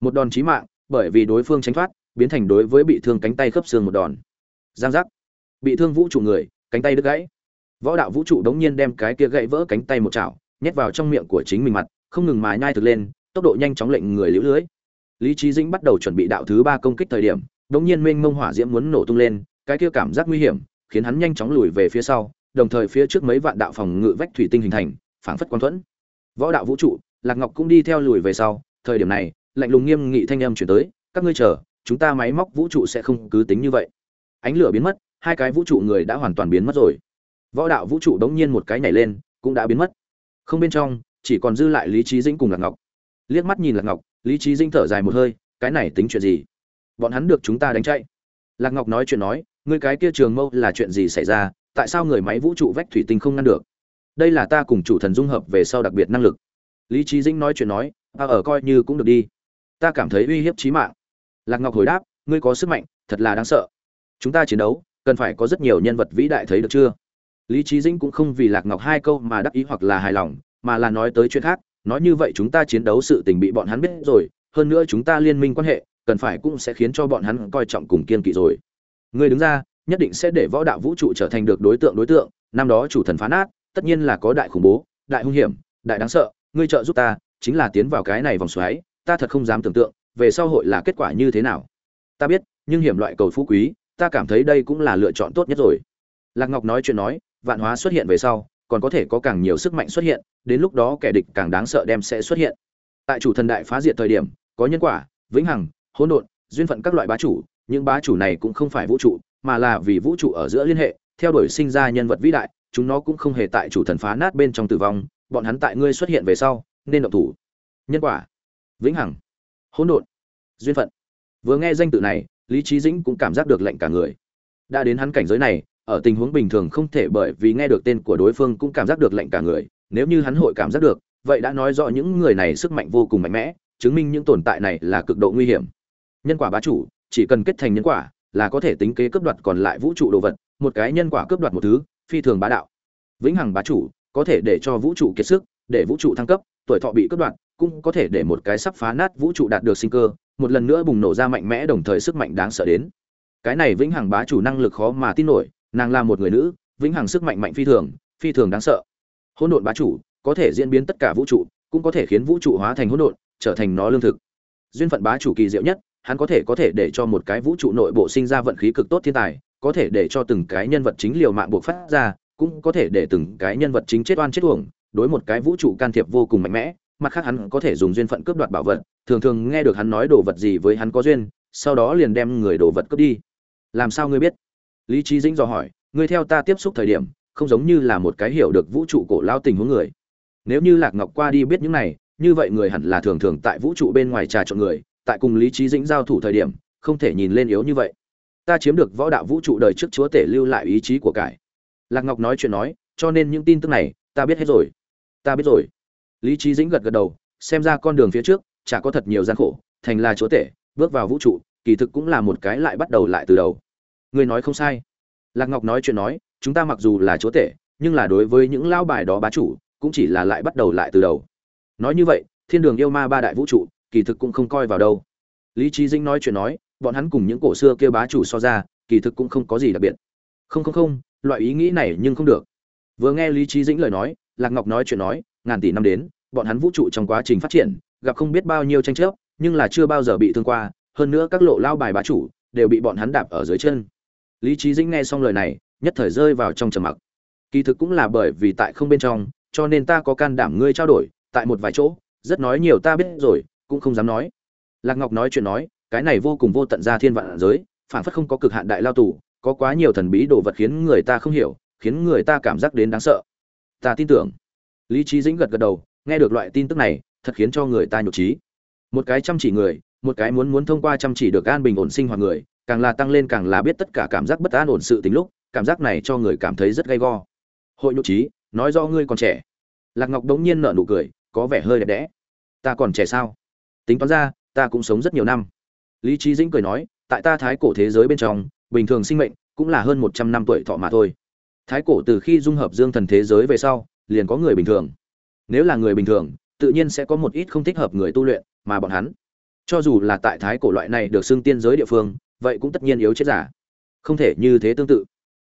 một đòn chí mạng, bởi vì đối phương tránh thoát, biến thành đối với bị thương cánh tay khớp xương một đòn. Giang giác. Bị thương vũ trụ người, cánh tay đứt gãy. Võ đạo vũ trụ đống nhiên đem cái kia gãy vỡ cánh tay một chảo, nhét vào trong miệng của chính mình mặt, không ngừng mài nhai thực lên, tốc độ nhanh chóng lệnh người liễu lưới. Lý trí dĩnh bắt đầu chuẩn bị đạo thứ ba công kích thời điểm, đống nhiên mênh mông hỏa diễm muốn nổ tung lên, cái kia cảm giác nguy hiểm, khiến hắn nhanh chóng lùi về phía sau, đồng thời phía trước mấy vạn đạo phòng ngự vách thủy tinh hình thành, phảng phất quang thuẫn. Võ đạo vũ trụ, lạc ngọc cũng đi theo lùi về sau, thời điểm này lạnh lùng nghiêm nghị thanh âm chuyển tới, các ngươi chờ, chúng ta máy móc vũ trụ sẽ không cứ tính như vậy. Ánh lửa biến mất, hai cái vũ trụ người đã hoàn toàn biến mất rồi. Võ đạo vũ trụ đống nhiên một cái nhảy lên, cũng đã biến mất. Không bên trong, chỉ còn dư lại lý trí dĩnh cùng lạc ngọc. Liếc mắt nhìn lạc ngọc, lý trí dĩnh thở dài một hơi, cái này tính chuyện gì? Bọn hắn được chúng ta đánh chạy. Lạc ngọc nói chuyện nói, ngươi cái kia trường mâu là chuyện gì xảy ra? Tại sao người máy vũ trụ vách thủy tinh không ngăn được? Đây là ta cùng chủ thần dung hợp về sau đặc biệt năng lực. Lý trí dĩnh nói chuyện nói, ta ở coi như cũng được đi ta cảm thấy uy hiếp chí mạng. Lạc ngọc hồi đáp, ngươi có sức mạnh, thật là đáng sợ. Chúng ta chiến đấu, cần phải có rất nhiều nhân vật vĩ đại thấy được chưa? Lý trí dĩnh cũng không vì lạc ngọc hai câu mà đắc ý hoặc là hài lòng, mà là nói tới chuyện khác, nói như vậy chúng ta chiến đấu sự tình bị bọn hắn biết rồi, hơn nữa chúng ta liên minh quan hệ, cần phải cũng sẽ khiến cho bọn hắn coi trọng cùng kiên kỵ rồi. Ngươi đứng ra, nhất định sẽ để võ đạo vũ trụ trở thành được đối tượng đối tượng, năm đó chủ thần phá nát, tất nhiên là có đại khủng bố, đại hung hiểm, đại đáng sợ, ngươi trợ giúp ta, chính là tiến vào cái này vòng xoáy ta thật không dám tưởng tượng, về sau hội là kết quả như thế nào. Ta biết, nhưng hiểm loại cầu phú quý, ta cảm thấy đây cũng là lựa chọn tốt nhất rồi. Lạc ngọc nói chuyện nói, vạn hóa xuất hiện về sau, còn có thể có càng nhiều sức mạnh xuất hiện, đến lúc đó kẻ địch càng đáng sợ đem sẽ xuất hiện. Tại chủ thần đại phá diệt thời điểm, có nhân quả, vĩnh hằng, hỗn độn, duyên phận các loại bá chủ, những bá chủ này cũng không phải vũ trụ, mà là vì vũ trụ ở giữa liên hệ, theo đuổi sinh ra nhân vật vĩ đại, chúng nó cũng không hề tại chủ thần phá nát bên trong tử vong, bọn hắn tại ngươi xuất hiện về sau, nên động thủ. Nhân quả vĩnh hằng. Hỗn độn. Duyên phận. Vừa nghe danh tự này, lý trí dĩnh cũng cảm giác được lệnh cả người. Đã đến hắn cảnh giới này, ở tình huống bình thường không thể bởi vì nghe được tên của đối phương cũng cảm giác được lệnh cả người. Nếu như hắn hội cảm giác được, vậy đã nói rõ những người này sức mạnh vô cùng mạnh mẽ, chứng minh những tồn tại này là cực độ nguy hiểm. Nhân quả bá chủ, chỉ cần kết thành nhân quả, là có thể tính kế cướp đoạt còn lại vũ trụ đồ vật. Một cái nhân quả cướp đoạt một thứ, phi thường bá đạo. Vĩnh hằng bá chủ, có thể để cho vũ trụ kiệt sức, để vũ trụ thăng cấp, tuổi thọ bị cướp đoạt cũng có thể để một cái sắp phá nát vũ trụ đạt được sinh cơ, một lần nữa bùng nổ ra mạnh mẽ đồng thời sức mạnh đáng sợ đến. Cái này vĩnh hằng bá chủ năng lực khó mà tin nổi, nàng là một người nữ, vĩnh hằng sức mạnh mạnh phi thường phi thường đáng sợ. Hỗn độn bá chủ, có thể diễn biến tất cả vũ trụ, cũng có thể khiến vũ trụ hóa thành hỗn độn, trở thành nó lương thực. Duyên phận bá chủ kỳ diệu nhất, hắn có thể có thể để cho một cái vũ trụ nội bộ sinh ra vận khí cực tốt thiên tài, có thể để cho từng cái nhân vật chính liều mạng buộc phát ra, cũng có thể để từng cái nhân vật chính chết oan chết uổng, đối một cái vũ trụ can thiệp vô cùng mạnh mẽ mặt khác hắn có thể dùng duyên phận cướp đoạt bảo vật, thường thường nghe được hắn nói đồ vật gì với hắn có duyên, sau đó liền đem người đồ vật cướp đi. Làm sao ngươi biết? Lý trí dĩnh dò hỏi, ngươi theo ta tiếp xúc thời điểm, không giống như là một cái hiểu được vũ trụ cổ lao tình huống người. Nếu như lạc ngọc qua đi biết những này, như vậy người hẳn là thường thường tại vũ trụ bên ngoài trà trộn người, tại cùng lý trí dĩnh giao thủ thời điểm, không thể nhìn lên yếu như vậy. Ta chiếm được võ đạo vũ trụ đời trước chúa tể lưu lại ý chí của cải. Lạc ngọc nói chuyện nói, cho nên những tin tức này, ta biết hết rồi. Ta biết rồi lý trí dĩnh gật gật đầu, xem ra con đường phía trước, chả có thật nhiều gian khổ, thành là chúa tể, bước vào vũ trụ, kỳ thực cũng là một cái lại bắt đầu lại từ đầu. Người nói không sai. Lạc ngọc nói chuyện nói, chúng ta mặc dù là chúa tể, nhưng là đối với những lao bài đó bá chủ, cũng chỉ là lại bắt đầu lại từ đầu. Nói như vậy, thiên đường yêu ma ba đại vũ trụ, kỳ thực cũng không coi vào đâu. Lý trí dĩnh nói chuyện nói, bọn hắn cùng những cổ xưa kêu bá chủ so ra, kỳ thực cũng không có gì đặc biệt. Không không không, loại ý nghĩ này nhưng không được. Vừa nghe lý trí dĩnh lời nói, lạc ngọc nói chuyện nói ngàn tỷ năm đến, bọn hắn vũ trụ trong quá trình phát triển, gặp không biết bao nhiêu tranh chấp, nhưng là chưa bao giờ bị thương qua, hơn nữa các lộ lao bài bá chủ đều bị bọn hắn đạp ở dưới chân. Lý Chí dĩnh nghe xong lời này, nhất thời rơi vào trong trầm mặc. Kỳ thực cũng là bởi vì tại không bên trong, cho nên ta có can đảm ngươi trao đổi, tại một vài chỗ, rất nói nhiều ta biết rồi, cũng không dám nói. Lạc ngọc nói chuyện nói, cái này vô cùng vô tận ra thiên vạn giới, phản phất không có cực hạn đại lao tù, có quá nhiều thần bí đồ vật khiến người ta không hiểu, khiến người ta cảm giác đến đáng sợ. Ta tin tưởng lý trí dĩnh gật gật đầu, nghe được loại tin tức này, thật khiến cho người ta nhục trí một cái chăm chỉ người, một cái muốn muốn thông qua chăm chỉ được an bình ổn sinh hoạt người, càng là tăng lên càng là biết tất cả cảm giác bất an ổn sự tính lúc, cảm giác này cho người cảm thấy rất gay go. Hội nhục trí nói do ngươi còn trẻ. Lạc ngọc đống nhiên nở nụ cười, có vẻ hơi đẹp đẽ. Ta còn trẻ sao? Tính toán ra, ta cũng sống rất nhiều năm. Lý trí dĩnh cười nói, tại ta thái cổ thế giới bên trong, bình thường sinh mệnh cũng là hơn một trăm năm tuổi thọ mà thôi. Thái cổ từ khi dung hợp dương thần thế giới về sau liền có người bình thường. Nếu là người bình thường, tự nhiên sẽ có một ít không thích hợp người tu luyện, mà bọn hắn, cho dù là tại thái cổ loại này được xưng tiên giới địa phương, vậy cũng tất nhiên yếu chết giả. Không thể như thế tương tự.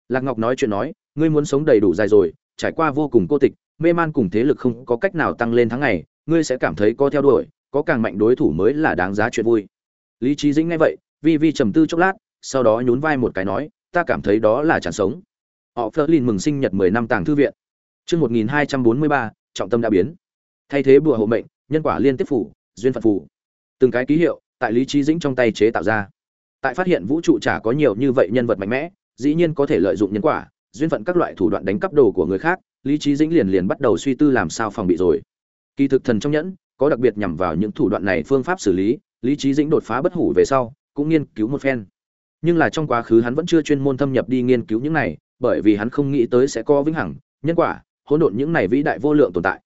Lạc ngọc nói chuyện nói, ngươi muốn sống đầy đủ dài rồi, trải qua vô cùng cô tịch, mê man cùng thế lực không có cách nào tăng lên tháng ngày, ngươi sẽ cảm thấy có theo đuổi, có càng mạnh đối thủ mới là đáng giá chuyện vui. Lý trí dĩnh nghe vậy, vi vi trầm tư chốc lát, sau đó nhún vai một cái nói, ta cảm thấy đó là chẳng sống. Họ phớt lên mừng sinh nhật mười năm tàng thư viện chương một nghìn hai trăm bốn mươi ba, trọng tâm đã biến. Thay thế bùa hộ mệnh, nhân quả liên tiếp phủ, duyên phận phủ. Từng cái ký hiệu, tại lý trí dĩnh trong tay chế tạo ra. Tại phát hiện vũ trụ chả có nhiều như vậy nhân vật mạnh mẽ, dĩ nhiên có thể lợi dụng nhân quả, duyên phận các loại thủ đoạn đánh cắp đồ của người khác, lý trí dĩnh liền liền bắt đầu suy tư làm sao phòng bị rồi. Kỳ thực thần trong nhẫn, có đặc biệt nhằm vào những thủ đoạn này phương pháp xử lý lý trí dĩnh đột phá bất hủ về sau, cũng nghiên cứu một phen. Nhưng là trong quá khứ hắn vẫn chưa chuyên môn thâm nhập đi nghiên cứu những này, bởi vì hắn không nghĩ tới sẽ có vĩnh hằng, nhân quả hỗn độn những này vĩ đại vô lượng tồn tại.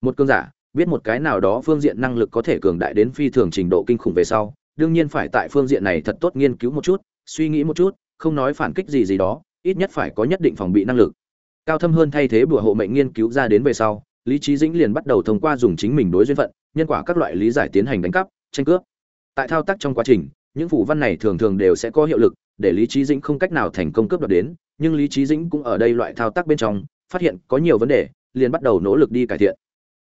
Một cơn giả, biết một cái nào đó phương diện năng lực có thể cường đại đến phi thường trình độ kinh khủng về sau, đương nhiên phải tại phương diện này thật tốt nghiên cứu một chút, suy nghĩ một chút, không nói phản kích gì gì đó, ít nhất phải có nhất định phòng bị năng lực. Cao thâm hơn thay thế bùa hộ mệnh nghiên cứu ra đến về sau, lý trí dĩnh liền bắt đầu thông qua dùng chính mình đối duyên phận, nhân quả các loại lý giải tiến hành đánh cắp, tranh cướp. Tại thao tác trong quá trình, những phủ văn này thường thường đều sẽ có hiệu lực, để lý trí dĩnh không cách nào thành công cướp đoạt đến, nhưng lý trí dĩnh cũng ở đây loại thao tác bên trong phát hiện có nhiều vấn đề, liền bắt đầu nỗ lực đi cải thiện.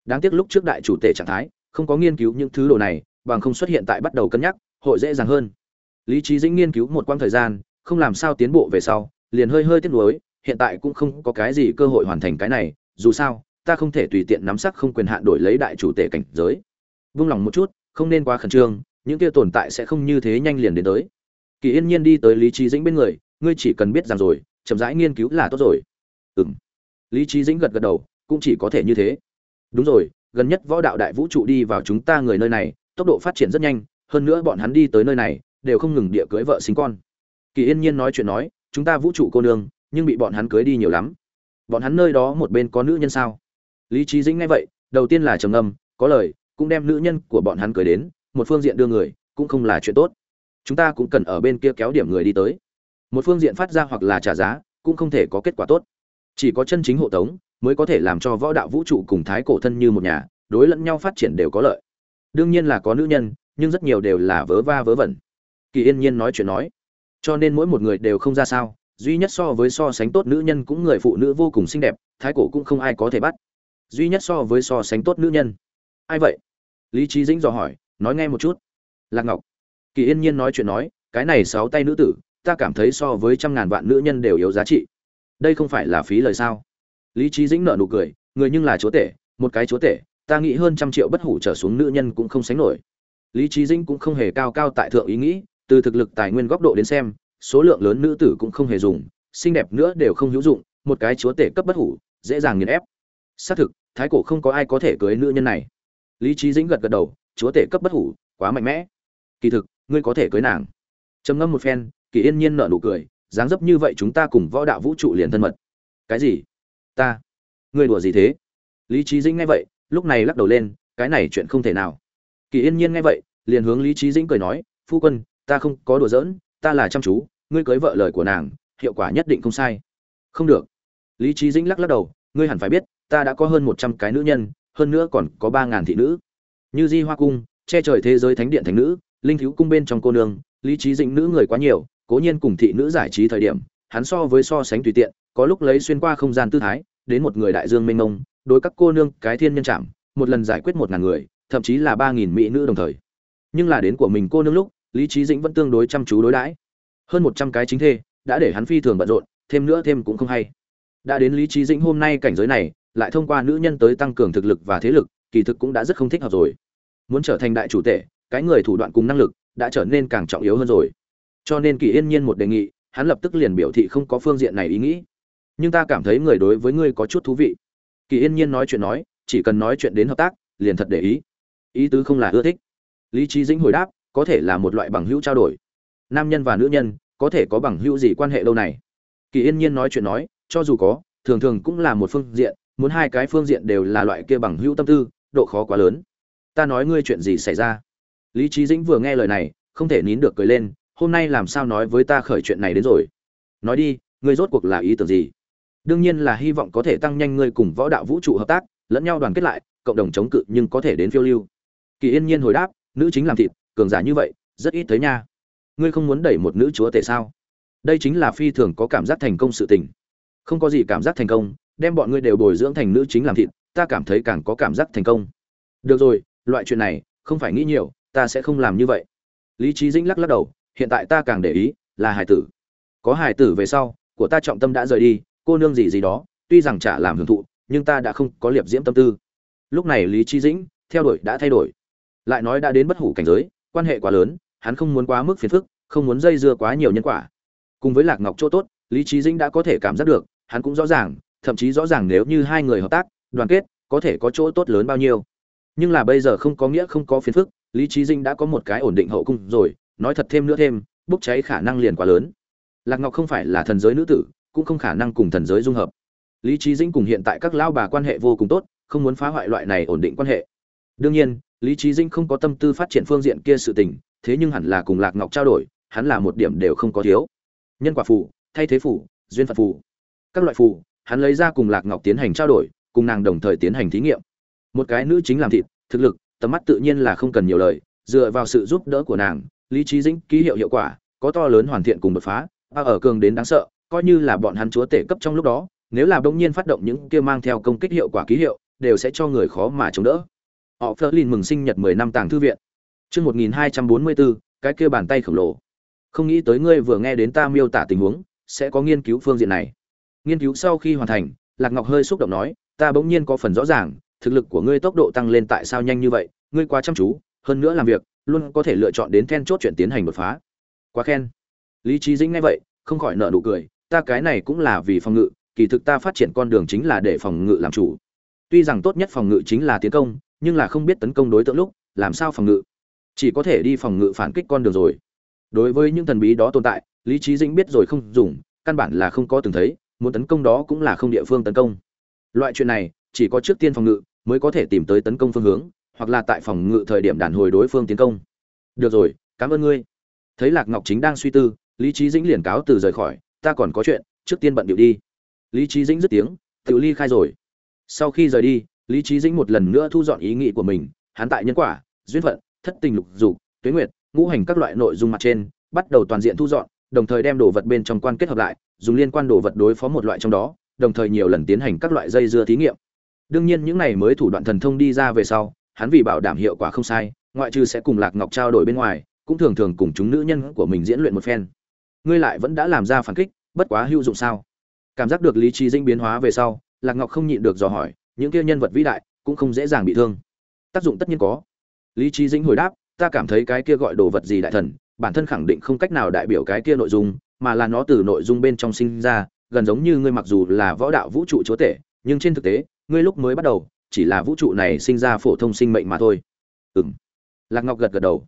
Đáng tiếc lúc trước đại chủ tể trạng thái, không có nghiên cứu những thứ đồ này, bằng không xuất hiện tại bắt đầu cân nhắc, hội dễ dàng hơn. Lý trí dĩnh nghiên cứu một quãng thời gian, không làm sao tiến bộ về sau, liền hơi hơi tiếc nuối, hiện tại cũng không có cái gì cơ hội hoàn thành cái này, dù sao, ta không thể tùy tiện nắm sắc không quyền hạn đổi lấy đại chủ tể cảnh giới. Vung lòng một chút, không nên quá khẩn trương, những kia tồn tại sẽ không như thế nhanh liền đến tới. Kỳ yên nhiên đi tới lý trí dĩnh bên người, ngươi chỉ cần biết rằng rồi, chậm rãi nghiên cứu là tốt rồi. Ừng lý trí dĩnh gật gật đầu, cũng chỉ có thể như thế. Đúng rồi, gần nhất võ đạo đại vũ trụ đi vào chúng ta người nơi này, tốc độ phát triển rất nhanh, hơn nữa bọn hắn đi tới nơi này, đều không ngừng địa cưới vợ sinh con. Kỳ yên nhiên nói chuyện nói, chúng ta vũ trụ cô nương, nhưng bị bọn hắn cưới đi nhiều lắm. Bọn hắn nơi đó một bên có nữ nhân sao? Lý trí dĩnh nghe vậy, đầu tiên là trầm ngâm, có lời, cũng đem nữ nhân của bọn hắn cưới đến, một phương diện đưa người, cũng không là chuyện tốt. Chúng ta cũng cần ở bên kia kéo điểm người đi tới. Một phương diện phát ra hoặc là trả giá, cũng không thể có kết quả tốt chỉ có chân chính hộ tống mới có thể làm cho võ đạo vũ trụ cùng thái cổ thân như một nhà, đối lẫn nhau phát triển đều có lợi. Đương nhiên là có nữ nhân, nhưng rất nhiều đều là vớ va vớ vẩn. Kỳ yên nhiên nói chuyện nói, cho nên mỗi một người đều không ra sao, duy nhất so với so sánh tốt nữ nhân cũng người phụ nữ vô cùng xinh đẹp, thái cổ cũng không ai có thể bắt. Duy nhất so với so sánh tốt nữ nhân. Ai vậy? Lý trí dĩnh dò hỏi, nói nghe một chút. Lạc ngọc. Kỳ yên nhiên nói chuyện nói, cái này sáu tay nữ tử, ta cảm thấy so với trăm ngàn vạn nữ nhân đều yếu giá trị đây không phải là phí lời sao? Lý trí dĩnh nợ nụ cười, người nhưng là chúa tể, một cái chúa tể, ta nghĩ hơn trăm triệu bất hủ trở xuống nữ nhân cũng không sánh nổi. Lý trí dĩnh cũng không hề cao cao tại thượng ý nghĩ, từ thực lực tài nguyên góc độ đến xem, số lượng lớn nữ tử cũng không hề dùng, xinh đẹp nữa đều không hữu dụng, một cái chúa tể cấp bất hủ, dễ dàng nghiền ép. Xác thực, thái cổ không có ai có thể cưới nữ nhân này. Lý trí dĩnh gật gật đầu, chúa tể cấp bất hủ, quá mạnh mẽ. Kỳ thực, ngươi có thể cưới nàng. Trầm ngâm một phen, kỳ yên nhiên nở nụ cười dáng dấp như vậy chúng ta cùng võ đạo vũ trụ liền thân mật. Cái gì? Ta? Ngươi đùa gì thế? Lý trí dĩnh nghe vậy, lúc này lắc đầu lên, cái này chuyện không thể nào. Kỳ yên nhiên nghe vậy, liền hướng lý trí dĩnh cười nói, phu quân, ta không có đùa giỡn, ta là chăm chú, ngươi cưới vợ lời của nàng, hiệu quả nhất định không sai. Không được. Lý trí dĩnh lắc lắc đầu, ngươi hẳn phải biết, ta đã có hơn một trăm cái nữ nhân, hơn nữa còn có ba ngàn thị nữ. Như di hoa cung, che trời thế giới thánh điện thánh nữ, linh thiếu cung bên trong cô nương, lý trí dĩnh nữ người quá nhiều cố nhiên cùng thị nữ giải trí thời điểm, hắn so với so sánh tùy tiện, có lúc lấy xuyên qua không gian tư thái, đến một người đại dương mênh mông, đối các cô nương, cái thiên nhân chạm, một lần giải quyết một ngàn người, thậm chí là ba nghìn mỹ nữ đồng thời. Nhưng là đến của mình cô nương lúc, lý trí dĩnh vẫn tương đối chăm chú đối đãi. Hơn một trăm cái chính thê, đã để hắn phi thường bận rộn, thêm nữa thêm cũng không hay. Đã đến lý trí dĩnh hôm nay cảnh giới này, lại thông qua nữ nhân tới tăng cường thực lực và thế lực, kỳ thực cũng đã rất không thích hợp rồi. Muốn trở thành đại chủ tể, cái người thủ đoạn cùng năng lực, đã trở nên càng trọng yếu hơn rồi cho nên kỳ yên nhiên một đề nghị, hắn lập tức liền biểu thị không có phương diện này ý nghĩ. Nhưng ta cảm thấy người đối với ngươi có chút thú vị. Kỳ yên nhiên nói chuyện nói, chỉ cần nói chuyện đến hợp tác, liền thật để ý. Ý tứ không là ưa thích. Lý trí dĩnh hồi đáp, có thể là một loại bằng hữu trao đổi. Nam nhân và nữ nhân, có thể có bằng hữu gì quan hệ lâu này? Kỳ yên nhiên nói chuyện nói, cho dù có, thường thường cũng là một phương diện, muốn hai cái phương diện đều là loại kia bằng hữu tâm tư, độ khó quá lớn. Ta nói ngươi chuyện gì xảy ra? Lý trí dĩnh vừa nghe lời này, không thể nín được cười lên hôm nay làm sao nói với ta khởi chuyện này đến rồi? Nói đi, ngươi rốt cuộc là ý tưởng gì? Đương nhiên là hy vọng có thể tăng nhanh ngươi cùng võ đạo vũ trụ hợp tác, lẫn nhau đoàn kết lại, cộng đồng chống cự nhưng có thể đến phiêu lưu. Kỳ yên nhiên hồi đáp, nữ chính làm thịt, cường giả như vậy, rất ít thấy nha. Ngươi không muốn đẩy một nữ chúa tể sao? Đây chính là phi thường có cảm giác thành công sự tình. Không có gì cảm giác thành công, đem bọn ngươi đều bồi dưỡng thành nữ chính làm thịt, ta cảm thấy càng có cảm giác thành công. Được rồi, loại chuyện này, không phải nghĩ nhiều, ta sẽ không làm như vậy. Lý trí dĩnh lắc lắc đầu hiện tại ta càng để ý là hải tử. Có hải tử về sau, của ta trọng tâm đã rời đi, cô nương gì gì đó, tuy rằng chả làm hưởng thụ, nhưng ta đã không có liệp diễm tâm tư. Lúc này lý trí dĩnh, theo đuổi đã thay đổi. Lại nói đã đến bất hủ cảnh giới, quan hệ quá lớn, hắn không muốn quá mức phiền phức, không muốn dây dưa quá nhiều nhân quả. Cùng với lạc ngọc chỗ tốt, lý trí dĩnh đã có thể cảm giác được, hắn cũng rõ ràng, thậm chí rõ ràng nếu như hai người hợp tác, đoàn kết, có thể có chỗ tốt lớn bao nhiêu. Nhưng là bây giờ không có nghĩa không có phiền phức, lý trí dĩnh đã có một cái ổn định hậu cung rồi nói thật thêm nữa thêm, bốc cháy khả năng liền quá lớn. Lạc ngọc không phải là thần giới nữ tử, cũng không khả năng cùng thần giới dung hợp. Lý trí dĩnh cùng hiện tại các lão bà quan hệ vô cùng tốt, không muốn phá hoại loại này ổn định quan hệ. Đương nhiên, lý trí dĩnh không có tâm tư phát triển phương diện kia sự tình, thế nhưng hẳn là cùng lạc ngọc trao đổi, hắn là một điểm đều không có thiếu. Nhân quả phù, thay thế phù, duyên phật phù. Các loại phù, hắn lấy ra cùng lạc ngọc tiến hành trao đổi, cùng nàng đồng thời tiến hành thí nghiệm. Một cái nữ chính làm thịt, thực lực, tầm mắt tự nhiên là không cần nhiều lời, dựa vào sự giúp đỡ của nàng lý trí dĩnh ký hiệu hiệu quả có to lớn hoàn thiện cùng đột phá ba ở cường đến đáng sợ coi như là bọn hắn chúa tể cấp trong lúc đó nếu là bỗng nhiên phát động những kia mang theo công kích hiệu quả ký hiệu đều sẽ cho người khó mà chống đỡ. Họ phớt lên mừng sinh nhật 10 năm tàng thư viện. Chương 1244, cái kia bàn tay khổng lồ. Không nghĩ tới ngươi vừa nghe đến ta miêu tả tình huống sẽ có nghiên cứu phương diện này. Nghiên cứu sau khi hoàn thành lạc ngọc hơi xúc động nói ta bỗng nhiên có phần rõ ràng thực lực của ngươi tốc độ tăng lên tại sao nhanh như vậy ngươi quá chăm chú hơn nữa làm việc luôn có thể lựa chọn đến then chốt chuyện tiến hành đột phá. Quá khen. Lý trí dĩnh nghe vậy, không khỏi nợ nụ cười, ta cái này cũng là vì phòng ngự, kỳ thực ta phát triển con đường chính là để phòng ngự làm chủ. Tuy rằng tốt nhất phòng ngự chính là tiến công, nhưng là không biết tấn công đối tượng lúc, làm sao phòng ngự. Chỉ có thể đi phòng ngự phản kích con đường rồi. Đối với những thần bí đó tồn tại, lý trí dĩnh biết rồi không dùng, căn bản là không có từng thấy, muốn tấn công đó cũng là không địa phương tấn công. Loại chuyện này, chỉ có trước tiên phòng ngự, mới có thể tìm tới tấn công phương hướng hoặc là tại phòng ngự thời điểm đàn hồi đối phương tiến công. Được rồi, cảm ơn ngươi. Thấy lạc ngọc chính đang suy tư, lý trí dĩnh liền cáo từ rời khỏi, ta còn có chuyện, trước tiên bận điệu đi. Lý trí dĩnh dứt tiếng tự ly khai rồi. Sau khi rời đi, lý trí dĩnh một lần nữa thu dọn ý nghĩ của mình, hắn tại nhân quả, duyên phận, thất tình lục dục, tuế nguyệt, ngũ hành các loại nội dung mặt trên, bắt đầu toàn diện thu dọn, đồng thời đem đồ vật bên trong quan kết hợp lại, dùng liên quan đồ vật đối phó một loại trong đó, đồng thời nhiều lần tiến hành các loại dây dưa thí nghiệm. Đương nhiên những này mới thủ đoạn thần thông đi ra về sau hắn vì bảo đảm hiệu quả không sai, ngoại trừ sẽ cùng lạc ngọc trao đổi bên ngoài, cũng thường thường cùng chúng nữ nhân của mình diễn luyện một phen. Ngươi lại vẫn đã làm ra phản kích, bất quá hữu dụng sao? Cảm giác được lý trí dinh biến hóa về sau, lạc ngọc không nhịn được dò hỏi, những kia nhân vật vĩ đại cũng không dễ dàng bị thương. Tác dụng tất nhiên có. Lý trí dĩnh hồi đáp, ta cảm thấy cái kia gọi đồ vật gì đại thần, bản thân khẳng định không cách nào đại biểu cái kia nội dung, mà là nó từ nội dung bên trong sinh ra, gần giống như ngươi mặc dù là võ đạo vũ trụ chúa tể, nhưng trên thực tế, ngươi lúc mới bắt đầu chỉ là vũ trụ này sinh ra phổ thông sinh mệnh mà thôi. Ừm. Lạc ngọc gật gật đầu.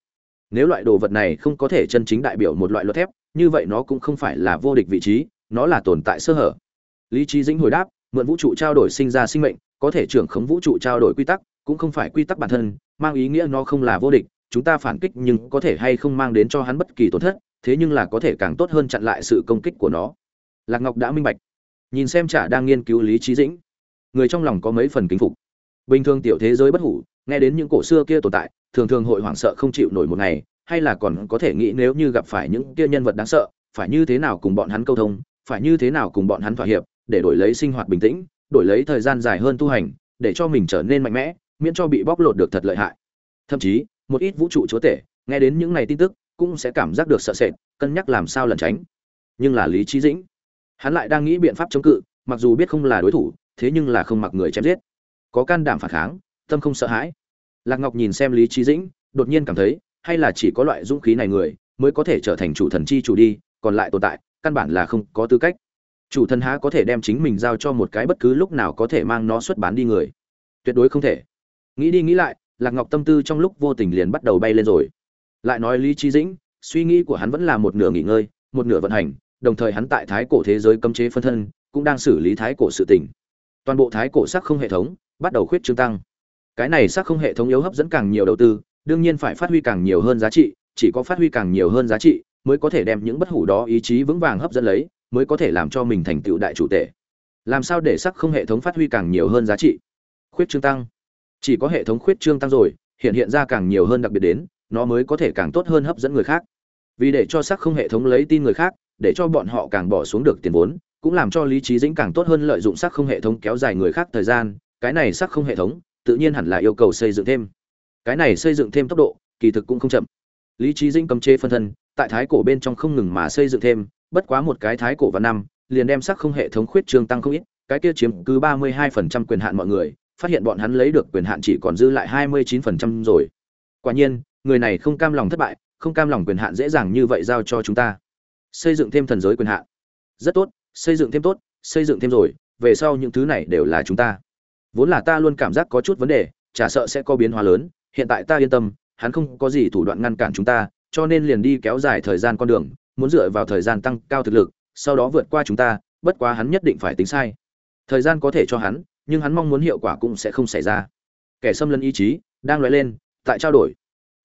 Nếu loại đồ vật này không có thể chân chính đại biểu một loại luật thép, như vậy nó cũng không phải là vô địch vị trí, nó là tồn tại sơ hở. Lý trí dĩnh hồi đáp, mượn vũ trụ trao đổi sinh ra sinh mệnh, có thể trưởng khống vũ trụ trao đổi quy tắc, cũng không phải quy tắc bản thân, mang ý nghĩa nó không là vô địch, chúng ta phản kích nhưng có thể hay không mang đến cho hắn bất kỳ tổn thất, thế nhưng là có thể càng tốt hơn chặn lại sự công kích của nó. Lạc ngọc đã minh bạch. Nhìn xem chả đang nghiên cứu lý trí dĩnh, người trong lòng có mấy phần kính phục bình thường tiểu thế giới bất hủ, nghe đến những cổ xưa kia tồn tại, thường thường hội hoảng sợ không chịu nổi một ngày, hay là còn có thể nghĩ nếu như gặp phải những kia nhân vật đáng sợ, phải như thế nào cùng bọn hắn câu thông, phải như thế nào cùng bọn hắn thỏa hiệp, để đổi lấy sinh hoạt bình tĩnh, đổi lấy thời gian dài hơn tu hành, để cho mình trở nên mạnh mẽ, miễn cho bị bóc lột được thật lợi hại. Thậm chí, một ít vũ trụ chúa tể, nghe đến những này tin tức, cũng sẽ cảm giác được sợ sệt, cân nhắc làm sao lẩn tránh. Nhưng là lý trí dĩnh, hắn lại đang nghĩ biện pháp chống cự, mặc dù biết không là đối thủ, thế nhưng là không mặc người chém giết có can đảm phản kháng, tâm không sợ hãi. Lạc ngọc nhìn xem lý trí dĩnh, đột nhiên cảm thấy, hay là chỉ có loại dũng khí này người, mới có thể trở thành chủ thần chi chủ đi, còn lại tồn tại, căn bản là không có tư cách. Chủ thần há có thể đem chính mình giao cho một cái bất cứ lúc nào có thể mang nó xuất bán đi người. Tuyệt đối không thể. Nghĩ đi nghĩ lại, lạc ngọc tâm tư trong lúc vô tình liền bắt đầu bay lên rồi. Lại nói lý trí dĩnh, suy nghĩ của hắn vẫn là một nửa nghỉ ngơi, một nửa vận hành, đồng thời hắn tại thái cổ thế giới cấm chế phân thân, cũng đang xử lý thái cổ sự tình. Toàn bộ thái cổ sắc không hệ thống bắt đầu khuyết trương tăng. Cái này sắc không hệ thống yếu hấp dẫn càng nhiều đầu tư, đương nhiên phải phát huy càng nhiều hơn giá trị, chỉ có phát huy càng nhiều hơn giá trị mới có thể đem những bất hủ đó ý chí vững vàng hấp dẫn lấy, mới có thể làm cho mình thành tựu đại chủ tể. Làm sao để sắc không hệ thống phát huy càng nhiều hơn giá trị? Khuyết trương tăng. Chỉ có hệ thống khuyết trương tăng rồi, hiện hiện ra càng nhiều hơn đặc biệt đến, nó mới có thể càng tốt hơn hấp dẫn người khác. Vì để cho sắc không hệ thống lấy tin người khác, để cho bọn họ càng bỏ xuống được tiền vốn, cũng làm cho lý trí dĩnh càng tốt hơn lợi dụng sắc không hệ thống kéo dài người khác thời gian cái này sắc không hệ thống, tự nhiên hẳn là yêu cầu xây dựng thêm. Cái này xây dựng thêm tốc độ, kỳ thực cũng không chậm. Lý trí dinh cấm chế phân thân, tại thái cổ bên trong không ngừng mà xây dựng thêm, bất quá một cái thái cổ và năm, liền đem sắc không hệ thống khuyết trương tăng không ít, cái kia chiếm cứ ba mươi hai phần trăm quyền hạn mọi người, phát hiện bọn hắn lấy được quyền hạn chỉ còn dư lại hai mươi chín phần trăm rồi. Quả nhiên, người này không cam lòng thất bại, không cam lòng quyền hạn dễ dàng như vậy giao cho chúng ta. Xây dựng thêm thần giới quyền hạn. Rất tốt, xây dựng thêm tốt, xây dựng thêm rồi, về sau những thứ này đều là chúng ta vốn là ta luôn cảm giác có chút vấn đề, chả sợ sẽ có biến hóa lớn, hiện tại ta yên tâm, hắn không có gì thủ đoạn ngăn cản chúng ta, cho nên liền đi kéo dài thời gian con đường, muốn dựa vào thời gian tăng cao thực lực, sau đó vượt qua chúng ta, bất quá hắn nhất định phải tính sai. Thời gian có thể cho hắn, nhưng hắn mong muốn hiệu quả cũng sẽ không xảy ra. Kẻ xâm lấn ý chí, đang nói lên, tại trao đổi.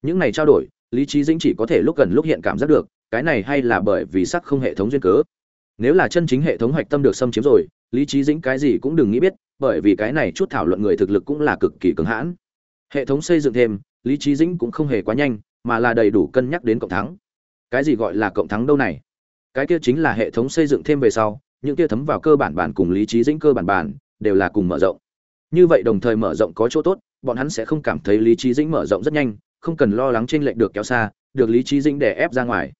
Những này trao đổi, lý trí dĩnh chỉ có thể lúc gần lúc hiện cảm giác được, cái này hay là bởi vì sắc không hệ thống duyên cớ. Nếu là chân chính hệ thống hoạch tâm được xâm chiếm rồi lý trí dĩnh cái gì cũng đừng nghĩ biết, bởi vì cái này chút thảo luận người thực lực cũng là cực kỳ cứng hãn. Hệ thống xây dựng thêm, lý trí dĩnh cũng không hề quá nhanh, mà là đầy đủ cân nhắc đến cộng thắng. Cái gì gọi là cộng thắng đâu này? Cái kia chính là hệ thống xây dựng thêm về sau, những kia thấm vào cơ bản bản cùng lý trí dĩnh cơ bản bản, đều là cùng mở rộng. Như vậy đồng thời mở rộng có chỗ tốt, bọn hắn sẽ không cảm thấy lý trí dĩnh mở rộng rất nhanh, không cần lo lắng trên lệnh được kéo xa, được lý trí dĩnh đè ép ra ngoài.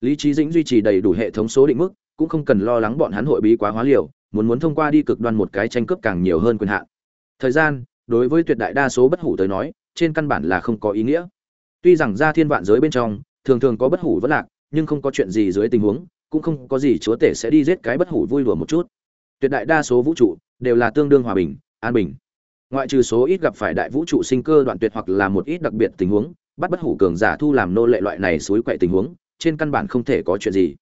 Lý trí dĩnh duy trì đầy đủ hệ thống số định mức, cũng không cần lo lắng bọn hắn hội bí quá hóa liều muốn muốn thông qua đi cực đoan một cái tranh cướp càng nhiều hơn quyền hạn. Thời gian, đối với tuyệt đại đa số bất hủ tới nói, trên căn bản là không có ý nghĩa. Tuy rằng ra thiên vạn giới bên trong, thường thường có bất hủ vẫn lạc, nhưng không có chuyện gì dưới tình huống, cũng không có gì chúa tể sẽ đi giết cái bất hủ vui đùa một chút. Tuyệt đại đa số vũ trụ đều là tương đương hòa bình, an bình. Ngoại trừ số ít gặp phải đại vũ trụ sinh cơ đoạn tuyệt hoặc là một ít đặc biệt tình huống, bắt bất hủ cường giả thu làm nô lệ loại này suối quậy tình huống, trên căn bản không thể có chuyện gì.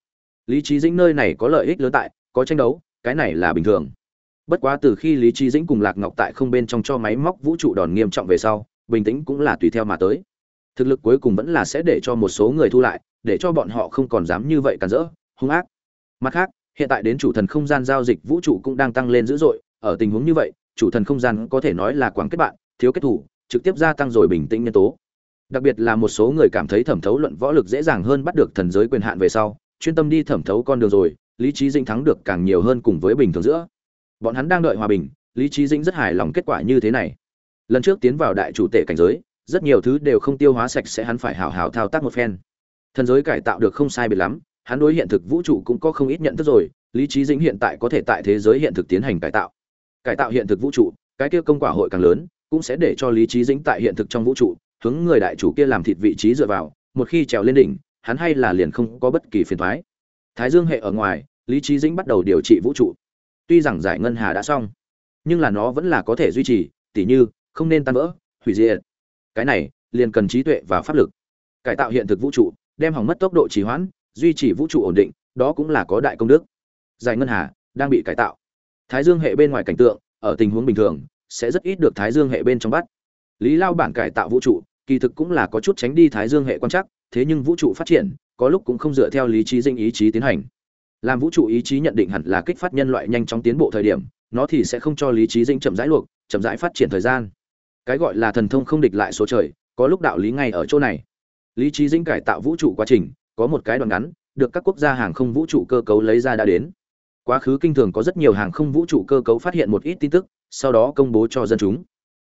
Lý trí dĩnh nơi này có lợi ích lớn tại, có tranh đấu cái này là bình thường. Bất quá từ khi lý trí dĩnh cùng lạc ngọc tại không bên trong cho máy móc vũ trụ đòn nghiêm trọng về sau, bình tĩnh cũng là tùy theo mà tới. Thực lực cuối cùng vẫn là sẽ để cho một số người thu lại, để cho bọn họ không còn dám như vậy cản rỡ, hung ác. Mặt khác, hiện tại đến chủ thần không gian giao dịch vũ trụ cũng đang tăng lên dữ dội, ở tình huống như vậy, chủ thần không gian có thể nói là quảng kết bạn, thiếu kết thủ, trực tiếp gia tăng rồi bình tĩnh nhân tố. Đặc biệt là một số người cảm thấy thẩm thấu luận võ lực dễ dàng hơn bắt được thần giới quyền hạn về sau, chuyên tâm đi thẩm thấu con đường rồi lý trí dĩnh thắng được càng nhiều hơn cùng với bình thường giữa. Bọn hắn đang đợi hòa bình, lý trí dĩnh rất hài lòng kết quả như thế này. Lần trước tiến vào đại chủ tể cảnh giới, rất nhiều thứ đều không tiêu hóa sạch sẽ hắn phải hào hào thao tác một phen. Thần giới cải tạo được không sai biệt lắm, hắn đối hiện thực vũ trụ cũng có không ít nhận thức rồi, lý trí dĩnh hiện tại có thể tại thế giới hiện thực tiến hành cải tạo. Cải tạo hiện thực vũ trụ, cái kia công quả hội càng lớn, cũng sẽ để cho lý trí dĩnh tại hiện thực trong vũ trụ, hướng người đại chủ kia làm thịt vị trí dựa vào, một khi trèo lên đỉnh, hắn hay là liền không có bất kỳ phiền thoái thái dương hệ ở ngoài, lý trí dĩnh bắt đầu điều trị vũ trụ. Tuy rằng giải ngân hà đã xong, nhưng là nó vẫn là có thể duy trì, tỉ như, không nên tan vỡ, hủy diệt. Cái này, liền cần trí tuệ và pháp lực. Cải tạo hiện thực vũ trụ, đem hỏng mất tốc độ trì hoãn, duy trì vũ trụ ổn định, đó cũng là có đại công đức. Giải ngân hà đang bị cải tạo. Thái dương hệ bên ngoài cảnh tượng, ở tình huống bình thường, sẽ rất ít được thái dương hệ bên trong bắt. Lý lao bản cải tạo vũ trụ, kỳ thực cũng là có chút tránh đi thái dương hệ quan chắc thế nhưng vũ trụ phát triển có lúc cũng không dựa theo lý trí dinh ý chí tiến hành. Làm vũ trụ ý chí nhận định hẳn là kích phát nhân loại nhanh chóng tiến bộ thời điểm, nó thì sẽ không cho lý trí dinh chậm rãi luộc, chậm rãi phát triển thời gian. Cái gọi là thần thông không địch lại số trời, có lúc đạo lý ngay ở chỗ này. Lý trí dinh cải tạo vũ trụ quá trình, có một cái đoạn ngắn, được các quốc gia hàng không vũ trụ cơ cấu lấy ra đã đến. Quá khứ kinh thường có rất nhiều hàng không vũ trụ cơ cấu phát hiện một ít tin tức, sau đó công bố cho dân chúng.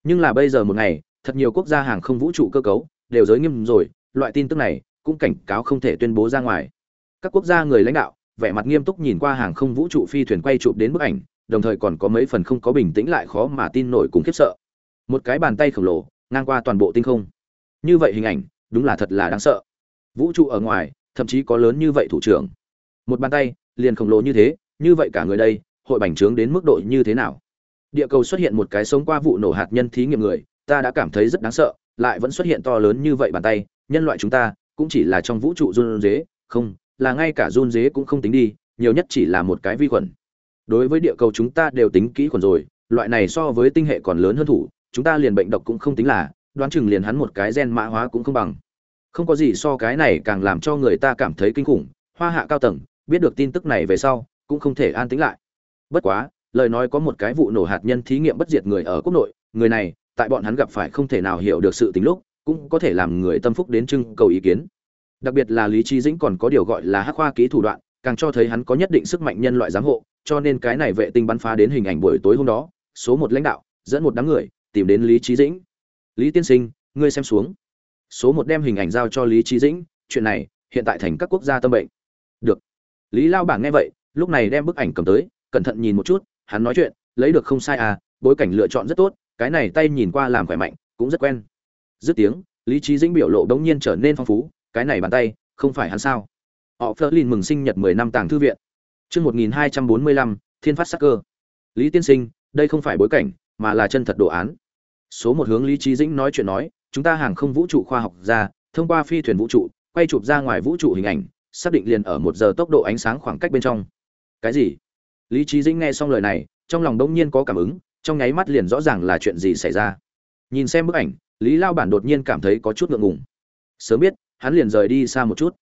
Nhưng là bây giờ một ngày, thật nhiều quốc gia hàng không vũ trụ cơ cấu, đều giới nghiêm rồi, loại tin tức này cũng cảnh cáo không thể tuyên bố ra ngoài. Các quốc gia người lãnh đạo, vẻ mặt nghiêm túc nhìn qua hàng không vũ trụ phi thuyền quay chụp đến bức ảnh, đồng thời còn có mấy phần không có bình tĩnh lại khó mà tin nổi cùng khiếp sợ. Một cái bàn tay khổng lồ, ngang qua toàn bộ tinh không. Như vậy hình ảnh, đúng là thật là đáng sợ. Vũ trụ ở ngoài, thậm chí có lớn như vậy thủ trưởng. Một bàn tay, liền khổng lồ như thế, như vậy cả người đây, hội bành trướng đến mức độ như thế nào? Địa cầu xuất hiện một cái sống qua vụ nổ hạt nhân thí nghiệm người, ta đã cảm thấy rất đáng sợ, lại vẫn xuất hiện to lớn như vậy bàn tay, nhân loại chúng ta cũng chỉ là trong vũ trụ run dế không, là ngay cả run dế cũng không tính đi, nhiều nhất chỉ là một cái vi khuẩn. Đối với địa cầu chúng ta đều tính kỹ khuẩn rồi, loại này so với tinh hệ còn lớn hơn thủ, chúng ta liền bệnh độc cũng không tính là, đoán chừng liền hắn một cái gen mã hóa cũng không bằng. Không có gì so cái này càng làm cho người ta cảm thấy kinh khủng, hoa hạ cao tầng, biết được tin tức này về sau, cũng không thể an tĩnh lại. Bất quá, lời nói có một cái vụ nổ hạt nhân thí nghiệm bất diệt người ở quốc nội, người này, tại bọn hắn gặp phải không thể nào hiểu được sự tính lúc cũng có thể làm người tâm phúc đến trưng cầu ý kiến. Đặc biệt là lý trí dĩnh còn có điều gọi là hắc khoa kỹ thủ đoạn, càng cho thấy hắn có nhất định sức mạnh nhân loại giám hộ, cho nên cái này vệ tinh bắn phá đến hình ảnh buổi tối hôm đó, số một lãnh đạo, dẫn một đám người, tìm đến lý trí dĩnh. Lý tiên sinh, ngươi xem xuống. Số một đem hình ảnh giao cho lý trí dĩnh, chuyện này, hiện tại thành các quốc gia tâm bệnh. Được. Lý lao bảng nghe vậy, lúc này đem bức ảnh cầm tới, cẩn thận nhìn một chút, hắn nói chuyện, lấy được không sai à bối cảnh lựa chọn rất tốt, cái này tay nhìn qua làm khỏe mạnh, cũng rất quen dứt tiếng, lý trí dĩnh biểu lộ đống nhiên trở nên phong phú, cái này bàn tay, không phải hắn sao? Họ phớt lên mừng sinh nhật mười năm tàng thư viện. Chương một nghìn hai trăm bốn mươi lăm, thiên phát sắc cơ. Lý tiên sinh, đây không phải bối cảnh, mà là chân thật đồ án. Số một hướng lý trí dĩnh nói chuyện nói, chúng ta hàng không vũ trụ khoa học ra thông qua phi thuyền vũ trụ, quay chụp ra ngoài vũ trụ hình ảnh, xác định liền ở một giờ tốc độ ánh sáng khoảng cách bên trong. Cái gì? Lý trí dĩnh nghe xong lời này, trong lòng đông nhiên có cảm ứng, trong nháy mắt liền rõ ràng là chuyện gì xảy ra. Nhìn xem bức ảnh lý lao bản đột nhiên cảm thấy có chút ngượng ngùng. Sớm biết, hắn liền rời đi xa một chút.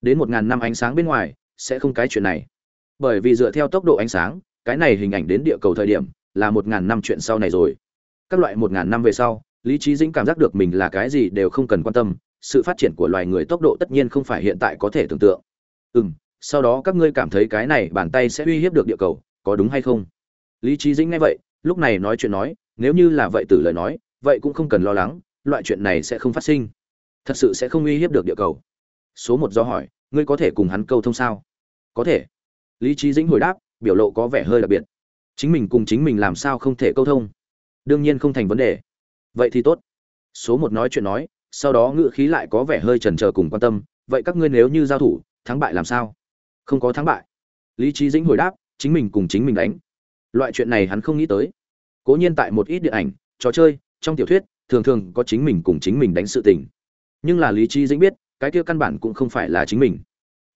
Đến một ngàn năm ánh sáng bên ngoài, sẽ không cái chuyện này. Bởi vì dựa theo tốc độ ánh sáng, cái này hình ảnh đến địa cầu thời điểm, là một ngàn năm chuyện sau này rồi. Các loại một ngàn năm về sau, lý trí dĩnh cảm giác được mình là cái gì đều không cần quan tâm, sự phát triển của loài người tốc độ tất nhiên không phải hiện tại có thể tưởng tượng. Ừ m sau đó các ngươi cảm thấy cái này bàn tay sẽ uy hiếp được địa cầu, có đúng hay không? Lý trí dĩnh nghe vậy, lúc này nói chuyện nói, nếu như là vậy từ lời nói, vậy cũng không cần lo lắng loại chuyện này sẽ không phát sinh. Thật sự sẽ không uy hiếp được địa cầu. Số một do hỏi, ngươi có thể cùng hắn câu thông sao? Có thể. Lý trí dĩnh hồi đáp, biểu lộ có vẻ hơi đặc biệt. Chính mình cùng chính mình làm sao không thể câu thông? Đương nhiên không thành vấn đề. Vậy thì tốt. Số một nói chuyện nói, sau đó ngự khí lại có vẻ hơi trần trờ cùng quan tâm, vậy các ngươi nếu như giao thủ, thắng bại làm sao? Không có thắng bại. Lý trí dĩnh hồi đáp, chính mình cùng chính mình đánh. Loại chuyện này hắn không nghĩ tới. Cố nhiên tại một ít điện ảnh, trò chơi, trong tiểu thuyết thường thường có chính mình cùng chính mình đánh sự tình. Nhưng là lý trí dĩnh biết, cái kia căn bản cũng không phải là chính mình.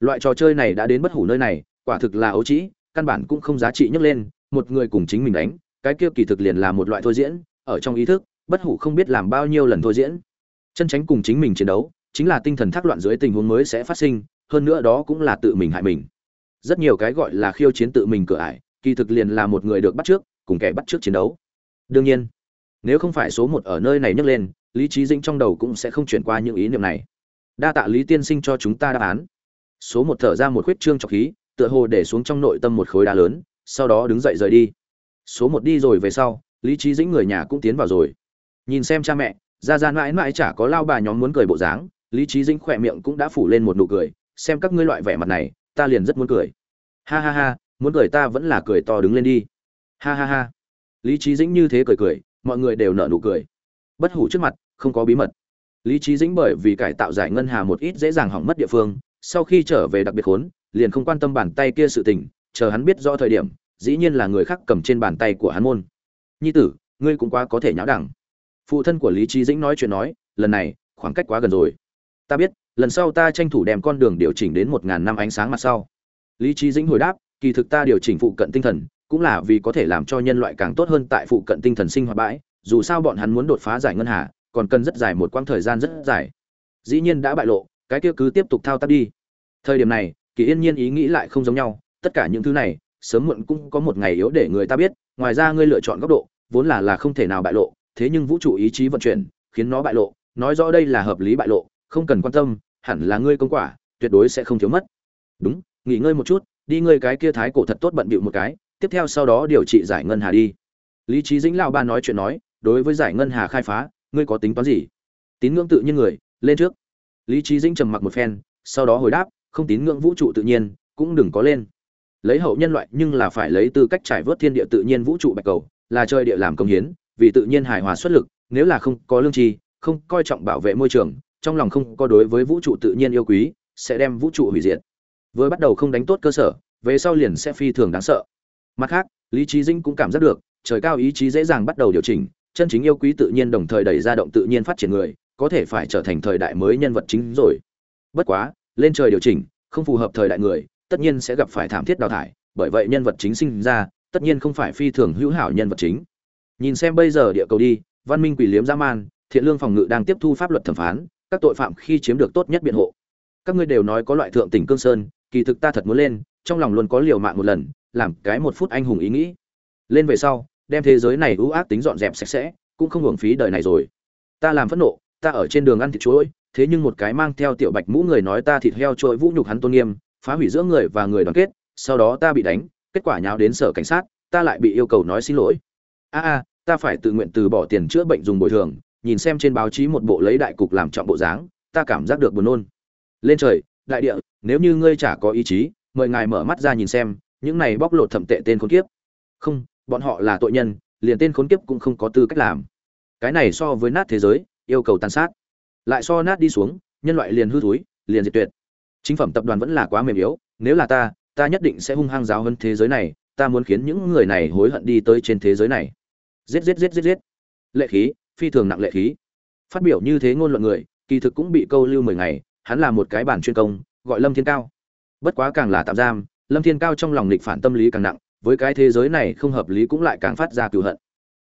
Loại trò chơi này đã đến bất hủ nơi này, quả thực là ấu trĩ, căn bản cũng không giá trị nhấc lên, một người cùng chính mình đánh, cái kia kỳ thực liền là một loại thôi diễn, ở trong ý thức, bất hủ không biết làm bao nhiêu lần thôi diễn. Chân tránh cùng chính mình chiến đấu, chính là tinh thần thác loạn dưới tình huống mới sẽ phát sinh, hơn nữa đó cũng là tự mình hại mình. Rất nhiều cái gọi là khiêu chiến tự mình cửa ải, kỳ thực liền là một người được bắt trước, cùng kẻ bắt trước chiến đấu. Đương nhiên nếu không phải số một ở nơi này nhấc lên, lý trí dĩnh trong đầu cũng sẽ không chuyển qua những ý niệm này. Đa tạ lý tiên sinh cho chúng ta đáp án. Số một thở ra một khuyết trương trọc khí, tựa hồ để xuống trong nội tâm một khối đá lớn, sau đó đứng dậy rời đi. Số một đi rồi về sau, lý trí dĩnh người nhà cũng tiến vào rồi. Nhìn xem cha mẹ ra ra mãi mãi chả có lao bà nhóm muốn cười bộ dáng, lý trí dĩnh khỏe miệng cũng đã phủ lên một nụ cười, xem các ngươi loại vẻ mặt này, ta liền rất muốn cười. Ha ha ha, muốn cười ta vẫn là cười to đứng lên đi. Ha ha ha. Lý trí dĩnh như thế cười cười mọi người đều nở nụ cười. Bất hủ trước mặt, không có bí mật. Lý trí dĩnh bởi vì cải tạo giải ngân hà một ít dễ dàng hỏng mất địa phương, sau khi trở về đặc biệt khốn, liền không quan tâm bàn tay kia sự tình, chờ hắn biết rõ thời điểm, dĩ nhiên là người khác cầm trên bàn tay của hắn môn. Nhi tử, ngươi cũng quá có thể nháo đẳng. Phụ thân của lý trí dĩnh nói chuyện nói, lần này, khoảng cách quá gần rồi. Ta biết, lần sau ta tranh thủ đem con đường điều chỉnh đến một ngàn năm ánh sáng mặt sau. Lý trí dĩnh hồi đáp, kỳ thực ta điều chỉnh phụ cận tinh thần cũng là vì có thể làm cho nhân loại càng tốt hơn tại phụ cận tinh thần sinh hoạt bãi, dù sao bọn hắn muốn đột phá giải ngân hà, còn cần rất dài một quãng thời gian rất dài. Dĩ nhiên đã bại lộ, cái kia cứ tiếp tục thao tác đi. Thời điểm này, kỳ yên nhiên ý nghĩ lại không giống nhau, tất cả những thứ này, sớm muộn cũng có một ngày yếu để người ta biết, ngoài ra ngươi lựa chọn góc độ, vốn là là không thể nào bại lộ, thế nhưng vũ trụ ý chí vận chuyển, khiến nó bại lộ, nói rõ đây là hợp lý bại lộ, không cần quan tâm, hẳn là ngươi công quả, tuyệt đối sẽ không thiếu mất. Đúng, nghỉ ngơi một chút, đi ngươi cái kia thái cổ thật tốt bận bịu một cái tiếp theo sau đó điều trị giải ngân hà đi. Lý trí dĩnh lao ba nói chuyện nói, đối với giải ngân hà khai phá, ngươi có tính toán gì? Tín ngưỡng tự nhiên người, lên trước. Lý trí dĩnh trầm mặc một phen, sau đó hồi đáp, không tín ngưỡng vũ trụ tự nhiên, cũng đừng có lên. Lấy hậu nhân loại nhưng là phải lấy tư cách trải vớt thiên địa tự nhiên vũ trụ bạch cầu, là chơi địa làm công hiến, vì tự nhiên hài hòa xuất lực, nếu là không có lương tri, không coi trọng bảo vệ môi trường, trong lòng không có đối với vũ trụ tự nhiên yêu quý, sẽ đem vũ trụ hủy diệt. Vừa bắt đầu không đánh tốt cơ sở, về sau liền sẽ phi thường đáng sợ mặt khác, lý trí dĩnh cũng cảm giác được, trời cao ý chí dễ dàng bắt đầu điều chỉnh, chân chính yêu quý tự nhiên đồng thời đẩy ra động tự nhiên phát triển người, có thể phải trở thành thời đại mới nhân vật chính rồi. Bất quá, lên trời điều chỉnh, không phù hợp thời đại người, tất nhiên sẽ gặp phải thảm thiết đào thải, bởi vậy nhân vật chính sinh ra, tất nhiên không phải phi thường hữu hảo nhân vật chính. Nhìn xem bây giờ địa cầu đi, văn minh quỷ liếm dã man, thiện lương phòng ngự đang tiếp thu pháp luật thẩm phán, các tội phạm khi chiếm được tốt nhất biện hộ. Các ngươi đều nói có loại thượng tỉnh cương sơn, kỳ thực ta thật muốn lên, trong lòng luôn có liều mạng một lần làm cái một phút anh hùng ý nghĩ. Lên về sau, đem thế giới này ưu ác tính dọn dẹp sạch sẽ, cũng không hưởng phí đời này rồi. Ta làm phẫn nộ, ta ở trên đường ăn thịt chuối, thế nhưng một cái mang theo tiểu bạch mũ người nói ta thịt heo chuỗi vũ nhục hắn tôn nghiêm, phá hủy giữa người và người đoàn kết, sau đó ta bị đánh, kết quả nháo đến sở cảnh sát, ta lại bị yêu cầu nói xin lỗi. A a, ta phải tự nguyện từ bỏ tiền chữa bệnh dùng bồi thường, nhìn xem trên báo chí một bộ lấy đại cục làm trọng bộ dáng, ta cảm giác được buồn nôn. Lên trời, đại địa, nếu như ngươi chả có ý chí, mời ngài mở mắt ra nhìn xem những này bóc lột thẩm tệ tên khốn kiếp. Không, bọn họ là tội nhân, liền tên khốn kiếp cũng không có tư cách làm. Cái này so với nát thế giới, yêu cầu tàn sát. Lại so nát đi xuống, nhân loại liền hư thúi liền diệt tuyệt. Chính phẩm tập đoàn vẫn là quá mềm yếu, nếu là ta ta nhất định sẽ hung hăng giáo hơn thế giới này, ta muốn khiến những người này hối hận đi tới trên thế giới này. Giết giết giết giết giết. Lệ khí, phi thường nặng lệ khí. Phát biểu như thế ngôn luận người, kỳ thực cũng bị câu lưu mười ngày, hắn là một cái bản chuyên công, gọi lâm thiên cao. Bất quá càng là tạm giam lâm thiên cao trong lòng nghịch phản tâm lý càng nặng, với cái thế giới này không hợp lý cũng lại càng phát ra cựu hận.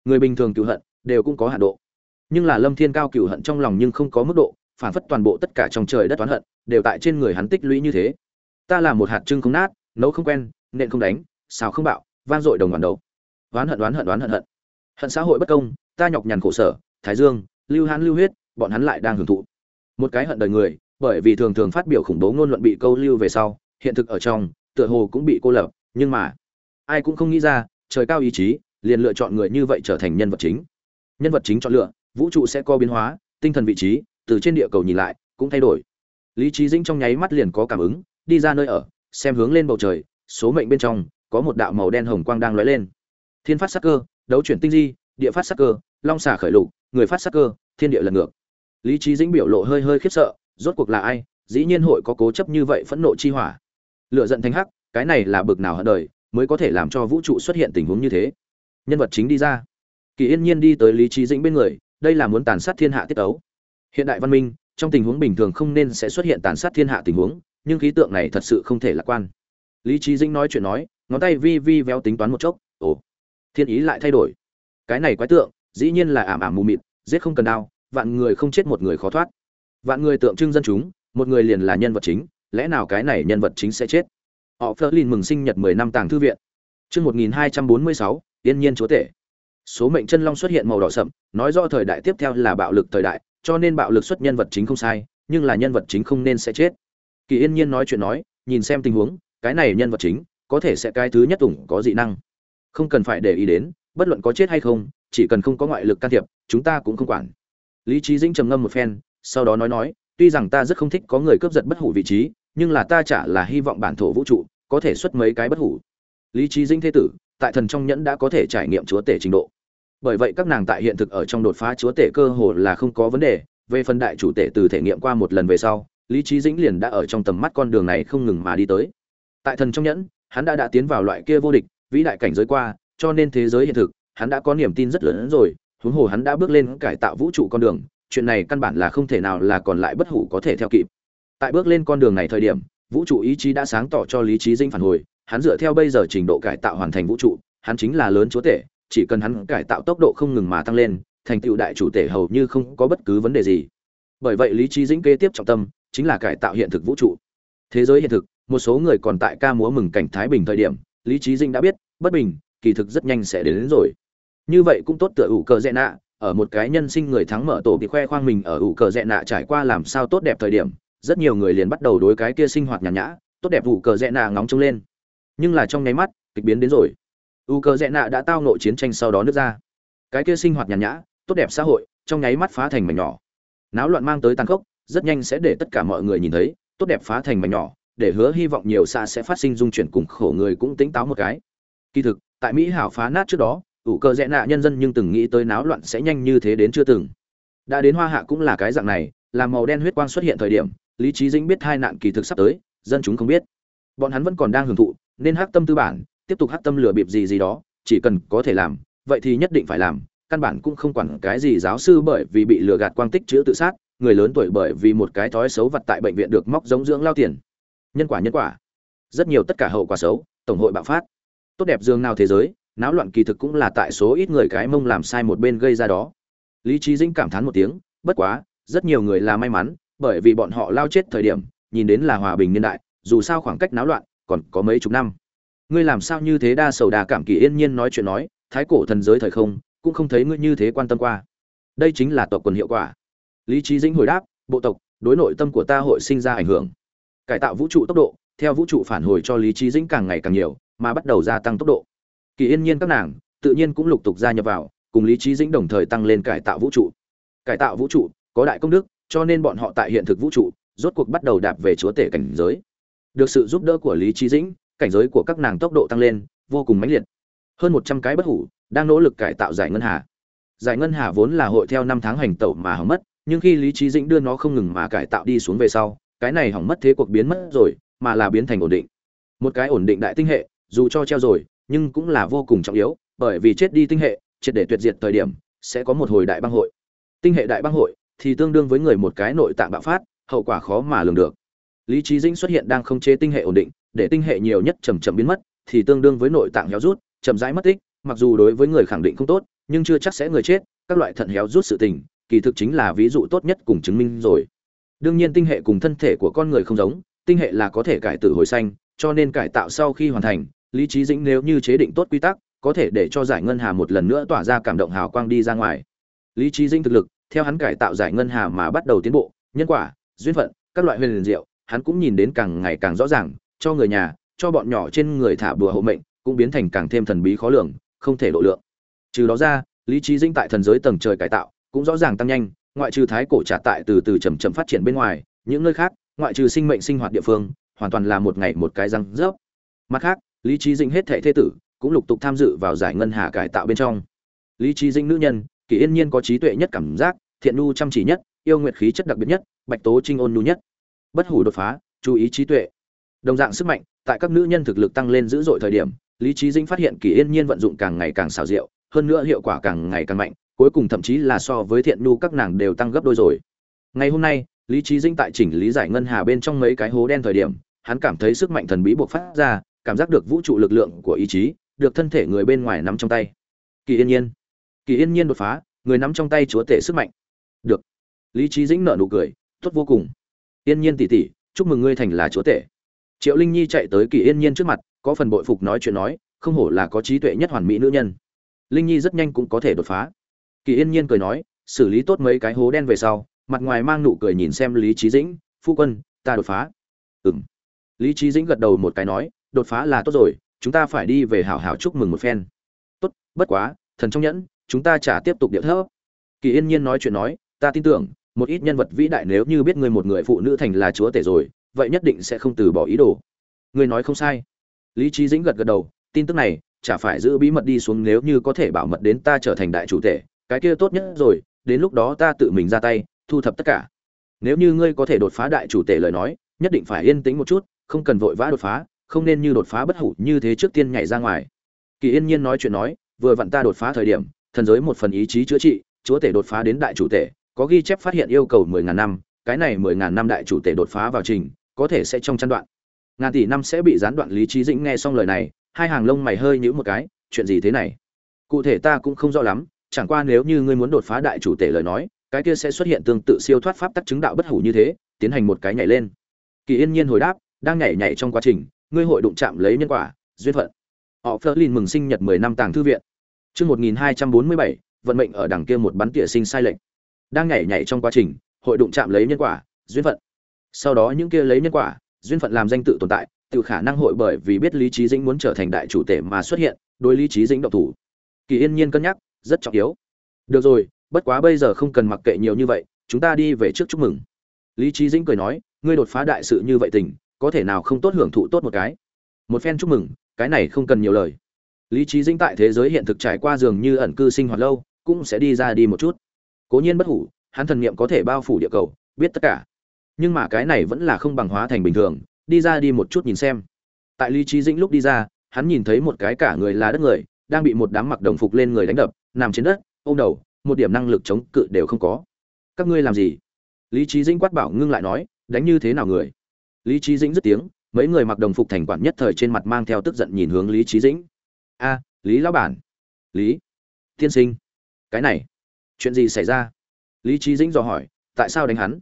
Người bình thường cựu hận, đều cũng có hạn độ. Nhưng là lâm thiên cao cựu hận trong lòng nhưng không có mức độ, phản phất toàn bộ tất cả trong trời đất toán hận, đều tại trên người hắn tích lũy như thế. Ta là một hạt trưng không nát, nấu không quen, nện không đánh, xào không bạo van dội đồng bản đấu. Oán hận oán hận oán hận hận. Hận xã hội bất công, ta nhọc nhằn khổ sở, thái dương, lưu hán, lưu huyết, bọn hắn lại đang hưởng thụ. Một cái hận đời người, bởi vì thường thường phát biểu khủng bố ngôn luận bị câu lưu về sau, hiện thực ở trong tựa hồ cũng bị cô lập, nhưng mà, ai cũng không nghĩ ra, trời cao ý chí, liền lựa chọn người như vậy trở thành nhân vật chính. Nhân vật chính chọn lựa, vũ trụ sẽ có biến hóa, tinh thần vị trí, từ trên địa cầu nhìn lại, cũng thay đổi. Lý trí dĩnh trong nháy mắt liền có cảm ứng, đi ra nơi ở, xem hướng lên bầu trời, số mệnh bên trong, có một đạo màu đen hồng quang đang lóe lên. Thiên phát sắc cơ, đấu chuyển tinh di, địa phát sắc cơ, long xả khởi lục, người phát sắc cơ, thiên địa lần ngược. Lý trí dĩnh biểu lộ hơi hơi khiếp sợ, rốt cuộc là ai? Dĩ nhiên hội có cố chấp như vậy phẫn nộ chi hỏa lựa giận thanh hắc, cái này là bực nào hận đời, mới có thể làm cho vũ trụ xuất hiện tình huống như thế. Nhân vật chính đi ra. Kỳ yên nhiên đi tới lý trí dĩnh bên người, đây là muốn tàn sát thiên hạ tiết ấu hiện đại văn minh, trong tình huống bình thường không nên sẽ xuất hiện tàn sát thiên hạ tình huống, nhưng khí tượng này thật sự không thể lạc quan. Lý trí dĩnh nói chuyện nói, ngón tay vi vi véo tính toán một chốc, ồ, thiên ý lại thay đổi. Cái này quái tượng, dĩ nhiên là ảm ảm mù mịt, giết không cần đau, vạn người không chết một người khó thoát. Vạn người tượng trưng dân chúng, một người liền là nhân vật chính lẽ nào cái này nhân vật chính sẽ chết? Họ phớt lên mừng sinh nhật mười năm tàng thư viện. Chương một nghìn hai trăm bốn mươi sáu, yên nhiên chúa tể. Số mệnh chân long xuất hiện màu đỏ sậm, nói rõ thời đại tiếp theo là bạo lực thời đại, cho nên bạo lực xuất nhân vật chính không sai, nhưng là nhân vật chính không nên sẽ chết. Kỳ yên nhiên nói chuyện nói, nhìn xem tình huống, cái này nhân vật chính, có thể sẽ cái thứ nhất ủng có dị năng. Không cần phải để ý đến, bất luận có chết hay không, chỉ cần không có ngoại lực can thiệp, chúng ta cũng không quản. Lý trí dĩnh trầm ngâm một phen, sau đó nói nói, tuy rằng ta rất không thích có người cướp giật bất hủ vị trí nhưng là ta chả là hy vọng bản thổ vũ trụ có thể xuất mấy cái bất hủ. Lý trí dĩnh thế tử, tại thần trong nhẫn đã có thể trải nghiệm chúa tể trình độ. Bởi vậy các nàng tại hiện thực ở trong đột phá chúa tể cơ hồ là không có vấn đề, về phần đại chủ tể từ thể nghiệm qua một lần về sau, lý trí dĩnh liền đã ở trong tầm mắt con đường này không ngừng mà đi tới. Tại thần trong nhẫn, hắn đã đã tiến vào loại kia vô địch, vĩ đại cảnh giới qua, cho nên thế giới hiện thực, hắn đã có niềm tin rất lớn rồi, huống hồ hắn đã bước lên cải tạo vũ trụ con đường, chuyện này căn bản là không thể nào là còn lại bất hủ có thể theo kịp tại bước lên con đường này thời điểm vũ trụ ý chí đã sáng tỏ cho lý trí dinh phản hồi hắn dựa theo bây giờ trình độ cải tạo hoàn thành vũ trụ hắn chính là lớn chúa tể chỉ cần hắn cải tạo tốc độ không ngừng mà tăng lên thành tựu đại chủ tể hầu như không có bất cứ vấn đề gì. Bởi vậy lý trí dĩnh kế tiếp trọng tâm chính là cải tạo hiện thực vũ trụ. Thế giới hiện thực một số người còn tại ca múa mừng cảnh thái bình thời điểm lý trí dĩnh đã biết bất bình kỳ thực rất nhanh sẽ đến, đến rồi. Như vậy cũng tốt tựa ủ cờ rẽ nạ ở một cái nhân sinh người thắng mở tổ thì khoe khoang mình ở ủ cờ rẽ nạ trải qua làm sao tốt đẹp thời điểm rất nhiều người liền bắt đầu đối cái kia sinh hoạt nhàn nhã, tốt đẹp vụ cờ rẽ nạ ngóng trông lên. Nhưng là trong nháy mắt, kịch biến đến rồi. U cờ rẽ nạ đã tao nội chiến tranh sau đó nước ra. Cái kia sinh hoạt nhàn nhã, tốt đẹp xã hội, trong nháy mắt phá thành mảnh nhỏ. Náo loạn mang tới tàn khốc, rất nhanh sẽ để tất cả mọi người nhìn thấy, tốt đẹp phá thành mảnh nhỏ, để hứa hy vọng nhiều xa sẽ phát sinh dung chuyển cùng khổ người cũng tính táo một cái. Kỳ thực, tại mỹ hảo phá nát trước đó ủ cờ rẽ nạ nhân dân nhưng từng nghĩ tới náo loạn sẽ nhanh như thế đến chưa từng. Đã đến hoa hạ cũng là cái dạng này làm màu đen huyết quang xuất hiện thời điểm lý trí dĩnh biết hai nạn kỳ thực sắp tới, dân chúng không biết. Bọn hắn vẫn còn đang hưởng thụ, nên hắc tâm tư bản, tiếp tục hắc tâm lừa bịp gì gì đó, chỉ cần có thể làm, vậy thì nhất định phải làm, căn bản cũng không quản cái gì giáo sư bởi vì bị lừa gạt quang tích chữa tự sát, người lớn tuổi bởi vì một cái thói xấu vật tại bệnh viện được móc giống dưỡng lao tiền. Nhân quả nhân quả. Rất nhiều tất cả hậu quả xấu, tổng hội bạo phát. Tốt đẹp dương nào thế giới, náo loạn kỳ thực cũng là tại số ít người cái mông làm sai một bên gây ra đó. Lý trí dĩnh cảm thán một tiếng, bất quá, rất nhiều người là may mắn bởi vì bọn họ lao chết thời điểm, nhìn đến là hòa bình niên đại, dù sao khoảng cách náo loạn còn có mấy chục năm. Ngươi làm sao như thế đa sầu đà cảm kỳ yên nhiên nói chuyện nói, thái cổ thần giới thời không, cũng không thấy ngươi như thế quan tâm qua. Đây chính là tộc quần hiệu quả. Lý trí dĩnh hồi đáp, bộ tộc, đối nội tâm của ta hội sinh ra ảnh hưởng. Cải tạo vũ trụ tốc độ, theo vũ trụ phản hồi cho lý trí dĩnh càng ngày càng nhiều, mà bắt đầu gia tăng tốc độ. Kỳ yên nhiên các nàng, tự nhiên cũng lục tục gia nhập vào, cùng lý trí dĩnh đồng thời tăng lên cải tạo vũ trụ. Cải tạo vũ trụ, có đại công đức cho nên bọn họ tại hiện thực vũ trụ, rốt cuộc bắt đầu đạp về chúa tể cảnh giới. Được sự giúp đỡ của lý trí dĩnh, cảnh giới của các nàng tốc độ tăng lên, vô cùng mãnh liệt. Hơn một trăm cái bất hủ đang nỗ lực cải tạo giải ngân hà. Giải ngân hà vốn là hội theo năm tháng hành tẩu mà hỏng mất, nhưng khi lý trí dĩnh đưa nó không ngừng mà cải tạo đi xuống về sau, cái này hỏng mất thế cuộc biến mất rồi, mà là biến thành ổn định. Một cái ổn định đại tinh hệ, dù cho treo rồi, nhưng cũng là vô cùng trọng yếu, bởi vì chết đi tinh hệ, triệt để tuyệt diệt thời điểm, sẽ có một hồi đại băng hội. Tinh hệ đại băng hội thì tương đương với người một cái nội tạng bạo phát, hậu quả khó mà lường được. Lý trí dĩnh xuất hiện đang không chế tinh hệ ổn định, để tinh hệ nhiều nhất chậm chậm biến mất, thì tương đương với nội tạng héo rút, chậm rãi mất tích, mặc dù đối với người khẳng định không tốt, nhưng chưa chắc sẽ người chết, các loại thận héo rút sự tình, kỳ thực chính là ví dụ tốt nhất cùng chứng minh rồi. Đương nhiên tinh hệ cùng thân thể của con người không giống, tinh hệ là có thể cải tử hồi xanh, cho nên cải tạo sau khi hoàn thành, lý trí dĩnh nếu như chế định tốt quy tắc, có thể để cho giải ngân hà một lần nữa tỏa ra cảm động hào quang đi ra ngoài. Lý trí dĩnh thực lực theo hắn cải tạo giải ngân hà mà bắt đầu tiến bộ, nhân quả, duyên phận, các loại huyền liền diệu, hắn cũng nhìn đến càng ngày càng rõ ràng, cho người nhà, cho bọn nhỏ trên người thả bùa hộ mệnh, cũng biến thành càng thêm thần bí khó lường, không thể độ lượng. Trừ đó ra, lý trí dinh tại thần giới tầng trời cải tạo, cũng rõ ràng tăng nhanh, ngoại trừ thái cổ trả tại từ từ chậm chậm phát triển bên ngoài, những nơi khác, ngoại trừ sinh mệnh sinh hoạt địa phương, hoàn toàn là một ngày một cái răng rớp. Mặt khác, lý trí dinh hết thệ thế tử, cũng lục tục tham dự vào giải ngân hà cải tạo bên trong. Lý trí dinh nữ nhân kỳ yên nhiên có trí tuệ nhất cảm giác, thiện nu chăm chỉ nhất, yêu nguyệt khí chất đặc biệt nhất, bạch tố trinh ôn nu nhất. Bất hủ đột phá, chú ý trí tuệ. Đồng dạng sức mạnh, tại các nữ nhân thực lực tăng lên dữ dội thời điểm, lý trí dĩnh phát hiện kỳ yên nhiên vận dụng càng ngày càng xảo diệu, hơn nữa hiệu quả càng ngày càng mạnh, cuối cùng thậm chí là so với thiện nu các nàng đều tăng gấp đôi rồi. Ngày hôm nay, lý trí dĩnh tại chỉnh lý giải ngân hà bên trong mấy cái hố đen thời điểm, hắn cảm thấy sức mạnh thần bí buộc phát ra, cảm giác được vũ trụ lực lượng của ý chí, được thân thể người bên ngoài nắm trong tay. Kỳ yên nhiên kỳ yên nhiên đột phá, người nắm trong tay chúa tể sức mạnh. Được. Lý trí dĩnh nợ nụ cười, tốt vô cùng. Yên nhiên tỉ tỉ, chúc mừng ngươi thành là chúa tể. Triệu linh nhi chạy tới kỳ yên nhiên trước mặt, có phần bội phục nói chuyện nói, không hổ là có trí tuệ nhất hoàn mỹ nữ nhân. Linh nhi rất nhanh cũng có thể đột phá. Kỳ yên nhiên cười nói, xử lý tốt mấy cái hố đen về sau, mặt ngoài mang nụ cười nhìn xem lý trí dĩnh, phu quân, ta đột phá. Ừng lý trí dĩnh gật đầu một cái nói, đột phá là tốt rồi, chúng ta phải đi về hảo hảo chúc mừng một phen. Tốt, bất quá, thần trong nhẫn chúng ta chả tiếp tục điệu thấp. Kỳ yên nhiên nói chuyện nói, ta tin tưởng, một ít nhân vật vĩ đại nếu như biết người một người phụ nữ thành là chúa tể rồi, vậy nhất định sẽ không từ bỏ ý đồ. Người nói không sai. Lý trí dĩnh gật gật đầu, tin tức này, chả phải giữ bí mật đi xuống nếu như có thể bảo mật đến ta trở thành đại chủ tể, cái kia tốt nhất rồi, đến lúc đó ta tự mình ra tay, thu thập tất cả. Nếu như ngươi có thể đột phá đại chủ tể lời nói, nhất định phải yên tĩnh một chút, không cần vội vã đột phá, không nên như đột phá bất hủ như thế trước tiên nhảy ra ngoài. Kỳ yên nhiên nói chuyện nói, vừa vặn ta đột phá thời điểm thần giới một phần ý chí chữa trị, chúa tể đột phá đến đại chủ tể, có ghi chép phát hiện yêu cầu mười ngàn năm, cái này mười ngàn năm đại chủ tể đột phá vào trình, có thể sẽ trong chăn đoạn. Ngàn tỷ năm sẽ bị gián đoạn, lý trí dĩnh nghe xong lời này, hai hàng lông mày hơi nhíu một cái, chuyện gì thế này? Cụ thể ta cũng không rõ lắm, chẳng qua nếu như ngươi muốn đột phá đại chủ tể lời nói, cái kia sẽ xuất hiện tương tự siêu thoát pháp tắc chứng đạo bất hủ như thế, tiến hành một cái nhảy lên. Kỳ yên nhiên hồi đáp, đang nhảy nhảy trong quá trình, ngươi hội đụng chạm lấy nhân quả, duyên phận. Họ phơ lin mừng sinh nhật mười năm tàng thư viện chương một nghìn hai trăm bốn mươi bảy, vận mệnh ở đằng kia một bắn tỉa sinh sai lệch. Đang nhảy nhảy trong quá trình, hội đụng chạm lấy nhân quả, duyên phận. Sau đó những kia lấy nhân quả, duyên phận làm danh tự tồn tại, tự khả năng hội bởi vì biết lý trí dĩnh muốn trở thành đại chủ tể mà xuất hiện, đối lý trí dĩnh độc thủ. Kỳ yên nhiên cân nhắc, rất trọng yếu. Được rồi, bất quá bây giờ không cần mặc kệ nhiều như vậy, chúng ta đi về trước chúc mừng. Lý trí dĩnh cười nói, ngươi đột phá đại sự như vậy tình, có thể nào không tốt hưởng thụ tốt một cái? Một phen chúc mừng, cái này không cần nhiều lời lý trí dĩnh tại thế giới hiện thực trải qua dường như ẩn cư sinh hoạt lâu, cũng sẽ đi ra đi một chút. Cố nhiên bất hủ, hắn thần niệm có thể bao phủ địa cầu, biết tất cả. Nhưng mà cái này vẫn là không bằng hóa thành bình thường, đi ra đi một chút nhìn xem. Tại lý trí dĩnh lúc đi ra, hắn nhìn thấy một cái cả người là đất người, đang bị một đám mặc đồng phục lên người đánh đập, nằm trên đất, ôm đầu, một điểm năng lực chống cự đều không có. Các ngươi làm gì? Lý trí dĩnh quát bảo ngưng lại nói, đánh như thế nào người? Lý trí dĩnh dứt tiếng, mấy người mặc đồng phục thành quản nhất thời trên mặt mang theo tức giận nhìn hướng lý trí dĩnh a lý lão bản. Lý. Tiên sinh. Cái này. Chuyện gì xảy ra? Lý trí dĩnh dò hỏi, tại sao đánh hắn?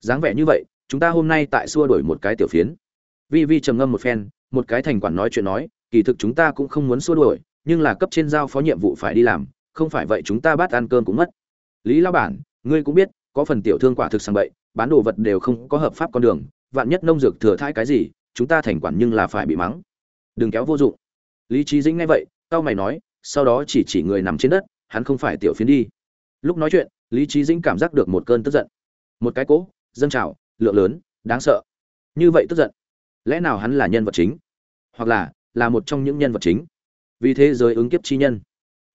Dáng vẻ như vậy, chúng ta hôm nay tại xua đổi một cái tiểu phiến. Vi vi trầm ngâm một phen, một cái thành quản nói chuyện nói, kỳ thực chúng ta cũng không muốn xua đuổi nhưng là cấp trên giao phó nhiệm vụ phải đi làm, không phải vậy chúng ta bắt ăn cơm cũng mất. Lý lão bản, ngươi cũng biết, có phần tiểu thương quả thực sang bậy, bán đồ vật đều không có hợp pháp con đường, vạn nhất nông dược thừa thãi cái gì, chúng ta thành quản nhưng là phải bị mắng. Đừng kéo vô dụng lý trí dĩnh nghe vậy tao mày nói, sau đó chỉ chỉ người nằm trên đất, hắn không phải tiểu phiến đi. Lúc nói chuyện, lý trí dĩnh cảm giác được một cơn tức giận. Một cái cỗ dâng trào, lượng lớn, đáng sợ. Như vậy tức giận, lẽ nào hắn là nhân vật chính? Hoặc là là một trong những nhân vật chính? Vì thế giới ứng kiếp chi nhân.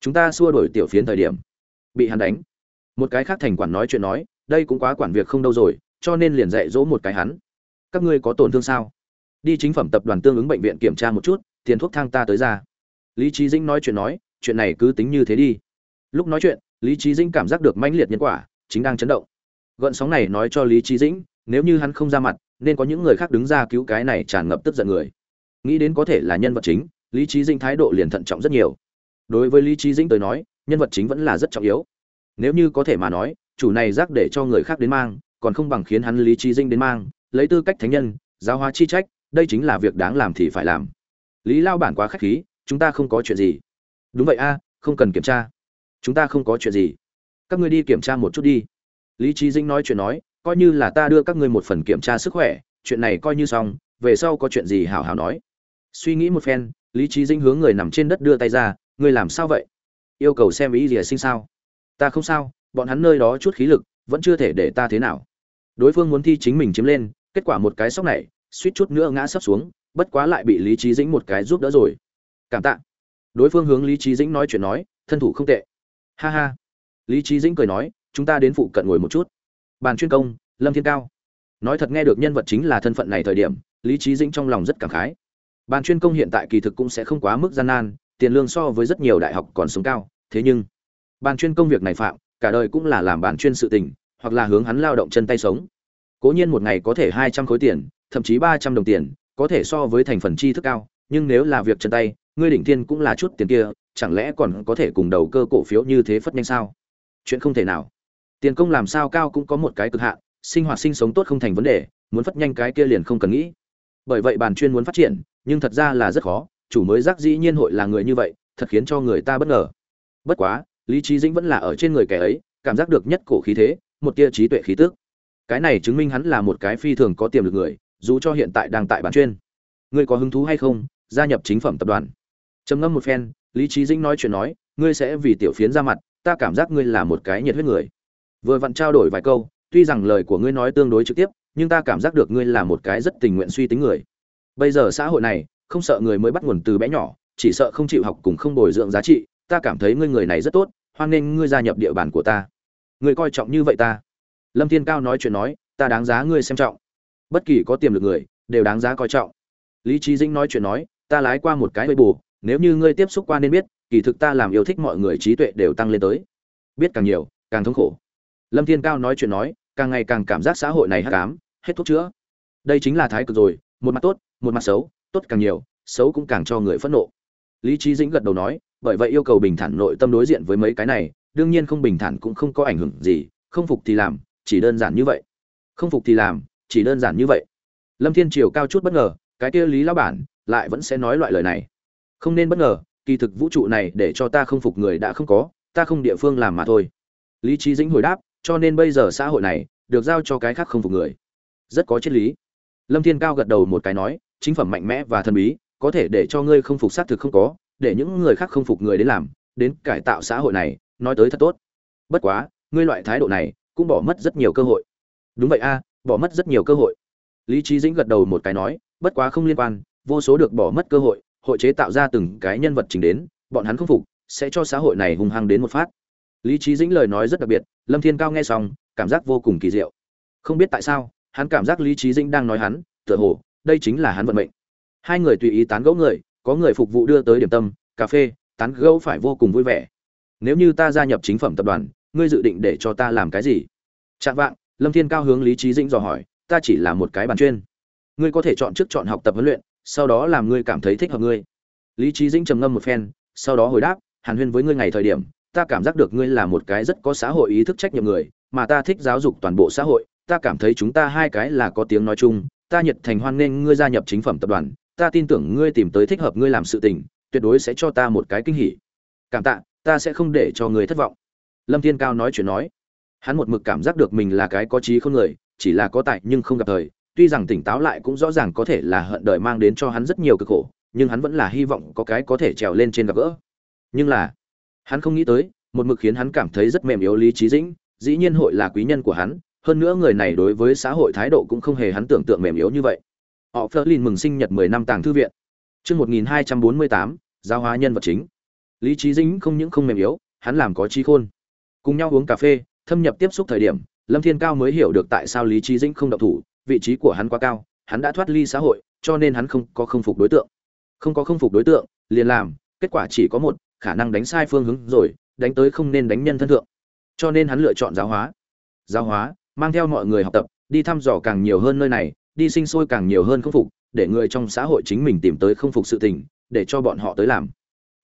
Chúng ta xua đổi tiểu phiến thời điểm, bị hắn đánh. Một cái khác thành quản nói chuyện nói, đây cũng quá quản việc không đâu rồi, cho nên liền dạy dỗ một cái hắn. Các ngươi có tổn thương sao? Đi chính phẩm tập đoàn tương ứng bệnh viện kiểm tra một chút tiền thuốc thang ta tới ra. Lý trí dĩnh nói chuyện nói, chuyện này cứ tính như thế đi. Lúc nói chuyện, lý trí dĩnh cảm giác được mãnh liệt nhân quả, chính đang chấn động. Gợn sóng này nói cho lý trí dĩnh, nếu như hắn không ra mặt, nên có những người khác đứng ra cứu cái này tràn ngập tức giận người. Nghĩ đến có thể là nhân vật chính, lý trí dĩnh thái độ liền thận trọng rất nhiều. Đối với lý trí dĩnh tới nói, nhân vật chính vẫn là rất trọng yếu. Nếu như có thể mà nói, chủ này rác để cho người khác đến mang, còn không bằng khiến hắn lý trí dĩnh đến mang, lấy tư cách thánh nhân, giáo hóa chi trách, đây chính là việc đáng làm thì phải làm lý lao bản quá khách khí, chúng ta không có chuyện gì. Đúng vậy a, không cần kiểm tra. Chúng ta không có chuyện gì. Các ngươi đi kiểm tra một chút đi. Lý trí dĩnh nói chuyện nói, coi như là ta đưa các ngươi một phần kiểm tra sức khỏe, chuyện này coi như xong, về sau có chuyện gì hảo hảo nói. Suy nghĩ một phen, lý trí dĩnh hướng người nằm trên đất đưa tay ra, ngươi làm sao vậy? Yêu cầu xem ý gì sinh sao? Ta không sao, bọn hắn nơi đó chút khí lực, vẫn chưa thể để ta thế nào. Đối phương muốn thi chính mình chiếm lên, kết quả một cái sốc này, suýt chút nữa ngã sấp xuống bất quá lại bị lý trí dĩnh một cái giúp đỡ rồi. Cảm tạ. Đối phương hướng lý trí dĩnh nói chuyện nói, thân thủ không tệ. Ha ha. Lý trí dĩnh cười nói, chúng ta đến phụ cận ngồi một chút. Bàn chuyên công, lâm thiên cao. Nói thật nghe được nhân vật chính là thân phận này thời điểm, lý trí dĩnh trong lòng rất cảm khái. Bàn chuyên công hiện tại kỳ thực cũng sẽ không quá mức gian nan, tiền lương so với rất nhiều đại học còn sống cao, thế nhưng bàn chuyên công việc này phạm, cả đời cũng là làm bàn chuyên sự tình, hoặc là hướng hắn lao động chân tay sống. Cố nhiên một ngày có thể hai trăm khối tiền, thậm chí ba trăm đồng tiền có thể so với thành phần chi thức cao, nhưng nếu là việc chân tay, ngươi đỉnh thiên cũng là chút tiền kia, chẳng lẽ còn có thể cùng đầu cơ cổ phiếu như thế phất nhanh sao? Chuyện không thể nào. Tiền công làm sao cao cũng có một cái cực hạn, sinh hoạt sinh sống tốt không thành vấn đề, muốn phất nhanh cái kia liền không cần nghĩ. Bởi vậy bàn chuyên muốn phát triển, nhưng thật ra là rất khó, chủ mới giác dĩ nhiên hội là người như vậy, thật khiến cho người ta bất ngờ. Bất quá, lý trí dĩnh vẫn là ở trên người kẻ ấy, cảm giác được nhất cổ khí thế, một tia trí tuệ khí tức. Cái này chứng minh hắn là một cái phi thường có tiềm lực người dù cho hiện tại đang tại bản chuyên. Ngươi có hứng thú hay không, gia nhập chính phẩm tập đoàn? Trầm ngâm một phen, lý trí dĩnh nói chuyện nói, ngươi sẽ vì tiểu phiến ra mặt, ta cảm giác ngươi là một cái nhiệt huyết người. Vừa vặn trao đổi vài câu, tuy rằng lời của ngươi nói tương đối trực tiếp, nhưng ta cảm giác được ngươi là một cái rất tình nguyện suy tính người. Bây giờ xã hội này, không sợ người mới bắt nguồn từ bé nhỏ, chỉ sợ không chịu học cùng không bồi dưỡng giá trị, ta cảm thấy ngươi người này rất tốt, hoan nghênh ngươi gia nhập địa bàn của ta. Ngươi coi trọng như vậy ta. Lâm thiên cao nói chuyện nói, ta đáng giá ngươi xem trọng bất kỳ có tiềm lực người, đều đáng giá coi trọng. Lý trí dĩnh nói chuyện nói, ta lái qua một cái hơi bù nếu như ngươi tiếp xúc qua nên biết, kỳ thực ta làm yêu thích mọi người trí tuệ đều tăng lên tới. Biết càng nhiều, càng thống khổ. Lâm thiên cao nói chuyện nói, càng ngày càng cảm giác xã hội này hắc ám, hết thuốc chữa. Đây chính là thái cực rồi, một mặt tốt, một mặt xấu, tốt càng nhiều, xấu cũng càng cho người phẫn nộ. Lý trí dĩnh gật đầu nói, bởi vậy yêu cầu bình thản nội tâm đối diện với mấy cái này, đương nhiên không bình thản cũng không có ảnh hưởng gì, không phục thì làm, chỉ đơn giản như vậy. Không phục thì làm chỉ đơn giản như vậy. Lâm thiên triều cao chút bất ngờ, cái kia lý lão bản lại vẫn sẽ nói loại lời này. Không nên bất ngờ, kỳ thực vũ trụ này để cho ta không phục người đã không có, ta không địa phương làm mà thôi. Lý trí dĩnh hồi đáp, cho nên bây giờ xã hội này được giao cho cái khác không phục người. Rất có triết lý. Lâm thiên cao gật đầu một cái nói, chính phẩm mạnh mẽ và thần bí, có thể để cho ngươi không phục xác thực không có, để những người khác không phục người đến làm, đến cải tạo xã hội này, nói tới thật tốt. Bất quá, ngươi loại thái độ này cũng bỏ mất rất nhiều cơ hội. Đúng vậy a bỏ mất rất nhiều cơ hội. Lý trí dĩnh gật đầu một cái nói, bất quá không liên quan, vô số được bỏ mất cơ hội hội chế tạo ra từng cái nhân vật chính đến, bọn hắn không phục, sẽ cho xã hội này hung hăng đến một phát. Lý trí dĩnh lời nói rất đặc biệt, lâm thiên cao nghe xong, cảm giác vô cùng kỳ diệu. Không biết tại sao, hắn cảm giác lý trí dĩnh đang nói hắn, tựa hồ, đây chính là hắn vận mệnh. Hai người tùy ý tán gẫu người, có người phục vụ đưa tới điểm tâm, cà phê, tán gẫu phải vô cùng vui vẻ. Nếu như ta gia nhập chính phẩm tập đoàn, ngươi dự định để cho ta làm cái gì? Chạm vạng lâm thiên cao hướng lý trí dĩnh dò hỏi, ta chỉ là một cái bàn chuyên. Ngươi có thể chọn trước chọn học tập huấn luyện, sau đó làm ngươi cảm thấy thích hợp ngươi. Lý trí dĩnh trầm ngâm một phen, sau đó hồi đáp, hàn huyên với ngươi ngày thời điểm, ta cảm giác được ngươi là một cái rất có xã hội ý thức trách nhiệm người, mà ta thích giáo dục toàn bộ xã hội. Ta cảm thấy chúng ta hai cái là có tiếng nói chung, ta nhiệt thành hoan nghênh ngươi gia nhập chính phẩm tập đoàn, ta tin tưởng ngươi tìm tới thích hợp ngươi làm sự tình, tuyệt đối sẽ cho ta một cái kinh hỉ. Cảm tạ, ta sẽ không để cho ngươi thất vọng. Lâm thiên cao nói chuyện nói hắn một mực cảm giác được mình là cái có trí không người chỉ là có tài nhưng không gặp thời tuy rằng tỉnh táo lại cũng rõ ràng có thể là hận đời mang đến cho hắn rất nhiều cực khổ nhưng hắn vẫn là hy vọng có cái có thể trèo lên trên gặp gỡ. Nhưng là hắn không nghĩ tới một mực khiến hắn cảm thấy rất mềm yếu lý trí dĩnh dĩ nhiên hội là quý nhân của hắn hơn nữa người này đối với xã hội thái độ cũng không hề hắn tưởng tượng mềm yếu như vậy. Họ phớt lên mừng sinh nhật 10 năm tàng thư viện. Chương 1248, giao hóa nhân vật chính. Lý trí dĩnh không những không mềm yếu hắn làm có trí khôn. Cùng nhau uống cà phê thâm nhập tiếp xúc thời điểm, lâm thiên cao mới hiểu được tại sao lý trí dĩnh không độc thủ, vị trí của hắn quá cao, hắn đã thoát ly xã hội, cho nên hắn không có không phục đối tượng. Không có không phục đối tượng, liền làm, kết quả chỉ có một, khả năng đánh sai phương hướng rồi, đánh tới không nên đánh nhân thân thượng. Cho nên hắn lựa chọn giáo hóa. Giáo hóa, mang theo mọi người học tập, đi thăm dò càng nhiều hơn nơi này, đi sinh sôi càng nhiều hơn không phục, để người trong xã hội chính mình tìm tới không phục sự tình, để cho bọn họ tới làm.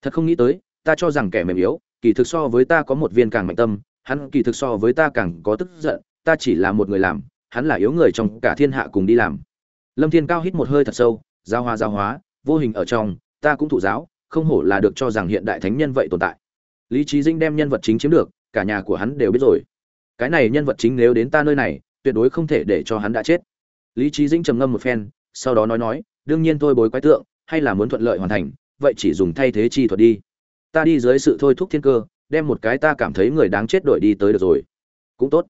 Thật không nghĩ tới, ta cho rằng kẻ mềm yếu, kỳ thực so với ta có một viên càng mạnh tâm hắn kỳ thực so với ta càng có tức giận, ta chỉ là một người làm, hắn là yếu người trong cả thiên hạ cùng đi làm. Lâm thiên cao hít một hơi thật sâu, giao hóa giao hóa, vô hình ở trong, ta cũng thụ giáo, không hổ là được cho rằng hiện đại thánh nhân vậy tồn tại. Lý trí dinh đem nhân vật chính chiếm được, cả nhà của hắn đều biết rồi. Cái này nhân vật chính nếu đến ta nơi này, tuyệt đối không thể để cho hắn đã chết. Lý trí dinh trầm ngâm một phen, sau đó nói nói, đương nhiên tôi bối quái tượng, hay là muốn thuận lợi hoàn thành, vậy chỉ dùng thay thế chi thuật đi. Ta đi dưới sự thôi thúc thiên cơ đem một cái ta cảm thấy người đáng chết đổi đi tới được rồi. Cũng tốt.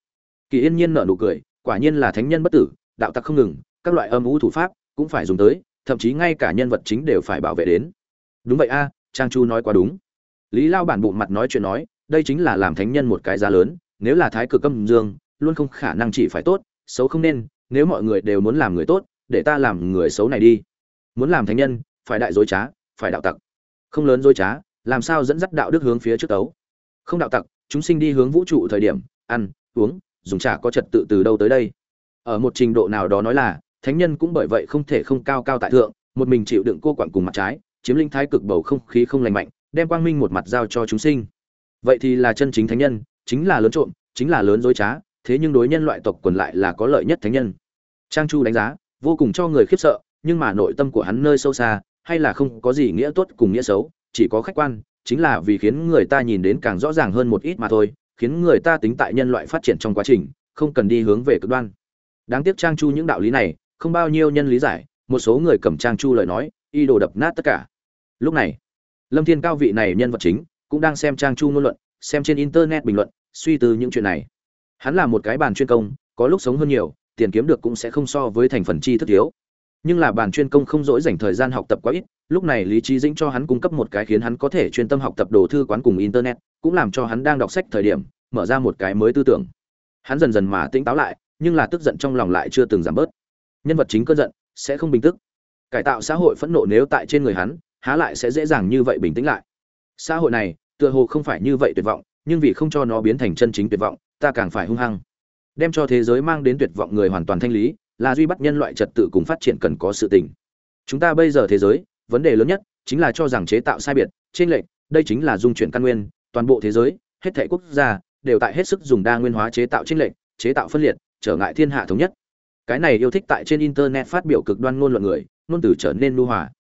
Kỳ yên nhiên nở nụ cười, quả nhiên là thánh nhân bất tử, đạo tặc không ngừng, các loại âm u thủ pháp cũng phải dùng tới, thậm chí ngay cả nhân vật chính đều phải bảo vệ đến. Đúng vậy a, trang chu nói quá đúng. Lý lao bản bụng mặt nói chuyện nói, đây chính là làm thánh nhân một cái giá lớn, nếu là thái cực âm dương, luôn không khả năng chỉ phải tốt, xấu không nên, nếu mọi người đều muốn làm người tốt, để ta làm người xấu này đi. Muốn làm thánh nhân, phải đại dối trá, phải đạo tặc. Không lớn dối trá, làm sao dẫn dắt đạo đức hướng phía trước tấu? Không đạo tặc, chúng sinh đi hướng vũ trụ thời điểm, ăn, uống, dùng trà có trật tự từ đâu tới đây? Ở một trình độ nào đó nói là, thánh nhân cũng bởi vậy không thể không cao cao tại thượng, một mình chịu đựng cô quặn cùng mặt trái, chiếm linh thái cực bầu không khí không lành mạnh, đem quang minh một mặt giao cho chúng sinh. Vậy thì là chân chính thánh nhân, chính là lớn trộm, chính là lớn dối trá, thế nhưng đối nhân loại tộc quần lại là có lợi nhất thánh nhân. Trang chu đánh giá, vô cùng cho người khiếp sợ, nhưng mà nội tâm của hắn nơi sâu xa, hay là không có gì nghĩa tốt cùng nghĩa xấu, chỉ có khách quan chính là vì khiến người ta nhìn đến càng rõ ràng hơn một ít mà thôi, khiến người ta tính tại nhân loại phát triển trong quá trình, không cần đi hướng về cực đoan. Đáng tiếc trang chu những đạo lý này, không bao nhiêu nhân lý giải, một số người cầm trang chu lời nói y đồ đập nát tất cả. Lúc này, lâm thiên cao vị này nhân vật chính, cũng đang xem trang chu ngôn luận, xem trên internet bình luận, suy tư những chuyện này. Hắn là một cái bàn chuyên công, có lúc sống hơn nhiều, tiền kiếm được cũng sẽ không so với thành phần chi thức thiếu nhưng là bàn chuyên công không dỗi dành thời gian học tập quá ít, lúc này lý trí dĩnh cho hắn cung cấp một cái khiến hắn có thể chuyên tâm học tập đồ thư quán cùng internet, cũng làm cho hắn đang đọc sách thời điểm, mở ra một cái mới tư tưởng. Hắn dần dần mà tỉnh táo lại, nhưng là tức giận trong lòng lại chưa từng giảm bớt. Nhân vật chính cơn giận, sẽ không bình tức. Cải tạo xã hội phẫn nộ nếu tại trên người hắn, há lại sẽ dễ dàng như vậy bình tĩnh lại. Xã hội này, tựa hồ không phải như vậy tuyệt vọng, nhưng vì không cho nó biến thành chân chính tuyệt vọng, ta càng phải hung hăng. Đem cho thế giới mang đến tuyệt vọng người hoàn toàn thanh lý là duy bắt nhân loại trật tự cùng phát triển cần có sự tình. Chúng ta bây giờ thế giới, vấn đề lớn nhất chính là cho rằng chế tạo sai biệt trên lệnh đây chính là dung chuyển căn nguyên, toàn bộ thế giới, hết thảy quốc gia đều tại hết sức dùng đa nguyên hóa chế tạo trên lệnh chế tạo phân liệt, trở ngại thiên hạ thống nhất. Cái này yêu thích tại trên internet phát biểu cực đoan ngôn luận người, ngôn từ trở nên nhu hòa.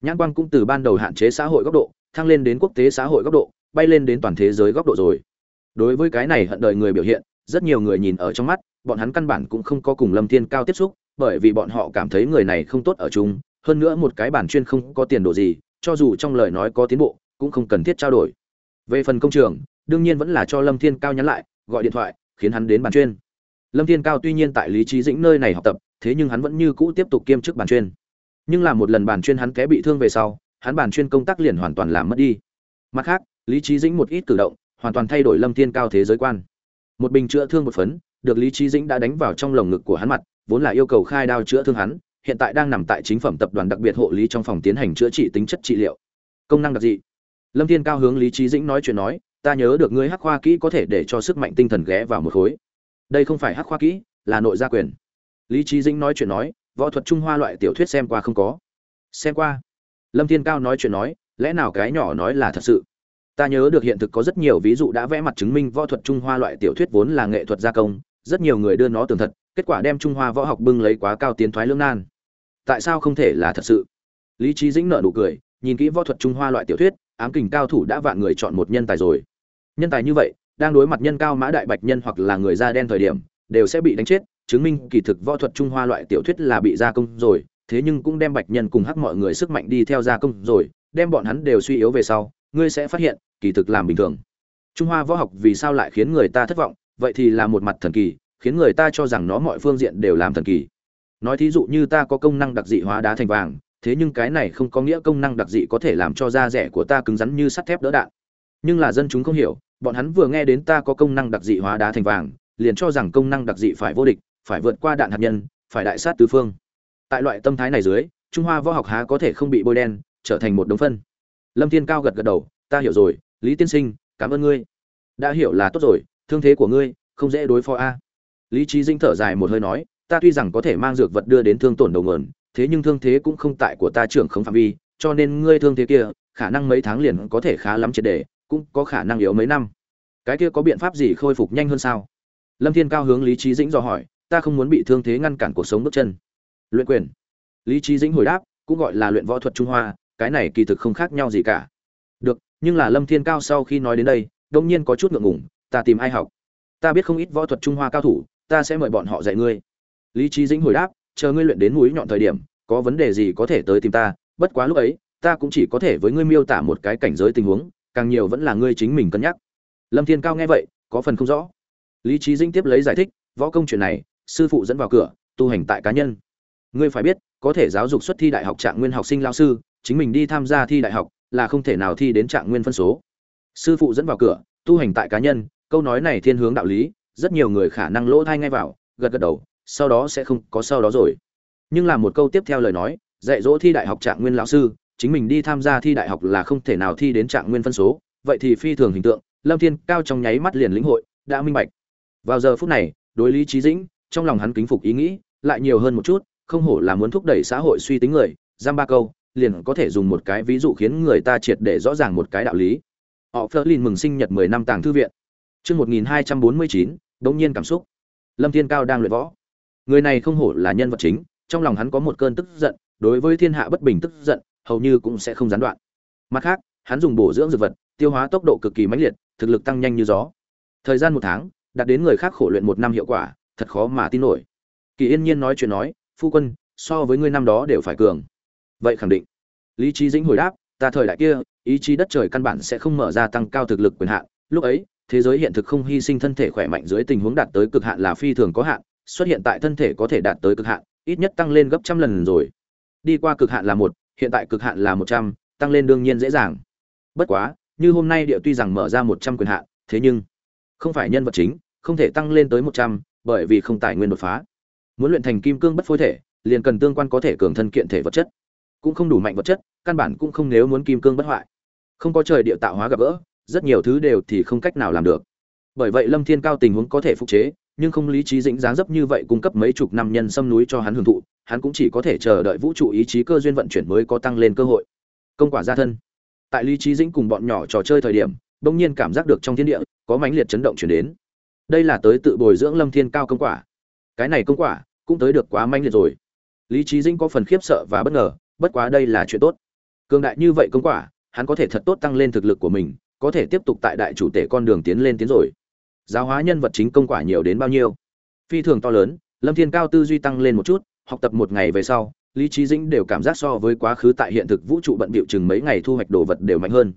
Nhãn quang cũng từ ban đầu hạn chế xã hội góc độ, thăng lên đến quốc tế xã hội góc độ, bay lên đến toàn thế giới góc độ rồi. Đối với cái này hận đời người biểu hiện rất nhiều người nhìn ở trong mắt, bọn hắn căn bản cũng không có cùng lâm thiên cao tiếp xúc, bởi vì bọn họ cảm thấy người này không tốt ở chung, hơn nữa một cái bản chuyên không có tiền đồ gì, cho dù trong lời nói có tiến bộ, cũng không cần thiết trao đổi. Về phần công trường, đương nhiên vẫn là cho lâm thiên cao nhắn lại, gọi điện thoại, khiến hắn đến bản chuyên. Lâm thiên cao tuy nhiên tại lý trí dĩnh nơi này học tập, thế nhưng hắn vẫn như cũ tiếp tục kiêm chức bản chuyên. Nhưng là một lần bản chuyên hắn té bị thương về sau, hắn bản chuyên công tác liền hoàn toàn làm mất đi. Mặt khác, lý trí dĩnh một ít cử động, hoàn toàn thay đổi lâm thiên cao thế giới quan một bình chữa thương một phấn, được lý trí dĩnh đã đánh vào trong lồng ngực của hắn mặt, vốn là yêu cầu khai đao chữa thương hắn, hiện tại đang nằm tại chính phẩm tập đoàn đặc biệt hộ lý trong phòng tiến hành chữa trị tính chất trị liệu. Công năng đặc dị. Lâm thiên cao hướng lý trí dĩnh nói chuyện nói, ta nhớ được ngươi hắc khoa kỹ có thể để cho sức mạnh tinh thần ghé vào một khối. Đây không phải hắc khoa kỹ, là nội gia quyền. Lý trí dĩnh nói chuyện nói, võ thuật trung hoa loại tiểu thuyết xem qua không có? Xem qua. Lâm thiên cao nói chuyện nói, lẽ nào cái nhỏ nói là thật sự? Ta nhớ được hiện thực có rất nhiều ví dụ đã vẽ mặt chứng minh võ thuật trung hoa loại tiểu thuyết vốn là nghệ thuật gia công, rất nhiều người đưa nó tường thật, kết quả đem trung hoa võ học bưng lấy quá cao tiến thoái lưỡng nan. Tại sao không thể là thật sự? Lý trí dĩnh nợ nụ cười, nhìn kỹ võ thuật trung hoa loại tiểu thuyết, ám kình cao thủ đã vạn người chọn một nhân tài rồi. Nhân tài như vậy, đang đối mặt nhân cao mã đại bạch nhân hoặc là người da đen thời điểm, đều sẽ bị đánh chết, chứng minh kỳ thực võ thuật trung hoa loại tiểu thuyết là bị gia công rồi, thế nhưng cũng đem bạch nhân cùng hắc mọi người sức mạnh đi theo gia công rồi, đem bọn hắn đều suy yếu về sau ngươi sẽ phát hiện, kỳ thực làm bình thường. Trung hoa võ học vì sao lại khiến người ta thất vọng? Vậy thì là một mặt thần kỳ, khiến người ta cho rằng nó mọi phương diện đều làm thần kỳ. Nói thí dụ như ta có công năng đặc dị hóa đá thành vàng, thế nhưng cái này không có nghĩa công năng đặc dị có thể làm cho da rẻ của ta cứng rắn như sắt thép đỡ đạn. Nhưng là dân chúng không hiểu, bọn hắn vừa nghe đến ta có công năng đặc dị hóa đá thành vàng, liền cho rằng công năng đặc dị phải vô địch, phải vượt qua đạn hạt nhân, phải đại sát tứ phương. Tại loại tâm thái này dưới, trung hoa võ học há có thể không bị bôi đen, trở thành một đống phân lâm thiên cao gật gật đầu, ta hiểu rồi, lý tiên sinh, cảm ơn ngươi. Đã hiểu là tốt rồi, thương thế của ngươi không dễ đối phó a. Lý trí dinh thở dài một hơi nói, ta tuy rằng có thể mang dược vật đưa đến thương tổn đầu nguồn, thế nhưng thương thế cũng không tại của ta trưởng không phạm vi, cho nên ngươi thương thế kia, khả năng mấy tháng liền có thể khá lắm triệt đề cũng có khả năng yếu mấy năm. Cái kia có biện pháp gì khôi phục nhanh hơn sao? Lâm thiên cao hướng lý trí dĩnh dò hỏi, ta không muốn bị thương thế ngăn cản cuộc sống bước chân. Luyện quyền. Lý trí dĩnh hồi đáp, cũng gọi là luyện võ thuật trung hoa cái này kỳ thực không khác nhau gì cả. Được, nhưng là lâm thiên cao sau khi nói đến đây đông nhiên có chút ngượng ngùng, ta tìm ai học? Ta biết không ít võ thuật trung hoa cao thủ, ta sẽ mời bọn họ dạy ngươi. Lý trí dĩnh hồi đáp, chờ ngươi luyện đến núi nhọn thời điểm, có vấn đề gì có thể tới tìm ta, bất quá lúc ấy, ta cũng chỉ có thể với ngươi miêu tả một cái cảnh giới tình huống, càng nhiều vẫn là ngươi chính mình cân nhắc. Lâm thiên cao nghe vậy, có phần không rõ. Lý trí dĩnh tiếp lấy giải thích, võ công chuyện này, sư phụ dẫn vào cửa, tu hành tại cá nhân. Ngươi phải biết, có thể giáo dục xuất thi đại học trạng nguyên học sinh lao sư chính mình đi tham gia thi đại học là không thể nào thi đến trạng nguyên phân số. Sư phụ dẫn vào cửa, tu hành tại cá nhân, câu nói này thiên hướng đạo lý, rất nhiều người khả năng lỗ thai ngay vào, gật gật đầu, sau đó sẽ không có sau đó rồi. Nhưng là một câu tiếp theo lời nói, dạy dỗ thi đại học trạng nguyên lão sư, chính mình đi tham gia thi đại học là không thể nào thi đến trạng nguyên phân số, vậy thì phi thường hình tượng, lâm thiên cao trong nháy mắt liền lĩnh hội, đã minh bạch. Vào giờ phút này, đối lý trí dĩnh, trong lòng hắn kính phục ý nghĩ, lại nhiều hơn một chút, không hổ là muốn thúc đẩy xã hội suy tính người, giam ba câu liền có thể dùng một cái ví dụ khiến người ta triệt để rõ ràng một cái đạo lý họ phớt lên mừng sinh nhật 10 năm tàng thư viện Chương 1249, đống nhiên cảm xúc. Lâm Thiên Cao đang luyện võ. Người này không hổ là nhân vật chính, trong lòng hắn có một cơn tức giận, đối với thiên hạ bất bình tức giận, hầu như cũng sẽ không gián đoạn. Mặt khác, hắn dùng bổ dưỡng dược vật, tiêu hóa tốc độ cực kỳ mãnh liệt, thực lực tăng nhanh như gió. Thời gian một tháng, đạt đến người khác khổ luyện một năm hiệu quả, thật khó mà tin nổi. Kỳ Yên Nhiên nói chuyện nói, "Phu quân, so với ngươi năm đó đều phải cường." Vậy khẳng định. Lý trí Dĩnh hồi đáp, "Ta thời đại kia, ý chí đất trời căn bản sẽ không mở ra tăng cao thực lực quyền hạn, lúc ấy, thế giới hiện thực không hy sinh thân thể khỏe mạnh dưới tình huống đạt tới cực hạn là phi thường có hạn, xuất hiện tại thân thể có thể đạt tới cực hạn, ít nhất tăng lên gấp trăm lần rồi. Đi qua cực hạn là một, hiện tại cực hạn là một trăm, tăng lên đương nhiên dễ dàng. Bất quá, như hôm nay địa tuy rằng mở ra một trăm quyền hạn, thế nhưng không phải nhân vật chính, không thể tăng lên tới một trăm, bởi vì không tài nguyên đột phá. Muốn luyện thành kim cương bất phôi thể, liền cần tương quan có thể cường thân kiện thể vật chất, cũng không đủ mạnh vật chất, căn bản cũng không nếu muốn kim cương bất hoại. Không có trời địa tạo hóa gặp gỡ, rất nhiều thứ đều thì không cách nào làm được. Bởi vậy lâm thiên cao tình huống có thể phục chế nhưng không lý trí dĩnh dáng dấp như vậy cung cấp mấy chục năm nhân xâm núi cho hắn hưởng thụ hắn cũng chỉ có thể chờ đợi vũ trụ ý chí cơ duyên vận chuyển mới có tăng lên cơ hội. Công quả gia thân. Tại lý trí dĩnh cùng bọn nhỏ trò chơi thời điểm bỗng nhiên cảm giác được trong thiên địa có mãnh liệt chấn động chuyển đến. Đây là tới tự bồi dưỡng lâm thiên cao công quả. Cái này công quả cũng tới được quá mãnh liệt rồi. Lý trí dĩnh có phần khiếp sợ và bất ngờ bất quá đây là chuyện tốt. Cường đại như vậy công quả, hắn có thể thật tốt tăng lên thực lực của mình, có thể tiếp tục tại đại chủ tể con đường tiến lên tiến rồi. Giáo hóa nhân vật chính công quả nhiều đến bao nhiêu? Phi thường to lớn, lâm thiên cao tư duy tăng lên một chút, học tập một ngày về sau, lý trí dĩnh đều cảm giác so với quá khứ tại hiện thực vũ trụ bận bịu chừng mấy ngày thu hoạch đồ vật đều mạnh hơn.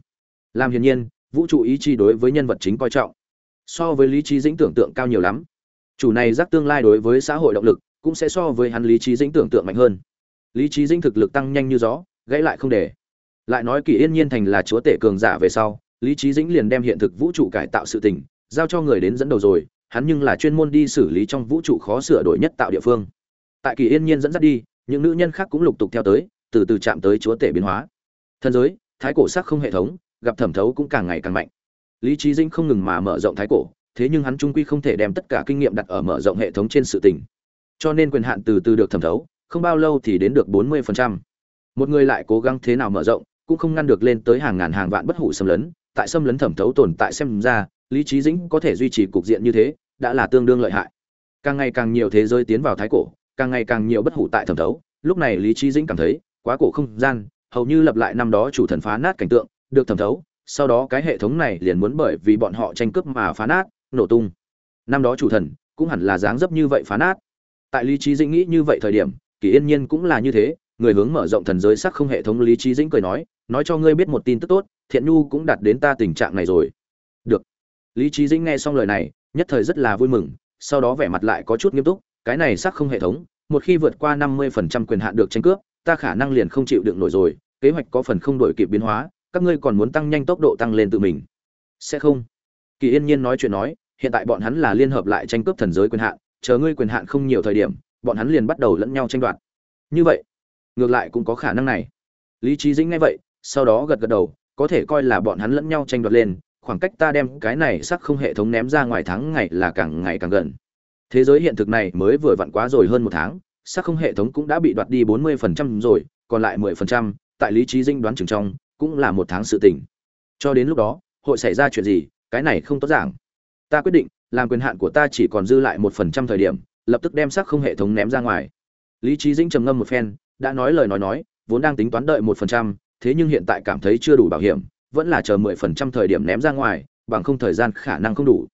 Làm hiển nhiên, vũ trụ ý chi đối với nhân vật chính coi trọng. So với lý trí dĩnh tưởng tượng cao nhiều lắm. Chủ này giác tương lai đối với xã hội động lực, cũng sẽ so với hắn lý trí dĩnh tưởng tượng mạnh hơn lý trí dinh thực lực tăng nhanh như gió, gãy lại không để. Lại nói kỳ yên nhiên thành là chúa tể cường giả về sau, lý trí dĩnh liền đem hiện thực vũ trụ cải tạo sự tình, giao cho người đến dẫn đầu rồi, hắn nhưng là chuyên môn đi xử lý trong vũ trụ khó sửa đổi nhất tạo địa phương. Tại kỳ yên nhiên dẫn dắt đi, những nữ nhân khác cũng lục tục theo tới, từ từ chạm tới chúa tể biến hóa. Thân giới, thái cổ sắc không hệ thống, gặp thẩm thấu cũng càng ngày càng mạnh. Lý trí dĩnh không ngừng mà mở rộng thái cổ, thế nhưng hắn trung quy không thể đem tất cả kinh nghiệm đặt ở mở rộng hệ thống trên sự tình. Cho nên quyền hạn từ từ được thẩm thấu không bao lâu thì đến được bốn mươi phần trăm. một người lại cố gắng thế nào mở rộng, cũng không ngăn được lên tới hàng ngàn hàng vạn bất hủ xâm lấn, tại xâm lấn thẩm thấu tồn tại xem ra, lý trí dĩnh có thể duy trì cục diện như thế, đã là tương đương lợi hại. Càng ngày càng nhiều thế giới tiến vào thái cổ, càng ngày càng nhiều bất hủ tại thẩm thấu, lúc này lý trí dĩnh cảm thấy, quá cổ không gian, hầu như lập lại năm đó chủ thần phá nát cảnh tượng, được thẩm thấu, sau đó cái hệ thống này liền muốn bởi vì bọn họ tranh cướp mà phá nát, nổ tung. Năm đó chủ thần, cũng hẳn là dáng dấp như vậy phá nát. Tại lý trí dĩnh nghĩ như vậy thời điểm kỳ yên nhiên cũng là như thế, người hướng mở rộng thần giới sắc không hệ thống lý trí dĩnh cười nói nói cho ngươi biết một tin tức tốt, thiện nhu cũng đạt đến ta tình trạng này rồi. Được. Lý trí dĩnh nghe xong lời này, nhất thời rất là vui mừng, sau đó vẻ mặt lại có chút nghiêm túc, cái này sắc không hệ thống, một khi vượt qua năm mươi phần trăm quyền hạn được tranh cướp, ta khả năng liền không chịu đựng nổi rồi, kế hoạch có phần không đổi kịp biến hóa, các ngươi còn muốn tăng nhanh tốc độ tăng lên tự mình. Sẽ không. Kỳ yên nhiên nói chuyện nói, hiện tại bọn hắn là liên hợp lại tranh cướp thần giới quyền hạn, chờ ngươi quyền hạn không nhiều thời điểm bọn hắn liền bắt đầu lẫn nhau tranh đoạt. Như vậy, ngược lại cũng có khả năng này. Lý trí dĩnh nghe vậy, sau đó gật gật đầu, có thể coi là bọn hắn lẫn nhau tranh đoạt lên, khoảng cách ta đem cái này sắc không hệ thống ném ra ngoài tháng ngày là càng ngày càng gần. Thế giới hiện thực này mới vừa vặn quá rồi hơn một tháng sắc không hệ thống cũng đã bị đoạt đi bốn mươi phần trăm rồi, còn lại mười phần trăm, tại lý trí dinh đoán chừng trong, cũng là một tháng sự tỉnh cho đến lúc đó, hội xảy ra chuyện gì, cái này không tốt giảng. Ta quyết định, làm quyền hạn của ta chỉ còn dư lại một phần trăm thời điểm lập tức đem sắc không hệ thống ném ra ngoài. Lý trí dĩnh trầm ngâm một phen, đã nói lời nói nói, vốn đang tính toán đợi một phần trăm, thế nhưng hiện tại cảm thấy chưa đủ bảo hiểm, vẫn là chờ mười phần trăm thời điểm ném ra ngoài, bằng không thời gian khả năng không đủ.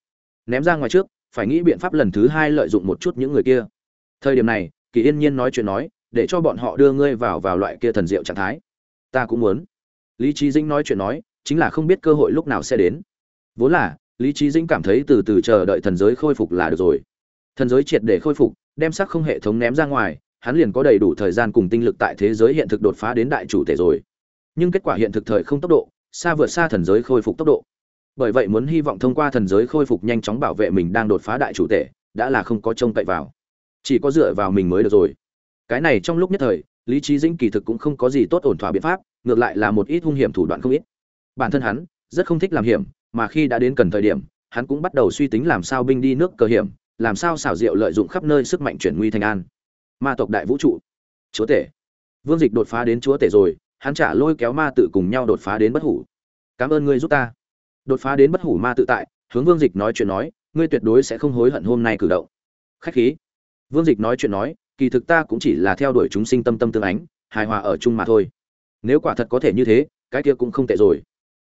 Ném ra ngoài trước, phải nghĩ biện pháp lần thứ hai lợi dụng một chút những người kia. Thời điểm này, kỳ yên nhiên nói chuyện nói, để cho bọn họ đưa ngươi vào vào loại kia thần diệu trạng thái. Ta cũng muốn. Lý trí dĩnh nói chuyện nói, chính là không biết cơ hội lúc nào sẽ đến. Vốn là, lý trí dĩnh cảm thấy từ từ chờ đợi thần giới khôi phục là được rồi thần giới triệt để khôi phục, đem sắc không hệ thống ném ra ngoài, hắn liền có đầy đủ thời gian cùng tinh lực tại thế giới hiện thực đột phá đến đại chủ thể rồi. Nhưng kết quả hiện thực thời không tốc độ, xa vượt xa thần giới khôi phục tốc độ. Bởi vậy muốn hy vọng thông qua thần giới khôi phục nhanh chóng bảo vệ mình đang đột phá đại chủ thể, đã là không có trông cậy vào. Chỉ có dựa vào mình mới được rồi. Cái này trong lúc nhất thời, lý trí dĩnh kỳ thực cũng không có gì tốt ổn thỏa biện pháp, ngược lại là một ít hung hiểm thủ đoạn không ít. Bản thân hắn, rất không thích làm hiểm, mà khi đã đến cần thời điểm, hắn cũng bắt đầu suy tính làm sao binh đi nước cờ hiểm làm sao xảo diệu lợi dụng khắp nơi sức mạnh chuyển nguy thành an? Ma tộc đại vũ trụ. Chúa tể. Vương dịch đột phá đến chúa tể rồi, hắn trả lôi kéo ma tự cùng nhau đột phá đến bất hủ. Cảm ơn ngươi giúp ta. Đột phá đến bất hủ ma tự tại, hướng vương dịch nói chuyện nói, ngươi tuyệt đối sẽ không hối hận hôm nay cử động. Khách khí. Vương dịch nói chuyện nói, kỳ thực ta cũng chỉ là theo đuổi chúng sinh tâm tâm tương ánh, hài hòa ở chung mà thôi. Nếu quả thật có thể như thế, cái kia cũng không tệ rồi.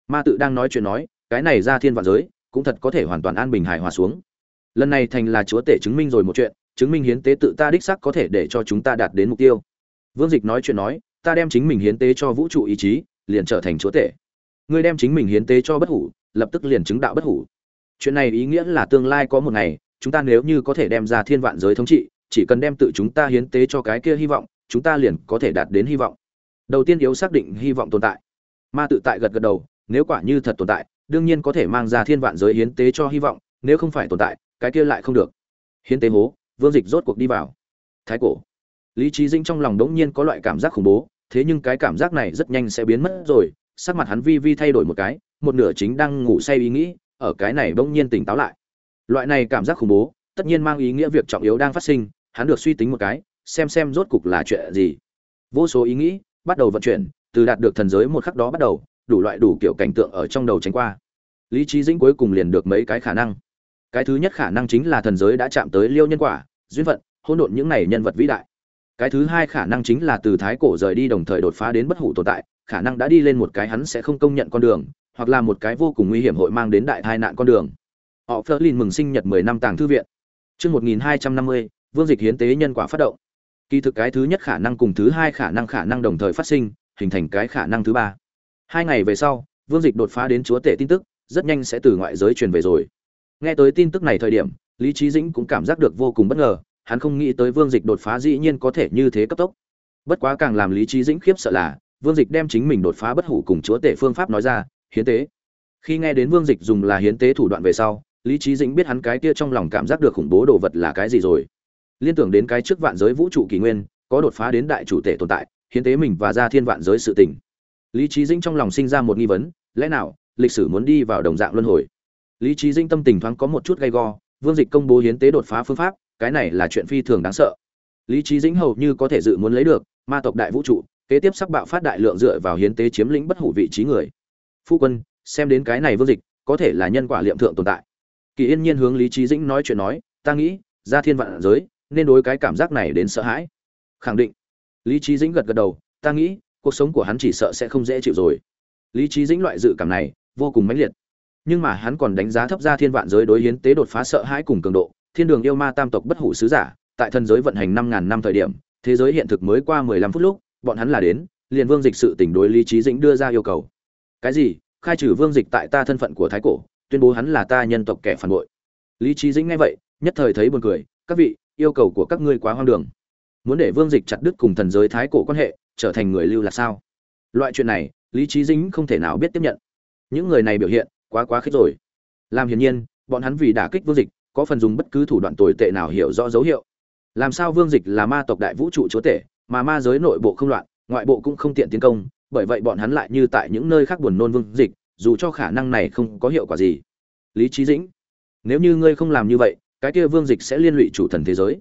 Ma tự đang nói chuyện nói, cái này ra thiên vạn giới, cũng thật có thể hoàn toàn an bình hài hòa xuống lần này thành là chúa tể chứng minh rồi một chuyện, chứng minh hiến tế tự ta đích sắc có thể để cho chúng ta đạt đến mục tiêu. Vương dịch nói chuyện nói, ta đem chính mình hiến tế cho vũ trụ ý chí, liền trở thành chúa tể. Ngươi đem chính mình hiến tế cho bất hủ, lập tức liền chứng đạo bất hủ. Chuyện này ý nghĩa là tương lai có một ngày, chúng ta nếu như có thể đem ra thiên vạn giới thống trị, chỉ cần đem tự chúng ta hiến tế cho cái kia hy vọng, chúng ta liền có thể đạt đến hy vọng. Đầu tiên yếu xác định hy vọng tồn tại. Ma tự tại gật gật đầu, nếu quả như thật tồn tại, đương nhiên có thể mang ra thiên vạn giới hiến tế cho hy vọng, nếu không phải tồn tại cái kia lại không được. Hiến tế hố, vương dịch rốt cuộc đi vào. Thái cổ. Lý trí dinh trong lòng đống nhiên có loại cảm giác khủng bố, thế nhưng cái cảm giác này rất nhanh sẽ biến mất rồi, sắc mặt hắn vi vi thay đổi một cái, một nửa chính đang ngủ say ý nghĩ, ở cái này bỗng nhiên tỉnh táo lại. Loại này cảm giác khủng bố, tất nhiên mang ý nghĩa việc trọng yếu đang phát sinh, hắn được suy tính một cái, xem xem rốt cục là chuyện gì. Vô số ý nghĩ bắt đầu vận chuyển, từ đạt được thần giới một khắc đó bắt đầu, đủ loại đủ kiểu cảnh tượng ở trong đầu tránh qua. Lý trí dĩnh cuối cùng liền được mấy cái khả năng cái thứ nhất khả năng chính là thần giới đã chạm tới liêu nhân quả duyên vận, hỗn độn những này nhân vật vĩ đại. Cái thứ hai khả năng chính là từ thái cổ rời đi đồng thời đột phá đến bất hủ tồn tại khả năng đã đi lên một cái hắn sẽ không công nhận con đường hoặc là một cái vô cùng nguy hiểm hội mang đến đại tai nạn con đường. Họ phớt lên mừng sinh nhật 10 năm tàng thư viện. Chương 1250, vương dịch hiến tế nhân quả phát động. Kỳ thực cái thứ nhất khả năng cùng thứ hai khả năng khả năng đồng thời phát sinh hình thành cái khả năng thứ ba. Hai ngày về sau vương dịch đột phá đến chúa tể tin tức rất nhanh sẽ từ ngoại giới truyền về rồi nghe tới tin tức này thời điểm, lý trí dĩnh cũng cảm giác được vô cùng bất ngờ, hắn không nghĩ tới vương dịch đột phá dĩ nhiên có thể như thế cấp tốc. Bất quá càng làm lý trí dĩnh khiếp sợ là, vương dịch đem chính mình đột phá bất hủ cùng chúa tể phương pháp nói ra, hiến tế. Khi nghe đến vương dịch dùng là hiến tế thủ đoạn về sau, lý trí dĩnh biết hắn cái kia trong lòng cảm giác được khủng bố đồ vật là cái gì rồi. Liên tưởng đến cái trước vạn giới vũ trụ kỷ nguyên, có đột phá đến đại chủ tể tồn tại, hiến tế mình và ra thiên vạn giới sự tình. Lý trí dĩnh trong lòng sinh ra một nghi vấn, lẽ nào, lịch sử muốn đi vào đồng dạng luân hồi? Lý trí dinh tâm tình thoáng có một chút gay go, vương dịch công bố hiến tế đột phá phương pháp, cái này là chuyện phi thường đáng sợ. Lý trí dĩnh hầu như có thể dự muốn lấy được, ma tộc đại vũ trụ, kế tiếp sắc bạo phát đại lượng dựa vào hiến tế chiếm lĩnh bất hủ vị trí người. Phu quân, xem đến cái này vương dịch, có thể là nhân quả liệm thượng tồn tại. Kỳ yên nhiên hướng lý trí dĩnh nói chuyện nói, ta nghĩ, ra thiên vạn giới, nên đối cái cảm giác này đến sợ hãi. Khẳng định. Lý trí dĩnh gật gật đầu, ta nghĩ, cuộc sống của hắn chỉ sợ sẽ không dễ chịu rồi. Lý trí dĩnh loại dự cảm này, vô cùng mãnh liệt nhưng mà hắn còn đánh giá thấp ra thiên vạn giới đối hiến tế đột phá sợ hãi cùng cường độ, thiên đường yêu ma tam tộc bất hủ sứ giả, tại thần giới vận hành năm ngàn năm thời điểm, thế giới hiện thực mới qua mười lăm phút lúc, bọn hắn là đến, liền vương dịch sự tỉnh đối lý trí dĩnh đưa ra yêu cầu. Cái gì? Khai trừ vương dịch tại ta thân phận của thái cổ, tuyên bố hắn là ta nhân tộc kẻ phản bội. Lý trí dĩnh nghe vậy, nhất thời thấy buồn cười, các vị, yêu cầu của các ngươi quá hoang đường. Muốn để vương dịch chặt đứt cùng thần giới thái cổ quan hệ, trở thành người lưu là sao? Loại chuyện này, lý trí dĩnh không thể nào biết tiếp nhận. Những người này biểu hiện quá quá khích rồi. Làm hiển nhiên, bọn hắn vì đả kích vương dịch, có phần dùng bất cứ thủ đoạn tồi tệ nào hiểu rõ dấu hiệu. Làm sao vương dịch là ma tộc đại vũ trụ chúa tể, mà ma giới nội bộ không loạn, ngoại bộ cũng không tiện tiến công, bởi vậy bọn hắn lại như tại những nơi khác buồn nôn vương dịch, dù cho khả năng này không có hiệu quả gì. Lý trí dĩnh, nếu như ngươi không làm như vậy, cái kia vương dịch sẽ liên lụy chủ thần thế giới.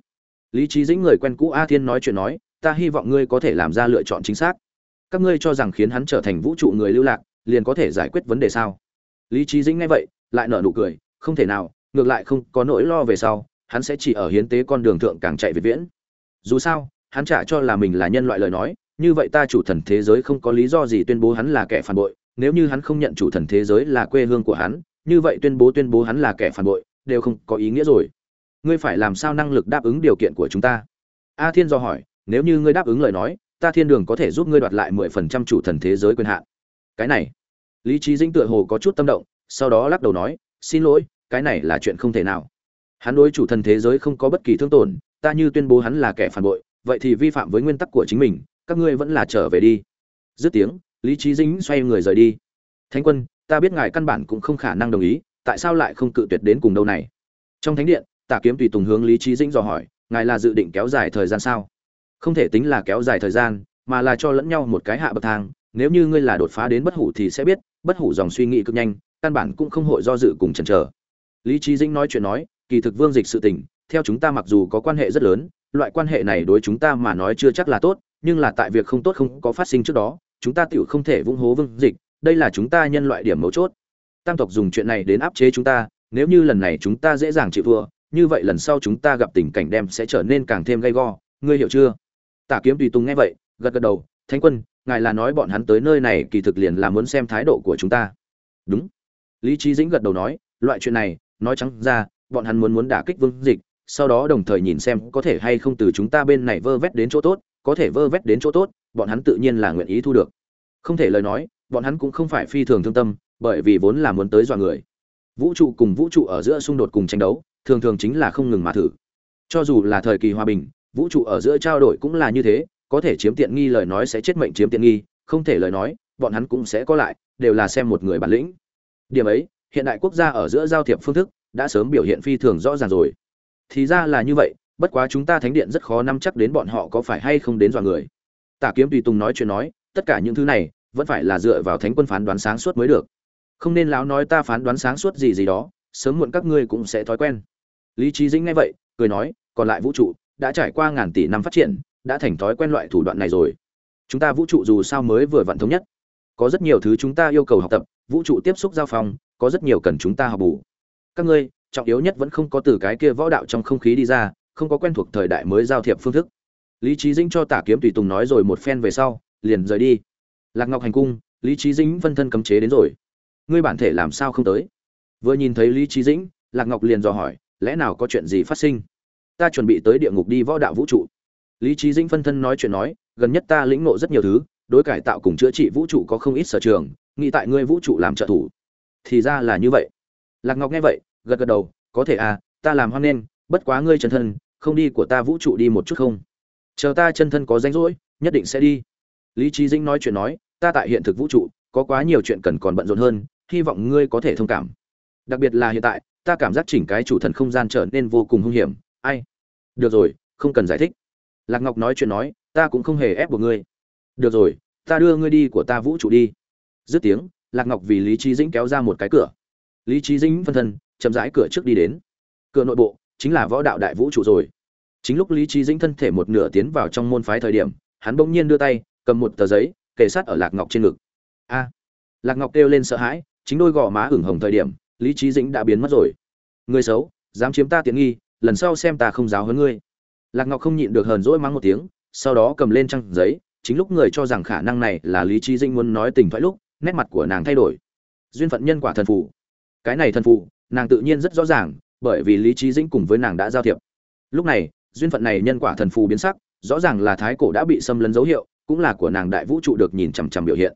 Lý trí dĩnh người quen cũ a thiên nói chuyện nói, ta hy vọng ngươi có thể làm ra lựa chọn chính xác. Các ngươi cho rằng khiến hắn trở thành vũ trụ người lưu lạc, liền có thể giải quyết vấn đề sao? Lý trí dĩnh nghe vậy, lại nở nụ cười, không thể nào, ngược lại không có nỗi lo về sau, hắn sẽ chỉ ở hiến tế con đường thượng càng chạy việt viễn. Dù sao, hắn trả cho là mình là nhân loại lời nói, như vậy ta chủ thần thế giới không có lý do gì tuyên bố hắn là kẻ phản bội, nếu như hắn không nhận chủ thần thế giới là quê hương của hắn, như vậy tuyên bố tuyên bố hắn là kẻ phản bội, đều không có ý nghĩa rồi. Ngươi phải làm sao năng lực đáp ứng điều kiện của chúng ta? A thiên do hỏi, nếu như ngươi đáp ứng lời nói, ta thiên đường có thể giúp ngươi đoạt lại mười phần trăm chủ thần thế giới quyền hạn. Cái này lý trí dĩnh tựa hồ có chút tâm động, sau đó lắc đầu nói, xin lỗi, cái này là chuyện không thể nào. Hắn đối chủ thần thế giới không có bất kỳ thương tổn, ta như tuyên bố hắn là kẻ phản bội, vậy thì vi phạm với nguyên tắc của chính mình, các ngươi vẫn là trở về đi. Dứt tiếng, lý trí dĩnh xoay người rời đi. Thánh quân, ta biết ngài căn bản cũng không khả năng đồng ý, tại sao lại không cự tuyệt đến cùng đâu này? Trong thánh điện, tả kiếm tùy tùng hướng lý trí dĩnh dò hỏi, ngài là dự định kéo dài thời gian sao? Không thể tính là kéo dài thời gian, mà là cho lẫn nhau một cái hạ bậc thang, nếu như ngươi là đột phá đến bất hủ thì sẽ biết bất hủ dòng suy nghĩ cực nhanh, căn bản cũng không hội do dự cùng chần chờ. Lý trí dĩnh nói chuyện nói, kỳ thực vương dịch sự tình, theo chúng ta mặc dù có quan hệ rất lớn, loại quan hệ này đối chúng ta mà nói chưa chắc là tốt, nhưng là tại việc không tốt không có phát sinh trước đó, chúng ta tựu không thể vung hố vương dịch, đây là chúng ta nhân loại điểm mấu chốt. Tam tộc dùng chuyện này đến áp chế chúng ta, nếu như lần này chúng ta dễ dàng chịu thua, như vậy lần sau chúng ta gặp tình cảnh đem sẽ trở nên càng thêm gay go. Ngươi hiểu chưa? Tả kiếm tùy tùng nghe vậy, gật gật đầu, thánh quân ngài là nói bọn hắn tới nơi này kỳ thực liền là muốn xem thái độ của chúng ta. Đúng. Lý trí dĩnh gật đầu nói, loại chuyện này, nói trắng ra, bọn hắn muốn muốn đả kích vương dịch, sau đó đồng thời nhìn xem có thể hay không từ chúng ta bên này vơ vét đến chỗ tốt, có thể vơ vét đến chỗ tốt, bọn hắn tự nhiên là nguyện ý thu được. Không thể lời nói, bọn hắn cũng không phải phi thường thương tâm, bởi vì vốn là muốn tới dọa người. Vũ trụ cùng vũ trụ ở giữa xung đột cùng tranh đấu, thường thường chính là không ngừng mà thử. Cho dù là thời kỳ hòa bình, vũ trụ ở giữa trao đổi cũng là như thế có thể chiếm tiện nghi lời nói sẽ chết mệnh chiếm tiện nghi, không thể lời nói, bọn hắn cũng sẽ có lại, đều là xem một người bản lĩnh. Điểm ấy, hiện đại quốc gia ở giữa giao thiệp phương thức đã sớm biểu hiện phi thường rõ ràng rồi. Thì ra là như vậy, bất quá chúng ta thánh điện rất khó nắm chắc đến bọn họ có phải hay không đến dọa người. Tả kiếm tùy tùng nói chuyện nói, tất cả những thứ này, vẫn phải là dựa vào thánh quân phán đoán sáng suốt mới được. Không nên lão nói ta phán đoán sáng suốt gì gì đó, sớm muộn các ngươi cũng sẽ thói quen. Lý trí dĩnh nghe vậy, cười nói, còn lại vũ trụ, đã trải qua ngàn tỷ năm phát triển đã thành thói quen loại thủ đoạn này rồi. Chúng ta vũ trụ dù sao mới vừa vặn thống nhất. Có rất nhiều thứ chúng ta yêu cầu học tập, vũ trụ tiếp xúc giao phong, có rất nhiều cần chúng ta học bù. Các ngươi, trọng yếu nhất vẫn không có từ cái kia võ đạo trong không khí đi ra, không có quen thuộc thời đại mới giao thiệp phương thức. Lý trí dĩnh cho tả kiếm tùy tùng nói rồi một phen về sau, liền rời đi. Lạc ngọc hành cung, lý trí dĩnh phân thân cấm chế đến rồi. Ngươi bản thể làm sao không tới? Vừa nhìn thấy lý trí dĩnh, lạc ngọc liền dò hỏi, lẽ nào có chuyện gì phát sinh? Ta chuẩn bị tới địa ngục đi võ đạo vũ trụ lý trí dĩnh phân thân nói chuyện nói, gần nhất ta lĩnh ngộ rất nhiều thứ, đối cải tạo cùng chữa trị vũ trụ có không ít sở trường, nghĩ tại ngươi vũ trụ làm trợ thủ. Thì ra là như vậy. Lạc ngọc nghe vậy, gật gật đầu, có thể à ta làm hoan nghênh, bất quá ngươi chân thân, không đi của ta vũ trụ đi một chút không? Chờ ta chân thân có danh rỗi, nhất định sẽ đi. Lý trí dĩnh nói chuyện nói, ta tại hiện thực vũ trụ, có quá nhiều chuyện cần còn bận rộn hơn, hy vọng ngươi có thể thông cảm. Đặc biệt là hiện tại, ta cảm giác chỉnh cái chủ thần không gian trở nên vô cùng hung hiểm. Ai? Được rồi, không cần giải thích lạc ngọc nói chuyện nói, ta cũng không hề ép buộc ngươi. Được rồi, ta đưa ngươi đi của ta vũ trụ đi. Dứt tiếng, lạc ngọc vì lý trí dĩnh kéo ra một cái cửa. Lý trí dĩnh phân thân, chậm rãi cửa trước đi đến. Cửa nội bộ chính là võ đạo đại vũ trụ rồi. Chính lúc lý trí dĩnh thân thể một nửa tiến vào trong môn phái thời điểm, hắn bỗng nhiên đưa tay, cầm một tờ giấy, kề sát ở lạc ngọc trên ngực. A! Lạc ngọc kêu lên sợ hãi, chính đôi gò má ửng hồng thời điểm, lý trí dĩnh đã biến mất rồi. Người xấu, dám chiếm ta tiện nghi, lần sau xem ta không giáo hơn ngươi lạc ngọc không nhịn được hờn dỗi mắng một tiếng, sau đó cầm lên trang giấy, chính lúc người cho rằng khả năng này là lý trí dĩnh muốn nói tình thoại lúc, nét mặt của nàng thay đổi. Duyên phận nhân quả thần phù. Cái này thần phù, nàng tự nhiên rất rõ ràng, bởi vì lý trí dĩnh cùng với nàng đã giao thiệp. Lúc này, duyên phận này nhân quả thần phù biến sắc, rõ ràng là thái cổ đã bị xâm lấn dấu hiệu, cũng là của nàng đại vũ trụ được nhìn chằm chằm biểu hiện.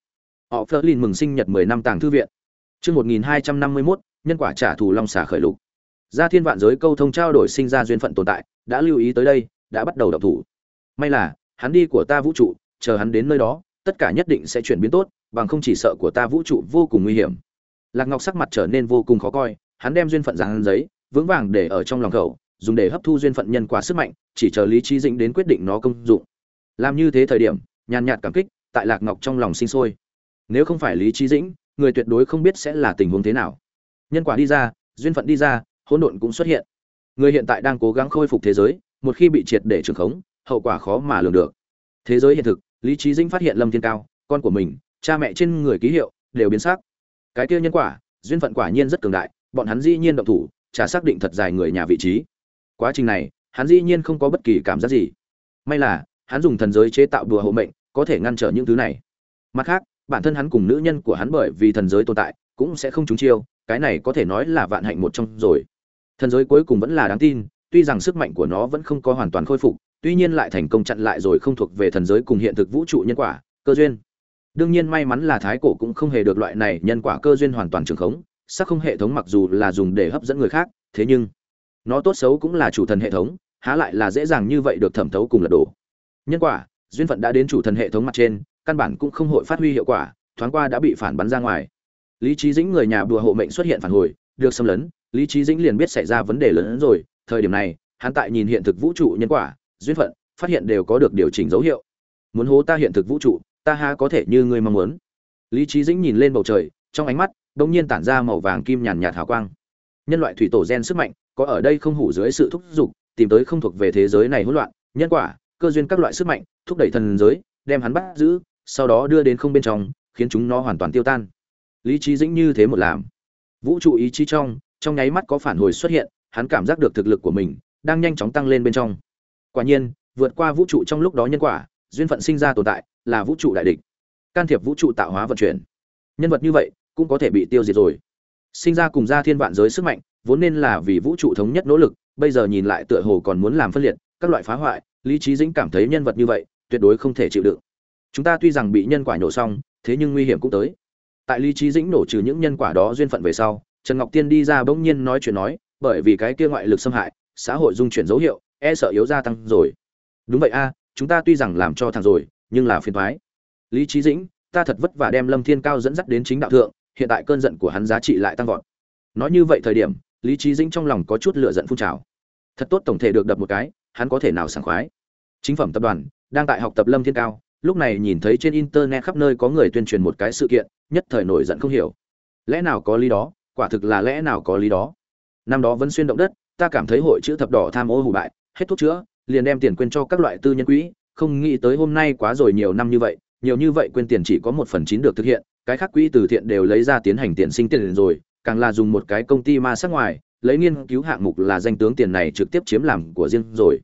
Họ phớt lên mừng sinh nhật 10 năm tàng thư viện. Chương 1251 nhân quả trả thù long xà khởi lục gia thiên vạn giới câu thông trao đổi sinh ra duyên phận tồn tại, đã lưu ý tới đây, đã bắt đầu đọc thủ. May là, hắn đi của ta vũ trụ, chờ hắn đến nơi đó, tất cả nhất định sẽ chuyển biến tốt, bằng không chỉ sợ của ta vũ trụ vô cùng nguy hiểm. Lạc ngọc sắc mặt trở nên vô cùng khó coi, hắn đem duyên phận dán giấy, vững vàng để ở trong lòng khẩu, dùng để hấp thu duyên phận nhân quả sức mạnh, chỉ chờ lý trí dĩnh đến quyết định nó công dụng. Làm như thế thời điểm, nhàn nhạt cảm kích, tại lạc ngọc trong lòng sinh sôi. Nếu không phải lý trí dĩnh, người tuyệt đối không biết sẽ là tình huống thế nào. Nhân quả đi ra, duyên phận đi ra hỗn độn cũng xuất hiện. Người hiện tại đang cố gắng khôi phục thế giới, một khi bị triệt để trường khống, hậu quả khó mà lường được. Thế giới hiện thực, lý trí dĩnh phát hiện lâm thiên cao, con của mình, cha mẹ trên người ký hiệu, đều biến sắc. Cái kia nhân quả, duyên phận quả nhiên rất cường đại, bọn hắn dĩ nhiên động thủ trả xác định thật dài người nhà vị trí. Quá trình này, hắn dĩ nhiên không có bất kỳ cảm giác gì. May là, hắn dùng thần giới chế tạo đùa hộ mệnh, có thể ngăn trở những thứ này. Mặt khác, bản thân hắn cùng nữ nhân của hắn bởi vì thần giới tồn tại, cũng sẽ không trúng chiêu, cái này có thể nói là vạn hạnh một trong rồi thần giới cuối cùng vẫn là đáng tin, tuy rằng sức mạnh của nó vẫn không có hoàn toàn khôi phục, tuy nhiên lại thành công chặn lại rồi không thuộc về thần giới cùng hiện thực vũ trụ nhân quả, cơ duyên. Đương nhiên may mắn là thái cổ cũng không hề được loại này nhân quả cơ duyên hoàn toàn trường khống, sắc không hệ thống mặc dù là dùng để hấp dẫn người khác, thế nhưng nó tốt xấu cũng là chủ thần hệ thống, há lại là dễ dàng như vậy được thẩm thấu cùng lật đổ. Nhân quả, duyên phận đã đến chủ thần hệ thống mặt trên, căn bản cũng không hội phát huy hiệu quả, thoáng qua đã bị phản bắn ra ngoài. Lý trí dĩnh người nhà bùa hộ mệnh xuất hiện phản hồi, được xâm lấn lý trí dĩnh liền biết xảy ra vấn đề lớn hơn rồi, thời điểm này, hắn tại nhìn hiện thực vũ trụ nhân quả, duyên phận, phát hiện đều có được điều chỉnh dấu hiệu. Muốn hố ta hiện thực vũ trụ, ta ha có thể như ngươi mong muốn. Lý trí dĩnh nhìn lên bầu trời, trong ánh mắt bỗng nhiên tản ra màu vàng kim nhàn nhạt hào quang. Nhân loại thủy tổ gen sức mạnh, có ở đây không hủ dưới sự thúc giục, tìm tới không thuộc về thế giới này hỗn loạn, nhân quả, cơ duyên các loại sức mạnh, thúc đẩy thần giới, đem hắn bắt giữ, sau đó đưa đến không bên trong, khiến chúng nó hoàn toàn tiêu tan. Lý trí dĩnh như thế một làm. Vũ trụ ý chí trong trong nháy mắt có phản hồi xuất hiện, hắn cảm giác được thực lực của mình đang nhanh chóng tăng lên bên trong. Quả nhiên, vượt qua vũ trụ trong lúc đó nhân quả, duyên phận sinh ra tồn tại là vũ trụ đại địch. Can thiệp vũ trụ tạo hóa vận chuyển. Nhân vật như vậy cũng có thể bị tiêu diệt rồi. Sinh ra cùng gia thiên vạn giới sức mạnh, vốn nên là vì vũ trụ thống nhất nỗ lực, bây giờ nhìn lại tựa hồ còn muốn làm phân liệt, các loại phá hoại, lý trí dĩnh cảm thấy nhân vật như vậy tuyệt đối không thể chịu đựng. Chúng ta tuy rằng bị nhân quả nổ xong, thế nhưng nguy hiểm cũng tới. Tại lý trí dĩnh nổ trừ những nhân quả đó duyên phận về sau trần ngọc tiên đi ra bỗng nhiên nói chuyện nói, bởi vì cái kia ngoại lực xâm hại, xã hội dung chuyển dấu hiệu e sợ yếu gia tăng rồi. Đúng vậy a, chúng ta tuy rằng làm cho thằng rồi, nhưng là phiền thoái lý trí dĩnh, ta thật vất vả đem lâm thiên cao dẫn dắt đến chính đạo thượng, hiện tại cơn giận của hắn giá trị lại tăng vọt. Nói như vậy thời điểm, lý trí dĩnh trong lòng có chút lựa giận phun trào. Thật tốt tổng thể được đập một cái, hắn có thể nào sảng khoái. Chính phẩm tập đoàn, đang tại học tập lâm thiên cao, lúc này nhìn thấy trên internet khắp nơi có người tuyên truyền một cái sự kiện, nhất thời nổi giận không hiểu. Lẽ nào có lý đó? Quả thực là lẽ nào có lý đó. Năm đó vẫn xuyên động đất, ta cảm thấy hội chữ thập đỏ tham ô hủ bại, hết thuốc chữa, liền đem tiền quên cho các loại tư nhân quỹ, không nghĩ tới hôm nay quá rồi nhiều năm như vậy, nhiều như vậy quên tiền chỉ có một phần chín được thực hiện, cái khác quỹ từ thiện đều lấy ra tiến hành tiền sinh tiền rồi, càng là dùng một cái công ty ma sát ngoài, lấy nghiên cứu hạng mục là danh tướng tiền này trực tiếp chiếm làm của riêng rồi.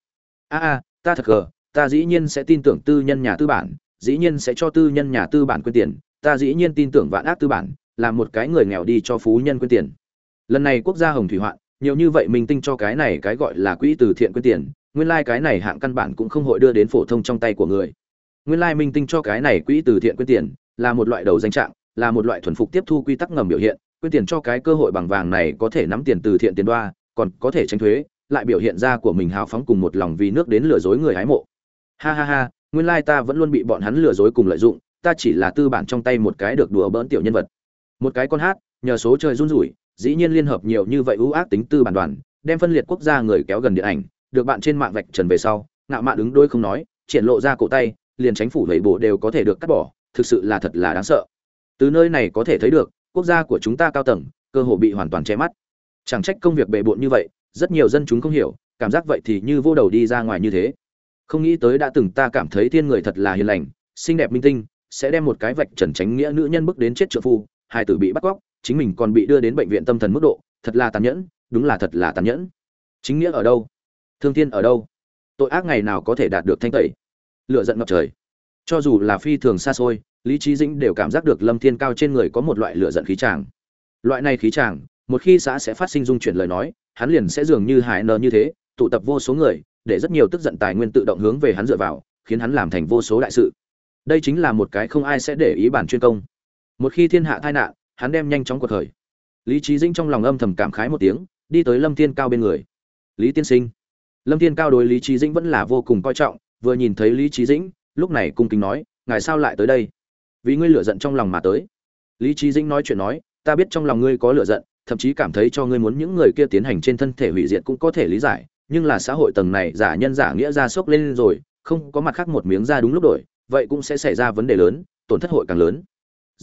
A a, ta thật gờ, ta dĩ nhiên sẽ tin tưởng tư nhân nhà tư bản, dĩ nhiên sẽ cho tư nhân nhà tư bản quên tiền, ta dĩ nhiên tin tưởng vạn ác tư bản là một cái người nghèo đi cho phú nhân quyên tiền. Lần này quốc gia hồng thủy hoạn, nhiều như vậy mình tinh cho cái này cái gọi là quỹ từ thiện quyên tiền, nguyên lai like cái này hạng căn bản cũng không hội đưa đến phổ thông trong tay của người. Nguyên lai like minh tinh cho cái này quỹ từ thiện quyên tiền là một loại đầu danh trạng, là một loại thuần phục tiếp thu quy tắc ngầm biểu hiện, Quyên tiền cho cái cơ hội bằng vàng này có thể nắm tiền từ thiện tiền đoa, còn có thể tránh thuế, lại biểu hiện ra của mình hào phóng cùng một lòng vì nước đến lừa dối người hái mộ. Ha ha ha, nguyên lai ta vẫn luôn bị bọn hắn lừa dối cùng lợi dụng, ta chỉ là tư bản trong tay một cái được đùa bỡn tiểu nhân vật một cái con hát, nhờ số trời run rủi, dĩ nhiên liên hợp nhiều như vậy ưu ác tính tư bản đoàn, đem phân liệt quốc gia người kéo gần điện ảnh, được bạn trên mạng vạch trần về sau, ngạo mạn ứng đôi không nói, triển lộ ra cổ tay, liền chính phủ lẩy bộ đều có thể được cắt bỏ, thực sự là thật là đáng sợ. Từ nơi này có thể thấy được, quốc gia của chúng ta cao tầng, cơ hồ bị hoàn toàn che mắt. Chẳng trách công việc bề bộn như vậy, rất nhiều dân chúng không hiểu, cảm giác vậy thì như vô đầu đi ra ngoài như thế. Không nghĩ tới đã từng ta cảm thấy thiên người thật là hiền lành, xinh đẹp minh tinh, sẽ đem một cái vạch trần tránh nghĩa nữ nhân bước đến chết trợ phu hai tử bị bắt cóc, chính mình còn bị đưa đến bệnh viện tâm thần mức độ, thật là tàn nhẫn, đúng là thật là tàn nhẫn. Chính nghĩa ở đâu? Thương thiên ở đâu? Tội ác ngày nào có thể đạt được thanh tẩy? Lựa giận ngập trời. Cho dù là phi thường xa xôi, lý trí dĩnh đều cảm giác được lâm thiên cao trên người có một loại lựa giận khí tràng. Loại này khí tràng, một khi xã sẽ phát sinh dung chuyển lời nói, hắn liền sẽ dường như hải nờ như thế, tụ tập vô số người, để rất nhiều tức giận tài nguyên tự động hướng về hắn dựa vào, khiến hắn làm thành vô số đại sự. Đây chính là một cái không ai sẽ để ý bản chuyên công một khi thiên hạ tai nạn, hắn đem nhanh chóng cuộc khởi. Lý trí dĩnh trong lòng âm thầm cảm khái một tiếng, đi tới lâm thiên cao bên người. Lý tiên sinh. Lâm thiên cao đối lý trí dĩnh vẫn là vô cùng coi trọng, vừa nhìn thấy lý trí dĩnh, lúc này cung kính nói, ngài sao lại tới đây? Vì ngươi lửa giận trong lòng mà tới. Lý trí dĩnh nói chuyện nói, ta biết trong lòng ngươi có lửa giận, thậm chí cảm thấy cho ngươi muốn những người kia tiến hành trên thân thể hủy diệt cũng có thể lý giải, nhưng là xã hội tầng này giả nhân giả nghĩa ra sốc lên rồi, không có mặt khác một miếng ra đúng lúc đổi, vậy cũng sẽ xảy ra vấn đề lớn, tổn thất hội càng lớn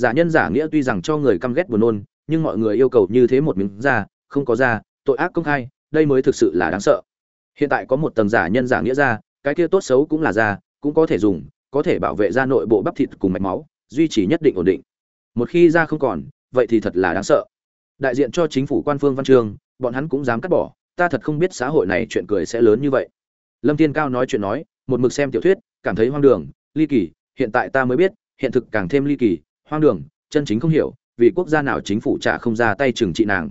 giả nhân giả nghĩa tuy rằng cho người căm ghét buồn nôn, nhưng mọi người yêu cầu như thế một miếng ra, không có ra, tội ác công khai, đây mới thực sự là đáng sợ. Hiện tại có một tầng giả nhân giả nghĩa ra, cái kia tốt xấu cũng là ra, cũng có thể dùng, có thể bảo vệ ra nội bộ bắp thịt cùng mạch máu, duy trì nhất định ổn định. Một khi ra không còn, vậy thì thật là đáng sợ. Đại diện cho chính phủ quan phương văn chương, bọn hắn cũng dám cắt bỏ, ta thật không biết xã hội này chuyện cười sẽ lớn như vậy. Lâm thiên cao nói chuyện nói, một mực xem tiểu thuyết, cảm thấy hoang đường, ly kỳ, hiện tại ta mới biết, hiện thực càng thêm ly kỳ hoang đường, chân chính không hiểu, vì quốc gia nào chính phủ trả không ra tay trừng trị nàng.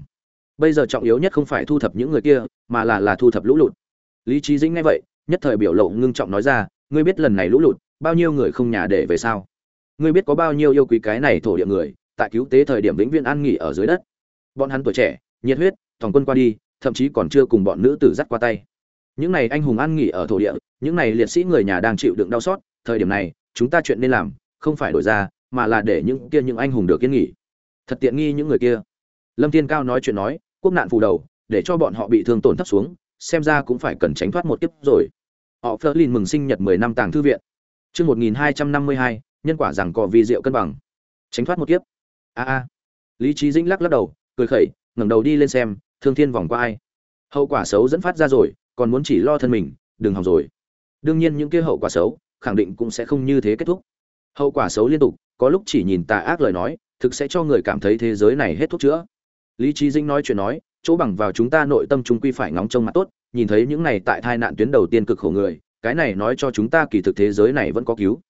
Bây giờ trọng yếu nhất không phải thu thập những người kia, mà là là thu thập lũ lụt. Lý trí dĩnh nghe vậy, nhất thời biểu lộ ngưng trọng nói ra, ngươi biết lần này lũ lụt, bao nhiêu người không nhà để về sao? Ngươi biết có bao nhiêu yêu quý cái này thổ địa người, tại cứu tế thời điểm vĩnh viễn an nghỉ ở dưới đất. Bọn hắn tuổi trẻ, nhiệt huyết thòng quân qua đi, thậm chí còn chưa cùng bọn nữ tử dắt qua tay. Những này anh hùng an nghỉ ở thổ địa, những này liệt sĩ người nhà đang chịu đựng đau xót, thời điểm này, chúng ta chuyện nên làm, không phải đổi ra mà là để những kia những anh hùng được yên nghỉ. Thật tiện nghi những người kia. Lâm thiên cao nói chuyện nói, quốc nạn phù đầu, để cho bọn họ bị thương tổn thấp xuống, xem ra cũng phải cần tránh thoát một kiếp rồi. Họ phớt lên mừng sinh nhật mười năm tàng thư viện. Chương một nghìn hai trăm năm mươi hai, nhân quả rằng có vi diệu cân bằng. Tránh thoát một kiếp. A a. Lý trí dĩnh lắc lắc đầu, cười khẩy, ngẩng đầu đi lên xem, thương thiên vòng qua ai? Hậu quả xấu dẫn phát ra rồi, còn muốn chỉ lo thân mình, đừng hòng rồi. Đương nhiên những kia hậu quả xấu, khẳng định cũng sẽ không như thế kết thúc. Hậu quả xấu liên tục có lúc chỉ nhìn tà ác lời nói, thực sẽ cho người cảm thấy thế giới này hết thuốc chữa. Lý trí Dinh nói chuyện nói, chỗ bằng vào chúng ta nội tâm chúng quy phải ngóng trông mặt tốt, nhìn thấy những này tại tai nạn tuyến đầu tiên cực khổ người, cái này nói cho chúng ta kỳ thực thế giới này vẫn có cứu.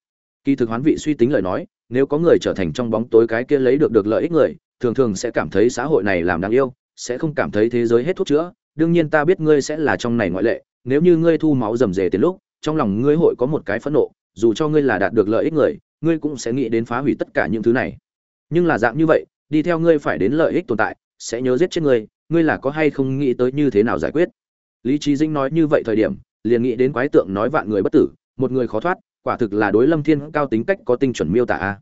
Kỳ thực hoán vị suy tính lời nói, nếu có người trở thành trong bóng tối cái kia lấy được được lợi ích người, thường thường sẽ cảm thấy xã hội này làm đáng yêu, sẽ không cảm thấy thế giới hết thuốc chữa. Đương nhiên ta biết ngươi sẽ là trong này ngoại lệ, nếu như ngươi thu máu rầm rề tiền lúc, trong lòng ngươi hội có một cái phẫn nộ, dù cho ngươi là đạt được lợi ích người ngươi cũng sẽ nghĩ đến phá hủy tất cả những thứ này. Nhưng là dạng như vậy, đi theo ngươi phải đến lợi ích tồn tại, sẽ nhớ giết chết ngươi ngươi là có hay không nghĩ tới như thế nào giải quyết? Lý trí dinh nói như vậy thời điểm, liền nghĩ đến quái tượng nói vạn người bất tử, một người khó thoát, quả thực là đối lâm thiên cao tính cách có tinh chuẩn miêu tả a.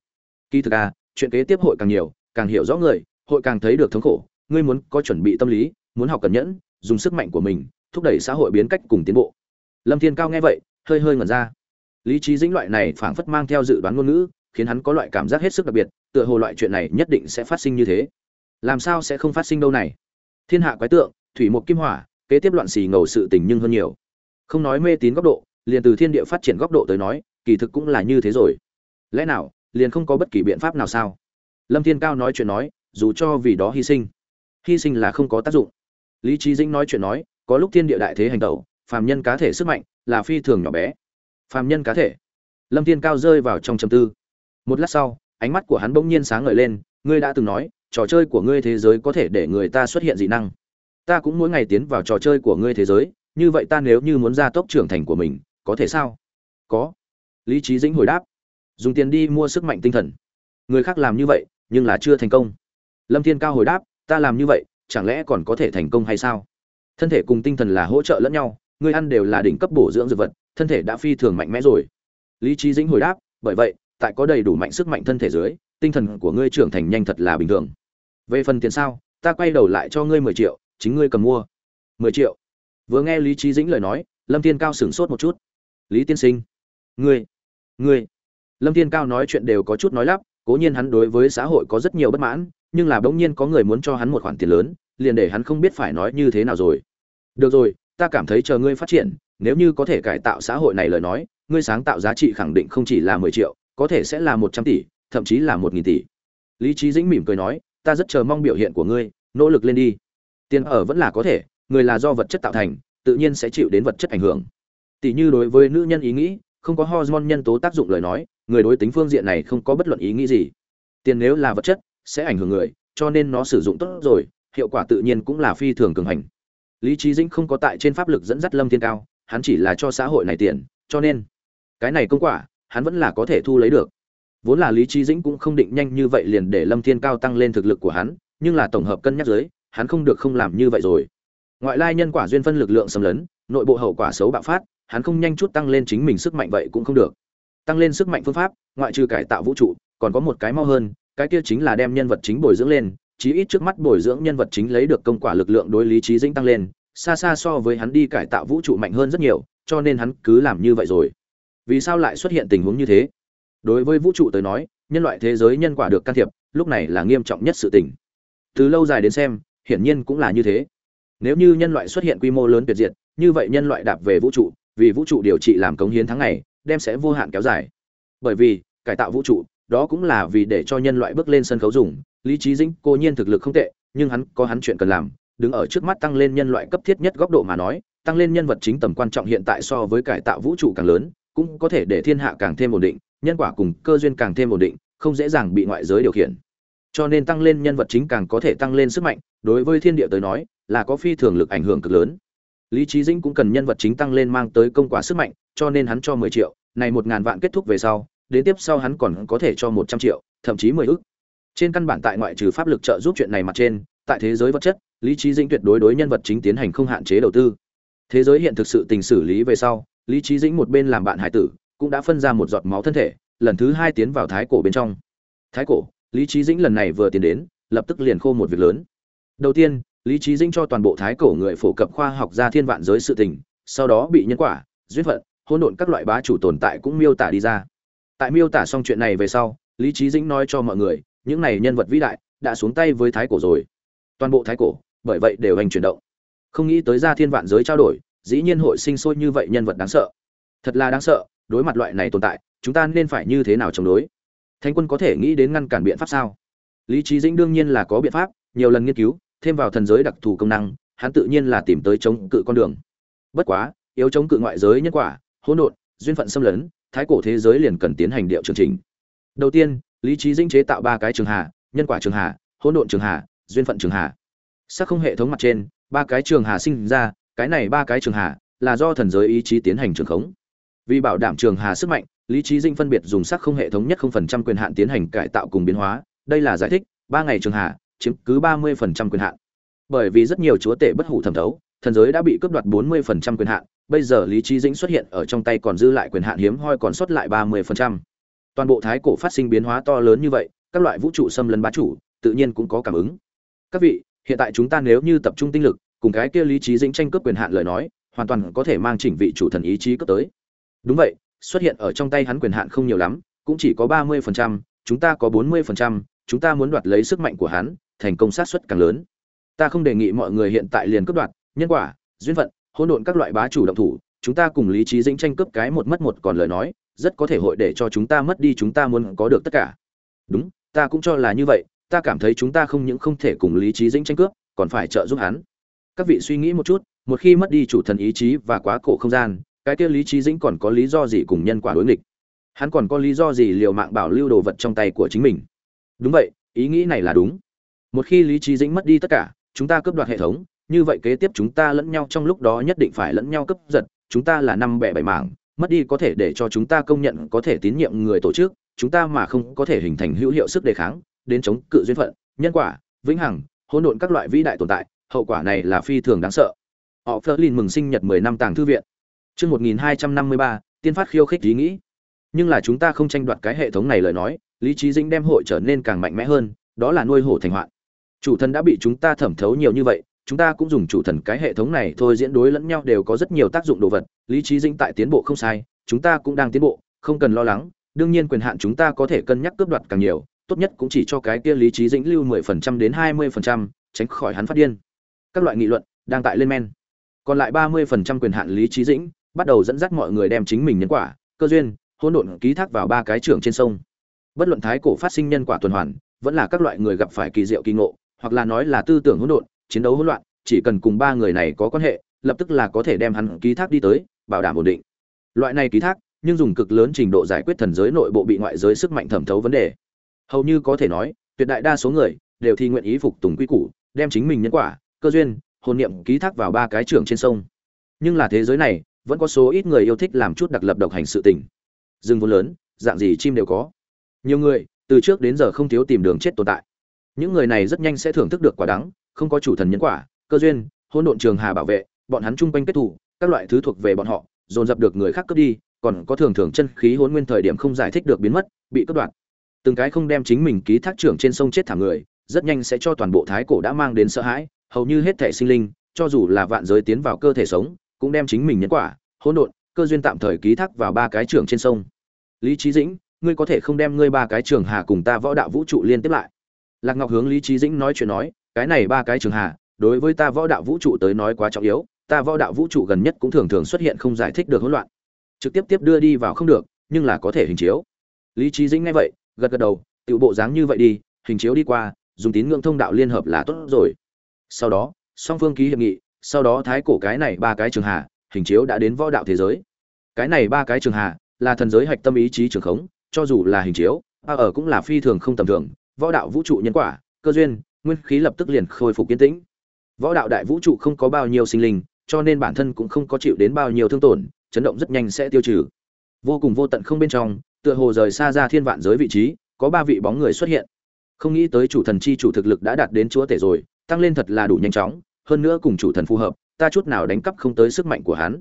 Kỳ thực a, chuyện kế tiếp hội càng nhiều, càng hiểu rõ người, hội càng thấy được thống khổ, ngươi muốn có chuẩn bị tâm lý, muốn học cẩn nhẫn, dùng sức mạnh của mình, thúc đẩy xã hội biến cách cùng tiến bộ. Lâm thiên cao nghe vậy, hơi hơi ngẩn ra lý trí dĩnh loại này phảng phất mang theo dự đoán ngôn ngữ, khiến hắn có loại cảm giác hết sức đặc biệt, tựa hồ loại chuyện này nhất định sẽ phát sinh như thế. Làm sao sẽ không phát sinh đâu này? Thiên hạ quái tượng, thủy một kim hỏa, kế tiếp loạn xì ngầu sự tình nhưng hơn nhiều. Không nói mê tín góc độ, liền từ thiên địa phát triển góc độ tới nói, kỳ thực cũng là như thế rồi. Lẽ nào, liền không có bất kỳ biện pháp nào sao? Lâm thiên cao nói chuyện nói, dù cho vì đó hy sinh hy sinh là không có tác dụng. Lý trí dĩnh nói chuyện nói, có lúc thiên địa đại thế hành tẩu, phàm nhân cá thể sức mạnh là phi thường nhỏ bé phàm nhân cá thể. Lâm thiên cao rơi vào trong trầm tư. Một lát sau, ánh mắt của hắn bỗng nhiên sáng ngời lên, ngươi đã từng nói, trò chơi của ngươi thế giới có thể để người ta xuất hiện dị năng. Ta cũng mỗi ngày tiến vào trò chơi của ngươi thế giới, như vậy ta nếu như muốn gia tốc trưởng thành của mình, có thể sao? Có. Lý trí dĩnh hồi đáp. Dùng tiền đi mua sức mạnh tinh thần. Người khác làm như vậy, nhưng là chưa thành công. Lâm thiên cao hồi đáp. Ta làm như vậy, chẳng lẽ còn có thể thành công hay sao? Thân thể cùng tinh thần là hỗ trợ lẫn nhau, ngươi ăn đều là đỉnh cấp bổ dưỡng dược vật thân thể đã phi thường mạnh mẽ rồi. Lý trí dĩnh hồi đáp, bởi vậy, tại có đầy đủ mạnh sức mạnh thân thể dưới, tinh thần của ngươi trưởng thành nhanh thật là bình thường. Về phần tiền sao, ta quay đầu lại cho ngươi mười triệu, chính ngươi cầm mua. Mười triệu. Vừa nghe lý trí dĩnh lời nói, lâm thiên cao sửng sốt một chút. Lý tiên sinh. Ngươi. Ngươi. Lâm thiên cao nói chuyện đều có chút nói lắp, cố nhiên hắn đối với xã hội có rất nhiều bất mãn, nhưng là bỗng nhiên có người muốn cho hắn một khoản tiền lớn, liền để hắn không biết phải nói như thế nào rồi. Được rồi, ta cảm thấy chờ ngươi phát triển nếu như có thể cải tạo xã hội này lời nói, ngươi sáng tạo giá trị khẳng định không chỉ là mười triệu, có thể sẽ là một trăm tỷ, thậm chí là một nghìn tỷ. Lý trí dĩnh mỉm cười nói, ta rất chờ mong biểu hiện của ngươi, nỗ lực lên đi. Tiền ở vẫn là có thể, người là do vật chất tạo thành, tự nhiên sẽ chịu đến vật chất ảnh hưởng. Tỷ như đối với nữ nhân ý nghĩ, không có hormone nhân tố tác dụng lời nói, người đối tính phương diện này không có bất luận ý nghĩ gì. Tiền nếu là vật chất, sẽ ảnh hưởng người, cho nên nó sử dụng tốt rồi, hiệu quả tự nhiên cũng là phi thường cường hành. Lý trí dĩnh không có tại trên pháp lực dẫn dắt lâm thiên cao hắn chỉ là cho xã hội này tiền, cho nên cái này công quả, hắn vẫn là có thể thu lấy được. Vốn là lý trí dĩnh cũng không định nhanh như vậy liền để lâm thiên cao tăng lên thực lực của hắn, nhưng là tổng hợp cân nhắc dưới, hắn không được không làm như vậy rồi. Ngoại lai nhân quả duyên phân lực lượng xâm lấn, nội bộ hậu quả xấu bạo phát, hắn không nhanh chút tăng lên chính mình sức mạnh vậy cũng không được. Tăng lên sức mạnh phương pháp, ngoại trừ cải tạo vũ trụ, còn có một cái mau hơn, cái kia chính là đem nhân vật chính bồi dưỡng lên, chí ít trước mắt bồi dưỡng nhân vật chính lấy được công quả lực lượng đối lý trí dĩnh tăng lên xa xa so với hắn đi cải tạo vũ trụ mạnh hơn rất nhiều, cho nên hắn cứ làm như vậy rồi. Vì sao lại xuất hiện tình huống như thế? Đối với vũ trụ tới nói, nhân loại thế giới nhân quả được can thiệp, lúc này là nghiêm trọng nhất sự tình. Từ lâu dài đến xem, hiển nhiên cũng là như thế. Nếu như nhân loại xuất hiện quy mô lớn tuyệt diệt, như vậy nhân loại đạp về vũ trụ, vì vũ trụ điều trị làm cống hiến tháng ngày, đem sẽ vô hạn kéo dài. Bởi vì, cải tạo vũ trụ, đó cũng là vì để cho nhân loại bước lên sân khấu dùng, lý trí dĩnh cô nhiên thực lực không tệ, nhưng hắn có hắn chuyện cần làm đứng ở trước mắt tăng lên nhân loại cấp thiết nhất góc độ mà nói, tăng lên nhân vật chính tầm quan trọng hiện tại so với cải tạo vũ trụ càng lớn, cũng có thể để thiên hạ càng thêm ổn định, nhân quả cùng cơ duyên càng thêm ổn định, không dễ dàng bị ngoại giới điều khiển. Cho nên tăng lên nhân vật chính càng có thể tăng lên sức mạnh, đối với thiên địa tới nói, là có phi thường lực ảnh hưởng cực lớn. Lý trí dĩnh cũng cần nhân vật chính tăng lên mang tới công quả sức mạnh, cho nên hắn cho mười triệu, này một ngàn vạn kết thúc về sau, đến tiếp sau hắn còn có thể cho một trăm triệu, thậm chí mười ức. Trên căn bản tại ngoại trừ pháp lực trợ giúp chuyện này mặt trên, tại thế giới vật chất lý trí dĩnh tuyệt đối đối nhân vật chính tiến hành không hạn chế đầu tư. Thế giới hiện thực sự tình xử lý về sau, lý trí dĩnh một bên làm bạn hải tử, cũng đã phân ra một giọt máu thân thể, lần thứ hai tiến vào thái cổ bên trong. Thái cổ, lý trí dĩnh lần này vừa tiến đến, lập tức liền khô một việc lớn. Đầu tiên, lý trí dĩnh cho toàn bộ thái cổ người phổ cập khoa học ra thiên vạn giới sự tình, sau đó bị nhân quả, duyên phận, hỗn độn các loại bá chủ tồn tại cũng miêu tả đi ra. Tại miêu tả xong chuyện này về sau, lý trí dĩnh nói cho mọi người, những này nhân vật vĩ đại, đã xuống tay với thái cổ rồi. Toàn bộ thái cổ bởi vậy đều hành chuyển động. Không nghĩ tới ra thiên vạn giới trao đổi, dĩ nhiên hội sinh sôi như vậy nhân vật đáng sợ. Thật là đáng sợ, đối mặt loại này tồn tại, chúng ta nên phải như thế nào chống đối? Thánh quân có thể nghĩ đến ngăn cản biện pháp sao? Lý trí dĩnh đương nhiên là có biện pháp, nhiều lần nghiên cứu, thêm vào thần giới đặc thù công năng, hắn tự nhiên là tìm tới chống cự con đường. Bất quá, yếu chống cự ngoại giới nhân quả, hỗn độn, duyên phận xâm lấn, thái cổ thế giới liền cần tiến hành điệu chương trình. Đầu tiên, lý trí dĩnh chế tạo ba cái trường hà, nhân quả trường hà, hỗn độn trường hà, duyên phận trường hà sắc không hệ thống mặt trên, ba cái trường hà sinh ra, cái này ba cái trường hà là do thần giới ý chí tiến hành trường khống. Vì bảo đảm trường hà sức mạnh, lý trí dinh phân biệt dùng sắc không hệ thống nhất không phần trăm quyền hạn tiến hành cải tạo cùng biến hóa. Đây là giải thích, ba ngày trường hà chiếm cứ ba mươi phần trăm quyền hạn. Bởi vì rất nhiều chúa tể bất hủ thẩm thấu, thần giới đã bị cướp đoạt bốn mươi phần trăm quyền hạn, bây giờ lý trí dĩnh xuất hiện ở trong tay còn dư lại quyền hạn hiếm hoi còn sót lại ba mươi phần trăm. Toàn bộ thái cổ phát sinh biến hóa to lớn như vậy, các loại vũ trụ xâm lấn bá chủ, tự nhiên cũng có cảm ứng. Các vị hiện tại chúng ta nếu như tập trung tinh lực, cùng cái kia lý trí dĩnh tranh cướp quyền hạn lời nói, hoàn toàn có thể mang chỉnh vị chủ thần ý chí cấp tới. Đúng vậy, xuất hiện ở trong tay hắn quyền hạn không nhiều lắm, cũng chỉ có ba mươi phần trăm, chúng ta có bốn mươi phần trăm, chúng ta muốn đoạt lấy sức mạnh của hắn, thành công sát suất càng lớn. Ta không đề nghị mọi người hiện tại liền cướp đoạt, nhân quả, duyên phận, hỗn độn các loại bá chủ động thủ, chúng ta cùng lý trí dĩnh tranh cướp cái một mất một còn lời nói, rất có thể hội để cho chúng ta mất đi chúng ta muốn có được tất cả. Đúng, ta cũng cho là như vậy ta cảm thấy chúng ta không những không thể cùng lý trí dĩnh tranh cướp, còn phải trợ giúp hắn. Các vị suy nghĩ một chút, một khi mất đi chủ thần ý chí và quá cổ không gian, cái kia lý trí dĩnh còn có lý do gì cùng nhân quả đối nghịch? Hắn còn có lý do gì liều mạng bảo lưu đồ vật trong tay của chính mình? Đúng vậy, ý nghĩ này là đúng. Một khi lý trí dĩnh mất đi tất cả, chúng ta cướp đoạt hệ thống, như vậy kế tiếp chúng ta lẫn nhau trong lúc đó nhất định phải lẫn nhau cướp giật, chúng ta là năm bẻ bảy mảng, mất đi có thể để cho chúng ta công nhận có thể tín nhiệm người tổ chức, chúng ta mà không có thể hình thành hữu hiệu sức đề kháng đến chống cự duyên phận nhân quả vĩnh hằng hỗn độn các loại vĩ đại tồn tại hậu quả này là phi thường đáng sợ họ Flerlin mừng sinh nhật 10 năm tàng thư viện Trước 1253, tiên phát khiêu khích ý nghĩ. Nhưng là chúng ta không tranh đoạt cái hệ thống này lời nói, lý trí dĩnh đem hội trở nên càng mạnh mẽ hơn, đó là nuôi hổ thành hoạn. Chủ thần đã bị chúng ta thẩm thấu nhiều như vậy, chúng ta cũng dùng chủ thần cái hệ thống này thôi diễn đối lẫn nhau đều có rất nhiều tác dụng đồ vật, lý trí dĩnh tại tiến bộ không sai, chúng ta cũng đang tiến bộ, không cần lo lắng, đương nhiên quyền hạn chúng ta có thể cân nhắc cướp đoạt càng nhiều, tốt nhất cũng chỉ cho cái kia lý trí dĩnh lưu 10% đến 20%, tránh khỏi hắn phát điên. Các loại nghị luận đang tại lên men. Còn lại 30% quyền hạn lý trí dĩnh, bắt đầu dẫn dắt mọi người đem chính mình nhân quả, cơ duyên, hỗn độn ký thác vào ba cái trưởng trên sông. Bất luận thái cổ phát sinh nhân quả tuần hoàn, vẫn là các loại người gặp phải kỳ diệu kỳ ngộ, hoặc là nói là tư tưởng hỗn độn, chiến đấu hỗn loạn, chỉ cần cùng ba người này có quan hệ, lập tức là có thể đem hắn ký thác đi tới, bảo đảm ổn định. Loại này ký thác, nhưng dùng cực lớn trình độ giải quyết thần giới nội bộ bị ngoại giới sức mạnh thẩm thấu vấn đề. Hầu như có thể nói, tuyệt đại đa số người đều thi nguyện ý phục tùng quy củ đem chính mình nhân quả cơ duyên hồn niệm ký thác vào ba cái trường trên sông. Nhưng là thế giới này vẫn có số ít người yêu thích làm chút đặc lập độc hành sự tình. Rừng vốn lớn dạng gì chim đều có. Nhiều người từ trước đến giờ không thiếu tìm đường chết tồn tại. Những người này rất nhanh sẽ thưởng thức được quả đắng không có chủ thần nhân quả cơ duyên hỗn độn trường hà bảo vệ bọn hắn chung quanh kết thủ các loại thứ thuộc về bọn họ dồn dập được người khác cướp đi còn có thường thường chân khí hỗn nguyên thời điểm không giải thích được biến mất bị cướp đoạt từng cái không đem chính mình ký thác trưởng trên sông chết thảm người, rất nhanh sẽ cho toàn bộ thái cổ đã mang đến sợ hãi, hầu như hết thể sinh linh, cho dù là vạn giới tiến vào cơ thể sống, cũng đem chính mình nhân quả, hỗn độn, cơ duyên tạm thời ký thác vào ba cái trưởng trên sông. Lý trí dĩnh, ngươi có thể không đem ngươi ba cái trường hà cùng ta võ đạo vũ trụ liên tiếp lại. Lạc ngọc hướng lý trí dĩnh nói chuyện nói, cái này ba cái trường hà, đối với ta võ đạo vũ trụ tới nói quá trọng yếu, ta võ đạo vũ trụ gần nhất cũng thường thường xuất hiện không giải thích được hỗn loạn. Trực tiếp tiếp đưa đi vào không được, nhưng là có thể hình chiếu. Lý trí dĩnh nghe vậy gật gật đầu, tiểu bộ dáng như vậy đi, hình chiếu đi qua, dùng tín ngưỡng thông đạo liên hợp là tốt rồi. Sau đó, song phương ký hiệp nghị, sau đó thái cổ cái này ba cái trường hà, hình chiếu đã đến võ đạo thế giới. Cái này ba cái trường hà là thần giới hạch tâm ý chí trường khống, cho dù là hình chiếu, ba ở cũng là phi thường không tầm thường, võ đạo vũ trụ nhân quả, cơ duyên, nguyên khí lập tức liền khôi phục kiến tĩnh. Võ đạo đại vũ trụ không có bao nhiêu sinh linh, cho nên bản thân cũng không có chịu đến bao nhiêu thương tổn, chấn động rất nhanh sẽ tiêu trừ. Vô cùng vô tận không bên trong tựa hồ rời xa ra thiên vạn giới vị trí, có ba vị bóng người xuất hiện. Không nghĩ tới chủ thần chi chủ thực lực đã đạt đến chúa tể rồi, tăng lên thật là đủ nhanh chóng, hơn nữa cùng chủ thần phù hợp, ta chút nào đánh cắp không tới sức mạnh của hắn.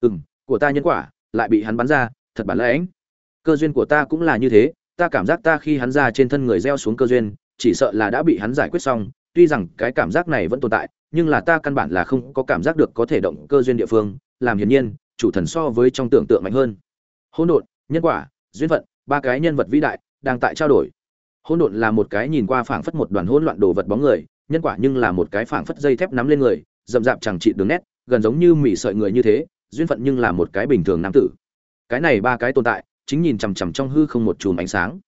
Ừ của ta nhân quả, lại bị hắn bắn ra, thật bản lãnh. Cơ duyên của ta cũng là như thế, ta cảm giác ta khi hắn ra trên thân người gieo xuống cơ duyên, chỉ sợ là đã bị hắn giải quyết xong, tuy rằng cái cảm giác này vẫn tồn tại, nhưng là ta căn bản là không có cảm giác được có thể động cơ duyên địa phương, làm hiển nhiên, chủ thần so với trong tưởng tượng mạnh hơn. Hỗn độn, nhân quả duyên phận, ba cái nhân vật vĩ đại đang tại trao đổi. Hỗn độn là một cái nhìn qua phảng phất một đoàn hỗn loạn đồ vật bóng người, nhân quả nhưng là một cái phảng phất dây thép nắm lên người, rậm rạp chẳng trị đường nét, gần giống như mỉ sợi người như thế, duyên phận nhưng là một cái bình thường nam tử. Cái này ba cái tồn tại, chính nhìn chằm chằm trong hư không một chùm ánh sáng.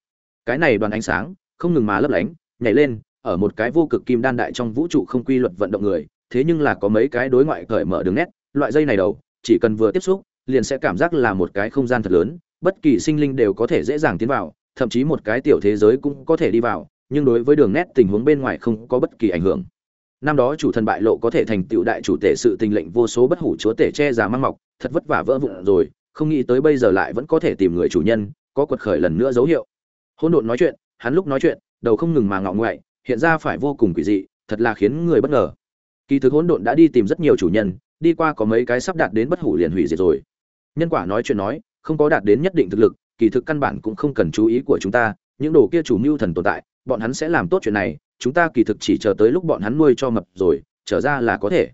Cái này đoàn ánh sáng, không ngừng mà lấp lánh, nhảy lên, ở một cái vô cực kim đan đại trong vũ trụ không quy luật vận động người, thế nhưng là có mấy cái đối ngoại cởi mở đường nét, loại dây này đầu, chỉ cần vừa tiếp xúc, liền sẽ cảm giác là một cái không gian thật lớn bất kỳ sinh linh đều có thể dễ dàng tiến vào, thậm chí một cái tiểu thế giới cũng có thể đi vào, nhưng đối với đường nét tình huống bên ngoài không có bất kỳ ảnh hưởng. Năm đó chủ thần bại lộ có thể thành tiểu đại chủ tể sự tình lệnh vô số bất hủ chúa tể che giả mang mọc, thật vất vả vỡ vụn rồi, không nghĩ tới bây giờ lại vẫn có thể tìm người chủ nhân, có quật khởi lần nữa dấu hiệu. Hỗn độn nói chuyện, hắn lúc nói chuyện, đầu không ngừng mà ngọ ngoại hiện ra phải vô cùng quỷ dị, thật là khiến người bất ngờ. Kỳ thực hỗn độn đã đi tìm rất nhiều chủ nhân, đi qua có mấy cái sắp đạt đến bất hủ liền hủy diệt rồi. Nhân quả nói chuyện nói không có đạt đến nhất định thực lực, kỳ thực căn bản cũng không cần chú ý của chúng ta, những đồ kia chủ mưu thần tồn tại, bọn hắn sẽ làm tốt chuyện này, chúng ta kỳ thực chỉ chờ tới lúc bọn hắn nuôi cho mập rồi, trở ra là có thể.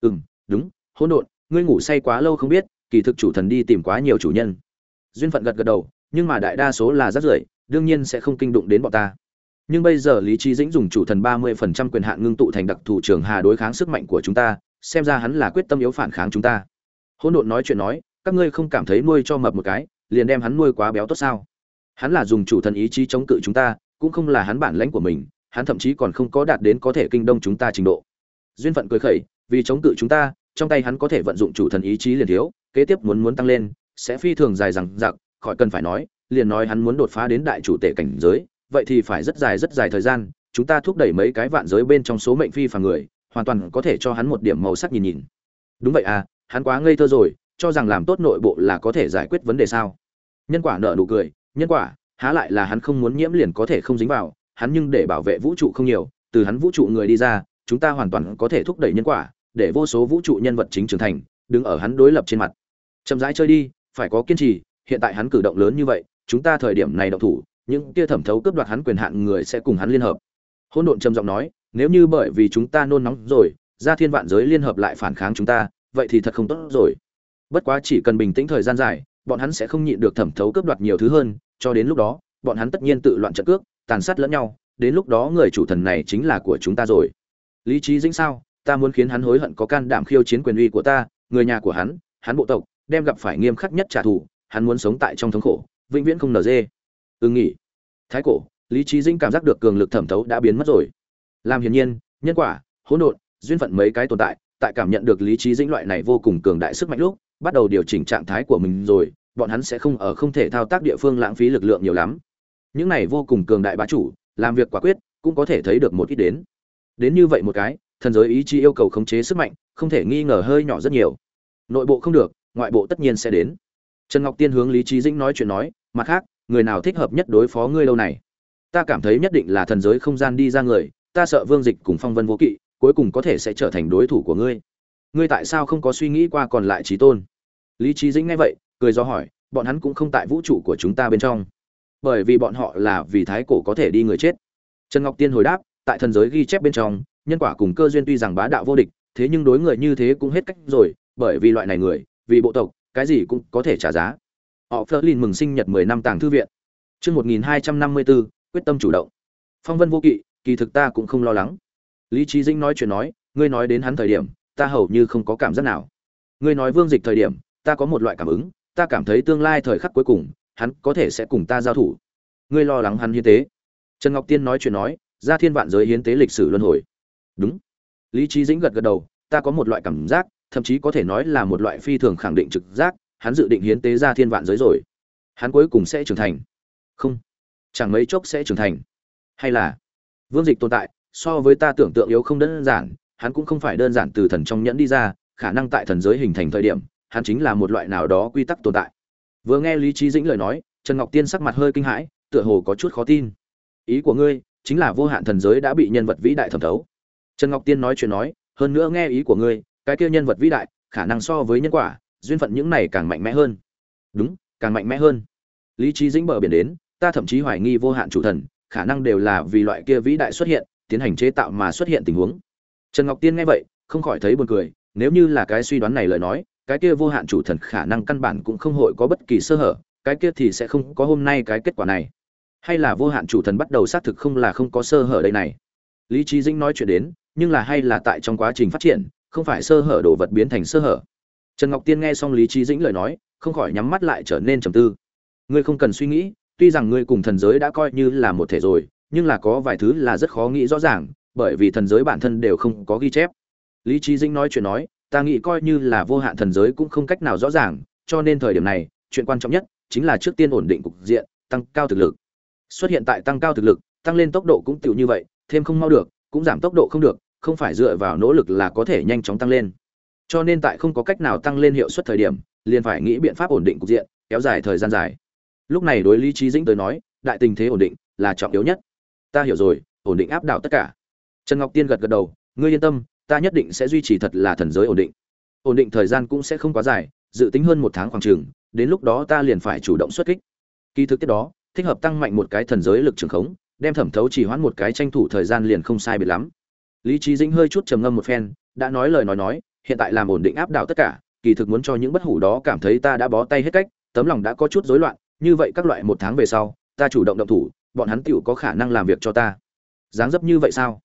Ừ m đúng, hỗn độn, ngươi ngủ say quá lâu không biết, kỳ thực chủ thần đi tìm quá nhiều chủ nhân. Duyên phận gật gật đầu, nhưng mà đại đa số là rất rưởi, đương nhiên sẽ không kinh đụng đến bọn ta. Nhưng bây giờ lý trí dĩnh dùng chủ thần ba mươi phần trăm quyền hạn ngưng tụ thành đặc thù trường hà đối kháng sức mạnh của chúng ta, xem ra hắn là quyết tâm yếu phản kháng chúng ta. Hỗn độn nói chuyện nói các ngươi không cảm thấy nuôi cho mập một cái, liền đem hắn nuôi quá béo tốt sao? Hắn là dùng chủ thần ý chí chống cự chúng ta, cũng không là hắn bản lãnh của mình, hắn thậm chí còn không có đạt đến có thể kinh đông chúng ta trình độ. Duyên phận cười khẩy, vì chống cự chúng ta, trong tay hắn có thể vận dụng chủ thần ý chí liền thiếu, kế tiếp muốn muốn tăng lên, sẽ phi thường dài rằng giặc khỏi cần phải nói, liền nói hắn muốn đột phá đến đại chủ tể cảnh giới, vậy thì phải rất dài rất dài thời gian, chúng ta thúc đẩy mấy cái vạn giới bên trong số mệnh phi phàm người, hoàn toàn có thể cho hắn một điểm màu sắc nhìn nhìn. Đúng vậy à hắn quá ngây thơ rồi cho rằng làm tốt nội bộ là có thể giải quyết vấn đề sao? Nhân quả nợ nụ cười, nhân quả, há lại là hắn không muốn nhiễm liền có thể không dính vào, hắn nhưng để bảo vệ vũ trụ không nhiều, từ hắn vũ trụ người đi ra, chúng ta hoàn toàn có thể thúc đẩy nhân quả, để vô số vũ trụ nhân vật chính trưởng thành, đứng ở hắn đối lập trên mặt. Chậm rãi chơi đi, phải có kiên trì, hiện tại hắn cử động lớn như vậy, chúng ta thời điểm này động thủ, những kia thẩm thấu cướp đoạt hắn quyền hạn người sẽ cùng hắn liên hợp. Hôn độn trầm giọng nói, nếu như bởi vì chúng ta nôn nóng rồi, ra thiên vạn giới liên hợp lại phản kháng chúng ta, vậy thì thật không tốt rồi bất quá chỉ cần bình tĩnh thời gian dài, bọn hắn sẽ không nhịn được thẩm thấu cướp đoạt nhiều thứ hơn, cho đến lúc đó, bọn hắn tất nhiên tự loạn trận cước, tàn sát lẫn nhau, đến lúc đó người chủ thần này chính là của chúng ta rồi. Lý trí dĩnh sao? Ta muốn khiến hắn hối hận có can đảm khiêu chiến quyền uy của ta, người nhà của hắn hắn bộ tộc, đem gặp phải nghiêm khắc nhất trả thù, hắn muốn sống tại trong thống khổ, vĩnh viễn không nở dê. Ưng nghỉ. Thái cổ, lý trí dĩnh cảm giác được cường lực thẩm thấu đã biến mất rồi. Làm hiển nhiên, nhân quả, hỗn độn, duyên phận mấy cái tồn tại tại cảm nhận được lý trí dĩnh loại này vô cùng cường đại sức mạnh lúc bắt đầu điều chỉnh trạng thái của mình rồi, bọn hắn sẽ không ở không thể thao tác địa phương lãng phí lực lượng nhiều lắm. Những này vô cùng cường đại bá chủ, làm việc quả quyết, cũng có thể thấy được một ít đến. Đến như vậy một cái, thần giới ý chí yêu cầu khống chế sức mạnh, không thể nghi ngờ hơi nhỏ rất nhiều. Nội bộ không được, ngoại bộ tất nhiên sẽ đến. Trần ngọc tiên hướng lý trí dĩnh nói chuyện nói, mặt khác, người nào thích hợp nhất đối phó ngươi lâu này? Ta cảm thấy nhất định là thần giới không gian đi ra người, ta sợ vương dịch cùng phong vân vô kỵ, cuối cùng có thể sẽ trở thành đối thủ của ngươi ngươi tại sao không có suy nghĩ qua còn lại trí tôn? Lý trí dĩnh nghe vậy cười do hỏi bọn hắn cũng không tại vũ trụ của chúng ta bên trong. Bởi vì bọn họ là vì thái cổ có thể đi người chết. Trần ngọc tiên hồi đáp tại thần giới ghi chép bên trong nhân quả cùng cơ duyên tuy rằng bá đạo vô địch thế nhưng đối người như thế cũng hết cách rồi bởi vì loại này người vì bộ tộc cái gì cũng có thể trả giá. Họ Flerlin mừng sinh nhật 10 năm tàng thư viện. Chương 1254, quyết tâm chủ động. Phong vân vô kỵ kỳ thực ta cũng không lo lắng. Lý trí dĩnh nói chuyện nói ngươi nói đến hắn thời điểm ta hầu như không có cảm giác nào. Ngươi nói vương dịch thời điểm, ta có một loại cảm ứng, ta cảm thấy tương lai thời khắc cuối cùng, hắn có thể sẽ cùng ta giao thủ. Ngươi lo lắng hắn hiến tế. Trần ngọc tiên nói chuyện nói, ra thiên vạn giới hiến tế lịch sử luân hồi. Đúng. Lý trí dĩnh gật gật đầu, ta có một loại cảm giác, thậm chí có thể nói là một loại phi thường khẳng định trực giác, hắn dự định hiến tế ra thiên vạn giới rồi. Hắn cuối cùng sẽ trưởng thành. Không. Chẳng mấy chốc sẽ trưởng thành. Hay là, vương dịch tồn tại, so với ta tưởng tượng yếu không đơn giản hắn cũng không phải đơn giản từ thần trong nhẫn đi ra, khả năng tại thần giới hình thành thời điểm, hắn chính là một loại nào đó quy tắc tồn tại. Vừa nghe lý trí dĩnh lời nói, trần ngọc tiên sắc mặt hơi kinh hãi, tựa hồ có chút khó tin. Ý của ngươi chính là vô hạn thần giới đã bị nhân vật vĩ đại thẩm thấu. Trần ngọc tiên nói chuyện nói, hơn nữa nghe ý của ngươi, cái kia nhân vật vĩ đại, khả năng so với nhân quả, duyên phận những này càng mạnh mẽ hơn. Đúng, càng mạnh mẽ hơn. Lý trí dĩnh bờ biển đến, ta thậm chí hoài nghi vô hạn chủ thần, khả năng đều là vì loại kia vĩ đại xuất hiện, tiến hành chế tạo mà xuất hiện tình huống trần ngọc tiên nghe vậy, không khỏi thấy buồn cười, nếu như là cái suy đoán này lời nói, cái kia vô hạn chủ thần khả năng căn bản cũng không hội có bất kỳ sơ hở, cái kia thì sẽ không có hôm nay cái kết quả này. Hay là vô hạn chủ thần bắt đầu xác thực không là không có sơ hở đây này? Lý Chí dĩnh nói chuyện đến, nhưng là hay là tại trong quá trình phát triển, không phải sơ hở đồ vật biến thành sơ hở? Trần ngọc tiên nghe xong lý Chí dĩnh lời nói, không khỏi nhắm mắt lại trở nên trầm tư. Ngươi không cần suy nghĩ, tuy rằng ngươi cùng thần giới đã coi như là một thể rồi, nhưng là có vài thứ là rất khó nghĩ rõ ràng bởi vì thần giới bản thân đều không có ghi chép. Lý trí dĩnh nói chuyện nói, ta nghĩ coi như là vô hạn thần giới cũng không cách nào rõ ràng, cho nên thời điểm này, chuyện quan trọng nhất chính là trước tiên ổn định cục diện, tăng cao thực lực. Xuất hiện tại tăng cao thực lực, tăng lên tốc độ cũng tựu như vậy, thêm không mau được, cũng giảm tốc độ không được, không phải dựa vào nỗ lực là có thể nhanh chóng tăng lên. Cho nên tại không có cách nào tăng lên hiệu suất thời điểm, liền phải nghĩ biện pháp ổn định cục diện, kéo dài thời gian dài. Lúc này đối lý trí dĩnh tới nói, đại tình thế ổn định là trọng yếu nhất. Ta hiểu rồi, ổn định áp đảo tất cả trần ngọc tiên gật gật đầu, ngươi yên tâm, ta nhất định sẽ duy trì thật là thần giới ổn định. Ổn định thời gian cũng sẽ không quá dài, dự tính hơn một tháng khoảng trường đến lúc đó ta liền phải chủ động xuất kích. Kỳ thực tiết đó, thích hợp tăng mạnh một cái thần giới lực trường khống, đem thẩm thấu chỉ hoãn một cái tranh thủ thời gian liền không sai biệt lắm. Lý trí dĩnh hơi chút trầm ngâm một phen, đã nói lời nói nói, hiện tại làm ổn định áp đảo tất cả, kỳ thực muốn cho những bất hủ đó cảm thấy ta đã bó tay hết cách, tấm lòng đã có chút rối loạn, như vậy các loại một tháng về sau, ta chủ động động thủ, bọn hắn tựu có khả năng làm việc cho ta. Dáng dấp như vậy sao?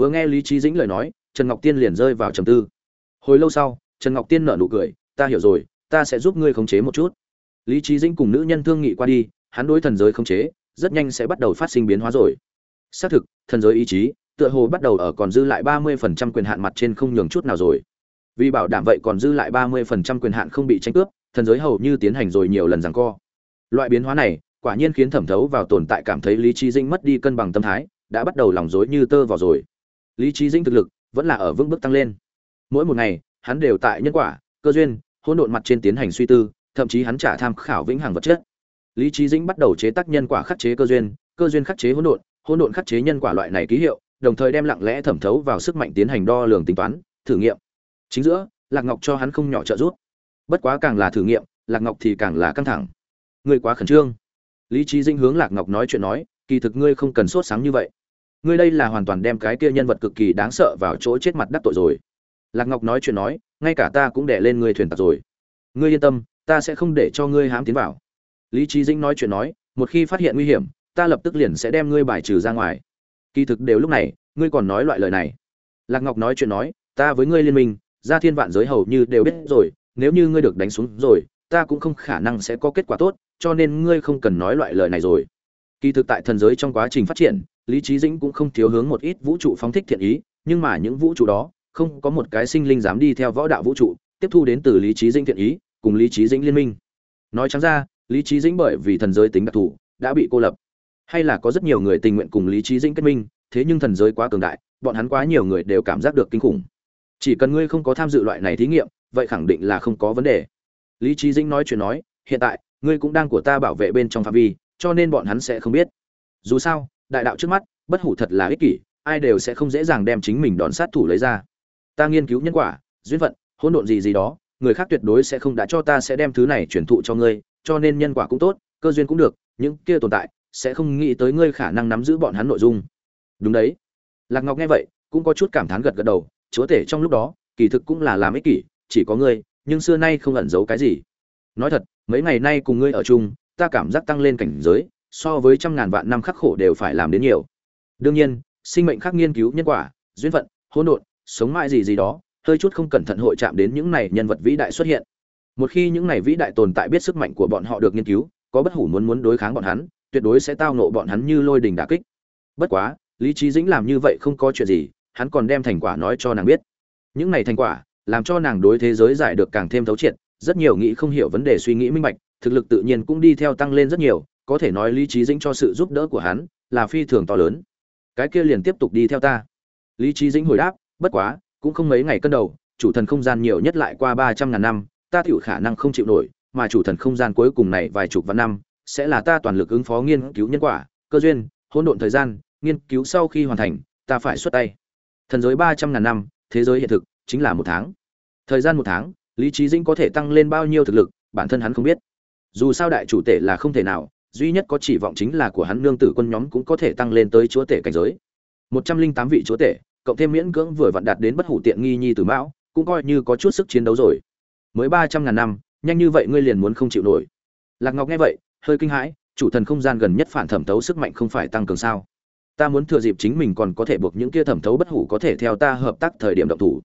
Vừa nghe lý trí dĩnh lời nói, trần ngọc tiên liền rơi vào trầm tư. Hồi lâu sau, trần ngọc tiên nở nụ cười, ta hiểu rồi, ta sẽ giúp ngươi khống chế một chút. Lý trí dĩnh cùng nữ nhân thương nghị qua đi, hắn đối thần giới khống chế, rất nhanh sẽ bắt đầu phát sinh biến hóa rồi. Xác thực, thần giới ý chí, tựa hồ bắt đầu ở còn dư lại ba mươi phần trăm quyền hạn mặt trên không nhường chút nào rồi. Vì bảo đảm vậy còn dư lại ba mươi phần trăm quyền hạn không bị tranh cướp, thần giới hầu như tiến hành rồi nhiều lần giằng co. Loại biến hóa này, quả nhiên khiến thẩm thấu vào tồn tại cảm thấy lý trí dĩnh mất đi cân bằng tâm thái, đã bắt đầu lòng dối như tơ vào rồi lý trí dĩnh thực lực vẫn là ở vững bước tăng lên. Mỗi một ngày, hắn đều tại nhân quả, cơ duyên, hỗn độn mặt trên tiến hành suy tư, thậm chí hắn trả tham khảo vĩnh hằng vật chất. Lý trí dĩnh bắt đầu chế tác nhân quả khắc chế cơ duyên cơ duyên khắc chế hỗn độn hỗn độn khắc chế nhân quả loại này ký hiệu, đồng thời đem lặng lẽ thẩm thấu vào sức mạnh tiến hành đo lường tính toán, thử nghiệm. Chính giữa, lạc ngọc cho hắn không nhỏ trợ giúp. Bất quá càng là thử nghiệm, lạc ngọc thì càng là căng thẳng. Ngươi quá khẩn trương. Lý trí dinh hướng lạc ngọc nói chuyện nói, kỳ thực ngươi không cần sốt sáng như vậy ngươi đây là hoàn toàn đem cái kia nhân vật cực kỳ đáng sợ vào chỗ chết mặt đắc tội rồi. Lạc ngọc nói chuyện nói, ngay cả ta cũng đẻ lên ngươi thuyền tặc rồi. Ngươi yên tâm, ta sẽ không để cho ngươi hám tiến vào. Lý trí dĩnh nói chuyện nói, một khi phát hiện nguy hiểm, ta lập tức liền sẽ đem ngươi bài trừ ra ngoài. Kỳ thực đều lúc này, ngươi còn nói loại lời này. Lạc ngọc nói chuyện nói, ta với ngươi liên minh, gia thiên vạn giới hầu như đều biết rồi, nếu như ngươi được đánh xuống rồi, ta cũng không khả năng sẽ có kết quả tốt, cho nên ngươi không cần nói loại lời này rồi. Kỳ thực tại thần giới trong quá trình phát triển lý trí dĩnh cũng không thiếu hướng một ít vũ trụ phóng thích thiện ý, nhưng mà những vũ trụ đó không có một cái sinh linh dám đi theo võ đạo vũ trụ, tiếp thu đến từ lý trí dĩnh thiện ý, cùng lý trí dĩnh liên minh. Nói trắng ra, lý trí dĩnh bởi vì thần giới tính đặc thù, đã bị cô lập. Hay là có rất nhiều người tình nguyện cùng lý trí dĩnh kết minh, thế nhưng thần giới quá cường đại, bọn hắn quá nhiều người đều cảm giác được kinh khủng. Chỉ cần ngươi không có tham dự loại này thí nghiệm, vậy khẳng định là không có vấn đề. Lý trí dĩnh nói chuyện nói, hiện tại, ngươi cũng đang của ta bảo vệ bên trong phạm vi, cho nên bọn hắn sẽ không biết. Dù sao đại đạo trước mắt, bất hủ thật là ích kỷ, ai đều sẽ không dễ dàng đem chính mình đòn sát thủ lấy ra. Ta nghiên cứu nhân quả, duyên phận, hỗn độn gì gì đó, người khác tuyệt đối sẽ không đã cho ta sẽ đem thứ này truyền thụ cho ngươi, cho nên nhân quả cũng tốt, cơ duyên cũng được, những kia tồn tại sẽ không nghĩ tới ngươi khả năng nắm giữ bọn hắn nội dung. Đúng đấy. Lạc ngọc nghe vậy, cũng có chút cảm thán gật gật đầu, chúa tể trong lúc đó, kỳ thực cũng là làm ích kỷ, chỉ có ngươi, nhưng xưa nay không ẩn giấu cái gì. Nói thật, mấy ngày nay cùng ngươi ở chung, ta cảm giác tăng lên cảnh giới so với trăm ngàn vạn năm khắc khổ đều phải làm đến nhiều. Đương nhiên, sinh mệnh khác nghiên cứu nhân quả, duyên phận, hỗn độn, sống mãi gì gì đó, hơi chút không cẩn thận hội chạm đến những này nhân vật vĩ đại xuất hiện. Một khi những này vĩ đại tồn tại biết sức mạnh của bọn họ được nghiên cứu, có bất hủ muốn muốn đối kháng bọn hắn, tuyệt đối sẽ tao nộ bọn hắn như lôi đình đả kích. Bất quá, lý trí dĩnh làm như vậy không có chuyện gì, hắn còn đem thành quả nói cho nàng biết. Những này thành quả, làm cho nàng đối thế giới giải được càng thêm thấu triệt, rất nhiều nghĩ không hiểu vấn đề suy nghĩ minh bạch, thực lực tự nhiên cũng đi theo tăng lên rất nhiều có thể nói lý trí dĩnh cho sự giúp đỡ của hắn là phi thường to lớn. Cái kia liền tiếp tục đi theo ta. Lý trí dĩnh hồi đáp, bất quá, cũng không mấy ngày cân đầu, chủ thần không gian nhiều nhất lại qua ba trăm ngàn năm, ta tiểu khả năng không chịu nổi, mà chủ thần không gian cuối cùng này vài chục vạn năm, sẽ là ta toàn lực ứng phó nghiên cứu nhân quả, cơ duyên, hỗn độn thời gian, nghiên cứu sau khi hoàn thành, ta phải xuất tay. Thần giới ba trăm ngàn năm, thế giới hiện thực, chính là một tháng. Thời gian một tháng, lý trí dĩnh có thể tăng lên bao nhiêu thực lực, bản thân hắn không biết. Dù sao đại chủ tể là không thể nào duy nhất có chỉ vọng chính là của hắn nương tử quân nhóm cũng có thể tăng lên tới chúa tể cảnh giới. Một trăm linh tám vị chúa tể, cộng thêm miễn cưỡng vừa vặn đạt đến bất hủ tiện nghi nhi tử mão, cũng coi như có chút sức chiến đấu rồi. Mới ba trăm ngàn năm, nhanh như vậy ngươi liền muốn không chịu nổi. Lạc ngọc nghe vậy, hơi kinh hãi, chủ thần không gian gần nhất phản thẩm thấu sức mạnh không phải tăng cường sao? Ta muốn thừa dịp chính mình còn có thể buộc những kia thẩm thấu bất hủ có thể theo ta hợp tác thời điểm động thủ.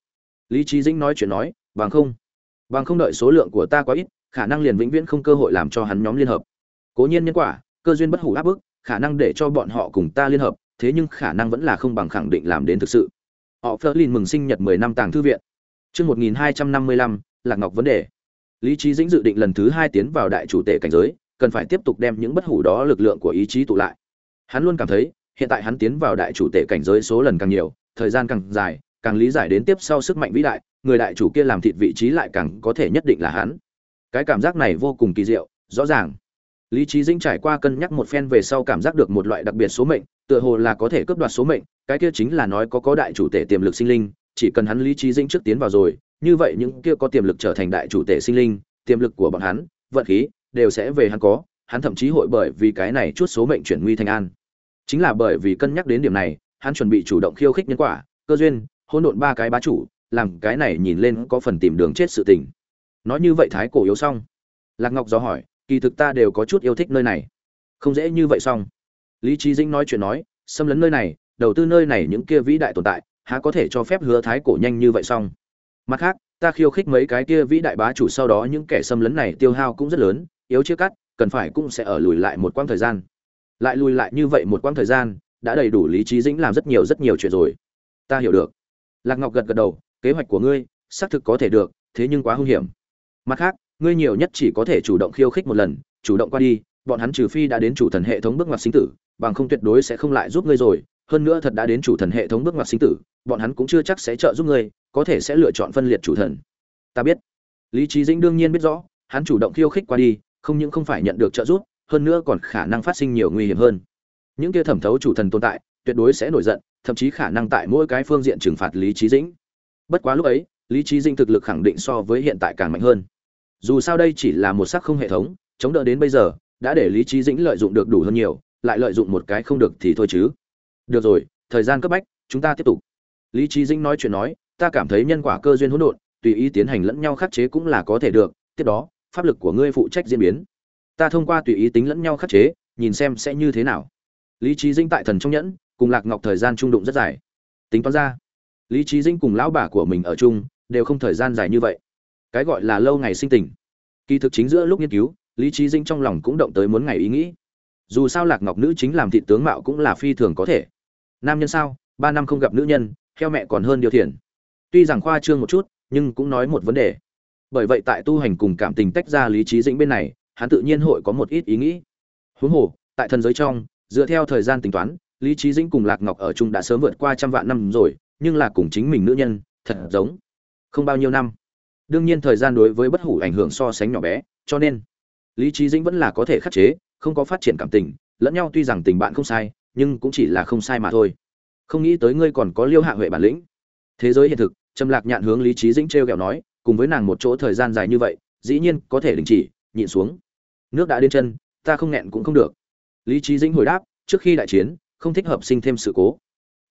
Lý trí dĩnh nói chuyện nói, bằng không bằng không đợi số lượng của ta quá ít, khả năng liền vĩnh viễn không cơ hội làm cho hắn nhóm liên hợp cố nhiên nhân quả, cơ duyên bất hủ áp bức, khả năng để cho bọn họ cùng ta liên hợp, thế nhưng khả năng vẫn là không bằng khẳng định làm đến thực sự. Họ phớt lên mừng sinh nhật mười năm tàng thư viện. Chương một nghìn hai trăm năm mươi lăm, lạc ngọc vấn đề. Lý trí dĩnh dự định lần thứ hai tiến vào đại chủ tể cảnh giới, cần phải tiếp tục đem những bất hủ đó lực lượng của ý chí tụ lại. Hắn luôn cảm thấy, hiện tại hắn tiến vào đại chủ tể cảnh giới số lần càng nhiều, thời gian càng dài, càng lý giải đến tiếp sau sức mạnh vĩ đại, người đại chủ kia làm thịt vị trí lại càng có thể nhất định là hắn. Cái cảm giác này vô cùng kỳ diệu, rõ ràng lý trí dĩnh trải qua cân nhắc một phen về sau cảm giác được một loại đặc biệt số mệnh, tựa hồ là có thể cướp đoạt số mệnh, cái kia chính là nói có có đại chủ tể tiềm lực sinh linh, chỉ cần hắn lý trí dĩnh trước tiến vào rồi, như vậy những kia có tiềm lực trở thành đại chủ tể sinh linh, tiềm lực của bọn hắn, vận khí, đều sẽ về hắn có, hắn thậm chí hội bởi vì cái này chút số mệnh chuyển nguy thành an. Chính là bởi vì cân nhắc đến điểm này, hắn chuẩn bị chủ động khiêu khích nhân quả, cơ duyên, hỗn độn ba cái bá chủ, làm cái này nhìn lên có phần tìm đường chết sự tình. Nói như vậy thái cổ yếu xong. Lạc ngọc do hỏi kỳ thực ta đều có chút yêu thích nơi này. Không dễ như vậy xong. Lý trí dĩnh nói chuyện nói, xâm lấn nơi này, đầu tư nơi này những kia vĩ đại tồn tại, há có thể cho phép hứa thái cổ nhanh như vậy xong. Mặt khác, ta khiêu khích mấy cái kia vĩ đại bá chủ sau đó những kẻ xâm lấn này tiêu hao cũng rất lớn, yếu chưa cắt, cần phải cũng sẽ ở lùi lại một quãng thời gian. Lại lùi lại như vậy một quãng thời gian, đã đầy đủ lý trí dĩnh làm rất nhiều rất nhiều chuyện rồi. Ta hiểu được. Lạc ngọc gật gật đầu, kế hoạch của ngươi, xác thực có thể được, thế nhưng quá hung hiểm. Mặt khác ngươi nhiều nhất chỉ có thể chủ động khiêu khích một lần, chủ động qua đi, bọn hắn trừ phi đã đến chủ thần hệ thống bước ngoặt sinh tử, bằng không tuyệt đối sẽ không lại giúp ngươi rồi. Hơn nữa thật đã đến chủ thần hệ thống bước ngoặt sinh tử, bọn hắn cũng chưa chắc sẽ trợ giúp ngươi, có thể sẽ lựa chọn phân liệt chủ thần. Ta biết. Lý trí dĩnh đương nhiên biết rõ, hắn chủ động khiêu khích qua đi, không những không phải nhận được trợ giúp, hơn nữa còn khả năng phát sinh nhiều nguy hiểm hơn. Những kia thẩm thấu chủ thần tồn tại, tuyệt đối sẽ nổi giận, thậm chí khả năng tại mỗi cái phương diện trừng phạt lý trí dĩnh. Bất quá lúc ấy, lý trí dĩnh thực lực khẳng định so với hiện tại càng mạnh hơn dù sao đây chỉ là một sắc không hệ thống, chống đỡ đến bây giờ, đã để lý trí dĩnh lợi dụng được đủ hơn nhiều, lại lợi dụng một cái không được thì thôi chứ. Được rồi, thời gian cấp bách, chúng ta tiếp tục. Lý trí dĩnh nói chuyện nói, ta cảm thấy nhân quả cơ duyên hỗn độn, tùy ý tiến hành lẫn nhau khắc chế cũng là có thể được, tiếp đó, pháp lực của ngươi phụ trách diễn biến. Ta thông qua tùy ý tính lẫn nhau khắc chế, nhìn xem sẽ như thế nào. Lý trí dĩnh tại thần trong nhẫn, cùng lạc ngọc thời gian trung đụng rất dài. Tính toán ra, lý trí dĩnh cùng lão bà của mình ở chung, đều không thời gian dài như vậy cái gọi là lâu ngày sinh tình. Kỳ thực chính giữa lúc nghiên cứu, lý trí dĩnh trong lòng cũng động tới muốn ngày ý nghĩ. Dù sao lạc ngọc nữ chính làm thị tướng mạo cũng là phi thường có thể. Nam nhân sao? Ba năm không gặp nữ nhân, theo mẹ còn hơn điều thiền tuy rằng khoa trương một chút, nhưng cũng nói một vấn đề. Bởi vậy tại tu hành cùng cảm tình tách ra lý trí dĩnh bên này, hắn tự nhiên hội có một ít ý nghĩ. Huống hồ, tại thần giới trong, dựa theo thời gian tính toán, lý trí dĩnh cùng lạc ngọc ở chung đã sớm vượt qua trăm vạn năm rồi, nhưng là cùng chính mình nữ nhân, thật giống. Không bao nhiêu năm đương nhiên thời gian đối với bất hủ ảnh hưởng so sánh nhỏ bé, cho nên, lý trí dĩnh vẫn là có thể khắc chế, không có phát triển cảm tình, lẫn nhau tuy rằng tình bạn không sai, nhưng cũng chỉ là không sai mà thôi. Không nghĩ tới ngươi còn có liêu hạ huệ bản lĩnh. Thế giới hiện thực, trầm lạc nhạn hướng lý trí dĩnh t r e o kẹo nói, cùng với nàng một chỗ thời gian dài như vậy, dĩ nhiên có thể đình chỉ, nhịn xuống. Nước đã đến chân, ta không nghẹn cũng không được. Lý trí dĩnh hồi đáp, trước khi đại chiến, không thích hợp sinh thêm sự cố.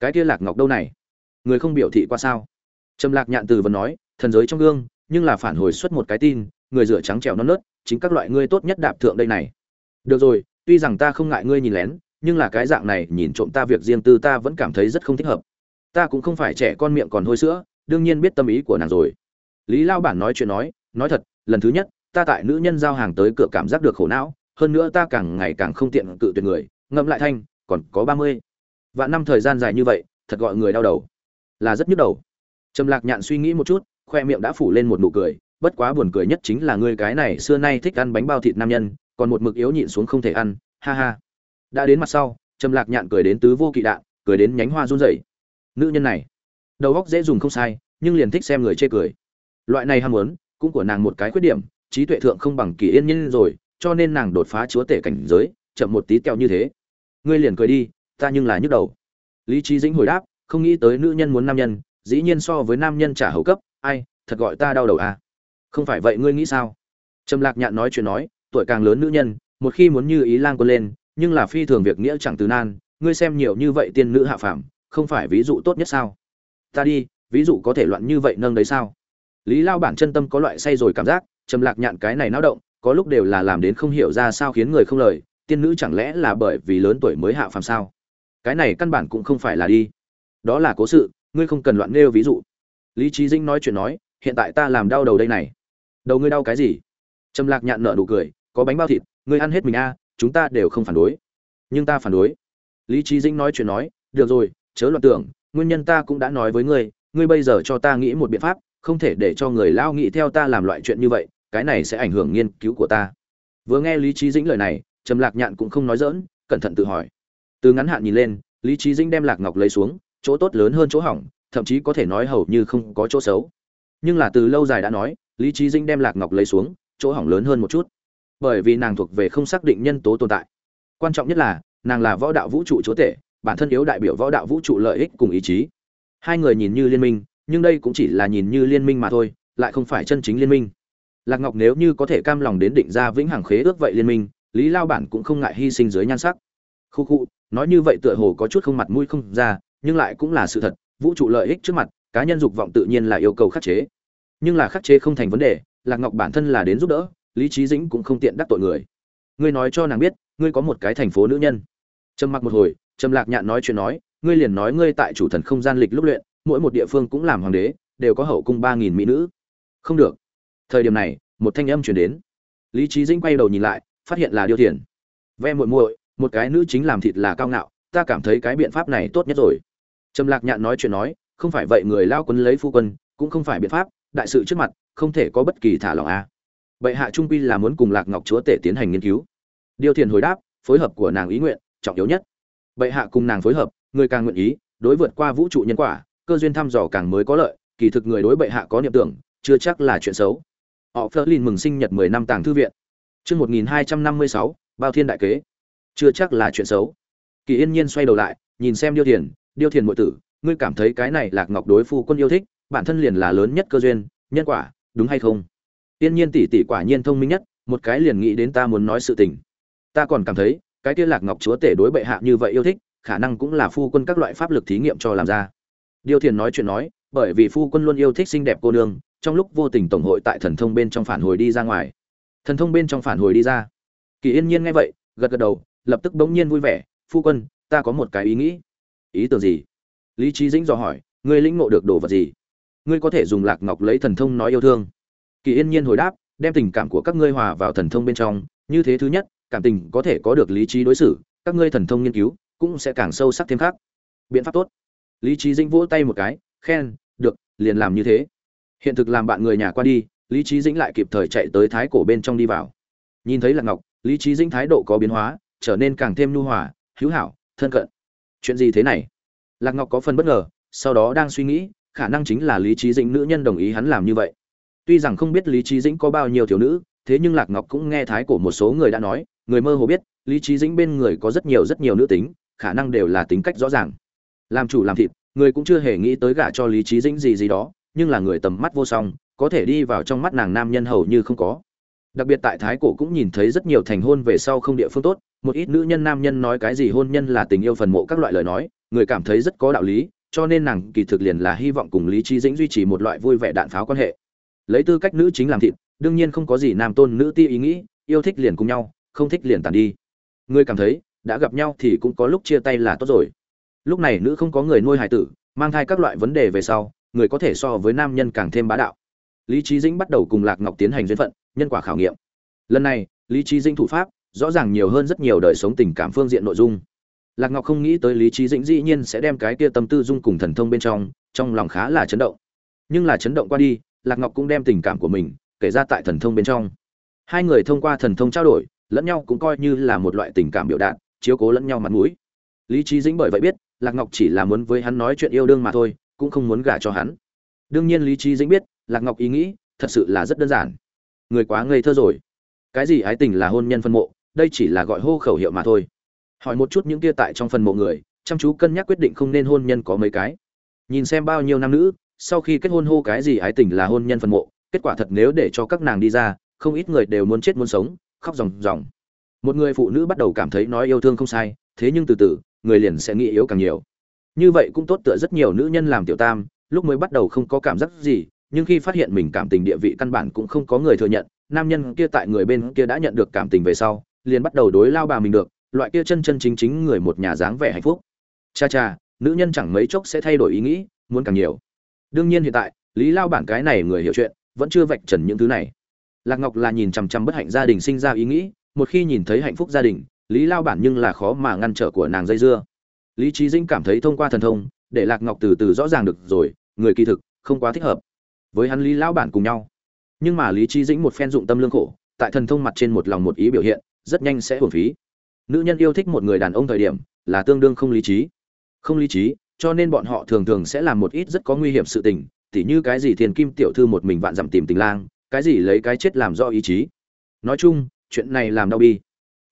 Cái kia lạc ngọc đâu này? Người không biểu thị qua sao? Trầm lạc nhạn từ vẫn nói, thần giới trong gương nhưng là phản hồi xuất một cái tin, người rửa trắng trèo non nớt, chính các loại ngươi tốt nhất đạp thượng đây này. Được rồi, tuy rằng ta không ngại ngươi nhìn lén, nhưng là cái dạng này nhìn trộm ta việc riêng tư ta vẫn cảm thấy rất không thích hợp. Ta cũng không phải trẻ con miệng còn hôi sữa, đương nhiên biết tâm ý của nàng rồi. Lý lao bản nói chuyện nói nói thật, lần thứ nhất, ta tại nữ nhân giao hàng tới cửa cảm giác được khổ não, hơn nữa ta càng ngày càng không tiện cự tuyệt người ngậm lại thanh, còn có ba mươi. Vạn năm thời gian dài như vậy, thật gọi người đau đầu. Là rất nhức đầu. Trầm lạc nhạn suy nghĩ một chút khoe miệng đã phủ lên một nụ cười, bất quá buồn cười nhất chính là ngươi cái này xưa nay thích ăn bánh bao thịt nam nhân, còn một mực yếu nhịn xuống không thể ăn, ha ha. Đã đến mặt sau, trầm lạc nhạn cười đến tứ vô kỵ đạn, cười đến nhánh hoa run rẩy. Nữ nhân này, đầu óc dễ dùng không sai, nhưng liền thích xem người chê cười. Loại này ham muốn, cũng của nàng một cái khuyết điểm, trí tuệ thượng không bằng kỳ yên nhân rồi, cho nên nàng đột phá chúa tể cảnh giới, chậm một tí kẹo như thế. Ngươi liền cười đi, ta nhưng là nhức đầu. Lý trí dĩnh hồi đáp, không nghĩ tới nữ nhân muốn nam nhân, dĩ nhiên so với nam nhân trả hầu cấp ai, thật gọi ta đau đầu à? Không phải vậy ngươi nghĩ sao? Trầm lạc nhạn nói chuyện nói, tuổi càng lớn nữ nhân, một khi muốn như ý lang quân lên, nhưng là phi thường việc nghĩa chẳng từ nan, ngươi xem nhiều như vậy tiên nữ hạ phàm, không phải ví dụ tốt nhất sao? Ta đi, ví dụ có thể loạn như vậy nâng đấy sao? Lý lao bản chân tâm có loại say rồi cảm giác, trầm lạc nhạn cái này náo động, có lúc đều là làm đến không hiểu ra sao khiến người không lời, tiên nữ chẳng lẽ là bởi vì lớn tuổi mới hạ phàm sao? Cái này căn bản cũng không phải là đi. Đó là cố sự, ngươi không cần loạn nêu ví dụ lý trí dinh nói chuyện nói, hiện tại ta làm đau đầu đây này. Đầu ngươi đau cái gì? Trầm lạc nhạn nợ nụ cười, có bánh bao thịt, ngươi ăn hết mình a, chúng ta đều không phản đối. Nhưng ta phản đối. Lý trí dinh nói chuyện nói, được rồi, chớ loạn tưởng, nguyên nhân ta cũng đã nói với ngươi ngươi bây giờ cho ta nghĩ một biện pháp, không thể để cho người lao nghĩ theo ta làm loại chuyện như vậy, cái này sẽ ảnh hưởng nghiên cứu của ta. Vừa nghe lý trí dĩnh lời này, trầm lạc nhạn cũng không nói dỡn cẩn thận tự hỏi. Từ ngắn hạn nhìn lên, lý trí dĩnh đem lạc ngọc lấy xuống, chỗ tốt lớn hơn chỗ hỏng thậm chí có thể nói hầu như không có chỗ xấu. Nhưng là từ lâu dài đã nói, lý trí dĩnh đem lạc ngọc lấy xuống, chỗ hỏng lớn hơn một chút. Bởi vì nàng thuộc về không xác định nhân tố tồn tại. Quan trọng nhất là, nàng là võ đạo vũ trụ chúa tể, bản thân yếu đại biểu võ đạo vũ trụ lợi ích cùng ý chí. Hai người nhìn như liên minh, nhưng đây cũng chỉ là nhìn như liên minh mà thôi, lại không phải chân chính liên minh. Lạc ngọc nếu như có thể cam lòng đến định ra vĩnh hằng khế ước vậy liên minh, lý lao bản cũng không ngại hy sinh dưới nhan sắc. Khu khu, nói như vậy tựa hồ có chút không mặt mũi không ra, nhưng lại cũng là sự thật vũ trụ lợi ích trước mặt, cá nhân dục vọng tự nhiên là yêu cầu khắc chế. Nhưng là khắc chế không thành vấn đề, lạc ngọc bản thân là đến giúp đỡ, lý trí dĩnh cũng không tiện đắc tội người. Ngươi nói cho nàng biết, ngươi có một cái thành phố nữ nhân. Trầm mặc một hồi, trầm lạc nhạn nói chuyện nói, ngươi liền nói ngươi tại chủ thần không gian lịch lúc luyện, mỗi một địa phương cũng làm hoàng đế, đều có hậu cung ba nghìn mỹ nữ. Không được. Thời điểm này, một thanh âm chuyển đến. Lý trí dĩnh quay đầu nhìn lại, phát hiện là điêu thiền ve muội muội, một cái nữ chính làm thịt là cao ngạo, ta cảm thấy cái biện pháp này tốt nhất rồi trầm lạc nhạn nói chuyện nói không phải vậy người lao quân lấy phu quân cũng không phải biện pháp đại sự trước mặt không thể có bất kỳ thả lỏng a. À. bệ hạ trung quy là muốn cùng lạc ngọc chúa tể tiến hành nghiên cứu. Điêu thiền hồi đáp phối hợp của nàng ý nguyện trọng yếu nhất. Bệ hạ cùng nàng phối hợp người càng nguyện ý đối vượt qua vũ trụ nhân quả cơ duyên thăm dò càng mới có lợi kỳ thực người đối bệ hạ có niệm tưởng chưa chắc là chuyện xấu. Họ Flerlin mừng sinh nhật 10 năm tàng thư viện. Chương 1256, bao thiên đại kế. Chưa chắc là chuyện xấu. Kỳ yên nhiên xoay đầu lại nhìn xem điêu thiền điêu thiền muội tử ngươi cảm thấy cái này lạc ngọc đối phu quân yêu thích bản thân liền là lớn nhất cơ duyên nhân quả đúng hay không yên nhiên tỷ tỷ quả nhiên thông minh nhất một cái liền nghĩ đến ta muốn nói sự tình ta còn cảm thấy cái kia lạc ngọc chúa tể đối bệ hạ như vậy yêu thích khả năng cũng là phu quân các loại pháp lực thí nghiệm cho làm ra Điêu Thiền nói chuyện nói, bởi vì phu quân luôn yêu thích xinh đẹp cô nương, trong lúc vô tình tổng hội tại thần thông bên trong phản hồi đi ra ngoài. Thần thông bên trong phản hồi đi ra. Kỳ Yên Nhiên nghe vậy, gật gật đầu, lập tức bỗng nhiên vui vẻ, "Phu quân, ta có một cái ý nghĩ." "Ý tưởng gì?" Lý trí Dĩnh dò hỏi, "Ngươi lĩnh ngộ được đồ vật gì? Ngươi có thể dùng Lạc Ngọc lấy thần thông nói yêu thương." Kỳ Yên Nhiên hồi đáp, "Đem tình cảm của các ngươi hòa vào thần thông bên trong, như thế thứ nhất, cảm tình có thể có được lý trí đối xử, các ngươi thần thông nghiên cứu cũng sẽ càng sâu sắc thêm khác." Biện pháp tốt lý trí dĩnh vỗ tay một cái khen được liền làm như thế hiện thực làm bạn người nhà qua đi lý trí dĩnh lại kịp thời chạy tới thái cổ bên trong đi vào nhìn thấy lạc ngọc lý trí dĩnh thái độ có biến hóa trở nên càng thêm nhu hòa hữu hảo thân cận chuyện gì thế này? Lạc ngọc có phần bất ngờ, sau đó đang suy nghĩ, khả năng chính là lý trí dĩnh nữ nhân đồng ý hắn làm như vậy. Tuy rằng không biết lý trí dĩnh có bao nhiêu thiếu nữ, thế nhưng lạc ngọc cũng nghe thái của một số người đã nói, người mơ hồ biết, lý trí dĩnh bên người có rất nhiều rất nhiều nữ tính, khả năng đều là tính cách rõ ràng. Làm chủ làm thịt, người cũng chưa hề nghĩ tới gả cho lý trí dĩnh gì gì đó, nhưng là người tầm mắt vô song, có thể đi vào trong mắt nàng nam nhân hầu như không có. Đặc biệt tại thái cổ cũng nhìn thấy rất nhiều thành hôn về sau không địa phương tốt một ít nữ nhân nam nhân nói cái gì hôn nhân là tình yêu phần mộ các loại lời nói, người cảm thấy rất có đạo lý, cho nên nàng kỳ thực liền là hy vọng cùng lý trí dĩnh duy trì một loại vui vẻ đạn pháo quan hệ. Lấy tư cách nữ chính làm thịt, đương nhiên không có gì nam tôn nữ ti ý nghĩ, yêu thích liền cùng nhau, không thích liền tàn đi. Người cảm thấy, đã gặp nhau thì cũng có lúc chia tay là tốt rồi. Lúc này nữ không có người nuôi hài tử, mang thai các loại vấn đề về sau, người có thể so với nam nhân càng thêm bá đạo. Lý trí dĩnh bắt đầu cùng lạc ngọc tiến hành duyên phận, nhân quả khảo nghiệm. Lần này, lý trí dĩnh thủ pháp rõ ràng nhiều hơn rất nhiều đời sống tình cảm phương diện nội dung. Lạc ngọc không nghĩ tới lý trí dĩnh dĩ nhiên sẽ đem cái kia tâm tư dung cùng thần thông bên trong trong lòng khá là chấn động. Nhưng là chấn động qua đi, lạc ngọc cũng đem tình cảm của mình kể ra tại thần thông bên trong. Hai người thông qua thần thông trao đổi, lẫn nhau cũng coi như là một loại tình cảm biểu đạt, chiếu cố lẫn nhau mặt mũi. Lý trí dĩnh bởi vậy biết, lạc ngọc chỉ là muốn với hắn nói chuyện yêu đương mà thôi, cũng không muốn gả cho hắn. Đương nhiên lý trí dĩnh biết, lạc ngọc ý nghĩ thật sự là rất đơn giản. Người quá ngây thơ rồi. Cái gì ái tình là hôn nhân phân mộ đây chỉ là gọi hô khẩu hiệu mà thôi. Hỏi một chút những kia tại trong phần mộ người, chăm chú cân nhắc quyết định không nên hôn nhân có mấy cái. Nhìn xem bao nhiêu nam nữ, sau khi kết hôn hô cái gì ái tình là hôn nhân phần mộ, kết quả thật nếu để cho các nàng đi ra, không ít người đều muốn chết muốn sống, khóc ròng ròng. Một người phụ nữ bắt đầu cảm thấy nói yêu thương không sai, thế nhưng từ từ, người liền sẽ nghĩ yếu càng nhiều. Như vậy cũng tốt tựa rất nhiều nữ nhân làm tiểu tam, lúc mới bắt đầu không có cảm giác gì, nhưng khi phát hiện mình cảm tình địa vị căn bản cũng không có người thừa nhận, nam nhân kia tại người bên kia đã nhận được cảm tình về sau liền bắt đầu đối lao bà mình được, loại kia chân chân chính chính người một nhà dáng vẻ hạnh phúc. Cha cha, nữ nhân chẳng mấy chốc sẽ thay đổi ý nghĩ, muốn càng nhiều. Đương nhiên hiện tại, lý lao bản cái này người hiểu chuyện, vẫn chưa vạch trần những thứ này. Lạc ngọc là nhìn chằm chằm bất hạnh gia đình sinh ra ý nghĩ, một khi nhìn thấy hạnh phúc gia đình, lý lao bản nhưng là khó mà ngăn trở của nàng dây dưa. Lý trí dĩnh cảm thấy thông qua thần thông, để lạc ngọc từ từ rõ ràng được rồi, người kỳ thực, không quá thích hợp. Với hắn lý lao bản cùng nhau. Nhưng mà lý trí dĩnh một phen dụng tâm lương khổ, tại thần thông mặt trên một lòng một ý biểu hiện rất nhanh sẽ hưởng phí. Nữ nhân yêu thích một người đàn ông thời điểm là tương đương không lý trí. Không lý trí, cho nên bọn họ thường thường sẽ làm một ít rất có nguy hiểm sự tình, tỉ như cái gì thiền kim tiểu thư một mình vạn dặm tìm tình lang, cái gì lấy cái chết làm do ý chí. Nói chung, chuyện này làm đau bi.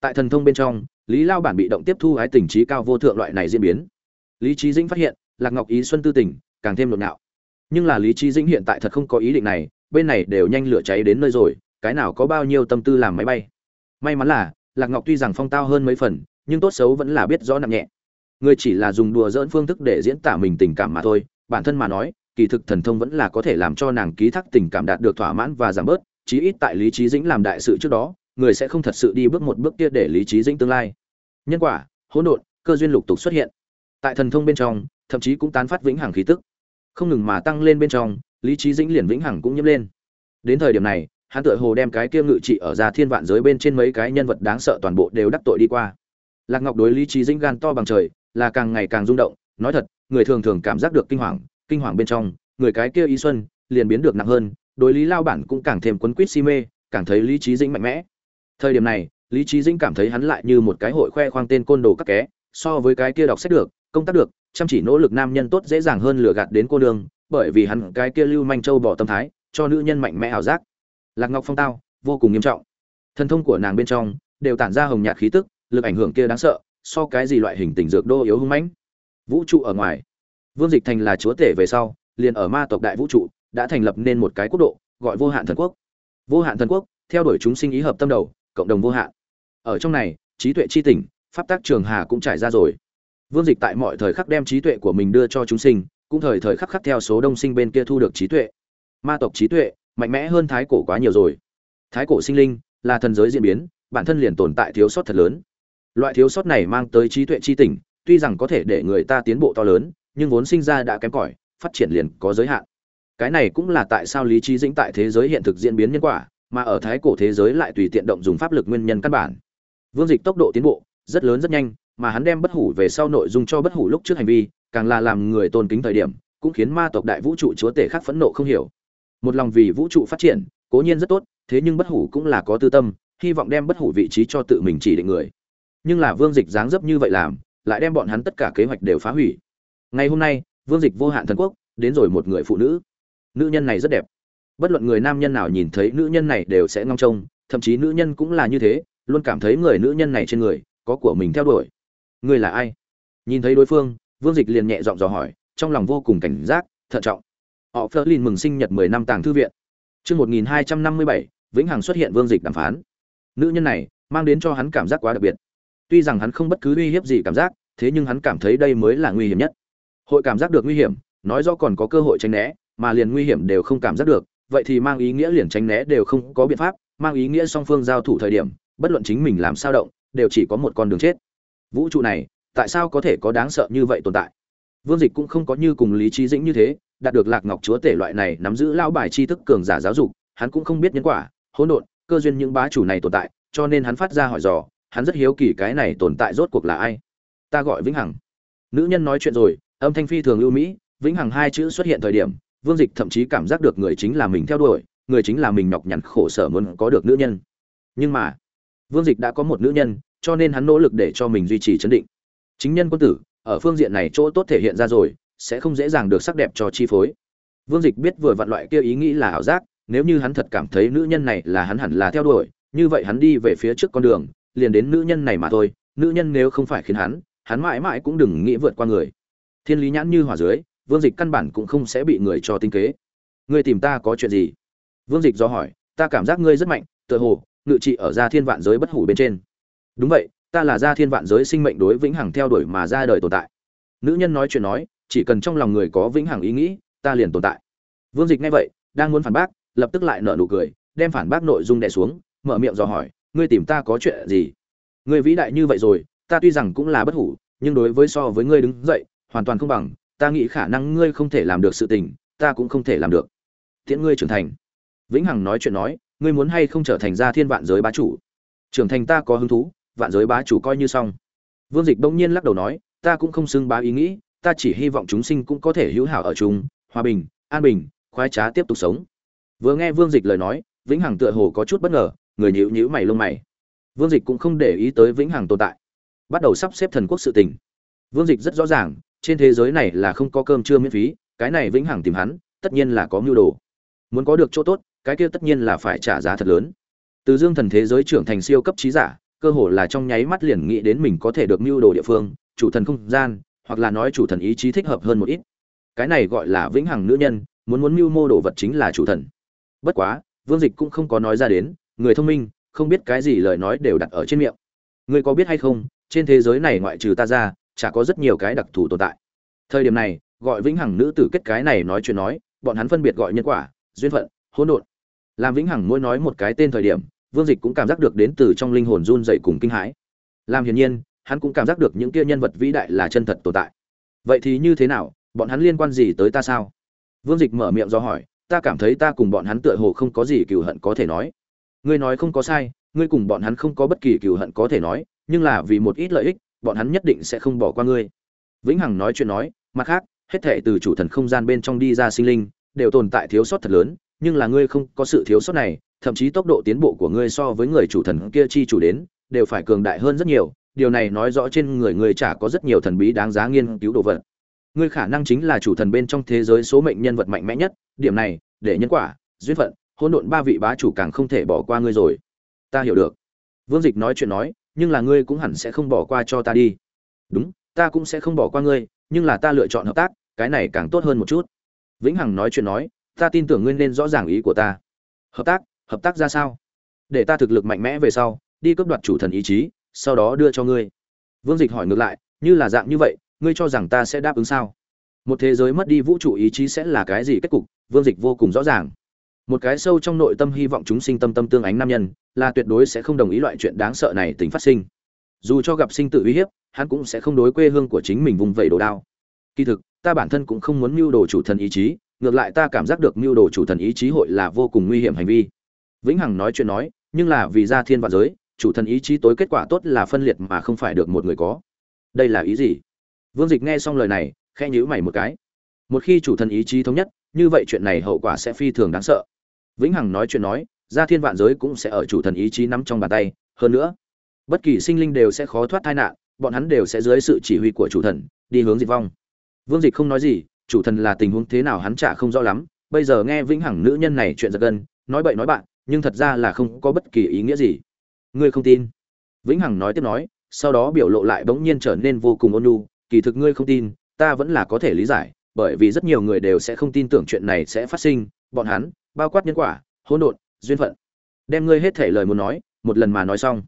Tại thần thông bên trong, lý lao bản bị động tiếp thu ái tình trí cao vô thượng loại này diễn biến. Lý trí dĩnh phát hiện, lạc ngọc ý xuân tư tình, càng thêm nhộn nạo. Nhưng là lý trí dĩnh hiện tại thật không có ý định này, bên này đều nhanh lửa cháy đến nơi rồi, cái nào có bao nhiêu tâm tư làm máy bay may mắn là, lạc ngọc tuy rằng phong tao hơn mấy phần, nhưng tốt xấu vẫn là biết rõ nặng nhẹ. Người chỉ là dùng đùa dỡn phương thức để diễn tả mình tình cảm mà thôi, bản thân mà nói, kỳ thực thần thông vẫn là có thể làm cho nàng ký thác tình cảm đạt được thỏa mãn và giảm bớt, chí ít tại lý trí dĩnh làm đại sự trước đó, người sẽ không thật sự đi bước một bước kia để lý trí dĩnh tương lai. Nhân quả, hỗn độn, cơ duyên lục tục xuất hiện. Tại thần thông bên trong, thậm chí cũng tán phát vĩnh hằng khí tức. Không ngừng mà tăng lên bên trong, lý trí dĩnh liền vĩnh hằng cũng nhiễm lên. Đến thời điểm này hắn tựa hồ đem cái kia ngự trị ở ra thiên vạn giới bên trên mấy cái nhân vật đáng sợ toàn bộ đều đắc tội đi qua. Lạc ngọc đối lý trí dĩnh gan to bằng trời, là càng ngày càng rung động, nói thật, người thường thường cảm giác được kinh hoàng kinh hoàng bên trong, người cái kia y xuân, liền biến được nặng hơn, đối lý lao bản cũng càng thêm quấn quýt si mê, càng thấy lý trí dĩnh mạnh mẽ. Thời điểm này, lý trí dĩnh cảm thấy hắn lại như một cái hội khoe khoang tên côn đồ các ké so với cái kia đọc sách được, công tác được, chăm chỉ nỗ lực nam nhân tốt dễ dàng hơn lừa gạt đến cô nương, bởi vì hắn cái kia lưu manh châu bỏ tâm thái, cho nữ nhân mạnh mẽ ảo giác lạc ngọc phong tao, vô cùng nghiêm trọng. Thần thông của nàng bên trong đều tản ra hồng nhạt khí tức, lực ảnh hưởng kia đáng sợ, so cái gì loại hình tình dược đô yếu hung mãnh. Vũ trụ ở ngoài. Vương dịch thành là chúa tể về sau, liền ở ma tộc đại vũ trụ, đã thành lập nên một cái quốc độ, gọi vô hạn thần quốc. Vô hạn thần quốc, theo đuổi chúng sinh ý hợp tâm đầu, cộng đồng vô hạn. Ở trong này, trí tuệ chi tỉnh, pháp tác trường hà cũng trải ra rồi. Vương dịch tại mọi thời khắc đem trí tuệ của mình đưa cho chúng sinh, cũng thời thời khắc khắc theo số đông sinh bên kia thu được trí tuệ. Ma tộc trí tuệ mạnh mẽ hơn thái cổ quá nhiều rồi. Thái cổ sinh linh là thần giới diễn biến, bản thân liền tồn tại thiếu sót thật lớn. Loại thiếu sót này mang tới trí tuệ chi tỉnh, tuy rằng có thể để người ta tiến bộ to lớn, nhưng vốn sinh ra đã kém cỏi, phát triển liền có giới hạn. Cái này cũng là tại sao lý trí dĩnh tại thế giới hiện thực diễn biến nhân quả, mà ở thái cổ thế giới lại tùy tiện động dùng pháp lực nguyên nhân căn bản. Vương dịch tốc độ tiến bộ, rất lớn rất nhanh, mà hắn đem bất hủ về sau nội dung cho bất hủ lúc trước hành vi, càng là làm người tôn kính thời điểm, cũng khiến ma tộc đại vũ trụ chúa tể khác phẫn nộ không hiểu một lòng vì vũ trụ phát triển, cố nhiên rất tốt, thế nhưng bất hủ cũng là có tư tâm, hy vọng đem bất hủ vị trí cho tự mình chỉ định người. Nhưng là vương dịch dáng dấp như vậy làm, lại đem bọn hắn tất cả kế hoạch đều phá hủy. Ngày hôm nay, vương dịch vô hạn thần quốc, đến rồi một người phụ nữ. Nữ nhân này rất đẹp. Bất luận người nam nhân nào nhìn thấy nữ nhân này đều sẽ ngong trông, thậm chí nữ nhân cũng là như thế, luôn cảm thấy người nữ nhân này trên người, có của mình theo đuổi. Người là ai? Nhìn thấy đối phương, vương dịch liền nhẹ giọng dò hỏi, trong lòng vô cùng cảnh giác, thận trọng họ Flerlin mừng sinh nhật mười năm tàng thư viện Chương 1257, Vĩnh Hằng xuất hiện vương dịch đàm phán. Nữ nhân này mang đến cho hắn cảm giác quá đặc biệt. Tuy rằng hắn không bất cứ uy hiếp gì cảm giác, thế nhưng hắn cảm thấy đây mới là nguy hiểm nhất. Hội cảm giác được nguy hiểm, nói rõ còn có cơ hội tránh né, mà liền nguy hiểm đều không cảm giác được, vậy thì mang ý nghĩa liền tránh né đều không có biện pháp, mang ý nghĩa song phương giao thủ thời điểm, bất luận chính mình làm sao động, đều chỉ có một con đường chết. Vũ trụ này, tại sao có thể có đáng sợ như vậy tồn tại? Vương Dịch cũng không có như cùng Lý Chí Dĩnh như thế, đạt được Lạc Ngọc Chúa tể loại này nắm giữ lao bài tri thức cường giả giáo dục, hắn cũng không biết nhân quả, hỗn độn, cơ duyên những bá chủ này tồn tại, cho nên hắn phát ra hỏi dò, hắn rất hiếu kỳ cái này tồn tại rốt cuộc là ai. Ta gọi Vĩnh Hằng. Nữ nhân nói chuyện rồi, âm thanh phi thường lưu mỹ, Vĩnh Hằng hai chữ xuất hiện thời điểm, Vương Dịch thậm chí cảm giác được người chính là mình theo đuổi, người chính là mình nhọc nhằn khổ sở muốn có được nữ nhân. Nhưng mà, Vương Dịch đã có một nữ nhân, cho nên hắn nỗ lực để cho mình duy trì chấn định. Chính nhân quân tử, ở phương diện này chỗ tốt thể hiện ra rồi, sẽ không dễ dàng được sắc đẹp cho chi phối. Vương Dịch biết vừa vặn loại kia ý nghĩ là ảo giác, nếu như hắn thật cảm thấy nữ nhân này là hắn hẳn là theo đuổi, như vậy hắn đi về phía trước con đường, liền đến nữ nhân này mà thôi, nữ nhân nếu không phải khiến hắn, hắn mãi mãi cũng đừng nghĩ vượt qua người. Thiên lý nhãn như hỏa dưới, Vương Dịch căn bản cũng không sẽ bị người cho tinh kế. Ngươi tìm ta có chuyện gì? Vương Dịch do hỏi, ta cảm giác ngươi rất mạnh, tựa hồ ngự trị ở gia thiên vạn giới bất hủ bên trên. Đúng vậy, ta là gia thiên vạn giới sinh mệnh đối vĩnh hằng theo đuổi mà ra đời tồn tại. Nữ nhân nói chuyện nói, chỉ cần trong lòng người có vĩnh hằng ý nghĩ, ta liền tồn tại. Vương Dịch nghe vậy, đang muốn phản bác, lập tức lại nở nụ cười, đem phản bác nội dung đè xuống, mở miệng dò hỏi, ngươi tìm ta có chuyện gì? Ngươi vĩ đại như vậy rồi, ta tuy rằng cũng là bất hủ, nhưng đối với so với ngươi đứng dậy, hoàn toàn không bằng, ta nghĩ khả năng ngươi không thể làm được sự tình, ta cũng không thể làm được. Tiễn ngươi trưởng thành. Vĩnh Hằng nói chuyện nói, ngươi muốn hay không trở thành gia thiên vạn giới bá chủ? Trưởng thành ta có hứng thú, vạn giới bá chủ coi như xong. Vương Dịch bỗng nhiên lắc đầu nói, ta cũng không xưng bá ý nghĩ, ta chỉ hy vọng chúng sinh cũng có thể hữu hảo ở chung, hòa bình, an bình, khoái trá tiếp tục sống. Vừa nghe vương dịch lời nói vĩnh hằng tựa hồ có chút bất ngờ người nhíu nhíu mày lông mày. Vương dịch cũng không để ý tới vĩnh hằng tồn tại. Bắt đầu sắp xếp thần quốc sự tình. Vương dịch rất rõ ràng trên thế giới này là không có cơm trưa miễn phí cái này vĩnh hằng tìm hắn tất nhiên là có mưu đồ. Muốn có được chỗ tốt cái kia tất nhiên là phải trả giá thật lớn. Từ dương thần thế giới trưởng thành siêu cấp trí giả cơ hồ là trong nháy mắt liền nghĩ đến mình có thể được mưu đồ địa phương chủ thần không gian hoặc là nói chủ thần ý chí thích hợp hơn một ít. Cái này gọi là vĩnh hằng nữ nhân, muốn muốn mưu mô đồ vật chính là chủ thần. Bất quá, vương dịch cũng không có nói ra đến, người thông minh, không biết cái gì lời nói đều đặt ở trên miệng. Ngươi có biết hay không, trên thế giới này ngoại trừ ta ra, chả có rất nhiều cái đặc thù tồn tại. Thời điểm này, gọi vĩnh hằng nữ tử kết cái này nói chuyện nói, bọn hắn phân biệt gọi nhân quả, duyên phận, hỗn độn. Làm vĩnh hằng mỗi nói một cái tên thời điểm, vương dịch cũng cảm giác được đến từ trong linh hồn run dậy cùng kinh hãi. Làm hiển nhiên hắn cũng cảm giác được những kia nhân vật vĩ đại là chân thật tồn tại. Vậy thì như thế nào? Bọn hắn liên quan gì tới ta sao? Vương dịch mở miệng do hỏi, ta cảm thấy ta cùng bọn hắn tựa hồ không có gì cừu hận có thể nói. Ngươi nói không có sai, ngươi cùng bọn hắn không có bất kỳ cừu hận có thể nói, nhưng là vì một ít lợi ích, bọn hắn nhất định sẽ không bỏ qua ngươi. Vĩnh hằng nói chuyện nói, mặt khác, hết thệ từ chủ thần không gian bên trong đi ra sinh linh, đều tồn tại thiếu sót thật lớn, nhưng là ngươi không có sự thiếu sót này, thậm chí tốc độ tiến bộ của ngươi so với người chủ thần kia chi chủ đến, đều phải cường đại hơn rất nhiều điều này nói rõ trên người ngươi chả có rất nhiều thần bí đáng giá nghiên cứu đồ vật. Ngươi khả năng chính là chủ thần bên trong thế giới số mệnh nhân vật mạnh mẽ nhất, điểm này, để nhân quả, duyên phận, hỗn độn ba vị bá chủ càng không thể bỏ qua ngươi rồi. Ta hiểu được. Vương dịch nói chuyện nói, nhưng là ngươi cũng hẳn sẽ không bỏ qua cho ta đi. Đúng, ta cũng sẽ không bỏ qua ngươi, nhưng là ta lựa chọn hợp tác, cái này càng tốt hơn một chút. Vĩnh hằng nói chuyện nói, ta tin tưởng ngươi nên rõ ràng ý của ta. Hợp tác hợp tác ra sao? Để ta thực lực mạnh mẽ về sau, đi cướp đoạt chủ thần ý chí sau đó đưa cho ngươi. Vương dịch hỏi ngược lại, như là dạng như vậy, ngươi cho rằng ta sẽ đáp ứng sao? Một thế giới mất đi vũ trụ ý chí sẽ là cái gì kết cục? Vương dịch vô cùng rõ ràng. Một cái sâu trong nội tâm hy vọng chúng sinh tâm tâm tương ánh nam nhân, là tuyệt đối sẽ không đồng ý loại chuyện đáng sợ này tính phát sinh. Dù cho gặp sinh tử uy hiếp, hắn cũng sẽ không đối quê hương của chính mình vùng vẩy đồ đao. Kỳ thực, ta bản thân cũng không muốn mưu đồ chủ thần ý chí, ngược lại ta cảm giác được mưu đồ chủ thần ý chí hội là vô cùng nguy hiểm hành vi. Vĩnh hằng nói chuyện nói, nhưng là vì gia thiên và giới chủ thần ý chí tối kết quả tốt là phân liệt mà không phải được một người có. Đây là ý gì? Vương Dịch nghe xong lời này, khẽ nhíu mày một cái. Một khi chủ thần ý chí thống nhất, như vậy chuyện này hậu quả sẽ phi thường đáng sợ. Vĩnh Hằng nói chuyện nói, gia thiên vạn giới cũng sẽ ở chủ thần ý chí nắm trong bàn tay, hơn nữa, bất kỳ sinh linh đều sẽ khó thoát tai nạn, bọn hắn đều sẽ dưới sự chỉ huy của chủ thần đi hướng diệt vong. Vương dịch không nói gì chủ thần là tình huống thế nào hắn chả không rõ lắm. Bây giờ nghe vĩnh hằng nữ nhân này chuyện giật gân nói bậy nói bạn nhưng thật ra là không có bất kỳ ý nghĩa gì ngươi không tin. Vĩnh hằng nói tiếp nói, sau đó biểu lộ lại bỗng nhiên trở nên vô cùng ôn nhu, kỳ thực ngươi không tin, ta vẫn là có thể lý giải, bởi vì rất nhiều người đều sẽ không tin tưởng chuyện này sẽ phát sinh, bọn hắn, bao quát nhân quả, hỗn độn, duyên phận. Đem ngươi hết thể lời muốn nói, một lần mà nói xong.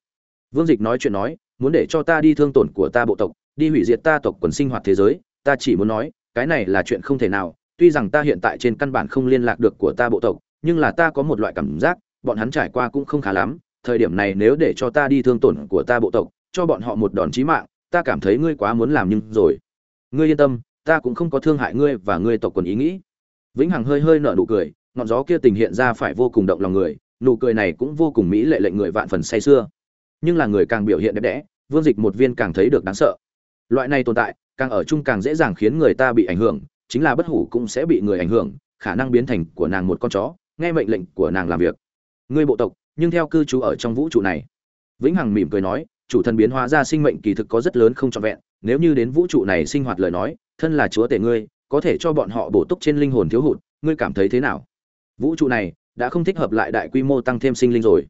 Vương dịch nói chuyện nói, muốn để cho ta đi thương tổn của ta bộ tộc, đi hủy diệt ta tộc quần sinh hoạt thế giới, ta chỉ muốn nói, cái này là chuyện không thể nào, tuy rằng ta hiện tại trên căn bản không liên lạc được của ta bộ tộc, nhưng là ta có một loại cảm giác, bọn hắn trải qua cũng không khá lắm thời điểm này nếu để cho ta đi thương tổn của ta bộ tộc, cho bọn họ một đòn chí mạng, ta cảm thấy ngươi quá muốn làm nhưng rồi. Ngươi yên tâm, ta cũng không có thương hại ngươi và ngươi tộc quần ý nghĩ. Vĩnh hằng hơi hơi nở nụ cười, ngọn gió kia tình hiện ra phải vô cùng động lòng người, nụ cười này cũng vô cùng mỹ lệ lệnh người vạn phần say sưa. Nhưng là người càng biểu hiện đẹp đẽ, vương dịch một viên càng thấy được đáng sợ. Loại này tồn tại, càng ở chung càng dễ dàng khiến người ta bị ảnh hưởng, chính là bất hủ cũng sẽ bị người ảnh hưởng, khả năng biến thành của nàng một con chó, nghe mệnh lệnh của nàng làm việc. Ngươi bộ tộc nhưng theo cư trú ở trong vũ trụ này, vĩnh hằng mỉm cười nói, chủ thần biến hóa ra sinh mệnh kỳ thực có rất lớn không trọn vẹn, nếu như đến vũ trụ này sinh hoạt lời nói, thân là chúa tể ngươi, có thể cho bọn họ bổ túc trên linh hồn thiếu hụt, ngươi cảm thấy thế nào? Vũ trụ này đã không thích hợp lại đại quy mô tăng thêm sinh linh rồi.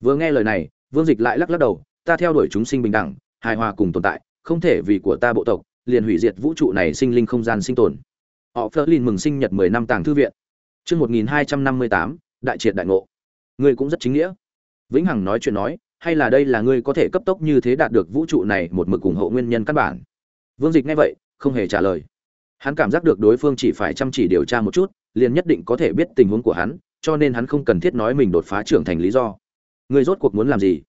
Vừa nghe lời này, vương dịch lại lắc lắc đầu, ta theo đuổi chúng sinh bình đẳng, hài hòa cùng tồn tại, không thể vì của ta bộ tộc, liền hủy diệt vũ trụ này sinh linh không gian sinh tồn. Họ phớt lên mừng sinh nhật mười năm tàng thư viện. Chương một nghìn hai trăm năm mươi tám, đại triệt đại ngộ ngươi cũng rất chính nghĩa. Vĩnh hằng nói chuyện nói, hay là đây là ngươi có thể cấp tốc như thế đạt được vũ trụ này một mực ủng hộ nguyên nhân căn bản? Vương dịch nghe vậy, không hề trả lời. Hắn cảm giác được đối phương chỉ phải chăm chỉ điều tra một chút, liền nhất định có thể biết tình huống của hắn, cho nên hắn không cần thiết nói mình đột phá trưởng thành lý do. Ngươi rốt cuộc muốn làm gì?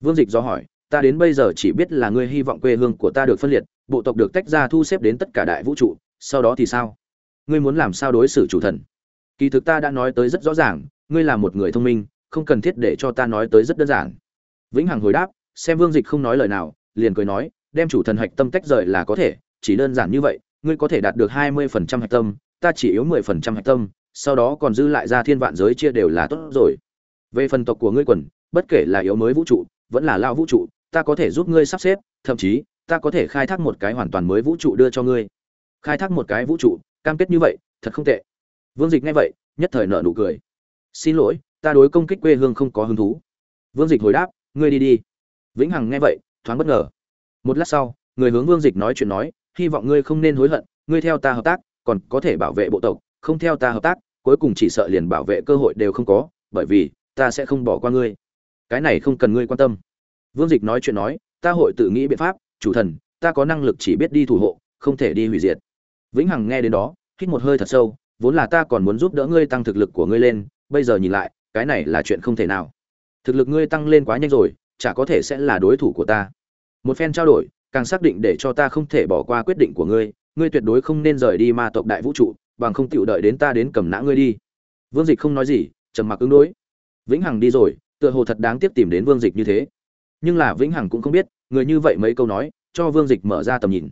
Vương dịch do hỏi, ta đến bây giờ chỉ biết là ngươi hy vọng quê hương của ta được phân liệt, bộ tộc được tách ra thu xếp đến tất cả đại vũ trụ, sau đó thì sao? Ngươi muốn làm sao đối xử chủ thần? Kỳ thực ta đã nói tới rất rõ ràng ngươi là một người thông minh, không cần thiết để cho ta nói tới rất đơn giản. Vĩnh hằng hồi đáp, xem vương dịch không nói lời nào, liền cười nói, đem chủ thần hạch tâm tách rời là có thể, chỉ đơn giản như vậy, ngươi có thể đạt được hai mươi phần trăm hạch tâm, ta chỉ yếu mười phần trăm hạch tâm, sau đó còn dư lại ra thiên vạn giới chia đều là tốt rồi. Về phần tộc của ngươi quần, bất kể là yếu mới vũ trụ, vẫn là lao vũ trụ, ta có thể giúp ngươi sắp xếp, thậm chí, ta có thể khai thác một cái hoàn toàn mới vũ trụ đưa cho ngươi. Khai thác một cái vũ trụ, cam kết như vậy, thật không tệ. Vương dịch nghe vậy, nhất thời nợ nụ cười xin lỗi, ta đối công kích quê hương không có hứng thú. Vương dịch hồi đáp, ngươi đi đi. Vĩnh hằng nghe vậy, thoáng bất ngờ. Một lát sau, người hướng vương dịch nói chuyện nói, hy vọng ngươi không nên hối hận, ngươi theo ta hợp tác, còn có thể bảo vệ bộ tộc, không theo ta hợp tác, cuối cùng chỉ sợ liền bảo vệ cơ hội đều không có, bởi vì ta sẽ không bỏ qua ngươi. Cái này không cần ngươi quan tâm. Vương dịch nói chuyện nói, ta hội tự nghĩ biện pháp, chủ thần, ta có năng lực chỉ biết đi thủ hộ, không thể đi hủy diệt. Vĩnh hằng nghe đến đó, hít một hơi thật sâu, vốn là ta còn muốn giúp đỡ ngươi tăng thực lực của ngươi lên bây giờ nhìn lại, cái này là chuyện không thể nào. Thực lực ngươi tăng lên quá nhanh rồi, chả có thể sẽ là đối thủ của ta. Một phen trao đổi, càng xác định để cho ta không thể bỏ qua quyết định của ngươi ngươi tuyệt đối không nên rời đi ma tộc đại vũ trụ, bằng không chịu đợi đến ta đến cầm nã ngươi đi. Vương dịch không nói gì, trầm mặc ứng đối. Vĩnh hằng đi rồi, tựa hồ thật đáng tiếc tìm đến vương dịch như thế. Nhưng là vĩnh hằng cũng không biết, người như vậy mấy câu nói, cho vương dịch mở ra tầm nhìn.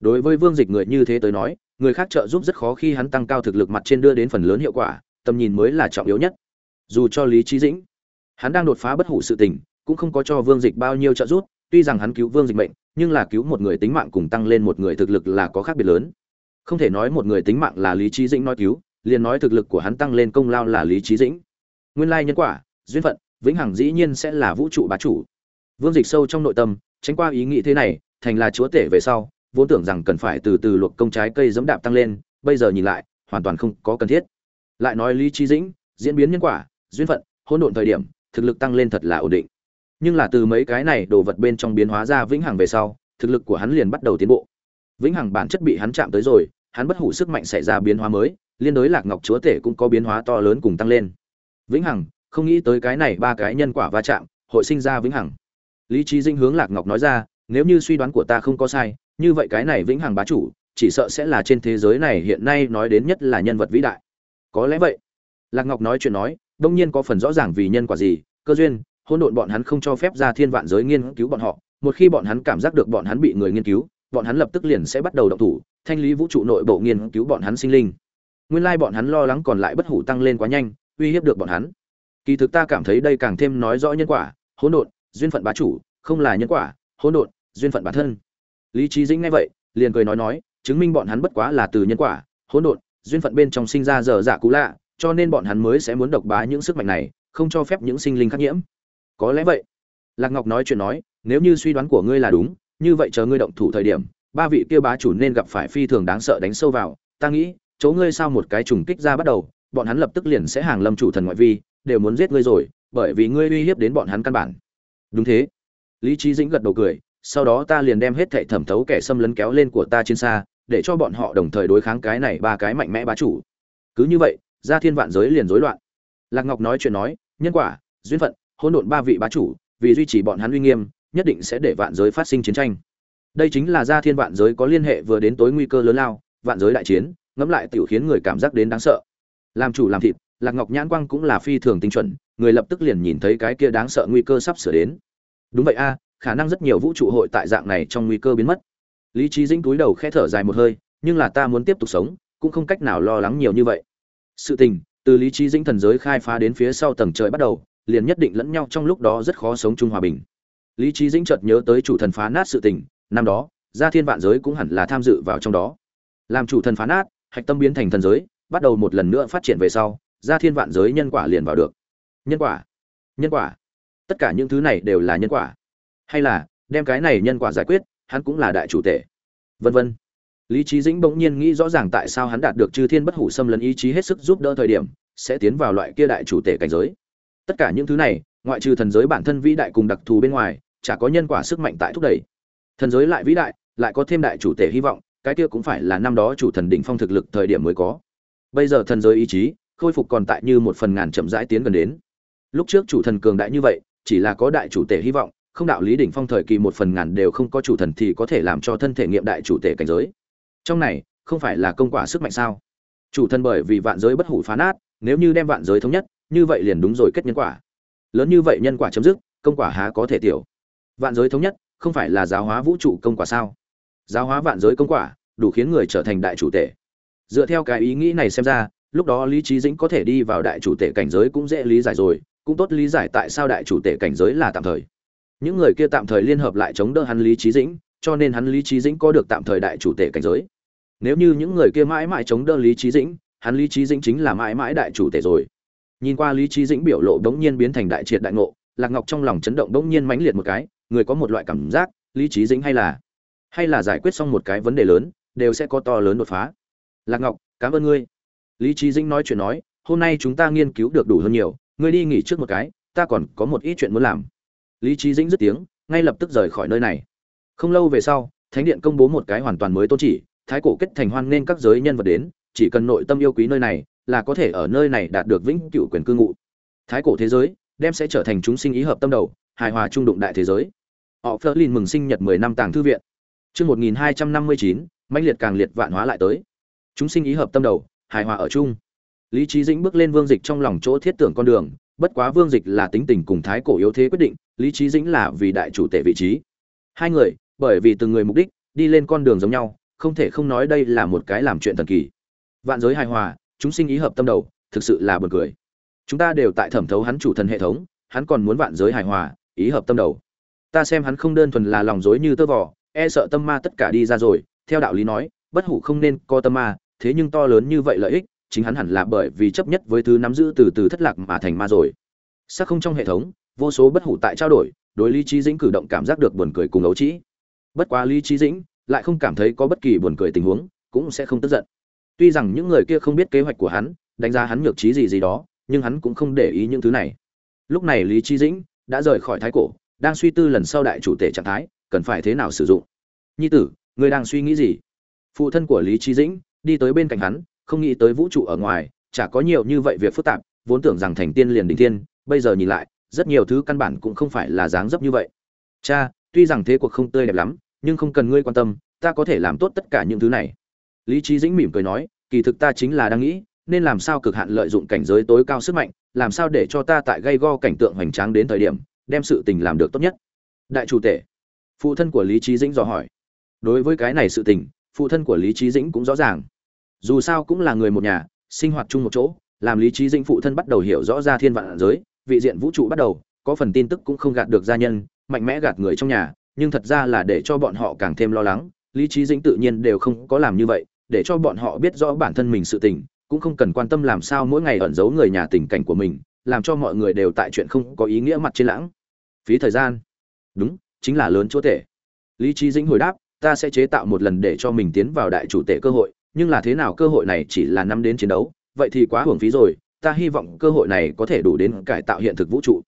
Đối với vương dịch người như thế tới nói, người khác trợ giúp rất khó khi hắn tăng cao thực lực mặt trên đưa đến phần lớn hiệu quả tầm nhìn mới là trọng yếu nhất. Dù cho lý trí dĩnh, hắn đang đột phá bất hủ sự tình, cũng không có cho vương dịch bao nhiêu trợ giúp, tuy rằng hắn cứu vương dịch mệnh, nhưng là cứu một người tính mạng cùng tăng lên một người thực lực là có khác biệt lớn. Không thể nói một người tính mạng là lý trí dĩnh nói cứu, liền nói thực lực của hắn tăng lên công lao là lý trí dĩnh. Nguyên lai nhân quả, duyên phận, vĩnh hằng dĩ nhiên sẽ là vũ trụ bá chủ. Vương dịch sâu trong nội tâm, tránh qua ý nghĩ thế này, thành là chúa tể về sau, vốn tưởng rằng cần phải từ từ luộc công trái cây giẫm đạp tăng lên, bây giờ nhìn lại, hoàn toàn không có cần thiết lại nói lý trí dĩnh, diễn biến nhân quả, duyên phận, hỗn độn thời điểm, thực lực tăng lên thật là ổn định. Nhưng là từ mấy cái này đồ vật bên trong biến hóa ra vĩnh hằng về sau, thực lực của hắn liền bắt đầu tiến bộ. Vĩnh hằng bản chất bị hắn chạm tới rồi, hắn bất hủ sức mạnh xảy ra biến hóa mới, liên đối lạc ngọc chúa tể cũng có biến hóa to lớn cùng tăng lên. Vĩnh hằng, không nghĩ tới cái này ba cái nhân quả va chạm, hội sinh ra vĩnh hằng. Lý trí dinh hướng lạc ngọc nói ra, nếu như suy đoán của ta không có sai, như vậy cái này vĩnh hằng bá chủ, chỉ sợ sẽ là trên thế giới này hiện nay nói đến nhất là nhân vật vĩ đại có lẽ vậy. Lạc ngọc nói chuyện nói, đông nhiên có phần rõ ràng vì nhân quả gì, cơ duyên, hỗn độn bọn hắn không cho phép ra thiên vạn giới nghiên cứu bọn họ, một khi bọn hắn cảm giác được bọn hắn bị người nghiên cứu, bọn hắn lập tức liền sẽ bắt đầu động thủ, thanh lý vũ trụ nội bộ nghiên cứu bọn hắn sinh linh. Nguyên lai bọn hắn lo lắng còn lại bất hủ tăng lên quá nhanh, uy hiếp được bọn hắn. Kỳ thực ta cảm thấy đây càng thêm nói rõ nhân quả, hỗn độn, duyên phận bá chủ, không là nhân quả, hỗn độn, duyên phận bản thân. Lý trí dĩnh nghe vậy, liền cười nói nói, chứng minh bọn hắn bất quá là từ nhân quả, hỗn độn duyên phận bên trong sinh ra dở dạ cũ lạ, cho nên bọn hắn mới sẽ muốn độc bá những sức mạnh này, không cho phép những sinh linh khắc nhiễm. Có lẽ vậy. Lạc ngọc nói chuyện nói, nếu như suy đoán của ngươi là đúng, như vậy chờ ngươi động thủ thời điểm, ba vị kia bá chủ nên gặp phải phi thường đáng sợ đánh sâu vào. Ta nghĩ, chỗ ngươi sao một cái trùng kích ra bắt đầu, bọn hắn lập tức liền sẽ hàng lâm chủ thần ngoại vi, đều muốn giết ngươi rồi, bởi vì ngươi uy hiếp đến bọn hắn căn bản. Đúng thế. Lý trí dĩnh gật đầu cười, sau đó ta liền đem hết thệ thẩm thấu kẻ xâm lấn kéo lên của ta trên xa để cho bọn họ đồng thời đối kháng cái này ba cái mạnh mẽ bá chủ. Cứ như vậy, gia thiên vạn giới liền rối loạn. Lạc ngọc nói chuyện nói, nhân quả, duyên phận, hỗn độn ba vị bá chủ, vì duy trì bọn hắn uy nghiêm, nhất định sẽ để vạn giới phát sinh chiến tranh. Đây chính là gia thiên vạn giới có liên hệ vừa đến tối nguy cơ lớn lao, vạn giới đại chiến, ngẫm lại tiểu khiến người cảm giác đến đáng sợ. Làm chủ làm thịt, lạc ngọc nhãn quang cũng là phi thường tinh chuẩn, người lập tức liền nhìn thấy cái kia đáng sợ nguy cơ sắp sửa đến. Đúng vậy a, khả năng rất nhiều vũ trụ hội tại dạng này trong nguy cơ biến mất lý trí dĩnh túi đầu khẽ thở dài một hơi, nhưng là ta muốn tiếp tục sống, cũng không cách nào lo lắng nhiều như vậy. Sự tình, từ lý trí dĩnh thần giới khai phá đến phía sau tầng trời bắt đầu, liền nhất định lẫn nhau trong lúc đó rất khó sống chung hòa bình. Lý trí dĩnh chợt nhớ tới chủ thần phá nát sự tình, năm đó, gia thiên vạn giới cũng hẳn là tham dự vào trong đó. Làm chủ thần phá nát, hạch tâm biến thành thần giới, bắt đầu một lần nữa phát triển về sau, gia thiên vạn giới nhân quả liền vào được. Nhân quả? Nhân quả? Tất cả những thứ này đều là nhân quả. Hay là, đem cái này nhân quả giải quyết hắn cũng là đại chủ tể. Vân vân. Lý trí dĩnh bỗng nhiên nghĩ rõ ràng tại sao hắn đạt được chư thiên bất hủ xâm lấn ý chí hết sức giúp đỡ thời điểm, sẽ tiến vào loại kia đại chủ tể cảnh giới. Tất cả những thứ này, ngoại trừ thần giới bản thân vĩ đại cùng đặc thù bên ngoài, chả có nhân quả sức mạnh tại thúc đẩy. Thần giới lại vĩ đại, lại có thêm đại chủ tể hy vọng, cái kia cũng phải là năm đó chủ thần đỉnh phong thực lực thời điểm mới có. Bây giờ thần giới ý chí, khôi phục còn tại như một phần ngàn chậm rãi tiến gần đến. Lúc trước chủ thần cường đại như vậy, chỉ là có đại chủ tể hy vọng không đạo lý đỉnh phong thời kỳ một phần ngàn đều không có chủ thần thì có thể làm cho thân thể nghiệm đại chủ tể cảnh giới. Trong này, không phải là công quả sức mạnh sao? Chủ thần bởi vì vạn giới bất hủ phá nát, nếu như đem vạn giới thống nhất, như vậy liền đúng rồi kết nhân quả. Lớn như vậy nhân quả chấm dứt, công quả há có thể tiểu? Vạn giới thống nhất, không phải là giáo hóa vũ trụ công quả sao? Giáo hóa vạn giới công quả, đủ khiến người trở thành đại chủ tể. Dựa theo cái ý nghĩ này xem ra, lúc đó lý trí dĩnh có thể đi vào đại chủ tể cảnh giới cũng dễ lý giải rồi, cũng tốt lý giải tại sao đại chủ tể cảnh giới là tạm thời những người kia tạm thời liên hợp lại chống đỡ hắn lý trí dĩnh, cho nên hắn lý trí dĩnh có được tạm thời đại chủ tể cảnh giới. Nếu như những người kia mãi mãi chống đỡ lý trí dĩnh, hắn lý trí dĩnh chính là mãi mãi đại chủ tể rồi. Nhìn qua lý trí dĩnh biểu lộ đống nhiên biến thành đại triệt đại ngộ, lạc ngọc trong lòng chấn động đống nhiên mãnh liệt một cái, người có một loại cảm giác, lý trí dĩnh hay là hay là giải quyết xong một cái vấn đề lớn, đều sẽ có to lớn đột phá. Lạc ngọc, cảm ơn ngươi. Lý trí dĩnh nói chuyện nói, hôm nay chúng ta nghiên cứu được đủ hơn nhiều, ngươi đi nghỉ trước một cái, ta còn có một ít chuyện muốn làm lý trí dĩnh dứt tiếng ngay lập tức rời khỏi nơi này. Không lâu về sau thánh điện công bố một cái hoàn toàn mới tôn chỉ thái cổ kết thành hoan nên các giới nhân vật đến chỉ cần nội tâm yêu quý nơi này là có thể ở nơi này đạt được vĩnh cửu quyền cư ngụ. Thái cổ thế giới đem sẽ trở thành chúng sinh ý hợp tâm đầu hài hòa trung đụng đại thế giới. Họ phớt lên mừng sinh nhật 10 năm tàng thư viện. Chương 1259, mãnh liệt càng liệt vạn hóa lại tới. Chúng sinh ý hợp tâm đầu hài hòa ở chung. Lý trí dĩnh bước lên vương dịch trong lòng chỗ thiết tưởng con đường bất quá vương dịch là tính tình cùng thái cổ yếu thế quyết định lý trí dĩnh là vì đại chủ tể vị trí. Hai người, bởi vì từng người mục đích, đi lên con đường giống nhau, không thể không nói đây là một cái làm chuyện thần kỳ. Vạn giới hài hòa, chúng sinh ý hợp tâm đầu, thực sự là buồn cười. Chúng ta đều tại thẩm thấu hắn chủ thần hệ thống, hắn còn muốn vạn giới hài hòa, ý hợp tâm đầu. Ta xem hắn không đơn thuần là lòng dối như tơ vò e sợ tâm ma tất cả đi ra rồi, theo đạo lý nói, bất hủ không nên co tâm ma, thế nhưng to lớn như vậy lợi ích, chính hắn hẳn là bởi vì chấp nhất với thứ nắm giữ từ từ thất lạc mà thành ma rồi. Sắc không trong hệ thống vô số bất hủ tại trao đổi, đối lý trí dĩnh cử động cảm giác được buồn cười cùng ấu trĩ. Bất quá lý trí dĩnh lại không cảm thấy có bất kỳ buồn cười tình huống, cũng sẽ không tức giận. Tuy rằng những người kia không biết kế hoạch của hắn, đánh giá hắn nhược trí gì gì đó, nhưng hắn cũng không để ý những thứ này. Lúc này lý trí dĩnh đã rời khỏi thái cổ, đang suy tư lần sau đại chủ tể trạng thái, cần phải thế nào sử dụng. Nhi tử, người đang suy nghĩ gì? Phụ thân của lý trí dĩnh đi tới bên cạnh hắn, không nghĩ tới vũ trụ ở ngoài, chả có nhiều như vậy việc phức tạp, vốn tưởng rằng thành tiên liền đình tiên bây giờ nhìn lại rất nhiều thứ căn bản cũng không phải là dáng dấp như vậy. Cha, tuy rằng thế cuộc không tươi đẹp lắm, nhưng không cần ngươi quan tâm, ta có thể làm tốt tất cả những thứ này. Lý trí dĩnh mỉm cười nói, kỳ thực ta chính là đang nghĩ, nên làm sao cực hạn lợi dụng cảnh giới tối cao sức mạnh, làm sao để cho ta tại gây go cảnh tượng hoành tráng đến thời điểm, đem sự tình làm được tốt nhất. Đại chủ tể, phụ thân của lý trí dĩnh dò hỏi. Đối với cái này sự tình, phụ thân của lý trí dĩnh cũng rõ ràng. Dù sao cũng là người một nhà, sinh hoạt chung một chỗ, làm lý trí dĩnh phụ thân bắt đầu hiểu rõ ra thiên vạn giới vị diện vũ trụ bắt đầu, có phần tin tức cũng không gạt được gia nhân, mạnh mẽ gạt người trong nhà, nhưng thật ra là để cho bọn họ càng thêm lo lắng. Lý trí dĩnh tự nhiên đều không có làm như vậy, để cho bọn họ biết rõ bản thân mình sự tình, cũng không cần quan tâm làm sao mỗi ngày ẩn giấu người nhà tình cảnh của mình, làm cho mọi người đều tại chuyện không có ý nghĩa mặt trên lãng. Phí thời gian. Đúng, chính là lớn chỗ tể. Lý trí dĩnh hồi đáp, ta sẽ chế tạo một lần để cho mình tiến vào đại chủ tể cơ hội, nhưng là thế nào cơ hội này chỉ là năm đến chiến đấu, vậy thì quá hưởng phí rồi ta hy vọng cơ hội này có thể đủ đến cải tạo hiện thực vũ trụ.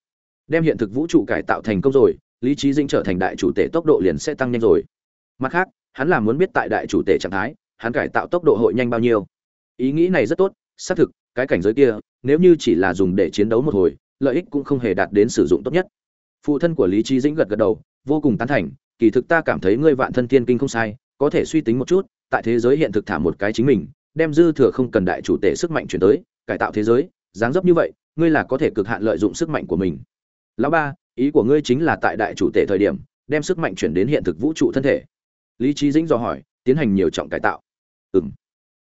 Đem hiện thực vũ trụ cải tạo thành công rồi, lý trí dĩnh trở thành đại chủ tể tốc độ liền sẽ tăng nhanh rồi. Mặt khác, hắn là muốn biết tại đại chủ tể trạng thái, hắn cải tạo tốc độ hội nhanh bao nhiêu. Ý nghĩ này rất tốt, xác thực, cái cảnh giới kia, nếu như chỉ là dùng để chiến đấu một hồi, lợi ích cũng không hề đạt đến sử dụng tốt nhất. Phụ thân của lý trí dĩnh gật gật đầu, vô cùng tán thành, kỳ thực ta cảm thấy ngươi vạn thân tiên kinh không sai, có thể suy tính một chút, tại thế giới hiện thực thả một cái chính mình, đem dư thừa không cần đại chủ tể sức mạnh chuyển tới cải tạo thế giới, dáng dấp như vậy, ngươi là có thể cực hạn lợi dụng sức mạnh của mình. Lão ba, ý của ngươi chính là tại đại chủ tể thời điểm, đem sức mạnh chuyển đến hiện thực vũ trụ thân thể. Lý trí dĩnh dò hỏi, tiến hành nhiều trọng cải tạo. Ừng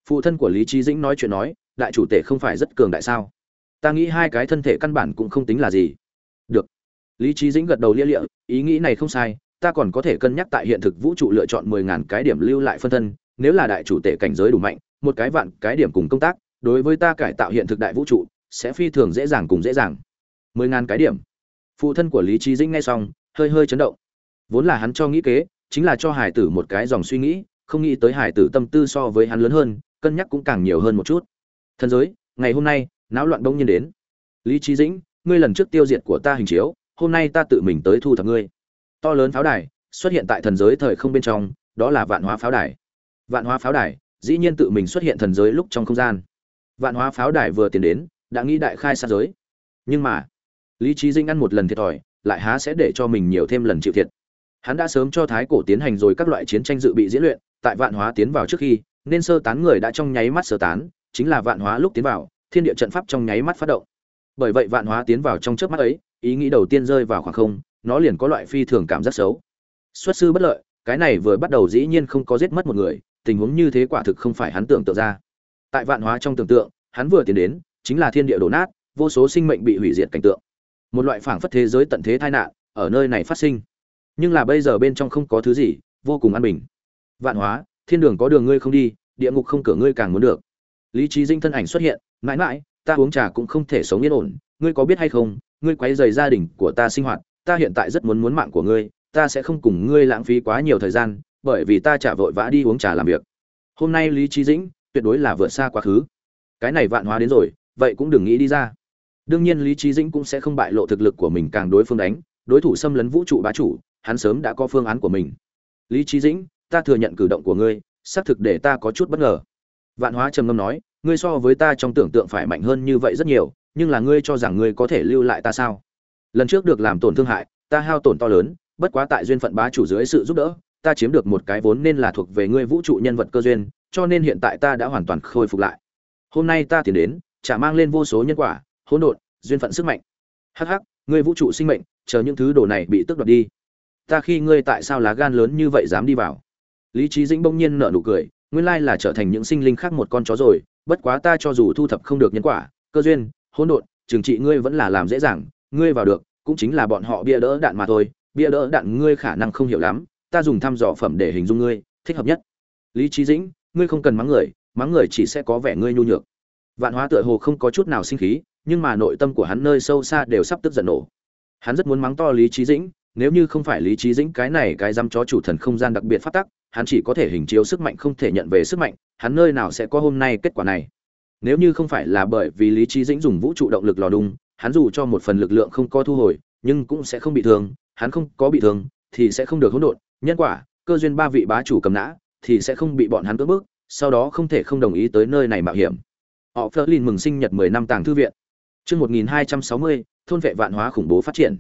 phụ thân của lý trí dĩnh nói chuyện nói, đại chủ tể không phải rất cường đại sao? Ta nghĩ hai cái thân thể căn bản cũng không tính là gì. Được. Lý trí dĩnh gật đầu lia lịa, ý nghĩ này không sai, ta còn có thể cân nhắc tại hiện thực vũ trụ lựa chọn mười ngàn cái điểm lưu lại phân thân, nếu là đại chủ tể cảnh giới đủ mạnh, một cái vạn cái điểm cùng công tác đối với ta cải tạo hiện thực đại vũ trụ, sẽ phi thường dễ dàng cùng dễ dàng. Mười ngàn cái điểm. Phụ thân của lý trí dĩnh nghe xong, hơi hơi chấn động. Vốn là hắn cho nghĩ kế, chính là cho hải tử một cái dòng suy nghĩ, không nghĩ tới hải tử tâm tư so với hắn lớn hơn, cân nhắc cũng càng nhiều hơn một chút. Thần giới, ngày hôm nay, náo loạn đông nhiên đến. Lý trí dĩnh, ngươi lần trước tiêu diệt của ta hình chiếu, hôm nay ta tự mình tới thu thập ngươi. To lớn pháo đài, xuất hiện tại thần giới thời không bên trong, đó là vạn hóa pháo đài. Vạn hóa pháo đài, dĩ nhiên tự mình xuất hiện thần giới lúc trong không gian vạn hóa pháo đài vừa tiến đến, đã nghĩ đại khai sát giới. Nhưng mà, lý trí dinh ăn một lần thiệt thòi, lại há sẽ để cho mình nhiều thêm lần chịu thiệt. Hắn đã sớm cho thái cổ tiến hành rồi các loại chiến tranh dự bị diễn luyện, tại vạn hóa tiến vào trước khi, nên sơ tán người đã trong nháy mắt sơ tán, chính là vạn hóa lúc tiến vào, thiên địa trận pháp trong nháy mắt phát động. Bởi vậy vạn hóa tiến vào trong trước mắt ấy, ý nghĩ đầu tiên rơi vào khoảng không, nó liền có loại phi thường cảm giác xấu. Xuất sư bất lợi, cái này vừa bắt đầu dĩ nhiên không có giết mất một người, tình huống như thế quả thực không phải hắn tưởng tượng ra tại vạn hóa trong tưởng tượng, hắn vừa tiến đến, chính là thiên địa đổ nát, vô số sinh mệnh bị hủy diệt cảnh tượng. Một loại phảng phất thế giới tận thế tai nạn, ở nơi này phát sinh. Nhưng là bây giờ bên trong không có thứ gì, vô cùng an bình. Vạn hóa, thiên đường có đường ngươi không đi, địa ngục không cửa ngươi càng muốn được. Lý trí dinh thân ảnh xuất hiện, mãi mãi, ta uống trà cũng không thể sống yên ổn, ngươi có biết hay không, ngươi quấy rầy gia đình của ta sinh hoạt, ta hiện tại rất muốn muốn mạng của ngươi, ta sẽ không cùng ngươi lãng phí quá nhiều thời gian, bởi vì ta chả vội vã đi uống trà làm việc. Hôm nay lý trí dĩnh tuyệt đối là vượt xa quá khứ. Cái này vạn hóa đến rồi, vậy cũng đừng nghĩ đi ra. Đương nhiên lý trí dĩnh cũng sẽ không bại lộ thực lực của mình càng đối phương đánh, đối thủ xâm lấn vũ trụ bá chủ, hắn sớm đã có phương án của mình. Lý trí dĩnh, ta thừa nhận cử động của ngươi, xác thực để ta có chút bất ngờ. Vạn hóa trầm ngâm nói, ngươi so với ta trong tưởng tượng phải mạnh hơn như vậy rất nhiều, nhưng là ngươi cho rằng ngươi có thể lưu lại ta sao? Lần trước được làm tổn thương hại, ta hao tổn to lớn, bất quá tại duyên phận bá chủ dưới sự giúp đỡ ta chiếm được một cái vốn nên là thuộc về ngươi vũ trụ nhân vật cơ duyên, cho nên hiện tại ta đã hoàn toàn khôi phục lại. Hôm nay ta tiến đến, chả mang lên vô số nhân quả, hỗn độn, duyên phận sức mạnh. Hắc hắc, ngươi vũ trụ sinh mệnh, chờ những thứ đồ này bị tước đoạt đi. Ta khi ngươi tại sao lá gan lớn như vậy dám đi vào? Lý Chí dĩnh bỗng nhiên nở nụ cười, nguyên lai là trở thành những sinh linh khác một con chó rồi, bất quá ta cho dù thu thập không được nhân quả, cơ duyên, hỗn độn, trừng trị ngươi vẫn là làm dễ dàng, ngươi vào được, cũng chính là bọn họ bia đỡ đạn mà thôi, bia đỡ đạn ngươi khả năng không hiểu lắm ta dùng thăm dò phẩm để hình dung ngươi, thích hợp nhất. Lý trí dĩnh, ngươi không cần mắng người mắng người chỉ sẽ có vẻ ngươi nhu nhược. Vạn hóa tựa hồ không có chút nào sinh khí, nhưng mà nội tâm của hắn nơi sâu xa đều sắp tức giận nổ. Hắn rất muốn mắng to lý trí dĩnh, nếu như không phải lý trí dĩnh cái này cái dăm chó chủ thần không gian đặc biệt phát tắc, hắn chỉ có thể hình chiếu sức mạnh không thể nhận về sức mạnh, hắn nơi nào sẽ có hôm nay kết quả này? Nếu như không phải là bởi vì lý trí dĩnh dùng vũ trụ động lực lò đung, hắn dù cho một phần lực lượng không có thu hồi, nhưng cũng sẽ không bị thương, hắn không có bị thương, thì sẽ không được hỗn độn nhân quả cơ duyên ba vị bá chủ cầm nã thì sẽ không bị bọn hắn cưỡng bức sau đó không thể không đồng ý tới nơi này mạo hiểm. Họ phớt lên mừng sinh nhật 10 năm tàng thư viện. Chương 1260, thôn vệ vạn hóa khủng bố phát triển.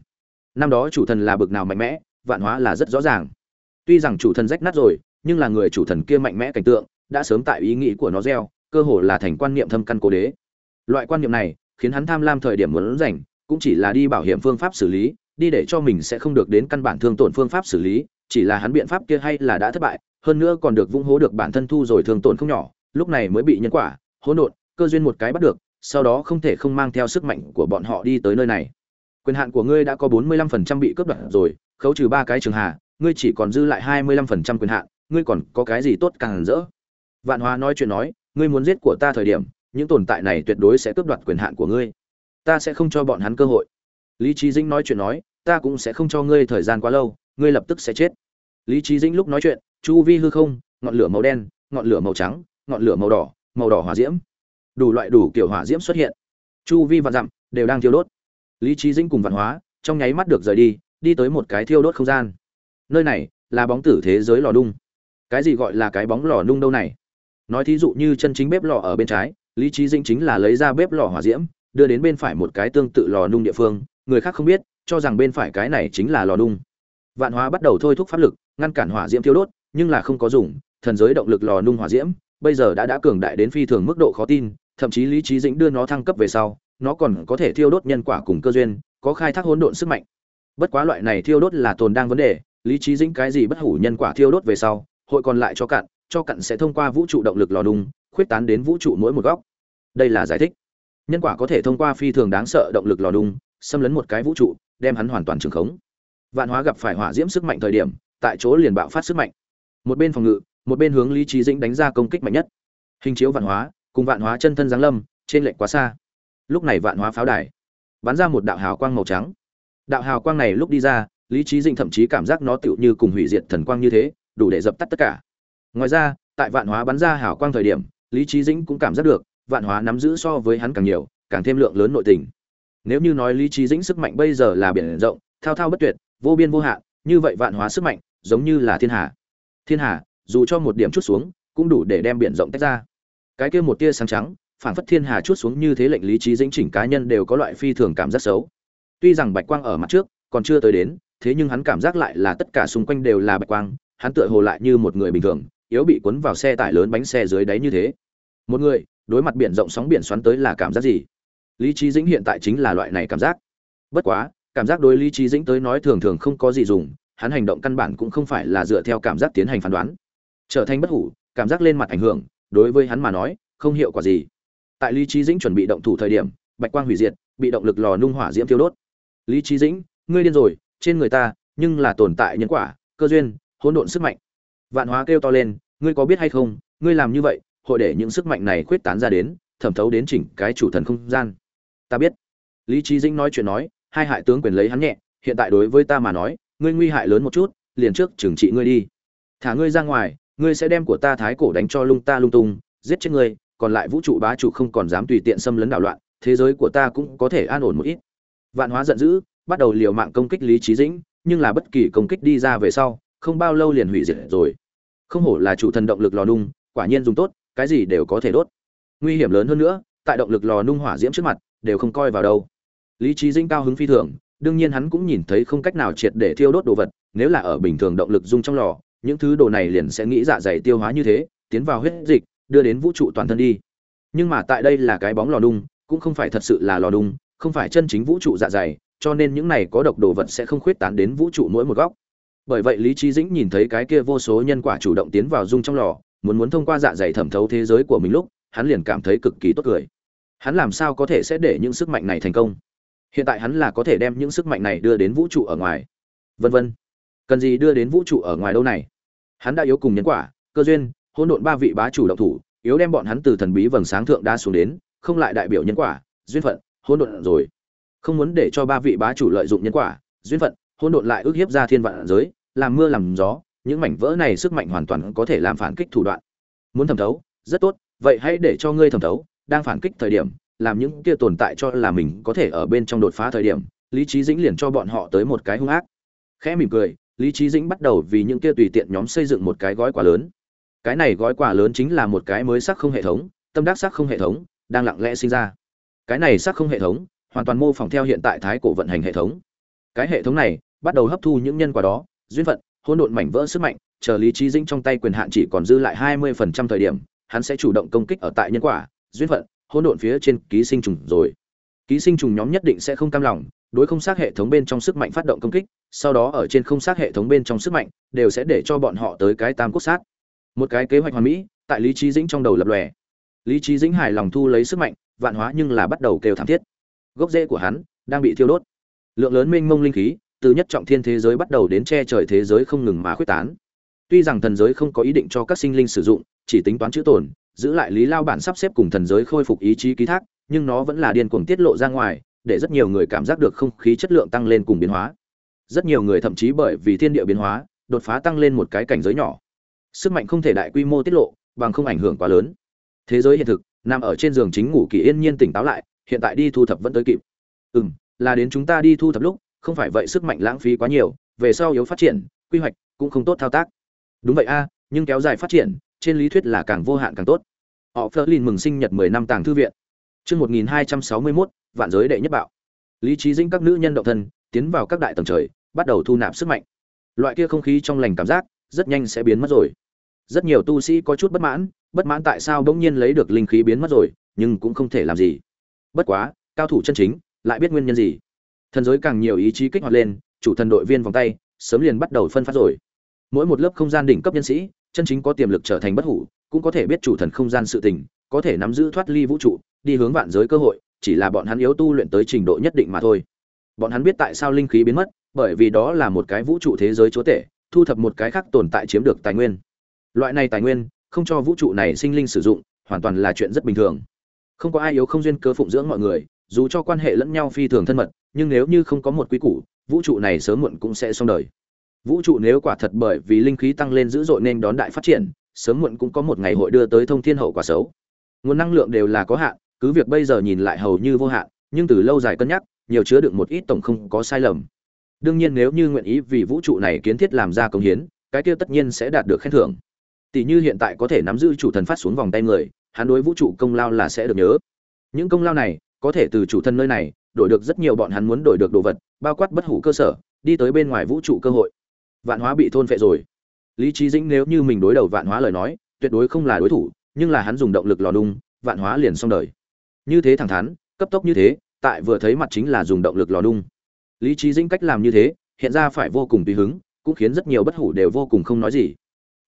Năm đó chủ thần là bực nào mạnh mẽ vạn hóa là rất rõ ràng. Tuy rằng chủ thần rách nát rồi nhưng là người chủ thần kia mạnh mẽ cảnh tượng đã sớm tại ý nghĩ của nó gieo cơ hồ là thành quan niệm thâm căn cố đế. Loại quan niệm này khiến hắn tham lam thời điểm muốn rảnh cũng chỉ là đi bảo hiểm phương pháp xử lý đi để cho mình sẽ không được đến căn bản thương tổn phương pháp xử lý chỉ là hắn biện pháp kia hay là đã thất bại, hơn nữa còn được vung hố được bản thân thu rồi thường tổn không nhỏ, lúc này mới bị nhân quả, hỗn độn, cơ duyên một cái bắt được, sau đó không thể không mang theo sức mạnh của bọn họ đi tới nơi này. Quyền hạn của ngươi đã có bốn mươi lăm phần trăm bị cướp đoạt rồi, khấu trừ ba cái trường hà, ngươi chỉ còn dư lại hai mươi lăm phần trăm quyền hạn, ngươi còn có cái gì tốt càng rỡ? Vạn Hoa nói chuyện nói, ngươi muốn giết của ta thời điểm, những tồn tại này tuyệt đối sẽ cướp đoạt quyền hạn của ngươi. Ta sẽ không cho bọn hắn cơ hội. Lý Chí dĩnh nói chuyện nói ta cũng sẽ không cho ngươi thời gian quá lâu, ngươi lập tức sẽ chết. Lý trí dĩnh lúc nói chuyện, chu vi hư không, ngọn lửa màu đen, ngọn lửa màu trắng, ngọn lửa màu đỏ màu đỏ hỏa diễm. Đủ loại đủ kiểu hỏa diễm xuất hiện. Chu vi và dặm đều đang thiêu đốt. Lý trí dĩnh cùng văn hóa trong nháy mắt được rời đi đi tới một cái thiêu đốt không gian. Nơi này là bóng tử thế giới lò đung cái gì gọi là cái bóng lò nung đâu này? Nói thí dụ như chân chính bếp lò ở bên trái, lý trí dĩnh chính là lấy ra bếp lò hỏa diễm, đưa đến bên phải một cái tương tự lò nung địa phương, người khác không biết cho rằng bên phải cái này chính là lò nung. Vạn hóa bắt đầu thôi thúc pháp lực, ngăn cản hỏa diễm thiêu đốt, nhưng là không có dùng, thần giới động lực lò nung hỏa diễm, bây giờ đã đã cường đại đến phi thường mức độ khó tin, thậm chí lý trí dĩnh đưa nó thăng cấp về sau, nó còn có thể thiêu đốt nhân quả cùng cơ duyên, có khai thác hỗn độn sức mạnh. Bất quá loại này thiêu đốt là tồn đang vấn đề, lý trí dĩnh cái gì bất hủ nhân quả thiêu đốt về sau, hội còn lại cho cặn cho cặn sẽ thông qua vũ trụ động lực lò đung khuyết tán đến vũ trụ mỗi một góc. Đây là giải thích. Nhân quả có thể thông qua phi thường đáng sợ động lực lò đung xâm lấn một cái vũ trụ, đem hắn hoàn toàn trường khống. Vạn hóa gặp phải hỏa diễm sức mạnh thời điểm, tại chỗ liền bạo phát sức mạnh. Một bên phòng ngự, một bên hướng lý trí dĩnh đánh ra công kích mạnh nhất. Hình chiếu vạn hóa, cùng vạn hóa chân thân giáng lâm, trên lệnh quá xa. Lúc này vạn hóa pháo đài, bắn ra một đạo hào quang màu trắng. Đạo hào quang này lúc đi ra, lý trí dĩnh thậm chí cảm giác nó tựu như cùng hủy diệt thần quang như thế, đủ để dập tắt tất cả. Ngoài ra, tại vạn hóa bắn ra hào quang thời điểm, lý trí dĩnh cũng cảm giác được, vạn hóa nắm giữ so với hắn càng nhiều, càng thêm lượng lớn nội tình nếu như nói lý trí dĩnh sức mạnh bây giờ là biển rộng, thao thao bất tuyệt, vô biên vô hạn, như vậy vạn hóa sức mạnh, giống như là thiên hà. Thiên hà, dù cho một điểm chút xuống, cũng đủ để đem biển rộng tách ra. Cái kia một tia sáng trắng phản phất thiên hà chút xuống như thế lệnh lý trí dĩnh chỉnh cá nhân đều có loại phi thường cảm giác xấu. Tuy rằng bạch quang ở mặt trước, còn chưa tới đến, thế nhưng hắn cảm giác lại là tất cả xung quanh đều là bạch quang, hắn tựa hồ lại như một người bình thường, yếu bị cuốn vào xe tải lớn bánh xe dưới đáy như thế. Một người, đối mặt biển rộng sóng biển xoắn tới là cảm giác gì? Lý trí dĩnh hiện tại chính là loại này cảm giác. Bất quá, cảm giác đối lý trí dĩnh tới nói thường thường không có gì dùng, hắn hành động căn bản cũng không phải là dựa theo cảm giác tiến hành phán đoán. Trở thành bất hủ, cảm giác lên mặt ảnh hưởng, đối với hắn mà nói, không hiệu quả gì. Tại lý trí dĩnh chuẩn bị động thủ thời điểm, bạch quang hủy diệt, bị động lực lò nung hỏa diễm thiêu đốt. Lý trí dĩnh, ngươi điên rồi, trên người ta, nhưng là tồn tại nhân quả, cơ duyên, hỗn độn sức mạnh. Vạn hóa kêu to lên, ngươi có biết hay không, ngươi làm như vậy, hội để những sức mạnh này khuyết tán ra đến, thẩm thấu đến chỉnh cái chủ thần không gian ta biết. Lý trí dĩnh nói chuyện nói, hai hại tướng quyền lấy hắn nhẹ, hiện tại đối với ta mà nói, ngươi nguy hại lớn một chút, liền trước trừng trị ngươi đi. Thả ngươi ra ngoài, ngươi sẽ đem của ta thái cổ đánh cho lung ta lung tung, giết chết ngươi, còn lại vũ trụ bá chủ không còn dám tùy tiện xâm lấn đảo loạn, thế giới của ta cũng có thể an ổn một ít. Vạn hóa giận dữ, bắt đầu liều mạng công kích lý trí dĩnh, nhưng là bất kỳ công kích đi ra về sau, không bao lâu liền hủy diệt rồi. Không hổ là chủ thần động lực lò nung, quả nhiên dùng tốt, cái gì đều có thể đốt. Nguy hiểm lớn hơn nữa, tại động lực lò nung hỏa diễm trước mặt đều không coi vào đâu. Lý trí dĩnh cao hứng phi thường đương nhiên hắn cũng nhìn thấy không cách nào triệt để thiêu đốt đồ vật nếu là ở bình thường động lực dung trong lò những thứ đồ này liền sẽ nghĩ dạ dày tiêu hóa như thế tiến vào huyết dịch đưa đến vũ trụ toàn thân đi. Nhưng mà tại đây là cái bóng lò đung, cũng không phải thật sự là lò đung, không phải chân chính vũ trụ dạ dày cho nên những này có độc đồ vật sẽ không khuyết tán đến vũ trụ mỗi một góc. Bởi vậy lý trí dĩnh nhìn thấy cái kia vô số nhân quả chủ động tiến vào dung trong lò muốn muốn thông qua dạ dày thẩm thấu thế giới của mình lúc hắn liền cảm thấy cực kỳ tốt cười hắn làm sao có thể sẽ để những sức mạnh này thành công? Hiện tại hắn là có thể đem những sức mạnh này đưa đến vũ trụ ở ngoài. Vân vân. Cần gì đưa đến vũ trụ ở ngoài đâu này? Hắn đã yếu cùng nhân quả, cơ duyên, hỗn độn ba vị bá chủ động thủ, yếu đem bọn hắn từ thần bí vầng sáng thượng đa xuống đến, không lại đại biểu nhân quả, duyên phận, hỗn độn rồi. Không muốn để cho ba vị bá chủ lợi dụng nhân quả, duyên phận, hỗn độn lại ước hiếp ra thiên vạn giới, làm mưa làm gió, những mảnh vỡ này sức mạnh hoàn toàn có thể làm phản kích thủ đoạn. Muốn thẩm thấu, rất tốt, vậy hãy để cho ngươi thẩm thấu đang phản kích thời điểm, làm những kia tồn tại cho là mình có thể ở bên trong đột phá thời điểm, lý trí dĩnh liền cho bọn họ tới một cái hung ác. Khẽ mỉm cười, lý trí dĩnh bắt đầu vì những kia tùy tiện nhóm xây dựng một cái gói quà lớn. Cái này gói quà lớn chính là một cái mới sắc không hệ thống, tâm đắc sắc không hệ thống, đang lặng lẽ sinh ra. Cái này sắc không hệ thống, hoàn toàn mô phỏng theo hiện tại thái cổ vận hành hệ thống. Cái hệ thống này, bắt đầu hấp thu những nhân quả đó, duyên phận, hỗn độn mảnh vỡ sức mạnh, chờ lý trí dĩnh trong tay quyền hạn chỉ còn dư lại hai mươi phần trăm thời điểm, hắn sẽ chủ động công kích ở tại nhân quả duyên phận, hỗn độn phía trên ký sinh trùng rồi. Ký sinh trùng nhóm nhất định sẽ không cam lòng, đối không xác hệ thống bên trong sức mạnh phát động công kích, sau đó ở trên không xác hệ thống bên trong sức mạnh, đều sẽ để cho bọn họ tới cái tam quốc sát. Một cái kế hoạch hoàn mỹ, tại lý trí dĩnh trong đầu lập lòe. Lý trí dĩnh hài lòng thu lấy sức mạnh, vạn hóa nhưng là bắt đầu kêu thảm thiết. Gốc rễ của hắn đang bị thiêu đốt. Lượng lớn mênh mông linh khí, từ nhất trọng thiên thế giới bắt đầu đến che trời thế giới không ngừng mà khuyết tán. Tuy rằng thần giới không có ý định cho các sinh linh sử dụng, chỉ tính toán chữ tồn giữ lại lý lao bản sắp xếp cùng thần giới khôi phục ý chí ký thác, nhưng nó vẫn là điên cuồng tiết lộ ra ngoài, để rất nhiều người cảm giác được không khí chất lượng tăng lên cùng biến hóa. Rất nhiều người thậm chí bởi vì thiên địa biến hóa, đột phá tăng lên một cái cảnh giới nhỏ. Sức mạnh không thể đại quy mô tiết lộ, bằng không ảnh hưởng quá lớn. Thế giới hiện thực, nằm ở trên giường chính ngủ kỳ yên nhiên tỉnh táo lại, hiện tại đi thu thập vẫn tới kịp. Ừ m là đến chúng ta đi thu thập lúc, không phải vậy sức mạnh lãng phí quá nhiều, về sau yếu phát triển, quy hoạch cũng không tốt thao tác. Đúng vậy a, nhưng kéo dài phát triển, trên lý thuyết là càng vô hạn càng tốt họ phớt lên mừng sinh nhật mười năm tàng thư viện. Chương một nghìn hai trăm sáu mươi mốt, vạn giới đệ nhất bạo. Lý trí dĩnh các nữ nhân động thân, tiến vào các đại tầng trời, bắt đầu thu nạp sức mạnh. Loại kia không khí trong lành cảm giác, rất nhanh sẽ biến mất rồi. Rất nhiều tu sĩ có chút bất mãn bất mãn tại sao bỗng nhiên lấy được linh khí biến mất rồi, nhưng cũng không thể làm gì. Bất quá, cao thủ chân chính, lại biết nguyên nhân gì. Thần giới càng nhiều ý chí kích hoạt lên, chủ thần đội viên vòng tay, sớm liền bắt đầu phân phát rồi. Mỗi một lớp không gian đỉnh cấp nhân sĩ, chân chính có tiềm lực trở thành bất hủ cũng có thể biết chủ thần không gian sự tình, có thể nắm giữ thoát ly vũ trụ, đi hướng vạn giới cơ hội, chỉ là bọn hắn yếu tu luyện tới trình độ nhất định mà thôi. Bọn hắn biết tại sao linh khí biến mất, bởi vì đó là một cái vũ trụ thế giới chúa tể, thu thập một cái khác tồn tại chiếm được tài nguyên. Loại này tài nguyên, không cho vũ trụ này sinh linh sử dụng, hoàn toàn là chuyện rất bình thường. Không có ai yếu không duyên cơ phụng dưỡng mọi người, dù cho quan hệ lẫn nhau phi thường thân mật, nhưng nếu như không có một quý củ, vũ trụ này sớm muộn cũng sẽ xong đời. Vũ trụ nếu quả thật bởi vì linh khí tăng lên dữ dội nên đón đại phát triển sớm muộn cũng có một ngày hội đưa tới thông thiên hậu quả xấu. Nguồn năng lượng đều là có hạn, cứ việc bây giờ nhìn lại hầu như vô hạn, nhưng từ lâu dài cân nhắc, nhiều chứa đựng một ít tổng không có sai lầm. Đương nhiên nếu như nguyện ý vì vũ trụ này kiến thiết làm ra công hiến, cái kia tất nhiên sẽ đạt được khen thưởng. Tỷ như hiện tại có thể nắm giữ chủ thần phát xuống vòng tay người, hắn đối vũ trụ công lao là sẽ được nhớ. Những công lao này, có thể từ chủ thân nơi này, đổi được rất nhiều bọn hắn muốn đổi được đồ vật, bao quát bất hủ cơ sở, đi tới bên ngoài vũ trụ cơ hội. Vạn hóa bị thôn phệ rồi lý trí dĩnh nếu như mình đối đầu vạn hóa lời nói, tuyệt đối không là đối thủ, nhưng là hắn dùng động lực lò đung, vạn hóa liền xong đời. Như thế thẳng thắn, cấp tốc như thế, tại vừa thấy mặt chính là dùng động lực lò đung. Lý trí dĩnh cách làm như thế, hiện ra phải vô cùng tùy hứng, cũng khiến rất nhiều bất hủ đều vô cùng không nói gì.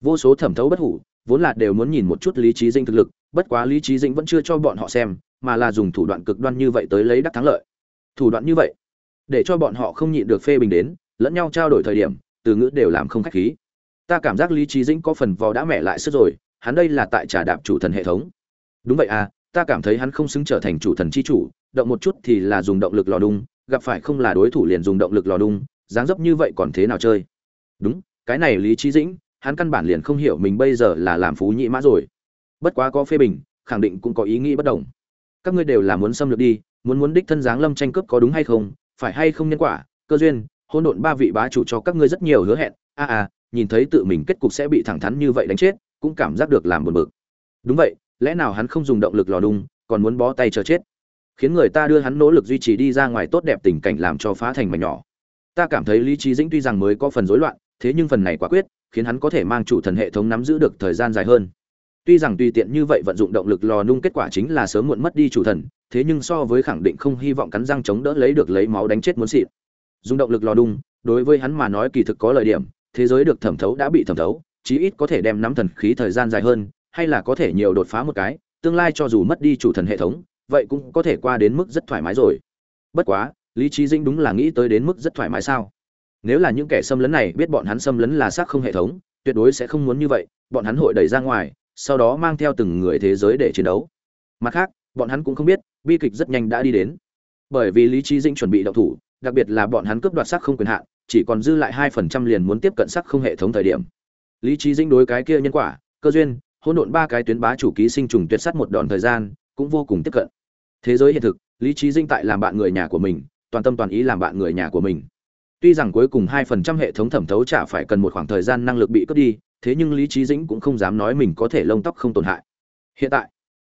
Vô số thẩm thấu bất hủ, vốn là đều muốn nhìn một chút lý trí dĩnh thực lực, bất quá lý trí dĩnh vẫn chưa cho bọn họ xem, mà là dùng thủ đoạn cực đoan như vậy tới lấy đắc thắng lợi. Thủ đoạn như vậy, để cho bọn họ không nhịn được phê bình đến, lẫn nhau trao đổi thời điểm, từ ngữ đều làm không khách khí ta cảm giác lý trí dĩnh có phần vò đã mẹ lại sức rồi, hắn đây là tại trà đạp chủ thần hệ thống. Đúng vậy à ta cảm thấy hắn không xứng trở thành chủ thần chi chủ, động một chút thì là dùng động lực lò đung, gặp phải không là đối thủ liền dùng động lực lò đung, dáng dấp như vậy còn thế nào chơi? Đúng, cái này lý trí dĩnh, hắn căn bản liền không hiểu mình bây giờ là làm phú nhị mã rồi. Bất quá có phê bình, khẳng định cũng có ý nghĩ bất đồng. Các ngươi đều là muốn xâm lược đi, muốn muốn đích thân giáng lâm tranh cướp có đúng hay không, phải hay không nhân quả, cơ duyên hôn độn ba vị bá chủ cho các ngươi rất nhiều hứa hẹn. A à nhìn thấy tự mình kết cục sẽ bị thẳng thắn như vậy đánh chết cũng cảm giác được làm buồn bực. Đúng vậy lẽ nào hắn không dùng động lực lò đung còn muốn bó tay chờ chết? Khiến người ta đưa hắn nỗ lực duy trì đi ra ngoài tốt đẹp tình cảnh làm cho phá thành mảnh nhỏ. Ta cảm thấy lý trí dĩnh tuy rằng mới có phần rối loạn thế nhưng phần này quả quyết khiến hắn có thể mang chủ thần hệ thống nắm giữ được thời gian dài hơn. Tuy rằng tùy tiện như vậy vận dụng động lực lò nung kết quả chính là sớm muộn mất đi chủ thần thế nhưng so với khẳng định không hy vọng cắn răng chống đỡ lấy được lấy máu đánh chết muốn xịt dùng động lực lò đung, đối với hắn mà nói kỳ thực có lợi điểm thế giới được thẩm thấu đã bị thẩm thấu, chí ít có thể đem nắm thần khí thời gian dài hơn, hay là có thể nhiều đột phá một cái, tương lai cho dù mất đi chủ thần hệ thống, vậy cũng có thể qua đến mức rất thoải mái rồi. Bất quá, lý trí dinh đúng là nghĩ tới đến mức rất thoải mái sao? Nếu là những kẻ xâm lấn này biết bọn hắn xâm lấn là xác không hệ thống, tuyệt đối sẽ không muốn như vậy, bọn hắn hội đẩy ra ngoài, sau đó mang theo từng người thế giới để chiến đấu. Mặt khác, bọn hắn cũng không biết, bi kịch rất nhanh đã đi đến. Bởi vì lý trí dinh chuẩn bị động thủ đặc biệt là bọn hắn cướp đoạt sắc không quyền hạn, chỉ còn dư lại hai phần trăm liền muốn tiếp cận sắc không hệ thống thời điểm. Lý trí Dĩnh đối cái kia nhân quả, cơ duyên, hỗn độn ba cái tuyến bá chủ ký sinh trùng tuyệt sát một đoạn thời gian, cũng vô cùng tiếp cận. Thế giới hiện thực, lý trí Dĩnh tại làm bạn người nhà của mình, toàn tâm toàn ý làm bạn người nhà của mình. Tuy rằng cuối cùng hai phần trăm hệ thống thẩm thấu trả phải cần một khoảng thời gian năng lực bị cướp đi, thế nhưng lý trí dĩnh cũng không dám nói mình có thể lông tóc không tổn hại. Hiện tại,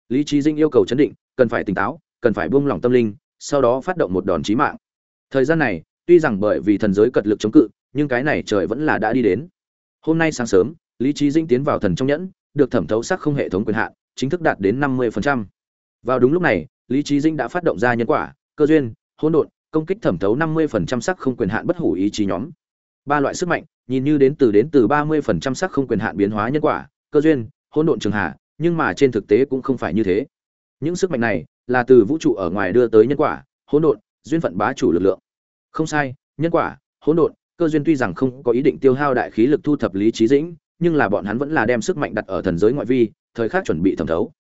lý trí dĩnh yêu cầu chấn định, cần phải tỉnh táo, cần phải buông lỏng tâm linh, sau đó phát động một đòn chí mạng thời gian này, tuy rằng bởi vì thần giới cật lực chống cự, nhưng cái này trời vẫn là đã đi đến. Hôm nay sáng sớm, lý trí dinh tiến vào thần trong nhẫn, được thẩm thấu sắc không hệ thống quyền hạn, chính thức đạt đến năm mươi vào đúng lúc này, lý trí dinh đã phát động ra nhân quả, cơ duyên, hỗn độn, công kích thẩm thấu năm mươi sắc không quyền hạn bất hủ ý chí nhóm. Ba loại sức mạnh, nhìn như đến từ đến từ ba mươi sắc không quyền hạn biến hóa nhân quả, cơ duyên, hỗn độn trường hạ nhưng mà trên thực tế cũng không phải như thế. Những sức mạnh này là từ vũ trụ ở ngoài đưa tới nhân quả, hỗn độn duyên phận bá chủ lực lượng. Không sai, nhân quả, hỗn độn, cơ duyên tuy rằng không có ý định tiêu hao đại khí lực thu thập lý trí dĩnh, nhưng là bọn hắn vẫn là đem sức mạnh đặt ở thần giới ngoại vi, thời khắc chuẩn bị thẩm thấu.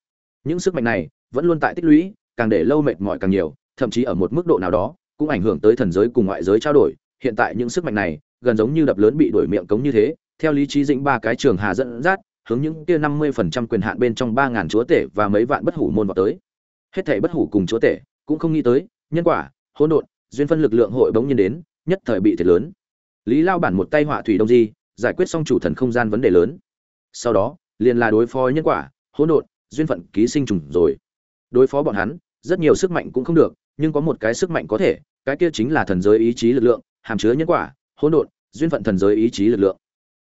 Những sức mạnh này vẫn luôn tại tích lũy, càng để lâu mệt mỏi càng nhiều, thậm chí ở một mức độ nào đó, cũng ảnh hưởng tới thần giới cùng ngoại giới trao đổi. Hiện tại những sức mạnh này, gần giống như đập lớn bị đuổi miệng cống như thế, theo lý trí dĩnh ba cái trường hà dẫn dắt, hướng những kia năm mươi phần trăm quyền hạn bên trong ba ngàn chúa tể và mấy vạn bất hủ môn vào tới. Hết thảy bất hủ cùng chúa tể cũng không nghĩ tới, nhân quả hỗn độn, duyên phân lực lượng hội bỗng nhiên đến, nhất thời bị thiệt lớn. Lý lao bản một tay họa thủy đông di, giải quyết xong chủ thần không gian vấn đề lớn. Sau đó, liền là đối phó nhân quả, hỗn độn, duyên phận ký sinh trùng rồi. Đối phó bọn hắn, rất nhiều sức mạnh cũng không được, nhưng có một cái sức mạnh có thể, cái kia chính là thần giới ý chí lực lượng, hàm chứa nhân quả, hỗn độn, duyên phận thần giới ý chí lực lượng.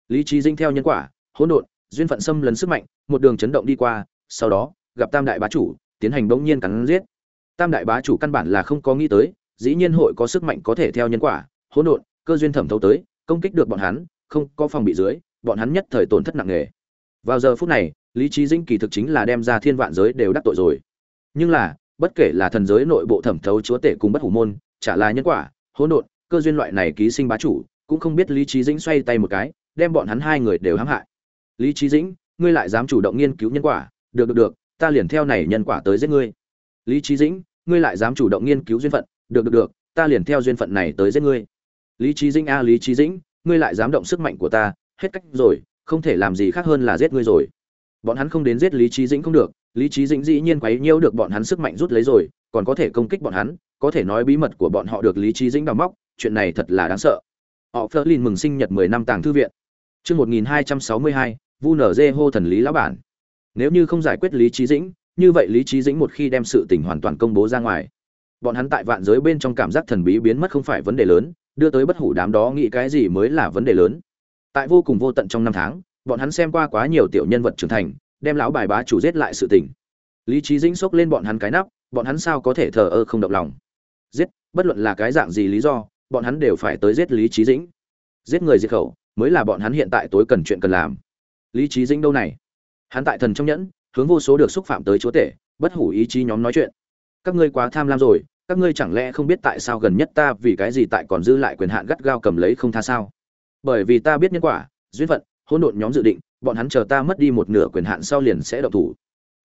Lý trí dinh theo nhân quả, hỗn độn, duyên phận xâm lấn sức mạnh, một đường chấn động đi qua, sau đó, gặp tam đại bá chủ, tiến hành bỗng nhiên cắn giết. Tam đại bá chủ căn bản là không có nghĩ tới dĩ nhiên hội có sức mạnh có thể theo nhân quả, hỗn độn, cơ duyên thẩm thấu tới, công kích được bọn hắn, không có phòng bị dưới, bọn hắn nhất thời tổn thất nặng nề. Vào giờ phút này, lý trí dinh kỳ thực chính là đem ra thiên vạn giới đều đắc tội rồi. Nhưng là, bất kể là thần giới nội bộ thẩm thấu chúa tể cùng bất hủ môn trả lại nhân quả, hỗn độn, cơ duyên loại này ký sinh bá chủ, cũng không biết lý trí dĩnh xoay tay một cái, đem bọn hắn hai người đều hãm hại. Lý trí dĩnh, ngươi lại dám chủ động nghiên cứu nhân quả, được được được, ta liền theo này nhân quả tới giết ngươi. Lý trí dĩnh, ngươi lại dám chủ động nghiên cứu duyên phận được được được, ta liền theo duyên phận này tới giết ngươi. Lý trí dĩnh, a, lý trí dĩnh, ngươi lại dám động sức mạnh của ta, hết cách rồi, không thể làm gì khác hơn là giết ngươi rồi. Bọn hắn không đến giết lý trí dĩnh không được, lý trí dĩnh dĩ nhiên quấy nhiễu được bọn hắn sức mạnh rút lấy rồi, còn có thể công kích bọn hắn, có thể nói bí mật của bọn họ được lý trí dĩnh đào móc, chuyện này thật là đáng sợ. Họ phớt lên mừng sinh nhật mười năm tàng thư viện. Chương một nghìn hai trăm sáu mươi hai, vu nở dê hô thần lý lão bản. Nếu như không giải quyết lý trí dĩnh, như vậy lý trí dĩnh một khi đem sự tình hoàn toàn công bố ra ngoài bọn hắn tại vạn giới bên trong cảm giác thần bí biến mất không phải vấn đề lớn, đưa tới bất hủ đám đó nghĩ cái gì mới là vấn đề lớn. Tại vô cùng vô tận trong năm tháng, bọn hắn xem qua quá nhiều tiểu nhân vật trưởng thành, đem lão bài bá chủ giết lại sự tình. Lý trí dĩnh xốc lên bọn hắn cái nắp, bọn hắn sao có thể thờ ơ không động lòng? Giết, bất luận là cái dạng gì lý do, bọn hắn đều phải tới giết lý trí dĩnh. Giết người diệt khẩu, mới là bọn hắn hiện tại tối cần chuyện cần làm. Lý trí dĩnh đâu này? Hắn tại thần trong nhẫn, hướng vô số được xúc phạm tới chúa tể, bất hủ ý chí nhóm nói chuyện các ngươi quá tham lam rồi, các ngươi chẳng lẽ không biết tại sao gần nhất ta vì cái gì tại còn dư lại quyền hạn gắt gao cầm lấy không tha sao? Bởi vì ta biết nhân quả, duyên phận, hỗn độn nhóm dự định, bọn hắn chờ ta mất đi một nửa quyền hạn sau liền sẽ động thủ.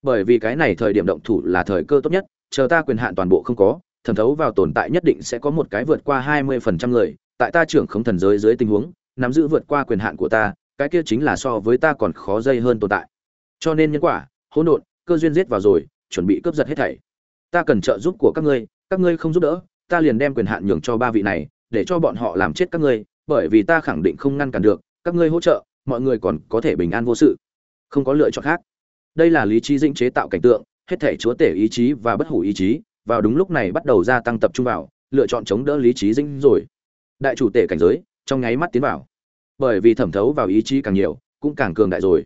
Bởi vì cái này thời điểm động thủ là thời cơ tốt nhất, chờ ta quyền hạn toàn bộ không có, thẩm thấu vào tồn tại nhất định sẽ có một cái vượt qua hai mươi phần trăm người, tại ta trưởng không thần giới dưới tình huống, nắm giữ vượt qua quyền hạn của ta, cái kia chính là so với ta còn khó dây hơn tồn tại. Cho nên nhân quả, hỗn độn, cơ duyên giết vào rồi, chuẩn bị cướp giật hết thảy ta cần trợ giúp của các ngươi các ngươi không giúp đỡ, ta liền đem quyền hạn nhường cho ba vị này, để cho bọn họ làm chết các ngươi, bởi vì ta khẳng định không ngăn cản được, các ngươi hỗ trợ, mọi người còn có thể bình an vô sự. Không có lựa chọn khác. Đây là lý trí dĩnh chế tạo cảnh tượng, hết thể chúa tể ý chí và bất hủ ý chí, vào đúng lúc này bắt đầu gia tăng tập trung vào, lựa chọn chống đỡ lý trí dĩnh rồi. Đại chủ tể cảnh giới, trong nháy mắt tiến vào. Bởi vì thẩm thấu vào ý chí càng nhiều, cũng càng cường đại rồi.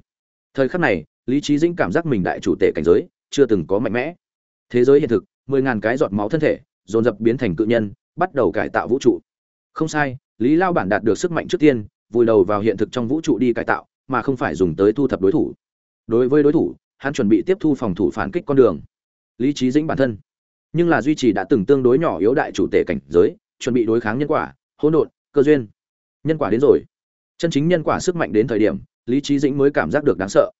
Thời khắc này, lý trí dĩnh cảm giác mình đại chủ tể cảnh giới, chưa từng có mạnh mẽ thế giới hiện thực, mười ngàn cái giọt máu thân thể, dồn dập biến thành cự nhân, bắt đầu cải tạo vũ trụ. Không sai, lý lao bản đạt được sức mạnh trước tiên, vùi đầu vào hiện thực trong vũ trụ đi cải tạo, mà không phải dùng tới thu thập đối thủ. Đối với đối thủ, hắn chuẩn bị tiếp thu phòng thủ phản kích con đường. Lý trí dĩnh bản thân. Nhưng là duy trì đã từng tương đối nhỏ yếu đại chủ tể cảnh giới, chuẩn bị đối kháng nhân quả, hỗn độn, cơ duyên. Nhân quả đến rồi. Chân chính nhân quả sức mạnh đến thời điểm, lý trí dĩnh mới cảm giác được đáng sợ.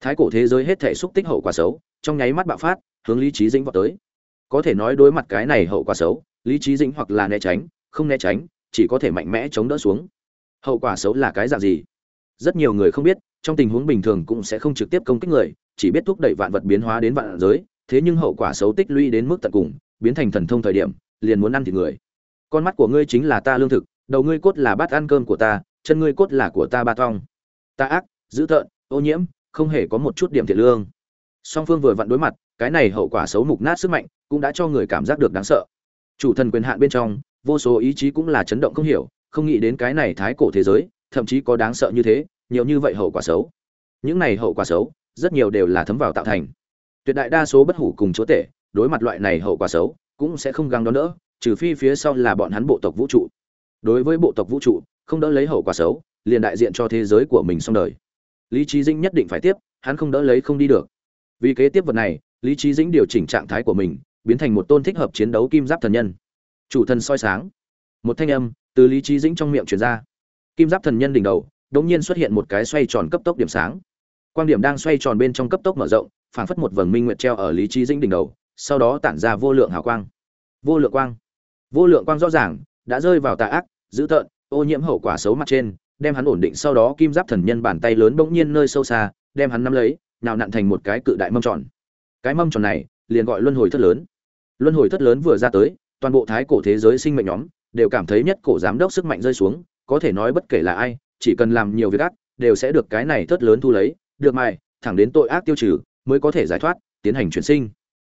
Thái cổ thế giới hết thể xúc tích hậu quả xấu, trong nháy mắt bạo phát hướng lý trí dĩnh vào tới. Có thể nói đối mặt cái này hậu quả xấu, lý trí dĩnh hoặc là né tránh, không né tránh, chỉ có thể mạnh mẽ chống đỡ xuống. Hậu quả xấu là cái dạng gì? Rất nhiều người không biết, trong tình huống bình thường cũng sẽ không trực tiếp công kích người, chỉ biết thúc đẩy vạn vật biến hóa đến vạn giới, thế nhưng hậu quả xấu tích lũy đến mức tận cùng, biến thành thần thông thời điểm, liền muốn ăn thịt người. Con mắt của ngươi chính là ta lương thực, đầu ngươi cốt là bát ăn cơm của ta, chân ngươi cốt là của ta ba thong. Ta ác, dữ tợn, ô nhiễm, không hề có một chút điểm thiện lương. Song phương vừa vặn đối mặt cái này hậu quả xấu mục nát sức mạnh, cũng đã cho người cảm giác được đáng sợ. Chủ thần quyền hạn bên trong, vô số ý chí cũng là chấn động không hiểu, không nghĩ đến cái này thái cổ thế giới, thậm chí có đáng sợ như thế, nhiều như vậy hậu quả xấu. Những này hậu quả xấu, rất nhiều đều là thấm vào tạo thành. Tuyệt đại đa số bất hủ cùng chúa tể, đối mặt loại này hậu quả xấu, cũng sẽ không găng đón đỡ, trừ phi phía sau là bọn hắn bộ tộc vũ trụ. Đối với bộ tộc vũ trụ, không đỡ lấy hậu quả xấu, liền đại diện cho thế giới của mình xong đời. Lý trí dinh nhất định phải tiếp, hắn không đỡ lấy không đi được. Vì kế tiếp vật này lý trí dĩnh điều chỉnh trạng thái của mình, biến thành một tôn thích hợp chiến đấu kim giáp thần nhân. Chủ thần soi sáng. Một thanh âm từ lý trí dĩnh trong miệng truyền ra. Kim giáp thần nhân đỉnh đầu, đột nhiên xuất hiện một cái xoay tròn cấp tốc điểm sáng. Quang điểm đang xoay tròn bên trong cấp tốc mở rộng, phảng phất một vầng minh nguyệt treo ở lý trí dĩnh đỉnh đầu, sau đó tản ra vô lượng hào quang. Vô lượng quang. Vô lượng quang rõ ràng, đã rơi vào tà ác, dữ tợn, ô nhiễm hậu quả xấu mặt trên, đem hắn ổn định sau đó kim giáp thần nhân bàn tay lớn bỗng nhiên nơi sâu xa, đem hắn nắm lấy, nào nặn thành một cái cự đại mâm tròn cái mâm tròn này liền gọi luân hồi thất lớn. Luân hồi thất lớn vừa ra tới, toàn bộ thái cổ thế giới sinh mệnh nhóm đều cảm thấy nhất cổ giám đốc sức mạnh rơi xuống, có thể nói bất kể là ai, chỉ cần làm nhiều việc ác, đều sẽ được cái này thất lớn thu lấy, được mài, thẳng đến tội ác tiêu trừ, mới có thể giải thoát, tiến hành chuyển sinh.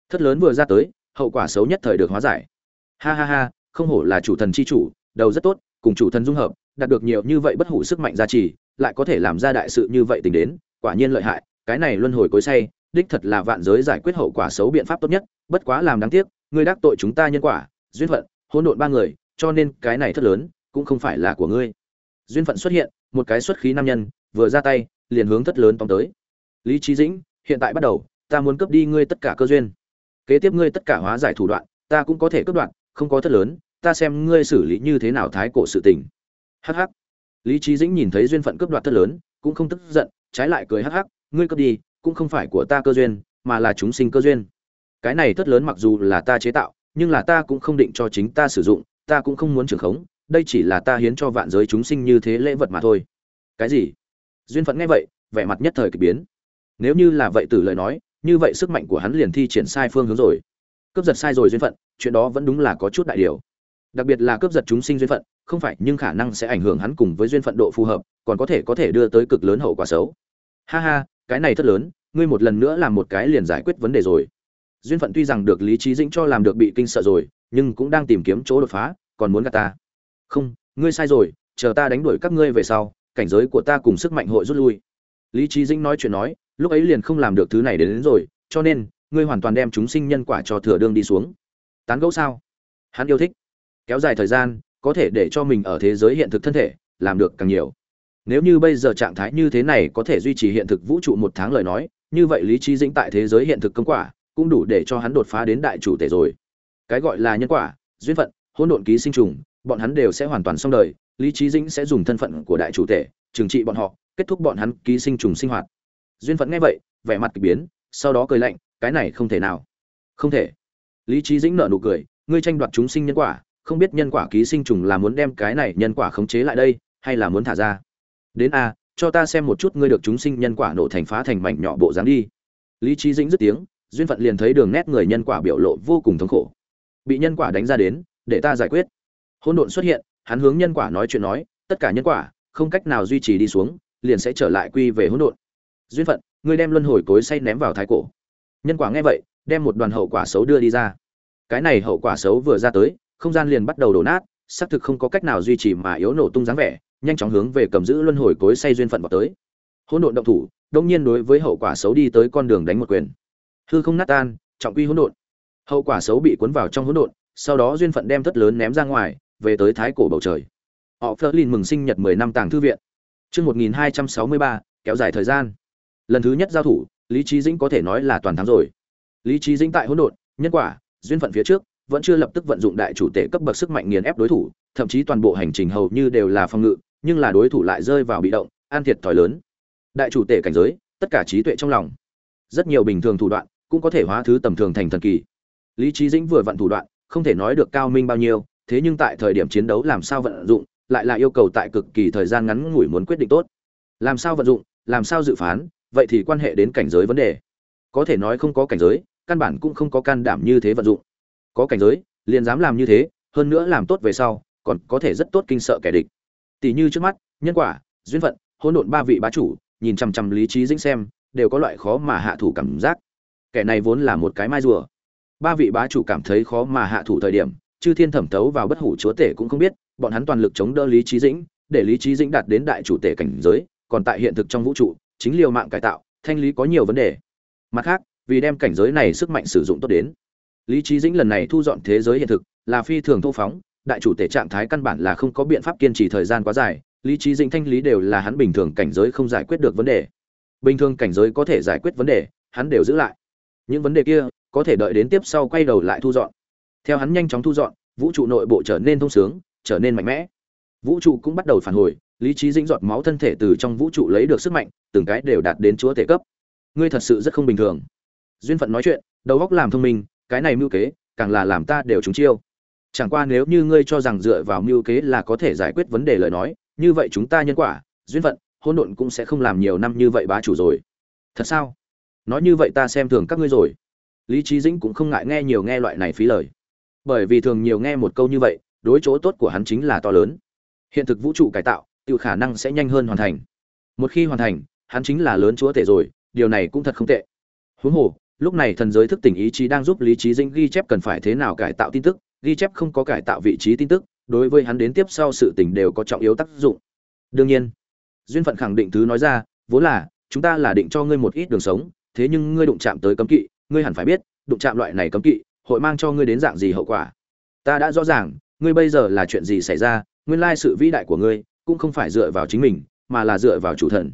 Thất lớn vừa ra tới, hậu quả xấu nhất thời được hóa giải. Ha ha ha, không hổ là chủ thần chi chủ, đầu rất tốt, cùng chủ thần dung hợp, đạt được nhiều như vậy bất hủ sức mạnh gia trì, lại có thể làm ra đại sự như vậy tình đến, quả nhiên lợi hại, cái này luân hồi cối say đích thật là vạn giới giải quyết hậu quả xấu biện pháp tốt nhất, bất quá làm đáng tiếc, ngươi đắc tội chúng ta nhân quả, duyên phận, hỗn độn ba người, cho nên cái này thất lớn, cũng không phải là của ngươi. Duyên phận xuất hiện, một cái xuất khí nam nhân, vừa ra tay, liền hướng thất lớn tóm tới. Lý trí dĩnh, hiện tại bắt đầu, ta muốn cướp đi ngươi tất cả cơ duyên. Kế tiếp ngươi tất cả hóa giải thủ đoạn, ta cũng có thể cướp đoạn, không có thất lớn, ta xem ngươi xử lý như thế nào thái cổ sự tình. Hh lý trí dĩnh nhìn thấy duyên phận cướp đoạt thất lớn, cũng không tức giận, trái lại cười hắc hắc, ngươi cướp đi cũng không phải của ta cơ duyên, mà là chúng sinh cơ duyên. Cái này thất lớn mặc dù là ta chế tạo, nhưng là ta cũng không định cho chính ta sử dụng, ta cũng không muốn trưởng khống, đây chỉ là ta hiến cho vạn giới chúng sinh như thế lễ vật mà thôi. Cái gì? Duyên phận nghe vậy, vẻ mặt nhất thời kỳ biến. Nếu như là vậy từ lời nói, như vậy sức mạnh của hắn liền thi triển sai phương hướng rồi. Cướp giật sai rồi duyên phận, chuyện đó vẫn đúng là có chút đại điều. Đặc biệt là cướp giật chúng sinh duyên phận, không phải, nhưng khả năng sẽ ảnh hưởng hắn cùng với duyên phận độ phù hợp, còn có thể có thể đưa tới cực lớn hậu quả xấu ha ha cái này thật lớn ngươi một lần nữa làm một cái liền giải quyết vấn đề rồi. Duyên phận tuy rằng được lý trí dĩnh cho làm được bị kinh sợ rồi nhưng cũng đang tìm kiếm chỗ đột phá còn muốn gạt ta. Không ngươi sai rồi chờ ta đánh đuổi các ngươi về sau cảnh giới của ta cùng sức mạnh hội rút lui. Lý trí dĩnh nói chuyện nói lúc ấy liền không làm được thứ này đến, đến rồi cho nên ngươi hoàn toàn đem chúng sinh nhân quả cho thừa đương đi xuống. Tán gẫu sao? Hắn yêu thích. Kéo dài thời gian có thể để cho mình ở thế giới hiện thực thân thể làm được càng nhiều nếu như bây giờ trạng thái như thế này có thể duy trì hiện thực vũ trụ một tháng lời nói, như vậy lý trí dĩnh tại thế giới hiện thực công quả cũng đủ để cho hắn đột phá đến đại chủ tể rồi. Cái gọi là nhân quả, duyên phận, hỗn độn ký sinh trùng, bọn hắn đều sẽ hoàn toàn xong đời, lý trí dĩnh sẽ dùng thân phận của đại chủ tể trừng trị bọn họ, kết thúc bọn hắn ký sinh trùng sinh hoạt. Duyên phận nghe vậy, vẻ mặt kỳ biến, sau đó cười lạnh, cái này không thể nào. Không thể. Lý trí dĩnh nở nụ cười, ngươi tranh đoạt chúng sinh nhân quả, không biết nhân quả ký sinh trùng là muốn đem cái này nhân quả khống chế lại đây, hay là muốn thả ra? Đến a, cho ta xem một chút ngươi được chúng sinh nhân quả nổ thành phá thành mảnh nhỏ bộ dáng đi. Lý trí dĩnh dứt tiếng, duyên phận liền thấy đường nét người nhân quả biểu lộ vô cùng thống khổ. Bị nhân quả đánh ra đến, để ta giải quyết. Hỗn độn xuất hiện, hắn hướng nhân quả nói chuyện nói, tất cả nhân quả, không cách nào duy trì đi xuống, liền sẽ trở lại quy về hỗn độn. Duyên phận, ngươi đem luân hồi cối say ném vào thái cổ. Nhân quả nghe vậy, đem một đoàn hậu quả xấu đưa đi ra. Cái này hậu quả xấu vừa ra tới, không gian liền bắt đầu đổ nát, xác thực không có cách nào duy trì mà yếu nổ tung dáng vẻ nhanh chóng hướng về cầm giữ luân hồi cối say duyên phận vào tới. Hỗn độn động thủ, đông nhiên đối với hậu quả xấu đi tới con đường đánh một quyền. Hư không nát tan, trọng quy hỗn độn. Hậu quả xấu bị cuốn vào trong hỗn độn, sau đó duyên phận đem thất lớn ném ra ngoài, về tới thái cổ bầu trời. Họ phớt lên mừng sinh nhật mười năm tàng thư viện. Chương một nghìn hai trăm sáu mươi ba, kéo dài thời gian. Lần thứ nhất giao thủ, lý trí dĩnh có thể nói là toàn thắng rồi. Lý trí dĩnh tại hỗn độn, nhân quả, duyên phận phía trước, vẫn chưa lập tức vận dụng đại chủ tể cấp bậc sức mạnh nghiền ép đối thủ, thậm chí toàn bộ hành trình hầu như đều là phòng ngự nhưng là đối thủ lại rơi vào bị động an thiệt thòi lớn. Đại chủ tể cảnh giới, tất cả trí tuệ trong lòng. Rất nhiều bình thường thủ đoạn, cũng có thể hóa thứ tầm thường thành thần kỳ. Lý trí dĩnh vừa vận thủ đoạn, không thể nói được cao minh bao nhiêu, thế nhưng tại thời điểm chiến đấu làm sao vận dụng, lại là yêu cầu tại cực kỳ thời gian ngắn ngủi muốn quyết định tốt. Làm sao vận dụng, làm sao dự phán, vậy thì quan hệ đến cảnh giới vấn đề. Có thể nói không có cảnh giới, căn bản cũng không có can đảm như thế vận dụng. Có cảnh giới, liền dám làm như thế, hơn nữa làm tốt về sau, còn có thể rất tốt kinh sợ kẻ địch tỷ như trước mắt, nhân quả, duyên phận, hỗn độn ba vị bá chủ, nhìn chằm chằm lý trí dĩnh xem, đều có loại khó mà hạ thủ cảm giác. Kẻ này vốn là một cái mai rùa. Ba vị bá chủ cảm thấy khó mà hạ thủ thời điểm, chư thiên thẩm tấu vào bất hủ chúa tể cũng không biết, bọn hắn toàn lực chống đỡ lý trí dĩnh, để lý trí dĩnh đạt đến đại chủ tể cảnh giới, còn tại hiện thực trong vũ trụ, chính liều mạng cải tạo, thanh lý có nhiều vấn đề. Mặt khác, vì đem cảnh giới này sức mạnh sử dụng tốt đến. Lý trí dĩnh lần này thu dọn thế giới hiện thực, là phi thường thô phóng đại chủ tể trạng thái căn bản là không có biện pháp kiên trì thời gian quá dài, lý trí dĩnh thanh lý đều là hắn bình thường cảnh giới không giải quyết được vấn đề. Bình thường cảnh giới có thể giải quyết vấn đề, hắn đều giữ lại. Những vấn đề kia, có thể đợi đến tiếp sau quay đầu lại thu dọn. Theo hắn nhanh chóng thu dọn, vũ trụ nội bộ trở nên thông sướng, trở nên mạnh mẽ. Vũ trụ cũng bắt đầu phản hồi, lý trí dĩnh giọt máu thân thể từ trong vũ trụ lấy được sức mạnh, từng cái đều đạt đến chúa thể cấp. Ngươi thật sự rất không bình thường. Duyên phận nói chuyện, đầu góc làm thông minh, cái này mưu kế, càng là làm ta đều trúng chiêu chẳng qua nếu như ngươi cho rằng dựa vào mưu kế là có thể giải quyết vấn đề lời nói, như vậy chúng ta nhân quả, duyên phận hôn độn cũng sẽ không làm nhiều năm như vậy bá chủ rồi. Thật sao? Nói như vậy ta xem thường các ngươi rồi. Lý trí dĩnh cũng không ngại nghe nhiều nghe loại này phí lời. Bởi vì thường nhiều nghe một câu như vậy, đối chỗ tốt của hắn chính là to lớn. Hiện thực vũ trụ cải tạo tự khả năng sẽ nhanh hơn hoàn thành. Một khi hoàn thành, hắn chính là lớn chúa tể rồi, điều này cũng thật không tệ. Huống hồ, lúc này thần giới thức tỉnh ý chí đang giúp lý trí dĩnh ghi chép cần phải thế nào cải tạo tin tức ghi chép không có cải tạo vị trí tin tức, đối với hắn đến tiếp sau sự tỉnh đều có trọng yếu tác dụng. Đương nhiên, duyên phận khẳng định thứ nói ra, vốn là, chúng ta là định cho ngươi một ít đường sống, thế nhưng ngươi đụng chạm tới cấm kỵ, ngươi hẳn phải biết, đụng chạm loại này cấm kỵ, hội mang cho ngươi đến dạng gì hậu quả. Ta đã rõ ràng, ngươi bây giờ là chuyện gì xảy ra, nguyên lai sự vĩ đại của ngươi cũng không phải dựa vào chính mình, mà là dựa vào chủ thần.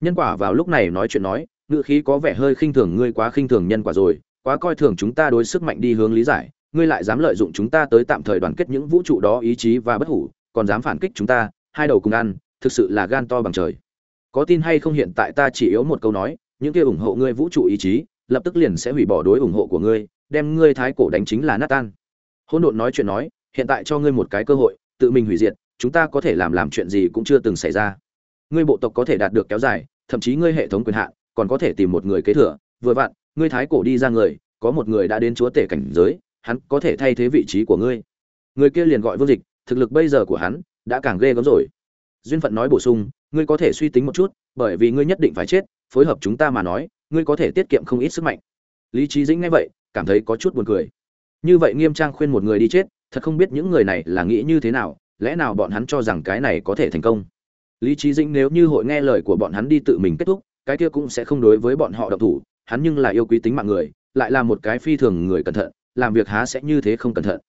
Nhân quả vào lúc này nói chuyện nói ngựa khí có vẻ hơi khinh thường ngươi quá khinh thường nhân quả rồi, quá coi thường chúng ta đối sức mạnh đi hướng lý giải ngươi lại dám lợi dụng chúng ta tới tạm thời đoàn kết những vũ trụ đó ý chí và bất hủ, còn dám phản kích chúng ta, hai đầu cùng ăn, thực sự là gan to bằng trời. Có tin hay không hiện tại ta chỉ yếu một câu nói, những kia ủng hộ ngươi vũ trụ ý chí, lập tức liền sẽ hủy bỏ đối ủng hộ của ngươi, đem ngươi thái cổ đánh chính là nát tan. Hỗn độn nói chuyện nói, hiện tại cho ngươi một cái cơ hội, tự mình hủy diệt, chúng ta có thể làm làm chuyện gì cũng chưa từng xảy ra. Ngươi bộ tộc có thể đạt được kéo dài, thậm chí ngươi hệ thống quyền hạn, còn có thể tìm một người kế thừa, vừa vặn, ngươi thái cổ đi ra người, có một người đã đến chúa tể cảnh giới hắn có thể thay thế vị trí của ngươi. Người kia liền gọi vương dịch, thực lực bây giờ của hắn đã càng ghê gớm rồi. Duyên phận nói bổ sung, ngươi có thể suy tính một chút, bởi vì ngươi nhất định phải chết, phối hợp chúng ta mà nói, ngươi có thể tiết kiệm không ít sức mạnh. Lý trí dĩnh nghe vậy, cảm thấy có chút buồn cười. Như vậy nghiêm trang khuyên một người đi chết, thật không biết những người này là nghĩ như thế nào, lẽ nào bọn hắn cho rằng cái này có thể thành công? Lý trí dĩnh nếu như hội nghe lời của bọn hắn đi tự mình kết thúc, cái kia cũng sẽ không đối với bọn họ độc thủ, hắn nhưng là yêu quý tính mạng người, lại là một cái phi thường người cẩn thận làm việc há sẽ như thế không cẩn thận.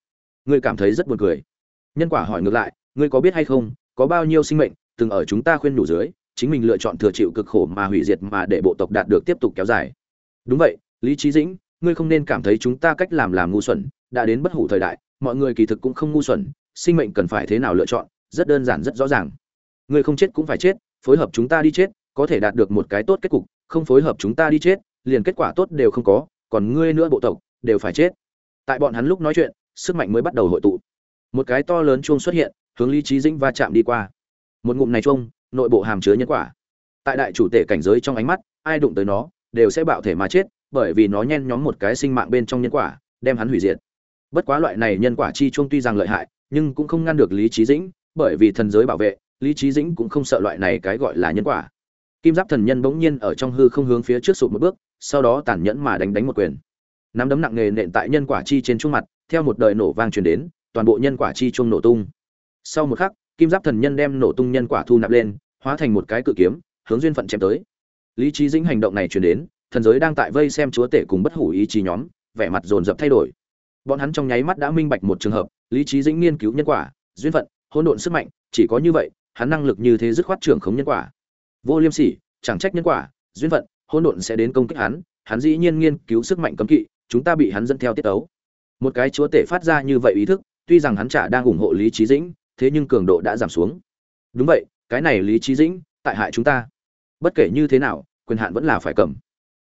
Ngươi cảm thấy rất buồn cười. Nhân quả hỏi ngược lại, ngươi có biết hay không, có bao nhiêu sinh mệnh từng ở chúng ta khuyên đủ dưới, chính mình lựa chọn thừa chịu cực khổ mà hủy diệt mà để bộ tộc đạt được tiếp tục kéo dài. Đúng vậy, lý trí dĩnh, ngươi không nên cảm thấy chúng ta cách làm làm ngu xuẩn, đã đến bất hủ thời đại, mọi người kỳ thực cũng không ngu xuẩn, sinh mệnh cần phải thế nào lựa chọn, rất đơn giản, rất rõ ràng. Ngươi không chết cũng phải chết, phối hợp chúng ta đi chết, có thể đạt được một cái tốt kết cục, không phối hợp chúng ta đi chết, liền kết quả tốt đều không có, còn ngươi nữa bộ tộc, đều phải chết tại bọn hắn lúc nói chuyện, sức mạnh mới bắt đầu hội tụ. Một cái to lớn chuông xuất hiện, hướng lý trí dĩnh va chạm đi qua. Một ngụm này chuông, nội bộ hàm chứa nhân quả. Tại đại chủ tể cảnh giới trong ánh mắt, ai đụng tới nó, đều sẽ bạo thể mà chết, bởi vì nó nhen nhóm một cái sinh mạng bên trong nhân quả, đem hắn hủy diệt. Bất quá loại này nhân quả chi chuông tuy rằng lợi hại, nhưng cũng không ngăn được lý trí dĩnh, bởi vì thần giới bảo vệ, lý trí dĩnh cũng không sợ loại này cái gọi là nhân quả. Kim giáp thần nhân bỗng nhiên ở trong hư không hướng phía trước sụt một bước, sau đó tàn nhẫn mà đánh đánh một quyền nắm đấm nặng nề nện tại nhân quả chi trên trung mặt, theo một đời nổ vang truyền đến, toàn bộ nhân quả chi chuông nổ tung. Sau một khắc, kim giáp thần nhân đem nổ tung nhân quả thu nạp lên, hóa thành một cái cự kiếm, hướng duyên phận chém tới. Lý trí dĩnh hành động này truyền đến, thần giới đang tại vây xem chúa tể cùng bất hủ ý chí nhóm, vẻ mặt dồn dập thay đổi. Bọn hắn trong nháy mắt đã minh bạch một trường hợp, lý trí dĩnh nghiên cứu nhân quả, duyên phận, hỗn độn sức mạnh, chỉ có như vậy, hắn năng lực như thế dứt khoát trưởng khống nhân quả. Vô liêm sỉ, chẳng trách nhân quả, duyên phận, hỗn độn sẽ đến công kích hắn hắn dĩ nhiên nghiên cứu sức mạnh cấm kỵ chúng ta bị hắn dẫn theo tiết tấu. Một cái chúa tể phát ra như vậy ý thức, tuy rằng hắn chả đang ủng hộ lý trí dĩnh, thế nhưng cường độ đã giảm xuống. Đúng vậy, cái này lý trí dĩnh, tại hại chúng ta. Bất kể như thế nào, quyền hạn vẫn là phải cầm.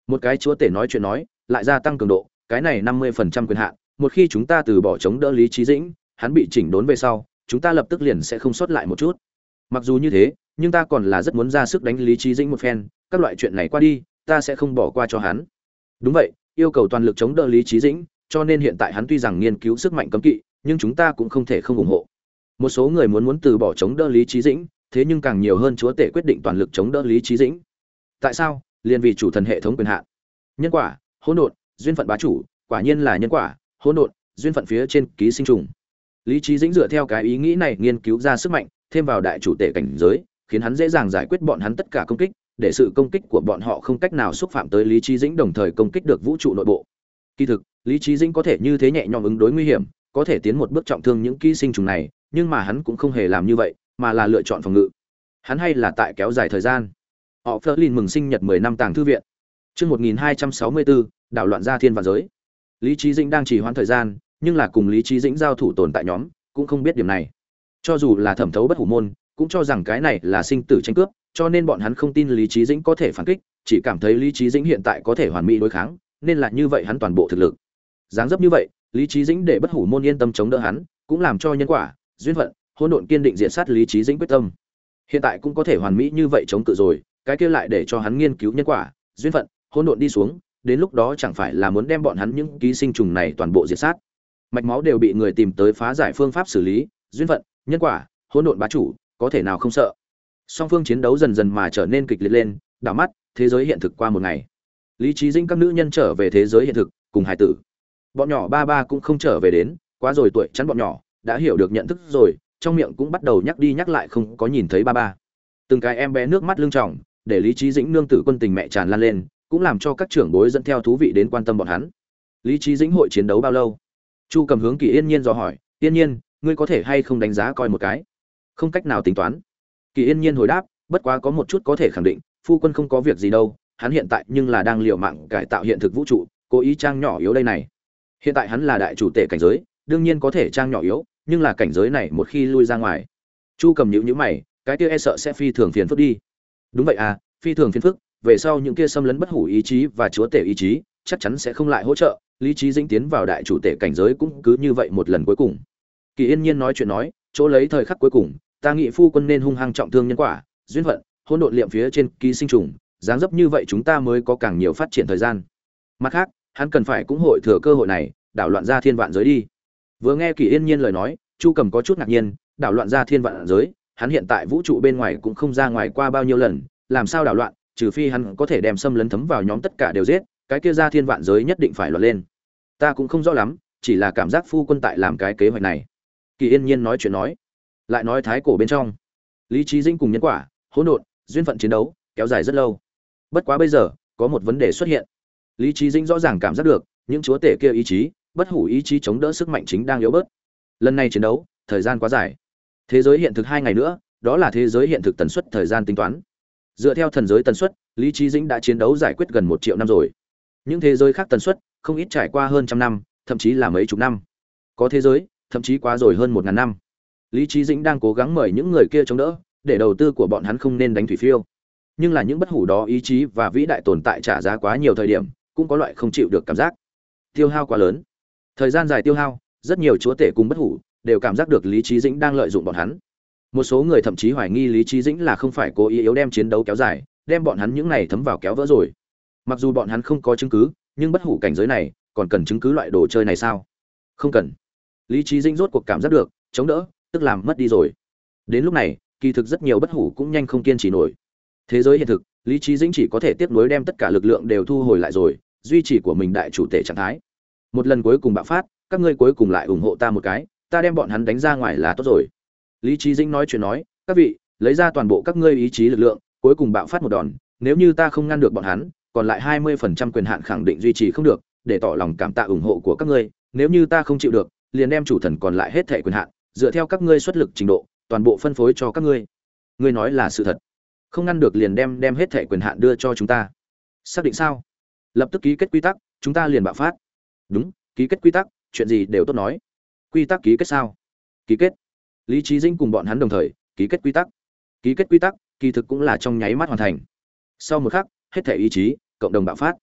Một cái chúa tể nói chuyện nói, lại gia tăng cường độ, cái này năm mươi phần trăm quyền hạn, một khi chúng ta từ bỏ chống đỡ lý trí dĩnh, hắn bị chỉnh đốn về sau, chúng ta lập tức liền sẽ không sót lại một chút. Mặc dù như thế, nhưng ta còn là rất muốn ra sức đánh lý trí dĩnh một phen, các loại chuyện này qua đi, ta sẽ không bỏ qua cho hắn. Đúng vậy yêu cầu toàn lực chống đỡ lý trí dĩnh, cho nên hiện tại hắn tuy rằng nghiên cứu sức mạnh cấm kỵ, nhưng chúng ta cũng không thể không ủng hộ. Một số người muốn muốn từ bỏ chống đỡ lý trí dĩnh, thế nhưng càng nhiều hơn chúa tể quyết định toàn lực chống đỡ lý trí dĩnh. Tại sao? Liền vì chủ thần hệ thống quyền hạn. Nhân quả, hỗn độn, duyên phận bá chủ, quả nhiên là nhân quả, hỗn độn, duyên phận phía trên ký sinh trùng. Lý trí dĩnh dựa theo cái ý nghĩ này nghiên cứu ra sức mạnh, thêm vào đại chủ tể cảnh giới, khiến hắn dễ dàng giải quyết bọn hắn tất cả công kích để sự công kích của bọn họ không cách nào xúc phạm tới lý trí dĩnh đồng thời công kích được vũ trụ nội bộ kỳ thực lý trí dĩnh có thể như thế nhẹ nhõm ứng đối nguy hiểm có thể tiến một bước trọng thương những ký sinh trùng này nhưng mà hắn cũng không hề làm như vậy mà là lựa chọn phòng ngự hắn hay là tại kéo dài thời gian họ phớt lên mừng sinh nhật 10 năm tàng thư viện Trước 1264, đảo loạn gia thiên và giới. Lý Trí Dĩnh đang trì hoãn thời gian, nhưng là cùng Lý Trí Dĩnh giao thủ tồn tại nhóm, cũng không biết điểm này. cho dù là thẩm thấu bất hủ môn cũng cho rằng cái này là sinh tử tranh cướp cho nên bọn hắn không tin lý trí dĩnh có thể phản kích, chỉ cảm thấy lý trí dĩnh hiện tại có thể hoàn mỹ đối kháng, nên là như vậy hắn toàn bộ thực lực. Dáng dấp như vậy, lý trí dĩnh để bất hủ môn yên tâm chống đỡ hắn, cũng làm cho nhân quả, duyên phận hôn độn kiên định diện sát lý trí dĩnh quyết tâm. Hiện tại cũng có thể hoàn mỹ như vậy chống cự rồi, cái kia lại để cho hắn nghiên cứu nhân quả, duyên phận hôn độn đi xuống, đến lúc đó chẳng phải là muốn đem bọn hắn những ký sinh trùng này toàn bộ diệt sát. Mạch máu đều bị người tìm tới phá giải phương pháp xử lý, duyên phận, nhân quả, hỗn độn bá chủ, có thể nào không sợ? Song phương chiến đấu dần dần mà trở nên kịch liệt lên, đảo mắt, thế giới hiện thực qua một ngày. Lý trí dinh các nữ nhân trở về thế giới hiện thực, cùng hải tử. Bọn nhỏ ba ba cũng không trở về đến, quá rồi tuổi chắn bọn nhỏ, đã hiểu được nhận thức rồi, trong miệng cũng bắt đầu nhắc đi nhắc lại không có nhìn thấy ba ba. Từng cái em bé nước mắt lưng tròng, để lý trí dĩnh nương tử quân tình mẹ tràn lan lên, cũng làm cho các trưởng bối dẫn theo thú vị đến quan tâm bọn hắn. Lý trí dĩnh hội chiến đấu bao lâu? Chu cầm hướng kỳ yên nhiên dò hỏi yên nhiên, ngươi có thể hay không đánh giá coi một cái? Không cách nào tính toán kỳ yên nhiên hồi đáp, bất quá có một chút có thể khẳng định, phu quân không có việc gì đâu, hắn hiện tại nhưng là đang liều mạng cải tạo hiện thực vũ trụ, cố ý trang nhỏ yếu đây này. Hiện tại hắn là đại chủ tể cảnh giới, đương nhiên có thể trang nhỏ yếu, nhưng là cảnh giới này một khi lui ra ngoài. Chu cầm nhữ nhữ mày, cái kia e sợ sẽ phi thường phiền phức đi. Đúng vậy à phi thường phiền phức, về sau những kia xâm lấn bất hủ ý chí và chúa tể ý chí, chắc chắn sẽ không lại hỗ trợ, lý trí dĩnh tiến vào đại chủ tể cảnh giới cũng cứ như vậy một lần cuối cùng. Kỳ yên nhiên nói chuyện nói, chỗ lấy thời khắc cuối cùng ta nghĩ phu quân nên hung hăng trọng thương nhân quả, duyên phận hôn độn liệm phía trên ký sinh trùng, dáng dấp như vậy chúng ta mới có càng nhiều phát triển thời gian. Mặt khác, hắn cần phải cũng hội thừa cơ hội này, đảo loạn ra thiên vạn giới đi. Vừa nghe kỳ yên nhiên lời nói, chu cầm có chút ngạc nhiên, đảo loạn ra thiên vạn giới, hắn hiện tại vũ trụ bên ngoài cũng không ra ngoài qua bao nhiêu lần, làm sao đảo loạn, trừ phi hắn có thể đem xâm lấn thấm vào nhóm tất cả đều giết, cái kia ra thiên vạn giới nhất định phải loạn lên. Ta cũng không rõ lắm, chỉ là cảm giác phu quân tại làm cái kế hoạch này. Kỳ yên nhiên nói chuyện nói lại nói thái cổ bên trong. Lý trí dinh cùng nhân quả, hỗn độn, duyên phận chiến đấu, kéo dài rất lâu. Bất quá bây giờ, có một vấn đề xuất hiện. Lý trí dinh rõ ràng cảm giác được, những chúa tể kia ý chí, bất hủ ý chí chống đỡ sức mạnh chính đang yếu bớt. Lần này chiến đấu, thời gian quá dài. Thế giới hiện thực hai ngày nữa, đó là thế giới hiện thực tần suất thời gian tính toán. Dựa theo thần giới tần suất, lý trí dĩnh đã chiến đấu giải quyết gần một triệu năm rồi. Những thế giới khác tần suất, không ít trải qua hơn trăm năm, thậm chí là mấy chục năm. Có thế giới, thậm chí quá rồi hơn một ngàn năm lý trí dĩnh đang cố gắng mời những người kia chống đỡ, để đầu tư của bọn hắn không nên đánh thủy phiêu. Nhưng là những bất hủ đó ý chí và vĩ đại tồn tại trả giá quá nhiều thời điểm, cũng có loại không chịu được cảm giác. Tiêu hao quá lớn. Thời gian dài tiêu hao, rất nhiều chúa tể cùng bất hủ đều cảm giác được lý trí dĩnh đang lợi dụng bọn hắn. Một số người thậm chí hoài nghi lý trí dĩnh là không phải cố ý yếu đem chiến đấu kéo dài, đem bọn hắn những này thấm vào kéo vỡ rồi. Mặc dù bọn hắn không có chứng cứ, nhưng bất hủ cảnh giới này còn cần chứng cứ loại đồ chơi này sao? Không cần. Lý trí dĩnh rốt cuộc cảm giác được, chống đỡ tức làm mất đi rồi. Đến lúc này, kỳ thực rất nhiều bất hủ cũng nhanh không kiên trì nổi. Thế giới hiện thực, lý trí dĩnh chỉ có thể tiếp nối đem tất cả lực lượng đều thu hồi lại rồi, duy trì của mình đại chủ tể trạng thái. Một lần cuối cùng bạo phát, các ngươi cuối cùng lại ủng hộ ta một cái, ta đem bọn hắn đánh ra ngoài là tốt rồi. Lý trí dĩnh nói chuyện nói, các vị, lấy ra toàn bộ các ngươi ý chí lực lượng, cuối cùng bạo phát một đòn, nếu như ta không ngăn được bọn hắn, còn lại hai mươi phần trăm quyền hạn khẳng định duy trì không được, để tỏ lòng cảm tạ ủng hộ của các ngươi, nếu như ta không chịu được, liền đem chủ thần còn lại hết thẻ quyền hạn dựa theo các ngươi xuất lực trình độ, toàn bộ phân phối cho các ngươi. Ngươi nói là sự thật. Không ngăn được liền đem đem hết thẻ quyền hạn đưa cho chúng ta. Xác định sao? Lập tức ký kết quy tắc, chúng ta liền bạo phát. Đúng, ký kết quy tắc, chuyện gì đều tốt nói. Quy tắc ký kết sao? Ký kết. Lý trí dinh cùng bọn hắn đồng thời, ký kết quy tắc. Ký kết quy tắc, kỳ thực cũng là trong nháy mắt hoàn thành. Sau một khắc, hết thể ý chí, cộng đồng bạo phát.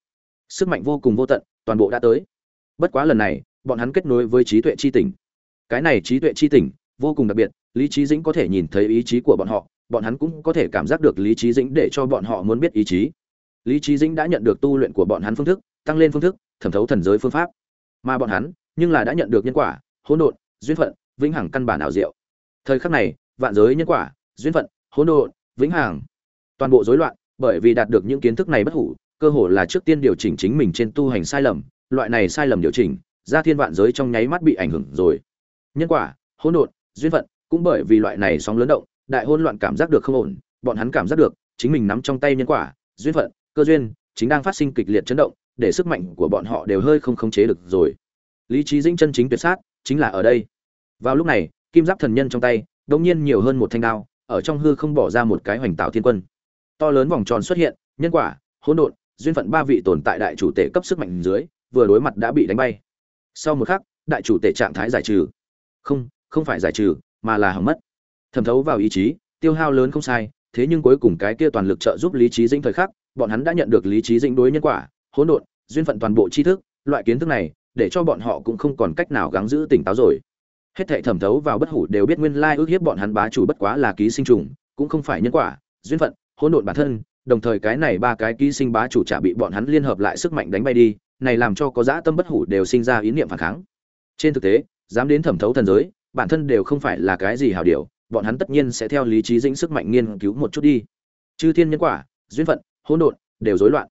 Sức mạnh vô cùng vô tận, toàn bộ đã tới. Bất quá lần này, bọn hắn kết nối với trí tuệ chi tỉnh cái này trí tuệ chi tỉnh vô cùng đặc biệt, lý trí dĩnh có thể nhìn thấy ý chí của bọn họ, bọn hắn cũng có thể cảm giác được lý trí dĩnh để cho bọn họ muốn biết ý chí. Lý trí dĩnh đã nhận được tu luyện của bọn hắn phương thức, tăng lên phương thức, thẩm thấu thần giới phương pháp. Mà bọn hắn, nhưng là đã nhận được nhân quả, hỗn độn, duyên phận, vĩnh hằng căn bản ảo diệu. Thời khắc này, vạn giới nhân quả, duyên phận, hỗn độn, vĩnh hằng, toàn bộ rối loạn, bởi vì đạt được những kiến thức này bất hủ, cơ hồ là trước tiên điều chỉnh chính mình trên tu hành sai lầm. Loại này sai lầm điều chỉnh, ra thiên vạn giới trong nháy mắt bị ảnh hưởng rồi nhân quả, hỗn độn, duyên phận cũng bởi vì loại này sóng lớn động, đại hỗn loạn cảm giác được không ổn, bọn hắn cảm giác được chính mình nắm trong tay nhân quả, duyên phận, cơ duyên chính đang phát sinh kịch liệt chấn động, để sức mạnh của bọn họ đều hơi không khống chế được rồi. Lý trí dĩnh chân chính tuyệt sát, chính là ở đây. Vào lúc này, kim giáp thần nhân trong tay, đột nhiên nhiều hơn một thanh đao, ở trong hư không bỏ ra một cái hoành tạo thiên quân. To lớn vòng tròn xuất hiện, nhân quả, hỗn độn, duyên phận ba vị tồn tại đại chủ tể cấp sức mạnh dưới, vừa đối mặt đã bị đánh bay. Sau một khắc, đại chủ tể trạng thái giải trừ không không phải giải trừ, mà là hỏng mất. Thẩm thấu vào ý chí, tiêu hao lớn không sai, thế nhưng cuối cùng cái kia toàn lực trợ giúp lý trí dĩnh thời khắc, bọn hắn đã nhận được lý trí dĩnh đối nhân quả, hỗn độn, duyên phận toàn bộ tri thức, loại kiến thức này, để cho bọn họ cũng không còn cách nào gắng giữ tỉnh táo rồi. Hết thệ thẩm thấu vào bất hủ đều biết nguyên lai ước hiếp bọn hắn bá chủ bất quá là ký sinh trùng, cũng không phải nhân quả, duyên phận, hỗn độn bản thân, đồng thời cái này ba cái ký sinh bá chủ trả bị bọn hắn liên hợp lại sức mạnh đánh bay đi, này làm cho có dã tâm bất hủ đều sinh ra ý niệm phản kháng. Trên thực tế dám đến thẩm thấu thần giới, bản thân đều không phải là cái gì hảo điều, bọn hắn tất nhiên sẽ theo lý trí dĩnh sức mạnh nghiên cứu một chút đi. Chư thiên nhân quả, duyên phận, hỗn độn, đều rối loạn.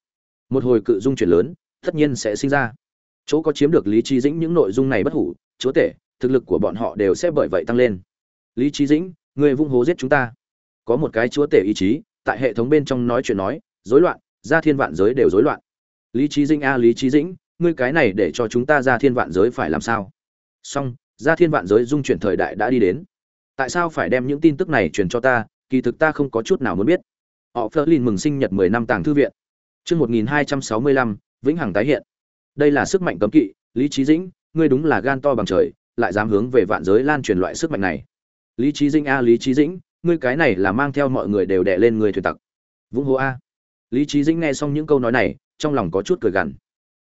Một hồi cự dung chuyển lớn, tất nhiên sẽ sinh ra. Chỗ có chiếm được lý trí dĩnh những nội dung này bất hủ, chúa tể, thực lực của bọn họ đều sẽ bởi vậy tăng lên. Lý trí dĩnh, người vung hố giết chúng ta. Có một cái chúa tể ý chí, tại hệ thống bên trong nói chuyện nói, rối loạn, ra thiên vạn giới đều rối loạn. Lý trí dĩnh a, lý trí dĩnh, ngươi cái này để cho chúng ta ra thiên vạn giới phải làm sao? Song ra thiên vạn giới dung chuyển thời đại đã đi đến. Tại sao phải đem những tin tức này truyền cho ta? Kỳ thực ta không có chút nào muốn biết. Họ phớt lên mừng sinh nhật mười năm tàng thư viện. Chương một nghìn hai trăm sáu mươi lăm, vĩnh hằng tái hiện. Đây là sức mạnh cấm kỵ, lý trí dĩnh, ngươi đúng là gan to bằng trời, lại dám hướng về vạn giới lan truyền loại sức mạnh này. Lý trí dĩnh a, lý trí dĩnh, ngươi cái này là mang theo mọi người đều đè lên người thuyền tặc. Vũng hô a. Lý trí dĩnh nghe xong những câu nói này, trong lòng có chút cười gằn.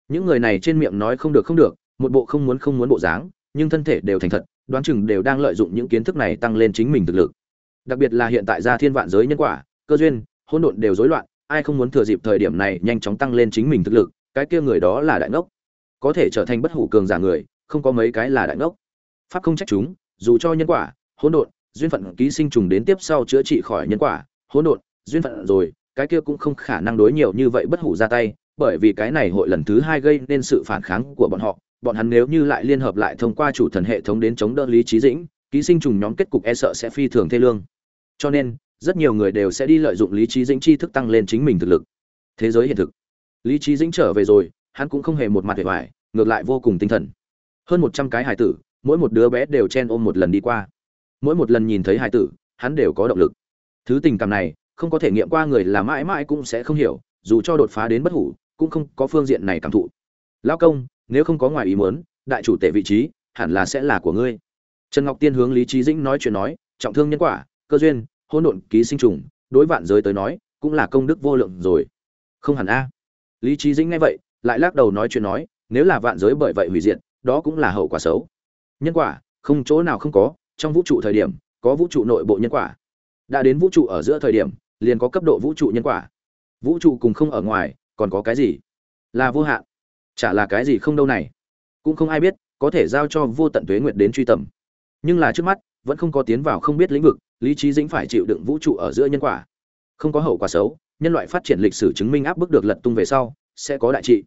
Những người này trên miệng nói không được không được, một bộ không muốn không muốn bộ dáng nhưng thân thể đều thành thật, đoán chừng đều đang lợi dụng những kiến thức này tăng lên chính mình thực lực. Đặc biệt là hiện tại gia thiên vạn giới nhân quả, cơ duyên, hỗn độn đều rối loạn, ai không muốn thừa dịp thời điểm này nhanh chóng tăng lên chính mình thực lực, cái kia người đó là đại ngốc. Có thể trở thành bất hủ cường giả người, không có mấy cái là đại ngốc. Pháp không trách chúng, dù cho nhân quả, hỗn độn, duyên phận ký sinh trùng đến tiếp sau chữa trị khỏi nhân quả, hỗn độn, duyên phận rồi, cái kia cũng không khả năng đối nhiều như vậy bất hủ ra tay, bởi vì cái này hội lần thứ hai gây nên sự phản kháng của bọn họ bọn hắn nếu như lại liên hợp lại thông qua chủ thần hệ thống đến chống đỡ lý trí dĩnh, ký sinh trùng nhóm kết cục e sợ sẽ phi thường thê lương. Cho nên, rất nhiều người đều sẽ đi lợi dụng lý trí dĩnh tri thức tăng lên chính mình thực lực. Thế giới hiện thực. Lý trí dĩnh trở về rồi, hắn cũng không hề một mặt vẻ vải ngược lại vô cùng tinh thần. Hơn một trăm cái hải tử, mỗi một đứa bé đều chen ôm một lần đi qua. Mỗi một lần nhìn thấy hải tử, hắn đều có động lực. Thứ tình cảm này, không có thể nghiệm qua người là mãi mãi cũng sẽ không hiểu, dù cho đột phá đến bất hủ, cũng không có phương diện này cảm thụ. Lão công nếu không có ngoài ý muốn, đại chủ tể vị trí, hẳn là sẽ là của ngươi. Trần ngọc tiên hướng lý Chí dĩnh nói chuyện nói, trọng thương nhân quả, cơ duyên hôn độn, ký sinh trùng, đối vạn giới tới nói, cũng là công đức vô lượng rồi. Không hẳn a. Lý Chí dĩnh nghe vậy, lại lắc đầu nói chuyện nói, nếu là vạn giới bởi vậy hủy diệt, đó cũng là hậu quả xấu. Nhân quả, không chỗ nào không có, trong vũ trụ thời điểm, có vũ trụ nội bộ nhân quả. Đã đến vũ trụ ở giữa thời điểm, liền có cấp độ vũ trụ nhân quả. Vũ trụ cùng không ở ngoài, còn có cái gì? Là vô hạn chả là cái gì không đâu này. Cũng không ai biết, có thể giao cho vô tận tuế nguyệt đến truy tầm. Nhưng là trước mắt, vẫn không có tiến vào không biết lĩnh vực, lý trí dĩnh phải chịu đựng vũ trụ ở giữa nhân quả. Không có hậu quả xấu, nhân loại phát triển lịch sử chứng minh áp bức được lật tung về sau, sẽ có đại trị.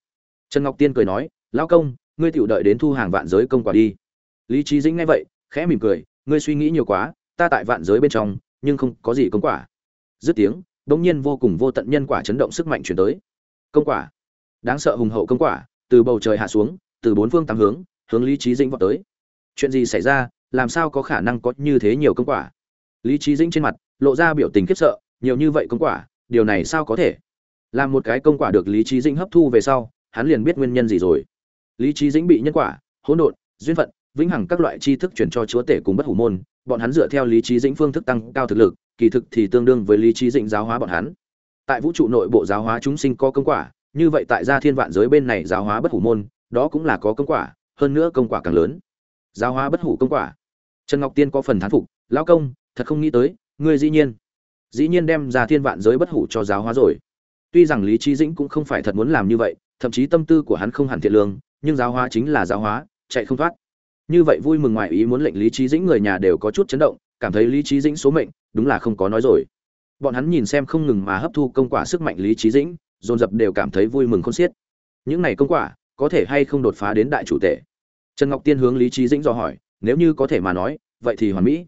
Trần ngọc tiên cười nói, lão công, ngươi tiểu đợi đến thu hàng vạn giới công quả đi. Lý trí dĩnh nghe vậy, khẽ mỉm cười, ngươi suy nghĩ nhiều quá, ta tại vạn giới bên trong, nhưng không có gì công quả. Dứt tiếng, bỗng nhiên vô cùng vô tận nhân quả chấn động sức mạnh chuyển tới. Công quả. Đáng sợ hùng hậu công quả từ bầu trời hạ xuống, từ bốn phương tám hướng hướng lý trí dĩnh vọt tới. Chuyện gì xảy ra, làm sao có khả năng có như thế nhiều công quả? Lý trí dĩnh trên mặt lộ ra biểu tình khiếp sợ, nhiều như vậy công quả, điều này sao có thể? Làm một cái công quả được lý trí dĩnh hấp thu về sau, hắn liền biết nguyên nhân gì rồi. Lý trí dĩnh bị nhân quả, hỗn độn, duyên phận, vĩnh hằng các loại tri thức truyền cho chúa tể cùng bất hủ môn, bọn hắn dựa theo lý trí dĩnh phương thức tăng cao thực lực, kỳ thực thì tương đương với lý trí dĩnh giáo hóa bọn hắn. Tại vũ trụ nội bộ giáo hóa chúng sinh có công quả như vậy tại gia thiên vạn giới bên này giáo hóa bất hủ môn, đó cũng là có công quả, hơn nữa công quả càng lớn. Giáo hóa bất hủ công quả. Trần ngọc tiên có phần thán phục, lão công, thật không nghĩ tới, ngươi dĩ nhiên dĩ nhiên đem gia thiên vạn giới bất hủ cho giáo hóa rồi. Tuy rằng lý trí dĩnh cũng không phải thật muốn làm như vậy, thậm chí tâm tư của hắn không hẳn thiện lương, nhưng giáo hóa chính là giáo hóa, chạy không thoát. Như vậy vui mừng ngoài ý muốn lệnh lý trí dĩnh người nhà đều có chút chấn động, cảm thấy lý trí dĩnh số mệnh, đúng là không có nói rồi. Bọn hắn nhìn xem không ngừng mà hấp thu công quả sức mạnh lý trí dĩnh dồn dập đều cảm thấy vui mừng khôn xiết. Những này công quả, có thể hay không đột phá đến đại chủ tể? Trần ngọc tiên hướng lý trí dĩnh dò hỏi, nếu như có thể mà nói, vậy thì hoàn mỹ.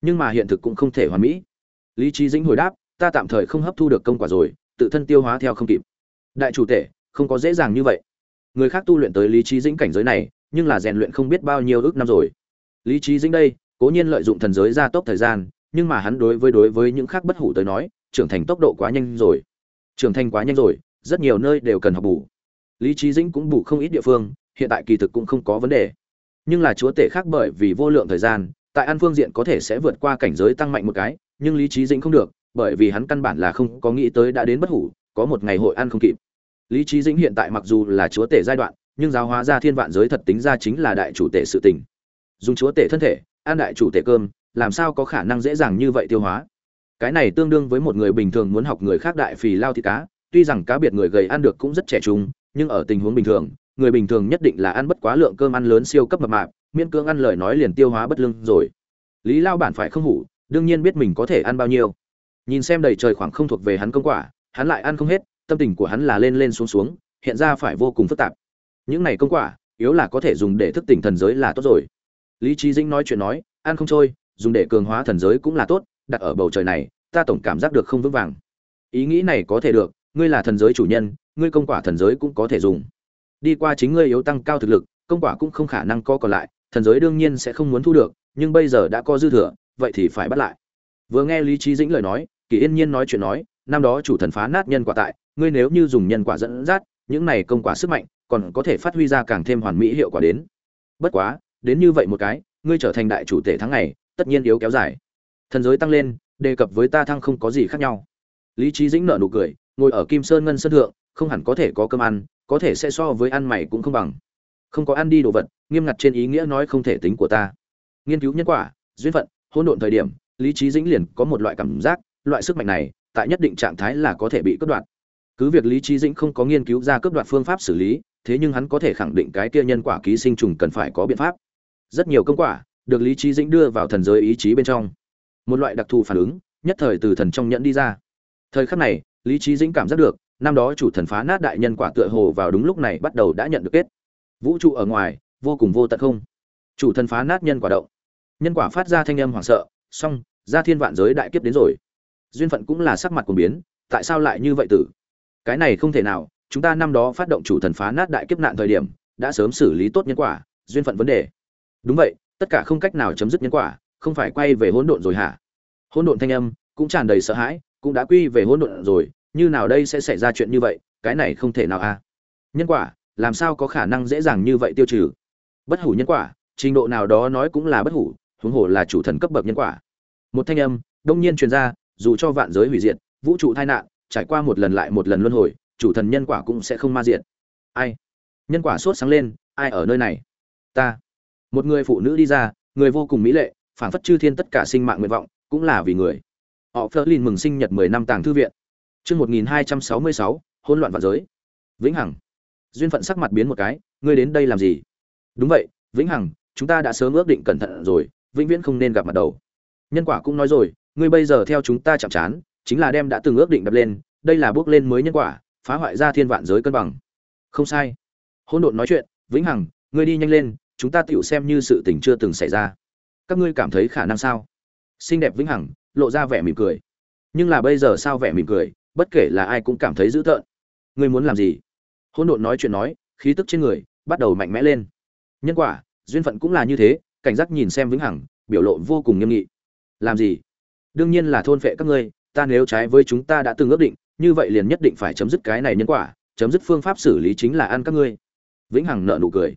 Nhưng mà hiện thực cũng không thể hoàn mỹ. Lý trí dĩnh hồi đáp, ta tạm thời không hấp thu được công quả rồi, tự thân tiêu hóa theo không kịp. Đại chủ tể, không có dễ dàng như vậy. Người khác tu luyện tới lý trí dĩnh cảnh giới này, nhưng là rèn luyện không biết bao nhiêu ước năm rồi. Lý trí dĩnh đây, cố nhiên lợi dụng thần giới gia tốc thời gian, nhưng mà hắn đối với đối với những khác bất hủ tới nói, trưởng thành tốc độ quá nhanh rồi trưởng thành quá nhanh rồi, rất nhiều nơi đều cần học bù. Lý trí dĩnh cũng bù không ít địa phương, hiện tại kỳ thực cũng không có vấn đề. Nhưng là chúa tể khác bởi vì vô lượng thời gian, tại An phương diện có thể sẽ vượt qua cảnh giới tăng mạnh một cái, nhưng lý trí dĩnh không được, bởi vì hắn căn bản là không có nghĩ tới đã đến bất hủ, có một ngày hội ăn không kịp. Lý trí dĩnh hiện tại mặc dù là chúa tể giai đoạn, nhưng giáo hóa ra thiên vạn giới thật tính ra chính là đại chủ tể sự tình. Dùng chúa tể thân thể, ăn đại chủ tể cơm, làm sao có khả năng dễ dàng như vậy tiêu hóa? Cái này tương đương với một người bình thường muốn học người khác đại phì lao thịt cá. Tuy rằng cá biệt người gầy ăn được cũng rất trẻ trung, nhưng ở tình huống bình thường, người bình thường nhất định là ăn bất quá lượng cơm ăn lớn siêu cấp mập mạp, miễn cưỡng ăn lời nói liền tiêu hóa bất lương rồi. Lý lao bản phải không hủ, đương nhiên biết mình có thể ăn bao nhiêu. Nhìn xem đầy trời khoảng không thuộc về hắn công quả, hắn lại ăn không hết, tâm tình của hắn là lên lên xuống xuống, hiện ra phải vô cùng phức tạp. Những này công quả, yếu là có thể dùng để thức tỉnh thần giới là tốt rồi. Lý trí dĩnh nói chuyện nói, ăn không trôi, dùng để cường hóa thần giới cũng là tốt đặt ở bầu trời này, ta tổng cảm giác được không vững vàng. Ý nghĩ này có thể được, ngươi là thần giới chủ nhân, ngươi công quả thần giới cũng có thể dùng. Đi qua chính ngươi yếu tăng cao thực lực, công quả cũng không khả năng có còn lại, thần giới đương nhiên sẽ không muốn thu được, nhưng bây giờ đã có dư thừa, vậy thì phải bắt lại. Vừa nghe lý trí dĩnh lời nói, kỳ yên nhiên nói chuyện nói, năm đó chủ thần phá nát nhân quả tại, ngươi nếu như dùng nhân quả dẫn dắt, những này công quả sức mạnh, còn có thể phát huy ra càng thêm hoàn mỹ hiệu quả đến. Bất quá, đến như vậy một cái, ngươi trở thành đại chủ tể tháng này tất nhiên yếu kéo dài thần giới tăng lên, đề cập với ta thăng không có gì khác nhau. Lý trí dĩnh nợ nụ cười, ngồi ở kim sơn ngân sơn thượng, không hẳn có thể có cơm ăn, có thể sẽ so với ăn mày cũng không bằng. Không có ăn đi đồ vật, nghiêm ngặt trên ý nghĩa nói không thể tính của ta. Nghiên cứu nhân quả, duyên phận, hỗn độn thời điểm, lý trí dĩnh liền có một loại cảm giác, loại sức mạnh này, tại nhất định trạng thái là có thể bị cướp đoạt. Cứ việc lý trí dĩnh không có nghiên cứu ra cướp đoạt phương pháp xử lý, thế nhưng hắn có thể khẳng định cái kia nhân quả ký sinh trùng cần phải có biện pháp. Rất nhiều công quả được lý trí dĩnh đưa vào thần giới ý chí bên trong một loại đặc thù phản ứng, nhất thời từ thần trong nhẫn đi ra. Thời khắc này, lý trí dĩnh cảm giác được, năm đó chủ thần phá nát đại nhân quả tựa hồ vào đúng lúc này bắt đầu đã nhận được kết. Vũ trụ ở ngoài, vô cùng vô tận không. Chủ thần phá nát nhân quả động. Nhân quả phát ra thanh âm hoảng sợ, song, ra thiên vạn giới đại kiếp đến rồi. Duyên phận cũng là sắc mặt của biến, tại sao lại như vậy tử? Cái này không thể nào, chúng ta năm đó phát động chủ thần phá nát đại kiếp nạn thời điểm, đã sớm xử lý tốt nhân quả, duyên phận vấn đề. Đúng vậy, tất cả không cách nào chấm dứt nhân quả không phải quay về hỗn độn rồi hả? Hỗn độn thanh âm cũng tràn đầy sợ hãi, cũng đã quy về hỗn độn rồi, như nào đây sẽ xảy ra chuyện như vậy, cái này không thể nào a à? nhân quả, làm sao có khả năng dễ dàng như vậy tiêu trừ? Bất hủ nhân quả, trình độ nào đó nói cũng là bất hủ, huống hồ là chủ thần cấp bậc nhân quả. Một thanh âm đông nhiên truyền ra, dù cho vạn giới hủy diệt, vũ trụ tai nạn, trải qua một lần lại một lần luân hồi, chủ thần nhân quả cũng sẽ không ma diệt. Ai? Nhân quả sốt sáng lên, ai ở nơi này? Ta. Một người phụ nữ đi ra, người vô cùng mỹ lệ phản phất chư thiên tất cả sinh mạng nguyện vọng cũng là vì người. Họ phớt lên mừng sinh nhật mười năm tàng thư viện. Chương một nghìn hai trăm sáu mươi sáu hỗn loạn vạn giới. Vĩnh hằng. Duyên phận sắc mặt biến một cái ngươi đến đây làm gì? Đúng vậy vĩnh hằng chúng ta đã sớm ước định cẩn thận rồi vĩnh viễn không nên gặp mặt đầu. Nhân quả cũng nói rồi ngươi bây giờ theo chúng ta chạm chán, chính là đem đã từng ước định đập lên đây là bước lên mới nhân quả phá hoại ra thiên vạn giới cân bằng. Không sai. Hỗn độn nói chuyện vĩnh hằng ngươi đi nhanh lên chúng ta tựu xem như sự tình chưa từng xảy ra các ngươi cảm thấy khả năng sao? Xinh đẹp vĩnh hằng, lộ ra vẻ mỉm cười. Nhưng là bây giờ sao vẻ mỉm cười, bất kể là ai cũng cảm thấy dữ tợn. Ngươi muốn làm gì? Hỗn độn nói chuyện nói, khí tức trên người bắt đầu mạnh mẽ lên. Nhân quả, duyên phận cũng là như thế, cảnh giác nhìn xem vĩnh hằng, biểu lộ vô cùng nghiêm nghị. Làm gì? Đương nhiên là thôn phệ các ngươi, ta nếu trái với chúng ta đã từng ước định, như vậy liền nhất định phải chấm dứt cái này nhân quả, chấm dứt phương pháp xử lý chính là ăn các ngươi. Vĩnh hằng nợ nụ cười.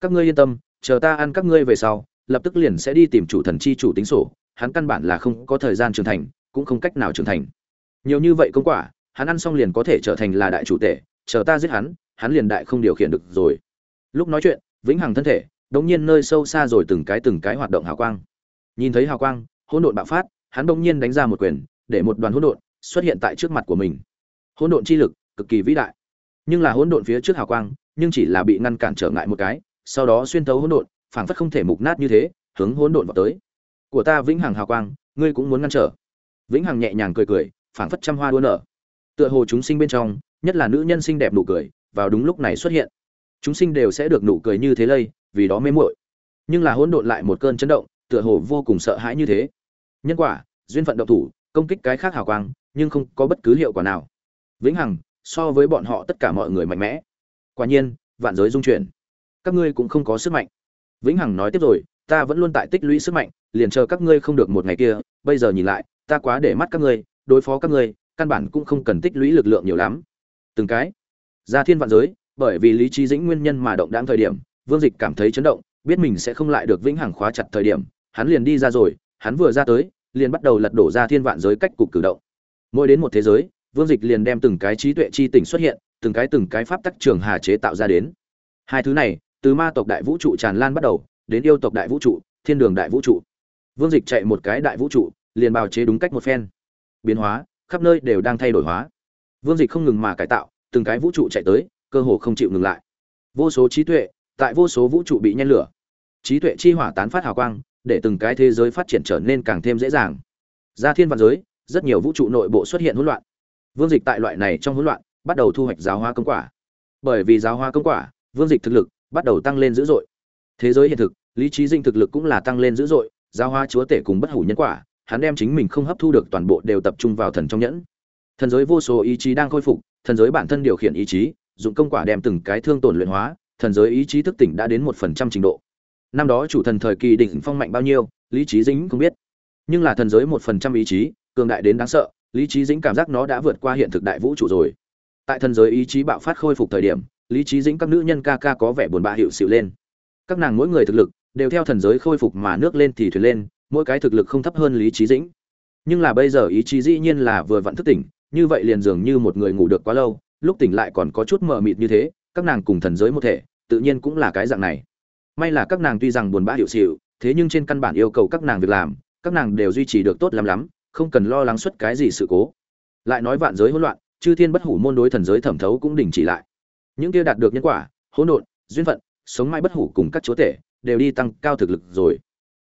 Các ngươi yên tâm, chờ ta ăn các ngươi về sau lập tức liền sẽ đi tìm chủ thần chi chủ tính sổ, hắn căn bản là không có thời gian trưởng thành, cũng không cách nào trưởng thành. Nhiều như vậy công quả, hắn ăn xong liền có thể trở thành là đại chủ tể, chờ ta giết hắn hắn liền đại không điều khiển được rồi. Lúc nói chuyện, vĩnh hằng thân thể, đống nhiên nơi sâu xa rồi từng cái từng cái hoạt động hào quang. Nhìn thấy hào quang, hỗn độn bạo phát, hắn đống nhiên đánh ra một quyền, để một đoàn hỗn độn xuất hiện tại trước mặt của mình. Hỗn độn chi lực cực kỳ vĩ đại. Nhưng là hỗn độn phía trước hào quang, nhưng chỉ là bị ngăn cản trở ngại một cái, sau đó xuyên thấu hỗn độn phảng phất không thể mục nát như thế, hướng hỗn độn vào tới. Của ta vĩnh hằng hào quang, ngươi cũng muốn ngăn trở. Vĩnh hằng nhẹ nhàng cười cười, phảng phất trăm hoa đua nở. Tựa hồ chúng sinh bên trong, nhất là nữ nhân xinh đẹp nụ cười, vào đúng lúc này xuất hiện. Chúng sinh đều sẽ được nụ cười như thế lây, vì đó mê muội. Nhưng là hỗn độn lại một cơn chấn động, tựa hồ vô cùng sợ hãi như thế. Nhân quả, duyên phận động thủ, công kích cái khác hào quang, nhưng không có bất cứ hiệu quả nào. Vĩnh hằng, so với bọn họ tất cả mọi người mạnh mẽ. Quả nhiên, vạn giới dung chuyển. Các ngươi cũng không có sức mạnh vĩnh hằng nói tiếp rồi, ta vẫn luôn tại tích lũy sức mạnh, liền chờ các ngươi không được một ngày kia, bây giờ nhìn lại, ta quá để mắt các ngươi, đối phó các ngươi, căn bản cũng không cần tích lũy lực lượng nhiều lắm. Từng cái, ra thiên vạn giới, bởi vì lý trí dĩnh nguyên nhân mà động đang thời điểm, vương dịch cảm thấy chấn động, biết mình sẽ không lại được vĩnh hằng khóa chặt thời điểm, hắn liền đi ra rồi, hắn vừa ra tới, liền bắt đầu lật đổ ra thiên vạn giới cách cục cử động. Mỗi đến một thế giới, vương dịch liền đem từng cái trí tuệ chi tỉnh xuất hiện, từng cái từng cái pháp tắc trường hà chế tạo ra đến. Hai thứ này từ ma tộc đại vũ trụ tràn lan bắt đầu, đến yêu tộc đại vũ trụ, thiên đường đại vũ trụ. Vương dịch chạy một cái đại vũ trụ, liền bào chế đúng cách một phen. Biến hóa, khắp nơi đều đang thay đổi hóa. Vương dịch không ngừng mà cải tạo, từng cái vũ trụ chạy tới, cơ hồ không chịu ngừng lại. Vô số trí tuệ, tại vô số vũ trụ bị nhen lửa. Trí tuệ chi hỏa tán phát hào quang, để từng cái thế giới phát triển trở nên càng thêm dễ dàng. Ra thiên văn giới, rất nhiều vũ trụ nội bộ xuất hiện hỗn loạn. Vương dịch tại loại này trong hỗn loạn, bắt đầu thu hoạch giáo hoa công quả. Bởi vì giáo hoa công quả, vương dịch thực lực bắt đầu tăng lên dữ dội. Thế giới hiện thực, lý trí dinh thực lực cũng là tăng lên dữ dội, giáo hoa chúa tể cùng bất hủ nhân quả, hắn đem chính mình không hấp thu được toàn bộ đều tập trung vào thần trong nhẫn. Thần giới vô số ý chí đang khôi phục, thần giới bản thân điều khiển ý chí, dụng công quả đem từng cái thương tổn luyện hóa, thần giới ý chí thức tỉnh đã đến một phần trăm trình độ. Năm đó chủ thần thời kỳ đỉnh phong mạnh bao nhiêu, lý trí dính không biết. Nhưng là thần giới một phần trăm ý chí, cường đại đến đáng sợ, lý trí dính cảm giác nó đã vượt qua hiện thực đại vũ trụ rồi. Tại thần giới ý chí bạo phát khôi phục thời điểm lý trí dĩnh các nữ nhân ca ca có vẻ buồn bã hiệu xịu lên. Các nàng mỗi người thực lực đều theo thần giới khôi phục mà nước lên thì thuyền lên, mỗi cái thực lực không thấp hơn lý trí dĩnh. Nhưng là bây giờ ý chí dĩ nhiên là vừa vặn thức tỉnh, như vậy liền dường như một người ngủ được quá lâu, lúc tỉnh lại còn có chút mờ mịt như thế, các nàng cùng thần giới một thể, tự nhiên cũng là cái dạng này. May là các nàng tuy rằng buồn bã hiệu xịu, thế nhưng trên căn bản yêu cầu các nàng việc làm, các nàng đều duy trì được tốt lắm lắm, không cần lo lắng suất cái gì sự cố. Lại nói vạn giới hỗn loạn, chư thiên bất hủ môn đối thần giới thẩm thấu cũng đình chỉ lại những kia đạt được nhân quả, hỗn độn, duyên phận, sống mãi bất hủ cùng các chúa tể đều đi tăng cao thực lực rồi.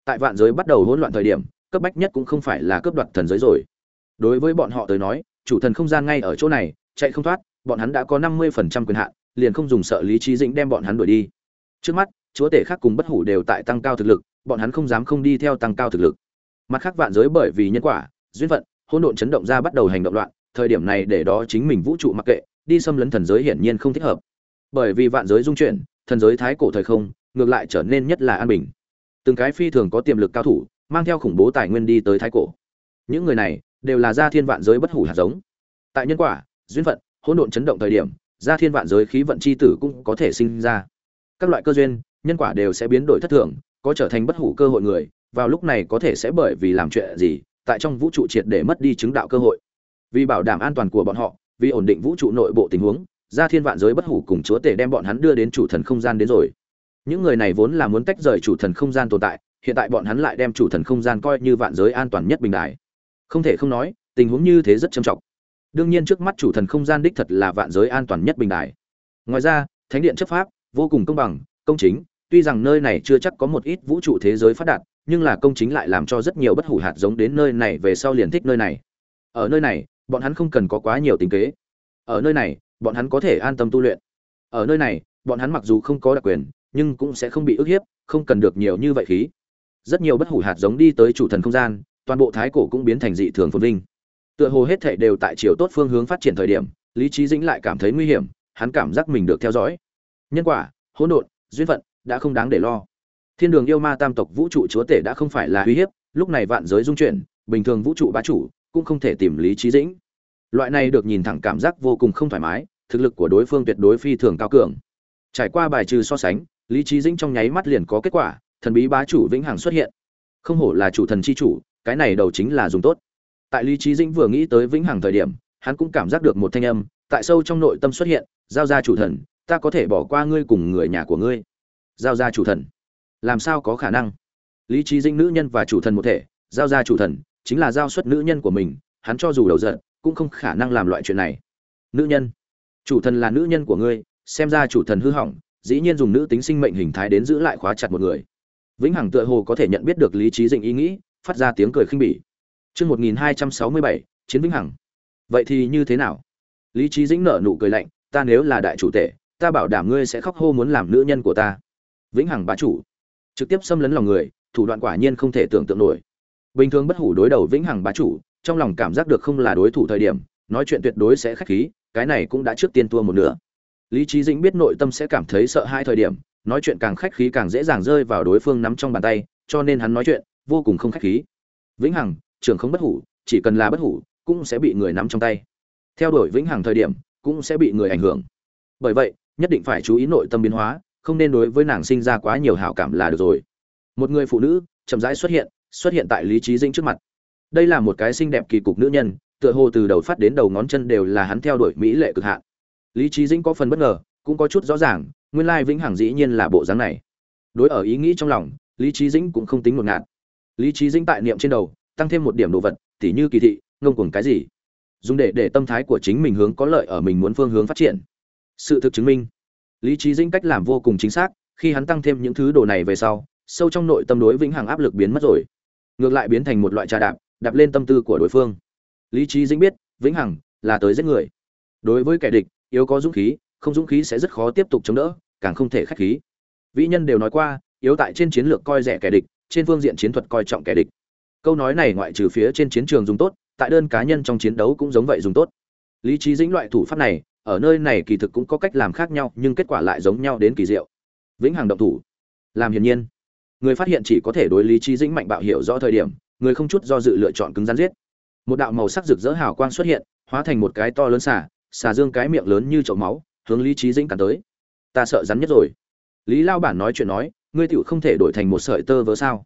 Tại vạn giới bắt đầu hỗn loạn thời điểm, cấp bách nhất cũng không phải là cướp đoạt thần giới rồi. Đối với bọn họ tới nói, chủ thần không gian ngay ở chỗ này, chạy không thoát, bọn hắn đã có năm mươi phần trăm quyền hạn, liền không dùng sợ lý trí dĩnh đem bọn hắn đuổi đi. Trước mắt, chúa tể khác cùng bất hủ đều tại tăng cao thực lực, bọn hắn không dám không đi theo tăng cao thực lực. Mặt khác vạn giới bởi vì nhân quả, duyên phận, hỗn độn chấn động ra bắt đầu hành động loạn, thời điểm này để đó chính mình vũ trụ mặc kệ đi xâm lấn thần giới hiển nhiên không thích hợp. Bởi vì vạn giới dung chuyển, thần giới thái cổ thời không, ngược lại trở nên nhất là an bình. Từng cái phi thường có tiềm lực cao thủ, mang theo khủng bố tài nguyên đi tới thái cổ. Những người này đều là gia thiên vạn giới bất hủ hạt giống. Tại nhân quả, duyên phận, hỗn độn chấn động thời điểm, gia thiên vạn giới khí vận chi tử cũng có thể sinh ra. Các loại cơ duyên, nhân quả đều sẽ biến đổi thất thường, có trở thành bất hủ cơ hội người, vào lúc này có thể sẽ bởi vì làm chuyện gì, tại trong vũ trụ triệt để mất đi chứng đạo cơ hội. Vì bảo đảm an toàn của bọn họ vì ổn định vũ trụ nội bộ tình huống gia thiên vạn giới bất hủ cùng chúa tể đem bọn hắn đưa đến chủ thần không gian đến rồi. Những người này vốn là muốn tách rời chủ thần không gian tồn tại, hiện tại bọn hắn lại đem chủ thần không gian coi như vạn giới an toàn nhất bình đại. Không thể không nói, tình huống như thế rất trầm trọng. Đương nhiên trước mắt chủ thần không gian đích thật là vạn giới an toàn nhất bình đại. Ngoài ra, thánh điện chấp pháp, vô cùng công bằng, công chính, tuy rằng nơi này chưa chắc có một ít vũ trụ thế giới phát đạt, nhưng là công chính lại làm cho rất nhiều bất hủ hạt giống đến nơi này về sau liền thích nơi này. Ở nơi này bọn hắn không cần có quá nhiều tính kế. Ở nơi này, bọn hắn có thể an tâm tu luyện. Ở nơi này, bọn hắn mặc dù không có đặc quyền, nhưng cũng sẽ không bị ức hiếp, không cần được nhiều như vậy khí. Rất nhiều bất hủ hạt giống đi tới chủ thần không gian, toàn bộ thái cổ cũng biến thành dị thường phồn vinh. Tựa hồ hết thảy đều tại chiều tốt phương hướng phát triển thời điểm, lý trí dĩnh lại cảm thấy nguy hiểm, hắn cảm giác mình được theo dõi. Nhân quả, hỗn độn, duyên phận, đã không đáng để lo. Thiên đường yêu ma tam tộc vũ trụ chúa tể đã không phải là uy hiếp, lúc này vạn giới dung chuyển, bình thường vũ trụ bá chủ cũng không thể tìm lý trí dĩnh. Loại này được nhìn thẳng cảm giác vô cùng không thoải mái, thực lực của đối phương tuyệt đối phi thường cao cường. Trải qua bài trừ so sánh, lý trí dĩnh trong nháy mắt liền có kết quả, thần bí bá chủ vĩnh hằng xuất hiện. Không hổ là chủ thần chi chủ, cái này đầu chính là dùng tốt. Tại lý trí dĩnh vừa nghĩ tới vĩnh hằng thời điểm, hắn cũng cảm giác được một thanh âm, tại sâu trong nội tâm xuất hiện, giao ra chủ thần, ta có thể bỏ qua ngươi cùng người nhà của ngươi. Giao ra chủ thần. Làm sao có khả năng? Lý trí dĩnh nữ nhân và chủ thần một thể, giao ra chủ thần chính là giao xuất nữ nhân của mình, hắn cho dù đầu giận, cũng không khả năng làm loại chuyện này. Nữ nhân, chủ thần là nữ nhân của ngươi, xem ra chủ thần hư hỏng, dĩ nhiên dùng nữ tính sinh mệnh hình thái đến giữ lại khóa chặt một người. Vĩnh hằng tựa hồ có thể nhận biết được lý trí dĩnh ý nghĩ, phát ra tiếng cười khinh bỉ. Chương một nghìn hai trăm sáu mươi bảy, chiến vĩnh hằng. Vậy thì như thế nào? Lý trí dĩnh nở nụ cười lạnh, ta nếu là đại chủ tể, ta bảo đảm ngươi sẽ khóc hô muốn làm nữ nhân của ta. Vĩnh hằng bá chủ. Trực tiếp xâm lấn lòng người, thủ đoạn quả nhiên không thể tưởng tượng nổi bình thường bất hủ đối đầu vĩnh hằng bá chủ, trong lòng cảm giác được không là đối thủ thời điểm, nói chuyện tuyệt đối sẽ khách khí, cái này cũng đã trước tiên tua một nửa. Lý trí dĩnh biết nội tâm sẽ cảm thấy sợ hai thời điểm, nói chuyện càng khách khí càng dễ dàng rơi vào đối phương nắm trong bàn tay, cho nên hắn nói chuyện vô cùng không khách khí. Vĩnh hằng trường không bất hủ, chỉ cần là bất hủ, cũng sẽ bị người nắm trong tay. Theo đuổi vĩnh hằng thời điểm, cũng sẽ bị người ảnh hưởng. Bởi vậy, nhất định phải chú ý nội tâm biến hóa, không nên đối với nàng sinh ra quá nhiều hảo cảm là được rồi. Một người phụ nữ chậm rãi xuất hiện xuất hiện tại lý trí dĩnh trước mặt. Đây là một cái xinh đẹp kỳ cục nữ nhân, tựa hồ từ đầu phát đến đầu ngón chân đều là hắn theo đuổi mỹ lệ cực hạn. Lý trí dĩnh có phần bất ngờ, cũng có chút rõ ràng, nguyên lai vĩnh hằng dĩ nhiên là bộ dáng này. Đối ở ý nghĩ trong lòng, lý trí dĩnh cũng không tính một ngạt. Lý trí dĩnh tại niệm trên đầu, tăng thêm một điểm đồ vật, tỉ như kỳ thị, ngông cuồng cái gì. Dùng để để tâm thái của chính mình hướng có lợi ở mình muốn phương hướng phát triển. Sự thực chứng minh, lý trí dĩnh cách làm vô cùng chính xác, khi hắn tăng thêm những thứ đồ này về sau, sâu trong nội tâm đối vĩnh hằng áp lực biến mất rồi ngược lại biến thành một loại trà đạp đạp lên tâm tư của đối phương. Lý trí dĩnh biết, vĩnh hằng là tới giết người. Đối với kẻ địch, yếu có dũng khí, không dũng khí sẽ rất khó tiếp tục chống đỡ, càng không thể khách khí. Vĩ nhân đều nói qua, yếu tại trên chiến lược coi rẻ kẻ địch, trên phương diện chiến thuật coi trọng kẻ địch. Câu nói này ngoại trừ phía trên chiến trường dùng tốt, tại đơn cá nhân trong chiến đấu cũng giống vậy dùng tốt. Lý trí dĩnh loại thủ pháp này, ở nơi này kỳ thực cũng có cách làm khác nhau, nhưng kết quả lại giống nhau đến kỳ diệu. Vĩnh hằng động thủ. Làm hiển nhiên người phát hiện chỉ có thể đối lý trí dĩnh mạnh bạo hiểu rõ thời điểm, người không chút do dự lựa chọn cứng rắn giết. Một đạo màu sắc rực rỡ hào quang xuất hiện, hóa thành một cái to lớn xả xà dương cái miệng lớn như chậu máu, hướng lý trí dĩnh cắn tới. Ta sợ rắn nhất rồi. Lý lao bản nói chuyện nói, ngươi tựu không thể đổi thành một sợi tơ vớ sao?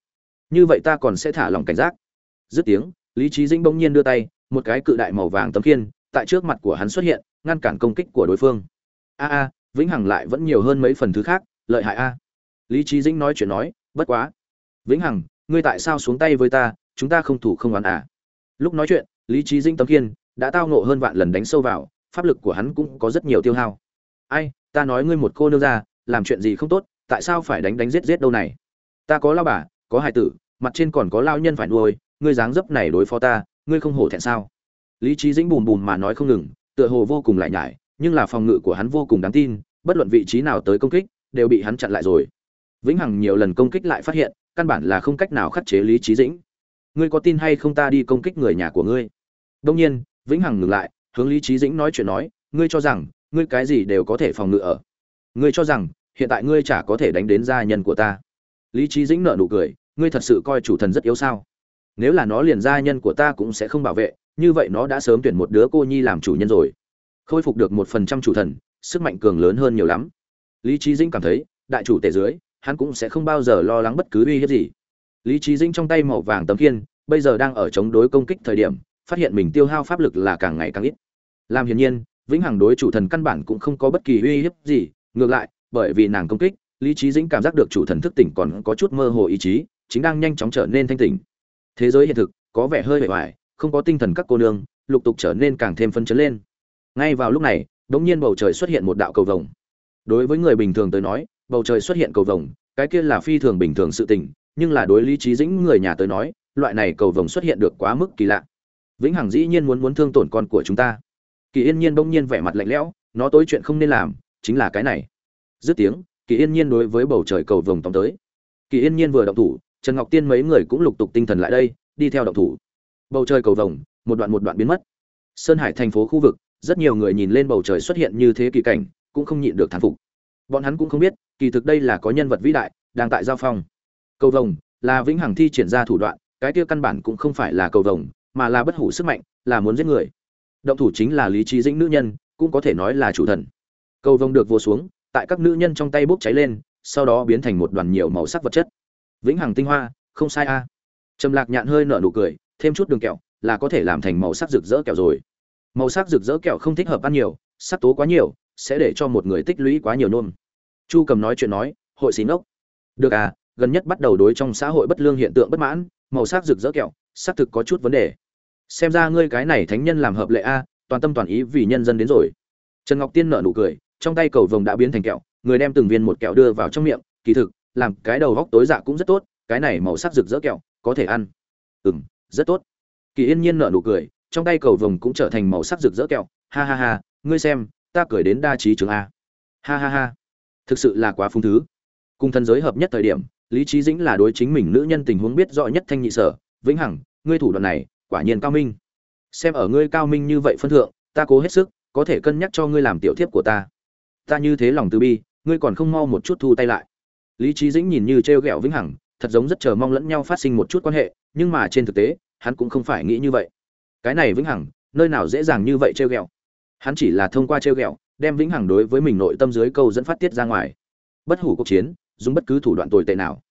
Như vậy ta còn sẽ thả lòng cảnh giác. Dứt tiếng, lý trí dĩnh bỗng nhiên đưa tay, một cái cự đại màu vàng tấm khiên, tại trước mặt của hắn xuất hiện, ngăn cản công kích của đối phương. A a, vĩnh hằng lại vẫn nhiều hơn mấy phần thứ khác, lợi hại a. Lý trí dĩnh nói chuyện nói bất quá. Vĩnh hằng, ngươi tại sao xuống tay với ta? Chúng ta không thủ không oán à? Lúc nói chuyện, lý trí dĩnh tấm kiên, đã tao nộ hơn vạn lần đánh sâu vào, pháp lực của hắn cũng có rất nhiều tiêu hao. Ai, ta nói ngươi một cô nương ra, làm chuyện gì không tốt, tại sao phải đánh đánh giết giết đâu này? Ta có lao bà, có hài tử, mặt trên còn có lao nhân phải nuôi, ngươi dáng dấp này đối phó ta, ngươi không hổ thẹn sao? Lý trí dĩnh bùm bùm mà nói không ngừng, tựa hồ vô cùng lại nhải, nhưng là phòng ngự của hắn vô cùng đáng tin, bất luận vị trí nào tới công kích, đều bị hắn chặn lại rồi vĩnh hằng nhiều lần công kích lại phát hiện, căn bản là không cách nào khắc chế lý trí dĩnh. Ngươi có tin hay không ta đi công kích người nhà của ngươi? Đông nhiên, vĩnh hằng ngừng lại, hướng lý trí dĩnh nói chuyện nói, ngươi cho rằng, ngươi cái gì đều có thể phòng ngự ở. Ngươi cho rằng, hiện tại ngươi chả có thể đánh đến gia nhân của ta. Lý trí dĩnh nợ nụ cười, ngươi thật sự coi chủ thần rất yếu sao? Nếu là nó liền gia nhân của ta cũng sẽ không bảo vệ, như vậy nó đã sớm tuyển một đứa cô nhi làm chủ nhân rồi. Khôi phục được một phần trăm chủ thần, sức mạnh cường lớn hơn nhiều lắm. Lý trí dĩnh cảm thấy, đại chủ tể dưới hắn cũng sẽ không bao giờ lo lắng bất cứ uy hiếp gì. Lý trí dĩnh trong tay màu vàng tấm kiên bây giờ đang ở chống đối công kích thời điểm, phát hiện mình tiêu hao pháp lực là càng ngày càng ít. Làm hiển nhiên, vĩnh hằng đối chủ thần căn bản cũng không có bất kỳ uy hiếp gì, ngược lại, bởi vì nàng công kích, lý trí dĩnh cảm giác được chủ thần thức tỉnh còn có chút mơ hồ ý chí, chính đang nhanh chóng trở nên thanh tỉnh. Thế giới hiện thực, có vẻ hơi bề ngoài không có tinh thần các cô nương, lục tục trở nên càng thêm phân chấn lên. Ngay vào lúc này đ ỗ n g nhiên bầu trời xuất hiện một đạo cầu vồng. Đối với người bình thường tới nói bầu trời xuất hiện cầu vồng, cái kia là phi thường bình thường sự tình, nhưng là đối lý trí dĩnh người nhà tới nói, loại này cầu vồng xuất hiện được quá mức kỳ lạ. Vĩnh hằng dĩ nhiên muốn muốn thương tổn con của chúng ta. Kỳ yên nhiên bỗng nhiên vẻ mặt lạnh lẽo, nó tối chuyện không nên làm, chính là cái này. Dứt tiếng, kỳ yên nhiên đối với bầu trời cầu vồng tóm tới. Kỳ yên nhiên vừa động thủ, trần ngọc tiên mấy người cũng lục tục tinh thần lại đây, đi theo động thủ. Bầu trời cầu vồng, một đoạn một đoạn biến mất. Sơn hải thành phố khu vực, rất nhiều người nhìn lên bầu trời xuất hiện như thế kỳ cảnh, cũng không nhịn được thán phục bọn hắn cũng không biết, kỳ thực đây là có nhân vật vĩ đại, đang tại giao phong. Cầu vồng là vĩnh hằng thi triển ra thủ đoạn, cái kia căn bản cũng không phải là cầu vồng, mà là bất hủ sức mạnh, là muốn giết người. Động thủ chính là lý trí dĩnh nữ nhân, cũng có thể nói là chủ thần. Cầu vồng được vô xuống, tại các nữ nhân trong tay bốc cháy lên, sau đó biến thành một đoàn nhiều màu sắc vật chất. Vĩnh hằng tinh hoa, không sai a. Trầm lạc nhạn hơi nở nụ cười, thêm chút đường kẹo, là có thể làm thành màu sắc rực rỡ kẹo rồi. Màu sắc rực rỡ kẹo không thích hợp ăn nhiều, sắc tố quá nhiều, sẽ để cho một người tích lũy quá nhiều nôn chu cầm nói chuyện nói, hội xí ngốc. Được à gần nhất bắt đầu đối trong xã hội bất lương hiện tượng bất mãn, màu sắc rực rỡ kẹo, xác thực có chút vấn đề. Xem ra ngươi cái này thánh nhân làm hợp lệ a, toàn tâm toàn ý vì nhân dân đến rồi. Trần ngọc tiên nở nụ cười, trong tay cầu vồng đã biến thành kẹo, người đem từng viên một kẹo đưa vào trong miệng, kỳ thực, làm cái đầu góc tối dạ cũng rất tốt, cái này màu sắc rực rỡ kẹo, có thể ăn. Ừ m rất tốt. Kỳ yên nhiên nở nụ cười, trong tay cầu vồng cũng trở thành màu sắc rực rỡ kẹo, ha ha ha, ngươi xem, ta cười đến đa trí trường a. Ha ha ha thực sự là quá phung thứ. Cùng thân giới hợp nhất thời điểm, lý trí dĩnh là đối chính mình nữ nhân tình huống biết rõ nhất thanh nhị sở. Vĩnh hằng, ngươi thủ đoạn này, quả nhiên cao minh. Xem ở ngươi cao minh như vậy phân thượng, ta cố hết sức, có thể cân nhắc cho ngươi làm tiểu thiếp của ta. Ta như thế lòng từ bi, ngươi còn không mau một chút thu tay lại. Lý trí dĩnh nhìn như t r e o g ẹ o vĩnh hằng, thật giống rất chờ mong lẫn nhau phát sinh một chút quan hệ, nhưng mà trên thực tế, hắn cũng không phải nghĩ như vậy. Cái này vĩnh hằng, nơi nào dễ dàng như vậy trêu ghẹo? Hắn chỉ là thông qua trêu ghẹo đem vĩnh hằng đối với mình nội tâm dưới câu dẫn phát tiết ra ngoài. Bất hủ cuộc chiến, dùng bất cứ thủ đoạn tồi tệ nào.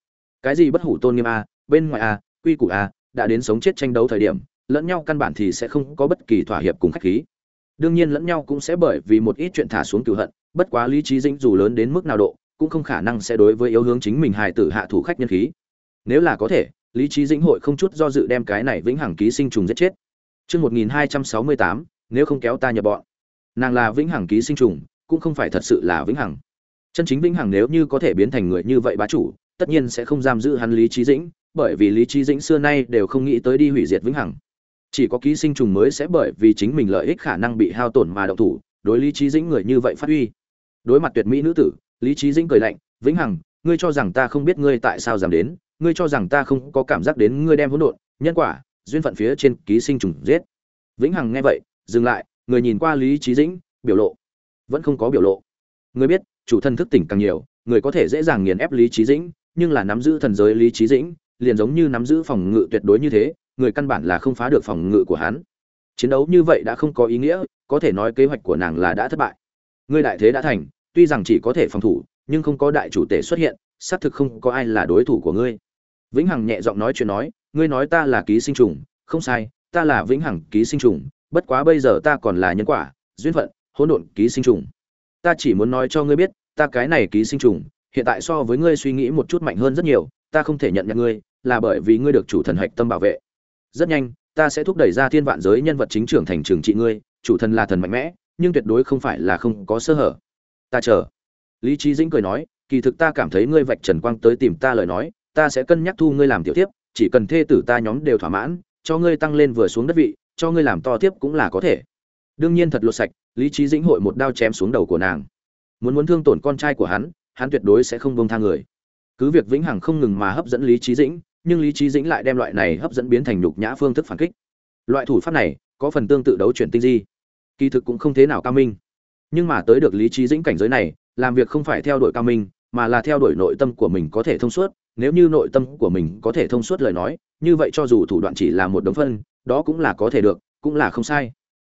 Cái gì bất hủ tôn nghiêm a, bên ngoài a, quy củ a, đã đến sống chết tranh đấu thời điểm, lẫn nhau căn bản thì sẽ không có bất kỳ thỏa hiệp cùng khách khí. Đương nhiên lẫn nhau cũng sẽ bởi vì một ít chuyện thả xuống cựu hận, bất quá lý trí dĩnh dù lớn đến mức nào độ, cũng không khả năng sẽ đối với yếu hướng chính mình hài tử hạ thủ khách nhân khí. Nếu là có thể, lý trí dĩnh hội không chút do dự đem cái này vĩnh hằng ký sinh trùng giết chết. Chương một nghìn hai trăm sáu mươi tám, nếu không kéo ta nhập bọn nàng là vĩnh hằng ký sinh trùng, cũng không phải thật sự là vĩnh hằng. Chân chính vĩnh hằng nếu như có thể biến thành người như vậy bá chủ, tất nhiên sẽ không giam giữ hắn lý trí dĩnh, bởi vì lý trí dĩnh xưa nay đều không nghĩ tới đi hủy diệt vĩnh hằng. Chỉ có ký sinh trùng mới sẽ bởi vì chính mình lợi ích khả năng bị hao tổn mà động thủ, đối lý trí dĩnh người như vậy phát huy. Đối mặt tuyệt mỹ nữ tử, lý trí dĩnh cười lạnh, vĩnh hằng, ngươi cho rằng ta không biết ngươi tại sao dám đến, ngươi cho rằng ta không có cảm giác đến ngươi đem hỗn độn, nhân quả, duyên phận phía trên ký sinh trùng giết. Vĩnh hằng nghe vậy, dừng lại người nhìn qua lý trí dĩnh, biểu lộ vẫn không có biểu lộ. Người biết, chủ thân thức tỉnh càng nhiều, người có thể dễ dàng nghiền ép lý trí dĩnh, nhưng là nắm giữ thần giới lý trí dĩnh, liền giống như nắm giữ phòng ngự tuyệt đối như thế, người căn bản là không phá được phòng ngự của hắn. Chiến đấu như vậy đã không có ý nghĩa, có thể nói kế hoạch của nàng là đã thất bại. Ngươi đại thế đã thành, tuy rằng chỉ có thể phòng thủ, nhưng không có đại chủ tể xuất hiện, xác thực không có ai là đối thủ của ngươi. Vĩnh hằng nhẹ giọng nói chuyện nói, ngươi nói ta là ký sinh trùng, không sai, ta là vĩnh hằng ký sinh trùng bất quá bây giờ ta còn là nhân quả, duyên phận, hỗn độn, ký sinh trùng. Ta chỉ muốn nói cho ngươi biết, ta cái này ký sinh trùng, hiện tại so với ngươi suy nghĩ một chút mạnh hơn rất nhiều, ta không thể nhận nhận ngươi, là bởi vì ngươi được chủ thần hạch tâm bảo vệ. Rất nhanh, ta sẽ thúc đẩy ra thiên vạn giới nhân vật chính trưởng thành trường trị ngươi, chủ thần là thần mạnh mẽ, nhưng tuyệt đối không phải là không có sơ hở. Ta chờ. Lý trí dĩnh cười nói, kỳ thực ta cảm thấy ngươi vạch trần quang tới tìm ta lời nói, ta sẽ cân nhắc thu ngươi làm tiểu tiếp chỉ cần thê tử ta nhóm đều thỏa mãn, cho ngươi tăng lên vừa xuống đất vị cho ngươi làm to tiếp cũng là có thể. Đương nhiên thật lột sạch, lý trí dĩnh hội một đao chém xuống đầu của nàng. Muốn muốn thương tổn con trai của hắn hắn tuyệt đối sẽ không bông tha người. Cứ việc vĩnh hằng không ngừng mà hấp dẫn lý trí dĩnh, nhưng lý trí dĩnh lại đem loại này hấp dẫn biến thành nhục nhã phương thức phản kích. Loại thủ pháp này, có phần tương tự đấu chuyển tinh di. Kỳ thực cũng không thế nào cao minh. Nhưng mà tới được lý trí dĩnh cảnh giới này, làm việc không phải theo đuổi cao minh, mà là theo đuổi nội tâm của mình có thể thông suốt. Nếu như nội tâm của mình có thể thông suốt lời nói, như vậy cho dù thủ đoạn chỉ là một đống phân đó cũng là có thể được, cũng là không sai.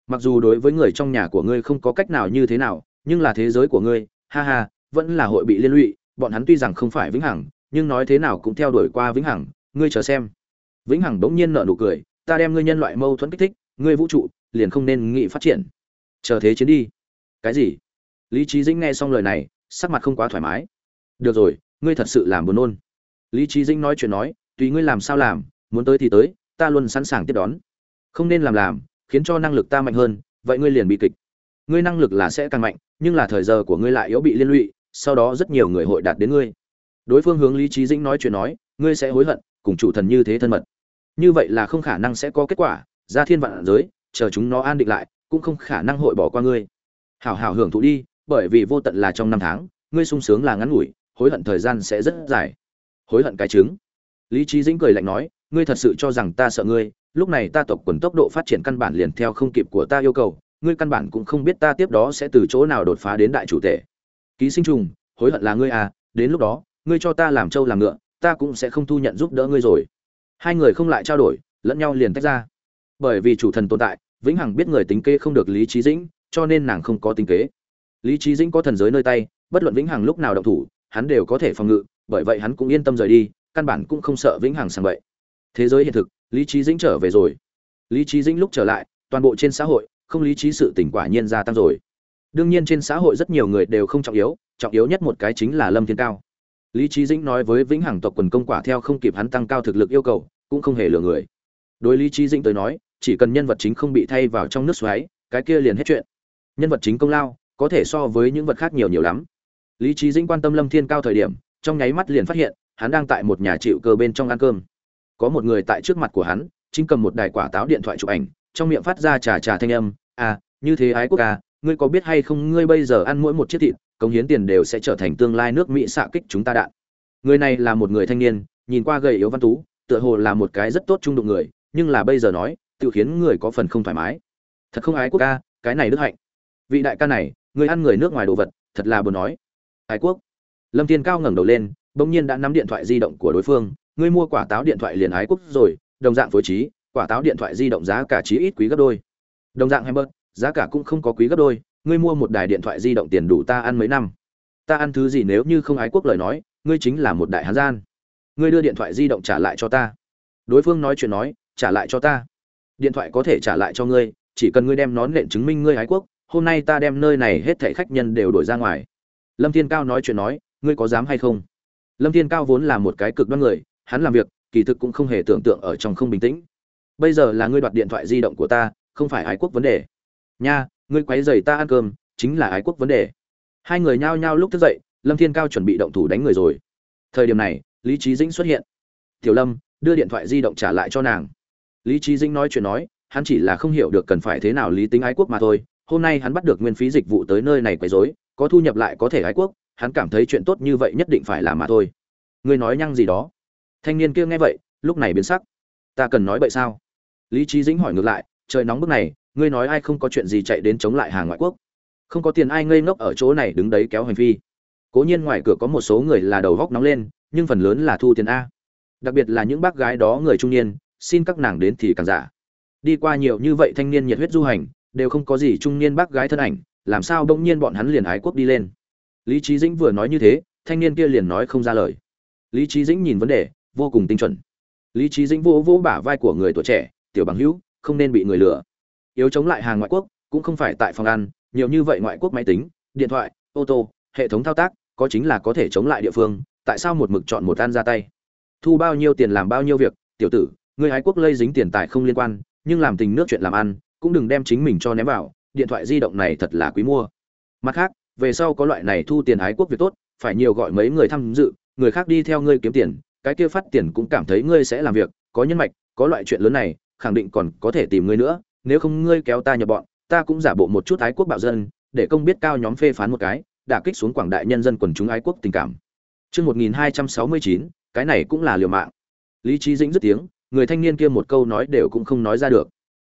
Mặc dù đối với người trong nhà của ngươi không có cách nào như thế nào, nhưng là thế giới của ngươi, ha ha, vẫn là hội bị liên lụy, bọn hắn tuy rằng không phải vĩnh hằng, nhưng nói thế nào cũng theo đuổi qua vĩnh hằng, ngươi chờ xem. Vĩnh hằng bỗng nhiên nở nụ cười, ta đem ngươi nhân loại mâu thuẫn kích thích, ngươi vũ trụ, liền không nên nghị phát triển. Chờ thế chiến đi. Cái gì? Lý trí dĩnh nghe xong lời này, sắc mặt không quá thoải mái. Được rồi, ngươi thật sự làm buồn nôn. Lý trí dĩnh nói chuyện nói, tùy ngươi làm sao làm, muốn tới thì tới ta luôn sẵn sàng tiếp đón. Không nên làm làm, khiến cho năng lực ta mạnh hơn, vậy ngươi liền bị kịch. Ngươi năng lực là sẽ càng mạnh, nhưng là thời giờ của ngươi lại yếu bị liên lụy, sau đó rất nhiều người hội đạt đến ngươi. Đối phương hướng lý trí dĩnh nói chuyện nói, ngươi sẽ hối hận, cùng chủ thần như thế thân mật. Như vậy là không khả năng sẽ có kết quả, ra thiên vạn giới, chờ chúng nó an định lại, cũng không khả năng hội bỏ qua ngươi. Hảo hảo hưởng thụ đi, bởi vì vô tận là trong năm tháng, ngươi sung sướng là ngắn ngủi, hối hận thời gian sẽ rất dài. Hối hận cái trứng. Lý trí dĩnh cười lạnh nói ngươi thật sự cho rằng ta sợ ngươi, lúc này ta tộc quần tốc độ phát triển căn bản liền theo không kịp của ta yêu cầu, ngươi căn bản cũng không biết ta tiếp đó sẽ từ chỗ nào đột phá đến đại chủ tể. Ký sinh trùng, hối hận là ngươi à đến lúc đó, ngươi cho ta làm trâu làm ngựa, ta cũng sẽ không thu nhận giúp đỡ ngươi rồi. Hai người không lại trao đổi, lẫn nhau liền tách ra. Bởi vì chủ thần tồn tại, vĩnh hằng biết người tính kế không được lý trí dĩnh, cho nên nàng không có tính kế. Lý trí dĩnh có thần giới nơi tay, bất luận vĩnh hằng lúc nào động thủ, hắn đều có thể phòng ngự, bởi vậy hắn cũng yên tâm rời đi, căn bản cũng không sợ vĩnh hằng sang vậy thế giới hiện thực, lý trí dĩnh trở về rồi. Lý trí dĩnh lúc trở lại, toàn bộ trên xã hội, không lý trí sự tỉnh quả nhiên gia tăng rồi. Đương nhiên trên xã hội rất nhiều người đều không trọng yếu trọng yếu nhất một cái chính là lâm thiên cao. Lý trí dĩnh nói với vĩnh hằng tộc quần công quả theo không kịp hắn tăng cao thực lực yêu cầu, cũng không hề lừa người. Đối lý trí dĩnh tới nói, chỉ cần nhân vật chính không bị thay vào trong nước xoáy, cái kia liền hết chuyện. Nhân vật chính công lao, có thể so với những vật khác nhiều nhiều lắm. Lý trí dĩnh quan tâm lâm thiên cao thời điểm, trong nháy mắt liền phát hiện, hắn đang tại một nhà chịu cơ bên trong ăn cơm có một người tại trước mặt của hắn chính cầm một đài quả táo điện thoại chụp ảnh trong miệng phát ra trà trà thanh âm à như thế ái quốc ca à, ngươi có biết hay không ngươi bây giờ ăn mỗi một chiếc thịt cống hiến tiền đều sẽ trở thành tương lai nước mỹ xạ kích chúng ta đạn. Người này là một người thanh niên nhìn qua gầy yếu văn tú tựa hồ là một cái rất tốt trung đụng người nhưng là bây giờ nói tự khiến người có phần không thoải mái. Thật không ái quốc ca cái này đức hạnh. Vị đại ca này người ăn người nước ngoài đồ vật thật là buồn nói. Ái quốc. Lâm thiên cao ngẩng đầu lên bỗng nhiên đã nắm điện thoại di động của đối phương ngươi mua quả táo điện thoại liền ái quốc rồi, đồng dạng phối trí, quả táo điện thoại di động giá cả chí ít quý gấp đôi. Đồng dạng hay giá cả cũng không có quý gấp đôi, ngươi mua một đài điện thoại di động tiền đủ ta ăn mấy năm. Ta ăn thứ gì nếu như không ái quốc lời nói, ngươi chính là một đại hán gian. Ngươi đưa điện thoại di động trả lại cho ta. Đối phương nói chuyện nói, trả lại cho ta. Điện thoại có thể trả lại cho ngươi, chỉ cần ngươi đem nón nện chứng minh ngươi ái quốc, hôm nay ta đem nơi này hết thảy khách nhân đều đổi ra ngoài. Lâm thiên cao nói chuyện nói, ngươi có dám hay không? Lâm thiên cao vốn là một cái cực đoan người hắn làm việc, kỳ thực cũng không hề tưởng tượng ở trong không bình tĩnh. Bây giờ là ngươi đoạt điện thoại di động của ta, không phải ái quốc vấn đề. Nha, ngươi quấy rầy ta ăn cơm, chính là ái quốc vấn đề. Hai người nhao nhao lúc thức dậy, lâm thiên cao chuẩn bị động thủ đánh người rồi. Thời điểm này, lý trí dĩnh xuất hiện. Tiểu lâm, đưa điện thoại di động trả lại cho nàng. Lý trí dĩnh nói chuyện nói, hắn chỉ là không hiểu được cần phải thế nào lý tính ái quốc mà thôi. Hôm nay hắn bắt được nguyên phí dịch vụ tới nơi này quấy rối, có thu nhập lại có thể ái quốc, hắn cảm thấy chuyện tốt như vậy nhất định phải làm mà thôi. Ngươi nói nhăng gì đó? Thanh niên kia nghe vậy, lúc này biến sắc. Ta cần nói vậy sao? Lý trí dĩnh hỏi ngược lại, trời nóng bức này, ngươi nói ai không có chuyện gì chạy đến chống lại hàng ngoại quốc? Không có tiền ai ngây ngốc ở chỗ này đứng đấy kéo hành phi. Cố nhiên ngoài cửa có một số người là đầu góc nóng lên, nhưng phần lớn là thu tiền a. Đặc biệt là những bác gái đó người trung niên, xin các nàng đến thì càng giả. Đi qua nhiều như vậy thanh niên nhiệt huyết du hành, đều không có gì trung niên bác gái thân ảnh, làm sao bỗng nhiên bọn hắn liền ái quốc đi lên? Lý trí dĩnh vừa nói như thế, thanh niên kia liền nói không ra lời. Lý trí dĩnh nhìn vấn đề vô cùng tinh chuẩn. Lý trí dĩnh vỗ vỗ bả vai của người tuổi trẻ, tiểu bằng hữu, không nên bị người lừa. Yếu chống lại hàng ngoại quốc, cũng không phải tại phòng ăn, nhiều như vậy ngoại quốc máy tính, điện thoại, ô tô, hệ thống thao tác, có chính là có thể chống lại địa phương, tại sao một mực chọn một ăn ra tay? Thu bao nhiêu tiền làm bao nhiêu việc, tiểu tử, người ái quốc lây dính tiền tài không liên quan, nhưng làm tình nước chuyện làm ăn, cũng đừng đem chính mình cho ném vào, điện thoại di động này thật là quý mua. Mặt khác, về sau có loại này thu tiền ái quốc việc tốt, phải nhiều gọi mấy người tham dự, người khác đi theo ngươi kiếm tiền cái kia phát tiền cũng cảm thấy ngươi sẽ làm việc có nhân mạch có loại chuyện lớn này khẳng định còn có thể tìm ngươi nữa nếu không ngươi kéo ta nhập bọn ta cũng giả bộ một chút ái quốc bạo dân để công biết cao nhóm phê phán một cái đả kích xuống quảng đại nhân dân quần chúng ái quốc tình cảm Chương 1269, cái này cũng là liều mạng. Lý Chí Dĩnh dứt tiếng, người thanh niên kia một câu nói đều cũng không nói ra được.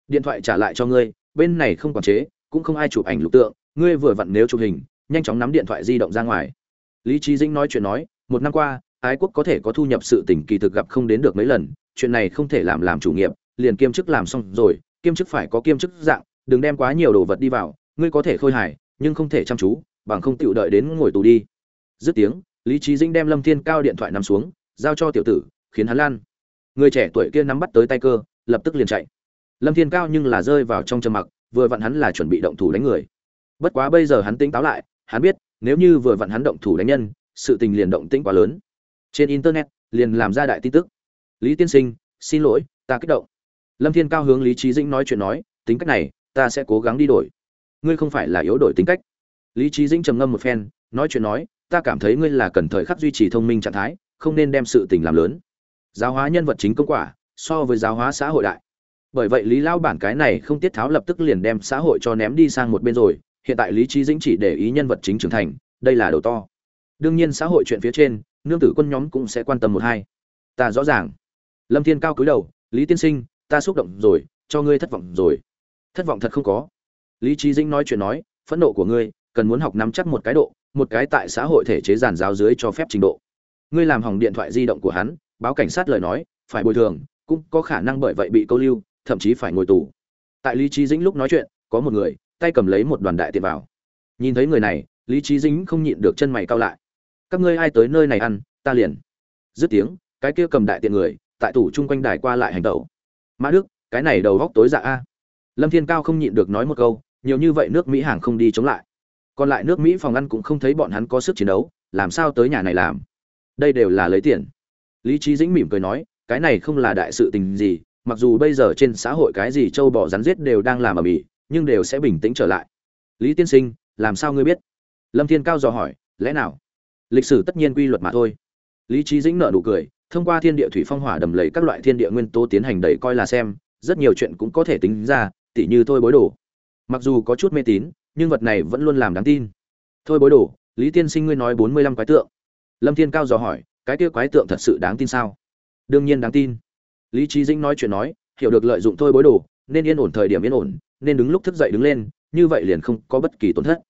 Điện thoại trả lại cho ngươi, bên này không quản chế, cũng không ai chụp ảnh lục tượng, ngươi vừa vặn nếu chụp hình, nhanh chóng nắm điện thoại di động ra ngoài. Lý Chí Dĩnh nói chuyện nói, một năm qua, ái quốc có thể có thu nhập sự tình kỳ thực gặp không đến được mấy lần, chuyện này không thể làm làm chủ nghiệp, liền kiêm chức làm xong rồi, kiêm chức phải có kiêm chức dạng, đừng đem quá nhiều đồ vật đi vào, ngươi có thể khôi hài, nhưng không thể chăm chú, bằng không tiểu đợi đến ngồi tù đi. Dứt tiếng, lý trí dĩnh đem lâm thiên cao điện thoại nằm xuống giao cho tiểu tử khiến hắn lan. Người trẻ tuổi kia nắm bắt tới tay cơ lập tức liền chạy. Lâm thiên cao nhưng là rơi vào trong trầm mặc vừa vặn hắn là chuẩn bị động thủ đánh người. Bất quá bây giờ hắn tính táo lại hắn biết nếu như vừa vặn hắn động thủ đánh nhân sự tình liền động tĩnh quá lớn trên internet, liền làm ra đại tin tức. Lý tiên sinh, xin lỗi, ta kích động. Lâm thiên cao hướng lý trí dĩnh nói chuyện nói, tính cách này, ta sẽ cố gắng đi đổi. Ngươi không phải là yếu đổi tính cách. Lý trí dĩnh trầm ngâm một phen, nói chuyện nói, ta cảm thấy ngươi là cần thời khắc duy trì thông minh trạng thái, không nên đem sự tình làm lớn. Giáo hóa nhân vật chính công quả, so với giáo hóa xã hội đại. Bởi vậy lý lao bản cái này không tiết tháo lập tức liền đem xã hội cho ném đi sang một bên rồi, hiện tại lý trí dĩnh chỉ để ý nhân vật chính trưởng thành, đây là đầu to. Đương nhiên xã hội chuyện phía trên nương tử quân nhóm cũng sẽ quan tâm một hai. Ta rõ ràng. Lâm thiên cao cúi đầu, lý tiên sinh, ta xúc động rồi, cho ngươi thất vọng rồi. Thất vọng thật không có. Lý trí dĩnh nói chuyện nói, phẫn nộ của ngươi, cần muốn học nắm chắc một cái độ, một cái tại xã hội thể chế giàn giáo dưới cho phép trình độ. Ngươi làm hỏng điện thoại di động của hắn, báo cảnh sát lời nói, phải bồi thường, cũng có khả năng bởi vậy bị câu lưu, thậm chí phải ngồi tù. Tại lý trí dĩnh lúc nói chuyện, có một người, tay cầm lấy một đoàn đại tiền vào. Nhìn thấy người này, lý trí dĩnh không nhịn được chân mày cao lại các ngươi ai tới nơi này ăn, ta liền. Dứt tiếng, cái kia cầm đại tiện người, tại tủ chung quanh đài qua lại hành tẩu. Mã đức, cái này đầu góc tối dạ a. Lâm thiên cao không nhịn được nói một câu, nhiều như vậy nước mỹ hàng không đi chống lại. Còn lại nước mỹ phòng ăn cũng không thấy bọn hắn có sức chiến đấu, làm sao tới nhà này làm? Đây đều là lấy tiền. Lý trí dĩnh mỉm cười nói, cái này không là đại sự tình gì, mặc dù bây giờ trên xã hội cái gì châu bò rắn giết đều đang làm ở mỹ, nhưng đều sẽ bình tĩnh trở lại. Lý tiên sinh, làm sao ngươi biết? Lâm thiên cao dò hỏi, lẽ nào? Lịch sử tất nhiên quy luật mà thôi. Lý trí dĩnh nợ nụ cười, thông qua thiên địa thủy phong hỏa đầm lầy các loại thiên địa nguyên tố tiến hành đẩy coi là xem, rất nhiều chuyện cũng có thể tính ra, tỉ như thôi bối đồ. Mặc dù có chút mê tín, nhưng vật này vẫn luôn làm đáng tin. Thôi bối đồ, lý tiên sinh ngươi nói bốn mươi lăm quái tượng. Lâm thiên cao dò hỏi, cái kia quái tượng thật sự đáng tin sao? Đương nhiên đáng tin. Lý trí dĩnh nói chuyện nói, hiểu được lợi dụng thôi bối đồ, nên yên ổn, thời điểm yên ổn, nên đứng lúc thức dậy đứng lên, như vậy liền không có bất kỳ tổn thất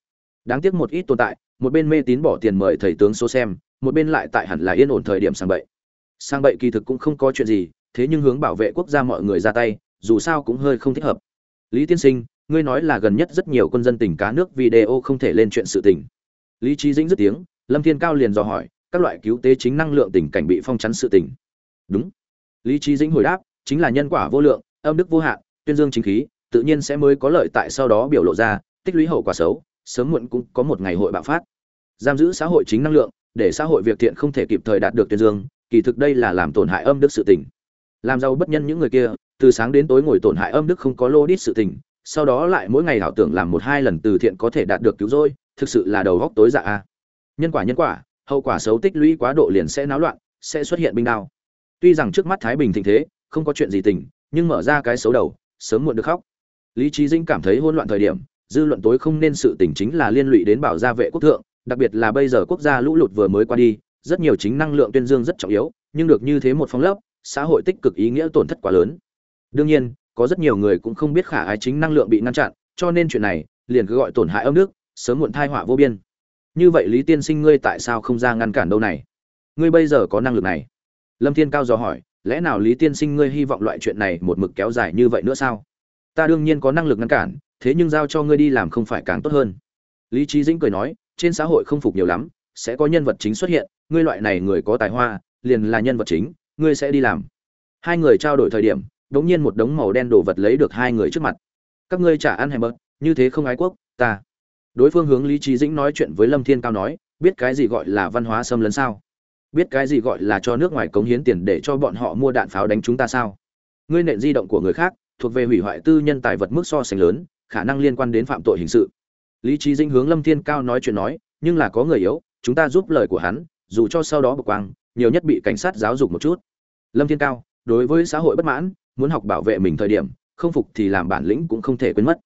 đáng tiếc một ít tồn tại, một bên mê tín bỏ tiền mời thầy tướng số xem, một bên lại tại hẳn là yên ổn thời điểm sang bậy. Sang bậy kỳ thực cũng không có chuyện gì, thế nhưng hướng bảo vệ quốc gia mọi người ra tay, dù sao cũng hơi không thích hợp. Lý tiên sinh, ngươi nói là gần nhất rất nhiều quân dân tỉnh cá nước video không thể lên chuyện sự tình. Lý trí dĩnh dứt tiếng, lâm thiên cao liền dò hỏi, các loại cứu tế chính năng lượng tình cảnh bị phong chắn sự tình. Đúng. Lý trí dĩnh hồi đáp, chính là nhân quả vô lượng, âm đức vô hạn, tuyên dương chính khí, tự nhiên sẽ mới có lợi tại sau đó biểu lộ ra, tích lũy hậu quả xấu sớm muộn cũng có một ngày hội bạo phát. Giam giữ xã hội chính năng lượng, để xã hội việc thiện không thể kịp thời đạt được tuyên dương, kỳ thực đây là làm tổn hại âm đức sự tình. Làm giàu bất nhân những người kia, từ sáng đến tối ngồi tổn hại âm đức không có lô đít sự tình, sau đó lại mỗi ngày ảo tưởng làm một hai lần từ thiện có thể đạt được cứu rỗi, thực sự là đầu góc tối dạ a. Nhân quả nhân quả, hậu quả xấu tích lũy quá độ liền sẽ náo loạn, sẽ xuất hiện binh đao. Tuy rằng trước mắt thái bình thịnh thế, không có chuyện gì tình, nhưng mở ra cái xấu đầu, sớm muộn được khóc. Lý trí dinh cảm thấy hỗn loạn thời điểm dư luận tối không nên sự tình chính là liên lụy đến bảo gia vệ quốc thượng, đặc biệt là bây giờ quốc gia lũ lụt vừa mới qua đi, rất nhiều chính năng lượng tuyên dương rất trọng yếu, nhưng được như thế một phong lớp, xã hội tích cực ý nghĩa tổn thất quá lớn. Đương nhiên, có rất nhiều người cũng không biết khả ái chính năng lượng bị ngăn chặn, cho nên chuyện này liền cứ gọi tổn hại âm nước, sớm muộn tai họa vô biên. Như vậy lý tiên sinh ngươi tại sao không ra ngăn cản đâu này? Ngươi bây giờ có năng lực này? Lâm thiên cao dò hỏi, lẽ nào lý tiên sinh ngươi hy vọng loại chuyện này một mực kéo dài như vậy nữa sao? Ta đương nhiên có năng lực ngăn cản thế nhưng giao cho ngươi đi làm không phải càng tốt hơn. Lý trí dĩnh cười nói, trên xã hội không phục nhiều lắm, sẽ có nhân vật chính xuất hiện, ngươi loại này người có tài hoa, liền là nhân vật chính, ngươi sẽ đi làm. Hai người trao đổi thời điểm, đống nhiên một đống màu đen đồ vật lấy được hai người trước mặt. Các ngươi trả ăn hay bớt như thế không ái quốc, ta. Đối phương hướng lý trí dĩnh nói chuyện với lâm thiên cao nói, biết cái gì gọi là văn hóa xâm lấn sao? Biết cái gì gọi là cho nước ngoài cống hiến tiền để cho bọn họ mua đạn pháo đánh chúng ta sao? Ngươi nện di động của người khác, thuộc về hủy hoại tư nhân tài vật mức so sánh lớn khả năng liên quan đến phạm tội hình sự. Lý trí Dinh hướng lâm thiên cao nói chuyện nói, nhưng là có người yếu, chúng ta giúp lời của hắn, dù cho sau đó bực quang, nhiều nhất bị cảnh sát giáo dục một chút. Lâm thiên cao, đối với xã hội bất mãn, muốn học bảo vệ mình thời điểm, không phục thì làm bản lĩnh cũng không thể quên mất.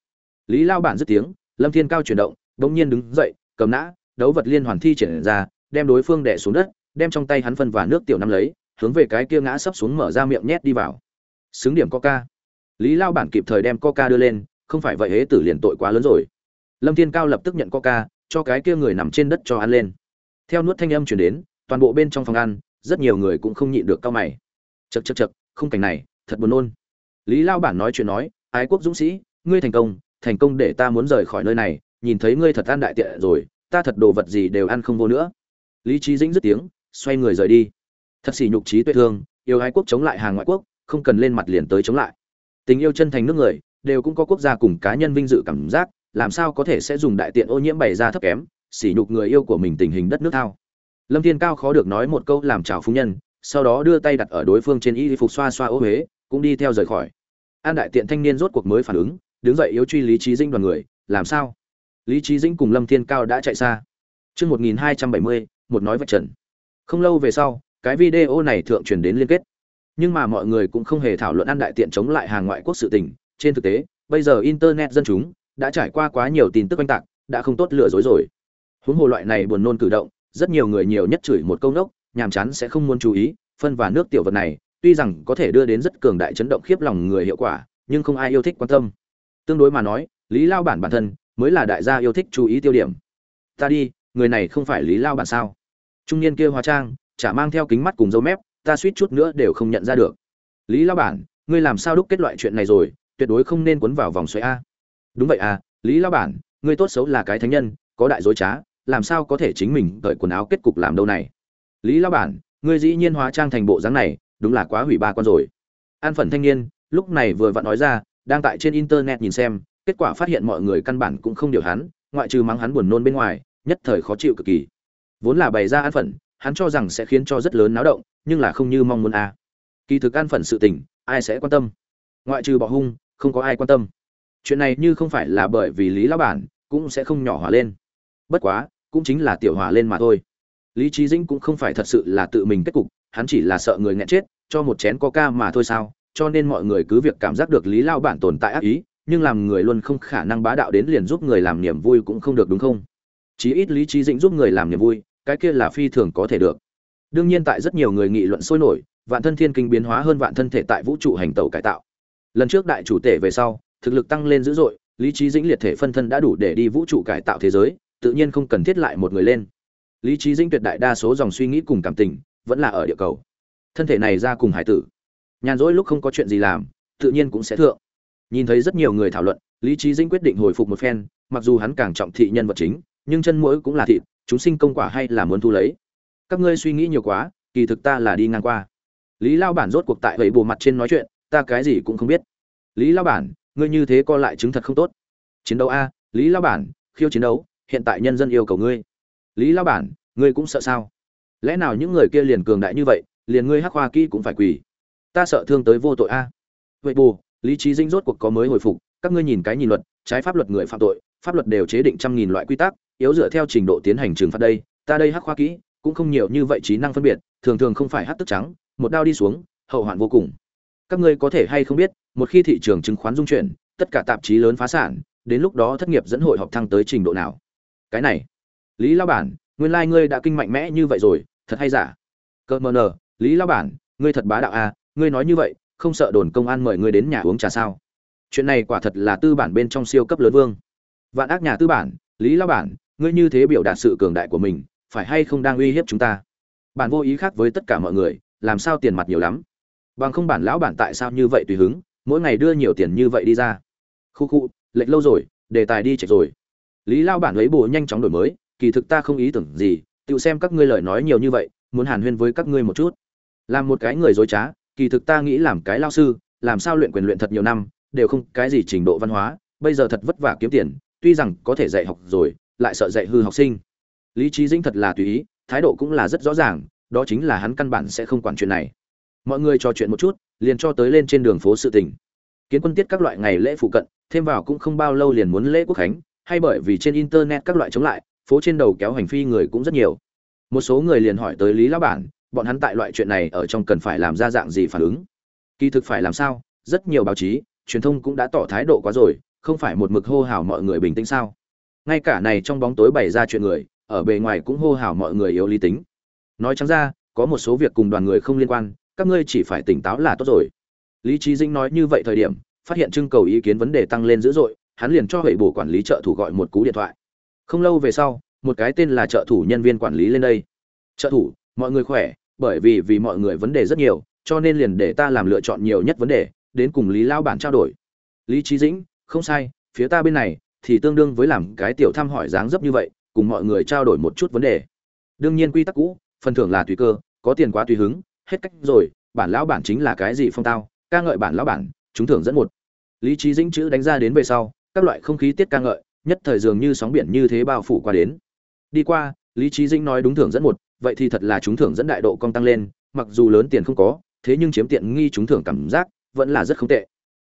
Lý lao bản dứt tiếng, lâm thiên cao chuyển động, bỗng nhiên đứng dậy, cầm nã, đấu vật liên hoàn thi triển ra, đem đối phương đè xuống đất, đem trong tay hắn phân và nước tiểu năm lấy, hướng về cái kia ngã sấp xuống mở ra miệng nhét đi vào. Xứng điểm coca. Lý lao bản kịp thời đem coca đưa lên không phải vậy, hế tử liền tội quá lớn rồi. Lâm thiên cao lập tức nhận coca, cho cái kia người nằm trên đất cho ăn lên. Theo nuốt thanh âm chuyển đến, toàn bộ bên trong phòng ăn, rất nhiều người cũng không nhịn được cao mày. Chật chật chật không cảnh này, thật buồn nôn. Lý lao bản nói chuyện nói, ái quốc dũng sĩ, ngươi thành công thành công để ta muốn rời khỏi nơi này, nhìn thấy ngươi thật ăn đại tiện rồi, ta thật đồ vật gì đều ăn không vô nữa. Lý trí dĩnh dứt tiếng, xoay người rời đi. Thật xỉ nhục trí tuệ thương, yêu ái quốc chống lại hàng ngoại quốc, không cần lên mặt liền tới chống lại. Tình yêu chân thành nước người đều cũng có quốc gia cùng cá nhân vinh dự cảm giác làm sao có thể sẽ dùng đại tiện ô nhiễm bày ra thấp kém sỉ nhục người yêu của mình tình hình đất nước thao lâm thiên cao khó được nói một câu làm chào phu nhân sau đó đưa tay đặt ở đối phương trên y phục xoa xoa ô huế cũng đi theo rời khỏi an đại tiện thanh niên rốt cuộc mới phản ứng đứng dậy yếu truy lý trí dinh đoàn người làm sao lý trí dĩnh cùng lâm thiên cao đã chạy xa Trước 1270, một nói vạch trần. Không lâu về sau, cái video này thượng truyền đến liên kết. Nhưng mà mọi người cũng không hề thảo luận ăn đại tiện chống lại hàng ngoại quốc sự tình. Trên thực tế, bây giờ internet dân chúng đã trải qua quá nhiều tin tức oanh tạc, đã không tốt lừa dối rồi. Huống hồ loại này buồn nôn cử động, rất nhiều người nhiều nhất chửi một câu nốc, nhàm chán sẽ không muốn chú ý, phân và nước tiểu vật này, tuy rằng có thể đưa đến rất cường đại chấn động khiếp lòng người hiệu quả, nhưng không ai yêu thích quan tâm. Tương đối mà nói, Lý Lao bản bản thân mới là đại gia yêu thích chú ý tiêu điểm. Ta đi, người này không phải Lý Lao bản sao? Trung niên kia hóa trang, chả mang theo kính mắt cùng dấu mép, ta suýt chút nữa đều không nhận ra được. Lý Lao bản, ngươi làm sao đúc kết loại chuyện này rồi, tuyệt đối không nên cuốn vào vòng xoáy a. Đúng vậy à, Lý Lao bản, ngươi tốt xấu là cái thánh nhân, có đại dối trá, làm sao có thể chính mình cởi quần áo kết cục làm đâu này? Lý Lao bản, ngươi dĩ nhiên hóa trang thành bộ dáng này, đúng là quá hủy ba con rồi. An phận thanh niên, lúc này vừa vặn nói ra, đang tại trên internet nhìn xem, kết quả phát hiện mọi người căn bản cũng không điều hắn, ngoại trừ mắng hắn buồn nôn bên ngoài, nhất thời khó chịu cực kỳ. Vốn là bày ra an phận, hắn cho rằng sẽ khiến cho rất lớn náo động, nhưng là không như mong muốn a. À. Kỳ thực an phận sự tình, ai sẽ quan tâm? Ngoại trừ bỏ hung, không có ai quan tâm. Chuyện này như không phải là bởi vì Lý lão bản, cũng sẽ không nhỏ hỏa lên. Bất quá, cũng chính là tiểu hỏa lên mà thôi. Lý Chí Dĩnh cũng không phải thật sự là tự mình kết cục, hắn chỉ là sợ người nghẹn chết, cho một chén coca mà thôi sao? Cho nên mọi người cứ việc cảm giác được Lý lão bản tồn tại ác ý, nhưng làm người luôn không khả năng bá đạo đến liền giúp người làm niềm vui cũng không được đúng không chí ít lý trí dĩnh giúp người làm niềm vui cái kia là phi thường có thể được đương nhiên tại rất nhiều người nghị luận sôi nổi vạn thân thiên kinh biến hóa hơn vạn thân thể tại vũ trụ hành tẩu cải tạo lần trước đại chủ tể về sau, thực lực tăng lên dữ dội, lý trí dĩnh liệt thể phân thân đã đủ để đi vũ trụ cải tạo thế giới, tự nhiên không cần thiết lại một người lên. Lý trí dĩnh tuyệt đại đa số dòng suy nghĩ cùng cảm tình, vẫn là ở địa cầu. Thân thể này ra cùng hải tử. Nhàn rỗi lúc không có chuyện gì làm, tự nhiên cũng sẽ thượng. Nhìn thấy rất nhiều người thảo luận, lý trí dĩnh quyết định hồi phục một phen, mặc dù hắn càng trọng thị nhân vật chính, nhưng chân mũi cũng là thịt, chúng sinh công quả hay là muốn thu lấy. Các ngươi suy nghĩ nhiều quá, kỳ thực ta là đi ngang qua. Lý lao bản rốt cuộc tại vậy bù mặt trên nói chuyện ta cái gì cũng không biết. Lý lao bản, ngươi như thế co lại chứng thật không tốt. Chiến đấu a, lý lao bản, khiêu chiến đấu, hiện tại nhân dân yêu cầu ngươi. Lý lao bản, ngươi cũng sợ sao? Lẽ nào những người kia liền cường đại như vậy, liền ngươi hắc hoa kỹ cũng phải quỳ? Ta sợ thương tới vô tội a. Vậy bù, lý trí dinh rốt cuộc có mới hồi phục, các ngươi nhìn cái nhìn luật, trái pháp luật người phạm tội, pháp luật đều chế định trăm nghìn loại quy tắc, yếu dựa theo trình độ tiến hành trừng phạt đây, ta đây hắc khoa kỹ, cũng không nhiều như vậy trí năng phân biệt, thường thường không phải hắc tức trắng, một đao đi xuống, hậu hoạn vô cùng các ngươi có thể hay không biết, một khi thị trường chứng khoán dung chuyển, tất cả tạp chí lớn phá sản, đến lúc đó thất nghiệp dẫn hội họp thăng tới trình độ nào? Cái này, lý lao bản, nguyên lai ngươi đã kinh mạnh mẽ như vậy rồi, thật hay giả? Cợt mờ nờ, lý lao bản, ngươi thật bá đạo à ngươi nói như vậy, không sợ đồn công an mời ngươi đến nhà uống trà sao? Chuyện này quả thật là tư bản bên trong siêu cấp lớn vương. Vạn ác nhà tư bản, lý lao bản, ngươi như thế biểu đạt sự cường đại của mình, phải hay không đang uy hiếp chúng ta? Bản vô ý khác với tất cả mọi người, làm sao tiền mặt nhiều lắm? Bằng không bản lão bản tại sao như vậy tùy hứng, mỗi ngày đưa nhiều tiền như vậy đi ra. Khu khu lệnh lâu rồi, đề tài đi chạy rồi. Lý lao bản lấy bồ nhanh chóng đổi mới, kỳ thực ta không ý tưởng gì, tự xem các ngươi lời nói nhiều như vậy, muốn hàn huyên với các ngươi một chút. Làm một cái người dối trá, kỳ thực ta nghĩ làm cái lao sư, làm sao luyện quyền luyện thật nhiều năm, đều không cái gì trình độ văn hóa, bây giờ thật vất vả kiếm tiền, tuy rằng có thể dạy học rồi, lại sợ dạy hư học sinh. Lý trí dĩnh thật là tùy ý, thái độ cũng là rất rõ ràng, đó chính là hắn căn bản sẽ không quản chuyện này mọi người trò chuyện một chút, liền cho tới lên trên đường phố sự tình. Kiến quân tiết các loại ngày lễ phụ cận, thêm vào cũng không bao lâu liền muốn lễ quốc khánh, hay bởi vì trên internet các loại chống lại, phố trên đầu kéo hành phi người cũng rất nhiều. Một số người liền hỏi tới lý lão bản, bọn hắn tại loại chuyện này ở trong cần phải làm ra dạng gì phản ứng? Kỳ thực phải làm sao? Rất nhiều báo chí, truyền thông cũng đã tỏ thái độ quá rồi, không phải một mực hô hào mọi người bình tĩnh sao? Ngay cả này trong bóng tối bày ra chuyện người, ở bề ngoài cũng hô hào mọi người yếu lý tính. Nói trắng ra, có một số việc cùng đoàn người không liên quan các ngươi chỉ phải tỉnh táo là tốt rồi. Lý trí dĩnh nói như vậy thời điểm, phát hiện trưng cầu ý kiến vấn đề tăng lên dữ dội, hắn liền cho hệ bổ quản lý trợ thủ gọi một cú điện thoại. Không lâu về sau, một cái tên là trợ thủ nhân viên quản lý lên đây. Trợ thủ, mọi người khỏe, bởi vì vì mọi người vấn đề rất nhiều, cho nên liền để ta làm lựa chọn nhiều nhất vấn đề, đến cùng lý lao bản trao đổi. Lý trí dĩnh, không sai, phía ta bên này thì tương đương với làm cái tiểu thăm hỏi dáng dấp như vậy, cùng mọi người trao đổi một chút vấn đề. Đương nhiên quy tắc cũ, phần thưởng là tùy cơ, có tiền quá tùy hứng hết cách rồi, bản lão bản chính là cái gì phong tao, ca ngợi bản lão bản, chúng thưởng dẫn một. Lý trí dĩnh chữ đánh ra đến về sau, các loại không khí tiết ca ngợi, nhất thời dường như sóng biển như thế bao phủ qua đến. Đi qua, lý trí dĩnh nói đúng thưởng dẫn một, vậy thì thật là chúng thưởng dẫn đại độ công tăng lên, mặc dù lớn tiền không có, thế nhưng chiếm tiện nghi chúng thưởng cảm giác vẫn là rất không tệ.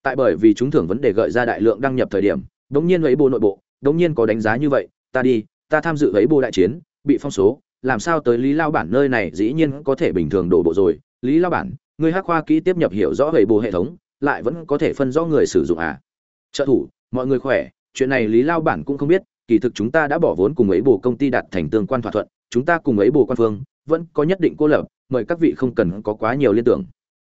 Tại bởi vì chúng thưởng vấn đề gợi ra đại lượng đăng nhập thời điểm, đống nhiên ấy bộ nội bộ, đống nhiên có đánh giá như vậy, ta đi, ta tham dự ấy bộ đại chiến, bị phong số làm sao tới lý lao bản nơi này dĩ nhiên có thể bình thường đổ bộ rồi. Lý lao bản, người hắc khoa kỹ tiếp nhập hiểu rõ hệ bộ hệ thống, lại vẫn có thể phân rõ người sử dụng à? Trợ thủ, mọi người khỏe. Chuyện này lý lao bản cũng không biết. Kỳ thực chúng ta đã bỏ vốn cùng ấy bộ công ty đạt thành tương quan thỏa thuận. Chúng ta cùng ấy bộ quan phương, vẫn có nhất định cô lập. Mời các vị không cần có quá nhiều liên tưởng.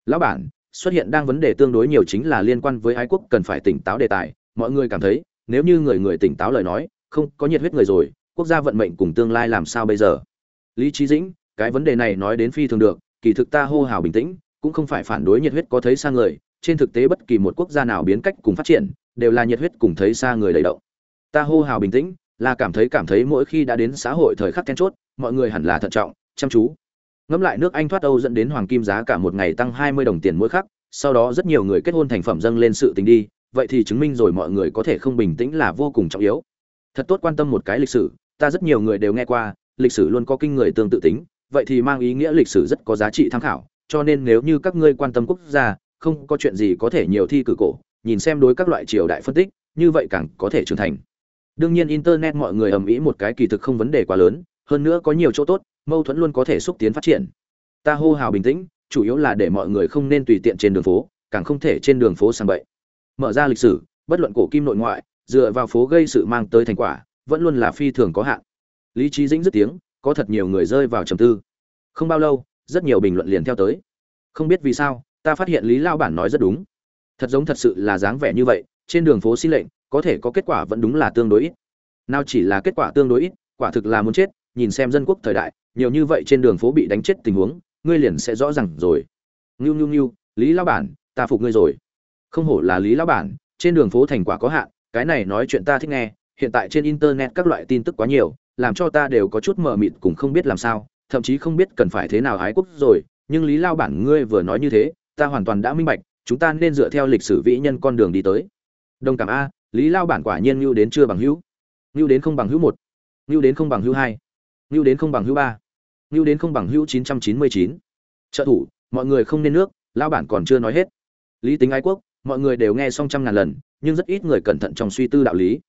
Lão bản, xuất hiện đang vấn đề tương đối nhiều chính là liên quan với ái quốc cần phải tỉnh táo đề tài. Mọi người cảm thấy, nếu như người người tỉnh táo lời nói, không có nhiệt huyết người rồi, quốc gia vận mệnh cùng tương lai làm sao bây giờ? Lý trí dĩnh, cái vấn đề này nói đến phi thường được, kỳ thực ta hô hào bình tĩnh, cũng không phải phản đối nhiệt huyết có thấy xa người, trên thực tế bất kỳ một quốc gia nào biến cách cùng phát triển, đều là nhiệt huyết cùng thấy xa người đầy động. Ta hô hào bình tĩnh, là cảm thấy cảm thấy mỗi khi đã đến xã hội thời khắc then chốt, mọi người hẳn là thận trọng, chăm chú. Ngẫm lại nước anh thoát âu dẫn đến hoàng kim giá cả một ngày tăng 20 đồng tiền mỗi khắc, sau đó rất nhiều người kết hôn thành phẩm dâng lên sự tình đi, vậy thì chứng minh rồi mọi người có thể không bình tĩnh là vô cùng trọng yếu. Thật tốt quan tâm một cái lịch sử, ta rất nhiều người đều nghe qua lịch sử luôn có kinh người tương tự tính, vậy thì mang ý nghĩa lịch sử rất có giá trị tham khảo, cho nên nếu như các ngươi quan tâm quốc gia, không có chuyện gì có thể nhiều thi cử cổ, nhìn xem đối các loại triều đại phân tích, như vậy càng có thể trưởng thành. Đương nhiên internet mọi người ầm ĩ một cái kỳ thực không vấn đề quá lớn, hơn nữa có nhiều chỗ tốt, mâu thuẫn luôn có thể xúc tiến phát triển. Ta hô hào bình tĩnh, chủ yếu là để mọi người không nên tùy tiện trên đường phố, càng không thể trên đường phố sang bậy. Mở ra lịch sử, bất luận cổ kim nội ngoại, dựa vào phố gây sự mang tới thành quả, vẫn luôn là phi thường có hạn lý trí dĩnh dứt tiếng, có thật nhiều người rơi vào trầm tư. Không bao lâu, rất nhiều bình luận liền theo tới. Không biết vì sao, ta phát hiện lý lao bản nói rất đúng. Thật giống thật sự là dáng vẻ như vậy, trên đường phố xin lệnh, có thể có kết quả vẫn đúng là tương đối ít. Nào chỉ là kết quả tương đối ít, quả thực là muốn chết, nhìn xem dân quốc thời đại, nhiều như vậy trên đường phố bị đánh chết tình huống, ngươi liền sẽ rõ ràng rồi. Ngưu ngưu ngưu, lý lao bản, ta phục ngươi rồi. Không hổ là lý lao bản, trên đường phố thành quả có hạn, cái này nói chuyện ta thích nghe, hiện tại trên internet các loại tin tức quá nhiều làm cho ta đều có chút mờ mịt cũng không biết làm sao, thậm chí không biết cần phải thế nào ái quốc rồi, nhưng lý lao bản ngươi vừa nói như thế, ta hoàn toàn đã minh bạch, chúng ta nên dựa theo lịch sử vĩ nhân con đường đi tới. Đồng cảm a, lý lao bản quả nhiên lưu đến chưa bằng hữu. Lưu đến không bằng hữu một, lưu đến không bằng hữu hai, lưu đến không bằng hữu ba, lưu đến không bằng hữu chín trăm chín mươi chín. Trợ thủ, mọi người không nên nước, lao bản còn chưa nói hết. Lý tính ái quốc, mọi người đều nghe xong trăm ngàn lần, nhưng rất ít người cẩn thận trong suy tư đạo lý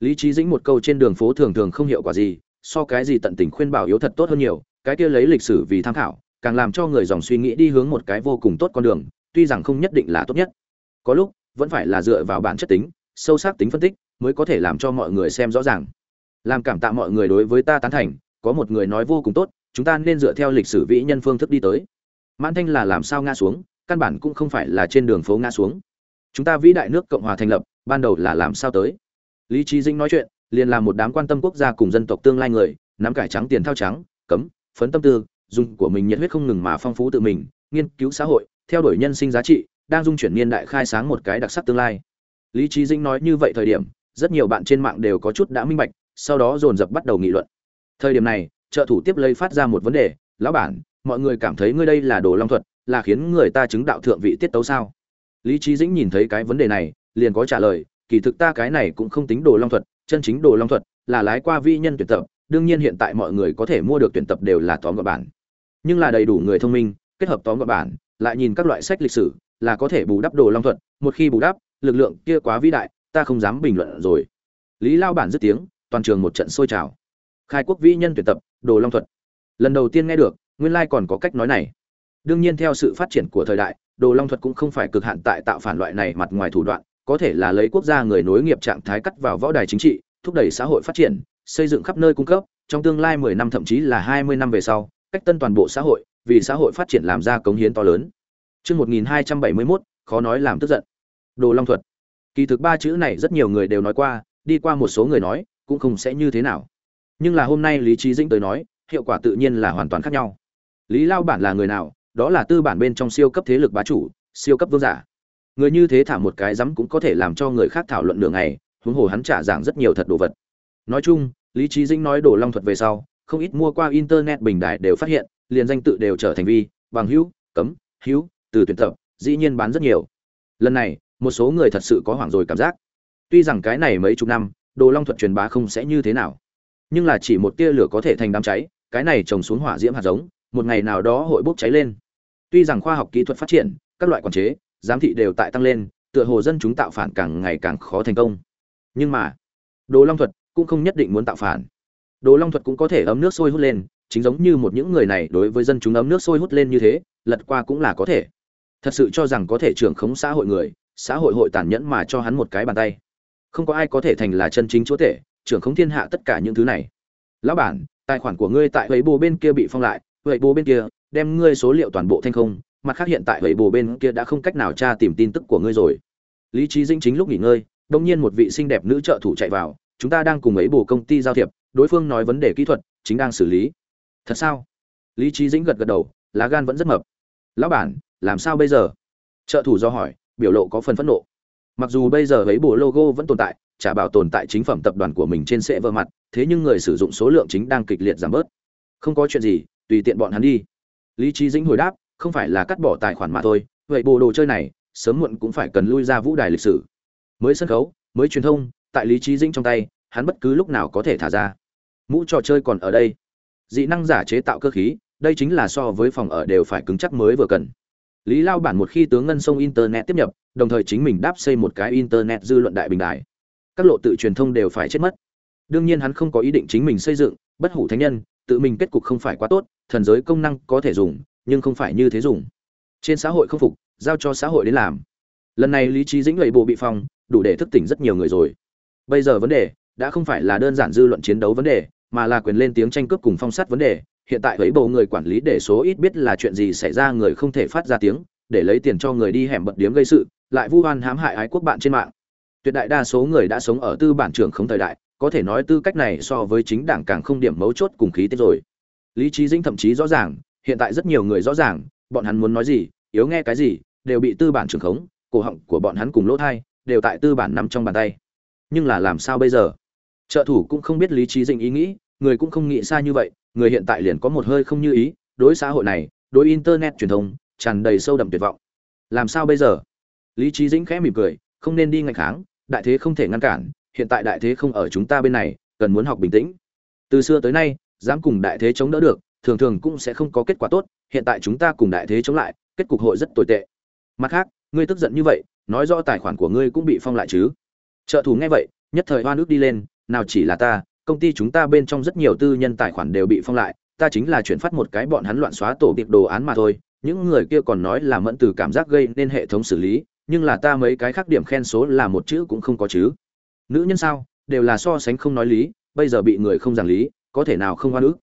lý trí dĩnh một câu trên đường phố thường thường không hiệu quả gì, so cái gì tận tình khuyên bảo yếu thật tốt hơn nhiều, cái kia lấy lịch sử vì tham khảo, càng làm cho người dòng suy nghĩ đi hướng một cái vô cùng tốt con đường, tuy rằng không nhất định là tốt nhất. Có lúc, vẫn phải là dựa vào bản chất tính, sâu sắc tính phân tích mới có thể làm cho mọi người xem rõ ràng. Làm cảm tạ mọi người đối với ta tán thành, có một người nói vô cùng tốt, chúng ta nên dựa theo lịch sử vĩ nhân phương thức đi tới. Mãn thanh là làm sao ngã xuống, căn bản cũng không phải là trên đường phố ngã xuống. Chúng ta vĩ đại nước cộng hòa thành lập, ban đầu là làm sao tới? Lý trí dĩnh nói chuyện, liền là một đám quan tâm quốc gia cùng dân tộc tương lai người, nắm cải trắng tiền thao trắng, cấm, phấn tâm tư, dùng của mình nhiệt huyết không ngừng mà phong phú tự mình, nghiên cứu xã hội, theo đuổi nhân sinh giá trị, đang dung chuyển niên đại khai sáng một cái đặc sắc tương lai. Lý trí dĩnh nói như vậy thời điểm, rất nhiều bạn trên mạng đều có chút đã minh bạch, sau đó dồn dập bắt đầu nghị luận. Thời điểm này, trợ thủ tiếp lấy phát ra một vấn đề, lão bản, mọi người cảm thấy ngươi đây là đồ long thuật, là khiến người ta chứng đạo thượng vị tiết tấu sao? Lý trí dĩnh nhìn thấy cái vấn đề này, liền có trả lời kỳ thực ta cái này cũng không tính đồ long thuật, chân chính đồ long thuật là lái qua vi nhân tuyển tập, đương nhiên hiện tại mọi người có thể mua được tuyển tập đều là tóm gọn bản. Nhưng là đầy đủ người thông minh, kết hợp tóm gọn bản, lại nhìn các loại sách lịch sử, là có thể bù đắp đồ long thuật, một khi bù đắp, lực lượng kia quá vĩ đại, ta không dám bình luận rồi. Lý lao bản dứt tiếng, toàn trường một trận sôi trào. Khai quốc vĩ nhân tuyển tập, đồ long thuật. Lần đầu tiên nghe được, nguyên lai còn có cách nói này. Đương nhiên theo sự phát triển của thời đại, đồ long thuật cũng không phải cực hạn tại tạo phản loại này mặt ngoài thủ đoạn có thể là lấy quốc gia người nối nghiệp trạng thái cắt vào võ đài chính trị thúc đẩy xã hội phát triển xây dựng khắp nơi cung cấp trong tương lai 10 năm thậm chí là 20 năm về sau cách tân toàn bộ xã hội vì xã hội phát triển làm ra cống hiến to lớn Chương 1271, khó nói làm tức giận. Đồ Long thuật. Kỳ thực ba chữ này rất nhiều người đều nói qua, đi qua một số người nói, cũng không sẽ như thế nào. Nhưng là hôm nay Lý Chí Dĩnh tới nói, hiệu quả tự nhiên là hoàn toàn khác nhau. Lý Lao bản là người nào? Đó là tư bản bên trong siêu cấp thế lực bá chủ, siêu cấp vương giả. Người như thế thả một cái dám cũng có thể làm cho người khác thảo luận nửa ngày, huống hồ hắn trả giảng rất nhiều thật đồ vật. Nói chung, Lý trí Dĩnh nói đồ long thuật về sau, không ít mua qua internet bình đại đều phát hiện, liền danh tự đều trở thành vi, bằng hữu, cấm, hữu, từ tuyển tập dĩ nhiên bán rất nhiều. Lần này một số người thật sự có hoảng rồi cảm giác. Tuy rằng cái này mấy chục năm đồ long thuật truyền bá không sẽ như thế nào nhưng là chỉ một tia lửa có thể thành đám cháy cái này trồng xuống hỏa diễm hạt giống một ngày nào đó hội bốc cháy lên. Tuy rằng khoa học kỹ thuật phát triển các loại quản chế giám thị đều tại tăng lên, tựa hồ dân chúng tạo phản càng ngày càng khó thành công. Nhưng mà, đồ long thuật cũng không nhất định muốn tạo phản. Đồ long thuật cũng có thể ấm nước sôi hút lên, chính giống như một những người này đối với dân chúng ấm nước sôi hút lên như thế, lật qua cũng là có thể. Thật sự cho rằng có thể trưởng khống xã hội người, xã hội hội tàn nhẫn mà cho hắn một cái bàn tay. Không có ai có thể thành là chân chính chúa tể, trưởng khống thiên hạ tất cả những thứ này. Lão bản, tài khoản của ngươi tại huệ bồ bên kia bị phong lại huệ bồ bên kia, đem ngươi số liệu toàn bộ thanh không mặt khác hiện tại vậy bồ bên kia đã không cách nào tra tìm tin tức của ngươi rồi. Lý trí dinh chính lúc nghỉ ngơi, đông nhiên một vị xinh đẹp nữ trợ thủ chạy vào, chúng ta đang cùng ấy bồ công ty giao thiệp, đối phương nói vấn đề kỹ thuật, chính đang xử lý. Thật sao? Lý trí dĩnh gật gật đầu, lá gan vẫn rất mập. Lão bản, làm sao bây giờ? Trợ thủ do hỏi, biểu lộ có phần phẫn nộ. Mặc dù bây giờ ấy bộ logo vẫn tồn tại trả bảo tồn tại chính phẩm tập đoàn của mình trên sẽ vơ mặt, thế nhưng người sử dụng số lượng chính đang kịch liệt giảm bớt. Không có chuyện gì, tùy tiện bọn hắn đi. Lý trí dĩnh hồi đáp không phải là cắt bỏ tài khoản mà thôi, vậy bộ đồ chơi này, sớm muộn cũng phải cần lui ra vũ đài lịch sử. Mới sân khấu, mới truyền thông, tại lý trí dĩnh trong tay, hắn bất cứ lúc nào có thể thả ra. Mũ trò chơi còn ở đây. Dị năng giả chế tạo cơ khí, đây chính là so với phòng ở đều phải cứng chắc mới vừa cần. Lý lao bản một khi tướng ngân sông internet tiếp nhập, đồng thời chính mình đáp xây một cái internet dư luận đại bình đại các lộ tự truyền thông đều phải chết mất. Đương nhiên hắn không có ý định chính mình xây dựng, bất hủ thánh nhân, tự mình kết cục không phải quá tốt, thần giới công năng có thể dùng nhưng không phải như thế dùng. Trên xã hội không phục, giao cho xã hội đến làm. Lần này lý trí dĩnh lầy bộ bị phong, đủ để thức tỉnh rất nhiều người rồi. Bây giờ vấn đề đã không phải là đơn giản dư luận chiến đấu vấn đề, mà là quyền lên tiếng tranh cướp cùng phong sát vấn đề. Hiện tại ấy bộ người quản lý để số ít biết là chuyện gì xảy ra người không thể phát ra tiếng, để lấy tiền cho người đi hẻm bận điếm gây sự, lại vu oan hãm hại ái quốc bạn trên mạng. Tuyệt đại đa số người đã sống ở tư bản trưởng không thời đại, có thể nói tư cách này so với chính đảng càng không điểm mấu chốt cùng khí tiết rồi. Lý trí dĩnh thậm chí rõ ràng hiện tại rất nhiều người rõ ràng, bọn hắn muốn nói gì, yếu nghe cái gì, đều bị tư bản trưởng khống, cổ họng của bọn hắn cùng lỗ thai, đều tại tư bản nằm trong bàn tay. Nhưng là làm sao bây giờ? Trợ thủ cũng không biết lý trí dĩnh ý nghĩ, người cũng không nghĩ xa như vậy, người hiện tại liền có một hơi không như ý, đối xã hội này, đối internet truyền thông, tràn đầy sâu đậm tuyệt vọng. Làm sao bây giờ? Lý trí dĩnh khẽ mỉm cười, không nên đi ngày kháng, đại thế không thể ngăn cản, hiện tại đại thế không ở chúng ta bên này, cần muốn học bình tĩnh. Từ xưa tới nay, dám cùng đại thế chống đỡ được thường thường cũng sẽ không có kết quả tốt, hiện tại chúng ta cùng đại thế chống lại, kết cục hội rất tồi tệ. Mặt khác, ngươi tức giận như vậy, nói rõ tài khoản của ngươi cũng bị phong lại chứ? Trợ thủ nghe vậy, nhất thời hoa nước đi lên, nào chỉ là ta, công ty chúng ta bên trong rất nhiều tư nhân tài khoản đều bị phong lại, ta chính là chuyển phát một cái bọn hắn loạn xóa tổ tiệp đồ án mà thôi. Những người kia còn nói là mẫn từ cảm giác gây nên hệ thống xử lý, nhưng là ta mấy cái khác điểm khen số là một chữ cũng không có chứ. Nữ nhân sao? Đều là so sánh không nói lý, bây giờ bị người không giảng lý, có thể nào không hoa nước?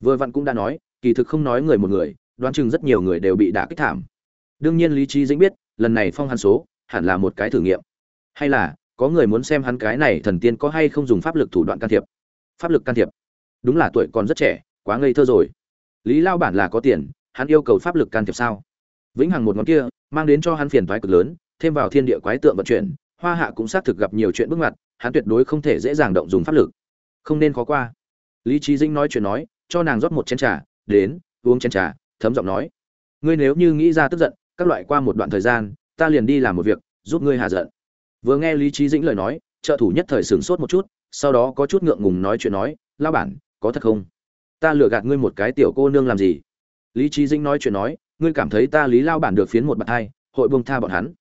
Vừa vặn cũng đã nói, kỳ thực không nói người một người, đoán chừng rất nhiều người đều bị đả kích thảm. Đương nhiên lý trí dĩnh biết, lần này phong hàn số, hẳn là một cái thử nghiệm. Hay là, có người muốn xem hắn cái này thần tiên có hay không dùng pháp lực thủ đoạn can thiệp. Pháp lực can thiệp. Đúng là tuổi còn rất trẻ, quá ngây thơ rồi. Lý lao bản là có tiền, hắn yêu cầu pháp lực can thiệp sao? Vĩnh hằng một ngón kia, mang đến cho hắn phiền toái cực lớn, thêm vào thiên địa quái tượng vận chuyển, hoa hạ cũng xác thực gặp nhiều chuyện bước ngoặt, hắn tuyệt đối không thể dễ dàng động dùng pháp lực. Không nên khó qua. Lý trí dĩnh nói chuyện nói cho nàng rót một chén trà, đến, uống chén trà, thấm giọng nói. Ngươi nếu như nghĩ ra tức giận, các loại qua một đoạn thời gian, ta liền đi làm một việc, giúp ngươi hạ giận. Vừa nghe lý Chí dĩnh lời nói, trợ thủ nhất thời sửng sốt một chút, sau đó có chút ngượng ngùng nói chuyện nói lao bản, có thật không? Ta lừa gạt ngươi một cái tiểu cô nương làm gì? Lý Chí dĩnh nói chuyện nói, ngươi cảm thấy ta lý lao bản được phiến một bậc hai, hội buông tha bọn hắn.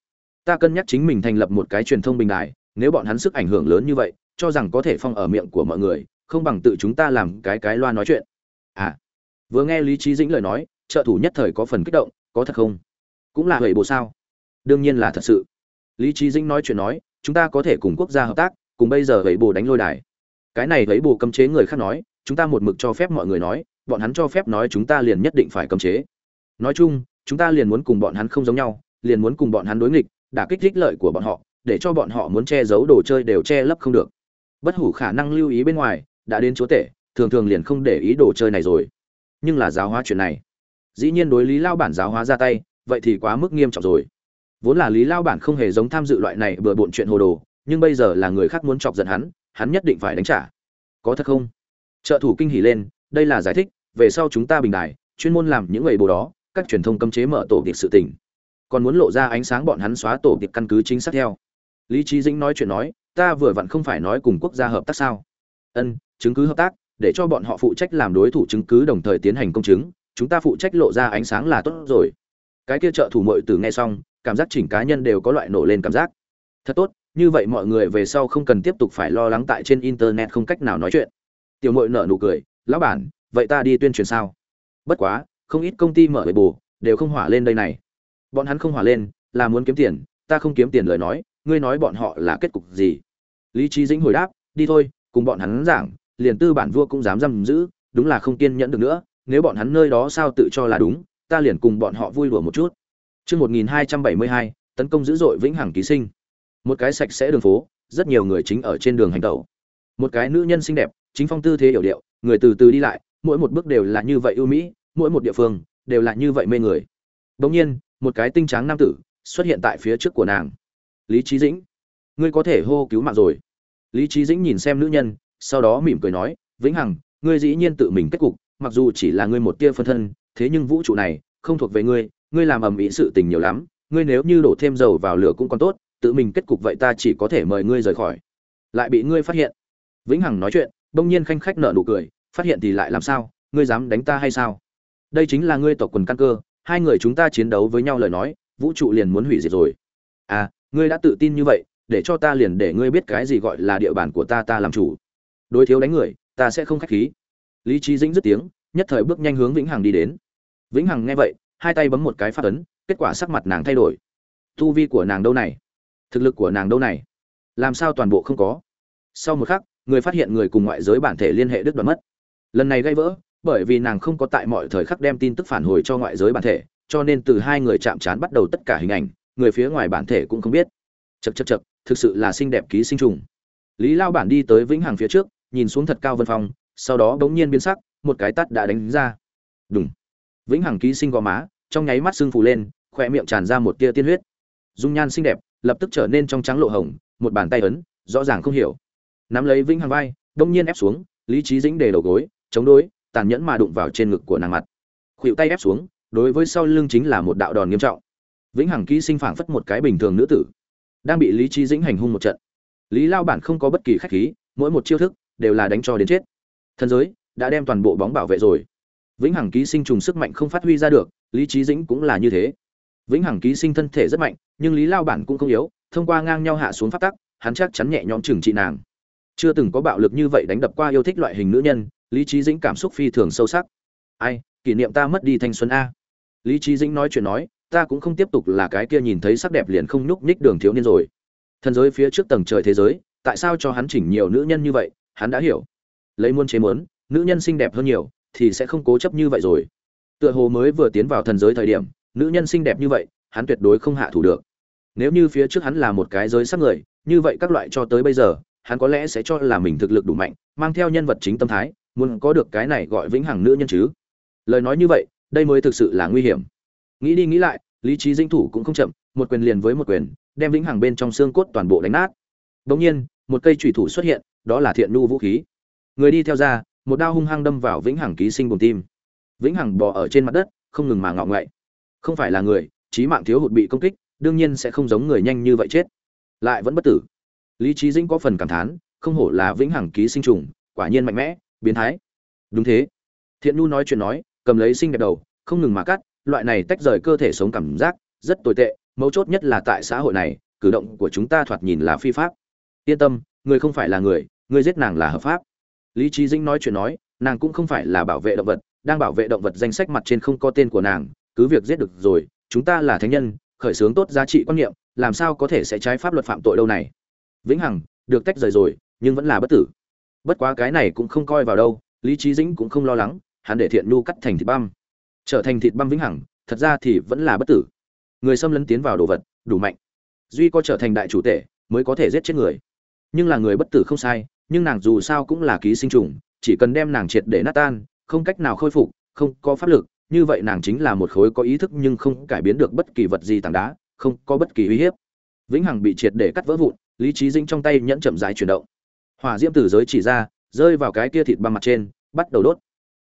Ta cân nhắc chính mình thành lập một cái truyền thông bình đại nếu bọn hắn sức ảnh hưởng lớn như vậy, cho rằng có thể phong ở miệng của mọi người, không bằng tự chúng ta làm cái cái loa nói chuyện à vừa nghe lý trí dĩnh lời nói, trợ thủ nhất thời có phần kích động, có thật không? Cũng là hầy bộ sao? Đương nhiên là thật sự. Lý trí dĩnh nói chuyện nói, chúng ta có thể cùng quốc gia hợp tác, cùng bây giờ hầy bộ đánh lôi đài. Cái này hầy bộ cấm chế người khác nói, chúng ta một mực cho phép mọi người nói, bọn hắn cho phép nói chúng ta liền nhất định phải cấm chế. Nói chung, chúng ta liền muốn cùng bọn hắn không giống nhau, liền muốn cùng bọn hắn đối nghịch, đả kích thích lợi của bọn họ, để cho bọn họ muốn che giấu đồ chơi đều che lấp không được. Bất hủ khả năng lưu ý bên ngoài, đã đến chúa tể thường thường liền không để ý đồ chơi này rồi. Nhưng là giáo hóa chuyện này. Dĩ nhiên đối lý lao bản giáo hóa ra tay, vậy thì quá mức nghiêm trọng rồi. Vốn là lý lao bản không hề giống tham dự loại này bừa bộn chuyện hồ đồ, nhưng bây giờ là người khác muốn chọc giận hắn hắn nhất định phải đánh trả. Có thật không? Trợ thủ kinh hỉ lên, đây là giải thích, về sau chúng ta bình đài, chuyên môn làm những người bồ đó, các truyền thông cấm chế mở tổ tiệc sự tình. Còn muốn lộ ra ánh sáng bọn hắn xóa tổ tiệc căn cứ chính xác theo. Lý trí dĩnh nói chuyện nói, ta vừa vặn không phải nói cùng quốc gia hợp tác sao? Ân, chứng cứ hợp tác để cho bọn họ phụ trách làm đối thủ chứng cứ đồng thời tiến hành công chứng, chúng ta phụ trách lộ ra ánh sáng là tốt rồi. Cái kia trợ thủ mội từ nghe xong, cảm giác chỉnh cá nhân đều có loại nổ lên cảm giác. Thật tốt, như vậy mọi người về sau không cần tiếp tục phải lo lắng tại trên internet không cách nào nói chuyện. Tiểu mội nở nụ cười, lão bản, vậy ta đi tuyên truyền sao? Bất quá, không ít công ty mở bề bù, đều không hỏa lên đây này. Bọn hắn không hỏa lên, là muốn kiếm tiền, ta không kiếm tiền lời nói, ngươi nói bọn họ là kết cục gì? Lý trí dĩnh hồi đáp, đi thôi, cùng bọn hắn giảng liền tư bản vua cũng dám giam giữ đúng là không kiên nhẫn được nữa nếu bọn hắn nơi đó sao tự cho là đúng ta liền cùng bọn họ vui đùa một chút Trước 1272, tấn công dữ dội vĩnh hằng ký sinh. Một cái sạch sẽ đường phố, rất nhiều người chính ở trên đường hành tẩu. Một cái nữ nhân xinh đẹp, chính phong tư thế hiểu điệu, người từ từ đi lại, mỗi một bước đều là như vậy ưu mỹ, mỗi một địa phương đều là như vậy mê người. Đột nhiên, một cái tinh tráng nam tử xuất hiện tại phía trước của nàng. Lý Chí Dĩnh, ngươi có thể hô cứu mạng rồi. Lý Chí Dĩnh nhìn xem nữ nhân, sau đó mỉm cười nói, "Vĩnh Hằng, ngươi dĩ nhiên tự mình kết cục, mặc dù chỉ là ngươi một tia phân thân, thế nhưng vũ trụ này không thuộc về ngươi, ngươi làm ầm ĩ sự tình nhiều lắm, ngươi nếu như đổ thêm dầu vào lửa cũng còn tốt, tự mình kết cục vậy ta chỉ có thể mời ngươi rời khỏi." Lại bị ngươi phát hiện. Vĩnh Hằng nói chuyện, bỗng nhiên khanh khách nở nụ cười, phát hiện thì lại làm sao, ngươi dám đánh ta hay sao? Đây chính là ngươi tộc quần căn cơ, hai người chúng ta chiến đấu với nhau lời nói, vũ trụ liền muốn hủy diệt rồi. À, ngươi đã tự tin như vậy, để cho ta liền để ngươi biết cái gì gọi là địa bàn của ta ta làm chủ đối thiếu đánh người, ta sẽ không khách khí. Lý trí dĩnh dứt tiếng, nhất thời bước nhanh hướng vĩnh hằng đi đến. Vĩnh hằng nghe vậy, hai tay bấm một cái phát ấn, kết quả sắc mặt nàng thay đổi. Tu vi của nàng đâu này? Thực lực của nàng đâu này? Làm sao toàn bộ không có? Sau một khắc, người phát hiện người cùng ngoại giới bản thể liên hệ đứt đoạn mất. Lần này gây vỡ, bởi vì nàng không có tại mọi thời khắc đem tin tức phản hồi cho ngoại giới bản thể, cho nên từ hai người chạm trán bắt đầu tất cả hình ảnh, người phía ngoài bản thể cũng không biết. Chật chật chật thực sự là xinh đẹp ký sinh trùng. Lý lao bản đi tới vĩnh hằng phía trước nhìn xuống thật cao vân phong, sau đó bỗng nhiên biến sắc, một cái tắt đã đánh ra. Đúng vĩnh hằng ký sinh gò má, trong nháy mắt sưng phù lên khoe miệng tràn ra một tia tiên huyết. Dung nhan xinh đẹp, lập tức trở nên trong trắng lộ hồng, một bàn tay ấn, rõ ràng không hiểu. Nắm lấy vĩnh hằng vai, bỗng nhiên ép xuống, lý trí dĩnh để đầu gối, chống đối, tàn nhẫn mà đụng vào trên ngực của nàng mặt. Khuỵu tay ép xuống, đối với sau lưng chính là một đạo đòn nghiêm trọng. Vĩnh hằng ký sinh phảng phất một cái bình thường nữ tử, đang bị lý trí dĩnh hành hung một trận. Lý lao bản không có bất kỳ khách khí, mỗi một chiêu thức đều là đánh cho đến chết. Thần giới đã đem toàn bộ bóng bảo vệ rồi. Vĩnh hằng ký sinh trùng sức mạnh không phát huy ra được, lý trí dĩnh cũng là như thế. Vĩnh hằng ký sinh thân thể rất mạnh, nhưng lý lao bản cũng không yếu, thông qua ngang nhau hạ xuống phát tắc, hắn chắc chắn nhẹ nhõm trừng trị nàng. Chưa từng có bạo lực như vậy đánh đập qua yêu thích loại hình nữ nhân, lý trí dĩnh cảm xúc phi thường sâu sắc. Ai, kỷ niệm ta mất đi thanh xuân a. Lý trí dĩnh nói chuyện nói, ta cũng không tiếp tục là cái kia nhìn thấy sắc đẹp liền không nhúc nhích đường thiếu niên rồi. Thần giới phía trước tầng trời thế giới, tại sao cho hắn chỉnh nhiều nữ nhân như vậy hắn đã hiểu. Lấy muôn chế mớn nữ nhân xinh đẹp hơn nhiều, thì sẽ không cố chấp như vậy rồi. Tựa hồ mới vừa tiến vào thần giới thời điểm, nữ nhân xinh đẹp như vậy, hắn tuyệt đối không hạ thủ được. Nếu như phía trước hắn là một cái giới sắc người, như vậy các loại cho tới bây giờ, hắn có lẽ sẽ cho là mình thực lực đủ mạnh, mang theo nhân vật chính tâm thái, muốn có được cái này gọi vĩnh hằng nữ nhân chứ. Lời nói như vậy, đây mới thực sự là nguy hiểm. Nghĩ đi nghĩ lại, lý trí dinh thủ cũng không chậm, một quyền liền với một quyền, đem vĩnh hằng bên trong xương cốt toàn bộ đánh nát. Bỗng nhiên một cây chủy thủ xuất hiện, đó là thiện nu vũ khí. Người đi theo ra, một đao hung hăng đâm vào vĩnh hằng ký sinh buồng tim. Vĩnh hằng bò ở trên mặt đất, không ngừng mà ngọ ngậy. Không phải là người trí mạng thiếu hụt bị công kích, đương nhiên sẽ không giống người nhanh như vậy chết. Lại vẫn bất tử. Lý Chí dĩnh có phần cảm thán, không hổ là vĩnh hằng ký sinh trùng, quả nhiên mạnh mẽ, biến thái. Đúng thế. Thiện nu nói chuyện nói, cầm lấy sinh đẹp đầu, không ngừng mà cắt, loại này tách rời cơ thể sống cảm giác, rất tồi tệ, mấu chốt nhất là tại xã hội này, cử động của chúng ta thoạt nhìn là phi pháp yên tâm, người không phải là người người giết nàng là hợp pháp. Lý trí dĩnh nói chuyện nói, nàng cũng không phải là bảo vệ động vật, đang bảo vệ động vật danh sách mặt trên không có tên của nàng, cứ việc giết được rồi, chúng ta là thánh nhân, khởi xướng tốt giá trị quan niệm, làm sao có thể sẽ trái pháp luật phạm tội đâu này. Vĩnh hằng, được tách rời rồi, nhưng vẫn là bất tử. Bất quá cái này cũng không coi vào đâu, lý trí dĩnh cũng không lo lắng, hắn để thiện nhu cắt thành thịt băm. Trở thành thịt băm vĩnh hằng, thật ra thì vẫn là bất tử. Người xâm lấn tiến vào đồ vật, đủ mạnh. Duy có trở thành đại chủ tể, mới có thể giết chết người nhưng là người bất tử không sai, nhưng nàng dù sao cũng là ký sinh trùng, chỉ cần đem nàng triệt để nát tan, không cách nào khôi phục, không có pháp lực, như vậy nàng chính là một khối có ý thức nhưng không cải biến được bất kỳ vật gì tảng đá, không có bất kỳ uy hiếp. Vĩnh hằng bị triệt để cắt vỡ vụn, lý trí dinh trong tay nhẫn chậm rãi chuyển động. Hỏa diễm tử giới chỉ ra, rơi vào cái kia thịt băng mặt trên, bắt đầu đốt.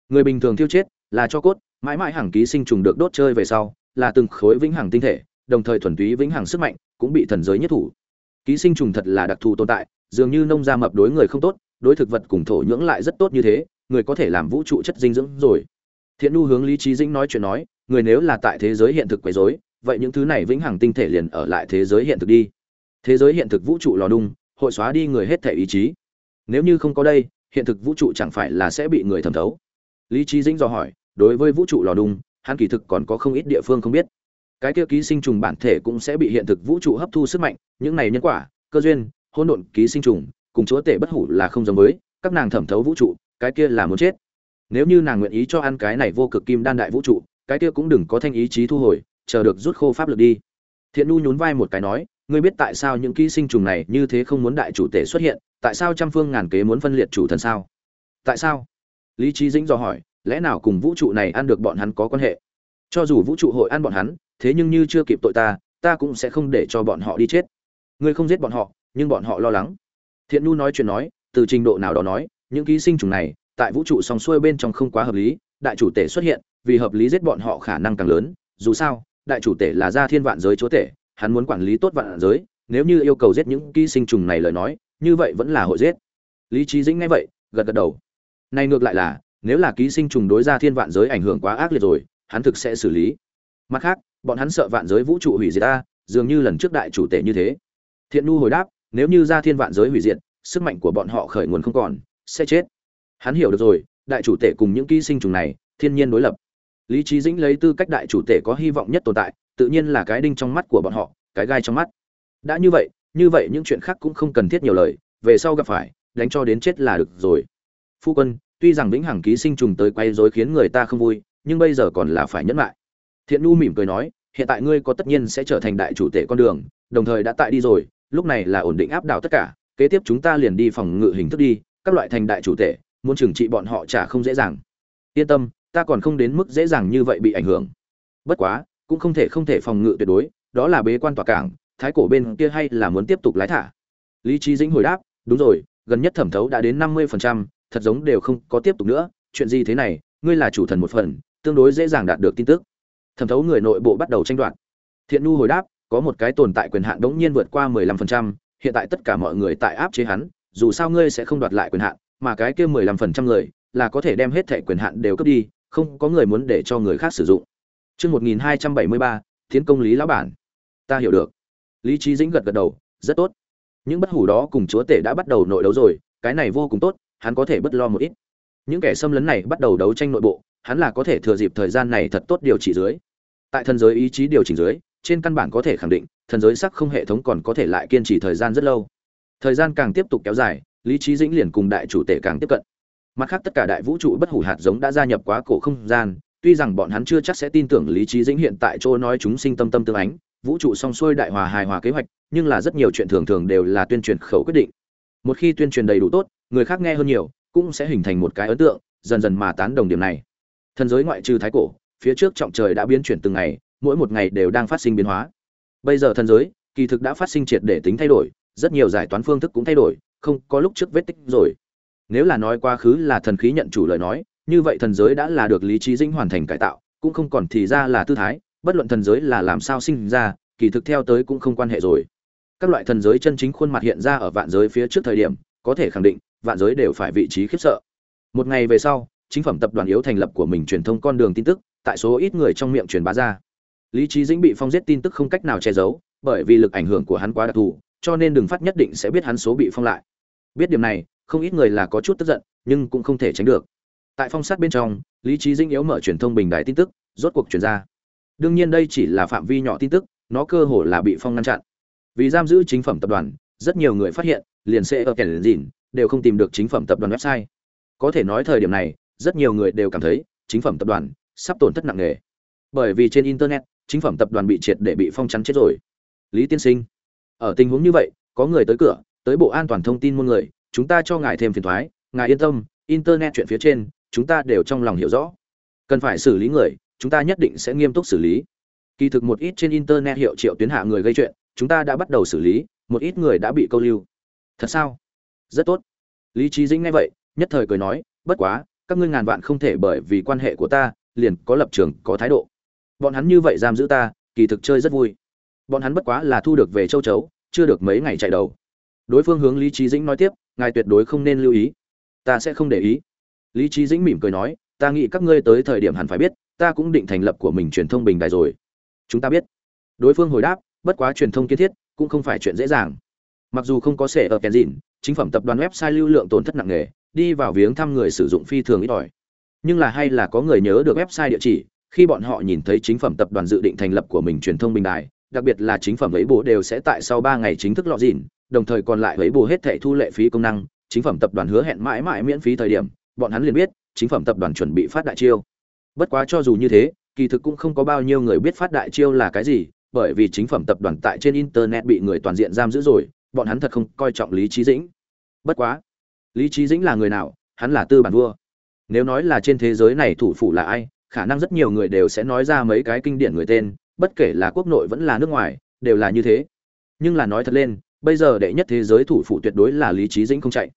Người bình thường thiêu chết, là cho cốt, mãi mãi hàng ký sinh trùng được đốt chơi về sau, là từng khối vĩnh hằng tinh thể, đồng thời thuần túy vĩnh hằng sức mạnh cũng bị thần giới nhất thủ. Ký sinh trùng thật là đặc thù tồn tại dường như nông gia mập đối người không tốt, đối thực vật cùng thổ nhưỡng lại rất tốt như thế, người có thể làm vũ trụ chất dinh dưỡng rồi. Thiện nu hướng lý trí dĩnh nói chuyện nói, người nếu là tại thế giới hiện thực quấy rối, vậy những thứ này vĩnh hằng tinh thể liền ở lại thế giới hiện thực đi. Thế giới hiện thực vũ trụ lò đung, hội xóa đi người hết thể ý chí. Nếu như không có đây, hiện thực vũ trụ chẳng phải là sẽ bị người thẩm thấu? Lý trí dĩnh dò hỏi, đối với vũ trụ lò đung, hắn kỳ thực còn có không ít địa phương không biết. Cái kia ký sinh trùng bản thể cũng sẽ bị hiện thực vũ trụ hấp thu sức mạnh, những này nhân quả, cơ duyên hỗn độn ký sinh trùng, cùng chúa tể bất hủ là không giống với, các nàng thẩm thấu vũ trụ, cái kia là muốn chết. Nếu như nàng nguyện ý cho ăn cái này vô cực kim đan đại vũ trụ, cái kia cũng đừng có thanh ý chí thu hồi, chờ được rút khô pháp lực đi. Thiện nu nhún vai một cái nói, ngươi biết tại sao những ký sinh trùng này như thế không muốn đại chủ tể xuất hiện, tại sao trăm phương ngàn kế muốn phân liệt chủ thần sao? Tại sao? Lý trí dĩnh dò hỏi, lẽ nào cùng vũ trụ này ăn được bọn hắn có quan hệ? Cho dù vũ trụ hội ăn bọn hắn, thế nhưng như chưa kịp tội ta ta cũng sẽ không để cho bọn họ đi chết. Ngươi không giết bọn họ nhưng bọn họ lo lắng. Thiện nu nói chuyện nói, từ trình độ nào đó nói, những ký sinh trùng này, tại vũ trụ song xuôi bên trong không quá hợp lý, đại chủ tể xuất hiện, vì hợp lý giết bọn họ khả năng càng lớn. Dù sao, đại chủ tể là gia thiên vạn giới chúa tể, hắn muốn quản lý tốt vạn giới, nếu như yêu cầu giết những ký sinh trùng này lời nói, như vậy vẫn là hội giết. Lý trí dĩnh nghe vậy, gật gật đầu. Nay ngược lại là, nếu là ký sinh trùng đối gia thiên vạn giới ảnh hưởng quá ác liệt rồi, hắn thực sẽ xử lý. Mặt khác, bọn hắn sợ vạn giới vũ trụ hủy diệt ta, dường như lần trước đại chủ tể như thế. Thiện nu hồi đáp nếu như gia thiên vạn giới hủy diệt, sức mạnh của bọn họ khởi nguồn không còn, sẽ chết. Hắn hiểu được rồi, đại chủ tể cùng những ký sinh trùng này, thiên nhiên đối lập. Lý trí dĩnh lấy tư cách đại chủ tể có hy vọng nhất tồn tại, tự nhiên là cái đinh trong mắt của bọn họ, cái gai trong mắt. Đã như vậy như vậy những chuyện khác cũng không cần thiết nhiều lời, về sau gặp phải, đánh cho đến chết là được rồi. Phu quân, tuy rằng vĩnh hằng ký sinh trùng tới quay rối khiến người ta không vui, nhưng bây giờ còn là phải nhẫn lại. Thiện nu mỉm cười nói, hiện tại ngươi có tất nhiên sẽ trở thành đại chủ tể con đường, đồng thời đã tại đi rồi lúc này là ổn định áp đảo tất cả kế tiếp chúng ta liền đi phòng ngự hình thức đi các loại thành đại chủ tể muốn trừng trị bọn họ chả không dễ dàng. Yên tâm ta còn không đến mức dễ dàng như vậy bị ảnh hưởng. Bất quá cũng không thể không thể phòng ngự tuyệt đối đó là bế quan tòa cảng thái cổ bên kia hay là muốn tiếp tục lái thả. Lý trí dĩnh hồi đáp đúng rồi gần nhất thẩm thấu đã đến năm mươi phần trăm, thật giống đều không có tiếp tục nữa chuyện gì thế này ngươi là chủ thần một phần tương đối dễ dàng đạt được tin tức. Thẩm thấu người nội bộ bắt đầu tranh đoạt. Thiện nu hồi đáp có một cái tồn tại quyền hạn đống nhiên vượt qua 15%, hiện tại tất cả mọi người tại áp chế hắn dù sao ngươi sẽ không đoạt lại quyền hạn mà cái kia 15% người là có thể đem hết thảy quyền hạn đều cướp đi không có người muốn để cho người khác sử dụng Chương 1273, Tiến công Lý lão bản. Ta hiểu được. Lý Chí Dĩnh gật gật đầu, rất tốt. Những bất hủ đó cùng chúa tể đã bắt đầu nội đấu rồi, cái này vô cùng tốt, hắn có thể bất lo một ít. Những kẻ xâm lấn này bắt đầu đấu tranh nội bộ, hắn là có thể thừa dịp thời gian này thật tốt điều trị dưới. Tại thần giới ý chí điều chỉnh dưới, trên căn bản có thể khẳng định, thần giới sắc không hệ thống còn có thể lại kiên trì thời gian rất lâu. Thời gian càng tiếp tục kéo dài, Lý trí Dĩnh liền cùng đại chủ tể càng tiếp cận. Mặt khác tất cả đại vũ trụ bất hủ hạt giống đã gia nhập quá cổ không gian, tuy rằng bọn hắn chưa chắc sẽ tin tưởng lý trí dĩnh hiện tại chỗ nói chúng sinh tâm tâm tương ánh vũ trụ song xuôi đại hòa hài hòa kế hoạch nhưng là rất nhiều chuyện thường thường đều là tuyên truyền khẩu quyết định một khi tuyên truyền đầy đủ tốt người khác nghe hơn nhiều cũng sẽ hình thành một cái ấn tượng dần dần mà tán đồng điểm này thần giới ngoại trừ thái cổ phía trước trọng trời đã biến chuyển từng ngày mỗi một ngày đều đang phát sinh biến hóa. Bây giờ thần giới, kỳ thực đã phát sinh triệt để tính thay đổi, rất nhiều giải toán phương thức cũng thay đổi, không có lúc trước vết tích rồi. Nếu là nói quá khứ là thần khí nhận chủ lời nói, như vậy thần giới đã là được lý trí dĩnh hoàn thành cải tạo, cũng không còn thì ra là tư thái, bất luận thần giới là làm sao sinh ra, kỳ thực theo tới cũng không quan hệ rồi. Các loại thần giới chân chính khuôn mặt hiện ra ở vạn giới phía trước thời điểm, có thể khẳng định, vạn giới đều phải vị trí khiếp sợ. Một ngày về sau, chính phẩm tập đoàn yếu thành lập của mình truyền thông con đường tin tức, tại số ít người trong miệng truyền bá ra lý trí dĩnh bị phong giết tin tức không cách nào che giấu, bởi vì lực ảnh hưởng của hắn quá đặc thù, cho nên đừng phát nhất định sẽ biết hắn số bị phong lại. Biết điểm này, không ít người là có chút tức giận, nhưng cũng không thể tránh được. Tại phong sát bên trong, lý trí Dĩnh yếu mở truyền thông bình đại tin tức, rốt cuộc chuyển ra. Đương nhiên đây chỉ là phạm vi nhỏ tin tức, nó cơ hồ là bị phong ngăn chặn. Vì giam giữ chính phẩm tập đoàn, rất nhiều người phát hiện, liền sẽ ở kẻ dìn đều không tìm được chính phẩm tập đoàn website. Có thể nói thời điểm này, rất nhiều người đều cảm thấy, chính phẩm tập đoàn sắp tổn thất nặng nề. Bởi vì trên internet chính phẩm tập đoàn bị triệt để bị phong chắn chết rồi. Lý tiên sinh, ở tình huống như vậy, có người tới cửa, tới bộ an toàn thông tin muôn người, chúng ta cho ngài thêm phiền thoái, ngài yên tâm, internet chuyện phía trên, chúng ta đều trong lòng hiểu rõ. Cần phải xử lý người, chúng ta nhất định sẽ nghiêm túc xử lý. Kỳ thực một ít trên internet hiệu triệu tuyến hạ người gây chuyện, chúng ta đã bắt đầu xử lý, một ít người đã bị câu lưu. Thật sao? Rất tốt. Lý trí dĩnh nghe vậy, nhất thời cười nói, bất quá, các ngươi ngàn vạn không thể bởi vì quan hệ của ta, liền có lập trường, có thái độ bọn hắn như vậy giam giữ ta, kỳ thực chơi rất vui. Bọn hắn bất quá là thu được về châu chấu, chưa được mấy ngày chạy đầu. Đối phương hướng lý trí dĩnh nói tiếp, ngài tuyệt đối không nên lưu ý. Ta sẽ không để ý. Lý trí dĩnh mỉm cười nói, ta nghĩ các ngươi tới thời điểm hẳn phải biết, ta cũng định thành lập của mình truyền thông bình đài rồi. Chúng ta biết. Đối phương hồi đáp, bất quá truyền thông kiến thiết, cũng không phải chuyện dễ dàng. Mặc dù không có sẻ ở kèn dìn chính phẩm tập đoàn website lưu lượng tổn thất nặng nề, đi vào viếng thăm người sử dụng phi thường ít ỏi. Nhưng là hay là có người nhớ được website địa chỉ khi bọn họ nhìn thấy chính phẩm tập đoàn dự định thành lập của mình truyền thông bình đài, đặc biệt là chính phẩm ấy bố đều sẽ tại sau ba ngày chính thức lọ dìn, đồng thời còn lại ấy bố hết thẻ thu lệ phí công năng, chính phẩm tập đoàn hứa hẹn mãi mãi miễn phí thời điểm, bọn hắn liền biết, chính phẩm tập đoàn chuẩn bị phát đại chiêu. Bất quá cho dù như thế, kỳ thực cũng không có bao nhiêu người biết phát đại chiêu là cái gì, bởi vì chính phẩm tập đoàn tại trên internet bị người toàn diện giam giữ rồi, bọn hắn thật không coi trọng lý trí dĩnh. Bất quá, lý trí dĩnh là người nào? Hắn là tư bản vua. Nếu nói là trên thế giới này thủ phủ là ai khả năng rất nhiều người đều sẽ nói ra mấy cái kinh điển người tên, bất kể là quốc nội vẫn là nước ngoài, đều là như thế. Nhưng là nói thật lên, bây giờ đệ nhất thế giới thủ phủ tuyệt đối là lý trí dĩnh không chạy.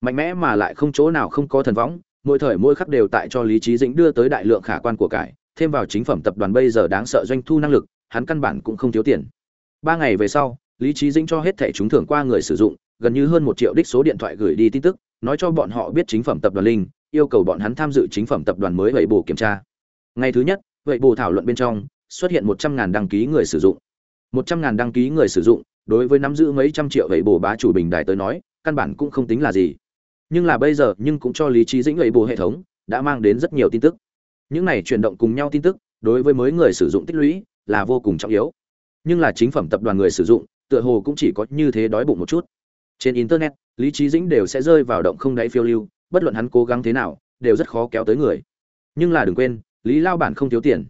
Mạnh mẽ mà lại không chỗ nào không có thần võng, mỗi thời mỗi khắc đều tại cho lý trí dĩnh đưa tới đại lượng khả quan của cải, thêm vào chính phẩm tập đoàn bây giờ đáng sợ doanh thu năng lực, hắn căn bản cũng không thiếu tiền. Ba ngày về sau, lý trí dĩnh cho hết thẻ trúng thưởng qua người sử dụng, gần như hơn một triệu đích số điện thoại gửi đi tin tức, nói cho bọn họ biết chính phẩm tập đoàn linh, yêu cầu bọn hắn tham dự chính phẩm tập đoàn mới vậy bổ kiểm tra ngày thứ nhất, vậy bồ thảo luận bên trong, xuất hiện một trăm ngàn đăng ký người sử dụng. một trăm ngàn đăng ký người sử dụng, đối với nắm giữ mấy trăm triệu vậy bồ bá chủ bình đài tới nói, căn bản cũng không tính là gì. Nhưng là bây giờ, nhưng cũng cho lý trí dĩnh vậy bù hệ thống, đã mang đến rất nhiều tin tức. Những này chuyển động cùng nhau tin tức, đối với mới người sử dụng tích lũy, là vô cùng trọng yếu. Nhưng là chính phẩm tập đoàn người sử dụng, tựa hồ cũng chỉ có như thế đói bụng một chút. Trên internet, lý trí dĩnh đều sẽ rơi vào động không đáy phiêu lưu, bất luận hắn cố gắng thế nào, đều rất khó kéo tới người. Nhưng là đừng quên lý lao bản không thiếu tiền.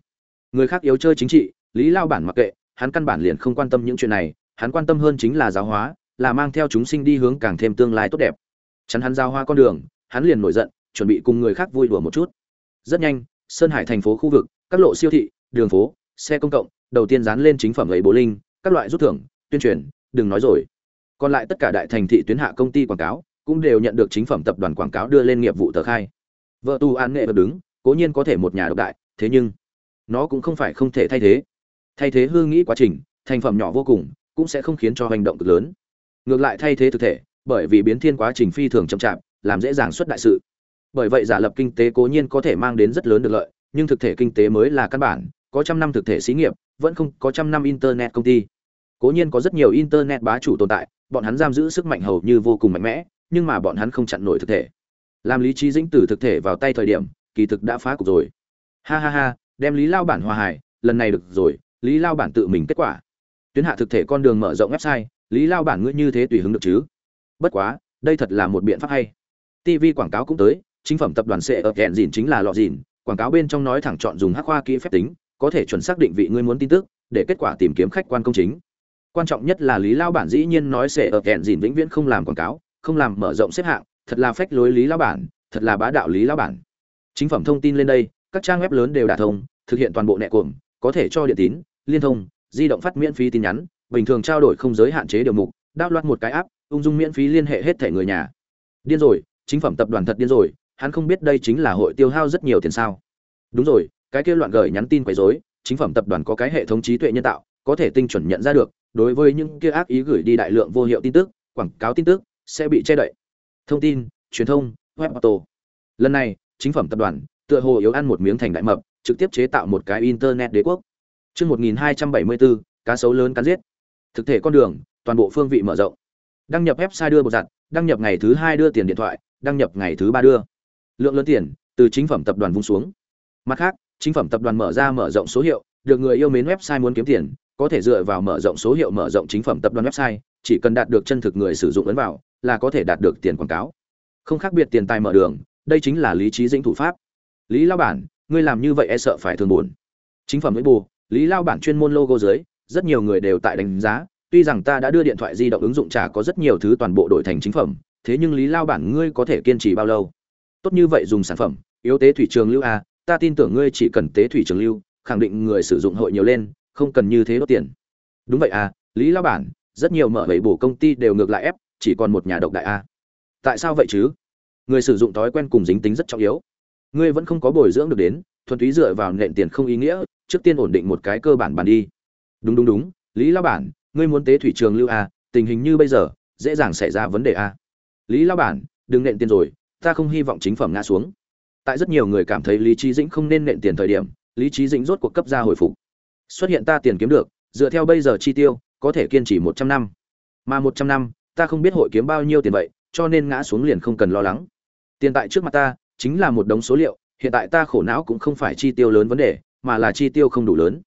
Người khác yếu chơi chính trị, lý lao bản mặc kệ, hắn căn bản liền không quan tâm những chuyện này, hắn quan tâm hơn chính là giáo hóa, là mang theo chúng sinh đi hướng càng thêm tương lai tốt đẹp. Chắn hắn giao hoa con đường, hắn liền nổi giận, chuẩn bị cùng người khác vui đùa một chút. Rất nhanh, sơn hải thành phố khu vực, các lộ siêu thị, đường phố, xe công cộng, đầu tiên dán lên chính phẩm ấy bố linh, các loại rút thưởng, tuyên truyền, đừng nói rồi. Còn lại tất cả đại thành thị tuyến hạ công ty quảng cáo, cũng đều nhận được chính phẩm tập đoàn quảng cáo đưa lên nghiệp vụ tờ khai. Vợ tù an nghệ đứng cố nhiên có thể một nhà độc đại, thế nhưng nó cũng không phải không thể thay thế. Thay thế hư nghĩ quá trình, thành phẩm nhỏ vô cùng, cũng sẽ không khiến cho hành động cực lớn. Ngược lại thay thế thực thể, bởi vì biến thiên quá trình phi thường chậm chạp, làm dễ dàng xuất đại sự. Bởi vậy giả lập kinh tế cố nhiên có thể mang đến rất lớn được lợi, nhưng thực thể kinh tế mới là căn bản, có trăm năm thực thể xí nghiệp, vẫn không có trăm năm internet công ty. Cố nhiên có rất nhiều internet bá chủ tồn tại, bọn hắn giam giữ sức mạnh hầu như vô cùng mạnh mẽ, nhưng mà bọn hắn không chặn nổi thực thể. Làm lý trí dĩnh từ thực thể vào tay thời điểm kỳ thực đã phá cục rồi. Ha ha ha, đem lý lao bản hòa hải lần này được rồi, lý lao bản tự mình kết quả. Tuyến hạ thực thể con đường mở rộng website, lý lao bản ngươi như thế tùy hứng được chứ? Bất quá, đây thật là một biện pháp hay. Tv quảng cáo cũng tới, chính phẩm tập đoàn sẽ ở kẹn dìn chính là lọ dìn, quảng cáo bên trong nói thẳng chọn dùng hắc khoa kỹ phép tính, có thể chuẩn xác định vị ngươi muốn tin tức, để kết quả tìm kiếm khách quan công chính. Quan trọng nhất là lý lao bản dĩ nhiên nói sẽ ở kẹn dìn vĩnh viễn không làm quảng cáo, không làm mở rộng xếp hạng, thật là phách lối lý lao bản, thật là bá đạo lý lao bản chính phẩm thông tin lên đây, các trang web lớn đều đả thông, thực hiện toàn bộ nẹ cuồng có thể cho điện tín, liên thông, di động phát miễn phí tin nhắn, bình thường trao đổi không giới hạn chế điều mục đáp loạt một cái app, ung dung miễn phí liên hệ hết thể người nhà. Điên rồi, chính phẩm tập đoàn thật điên rồi, hắn không biết đây chính là hội tiêu hao rất nhiều tiền sao. Đúng rồi, cái kia loạn gửi nhắn tin quấy rối, chính phẩm tập đoàn có cái hệ thống trí tuệ nhân tạo, có thể tinh chuẩn nhận ra được, đối với những kia ác ý gửi đi đại lượng vô hiệu tin tức, quảng cáo tin tức, sẽ bị che đậy. Thông tin, truyền thông, web auto lần này chính phẩm tập đoàn tựa hồ yếu ăn một miếng thành đại mập trực tiếp chế tạo một cái internet đế quốc Chương 1274, cá sấu lớn cắn giết. Thực thể con đường, toàn bộ phương vị mở rộng. Đăng nhập website đưa bộ giặt, đăng nhập ngày thứ hai đưa tiền điện thoại, đăng nhập ngày thứ ba đưa. Lượng lớn tiền từ chính phẩm tập đoàn vung xuống. Mặt khác, chính phẩm tập đoàn mở ra mở rộng số hiệu, được người yêu mến website muốn kiếm tiền, có thể dựa vào mở rộng số hiệu mở rộng chính phẩm tập đoàn website, chỉ cần đạt được chân thực người sử dụng ấn vào, là có thể đạt được tiền quảng cáo. Không khác biệt tiền tài mở đường, đây chính là lý trí dĩnh thủ pháp. Lý lao bản, ngươi làm như vậy e sợ phải thường buồn. Chính phẩm với bù, lý lao bản chuyên môn logo dưới rất nhiều người đều tại đánh giá tuy rằng ta đã đưa điện thoại di động ứng dụng trả có rất nhiều thứ toàn bộ đổi thành chính phẩm thế nhưng lý lao bản ngươi có thể kiên trì bao lâu tốt như vậy dùng sản phẩm yếu tế thủy trường lưu a ta tin tưởng ngươi chỉ cần tế thủy trường lưu khẳng định người sử dụng hội nhiều lên không cần như thế đốt tiền đúng vậy à lý lao bản rất nhiều mở bảy bổ công ty đều ngược lại ép chỉ còn một nhà độc đại a tại sao vậy chứ người sử dụng thói quen cùng dính tính rất trọng yếu. Ngươi vẫn không có bồi dưỡng được đến, thuần túy dựa vào nện tiền không ý nghĩa, trước tiên ổn định một cái cơ bản bàn đi. Đúng đúng đúng, lý lao bản, ngươi muốn tế thủy trường lưu a tình hình như bây giờ, dễ dàng xảy ra vấn đề a lý lao bản, đừng nện tiền rồi, ta không hy vọng chính phẩm ngã xuống. Tại rất nhiều người cảm thấy lý trí dĩnh không nên nện tiền thời điểm, lý trí dĩnh rốt cuộc cấp ra hồi phục. Xuất hiện ta tiền kiếm được, dựa theo bây giờ chi tiêu, có thể kiên trì một trăm năm. Mà một trăm năm, ta không biết hội kiếm bao nhiêu tiền vậy cho nên ngã xuống liền không cần lo lắng. Tiền tại trước mặt ta, chính là một đống số liệu, hiện tại ta khổ não cũng không phải chi tiêu lớn vấn đề, mà là chi tiêu không đủ lớn.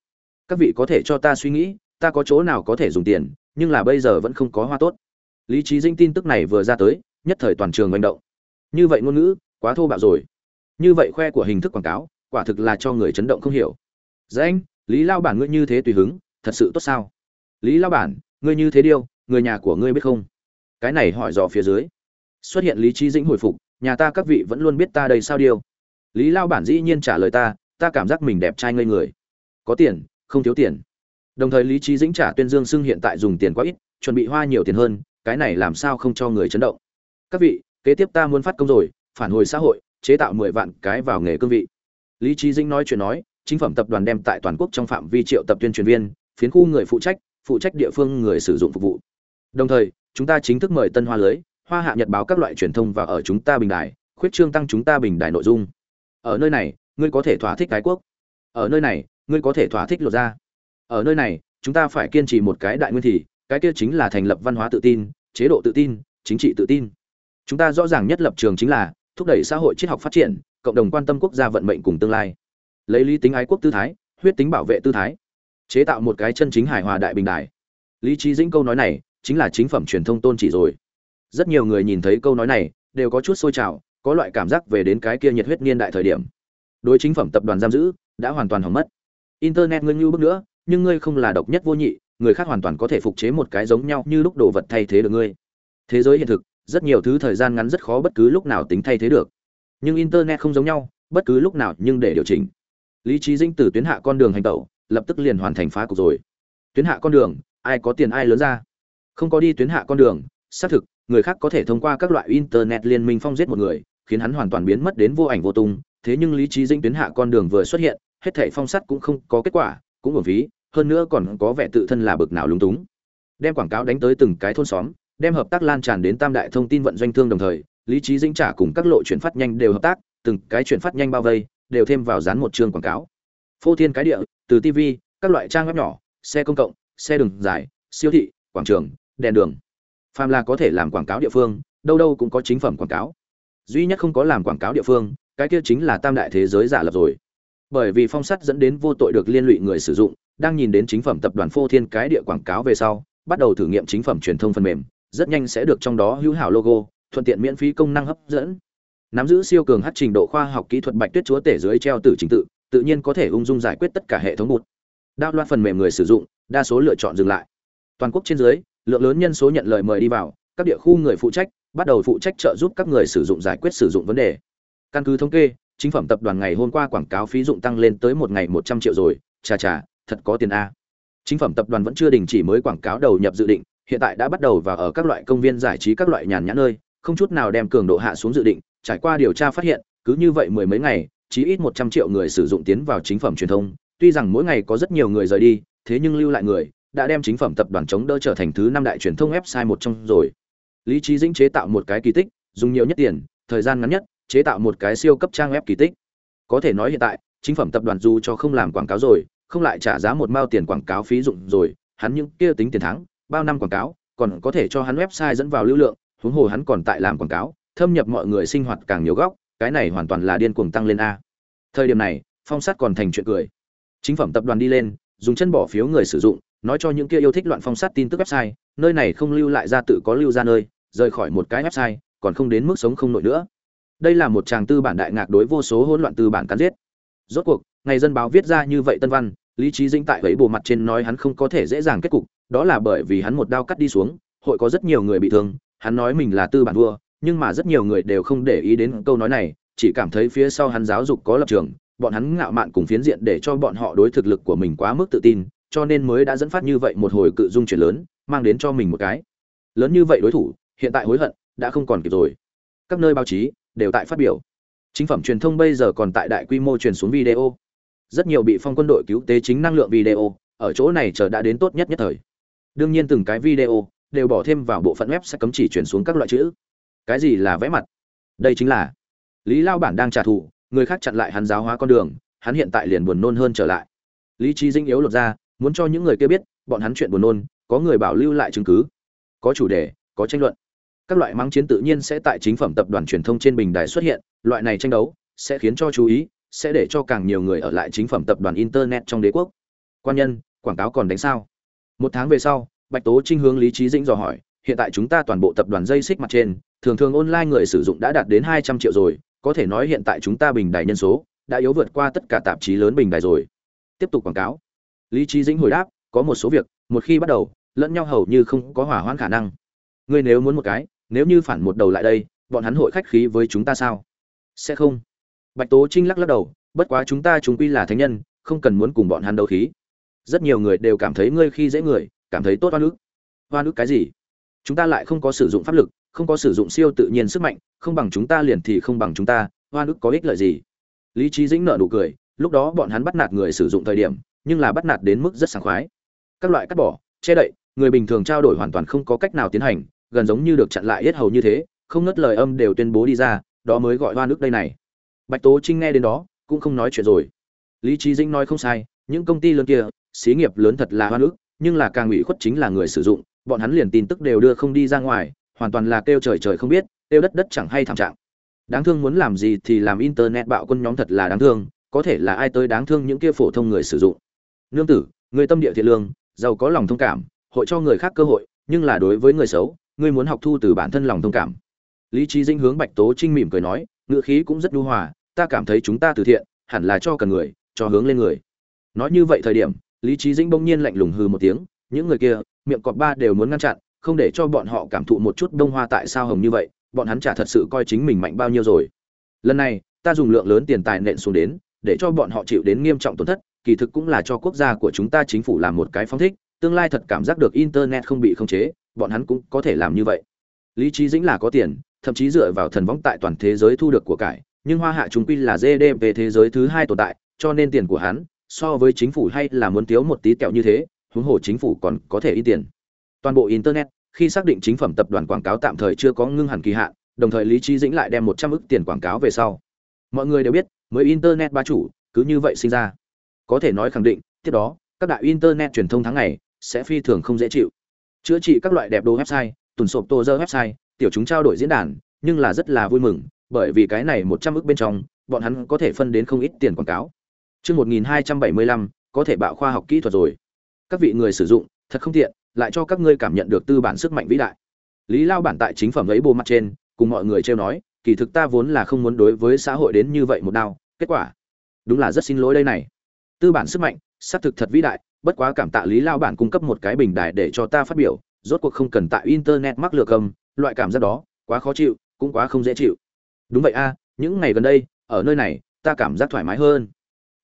Các vị có thể cho ta suy nghĩ, ta có chỗ nào có thể dùng tiền, nhưng là bây giờ vẫn không có hoa tốt. Lý trí dinh tin tức này vừa ra tới, nhất thời toàn trường manh động. Như vậy ngôn ngữ, quá thô bạo rồi. Như vậy khoe của hình thức quảng cáo, quả thực là cho người chấn động không hiểu. Danh, lý lao bản ngươi như thế tùy hứng, thật sự tốt sao? Lý lao bản, ngươi như thế điêu, người nhà của ngươi biết không? Cái này hỏi dò phía dưới. Xuất hiện lý trí dĩnh hồi phục, nhà ta các vị vẫn luôn biết ta đây sao điêu. Lý lao bản dĩ nhiên trả lời ta ta cảm giác mình đẹp trai ngây người. Có tiền, không thiếu tiền. Đồng thời lý trí dĩnh trả tuyên dương xưng hiện tại dùng tiền quá ít, chuẩn bị hoa nhiều tiền hơn, cái này làm sao không cho người chấn động. Các vị, kế tiếp ta muốn phát công rồi, phản hồi xã hội, chế tạo mười vạn cái vào nghề cương vị. Lý trí dĩnh nói chuyện nói, chính phẩm tập đoàn đem tại toàn quốc trong phạm vi triệu tập tuyên truyền viên, phiến khu người phụ trách phụ trách địa phương người sử dụng phục vụ đồng thời, chúng ta chính thức mời tân hoa lưới, hoa hạ nhật báo các loại truyền thông và ở chúng ta bình đài, khuyết trương tăng chúng ta bình đài nội dung. Ở nơi này, ngươi có thể thỏa thích cái quốc. Ở nơi này, ngươi có thể thỏa thích lột ra ở nơi này, chúng ta phải kiên trì một cái đại nguyên thì, cái kia chính là thành lập văn hóa tự tin, chế độ tự tin, chính trị tự tin. Chúng ta rõ ràng nhất lập trường chính là thúc đẩy xã hội triết học phát triển, cộng đồng quan tâm quốc gia vận mệnh cùng tương lai. Lấy lý tính ái quốc tư thái, huyết tính bảo vệ tư thái. Chế tạo một cái chân chính hài hòa đại bình đại lý trí dĩnh câu nói này chính là chính phẩm truyền thông tôn chỉ rồi. Rất nhiều người nhìn thấy câu nói này, đều có chút sôi trào, có loại cảm giác về đến cái kia nhiệt huyết niên đại thời điểm. Đối chính phẩm tập đoàn giam giữ, đã hoàn toàn hỏng mất. Internet ngươi như bước nữa, nhưng ngươi không là độc nhất vô nhị, người khác hoàn toàn có thể phục chế một cái giống nhau như lúc đồ vật thay thế được ngươi. Thế giới hiện thực, rất nhiều thứ thời gian ngắn rất khó bất cứ lúc nào tính thay thế được. Nhưng internet không giống nhau, bất cứ lúc nào nhưng để điều chỉnh. Lý trí dinh từ tuyến hạ con đường hành tẩu, lập tức liền hoàn thành phá cục rồi. Tuyến hạ con đường, ai có tiền ai lớn ra? Không có đi tuyến hạ con đường, xác thực, người khác có thể thông qua các loại internet liên minh phong giết một người, khiến hắn hoàn toàn biến mất đến vô ảnh vô tung. Thế nhưng lý trí dĩnh tuyến hạ con đường vừa xuất hiện, hết thảy phong sắt cũng không có kết quả, cũng uổng phí, hơn nữa còn có vẻ tự thân là bực nào lúng túng. Đem quảng cáo đánh tới từng cái thôn xóm, đem hợp tác lan tràn đến tam đại thông tin vận doanh thương đồng thời, lý trí dĩnh trả cùng các lộ chuyển phát nhanh đều hợp tác, từng cái chuyển phát nhanh bao vây, đều thêm vào dán một chương quảng cáo. Phô thiên cái địa, từ tv các loại trang web nhỏ, xe công cộng, xe đường dài, siêu thị, quảng trường đèn đường. Phàm là có thể làm quảng cáo địa phương, đâu đâu cũng có chính phẩm quảng cáo. Duy nhất không có làm quảng cáo địa phương, cái kia chính là tam đại thế giới giả lập rồi. Bởi vì phong sắt dẫn đến vô tội được liên lụy người sử dụng, đang nhìn đến chính phẩm tập đoàn phô thiên cái địa quảng cáo về sau, bắt đầu thử nghiệm chính phẩm truyền thông phần mềm, rất nhanh sẽ được trong đó hữu hảo logo, thuận tiện miễn phí công năng hấp dẫn. Nắm giữ siêu cường hát trình độ khoa học kỹ thuật bạch tuyết chúa tể dưới treo tử trình tự tự nhiên có thể ung dung giải quyết tất cả hệ thống bụt. Đao loạt phần mềm người sử dụng, đa số lựa chọn dừng lại. Toàn quốc trên dưới lượng lớn nhân số nhận lời mời đi vào, các địa khu người phụ trách bắt đầu phụ trách trợ giúp các người sử dụng giải quyết sử dụng vấn đề. Căn cứ thống kê, chính phẩm tập đoàn ngày hôm qua quảng cáo phí dụng tăng lên tới một ngày một trăm triệu rồi, chà chà, thật có tiền a. Chính phẩm tập đoàn vẫn chưa đình chỉ mới quảng cáo đầu nhập dự định, hiện tại đã bắt đầu và ở các loại công viên giải trí các loại nhàn nhã nơi, không chút nào đem cường độ hạ xuống dự định, trải qua điều tra phát hiện, cứ như vậy mười mấy ngày, chí ít một trăm triệu người sử dụng tiến vào chính phẩm truyền thông, tuy rằng mỗi ngày có rất nhiều người rời đi, thế nhưng lưu lại người đã đem chính phẩm tập đoàn chống đỡ trở thành thứ năm đại truyền thông website một trong rồi. Lý trí dĩnh chế tạo một cái kỳ tích, dùng nhiều nhất tiền, thời gian ngắn nhất, chế tạo một cái siêu cấp trang web kỳ tích. Có thể nói hiện tại, chính phẩm tập đoàn dù cho không làm quảng cáo rồi, không lại trả giá một mao tiền quảng cáo phí dụng rồi, hắn những kia tính tiền thắng, bao năm quảng cáo, còn có thể cho hắn website dẫn vào lưu lượng, huống hồ hắn còn tại làm quảng cáo, thâm nhập mọi người sinh hoạt càng nhiều góc, cái này hoàn toàn là điên cuồng tăng lên a. Thời điểm này, phong sát còn thành chuyện cười. Chính phẩm tập đoàn đi lên, dùng chân bỏ phiếu người sử dụng nói cho những kia yêu thích loạn phong sát tin tức website, nơi này không lưu lại ra tự có lưu ra nơi, rời khỏi một cái website, còn không đến mức sống không nổi nữa. Đây là một tràng tư bản đại ngạc đối vô số hỗn loạn tư bản cắn giết. Rốt cuộc, ngày dân báo viết ra như vậy tân văn, lý trí dĩnh tại ấy bộ mặt trên nói hắn không có thể dễ dàng kết cục, đó là bởi vì hắn một đao cắt đi xuống, hội có rất nhiều người bị thương, hắn nói mình là tư bản vua, nhưng mà rất nhiều người đều không để ý đến câu nói này, chỉ cảm thấy phía sau hắn giáo dục có lập trường, bọn hắn ngạo mạn cùng phiến diện để cho bọn họ đối thực lực của mình quá mức tự tin cho nên mới đã dẫn phát như vậy một hồi cự dung chuyển lớn, mang đến cho mình một cái. Lớn như vậy đối thủ, hiện tại hối hận, đã không còn kịp rồi. Các nơi báo chí, đều tại phát biểu. Chính phẩm truyền thông bây giờ còn tại đại quy mô truyền xuống video. Rất nhiều bị phong quân đội cứu tế chính năng lượng video, ở chỗ này chờ đã đến tốt nhất nhất thời. Đương nhiên từng cái video, đều bỏ thêm vào bộ phận web sẽ cấm chỉ chuyển xuống các loại chữ. Cái gì là vẽ mặt? Đây chính là lý lao bản đang trả thù, người khác chặn lại hắn giáo hóa con đường, hắn hiện tại liền buồn nôn hơn trở lại. Lý trí dinh yếu lột ra muốn cho những người kia biết, bọn hắn chuyện buồn nôn, có người bảo lưu lại chứng cứ. Có chủ đề, có tranh luận. Các loại mắng chiến tự nhiên sẽ tại chính phẩm tập đoàn truyền thông trên bình đài xuất hiện, loại này tranh đấu sẽ khiến cho chú ý, sẽ để cho càng nhiều người ở lại chính phẩm tập đoàn internet trong đế quốc. Quan nhân, quảng cáo còn đánh sao? Một tháng về sau, bạch tố trinh hướng lý trí dĩnh dò hỏi, hiện tại chúng ta toàn bộ tập đoàn dây xích mặt trên, thường thường online người sử dụng đã đạt đến hai trăm triệu rồi, có thể nói hiện tại chúng ta bình đài nhân số đã yếu vượt qua tất cả tạp chí lớn bình đài rồi. Tiếp tục quảng cáo lý trí dĩnh hồi đáp, có một số việc, một khi bắt đầu, lẫn nhau hầu như không có hỏa hoãn khả năng. Ngươi nếu muốn một cái, nếu như phản một đầu lại đây, bọn hắn hội khách khí với chúng ta sao? Sẽ không. Bạch tố trinh lắc lắc đầu, bất quá chúng ta chúng quy là thánh nhân, không cần muốn cùng bọn hắn đấu khí. Rất nhiều người đều cảm thấy ngươi khi dễ người, cảm thấy tốt hoa ức. Hoa ức cái gì? Chúng ta lại không có sử dụng pháp lực, không có sử dụng siêu tự nhiên sức mạnh, không bằng chúng ta liền thì không bằng chúng ta hoa ức có ích lợi gì? Lý trí dĩnh nợ nụ cười, lúc đó bọn hắn bắt nạt người sử dụng thời điểm nhưng là bắt nạt đến mức rất sảng khoái. Các loại cắt bỏ, che đậy, người bình thường trao đổi hoàn toàn không có cách nào tiến hành, gần giống như được chặn lại hết hầu như thế, không ngớt lời âm đều tuyên bố đi ra, đó mới gọi hoa nước đây này. Bạch tố trinh nghe đến đó, cũng không nói chuyện rồi. Lý trí dĩnh nói không sai, những công ty lớn kia, xí nghiệp lớn thật là hoa nước, nhưng là càng ủy khuất chính là người sử dụng, bọn hắn liền tin tức đều đưa không đi ra ngoài, hoàn toàn là kêu trời trời không biết, kêu đất đất chẳng hay thảm trạng. Đáng thương muốn làm gì thì làm internet bạo quân nhóm thật là đáng thương, có thể là ai tới đáng thương những kia phổ thông người sử dụng nương tử, người tâm địa thiện lương, giàu có lòng thông cảm, hội cho người khác cơ hội, nhưng là đối với người xấu ngươi muốn học thu từ bản thân lòng thông cảm. Lý trí dinh hướng bạch tố trinh mỉm cười nói ngựa khí cũng rất nhu hòa, ta cảm thấy chúng ta từ thiện, hẳn là cho cần người, cho hướng lên người. Nói như vậy thời điểm, lý trí dĩnh bỗng nhiên lạnh lùng hừ một tiếng, những người kia, miệng cọp ba đều muốn ngăn chặn, không để cho bọn họ cảm thụ một chút đông hoa tại sao hồng như vậy, bọn hắn chả thật sự coi chính mình mạnh bao nhiêu rồi. Lần này, ta dùng lượng lớn tiền tài nện xuống đến, để cho bọn họ chịu đến nghiêm trọng tổn thất kỳ thực cũng là cho quốc gia của chúng ta chính phủ làm một cái phong thích, tương lai thật cảm giác được internet không bị khống chế, bọn hắn cũng có thể làm như vậy. Lý trí dĩnh là có tiền, thậm chí dựa vào thần võng tại toàn thế giới thu được của cải, nhưng hoa hạ chúng quy là gdp thế giới thứ hai tồn tại, cho nên tiền của hắn, so với chính phủ hay là muốn thiếu một tí kẹo như thế, huống hồ chính phủ còn có thể in tiền. Toàn bộ internet, khi xác định chính phẩm tập đoàn quảng cáo tạm thời chưa có ngưng hẳn kỳ hạn, đồng thời lý trí dĩnh lại đem một trăm ức tiền quảng cáo về sau. Mọi người đều biết, mới internet ba chủ, cứ như vậy sinh ra có thể nói khẳng định tiếp đó các đại internet truyền thông tháng ngày sẽ phi thường không dễ chịu chữa trị các loại đẹp đồ website tuần sộp tô dơ website tiểu chúng trao đổi diễn đàn nhưng là rất là vui mừng bởi vì cái này một trăm ức bên trong bọn hắn có thể phân đến không ít tiền quảng cáo Chương 1275, có thể bạo khoa học kỹ thuật rồi. Các vị người sử dụng, thật không tiện, lại cho các ngươi cảm nhận được tư bản sức mạnh vĩ đại. Lý Lao bản tại chính phẩm ấy bồ mặt trên, cùng mọi người trêu nói, kỳ thực ta vốn là không muốn đối với xã hội đến như vậy một đau, kết quả, đúng là rất xin lỗi đây này. Tư bản sức mạnh, xác thực thật vĩ đại, bất quá cảm tạ Lý Lao bản cung cấp một cái bình đài để cho ta phát biểu, rốt cuộc không cần tại internet mắc lừa cầm, loại cảm giác đó, quá khó chịu, cũng quá không dễ chịu. Đúng vậy a, những ngày gần đây, ở nơi này, ta cảm giác thoải mái hơn.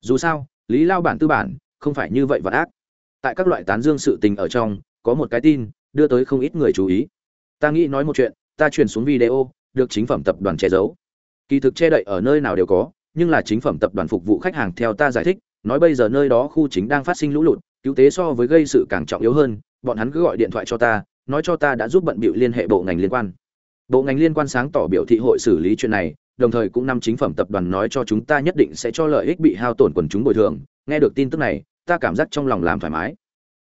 Dù sao lý lao bản tư bản không phải như vậy vật ác. Tại các loại tán dương sự tình ở trong có một cái tin đưa tới không ít người chú ý. Ta nghĩ nói một chuyện ta truyền xuống video được chính phẩm tập đoàn che giấu. Kỳ thực che đậy ở nơi nào đều có nhưng là chính phẩm tập đoàn phục vụ khách hàng theo ta giải thích nói bây giờ nơi đó khu chính đang phát sinh lũ lụt, cứu tế so với gây sự càng trọng yếu hơn, bọn hắn cứ gọi điện thoại cho ta, nói cho ta đã giúp bận bịu liên hệ bộ ngành liên quan. Bộ ngành liên quan sáng tỏ biểu thị hội xử lý chuyện này, đồng thời cũng năm chính phẩm tập đoàn nói cho chúng ta nhất định sẽ cho lợi ích bị hao tổn quần chúng bồi thường. Nghe được tin tức này, ta cảm giác trong lòng làm thoải mái.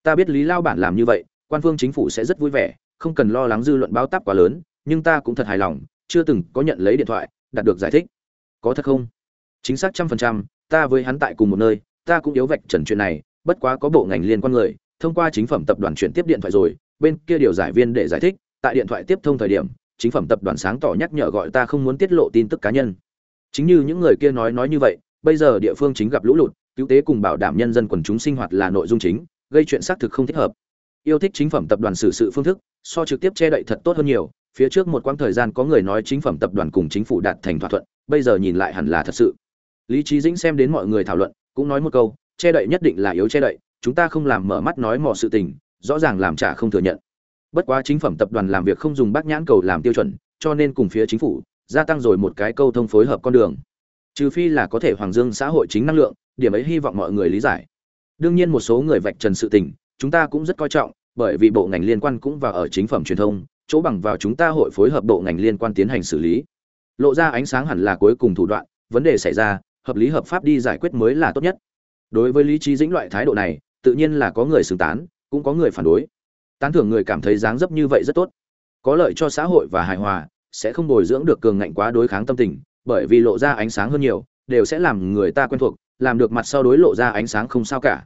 Ta biết lý lao bản làm như vậy, quan phương chính phủ sẽ rất vui vẻ, không cần lo lắng dư luận báo táp quá lớn, nhưng ta cũng thật hài lòng, chưa từng có nhận lấy điện thoại, đạt được giải thích. Có thật không? Chính xác trăm phần trăm, ta với hắn tại cùng một nơi ta cũng yếu vạch trần chuyện này, bất quá có bộ ngành liên quan người, thông qua chính phẩm tập đoàn chuyển tiếp điện thoại rồi, bên kia điều giải viên để giải thích, tại điện thoại tiếp thông thời điểm, chính phẩm tập đoàn sáng tỏ nhắc nhở gọi ta không muốn tiết lộ tin tức cá nhân. Chính như những người kia nói nói như vậy, bây giờ địa phương chính gặp lũ lụt, cứu tế cùng bảo đảm nhân dân quần chúng sinh hoạt là nội dung chính, gây chuyện xác thực không thích hợp. Yêu thích chính phẩm tập đoàn xử sự phương thức, so trực tiếp che đậy thật tốt hơn nhiều, phía trước một quãng thời gian có người nói chính phẩm tập đoàn cùng chính phủ đạt thành thỏa thuận, bây giờ nhìn lại hẳn là thật sự. Lý trí dĩnh xem đến mọi người thảo luận cũng nói một câu, che đậy nhất định là yếu che đậy, chúng ta không làm mở mắt nói mò sự tình, rõ ràng làm trả không thừa nhận. Bất quá chính phẩm tập đoàn làm việc không dùng bác nhãn cầu làm tiêu chuẩn, cho nên cùng phía chính phủ gia tăng rồi một cái câu thông phối hợp con đường. Trừ phi là có thể hoàng dương xã hội chính năng lượng, điểm ấy hy vọng mọi người lý giải. Đương nhiên một số người vạch trần sự tình, chúng ta cũng rất coi trọng, bởi vì bộ ngành liên quan cũng vào ở chính phẩm truyền thông, chỗ bằng vào chúng ta hội phối hợp bộ ngành liên quan tiến hành xử lý. Lộ ra ánh sáng hẳn là cuối cùng thủ đoạn, vấn đề xảy ra hợp lý hợp pháp đi giải quyết mới là tốt nhất. Đối với lý trí dĩnh loại thái độ này, tự nhiên là có người xứng tán, cũng có người phản đối. Tán thưởng người cảm thấy dáng dấp như vậy rất tốt. Có lợi cho xã hội và hài hòa, sẽ không bồi dưỡng được cường ngạnh quá đối kháng tâm tình, bởi vì lộ ra ánh sáng hơn nhiều, đều sẽ làm người ta quen thuộc, làm được mặt sau đối lộ ra ánh sáng không sao cả.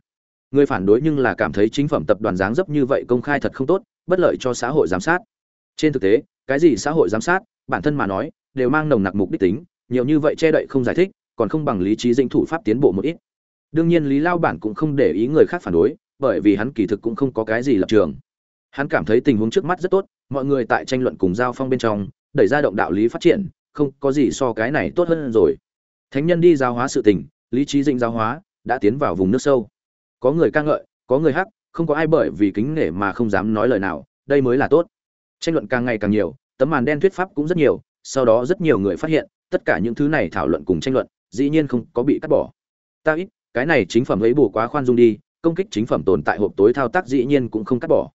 Người phản đối nhưng là cảm thấy chính phẩm tập đoàn dáng dấp như vậy công khai thật không tốt, bất lợi cho xã hội giám sát. Trên thực tế, cái gì xã hội giám sát, bản thân mà nói, đều mang nồng nặc mục đích tính, nhiều như vậy che đậy không giải thích còn không bằng lý trí dinh thủ pháp tiến bộ một ít đương nhiên lý lao bản cũng không để ý người khác phản đối bởi vì hắn kỳ thực cũng không có cái gì lập trường Hắn cảm thấy tình huống trước mắt rất tốt, mọi người tại tranh luận cùng giao phong bên trong, đẩy ra động đạo lý phát triển, không có gì so cái này tốt hơn rồi. Thánh nhân đi giao hóa sự tình, lý trí dĩnh giao hóa, đã tiến vào vùng nước sâu. Có người ca ngợi, có người hắc, không có ai bởi vì kính nể mà không dám nói lời nào, đây mới là tốt. Tranh luận càng ngày càng nhiều, tấm màn đen thuyết pháp cũng rất nhiều, sau đó rất nhiều người phát hiện, tất cả những thứ này thảo luận cùng tranh luận, dĩ nhiên không có bị cắt bỏ. Ta ít, cái này chính phẩm ấy bù quá khoan dung đi, công kích chính phẩm tồn tại hộp tối thao tác dĩ nhiên cũng không cắt bỏ.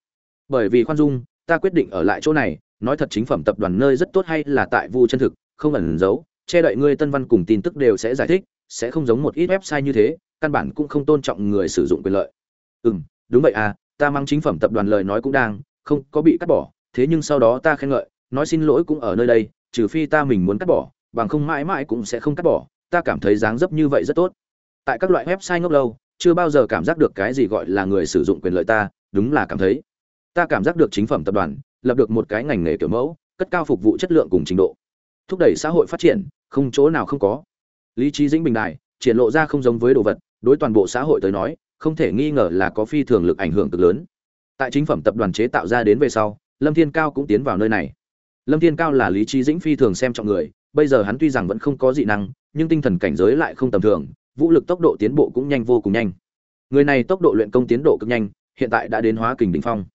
Bởi vì khoan dung ta quyết định ở lại chỗ này nói thật chính phẩm tập đoàn nơi rất tốt hay là tại vu chân thực không ẩn giấu che đậy ngươi tân văn cùng tin tức đều sẽ giải thích sẽ không giống một ít website như thế căn bản cũng không tôn trọng người sử dụng quyền lợi. Ừ đúng vậy à ta mang chính phẩm tập đoàn lời nói cũng đang không có bị cắt bỏ thế nhưng sau đó ta khen ngợi nói xin lỗi cũng ở nơi đây trừ phi ta mình muốn cắt bỏ bằng không mãi mãi cũng sẽ không cắt bỏ ta cảm thấy dáng dấp như vậy rất tốt. Tại các loại website ngốc lâu, chưa bao giờ cảm giác được cái gì gọi là người sử dụng quyền lợi ta, đúng là cảm thấy. Ta cảm giác được chính phẩm tập đoàn, lập được một cái ngành nghề kiểu mẫu, cất cao phục vụ chất lượng cùng trình độ. Thúc đẩy xã hội phát triển, không chỗ nào không có. Lý trí dĩnh bình đại, triển lộ ra không giống với đồ vật, đối toàn bộ xã hội tới nói, không thể nghi ngờ là có phi thường lực ảnh hưởng cực lớn. Tại chính phẩm tập đoàn chế tạo ra đến về sau, lâm thiên cao cũng tiến vào nơi này. Lâm thiên cao là lý trí dĩnh phi thường xem trọng người, bây giờ hắn tuy rằng vẫn không có dị năng nhưng tinh thần cảnh giới lại không tầm thường vũ lực tốc độ tiến bộ cũng nhanh vô cùng nhanh. Người này tốc độ luyện công tiến độ cực nhanh hiện tại đã đến hóa kình đỉnh phong.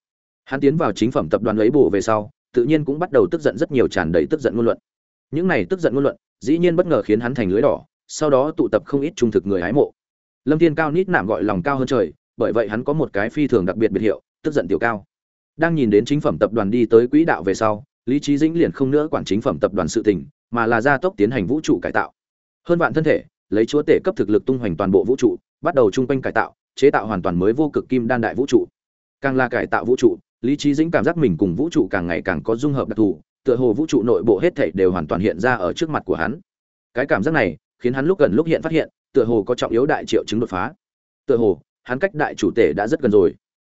Hắn tiến vào chính phẩm tập đoàn lấy bổ về sau, tự nhiên cũng bắt đầu tức giận rất nhiều tràn đầy tức giận ngôn luận. Những này tức giận ngôn luận dĩ nhiên bất ngờ khiến hắn thành lưới đỏ sau đó tụ tập không ít trung thực người hái mộ. Lâm thiên cao nít nạm gọi lòng cao hơn trời bởi vậy hắn có một cái phi thường đặc biệt biệt hiệu tức giận tiểu cao. Đang nhìn đến chính phẩm tập đoàn đi tới quỹ đạo về sau lý trí dĩnh liền không nữa quản chính phẩm tập đoàn sự tình mà là gia tốc tiến hành vũ trụ cải tạo hơn vạn thân thể, lấy chúa tể cấp thực lực tung hoành toàn bộ vũ trụ, bắt đầu chung quanh cải tạo, chế tạo hoàn toàn mới vô cực kim đan đại vũ trụ. Càng là cải tạo vũ trụ, lý trí dĩnh cảm giác mình cùng vũ trụ càng ngày càng có dung hợp đặc thù, tựa hồ vũ trụ nội bộ hết thảy đều hoàn toàn hiện ra ở trước mặt của hắn. Cái cảm giác này, khiến hắn lúc gần lúc hiện phát hiện, tựa hồ có trọng yếu đại triệu chứng đột phá. Tựa hồ, hắn cách đại chủ tể đã rất gần rồi.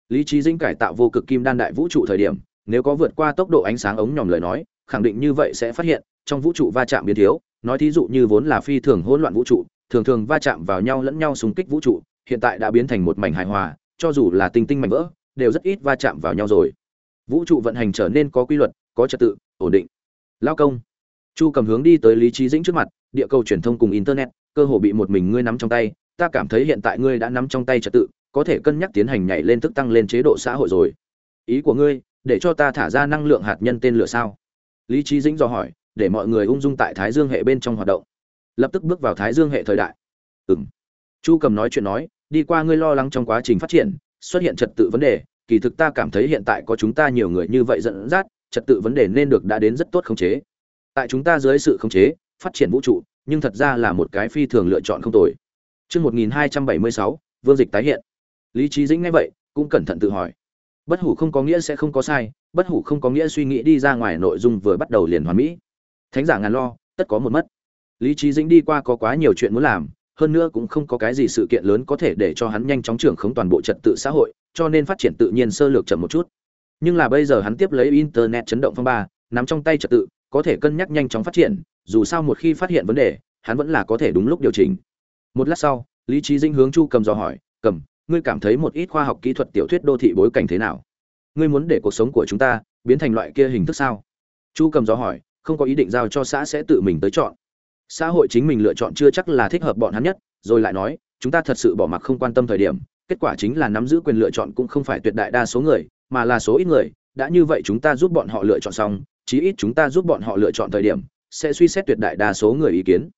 Lý trí dĩnh cải tạo vô cực kim đan đại vũ trụ thời điểm, nếu có vượt qua tốc độ ánh sáng ống nhòm lời nói, khẳng định như vậy sẽ phát hiện trong vũ trụ va chạm biến thiếu, nói thí dụ như vốn là phi thường hỗn loạn vũ trụ, thường thường va chạm vào nhau lẫn nhau xung kích vũ trụ, hiện tại đã biến thành một mảnh hài hòa, cho dù là tinh tinh mảnh vỡ, đều rất ít va chạm vào nhau rồi. Vũ trụ vận hành trở nên có quy luật, có trật tự, ổn định. Lao công. Chu cầm hướng đi tới lý trí dĩnh trước mặt, địa cầu truyền thông cùng internet, cơ hồ bị một mình ngươi nắm trong tay, ta cảm thấy hiện tại ngươi đã nắm trong tay trật tự, có thể cân nhắc tiến hành nhảy lên thức tăng lên chế độ xã hội rồi. Ý của ngươi, để cho ta thả ra năng lượng hạt nhân tên lửa sao? Lý trí dĩnh dò hỏi để mọi người ung dung tại thái dương hệ bên trong hoạt động lập tức bước vào thái dương hệ thời đại ừng chu cầm nói chuyện nói đi qua ngươi lo lắng trong quá trình phát triển xuất hiện trật tự vấn đề kỳ thực ta cảm thấy hiện tại có chúng ta nhiều người như vậy dẫn dắt trật tự vấn đề nên được đã đến rất tốt khống chế tại chúng ta dưới sự khống chế phát triển vũ trụ nhưng thật ra là một cái phi thường lựa chọn không tồi Trước 1276, Vương Dịch tái hiện. Lý Trí Dĩnh nghe vậy, cũng cẩn thận tự hỏi. Bất hủ không có nghĩa sẽ không có sai, bất hủ không có nghĩa suy nghĩ đi ra ngoài nội dung vừa bắt đầu liền hoàn mỹ. Thánh giả ngàn lo, tất có một mất. Lý Trí Dĩnh đi qua có quá nhiều chuyện muốn làm, hơn nữa cũng không có cái gì sự kiện lớn có thể để cho hắn nhanh chóng trưởng khống toàn bộ trật tự xã hội, cho nên phát triển tự nhiên sơ lược chậm một chút. Nhưng là bây giờ hắn tiếp lấy internet chấn động phong ba, nắm trong tay trật tự, có thể cân nhắc nhanh chóng phát triển, dù sao một khi phát hiện vấn đề, hắn vẫn là có thể đúng lúc điều chỉnh. Một lát sau, Lý trí Dinh hướng Chu Cầm dò hỏi, "Cầm, ngươi cảm thấy một ít khoa học kỹ thuật tiểu thuyết đô thị bối cảnh thế nào? Ngươi muốn để cuộc sống của chúng ta biến thành loại kia hình thức sao?" Chu Cầm dò hỏi, không có ý định giao cho xã sẽ tự mình tới chọn. Xã hội chính mình lựa chọn chưa chắc là thích hợp bọn hắn nhất, rồi lại nói, chúng ta thật sự bỏ mặc không quan tâm thời điểm, kết quả chính là nắm giữ quyền lựa chọn cũng không phải tuyệt đại đa số người, mà là số ít người, đã như vậy chúng ta giúp bọn họ lựa chọn xong, chí ít chúng ta giúp bọn họ lựa chọn thời điểm, sẽ suy xét tuyệt đại đa số người ý kiến.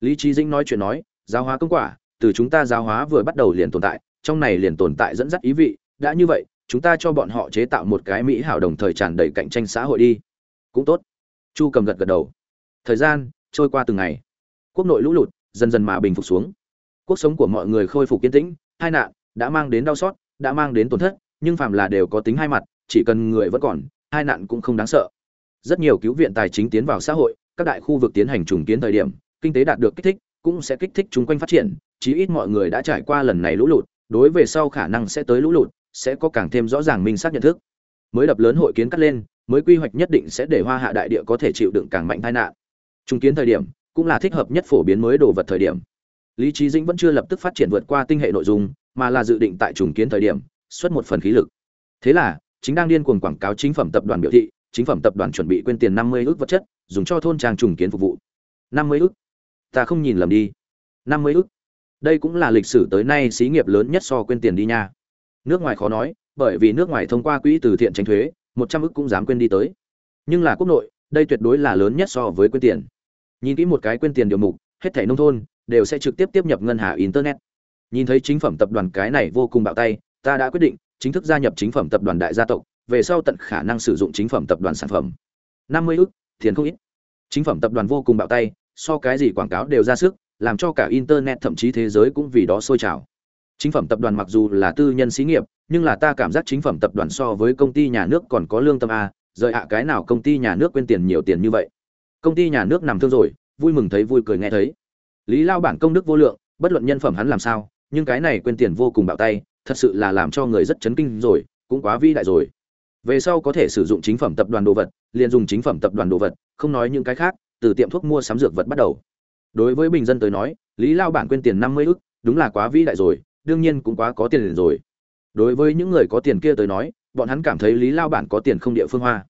Lý trí Dĩnh nói chuyện nói, giáo hóa công quả, từ chúng ta giáo hóa vừa bắt đầu liền tồn tại, trong này liền tồn tại dẫn dắt ý vị, đã như vậy, chúng ta cho bọn họ chế tạo một cái mỹ hảo đồng thời tràn đầy cạnh tranh xã hội đi. Cũng tốt. Chu Cầm gật gật đầu. Thời gian trôi qua từng ngày. Quốc nội lũ lụt dần dần mà bình phục xuống. Cuộc sống của mọi người khôi phục kiên tĩnh, hai nạn đã mang đến đau xót, đã mang đến tổn thất, nhưng phàm là đều có tính hai mặt, chỉ cần người vẫn còn, hai nạn cũng không đáng sợ. Rất nhiều cứu viện tài chính tiến vào xã hội, các đại khu vực tiến hành trùng kiến thời điểm, kinh tế đạt được kích thích, cũng sẽ kích thích chúng quanh phát triển, chí ít mọi người đã trải qua lần này lũ lụt, đối về sau khả năng sẽ tới lũ lụt, sẽ có càng thêm rõ ràng minh xác nhận thức. Mới đập lớn hội kiến cắt lên, mới quy hoạch nhất định sẽ để Hoa Hạ đại địa có thể chịu đựng càng mạnh tai nạn. Trung kiến thời điểm, cũng là thích hợp nhất phổ biến mới đồ vật thời điểm. Lý Chí Dĩnh vẫn chưa lập tức phát triển vượt qua tinh hệ nội dung, mà là dự định tại trùng kiến thời điểm, xuất một phần khí lực. Thế là, chính đang điên cuồng quảng cáo chính phẩm tập đoàn biểu thị, chính phẩm tập đoàn chuẩn bị quên tiền 50 ức vật chất, dùng cho thôn trang trùng kiến phục vụ. 50 ức? Ta không nhìn lầm đi. 50 ức? Đây cũng là lịch sử tới nay xí nghiệp lớn nhất so quên tiền đi nha. Nước ngoài khó nói, bởi vì nước ngoài thông qua quỹ từ thiện tránh thuế, 100 ức cũng dám quên đi tới. Nhưng là quốc nội, đây tuyệt đối là lớn nhất so với quên tiền. Nhìn kỹ một cái quên tiền điều mục, hết thảy nông thôn đều sẽ trực tiếp tiếp nhập ngân hàng internet. Nhìn thấy chính phẩm tập đoàn cái này vô cùng bạo tay, ta đã quyết định chính thức gia nhập chính phẩm tập đoàn đại gia tộc, về sau tận khả năng sử dụng chính phẩm tập đoàn sản phẩm. 50 ức, tiền không ít. Chính phẩm tập đoàn vô cùng bạo tay, so cái gì quảng cáo đều ra sức, làm cho cả internet thậm chí thế giới cũng vì đó sôi trào. Chính phẩm tập đoàn mặc dù là tư nhân xí nghiệp, nhưng là ta cảm giác chính phẩm tập đoàn so với công ty nhà nước còn có lương tâm a, rời ạ cái nào công ty nhà nước quên tiền nhiều tiền như vậy. Công ty nhà nước nằm thương rồi, vui mừng thấy vui cười nghe thấy. Lý Lao bản công đức vô lượng, bất luận nhân phẩm hắn làm sao, nhưng cái này quên tiền vô cùng bạo tay, thật sự là làm cho người rất chấn kinh rồi, cũng quá vĩ đại rồi. Về sau có thể sử dụng chính phẩm tập đoàn đồ vật, liền dùng chính phẩm tập đoàn đồ vật, không nói những cái khác, từ tiệm thuốc mua sắm dược vật bắt đầu. Đối với bình dân tới nói, Lý Lao bản quên tiền 50 ức, đúng là quá vĩ đại rồi, đương nhiên cũng quá có tiền rồi. Đối với những người có tiền kia tới nói, bọn hắn cảm thấy Lý Lao bản có tiền không địa phương hoa.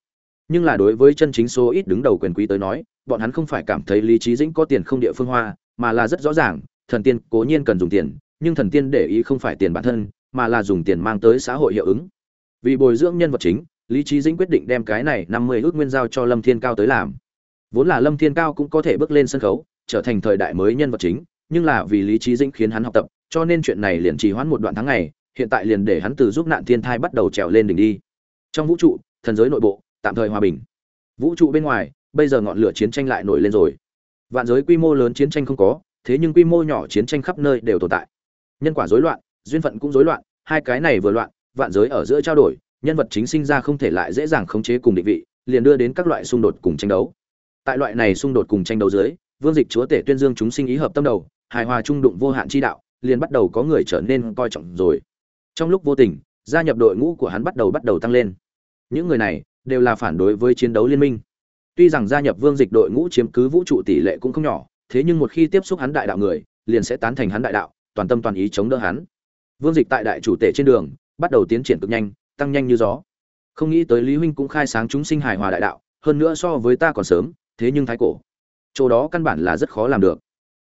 Nhưng là đối với chân chính số ít đứng đầu quyền quý tới nói, bọn hắn không phải cảm thấy Lý Chí Dĩnh có tiền không địa phương hoa, mà là rất rõ ràng, thần tiên cố nhiên cần dùng tiền, nhưng thần tiên để ý không phải tiền bản thân, mà là dùng tiền mang tới xã hội hiệu ứng. Vì bồi dưỡng nhân vật chính, lý trí dĩnh quyết định đem cái này năm mươi ước nguyên giao cho lâm thiên cao tới làm vốn là lâm thiên cao cũng có thể bước lên sân khấu trở thành thời đại mới nhân vật chính nhưng là vì lý trí dĩnh khiến hắn học tập cho nên chuyện này liền trì hoãn một đoạn tháng ngày, hiện tại liền để hắn từ giúp nạn thiên thai bắt đầu trèo lên đỉnh đi. Trong vũ trụ, thần giới nội bộ, tạm thời hòa bình. Vũ trụ bên ngoài, bây giờ ngọn lửa chiến tranh lại nổi lên rồi. Vạn giới quy mô lớn chiến tranh không có, thế nhưng quy mô nhỏ chiến tranh khắp nơi đều tồn tại. Nhân quả rối loạn, duyên phận cũng rối loạn, hai cái này vừa loạn, vạn giới ở giữa trao đổi, nhân vật chính sinh ra không thể lại dễ dàng khống chế cùng định vị, liền đưa đến các loại xung đột cùng tranh đấu. Tại loại này xung đột cùng tranh đấu dưới, vương dịch chúa tể tuyên dương chúng sinh ý hợp tâm đầu, hài hòa trung đụng vô hạn chi đạo liền bắt đầu có người trở nên coi trọng rồi. Trong lúc vô tình, gia nhập đội ngũ của hắn bắt đầu bắt đầu tăng lên. Những người này đều là phản đối với chiến đấu liên minh. Tuy rằng gia nhập vương dịch đội ngũ chiếm cứ vũ trụ tỷ lệ cũng không nhỏ, thế nhưng một khi tiếp xúc hắn đại đạo người, liền sẽ tán thành hắn đại đạo, toàn tâm toàn ý chống đỡ hắn. Vương dịch tại đại chủ tể trên đường, bắt đầu tiến triển cực nhanh, tăng nhanh như gió. Không nghĩ tới lý huynh cũng khai sáng chúng sinh hài hòa đại đạo, hơn nữa so với ta còn sớm, thế nhưng thái cổ. Chỗ đó căn bản là rất khó làm được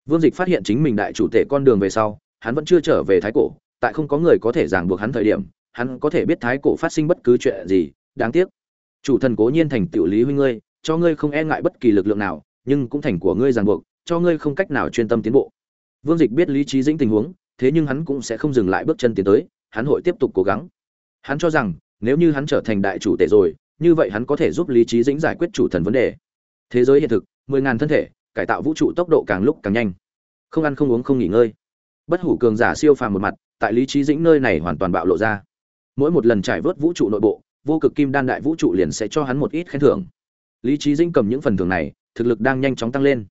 vương dịch phát hiện chính mình đại chủ tể con đường về sau, hắn vẫn chưa trở về thái cổ, tại không có người có thể ràng buộc hắn thời điểm, hắn có thể biết thái cổ phát sinh bất cứ chuyện gì, đáng tiếc. Chủ thần cố nhiên thành tiểu lý huynh ngươi, cho ngươi không e ngại bất kỳ lực lượng nào, nhưng cũng thành của ngươi ràng buộc, cho ngươi không cách nào chuyên tâm tiến bộ. Vương dịch biết lý trí dĩnh tình huống, thế nhưng hắn cũng sẽ không dừng lại bước chân tiến tới, hắn hội tiếp tục cố gắng. Hắn cho rằng, nếu như hắn trở thành đại chủ tể rồi, như vậy hắn có thể giúp lý trí dĩnh giải quyết chủ thần vấn đề. Thế giới hiện thực, mười ngàn thân thể cải tạo vũ trụ tốc độ càng lúc càng nhanh. Không ăn không uống không nghỉ ngơi. Bất hủ cường giả siêu phàm một mặt, tại lý trí dĩnh nơi này hoàn toàn bạo lộ ra. Mỗi một lần trải vớt vũ trụ nội bộ, vô cực kim đan đại vũ trụ liền sẽ cho hắn một ít khen thưởng. Lý trí dĩnh cầm những phần thưởng này, thực lực đang nhanh chóng tăng lên.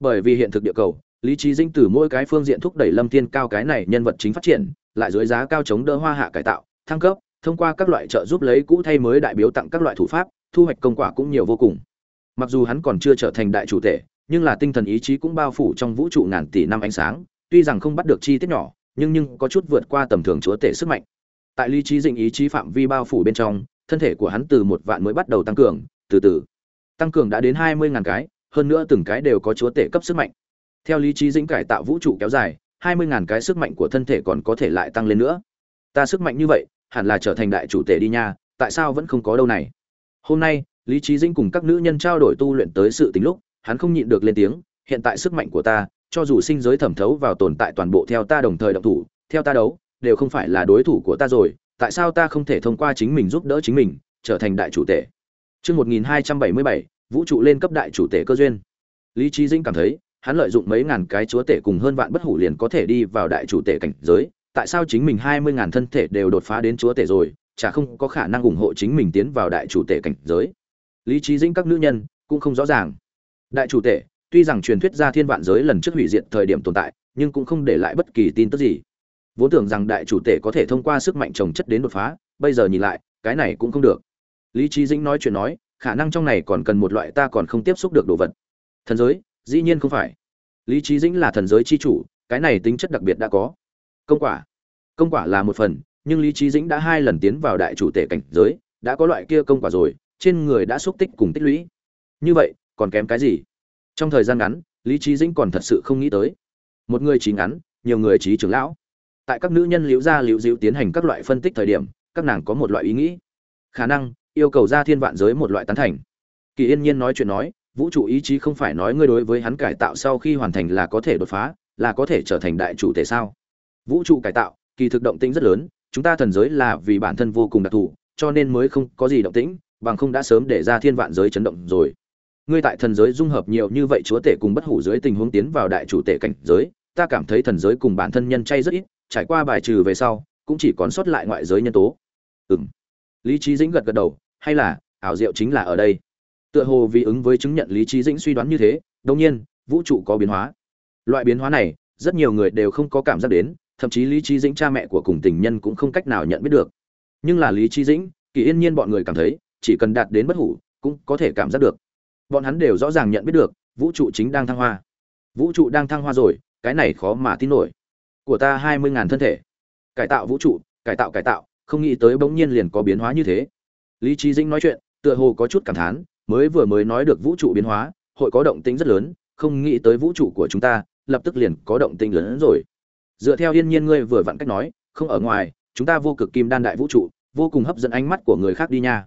Bởi vì hiện thực địa cầu, lý trí dĩnh từ mỗi cái phương diện thúc đẩy lâm thiên cao cái này nhân vật chính phát triển, lại dưới giá cao chống đỡ hoa hạ cải tạo, thăng cấp, thông qua các loại trợ giúp lấy cũ thay mới đại biếu tặng các loại thủ pháp, thu hoạch công quả cũng nhiều vô cùng. Mặc dù hắn còn chưa trở thành đại chủ tể nhưng là tinh thần ý chí cũng bao phủ trong vũ trụ ngàn tỷ năm ánh sáng, tuy rằng không bắt được chi tiết nhỏ, nhưng nhưng có chút vượt qua tầm thường chúa tể sức mạnh. Tại lý trí dĩnh ý chí phạm vi bao phủ bên trong, thân thể của hắn từ một vạn mới bắt đầu tăng cường, từ từ. Tăng cường đã đến hai mươi ngàn cái, hơn nữa từng cái đều có chúa tể cấp sức mạnh. Theo lý trí dĩnh cải tạo vũ trụ kéo dài, hai mươi ngàn cái sức mạnh của thân thể còn có thể lại tăng lên nữa. Ta sức mạnh như vậy, hẳn là trở thành đại chủ tể đi nha, tại sao vẫn không có đâu này? Hôm nay, lý trí dĩnh cùng các nữ nhân trao đổi tu luyện tới sự tình lúc hắn không nhịn được lên tiếng hiện tại sức mạnh của ta cho dù sinh giới thẩm thấu vào tồn tại toàn bộ theo ta đồng thời động thủ theo ta đấu đều không phải là đối thủ của ta rồi tại sao ta không thể thông qua chính mình giúp đỡ chính mình trở thành đại chủ tể Trước 1277, vũ trụ lên cấp đại chủ tể cơ duyên. Lý Trí Dĩnh cảm thấy, hắn lợi dụng mấy ngàn cái chúa tể cùng hơn vạn bất hủ liền có thể đi vào đại chủ tể cảnh giới, tại sao chính mình hai mươi ngàn thân thể đều đột phá đến chúa tể rồi, chả không có khả năng ủng hộ chính mình tiến vào đại chủ tể cảnh giới. Lý Trí Dĩnh các nữ nhân cũng không rõ ràng. Đại chủ tể, tuy rằng truyền thuyết ra thiên vạn giới lần trước hủy diệt thời điểm tồn tại, nhưng cũng không để lại bất kỳ tin tức gì. Vốn tưởng rằng đại chủ tể có thể thông qua sức mạnh trồng chất đến đột phá, bây giờ nhìn lại, cái này cũng không được. Lý Trí Dĩnh nói chuyện nói, khả năng trong này còn cần một loại ta còn không tiếp xúc được đồ vật. Thần giới, dĩ nhiên không phải. Lý Trí Dĩnh là thần giới chi chủ, cái này tính chất đặc biệt đã có. Công quả, công quả là một phần, nhưng Lý Trí Dĩnh đã hai lần tiến vào đại chủ tể cảnh giới, đã có loại kia công quả rồi, trên người đã xúc tích cùng tích lũy. Như vậy, còn kém cái gì? Trong thời gian ngắn, Lý Trí Dĩnh còn thật sự không nghĩ tới. Một người trí ngắn, nhiều người trí trưởng lão. Tại các nữ nhân liễu gia liễu diệu tiến hành các loại phân tích thời điểm, các nàng có một loại ý nghĩ. Khả năng yêu cầu ra thiên vạn giới một loại tán thành. Kỳ Yên Nhiên nói chuyện nói, vũ trụ ý chí không phải nói ngươi đối với hắn cải tạo sau khi hoàn thành là có thể đột phá, là có thể trở thành đại chủ thể sao? Vũ trụ cải tạo, kỳ thực động tĩnh rất lớn, chúng ta thần giới là vì bản thân vô cùng đặc thù, cho nên mới không có gì động tĩnh, bằng không đã sớm để ra thiên vạn giới chấn động rồi ngươi tại thần giới dung hợp nhiều như vậy chúa tể cùng bất hủ dưới tình huống tiến vào đại chủ tể cảnh giới, ta cảm thấy thần giới cùng bản thân nhân chay rất ít, trải qua bài trừ về sau, cũng chỉ còn sót lại ngoại giới nhân tố. Ừm. Lý trí dĩnh gật gật đầu, hay là, ảo diệu chính là ở đây. Tựa hồ vì ứng với chứng nhận lý trí dĩnh suy đoán như thế, đương nhiên, vũ trụ có biến hóa. Loại biến hóa này, rất nhiều người đều không có cảm giác đến, thậm chí lý trí dĩnh cha mẹ của cùng tình nhân cũng không cách nào nhận biết được. Nhưng là lý trí dĩnh, kỳ yên nhiên bọn người cảm thấy, chỉ cần đạt đến bất hủ, cũng có thể cảm giác được bọn hắn đều rõ ràng nhận biết được, vũ trụ chính đang thăng hoa. Vũ trụ đang thăng hoa rồi, cái này khó mà tin nổi. Của ta hai mươi ngàn thân thể. Cải tạo vũ trụ, cải tạo cải tạo, không nghĩ tới bỗng nhiên liền có biến hóa như thế. Lý trí dĩnh nói chuyện, tựa hồ có chút cảm thán, mới vừa mới nói được vũ trụ biến hóa, hội có động tĩnh rất lớn, không nghĩ tới vũ trụ của chúng ta, lập tức liền có động tĩnh lớn hơn rồi. Dựa theo yên nhiên ngươi vừa vặn cách nói, không ở ngoài, chúng ta vô cực kim đan đại vũ trụ, vô cùng hấp dẫn ánh mắt của người khác đi nha.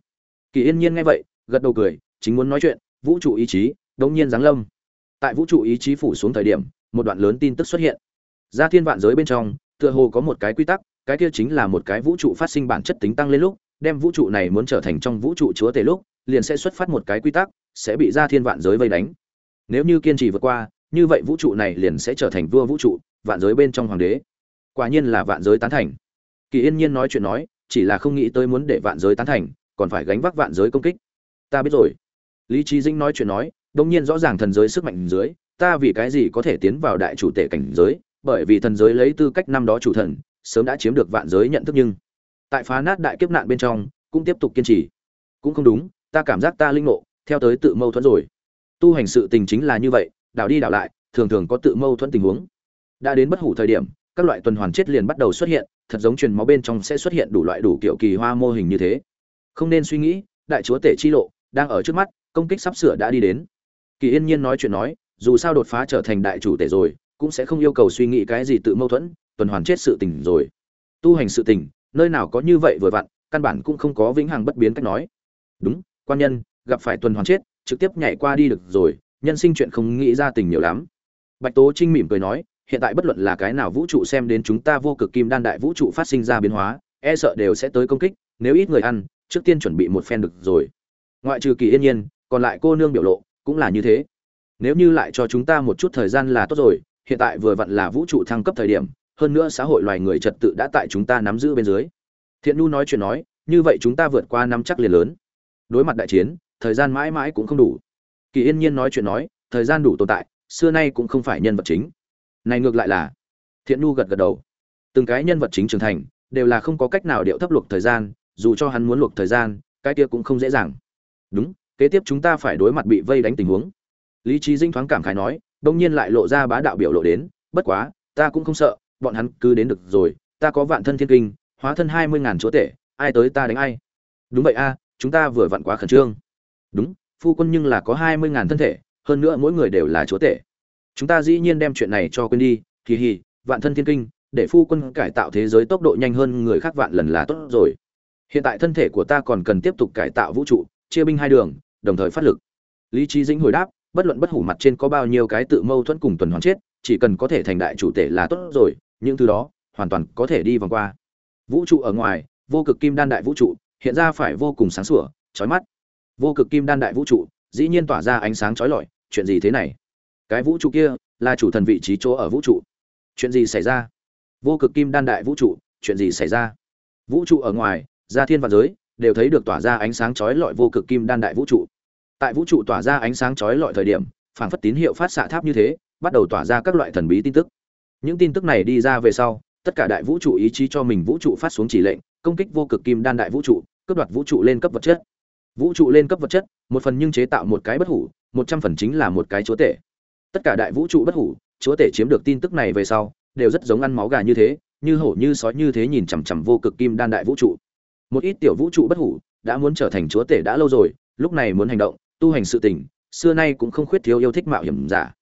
Kỳ yên nhiên nghe vậy, gật đầu cười, chính muốn nói chuyện vũ trụ ý chí, đống nhiên giáng lâm. Tại vũ trụ ý chí phủ xuống thời điểm, một đoạn lớn tin tức xuất hiện. Ra thiên vạn giới bên trong, tựa hồ có một cái quy tắc, cái kia chính là một cái vũ trụ phát sinh bản chất tính tăng lên lúc, đem vũ trụ này muốn trở thành trong vũ trụ chúa tể lúc, liền sẽ xuất phát một cái quy tắc, sẽ bị ra thiên vạn giới vây đánh. Nếu như kiên trì vượt qua, như vậy vũ trụ này liền sẽ trở thành vua vũ trụ, vạn giới bên trong hoàng đế. Quả nhiên là vạn giới tán thành. Kỳ yên nhiên nói chuyện nói, chỉ là không nghĩ tới muốn để vạn giới tán thành, còn phải gánh vác vạn giới công kích. Ta biết rồi lý trí dĩnh nói chuyện nói đông nhiên rõ ràng thần giới sức mạnh dưới, ta vì cái gì có thể tiến vào đại chủ tể cảnh giới, bởi vì thần giới lấy tư cách năm đó chủ thần, sớm đã chiếm được vạn giới nhận thức nhưng tại phá nát đại kiếp nạn bên trong, cũng tiếp tục kiên trì. Cũng không đúng, ta cảm giác ta linh ngộ, theo tới tự mâu thuẫn rồi. Tu hành sự tình chính là như vậy, đảo đi đảo lại, thường thường có tự mâu thuẫn tình huống. Đã đến bất hủ thời điểm, các loại tuần hoàn chết liền bắt đầu xuất hiện, thật giống truyền máu bên trong sẽ xuất hiện đủ loại đủ kiểu kỳ hoa mô hình như thế. Không nên suy nghĩ, đại chúa tể chi lộ đang ở trước mắt công kích sắp sửa đã đi đến. Kỳ yên nhiên nói chuyện nói, dù sao đột phá trở thành đại chủ tể rồi, cũng sẽ không yêu cầu suy nghĩ cái gì tự mâu thuẫn, tuần hoàn chết sự tình rồi. Tu hành sự tình, nơi nào có như vậy vừa vặn, căn bản cũng không có vĩnh hằng bất biến cách nói. Đúng, quan nhân, gặp phải tuần hoàn chết, trực tiếp nhảy qua đi được rồi, nhân sinh chuyện không nghĩ ra tình nhiều lắm. Bạch tố trinh mỉm cười nói, hiện tại bất luận là cái nào vũ trụ xem đến chúng ta vô cực kim đan đại vũ trụ phát sinh ra biến hóa e sợ đều sẽ tới công kích, nếu ít người ăn, trước tiên chuẩn bị một phen được rồi. Ngoại trừ kỳ yên nhiên còn lại cô nương biểu lộ cũng là như thế. Nếu như lại cho chúng ta một chút thời gian là tốt rồi, hiện tại vừa vặn là vũ trụ thăng cấp thời điểm, hơn nữa xã hội loài người trật tự đã tại chúng ta nắm giữ bên dưới. Thiện nu nói chuyện nói, như vậy chúng ta vượt qua năm chắc liền lớn. Đối mặt đại chiến, thời gian mãi mãi cũng không đủ. Kỳ yên nhiên nói chuyện nói, thời gian đủ tồn tại, xưa nay cũng không phải nhân vật chính. Này ngược lại là, thiện nu gật gật đầu. Từng cái nhân vật chính trưởng thành, đều là không có cách nào điệu thấp luộc thời gian, dù cho hắn muốn luộc thời gian, cái kia cũng không dễ dàng. Đúng kế tiếp chúng ta phải đối mặt bị vây đánh tình huống. Lý trí dinh thoáng cảm khái nói đông nhiên lại lộ ra bá đạo biểu lộ đến, bất quá, ta cũng không sợ, bọn hắn cứ đến được rồi, ta có vạn thân thiên kinh, hóa thân hai mươi ngàn chúa tể, ai tới ta đánh ai? Đúng vậy a, chúng ta vừa vặn quá khẩn trương. Đúng, phu quân nhưng là có hai mươi ngàn thân thể, hơn nữa mỗi người đều là chúa tể. Chúng ta dĩ nhiên đem chuyện này cho quên đi kỳ hì, vạn thân thiên kinh, để phu quân cải tạo thế giới tốc độ nhanh hơn người khác vạn lần là tốt rồi. Hiện tại thân thể của ta còn cần tiếp tục cải tạo vũ trụ chia binh hai đường, đồng thời phát lực. Lý trí dĩnh hồi đáp, bất luận bất hủ mặt trên có bao nhiêu cái tự mâu thuẫn cùng tuần hoàn chết, chỉ cần có thể thành đại chủ tể là tốt rồi, những thứ đó hoàn toàn có thể đi vòng qua. Vũ trụ ở ngoài, vô cực kim đan đại vũ trụ, hiện ra phải vô cùng sáng sủa, chói mắt. Vô cực kim đan đại vũ trụ, dĩ nhiên tỏa ra ánh sáng chói lọi, chuyện gì thế này? Cái vũ trụ kia là chủ thần vị trí chỗ ở vũ trụ. Chuyện gì xảy ra? Vô cực kim đan đại vũ trụ, chuyện gì xảy ra? Vũ trụ ở ngoài gia thiên và giới đều thấy được tỏa ra ánh sáng chói lọi vô cực kim đan đại vũ trụ. Tại vũ trụ tỏa ra ánh sáng chói lọi thời điểm, phảng phất tín hiệu phát xạ tháp như thế, bắt đầu tỏa ra các loại thần bí tin tức. Những tin tức này đi ra về sau, tất cả đại vũ trụ ý chí cho mình vũ trụ phát xuống chỉ lệnh, công kích vô cực kim đan đại vũ trụ, cướp đoạt vũ trụ lên cấp vật chất. Vũ trụ lên cấp vật chất, một phần nhưng chế tạo một cái bất hủ, một trăm phần chính là một cái chúa tể. Tất cả đại vũ trụ bất hủ, chúa tể chiếm được tin tức này về sau, đều rất giống ăn máu gà như thế, như hổ như sói như thế nhìn chằm chằm vô cực kim đan đại vũ trụ một ít tiểu vũ trụ bất hủ đã muốn trở thành chúa tể đã lâu rồi lúc này muốn hành động tu hành sự tình xưa nay cũng không khuyết thiếu yêu thích mạo hiểm giả.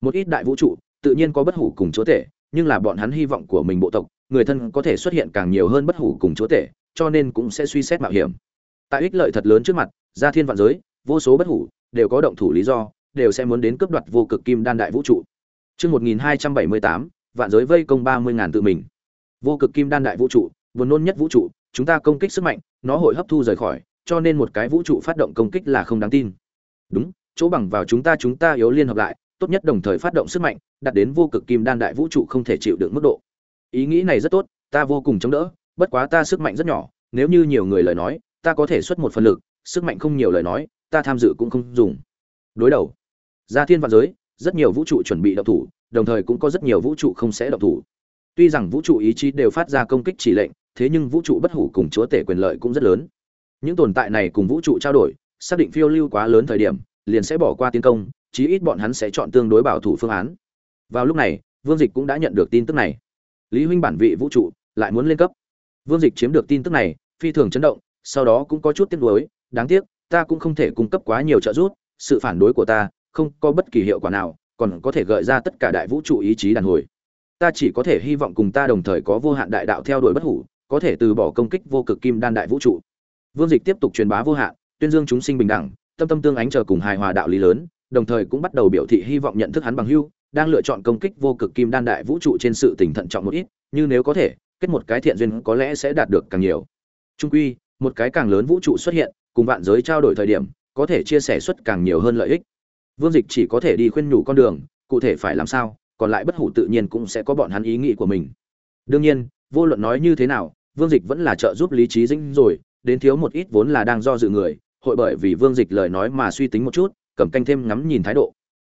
Một ít đại vũ trụ tự nhiên có bất hủ cùng chúa tể nhưng là bọn hắn hy vọng của mình bộ tộc người thân có thể xuất hiện càng nhiều hơn bất hủ cùng chúa tể cho nên cũng sẽ suy xét mạo hiểm. Tại ích lợi thật lớn trước mặt gia thiên vạn giới vô số bất hủ đều có động thủ lý do đều sẽ muốn đến cướp đoạt vô cực kim đan đại vũ trụ. Trước 1278, vạn giới vây công 30 ngàn tự mình. Vô cực kim đan đại vũ trụ, buồn nôn nhất vũ trụ, chúng ta công kích sức mạnh, nó hội hấp thu rời khỏi, cho nên một cái vũ trụ phát động công kích là không đáng tin. Đúng, chỗ bằng vào chúng ta chúng ta yếu liên hợp lại, tốt nhất đồng thời phát động sức mạnh, đạt đến vô cực kim đan đại vũ trụ không thể chịu đựng mức độ. Ý nghĩ này rất tốt, ta vô cùng chống đỡ, bất quá ta sức mạnh rất nhỏ, nếu như nhiều người lời nói, ta có thể xuất một phần lực, sức mạnh không nhiều lời nói, ta tham dự cũng không dùng. Đối đầu. Gia thiên vạn giới, rất nhiều vũ trụ chuẩn bị động thủ, đồng thời cũng có rất nhiều vũ trụ không sẽ động thủ. Tuy rằng vũ trụ ý chí đều phát ra công kích chỉ lệnh, thế nhưng vũ trụ bất hủ cùng chúa tể quyền lợi cũng rất lớn. Những tồn tại này cùng vũ trụ trao đổi, xác định phiêu lưu quá lớn thời điểm, liền sẽ bỏ qua tiến công, chí ít bọn hắn sẽ chọn tương đối bảo thủ phương án. Vào lúc này, Vương Dịch cũng đã nhận được tin tức này. Lý huynh bản vị vũ trụ lại muốn lên cấp. Vương Dịch chiếm được tin tức này, phi thường chấn động, sau đó cũng có chút tiếc nuối, đáng tiếc, ta cũng không thể cung cấp quá nhiều trợ giúp, sự phản đối của ta không có bất kỳ hiệu quả nào, còn có thể gợi ra tất cả đại vũ trụ ý chí đàn hồi. Ta chỉ có thể hy vọng cùng ta đồng thời có vô hạn đại đạo theo đuổi bất hủ, có thể từ bỏ công kích vô cực kim đan đại vũ trụ. Vương Dịch tiếp tục truyền bá vô hạn, tuyên dương chúng sinh bình đẳng tâm tâm tương ánh chờ cùng hài hòa đạo lý lớn đồng thời cũng bắt đầu biểu thị hy vọng nhận thức hắn bằng hưu đang lựa chọn công kích vô cực kim đan đại vũ trụ trên sự tỉnh thận trọng một ít như nếu có thể kết một cái thiện duyên có lẽ sẽ đạt được càng nhiều. Trung quy một cái càng lớn vũ trụ xuất hiện cùng vạn giới trao đổi thời điểm có thể chia sẻ xuất càng nhiều hơn lợi ích. Vương dịch chỉ có thể đi khuyên nhủ con đường cụ thể phải làm sao còn lại bất hủ tự nhiên cũng sẽ có bọn hắn ý nghĩ của mình. Đương nhiên vô luận nói như thế nào vương dịch vẫn là trợ giúp lý Chí dĩnh rồi, đến thiếu một ít vốn là đang do dự người, hội bởi vì vương dịch lời nói mà suy tính một chút, cầm canh thêm ngắm nhìn thái độ.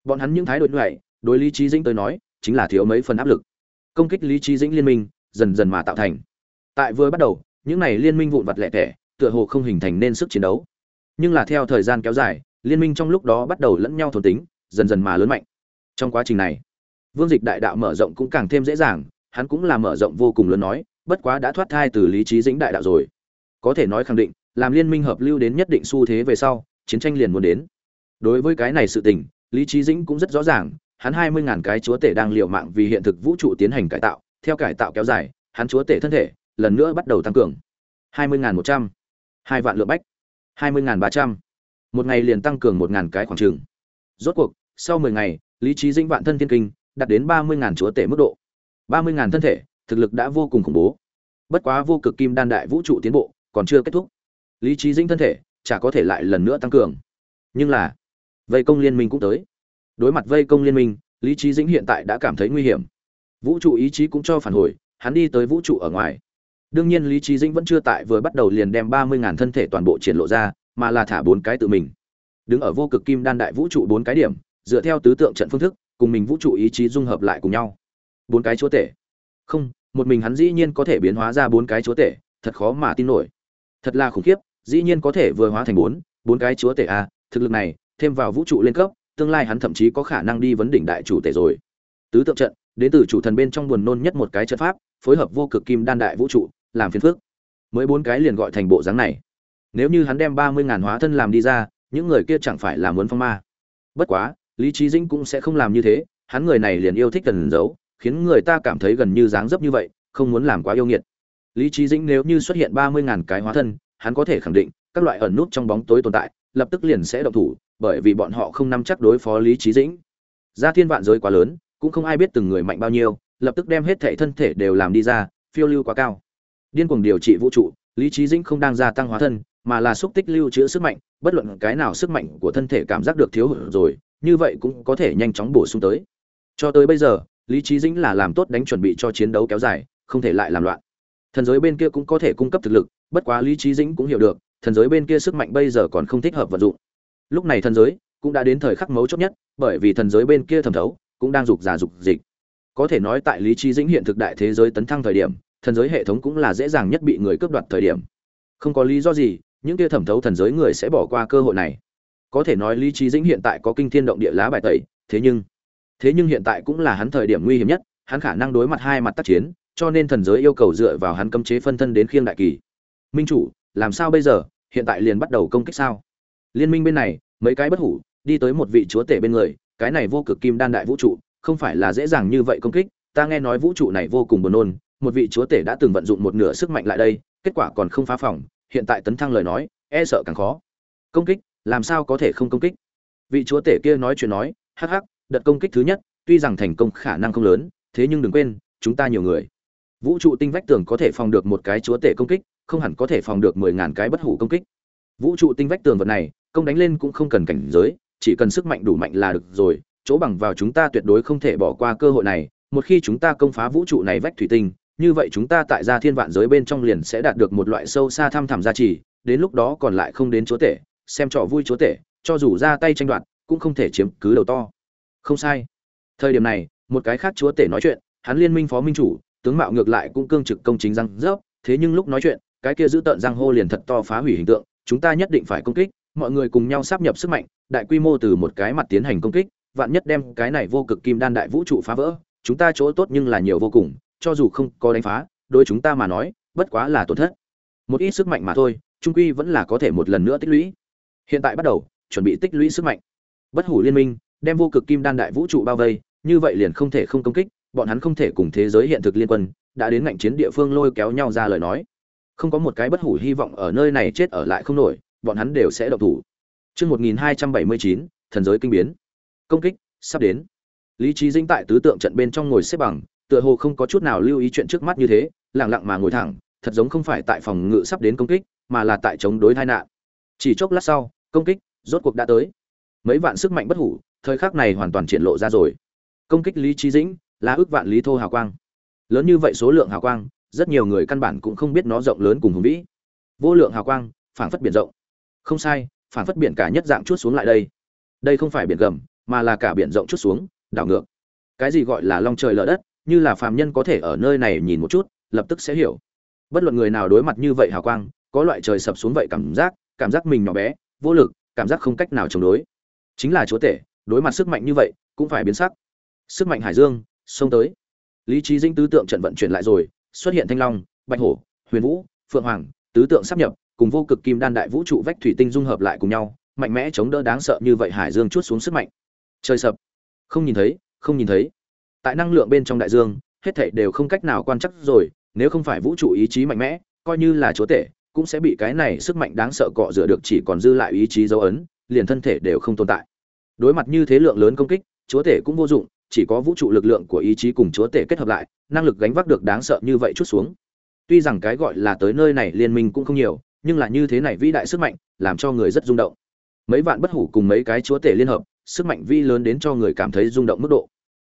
Bọn hắn những thái độ như vậy, đối lý Chí dĩnh tới nói, chính là thiếu mấy phần áp lực. Công kích lý Chí dĩnh liên minh, dần dần mà tạo thành. Tại vừa bắt đầu, những này liên minh vụn vặt lẻ tẻ, tựa hồ không hình thành nên sức chiến đấu. Nhưng là theo thời gian kéo dài, liên minh trong lúc đó bắt đầu lẫn nhau thôn tính, dần dần mà lớn mạnh. Trong quá trình này, vương dịch đại đạo mở rộng cũng càng thêm dễ dàng, hắn cũng là mở rộng vô cùng lớn nói bất quá đã thoát thai từ lý trí dĩnh đại đạo rồi. Có thể nói khẳng định, làm liên minh hợp lưu đến nhất định xu thế về sau, chiến tranh liền muốn đến. Đối với cái này sự tình, lý trí dĩnh cũng rất rõ ràng, hắn hai mươi ngàn cái chúa tể đang liều mạng vì hiện thực vũ trụ tiến hành cải tạo, theo cải tạo kéo dài, hắn chúa tể thân thể, lần nữa bắt đầu tăng cường. hai mươi ngàn một trăm, hai vạn lượng bách, hai mươi ngàn ba trăm. Một ngày liền tăng cường một ngàn cái khoảng trường. Rốt cuộc, sau mười ngày, lý trí dĩnh vạn thân thiên kinh, đạt đến ba mươi ngàn chúa tể mức độ. ba mươi ngàn thân thể thực lực đã vô cùng khủng bố. Bất quá vô cực kim đan đại vũ trụ tiến bộ còn chưa kết thúc. Lý trí dĩnh thân thể chả có thể lại lần nữa tăng cường. Nhưng là, vây công liên minh cũng tới. Đối mặt vây công liên minh, lý trí dĩnh hiện tại đã cảm thấy nguy hiểm. Vũ trụ ý chí cũng cho phản hồi, hắn đi tới vũ trụ ở ngoài. Đương nhiên lý trí dĩnh vẫn chưa tại vừa bắt đầu liền đem ba mươi ngàn thân thể toàn bộ triển lộ ra, mà là thả bốn cái tự mình. Đứng ở vô cực kim đan đại vũ trụ bốn cái điểm, dựa theo tứ tượng trận phương thức, cùng mình vũ trụ ý chí dung hợp lại cùng nhau. Bốn cái chúa tể. Không một mình hắn dĩ nhiên có thể biến hóa ra bốn cái chúa tể, thật khó mà tin nổi. Thật là khủng khiếp, dĩ nhiên có thể vừa hóa thành bốn bốn cái chúa tể a, thực lực này, thêm vào vũ trụ lên cấp, tương lai hắn thậm chí có khả năng đi vấn đỉnh đại chủ tể rồi. Tứ tượng trận, đến từ chủ thần bên trong buồn nôn nhất một cái trận pháp, phối hợp vô cực kim đan đại vũ trụ, làm phiền phước mới bốn cái liền gọi thành bộ dáng này. Nếu như hắn đem ba mươi ngàn hóa thân làm đi ra, những người kia chẳng phải là muốn phong ma. Bất quá, lý trí dĩnh cũng sẽ không làm như thế, hắn người này liền yêu thích cần giấu khiến người ta cảm thấy gần như dáng dấp như vậy, không muốn làm quá yêu nghiệt. Lý Chí dĩnh nếu như xuất hiện ba mươi ngàn cái hóa thân, hắn có thể khẳng định, các loại ẩn nút trong bóng tối tồn tại, lập tức liền sẽ động thủ, bởi vì bọn họ không nắm chắc đối phó lý Chí dĩnh. Gia thiên vạn giới quá lớn, cũng không ai biết từng người mạnh bao nhiêu, lập tức đem hết thể thân thể đều làm đi ra, phiêu lưu quá cao. Điên cuồng điều trị vũ trụ, lý Chí dĩnh không đang gia tăng hóa thân, mà là xúc tích lưu trữ sức mạnh, bất luận cái nào sức mạnh của thân thể cảm giác được thiếu hụt rồi, như vậy cũng có thể nhanh chóng bổ sung tới. Cho tới bây giờ lý trí dĩnh là làm tốt đánh chuẩn bị cho chiến đấu kéo dài, không thể lại làm loạn. Thần giới bên kia cũng có thể cung cấp thực lực, bất quá lý trí dĩnh cũng hiểu được, thần giới bên kia sức mạnh bây giờ còn không thích hợp vận dụng. Lúc này thần giới cũng đã đến thời khắc mấu chốt nhất, bởi vì thần giới bên kia thẩm thấu cũng đang rục giả rục dịch. Có thể nói tại lý trí dĩnh hiện thực đại thế giới tấn thăng thời điểm, thần giới hệ thống cũng là dễ dàng nhất bị người cướp đoạt thời điểm. Không có lý do gì, những kia thẩm thấu thần giới người sẽ bỏ qua cơ hội này. Có thể nói lý trí dĩnh hiện tại có kinh thiên động địa lá bài tẩy, thế nhưng thế nhưng hiện tại cũng là hắn thời điểm nguy hiểm nhất, hắn khả năng đối mặt hai mặt tác chiến, cho nên thần giới yêu cầu dựa vào hắn cấm chế phân thân đến khiêng đại kỳ. Minh chủ, làm sao bây giờ? Hiện tại liền bắt đầu công kích sao? Liên minh bên này, mấy cái bất hủ, đi tới một vị chúa tể bên người, cái này vô cực kim đan đại vũ trụ, không phải là dễ dàng như vậy công kích. Ta nghe nói vũ trụ này vô cùng buồn nôn, một vị chúa tể đã từng vận dụng một nửa sức mạnh lại đây, kết quả còn không phá phòng, hiện tại tấn thăng lời nói e sợ càng khó. Công kích, làm sao có thể không công kích? Vị chúa tể kia nói chuyện nói, hắc hắc đợt công kích thứ nhất, tuy rằng thành công khả năng không lớn, thế nhưng đừng quên, chúng ta nhiều người. Vũ trụ tinh vách tường có thể phòng được một cái chúa tể công kích, không hẳn có thể phòng được mười ngàn cái bất hủ công kích. Vũ trụ tinh vách tường vật này, công đánh lên cũng không cần cảnh giới, chỉ cần sức mạnh đủ mạnh là được rồi, chỗ bằng vào chúng ta tuyệt đối không thể bỏ qua cơ hội này. Một khi chúng ta công phá vũ trụ này vách thủy tinh, như vậy chúng ta tại gia thiên vạn giới bên trong liền sẽ đạt được một loại sâu xa thăm thẳm gia trì, đến lúc đó còn lại không đến chúa tể, xem trò vui chúa tể, cho dù ra tay tranh đoạt, cũng không thể chiếm cứ đầu to không sai. Thời điểm này, một cái khác chúa tể nói chuyện, hắn liên minh phó minh chủ, tướng mạo ngược lại cũng cương trực công chính răng rớp, thế nhưng lúc nói chuyện, cái kia giữ tợn răng hô liền thật to phá hủy hình tượng, chúng ta nhất định phải công kích, mọi người cùng nhau sắp nhập sức mạnh, đại quy mô từ một cái mặt tiến hành công kích, vạn nhất đem cái này vô cực kim đan đại vũ trụ phá vỡ, chúng ta chỗ tốt nhưng là nhiều vô cùng, cho dù không có đánh phá đôi chúng ta mà nói, bất quá là tổn thất. Một ít sức mạnh mà thôi, trung quy vẫn là có thể một lần nữa tích lũy. Hiện tại bắt đầu, chuẩn bị tích lũy sức mạnh. Bất hủ liên minh đem vô cực kim đan đại vũ trụ bao vây, như vậy liền không thể không công kích, bọn hắn không thể cùng thế giới hiện thực liên quân, đã đến ngạnh chiến địa phương lôi kéo nhau ra lời nói. Không có một cái bất hủ hy vọng ở nơi này chết ở lại không nổi, bọn hắn đều sẽ độc thủ. Chương một nghìn hai trăm bảy mươi chín, thần giới kinh biến. Công kích, sắp đến. Lý trí dĩnh tại tứ tượng trận bên trong ngồi xếp bằng, tựa hồ không có chút nào lưu ý chuyện trước mắt như thế lẳng lặng mà ngồi thẳng, thật giống không phải tại phòng ngự sắp đến công kích, mà là tại chống đối tai nạn. Chỉ chốc lát sau, công kích rốt cuộc đã tới. Mấy vạn sức mạnh bất hủ thời khắc này hoàn toàn triển lộ ra rồi. Công kích lý trí dĩnh là ước vạn lý thô hào quang. Lớn như vậy số lượng hào quang, rất nhiều người căn bản cũng không biết nó rộng lớn cùng hùng vĩ. Vô lượng hào quang, phảng phất biển rộng. Không sai, phảng phất biển cả nhất dạng chút xuống lại đây. Đây không phải biển gầm, mà là cả biển rộng chút xuống, đảo ngược. Cái gì gọi là long trời lở đất, như là phàm nhân có thể ở nơi này nhìn một chút, lập tức sẽ hiểu. Bất luận người nào đối mặt như vậy hào quang, có loại trời sập xuống vậy cảm giác cảm giác mình nhỏ bé, vô lực, cảm giác không cách nào chống đối. Chính là chúa tể đối mặt sức mạnh như vậy, cũng phải biến sắc. Sức mạnh hải dương, xông tới. Lý trí dinh tứ tượng trận vận chuyển lại rồi, xuất hiện thanh long, bạch hổ, huyền vũ, phượng hoàng, tứ tượng sắp nhập, cùng vô cực kim đan đại vũ trụ vách thủy tinh dung hợp lại cùng nhau, mạnh mẽ chống đỡ đáng sợ như vậy hải dương chút xuống sức mạnh. Trời sập. Không nhìn thấy, không nhìn thấy. Tại năng lượng bên trong đại dương, hết thảy đều không cách nào quan chắc rồi, nếu không phải vũ trụ ý chí mạnh mẽ, coi như là chúa tể, cũng sẽ bị cái này sức mạnh đáng sợ cọ rửa được chỉ còn dư lại ý chí dấu ấn, liền thân thể đều không tồn tại đối mặt như thế lượng lớn công kích, chúa tể cũng vô dụng, chỉ có vũ trụ lực lượng của ý chí cùng chúa tể kết hợp lại, năng lực gánh vác được đáng sợ như vậy chút xuống. Tuy rằng cái gọi là tới nơi này liên minh cũng không nhiều, nhưng là như thế này vĩ đại sức mạnh, làm cho người rất rung động. Mấy vạn bất hủ cùng mấy cái chúa tể liên hợp, sức mạnh vi lớn đến cho người cảm thấy rung động mức độ.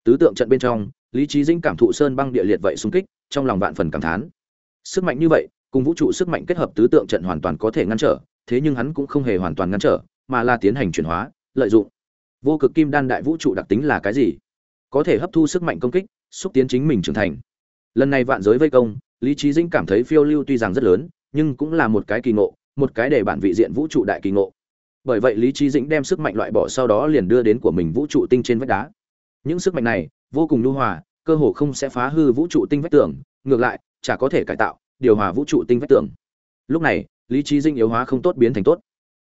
Tứ tượng trận bên trong, lý trí dinh cảm thụ sơn băng địa liệt vậy xung kích, trong lòng vạn phần cảm thán. Sức mạnh như vậy, cùng vũ trụ sức mạnh kết hợp tứ tượng trận hoàn toàn có thể ngăn trở, thế nhưng hắn cũng không hề hoàn toàn ngăn trở, mà là tiến hành chuyển hóa, lợi dụng vô cực kim đan đại vũ trụ đặc tính là cái gì? Có thể hấp thu sức mạnh công kích, xúc tiến chính mình trưởng thành. Lần này vạn giới vây công, lý trí dinh cảm thấy phiêu lưu tuy rằng rất lớn, nhưng cũng là một cái kỳ ngộ, một cái để bản vị diện vũ trụ đại kỳ ngộ. Bởi vậy lý trí dĩnh đem sức mạnh loại bỏ sau đó liền đưa đến của mình vũ trụ tinh trên vách đá. Những sức mạnh này, vô cùng lưu hòa, cơ hồ không sẽ phá hư vũ trụ tinh vách tường, ngược lại, chả có thể cải tạo, điều hòa vũ trụ tinh vách tường. Lúc này, lý trí dinh yếu hóa không tốt biến thành tốt.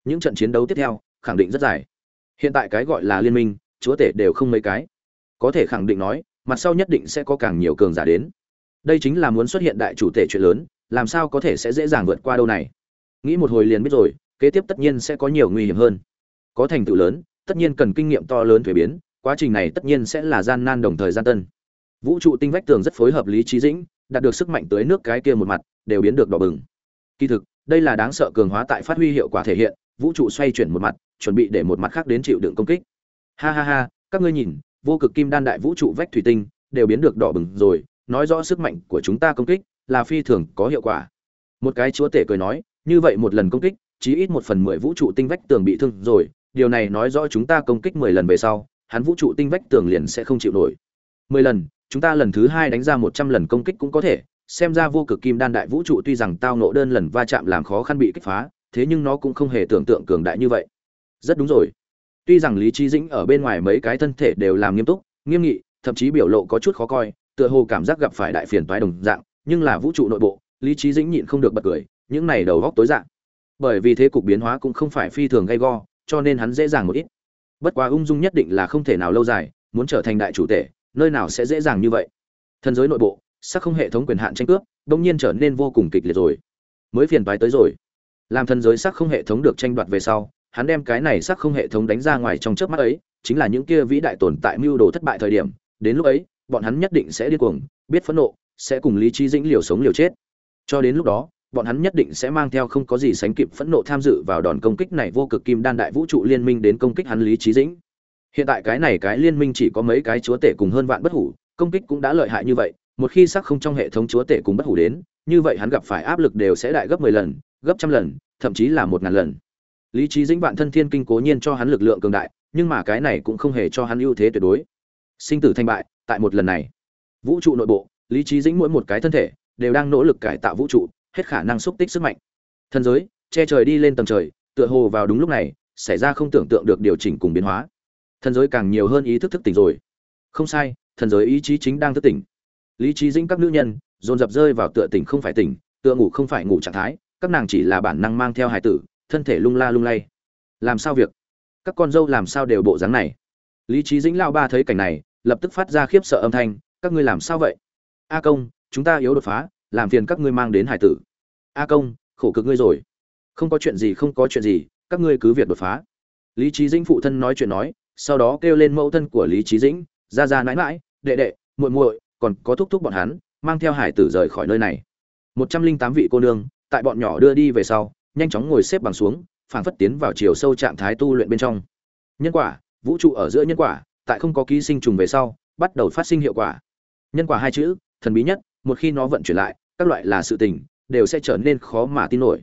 Những trận chiến đấu tiếp theo, khẳng định rất dài hiện tại cái gọi là liên minh, chúa tể đều không mấy cái. Có thể khẳng định nói, mặt sau nhất định sẽ có càng nhiều cường giả đến. Đây chính là muốn xuất hiện đại chủ tể chuyện lớn, làm sao có thể sẽ dễ dàng vượt qua đâu này? Nghĩ một hồi liền biết rồi, kế tiếp tất nhiên sẽ có nhiều nguy hiểm hơn. Có thành tựu lớn, tất nhiên cần kinh nghiệm to lớn thuế biến, quá trình này tất nhiên sẽ là gian nan đồng thời gian tân. Vũ trụ tinh vách tường rất phối hợp lý trí dĩnh, đạt được sức mạnh tới nước cái kia một mặt, đều biến được đỏ bừng. Kỳ thực, đây là đáng sợ cường hóa tại phát huy hiệu quả thể hiện, vũ trụ xoay chuyển một mặt chuẩn bị để một mặt khác đến chịu đựng công kích. Ha ha ha, các ngươi nhìn, vô cực kim đan đại vũ trụ vách thủy tinh, đều biến được đỏ bừng rồi, nói rõ sức mạnh của chúng ta công kích là phi thường có hiệu quả. Một cái chúa tể cười nói, như vậy một lần công kích, chí ít một phần mười vũ trụ tinh vách tường bị thương rồi, điều này nói rõ chúng ta công kích mười lần về sau, hắn vũ trụ tinh vách tường liền sẽ không chịu nổi. Mười lần, chúng ta lần thứ hai đánh ra một trăm lần công kích cũng có thể, xem ra vô cực kim đan đại vũ trụ tuy rằng tao nộ đơn lần va chạm làm khó khăn bị kích phá, thế nhưng nó cũng không hề tưởng tượng cường đại như vậy rất đúng rồi. Tuy rằng lý trí dĩnh ở bên ngoài mấy cái thân thể đều làm nghiêm túc, nghiêm nghị, thậm chí biểu lộ có chút khó coi, tựa hồ cảm giác gặp phải đại phiền toái đồng dạng, nhưng là vũ trụ nội bộ, lý trí dĩnh nhịn không được bật cười, những này đầu góc tối dạng bởi vì thế cục biến hóa cũng không phải phi thường gay go, cho nên hắn dễ dàng một ít. Bất quá ung dung nhất định là không thể nào lâu dài, muốn trở thành đại chủ tể, nơi nào sẽ dễ dàng như vậy. Thân giới nội bộ sắc không hệ thống quyền hạn tranh cướp đông nhiên trở nên vô cùng kịch liệt rồi. Mới phiền toái tới rồi. Làm thân giới sắc không hệ thống được tranh đoạt về sau hắn đem cái này sắc không hệ thống đánh ra ngoài trong chớp mắt ấy, chính là những kia vĩ đại tồn tại mưu đồ thất bại thời điểm, đến lúc ấy, bọn hắn nhất định sẽ điên cuồng, biết phẫn nộ, sẽ cùng lý trí dĩnh liều sống liều chết. Cho đến lúc đó, bọn hắn nhất định sẽ mang theo không có gì sánh kịp phẫn nộ tham dự vào đòn công kích này vô cực kim đan đại vũ trụ liên minh đến công kích hắn lý trí dĩnh. Hiện tại cái này cái liên minh chỉ có mấy cái chúa tể cùng hơn vạn bất hủ, công kích cũng đã lợi hại như vậy, một khi sắc không trong hệ thống chúa tể cùng bất hủ đến, như vậy hắn gặp phải áp lực đều sẽ đại gấp mười lần, gấp trăm lần, thậm chí là một ngàn lần lý trí dĩnh vạn thân thiên kinh cố nhiên cho hắn lực lượng cường đại, nhưng mà cái này cũng không hề cho hắn ưu thế tuyệt đối. Sinh tử thành bại, tại một lần này, vũ trụ nội bộ, lý trí dĩnh mỗi một cái thân thể đều đang nỗ lực cải tạo vũ trụ, hết khả năng xúc tích sức mạnh. Thân giới, che trời đi lên tầng trời, tựa hồ vào đúng lúc này, xảy ra không tưởng tượng được điều chỉnh cùng biến hóa. Thần giới càng nhiều hơn ý thức thức tỉnh rồi. Không sai, thần giới ý chí chính đang thức tỉnh. Lý trí dĩnh các nữ nhân, dồn dập rơi vào tựa tỉnh không phải tỉnh, tựa ngủ không phải ngủ trạng thái, các nàng chỉ là bản năng mang theo hải tử thân thể lung la lung lay. Làm sao việc? Các con dâu làm sao đều bộ dáng này? Lý trí dĩnh lao ba thấy cảnh này, lập tức phát ra khiếp sợ âm thanh, các ngươi làm sao vậy? A công, chúng ta yếu đột phá, làm phiền các ngươi mang đến hải tử. A công, khổ cực ngươi rồi. Không có chuyện gì, không có chuyện gì, các ngươi cứ việc đột phá. Lý trí dĩnh phụ thân nói chuyện nói, sau đó kêu lên mẫu thân của lý trí dĩnh, ra ra mãi mãi đệ đệ, muội muội, còn có thúc thúc bọn hắn, mang theo hải tử rời khỏi nơi này. Một trăm linh tám vị cô nương, tại bọn nhỏ đưa đi về sau nhanh chóng ngồi xếp bằng xuống, phảng phất tiến vào chiều sâu trạng thái tu luyện bên trong. Nhân quả, vũ trụ ở giữa nhân quả, tại không có ký sinh trùng về sau, bắt đầu phát sinh hiệu quả. Nhân quả hai chữ, thần bí nhất, một khi nó vận chuyển lại, các loại là sự tình, đều sẽ trở nên khó mà tin nổi.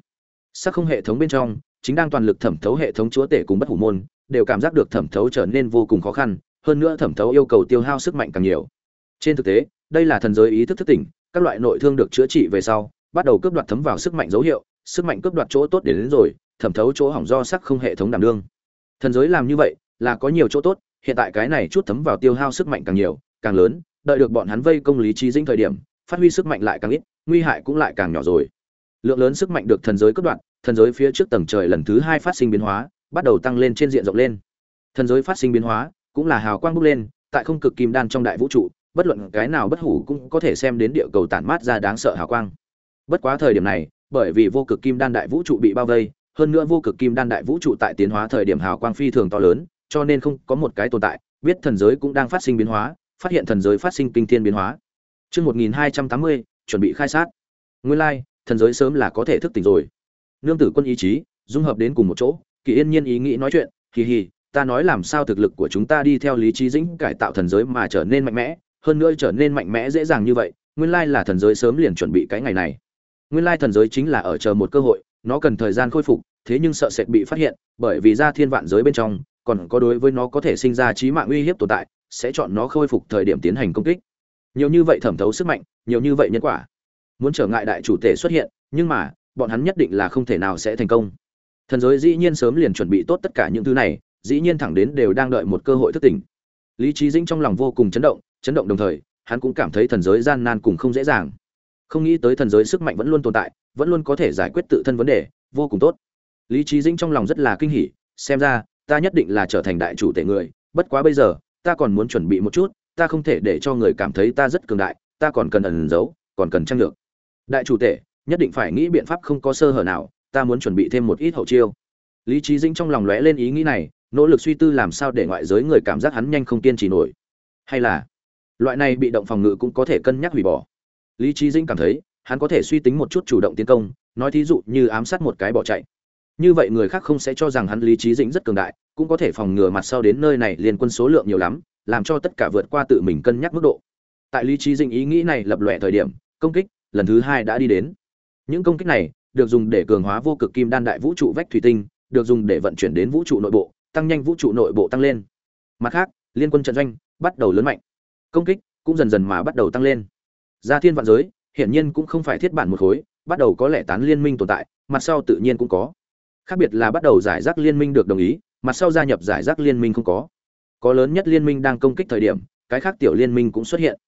Sắc không hệ thống bên trong, chính đang toàn lực thẩm thấu hệ thống chúa tể cùng bất hủ môn, đều cảm giác được thẩm thấu trở nên vô cùng khó khăn, hơn nữa thẩm thấu yêu cầu tiêu hao sức mạnh càng nhiều. Trên thực tế, đây là thần giới ý thức thức tỉnh, các loại nội thương được chữa trị về sau, bắt đầu cướp đoạt thấm vào sức mạnh dấu hiệu sức mạnh cướp đoạt chỗ tốt đến, đến rồi thẩm thấu chỗ hỏng do sắc không hệ thống đảm đương. Thần giới làm như vậy là có nhiều chỗ tốt hiện tại cái này chút thấm vào tiêu hao sức mạnh càng nhiều càng lớn đợi được bọn hắn vây công lý trí dinh thời điểm phát huy sức mạnh lại càng ít nguy hại cũng lại càng nhỏ rồi. Lượng lớn sức mạnh được thần giới cướp đoạt thần giới phía trước tầng trời lần thứ hai phát sinh biến hóa bắt đầu tăng lên trên diện rộng lên. Thần giới phát sinh biến hóa cũng là hào quang bốc lên tại không cực kim đan trong đại vũ trụ bất luận cái nào bất hủ cũng có thể xem đến địa cầu tản mát ra đáng sợ hào quang. Bất quá thời điểm này bởi vì vô cực kim đan đại vũ trụ bị bao vây hơn nữa vô cực kim đan đại vũ trụ tại tiến hóa thời điểm hào quang phi thường to lớn cho nên không có một cái tồn tại biết thần giới cũng đang phát sinh biến hóa phát hiện thần giới phát sinh kinh thiên biến hóa trước 1280, chuẩn bị khai sát. Nguyên lai, like, thần giới sớm là có thể thức tỉnh rồi. Nương tử quân ý chí, dung hợp đến cùng một chỗ, Kỳ Yên Nhiên ý nghĩ nói chuyện, hì hì, ta nói làm sao thực lực của chúng ta đi theo lý trí dĩnh cải tạo thần giới mà trở nên mạnh mẽ, hơn nữa trở nên mạnh mẽ dễ dàng như vậy, nguyên lai là thần giới sớm liền chuẩn bị cái ngày này. Nguyên lai thần giới chính là ở chờ một cơ hội, nó cần thời gian khôi phục, thế nhưng sợ sệt bị phát hiện, bởi vì ra thiên vạn giới bên trong, còn có đối với nó có thể sinh ra chí mạng uy hiếp tồn tại, sẽ chọn nó khôi phục thời điểm tiến hành công kích. Nhiều như vậy thẩm thấu sức mạnh nhiều như vậy nhân quả. Muốn trở ngại đại chủ tể xuất hiện nhưng mà bọn hắn nhất định là không thể nào sẽ thành công. Thần giới dĩ nhiên sớm liền chuẩn bị tốt tất cả những thứ này dĩ nhiên thẳng đến đều đang đợi một cơ hội thức tỉnh. Lý trí dĩnh trong lòng vô cùng chấn động chấn động đồng thời hắn cũng cảm thấy thần giới gian nan cùng không dễ dàng không nghĩ tới thần giới sức mạnh vẫn luôn tồn tại, vẫn luôn có thể giải quyết tự thân vấn đề, vô cùng tốt. Lý trí dĩnh trong lòng rất là kinh hỉ, xem ra, ta nhất định là trở thành đại chủ tể người, bất quá bây giờ, ta còn muốn chuẩn bị một chút, ta không thể để cho người cảm thấy ta rất cường đại, ta còn cần ẩn giấu, còn cần trang lược. Đại chủ tể, nhất định phải nghĩ biện pháp không có sơ hở nào, ta muốn chuẩn bị thêm một ít hậu chiêu. Lý trí dĩnh trong lòng lóe lên ý nghĩ này, nỗ lực suy tư làm sao để ngoại giới người cảm giác hắn nhanh không kiên trì nổi. Hay là, loại này bị động phòng ngự cũng có thể cân nhắc hủy bỏ lý trí dĩnh cảm thấy, hắn có thể suy tính một chút chủ động tiến công, nói thí dụ như ám sát một cái bỏ chạy. Như vậy người khác không sẽ cho rằng hắn lý trí dĩnh rất cường đại, cũng có thể phòng ngừa mặt sau đến nơi này liên quân số lượng nhiều lắm, làm cho tất cả vượt qua tự mình cân nhắc mức độ. Tại lý trí Dĩnh ý nghĩ này lập lòe thời điểm, công kích lần thứ hai đã đi đến. Những công kích này được dùng để cường hóa vô cực kim đan đại vũ trụ vách thủy tinh, được dùng để vận chuyển đến vũ trụ nội bộ, tăng nhanh vũ trụ nội bộ tăng lên. Mặt khác, liên quân trận doanh bắt đầu lớn mạnh. Công kích cũng dần dần mà bắt đầu tăng lên gia thiên vạn giới, hiển nhiên cũng không phải thiết bản một khối, bắt đầu có lẽ tán liên minh tồn tại, mặt sau tự nhiên cũng có. Khác biệt là bắt đầu giải rác liên minh được đồng ý, mặt sau gia nhập giải rác liên minh không có. Có lớn nhất liên minh đang công kích thời điểm, cái khác tiểu liên minh cũng xuất hiện.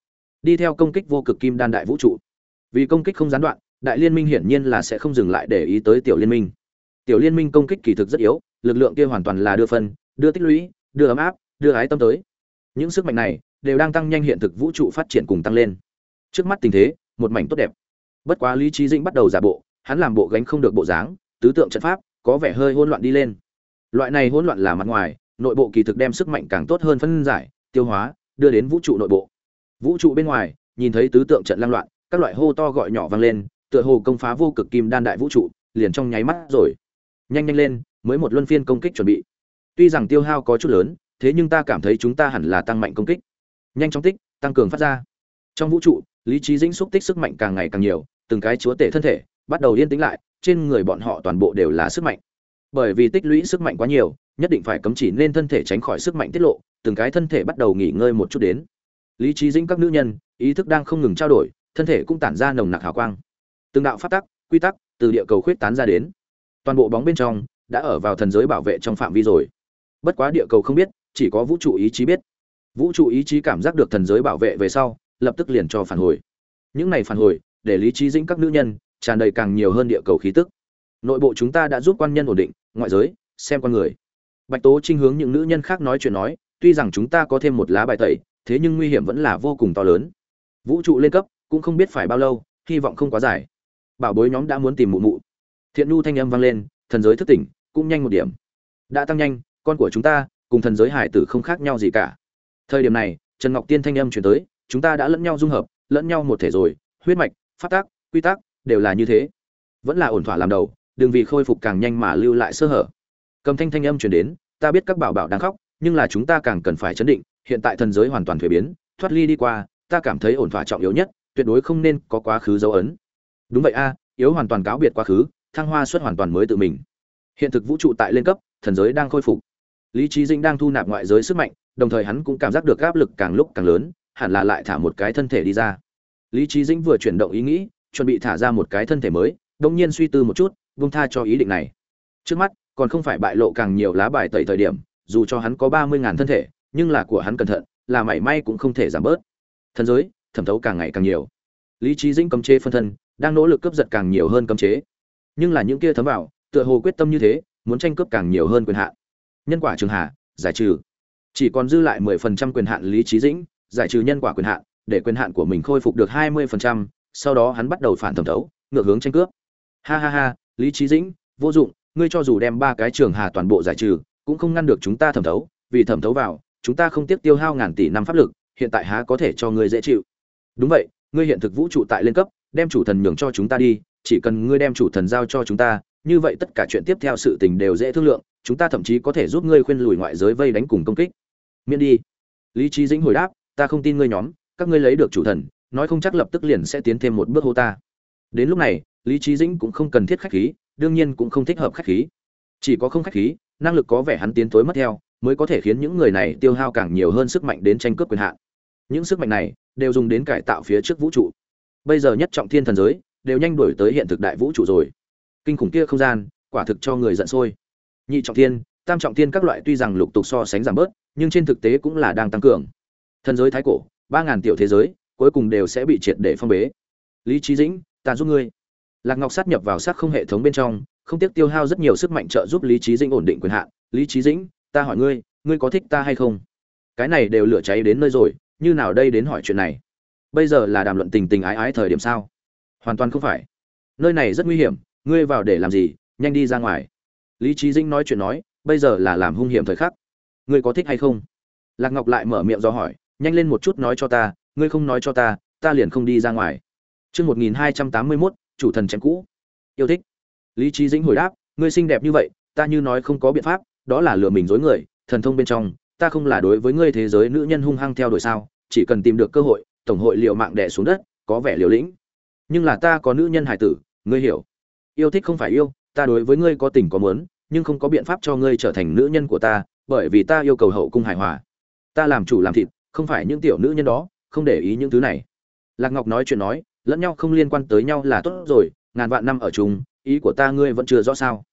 Đi theo công kích vô cực kim đan đại vũ trụ. Vì công kích không gián đoạn, đại liên minh hiển nhiên là sẽ không dừng lại để ý tới tiểu liên minh. Tiểu liên minh công kích kỳ thực rất yếu, lực lượng kia hoàn toàn là đưa phân, đưa tích lũy, đưa ấm áp, đưa ái tâm tới. Những sức mạnh này đều đang tăng nhanh hiện thực vũ trụ phát triển cùng tăng lên trước mắt tình thế, một mảnh tốt đẹp. Bất quá lý trí dĩnh bắt đầu giả bộ, hắn làm bộ gánh không được bộ dáng, tứ tượng trận pháp, có vẻ hơi hỗn loạn đi lên. Loại này hỗn loạn là mặt ngoài, nội bộ kỳ thực đem sức mạnh càng tốt hơn phân giải, tiêu hóa, đưa đến vũ trụ nội bộ. Vũ trụ bên ngoài, nhìn thấy tứ tượng trận lang loạn, các loại hô to gọi nhỏ vang lên, tựa hồ công phá vô cực kim đan đại vũ trụ, liền trong nháy mắt rồi. Nhanh nhanh lên, mới một luân phiên công kích chuẩn bị. Tuy rằng tiêu hao có chút lớn, thế nhưng ta cảm thấy chúng ta hẳn là tăng mạnh công kích. Nhanh chóng tích, tăng cường phát ra. Trong vũ trụ lý trí dĩnh xúc tích sức mạnh càng ngày càng nhiều, từng cái chúa tể thân thể bắt đầu yên tĩnh lại, trên người bọn họ toàn bộ đều là sức mạnh. Bởi vì tích lũy sức mạnh quá nhiều, nhất định phải cấm chỉ nên thân thể tránh khỏi sức mạnh tiết lộ, từng cái thân thể bắt đầu nghỉ ngơi một chút đến. Lý trí dĩnh các nữ nhân, ý thức đang không ngừng trao đổi, thân thể cũng tản ra nồng nặc hào quang. Từng đạo phát tắc, quy tắc từ địa cầu khuyết tán ra đến. Toàn bộ bóng bên trong đã ở vào thần giới bảo vệ trong phạm vi rồi. Bất quá địa cầu không biết, chỉ có vũ trụ ý chí biết. Vũ trụ ý chí cảm giác được thần giới bảo vệ về sau lập tức liền cho phản hồi. Những này phản hồi, để lý trí dĩnh các nữ nhân, tràn đầy càng nhiều hơn địa cầu khí tức. Nội bộ chúng ta đã giúp quan nhân ổn định, ngoại giới, xem con người. Bạch tố trinh hướng những nữ nhân khác nói chuyện nói, tuy rằng chúng ta có thêm một lá bài tẩy, thế nhưng nguy hiểm vẫn là vô cùng to lớn. Vũ trụ lên cấp, cũng không biết phải bao lâu, hy vọng không quá dài. Bảo bối nhóm đã muốn tìm mụ mụ. Thiện nhu thanh âm vang lên, thần giới thức tỉnh, cũng nhanh một điểm. Đã tăng nhanh, con của chúng ta, cùng thần giới hải tử không khác nhau gì cả. Thời điểm này, trần ngọc tiên thanh âm chuyển tới chúng ta đã lẫn nhau dung hợp, lẫn nhau một thể rồi, huyết mạch phát tác, quy tắc đều là như thế. Vẫn là ổn thỏa làm đầu đừng vì khôi phục càng nhanh mà lưu lại sơ hở. Cầm thanh thanh âm chuyển đến, ta biết các bảo bảo đang khóc, nhưng là chúng ta càng cần phải chấn định, hiện tại thần giới hoàn toàn thuế biến, thoát ly đi qua, ta cảm thấy ổn thỏa trọng yếu nhất, tuyệt đối không nên có quá khứ dấu ấn. Đúng vậy a, yếu hoàn toàn cáo biệt quá khứ, thăng hoa xuất hoàn toàn mới tự mình. Hiện thực vũ trụ tại lên cấp, thần giới đang khôi phục. Lý trí dĩnh đang thu nạp ngoại giới sức mạnh, đồng thời hắn cũng cảm giác được áp lực càng lúc càng lớn hẳn là lại thả một cái thân thể đi ra. Lý trí dĩnh vừa chuyển động ý nghĩ, chuẩn bị thả ra một cái thân thể mới, đông nhiên suy tư một chút vung tha cho ý định này. Trước mắt, còn không phải bại lộ càng nhiều lá bài tẩy thời điểm, dù cho hắn có ba mươi ngàn thân thể, nhưng là của hắn cẩn thận, là mảy may cũng không thể giảm bớt. Thần giới, thẩm thấu càng ngày càng nhiều. Lý trí dĩnh cấm chế phân thân, đang nỗ lực cướp giật càng nhiều hơn cấm chế. Nhưng là những kia thấm vào, tựa hồ quyết tâm như thế, muốn tranh cướp càng nhiều hơn quyền hạn. Nhân quả trường hạ, giải trừ. Chỉ còn dư lại mười phần trăm quyền hạn lý trí dĩnh giải trừ nhân quả quyền hạn, để quyền hạn của mình khôi phục được hai mươi phần trăm, sau đó hắn bắt đầu phản thẩm thấu, ngược hướng tranh cướp. Ha ha ha, lý trí dĩnh, vô dụng, ngươi cho dù đem ba cái trường hà toàn bộ giải trừ, cũng không ngăn được chúng ta thẩm thấu, vì thẩm thấu vào, chúng ta không tiếc tiêu hao ngàn tỷ năm pháp lực, hiện tại há có thể cho ngươi dễ chịu. Đúng vậy, ngươi hiện thực vũ trụ tại lên cấp, đem chủ thần nhường cho chúng ta đi, chỉ cần ngươi đem chủ thần giao cho chúng ta, như vậy tất cả chuyện tiếp theo sự tình đều dễ thương lượng, chúng ta thậm chí có thể giúp ngươi khuyên lùi ngoại giới vây đánh cùng công kích. Miễn đi. Lý trí dĩnh hồi đáp ta không tin ngươi nhóm, các ngươi lấy được chủ thần, nói không chắc lập tức liền sẽ tiến thêm một bước hô ta. Đến lúc này, lý trí dĩnh cũng không cần thiết khách khí, đương nhiên cũng không thích hợp khách khí. Chỉ có không khách khí, năng lực có vẻ hắn tiến tối mất theo, mới có thể khiến những người này tiêu hao càng nhiều hơn sức mạnh đến tranh cướp quyền hạn. Những sức mạnh này, đều dùng đến cải tạo phía trước vũ trụ. Bây giờ nhất trọng thiên thần giới, đều nhanh đuổi tới hiện thực đại vũ trụ rồi. Kinh khủng kia không gian, quả thực cho người giận sôi. Nhị trọng thiên, tam trọng thiên các loại tuy rằng lục tục so sánh giảm bớt, nhưng trên thực tế cũng là đang tăng cường thần giới thái cổ, ba ngàn tiểu thế giới, cuối cùng đều sẽ bị triệt để phong bế. Lý trí dĩnh, ta giúp ngươi. Lạc ngọc sát nhập vào sát không hệ thống bên trong, không tiếc tiêu hao rất nhiều sức mạnh trợ giúp lý trí dĩnh ổn định quyền hạn. Lý trí dĩnh, ta hỏi ngươi ngươi có thích ta hay không? Cái này đều lửa cháy đến nơi rồi, như nào đây đến hỏi chuyện này? Bây giờ là đàm luận tình tình ái ái thời điểm sao? Hoàn toàn không phải. Nơi này rất nguy hiểm, ngươi vào để làm gì, nhanh đi ra ngoài. Lý trí dĩnh nói chuyện nói, bây giờ là làm hung hiểm thời khắc. Ngươi có thích hay không? Lạc ngọc lại mở miệng do hỏi nhanh lên một chút nói cho ta, ngươi không nói cho ta ta liền không đi ra ngoài. Chương một nghìn hai trăm tám mươi mốt, chủ thần chém cũ. Yêu thích. Lý trí dĩnh hồi đáp, ngươi xinh đẹp như vậy, ta như nói không có biện pháp, đó là lừa mình dối người, thần thông bên trong, ta không là đối với ngươi thế giới nữ nhân hung hăng theo đuổi sao, chỉ cần tìm được cơ hội, tổng hội liệu mạng đẻ xuống đất, có vẻ liều lĩnh. Nhưng là ta có nữ nhân hải tử, ngươi hiểu. Yêu thích không phải yêu, ta đối với ngươi có tình có muốn, nhưng không có biện pháp cho ngươi trở thành nữ nhân của ta, bởi vì ta yêu cầu hậu cung hài hòa. Ta làm chủ làm thịt không phải những tiểu nữ nhân đó, không để ý những thứ này. Lạc ngọc nói chuyện nói, lẫn nhau không liên quan tới nhau là tốt rồi, ngàn vạn năm ở chung, ý của ta ngươi vẫn chưa rõ sao.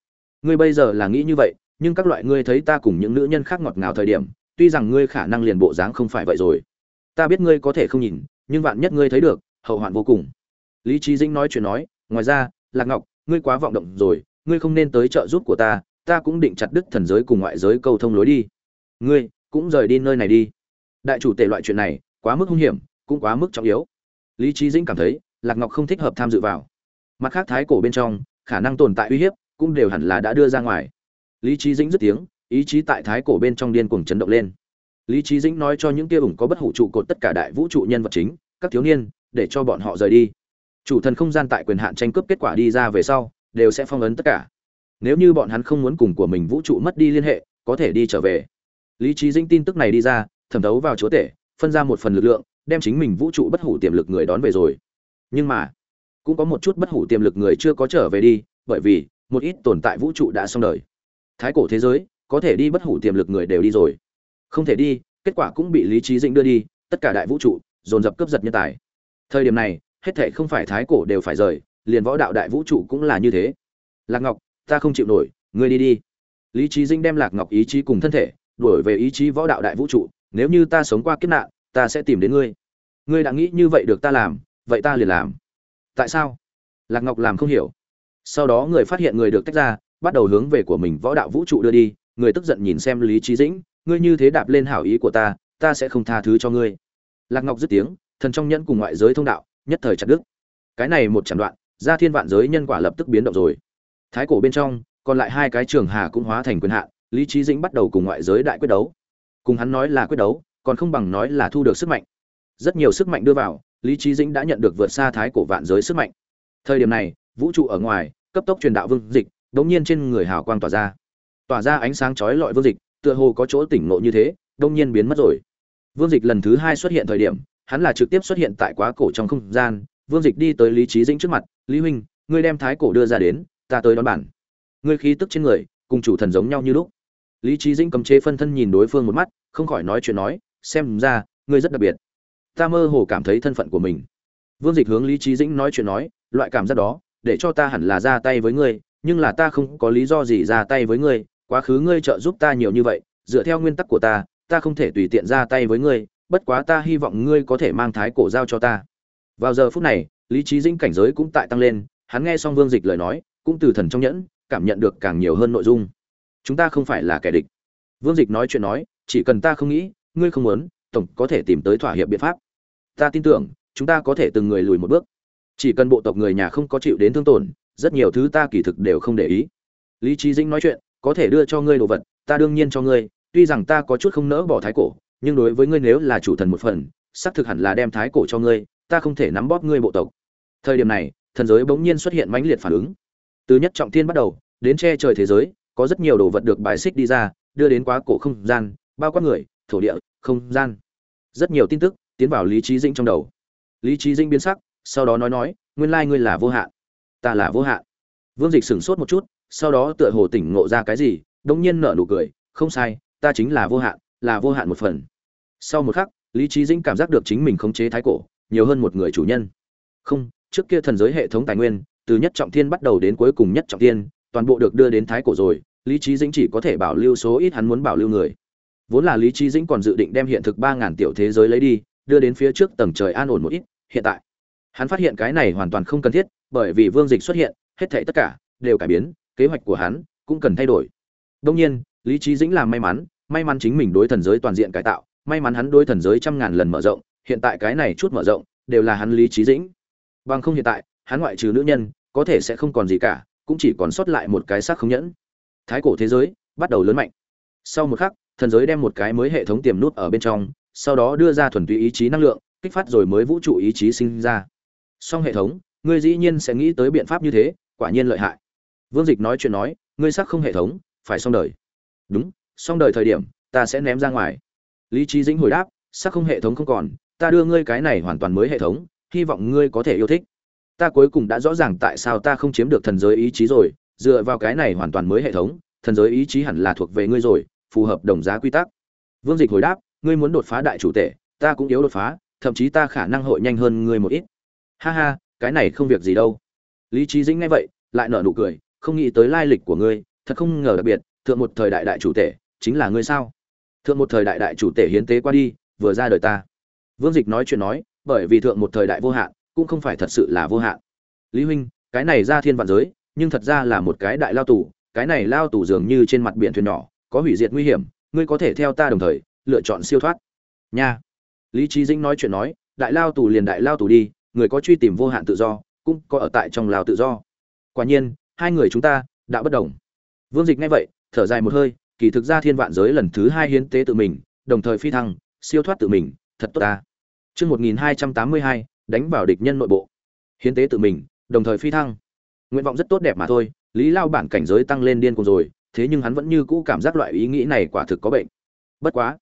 Ngươi bây giờ là nghĩ như vậy, nhưng các loại ngươi thấy ta cùng những nữ nhân khác ngọt ngào thời điểm, tuy rằng ngươi khả năng liền bộ dáng không phải vậy rồi. Ta biết ngươi có thể không nhìn, nhưng vạn nhất ngươi thấy được, hậu hoạn vô cùng. Lý trí dĩnh nói chuyện nói, ngoài ra, lạc ngọc, ngươi quá vọng động rồi, ngươi không nên tới trợ giúp của ta ta cũng định chặt đứt thần giới cùng ngoại giới câu thông lối đi. Ngươi, cũng rời đi nơi này đi đại chủ tể loại chuyện này, quá mức hung hiểm, cũng quá mức trọng yếu. Lý trí dĩnh cảm thấy, lạc ngọc không thích hợp tham dự vào. Mặt khác thái cổ bên trong, khả năng tồn tại uy hiếp, cũng đều hẳn là đã đưa ra ngoài. Lý trí dĩnh dứt tiếng, ý chí tại thái cổ bên trong điên cuồng chấn động lên. Lý trí dĩnh nói cho những kia ủng có bất hủ trụ cột tất cả đại vũ trụ nhân vật chính, các thiếu niên, để cho bọn họ rời đi. Chủ thần không gian tại quyền hạn tranh cướp kết quả đi ra về sau, đều sẽ phong ấn tất cả. Nếu như bọn hắn không muốn cùng của mình vũ trụ mất đi liên hệ, có thể đi trở về. Lý trí dĩnh tin tức này đi ra thẩm thấu vào chúa tể, phân ra một phần lực lượng, đem chính mình vũ trụ bất hủ tiềm lực người đón về rồi. Nhưng mà, cũng có một chút bất hủ tiềm lực người chưa có trở về đi, bởi vì một ít tồn tại vũ trụ đã xong đời. Thái cổ thế giới, có thể đi bất hủ tiềm lực người đều đi rồi. Không thể đi, kết quả cũng bị lý trí dĩnh đưa đi, tất cả đại vũ trụ, dồn dập cướp giật nhân tài. Thời điểm này, hết thệ không phải thái cổ đều phải rời, liền võ đạo đại vũ trụ cũng là như thế. Lạc ngọc, ta không chịu nổi, ngươi đi đi. Lý trí dĩnh đem lạc ngọc ý chí cùng thân thể, đuổi về ý chí võ đạo đại vũ trụ nếu như ta sống qua kiếp nạn, ta sẽ tìm đến ngươi. Ngươi đã nghĩ như vậy được ta làm, vậy ta liền làm. Tại sao? Lạc ngọc làm không hiểu. Sau đó người phát hiện người được tách ra, bắt đầu hướng về của mình võ đạo vũ trụ đưa đi, người tức giận nhìn xem lý trí dĩnh, ngươi như thế đạp lên hảo ý của ta ta sẽ không tha thứ cho ngươi. Lạc ngọc dứt tiếng, thần trong nhẫn cùng ngoại giới thông đạo, nhất thời chặt đức cái này một chản đoạn ra thiên vạn giới nhân quả lập tức biến động rồi. Thái cổ bên trong, còn lại hai cái trường hà cũng hóa thành quyền hạn, lý trí dĩnh bắt đầu cùng ngoại giới đại quyết đấu cùng hắn nói là quyết đấu, còn không bằng nói là thu được sức mạnh. Rất nhiều sức mạnh đưa vào, lý trí dĩnh đã nhận được vượt xa thái cổ vạn giới sức mạnh. Thời điểm này, vũ trụ ở ngoài, cấp tốc truyền đạo vương dịch, đống nhiên trên người hào quang tỏa ra. Tỏa ra ánh sáng chói lọi vương dịch, tựa hồ có chỗ tỉnh ngộ như thế đông nhiên biến mất rồi. Vương dịch lần thứ hai xuất hiện thời điểm, hắn là trực tiếp xuất hiện tại quá cổ trong không gian, vương dịch đi tới lý trí dĩnh trước mặt, lý huynh, ngươi đem thái cổ đưa ra đến, ta tới đón bản ngươi khí tức trên người, cùng chủ thần giống nhau như lúc lý trí dĩnh cầm chế phân thân nhìn đối phương một mắt, không khỏi nói chuyện nói, xem ra, ngươi rất đặc biệt. Ta mơ hồ cảm thấy thân phận của mình. Vương dịch hướng lý trí dĩnh nói chuyện nói, loại cảm giác đó, để cho ta hẳn là ra tay với ngươi, nhưng là ta không có lý do gì ra tay với ngươi, quá khứ ngươi trợ giúp ta nhiều như vậy, dựa theo nguyên tắc của ta ta không thể tùy tiện ra tay với ngươi, bất quá ta hy vọng ngươi có thể mang thái cổ giao cho ta. Vào giờ phút này, lý trí dĩnh cảnh giới cũng tại tăng lên, hắn nghe xong vương dịch lời nói, cũng từ thần trong nhẫn, cảm nhận được càng nhiều hơn nội dung chúng ta không phải là kẻ địch. Vương dịch nói chuyện nói, chỉ cần ta không nghĩ, ngươi không muốn, tổng có thể tìm tới thỏa hiệp biện pháp. Ta tin tưởng, chúng ta có thể từng người lùi một bước. Chỉ cần bộ tộc người nhà không có chịu đến thương tổn, rất nhiều thứ ta kỳ thực đều không để ý. Lý trí dĩnh nói chuyện, có thể đưa cho ngươi đồ vật, ta đương nhiên cho ngươi, tuy rằng ta có chút không nỡ bỏ thái cổ, nhưng đối với ngươi nếu là chủ thần một phần, xác thực hẳn là đem thái cổ cho ngươi, ta không thể nắm bóp ngươi bộ tộc. Thời điểm này, thần giới bỗng nhiên xuất hiện mãnh liệt phản ứng. Từ nhất trọng thiên bắt đầu, đến che trời thế giới có rất nhiều đồ vật được bài xích đi ra, đưa đến quá cổ không gian, bao quát người, thổ địa, không gian. Rất nhiều tin tức tiến vào lý trí dĩnh trong đầu. Lý trí dĩnh biến sắc, sau đó nói nói, nguyên lai ngươi là vô hạn. Ta là vô hạn. Vương dịch sửng sốt một chút, sau đó tựa hồ tỉnh ngộ ra cái gì đông nhiên nở nụ cười, không sai, ta chính là vô hạn, là vô hạn một phần. Sau một khắc, lý trí dĩnh cảm giác được chính mình khống chế thái cổ, nhiều hơn một người chủ nhân. Không, trước kia thần giới hệ thống tài nguyên, từ nhất trọng thiên bắt đầu đến cuối cùng nhất trọng thiên toàn bộ được đưa đến thái cổ rồi, lý trí dĩnh chỉ có thể bảo lưu số ít hắn muốn bảo lưu người. Vốn là lý trí dĩnh còn dự định đem hiện thực ba ngàn tiểu thế giới lấy đi, đưa đến phía trước tầng trời an ổn một ít, hiện tại. Hắn phát hiện cái này hoàn toàn không cần thiết, bởi vì vương dịch xuất hiện, hết thảy tất cả đều cải biến, kế hoạch của hắn cũng cần thay đổi. Đông nhiên, lý trí dĩnh làm may mắn may mắn chính mình đối thần giới toàn diện cải tạo, may mắn hắn đối thần giới trăm ngàn lần mở rộng, hiện tại cái này chút mở rộng đều là hắn lý trí dĩnh. Bằng không hiện tại, hắn ngoại trừ nữ nhân, có thể sẽ không còn gì cả cũng chỉ còn sót lại một cái xác không nhẫn. Thái cổ thế giới bắt đầu lớn mạnh. Sau một khắc, thần giới đem một cái mới hệ thống tiềm nút ở bên trong, sau đó đưa ra thuần túy ý chí năng lượng, kích phát rồi mới vũ trụ ý chí sinh ra. Song hệ thống, ngươi dĩ nhiên sẽ nghĩ tới biện pháp như thế, quả nhiên lợi hại. Vương dịch nói chuyện nói, ngươi sắc không hệ thống, phải xong đời. Đúng, xong đời thời điểm, ta sẽ ném ra ngoài. Lý trí dĩnh hồi đáp sắc không hệ thống không còn, ta đưa ngươi cái này hoàn toàn mới hệ thống, hy vọng ngươi có thể yêu thích ta cuối cùng đã rõ ràng tại sao ta không chiếm được thần giới ý chí rồi, dựa vào cái này hoàn toàn mới hệ thống, thần giới ý chí hẳn là thuộc về ngươi rồi, phù hợp đồng giá quy tắc. Vương dịch hồi đáp, ngươi muốn đột phá đại chủ tể, ta cũng yếu đột phá, thậm chí ta khả năng hội nhanh hơn ngươi một ít. Ha ha, cái này không việc gì đâu. Lý trí dĩnh nghe vậy, lại nở nụ cười, không nghĩ tới lai lịch của ngươi, thật không ngờ đặc biệt, thượng một thời đại đại chủ tể, chính là ngươi sao? Thượng một thời đại đại chủ tể hiến tế qua đi, vừa ra đời ta. Vương dịch nói chuyện nói, bởi vì thượng một thời đại vô hạn cũng không phải thật sự là vô hạn. Lý huynh cái này ra thiên vạn giới nhưng thật ra là một cái đại lao tù cái này lao tù dường như trên mặt biển thuyền nhỏ có hủy diệt nguy hiểm ngươi có thể theo ta đồng thời lựa chọn siêu thoát. Nha. Lý trí dĩnh nói chuyện nói đại lao tù liền đại lao tù đi người có truy tìm vô hạn tự do cũng có ở tại trong lao tự do. Quả nhiên hai người chúng ta đã bất đồng. Vương dịch nghe vậy thở dài một hơi kỳ thực ra thiên vạn giới lần thứ hai hiến tế tự mình đồng thời phi thăng siêu thoát tự mình thật tốt ta. Chương 1282, đánh vào địch nhân nội bộ. Hiến tế tự mình, đồng thời phi thăng. Nguyện vọng rất tốt đẹp mà thôi, Lý Lao bản cảnh giới tăng lên điên cuồng rồi, thế nhưng hắn vẫn như cũ cảm giác loại ý nghĩ này quả thực có bệnh. Bất quá,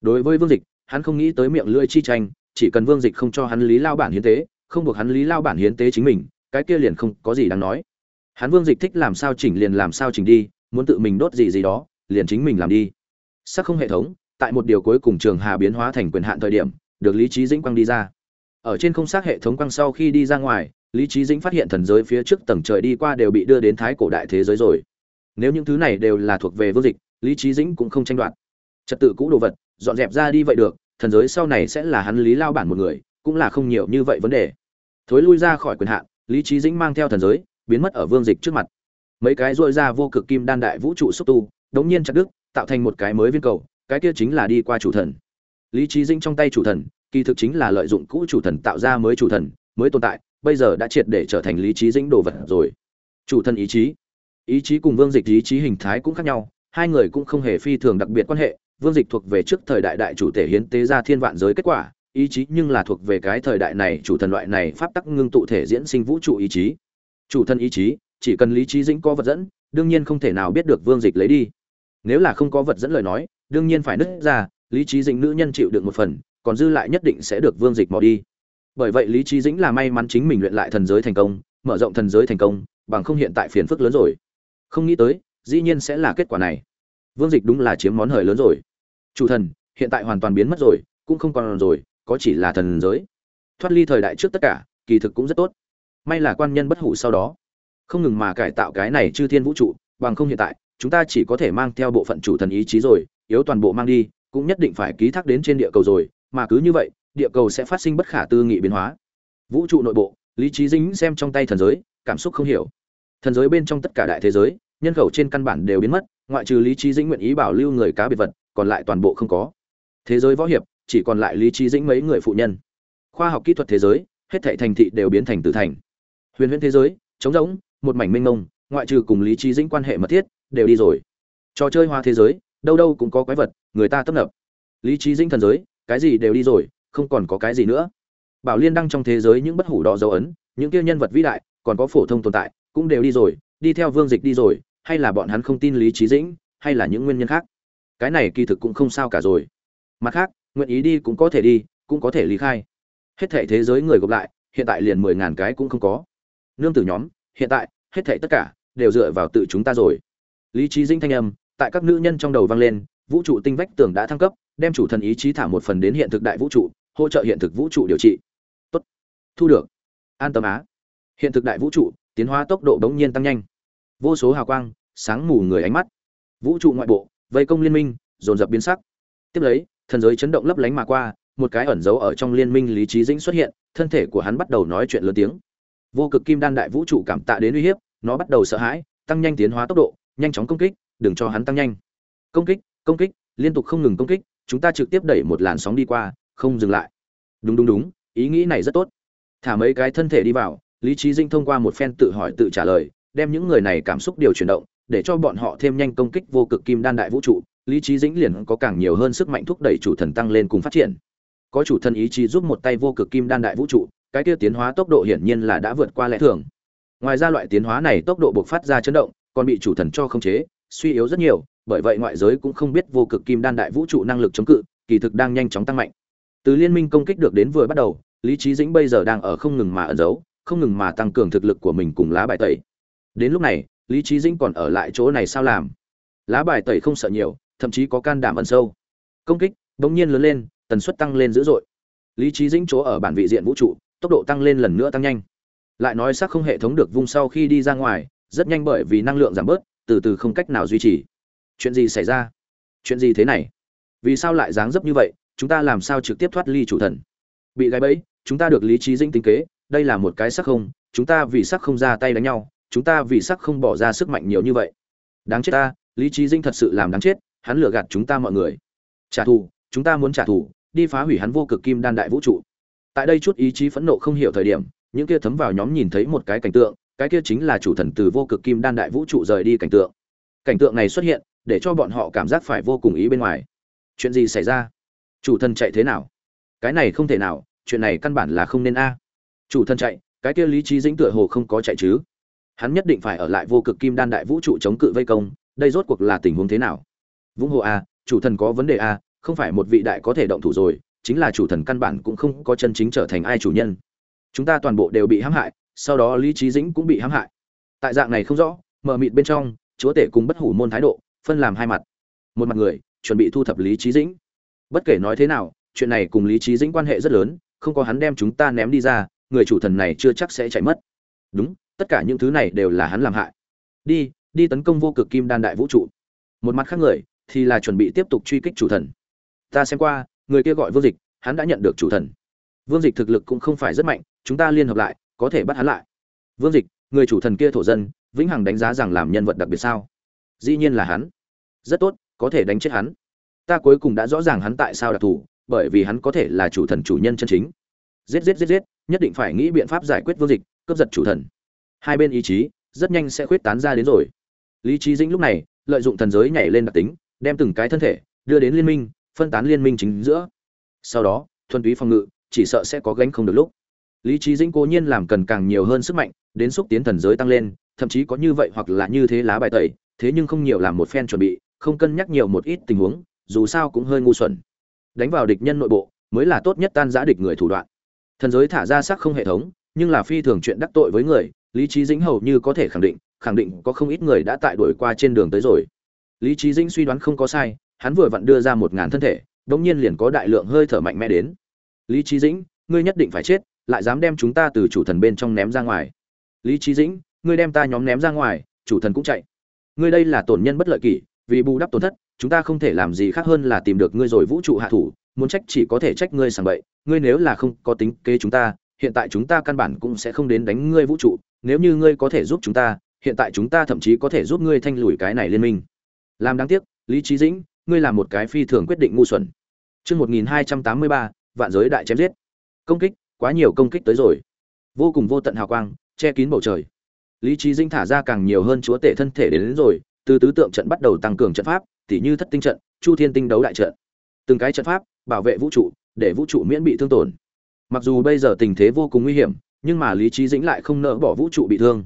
đối với Vương Dịch, hắn không nghĩ tới miệng lưỡi chi tranh, chỉ cần Vương Dịch không cho hắn Lý Lao bản hiến tế, không buộc hắn Lý Lao bản hiến tế chính mình, cái kia liền không có gì đáng nói. Hắn Vương Dịch thích làm sao chỉnh liền làm sao chỉnh đi, muốn tự mình đốt gì gì đó, liền chính mình làm đi. Sắc không hệ thống, tại một điều cuối cùng trường hà biến hóa thành quyền hạn thời điểm, được lý trí dĩnh quang đi ra ở trên không xác hệ thống quang sau khi đi ra ngoài, lý trí dĩnh phát hiện thần giới phía trước tầng trời đi qua đều bị đưa đến thái cổ đại thế giới rồi. Nếu những thứ này đều là thuộc về vô dịch, lý trí dĩnh cũng không tranh đoạt. Trật tự cũ đồ vật, dọn dẹp ra đi vậy được, thần giới sau này sẽ là hắn lý lao bản một người, cũng là không nhiều như vậy vấn đề. Thối lui ra khỏi quyền hạn, lý trí dĩnh mang theo thần giới, biến mất ở vương dịch trước mặt. Mấy cái dội ra vô cực kim đan đại vũ trụ xúc tu, đống nhiên chặt đức tạo thành một cái mới viên cầu, cái kia chính là đi qua chủ thần. Lý trí dĩnh trong tay chủ thần kỳ thực chính là lợi dụng cũ chủ thần tạo ra mới chủ thần, mới tồn tại, bây giờ đã triệt để trở thành lý trí dĩnh đồ vật rồi. Chủ thần ý chí. Ý chí cùng vương dịch ý chí hình thái cũng khác nhau, hai người cũng không hề phi thường đặc biệt quan hệ. Vương dịch thuộc về trước thời đại đại chủ thể hiến tế ra thiên vạn giới kết quả, ý chí nhưng là thuộc về cái thời đại này chủ thần loại này pháp tắc ngưng tụ thể diễn sinh vũ trụ ý chí. Chủ thần ý chí, chỉ cần lý trí dĩnh có vật dẫn, đương nhiên không thể nào biết được vương dịch lấy đi. Nếu là không có vật dẫn lời nói, đương nhiên phải nứt ra, lý trí dĩnh nữ nhân chịu được một phần còn dư lại nhất định sẽ được vương dịch mò đi. Bởi vậy lý trí dĩnh là may mắn chính mình luyện lại thần giới thành công, mở rộng thần giới thành công, bằng không hiện tại phiền phức lớn rồi. Không nghĩ tới, dĩ nhiên sẽ là kết quả này. Vương dịch đúng là chiếm món hời lớn rồi. Chủ thần, hiện tại hoàn toàn biến mất rồi, cũng không còn rồi, có chỉ là thần giới. Thoát ly thời đại trước tất cả, kỳ thực cũng rất tốt. May là quan nhân bất hủ sau đó. Không ngừng mà cải tạo cái này chư thiên vũ trụ, bằng không hiện tại, chúng ta chỉ có thể mang theo bộ phận chủ thần ý chí rồi, yếu toàn bộ mang đi, cũng nhất định phải ký thác đến trên địa cầu rồi mà cứ như vậy, địa cầu sẽ phát sinh bất khả tư nghị biến hóa. Vũ trụ nội bộ, lý trí dính xem trong tay thần giới, cảm xúc không hiểu. Thần giới bên trong tất cả đại thế giới, nhân khẩu trên căn bản đều biến mất, ngoại trừ lý trí dĩnh nguyện ý bảo lưu người cá biệt vật, còn lại toàn bộ không có. Thế giới võ hiệp, chỉ còn lại lý trí dĩnh mấy người phụ nhân. Khoa học kỹ thuật thế giới, hết thảy thành thị đều biến thành tử thành. Huyền huyễn thế giới, trống rỗng, một mảnh mênh mông, ngoại trừ cùng lý trí dĩnh quan hệ mật thiết, đều đi rồi. Trò chơi hoa thế giới, đâu đâu cũng có quái vật, người ta tấp nập. Lý trí dĩnh thần giới cái gì đều đi rồi, không còn có cái gì nữa. Bảo liên đăng trong thế giới những bất hủ đỏ dấu ấn, những kia nhân vật vĩ đại, còn có phổ thông tồn tại, cũng đều đi rồi, đi theo vương dịch đi rồi, hay là bọn hắn không tin lý trí dĩnh, hay là những nguyên nhân khác. Cái này kỳ thực cũng không sao cả rồi. Mặt khác, nguyện ý đi cũng có thể đi, cũng có thể lý khai. Hết thảy thế giới người gộp lại, hiện tại liền mười ngàn cái cũng không có. Nương tử nhóm, hiện tại, hết thảy tất cả, đều dựa vào tự chúng ta rồi. Lý trí dĩnh thanh âm, tại các nữ nhân trong đầu vang lên, vũ trụ tinh vách tường đã thăng cấp đem chủ thần ý chí thả một phần đến hiện thực đại vũ trụ, hỗ trợ hiện thực vũ trụ điều trị. Tốt. Thu được. An tâm á. Hiện thực đại vũ trụ, tiến hóa tốc độ đống nhiên tăng nhanh. Vô số hào quang, sáng mù người ánh mắt. Vũ trụ ngoại bộ, vây công liên minh, dồn dập biến sắc. Tiếp lấy, thần giới chấn động lấp lánh mà qua, một cái ẩn giấu ở trong liên minh lý trí dĩnh xuất hiện, thân thể của hắn bắt đầu nói chuyện lớn tiếng. Vô cực kim đan đại vũ trụ cảm tạ đến uy hiếp, nó bắt đầu sợ hãi, tăng nhanh tiến hóa tốc độ, nhanh chóng công kích, đừng cho hắn tăng nhanh. Công kích công kích, liên tục không ngừng công kích chúng ta trực tiếp đẩy một làn sóng đi qua, không dừng lại. Đúng đúng đúng, ý nghĩ này rất tốt. Thả mấy cái thân thể đi vào, lý trí dinh thông qua một phen tự hỏi tự trả lời, đem những người này cảm xúc điều chuyển động, để cho bọn họ thêm nhanh công kích vô cực kim đan đại vũ trụ, lý trí dĩnh liền có càng nhiều hơn sức mạnh thúc đẩy chủ thần tăng lên cùng phát triển. Có chủ thần ý chí giúp một tay vô cực kim đan đại vũ trụ, cái kia tiến hóa tốc độ hiển nhiên là đã vượt qua lẽ thường. Ngoài ra loại tiến hóa này tốc độ bộc phát ra chấn động, còn bị chủ thần cho khống chế, suy yếu rất nhiều bởi vậy ngoại giới cũng không biết vô cực kim đan đại vũ trụ năng lực chống cự, kỳ thực đang nhanh chóng tăng mạnh. Từ liên minh công kích được đến vừa bắt đầu, lý trí dĩnh bây giờ đang ở không ngừng mà ẩn giấu, không ngừng mà tăng cường thực lực của mình cùng lá bài tẩy. Đến lúc này, lý trí dĩnh còn ở lại chỗ này sao làm? Lá bài tẩy không sợ nhiều, thậm chí có can đảm ẩn sâu. Công kích bỗng nhiên lớn lên, tần suất tăng lên dữ dội. Lý trí dĩnh chỗ ở bản vị diện vũ trụ, tốc độ tăng lên lần nữa tăng nhanh. Lại nói xác không hệ thống được vung sau khi đi ra ngoài, rất nhanh bởi vì năng lượng giảm bớt, từ từ không cách nào duy trì chuyện gì xảy ra? Chuyện gì thế này? Vì sao lại dáng dấp như vậy? Chúng ta làm sao trực tiếp thoát ly chủ thần? Bị gáy bẫy, chúng ta được lý trí dĩnh tính kế, đây là một cái sắc không, chúng ta vì sắc không ra tay đánh nhau, chúng ta vì sắc không bỏ ra sức mạnh nhiều như vậy. Đáng chết ta, lý trí dĩnh thật sự làm đáng chết, hắn lừa gạt chúng ta mọi người. Trả thù, chúng ta muốn trả thù, đi phá hủy hắn vô cực kim đan đại vũ trụ. Tại đây chút ý chí phẫn nộ không hiểu thời điểm, những kia thấm vào nhóm nhìn thấy một cái cảnh tượng, cái kia chính là chủ thần từ vô cực kim đan đại vũ trụ rời đi cảnh tượng. Cảnh tượng này xuất hiện để cho bọn họ cảm giác phải vô cùng ý bên ngoài. Chuyện gì xảy ra? Chủ thần chạy thế nào? Cái này không thể nào, chuyện này căn bản là không nên a. Chủ thần chạy, cái kia lý trí dĩnh tựa hồ không có chạy chứ. Hắn nhất định phải ở lại vô cực kim đan đại vũ trụ chống cự vây công, đây rốt cuộc là tình huống thế nào? Vũng hồ a, chủ thần có vấn đề a, không phải một vị đại có thể động thủ rồi, chính là chủ thần căn bản cũng không có chân chính trở thành ai chủ nhân. Chúng ta toàn bộ đều bị hãm hại, sau đó lý trí dĩnh cũng bị hãm hại. Tại dạng này không rõ, mờ mịt bên trong, chúa tể cùng bất hủ môn thái độ phân làm hai mặt. Một mặt người, chuẩn bị thu thập lý trí dĩnh. Bất kể nói thế nào, chuyện này cùng lý trí dĩnh quan hệ rất lớn, không có hắn đem chúng ta ném đi ra, người chủ thần này chưa chắc sẽ chạy mất. Đúng, tất cả những thứ này đều là hắn làm hại. Đi đi tấn công vô cực kim đan đại vũ trụ. Một mặt khác người, thì là chuẩn bị tiếp tục truy kích chủ thần. Ta xem qua, người kia gọi vương dịch, hắn đã nhận được chủ thần. Vương dịch thực lực cũng không phải rất mạnh, chúng ta liên hợp lại, có thể bắt hắn lại. Vương dịch, người chủ thần kia thổ dân, vĩnh hằng đánh giá rằng làm nhân vật đặc biệt sao? Dĩ nhiên là hắn. Rất tốt, có thể đánh chết hắn. Ta cuối cùng đã rõ ràng hắn tại sao đặc thù, bởi vì hắn có thể là chủ thần chủ nhân chân chính. Giết giết giết giết, nhất định phải nghĩ biện pháp giải quyết vương dịch, cướp giật chủ thần. Hai bên ý chí, rất nhanh sẽ khuyết tán ra đến rồi. Lý trí dĩnh lúc này, lợi dụng thần giới nhảy lên đặc tính, đem từng cái thân thể, đưa đến liên minh, phân tán liên minh chính giữa. Sau đó, thuần túy phòng ngự, chỉ sợ sẽ có gánh không được lúc. Lý trí dĩnh cố nhiên làm cần càng nhiều hơn sức mạnh, đến xúc tiến thần giới tăng lên, thậm chí có như vậy hoặc là như thế lá bài tẩy thế nhưng không nhiều làm một phen chuẩn bị, không cân nhắc nhiều một ít tình huống, dù sao cũng hơi ngu xuẩn. Đánh vào địch nhân nội bộ, mới là tốt nhất tan giã địch người thủ đoạn. Thần giới thả ra sắc không hệ thống, nhưng là phi thường chuyện đắc tội với người, lý trí dĩnh hầu như có thể khẳng định khẳng định có không ít người đã tại đuổi qua trên đường tới rồi. Lý trí dĩnh suy đoán không có sai, hắn vừa vặn đưa ra một ngàn thân thể, đống nhiên liền có đại lượng hơi thở mạnh mẽ đến. Lý trí dĩnh, ngươi nhất định phải chết, lại dám đem chúng ta từ chủ thần bên trong ném ra ngoài. Lý trí dĩnh, ngươi đem ta nhóm ném ra ngoài, chủ thần cũng chạy ngươi đây là tổn nhân bất lợi kỷ vì bù đắp tổn thất chúng ta không thể làm gì khác hơn là tìm được ngươi rồi vũ trụ hạ thủ muốn trách chỉ có thể trách ngươi sàng bậy ngươi nếu là không có tính kế chúng ta hiện tại chúng ta căn bản cũng sẽ không đến đánh ngươi vũ trụ nếu như ngươi có thể giúp chúng ta hiện tại chúng ta thậm chí có thể giúp ngươi thanh lùi cái này liên minh làm đáng tiếc lý trí dĩnh ngươi làm một cái phi thường quyết định ngu xuẩn Trước 1283, vạn giới đại chém giết. Công kích, quá nhiều công kích tới rồi. Vô cùng vô tận hào quang, che kín bầu trời. Lý trí Dĩnh thả ra càng nhiều hơn chúa tể thân thể đến, đến rồi, từ tứ tượng trận bắt đầu tăng cường trận pháp, tỉ như thất tinh trận, chu thiên tinh đấu đại trận. Từng cái trận pháp bảo vệ vũ trụ, để vũ trụ miễn bị thương tổn. Mặc dù bây giờ tình thế vô cùng nguy hiểm, nhưng mà Lý trí Dĩnh lại không nỡ bỏ vũ trụ bị thương.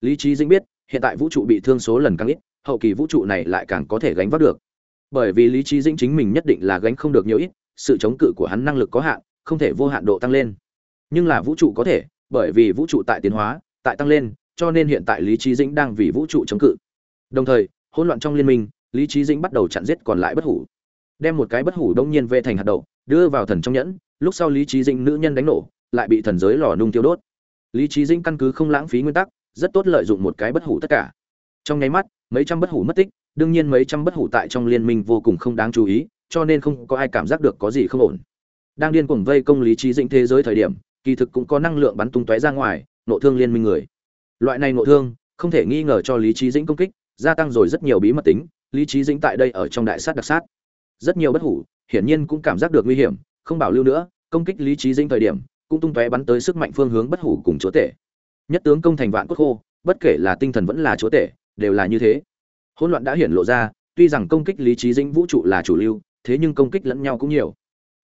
Lý trí Dĩnh biết, hiện tại vũ trụ bị thương số lần càng ít, hậu kỳ vũ trụ này lại càng có thể gánh vác được bởi vì lý trí dĩnh chính mình nhất định là gánh không được nhiều ít sự chống cự của hắn năng lực có hạn không thể vô hạn độ tăng lên nhưng là vũ trụ có thể bởi vì vũ trụ tại tiến hóa tại tăng lên cho nên hiện tại lý trí dĩnh đang vì vũ trụ chống cự đồng thời hỗn loạn trong liên minh lý trí dĩnh bắt đầu chặn giết còn lại bất hủ đem một cái bất hủ đông nhiên về thành hạt đậu đưa vào thần trong nhẫn lúc sau lý trí dĩnh nữ nhân đánh nổ lại bị thần giới lò nung tiêu đốt lý trí dĩnh căn cứ không lãng phí nguyên tắc rất tốt lợi dụng một cái bất hủ tất cả trong nháy mắt mấy trăm bất hủ mất tích đương nhiên mấy trăm bất hủ tại trong liên minh vô cùng không đáng chú ý, cho nên không có ai cảm giác được có gì không ổn. Đang điên cuồng vây công lý trí dĩnh thế giới thời điểm, kỳ thực cũng có năng lượng bắn tung tóe ra ngoài, nộ thương liên minh người. Loại này ngộ thương, không thể nghi ngờ cho lý trí dĩnh công kích, gia tăng rồi rất nhiều bí mật tính, lý trí dĩnh tại đây ở trong đại sát đặc sát. Rất nhiều bất hủ, hiển nhiên cũng cảm giác được nguy hiểm, không bảo lưu nữa, công kích lý trí dĩnh thời điểm, cũng tung tóe bắn tới sức mạnh phương hướng bất hủ cùng chúa tể. Nhất tướng công thành vạn quốc khô, bất kể là tinh thần vẫn là chúa tể, đều là như thế hỗn loạn đã hiển lộ ra tuy rằng công kích lý trí dĩnh vũ trụ là chủ lưu thế nhưng công kích lẫn nhau cũng nhiều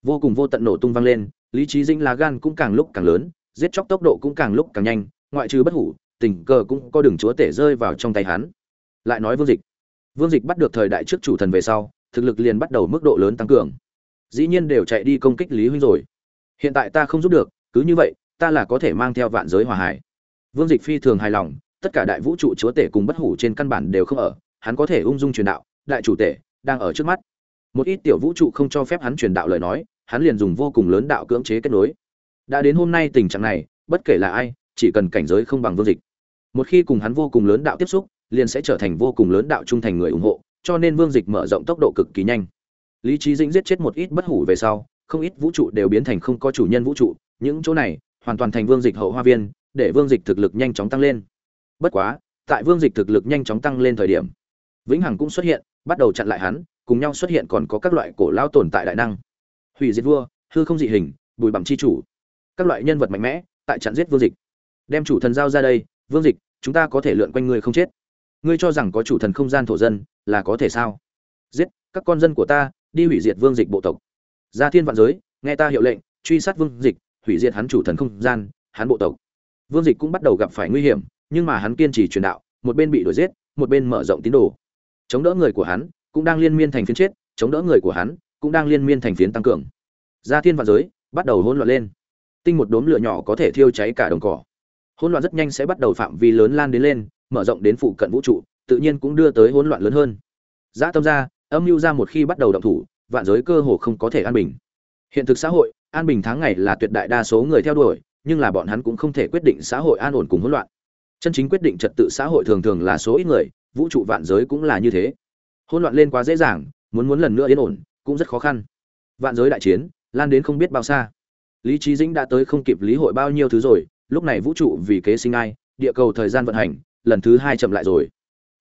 vô cùng vô tận nổ tung vang lên lý trí dĩnh lá gan cũng càng lúc càng lớn giết chóc tốc độ cũng càng lúc càng nhanh ngoại trừ bất hủ tình cờ cũng có đường chúa tể rơi vào trong tay hắn lại nói vương dịch vương dịch bắt được thời đại trước chủ thần về sau thực lực liền bắt đầu mức độ lớn tăng cường dĩ nhiên đều chạy đi công kích lý huynh rồi hiện tại ta không giúp được cứ như vậy ta là có thể mang theo vạn giới hòa hải vương dịch phi thường hài lòng tất cả đại vũ trụ chúa tể cùng bất hủ trên căn bản đều không ở hắn có thể ung dung truyền đạo, đại chủ tể đang ở trước mắt. Một ít tiểu vũ trụ không cho phép hắn truyền đạo lời nói, hắn liền dùng vô cùng lớn đạo cưỡng chế kết nối. Đã đến hôm nay tình trạng này, bất kể là ai, chỉ cần cảnh giới không bằng vương dịch. Một khi cùng hắn vô cùng lớn đạo tiếp xúc, liền sẽ trở thành vô cùng lớn đạo trung thành người ủng hộ, cho nên vương dịch mở rộng tốc độ cực kỳ nhanh. Lý trí Dĩnh giết chết một ít bất hủ về sau, không ít vũ trụ đều biến thành không có chủ nhân vũ trụ, những chỗ này hoàn toàn thành vương dịch hậu hoa viên, để vương dịch thực lực nhanh chóng tăng lên. Bất quá, tại vương dịch thực lực nhanh chóng tăng lên thời điểm, vĩnh hằng cũng xuất hiện bắt đầu chặn lại hắn cùng nhau xuất hiện còn có các loại cổ lao tồn tại đại năng hủy diệt vua hư không dị hình bùi bằng c h i chủ các loại nhân vật mạnh mẽ tại chặn giết vương dịch đem chủ thần giao ra đây vương dịch, chúng ta có thể lượn quanh ngươi không chết. Ngươi cho rằng có chủ thần không gian thổ dân là có thể sao? Giết, các con dân của ta, đi hủy diệt vương dịch bộ tộc. Gia thiên vạn giới, nghe ta hiệu lệnh, truy sát vương dịch, hủy diệt hắn chủ thần không gian, hắn bộ tộc. Vương dịch cũng bắt đầu gặp phải nguy hiểm, nhưng mà hắn kiên trì truyền đạo, một bên bị đuổi giết, một bên mở rộng tín đồ. Chống đỡ người của hắn, cũng đang liên miên thành phiến chết, chống đỡ người của hắn, cũng đang liên miên thành phiến tăng cường. Gia thiên vạn giới, bắt đầu hỗn loạn lên. Tinh một đốm lửa nhỏ có thể thiêu cháy cả đồng cỏ hỗn loạn rất nhanh sẽ bắt đầu phạm vi lớn lan đến lên, mở rộng đến phụ cận vũ trụ, tự nhiên cũng đưa tới hỗn loạn lớn hơn. Dã tâm ra âm mưu ra một khi bắt đầu động thủ, vạn giới cơ hồ không có thể an bình. Hiện thực xã hội, an bình tháng ngày là tuyệt đại đa số người theo đuổi, nhưng là bọn hắn cũng không thể quyết định xã hội an ổn cùng hỗn loạn. Chân chính quyết định trật tự xã hội thường thường là số ít người, vũ trụ vạn giới cũng là như thế. Hỗn loạn lên quá dễ dàng, muốn muốn lần nữa yên ổn, cũng rất khó khăn. Vạn giới đại chiến, lan đến không biết bao xa. Lý trí dĩnh đã tới không kịp lý hội bao nhiêu thứ rồi lúc này vũ trụ vì kế sinh ai, địa cầu thời gian vận hành, lần thứ hai chậm lại rồi.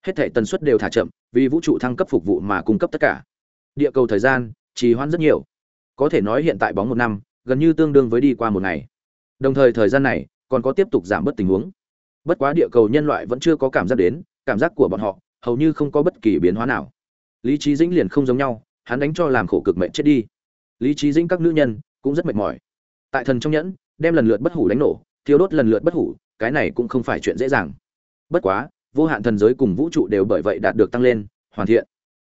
Hết thể tần suất đều thả chậm, vì vũ trụ thăng cấp phục vụ mà cung cấp tất cả. Địa cầu thời gian, trì hoãn rất nhiều. Có thể nói hiện tại bóng một năm, gần như tương đương với đi qua một ngày. Đồng thời thời gian này, còn có tiếp tục giảm bớt tình huống. Bất quá địa cầu nhân loại vẫn chưa có cảm giác đến, cảm giác của bọn họ, hầu như không có bất kỳ biến hóa nào. Lý trí dĩnh liền không giống nhau, hắn đánh cho làm khổ cực mệnh chết đi. Lý trí dĩnh các nữ nhân, cũng rất mệt mỏi. Tại thần trong nhẫn, đem lần lượt bất hủ đánh nổ thiêu đốt lần lượt bất hủ, cái này cũng không phải chuyện dễ dàng. Bất quá, vô hạn thần giới cùng vũ trụ đều bởi vậy đạt được tăng lên, hoàn thiện.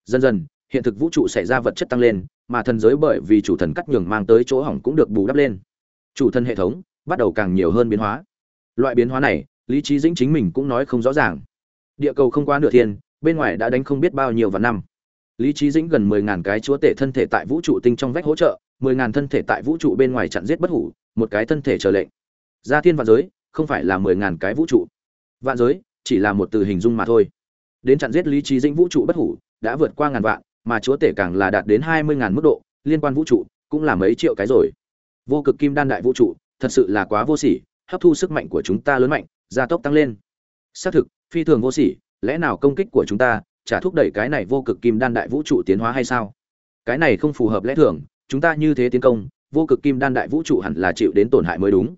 Dần dần, hiện thực vũ trụ xảy ra vật chất tăng lên, mà thần giới bởi vì chủ thần cắt nhường mang tới chỗ hỏng cũng được bù đắp lên. Chủ thần hệ thống bắt đầu càng nhiều hơn biến hóa. Loại biến hóa này, lý trí dĩnh chính mình cũng nói không rõ ràng. Địa cầu không quá nửa thiên, bên ngoài đã đánh không biết bao nhiêu và năm. Lý trí dĩnh gần mười ngàn cái chúa tể thân thể tại vũ trụ tinh trong vách hỗ trợ, mười ngàn thân thể tại vũ trụ bên ngoài chặn giết bất hủ, một cái thân thể chờ lệnh gia thiên vạn giới, không phải là mười ngàn cái vũ trụ. Vạn giới, chỉ là một từ hình dung mà thôi. Đến chặn giết lý trí dĩnh vũ trụ bất hủ, đã vượt qua ngàn vạn, mà chúa tể càng là đạt đến hai mươi ngàn mức độ, liên quan vũ trụ, cũng là mấy triệu cái rồi. Vô cực kim đan đại vũ trụ, thật sự là quá vô sỉ, hấp thu sức mạnh của chúng ta lớn mạnh, gia tốc tăng lên. Xác thực, phi thường vô sỉ, lẽ nào công kích của chúng ta, chả thúc đẩy cái này vô cực kim đan đại vũ trụ tiến hóa hay sao? Cái này không phù hợp lẽ thường, chúng ta như thế tiến công, vô cực kim đan đại vũ trụ hẳn là chịu đến tổn hại mới đúng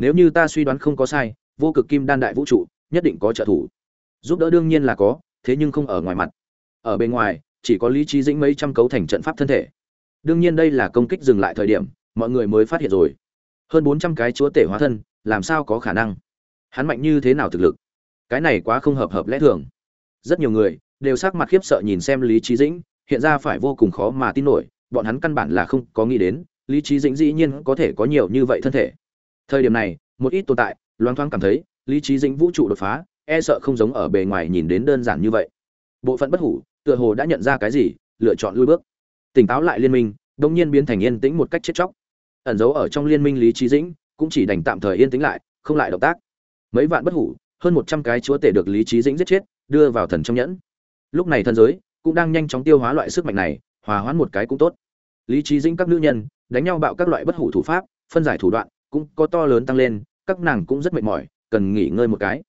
nếu như ta suy đoán không có sai, vô cực kim đan đại vũ trụ, nhất định có trợ thủ. Giúp đỡ đương nhiên là có, thế nhưng không ở ngoài mặt. Ở bên ngoài, chỉ có lý trí dĩnh mấy trăm cấu thành trận pháp thân thể. Đương nhiên đây là công kích dừng lại thời điểm, mọi người mới phát hiện rồi. Hơn bốn trăm cái chúa tể hóa thân, làm sao có khả năng? Hắn mạnh như thế nào thực lực? Cái này quá không hợp hợp lẽ thường. Rất nhiều người đều sắc mặt khiếp sợ nhìn xem lý trí dĩnh, hiện ra phải vô cùng khó mà tin nổi, bọn hắn căn bản là không có nghĩ đến, lý trí dĩnh dĩ nhiên có thể có nhiều như vậy thân thể thời điểm này, một ít tồn tại, loáng thoáng cảm thấy, lý trí dĩnh vũ trụ đột phá e sợ không giống ở bề ngoài nhìn đến đơn giản như vậy. Bộ phận bất hủ, tựa hồ đã nhận ra cái gì, lựa chọn lui bước. Tỉnh táo lại liên minh đông nhiên biến thành yên tĩnh một cách chết chóc. Ẩn giấu ở trong liên minh lý trí dĩnh, cũng chỉ đành tạm thời yên tĩnh lại, không lại động tác. Mấy vạn bất hủ, hơn một trăm cái chúa tể được lý trí dĩnh giết chết, đưa vào thần trong nhẫn. Lúc này thần giới cũng đang nhanh chóng tiêu hóa loại sức mạnh này, hòa hoãn một cái cũng tốt. Lý trí dĩnh các nữ nhân, đánh nhau bạo các loại bất hủ thủ pháp, phân giải thủ đoạn cũng có to lớn tăng lên các nàng cũng rất mệt mỏi cần nghỉ ngơi một cái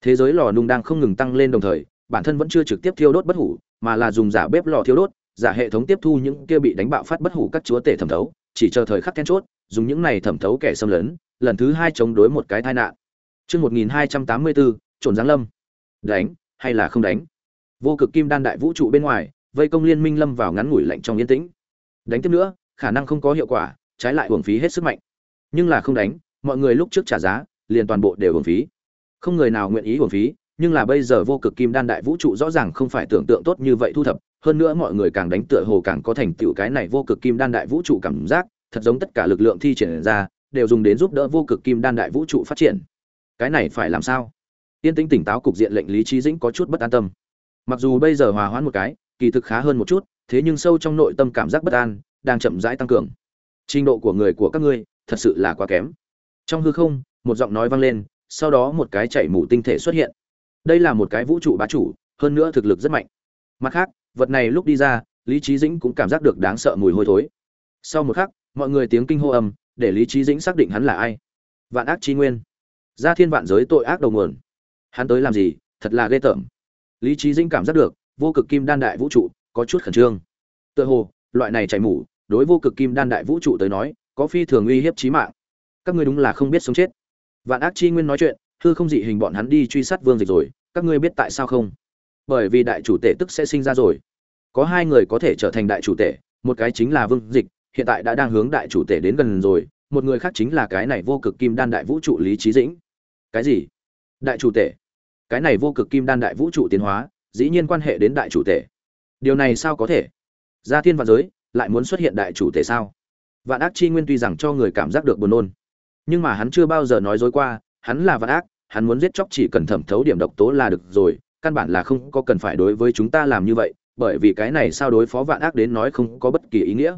thế giới lò nung đang không ngừng tăng lên đồng thời bản thân vẫn chưa trực tiếp thiêu đốt bất hủ mà là dùng giả bếp lò thiêu đốt giả hệ thống tiếp thu những kia bị đánh bạo phát bất hủ các chúa tể thẩm thấu chỉ chờ thời khắc then chốt dùng những này thẩm thấu kẻ xâm lấn lần thứ hai chống đối một cái tai nạn Chương 1284, trồn giáng lâm. Đánh hay là không đánh? Vô cực kim đan đại vũ trụ bên ngoài, vây công liên minh lâm vào ngắn ngủi lạnh trong yên tĩnh. Đánh tiếp nữa, khả năng không có hiệu quả, trái lại hưởng phí hết sức mạnh. Nhưng là không đánh, mọi người lúc trước trả giá, liền toàn bộ đều uổng phí. Không người nào nguyện ý uổng phí, nhưng là bây giờ vô cực kim đan đại vũ trụ rõ ràng không phải tưởng tượng tốt như vậy thu thập, hơn nữa mọi người càng đánh tựa hồ càng có thành tựu cái này vô cực kim đan đại vũ trụ cảm giác, thật giống tất cả lực lượng thi triển ra đều dùng đến giúp đỡ vô cực kim đan đại vũ trụ phát triển. Cái này phải làm sao? Tiên tĩnh tỉnh táo cục diện lệnh lý trí dĩnh có chút bất an tâm. Mặc dù bây giờ hòa hoãn một cái kỳ thực khá hơn một chút thế nhưng sâu trong nội tâm cảm giác bất an đang chậm rãi tăng cường. Trình độ của người của các ngươi thật sự là quá kém. Trong hư không, một giọng nói vang lên, sau đó một cái chảy mù tinh thể xuất hiện. Đây là một cái vũ trụ bá chủ, hơn nữa thực lực rất mạnh. Mặt khác, vật này lúc đi ra, lý trí dĩnh cũng cảm giác được đáng sợ mùi hôi thối. Sau một khắc, mọi người tiếng kinh hô âm, để lý trí dĩnh xác định hắn là ai. Vạn ác chi nguyên. Gia thiên vạn giới tội ác đầu nguồn. Hắn tới làm gì, thật là ghê tởm. Lý trí dĩnh cảm giác được, vô cực kim đan đại vũ trụ, có chút khẩn trương. Tựa hồ, loại này chảy mủ đối vô cực kim đan đại vũ trụ tới nói có phi thường uy hiếp chí mạng. Các ngươi đúng là không biết sống chết. Vạn ác chi nguyên nói chuyện, hư không dị hình bọn hắn đi truy sát vương dịch rồi, các ngươi biết tại sao không? Bởi vì đại chủ tể tức sẽ sinh ra rồi. Có hai người có thể trở thành đại chủ tể, một cái chính là vương dịch, hiện tại đã đang hướng đại chủ tể đến gần rồi, một người khác chính là cái này vô cực kim đan đại vũ trụ lý trí dĩnh. Cái gì? Đại chủ tể? Cái này vô cực kim đan đại vũ trụ tiến hóa, dĩ nhiên quan hệ đến đại chủ tể. Điều này sao có thể? Gia thiên và giới, lại muốn xuất hiện đại chủ tể sao? Vạn ác chi nguyên tuy rằng cho người cảm giác được buồn nôn, nhưng mà hắn chưa bao giờ nói dối qua, hắn là vạn ác, hắn muốn giết chóc chỉ cần thẩm thấu điểm độc tố là được rồi, căn bản là không có cần phải đối với chúng ta làm như vậy, bởi vì cái này sao đối phó vạn ác đến nói không có bất kỳ ý nghĩa.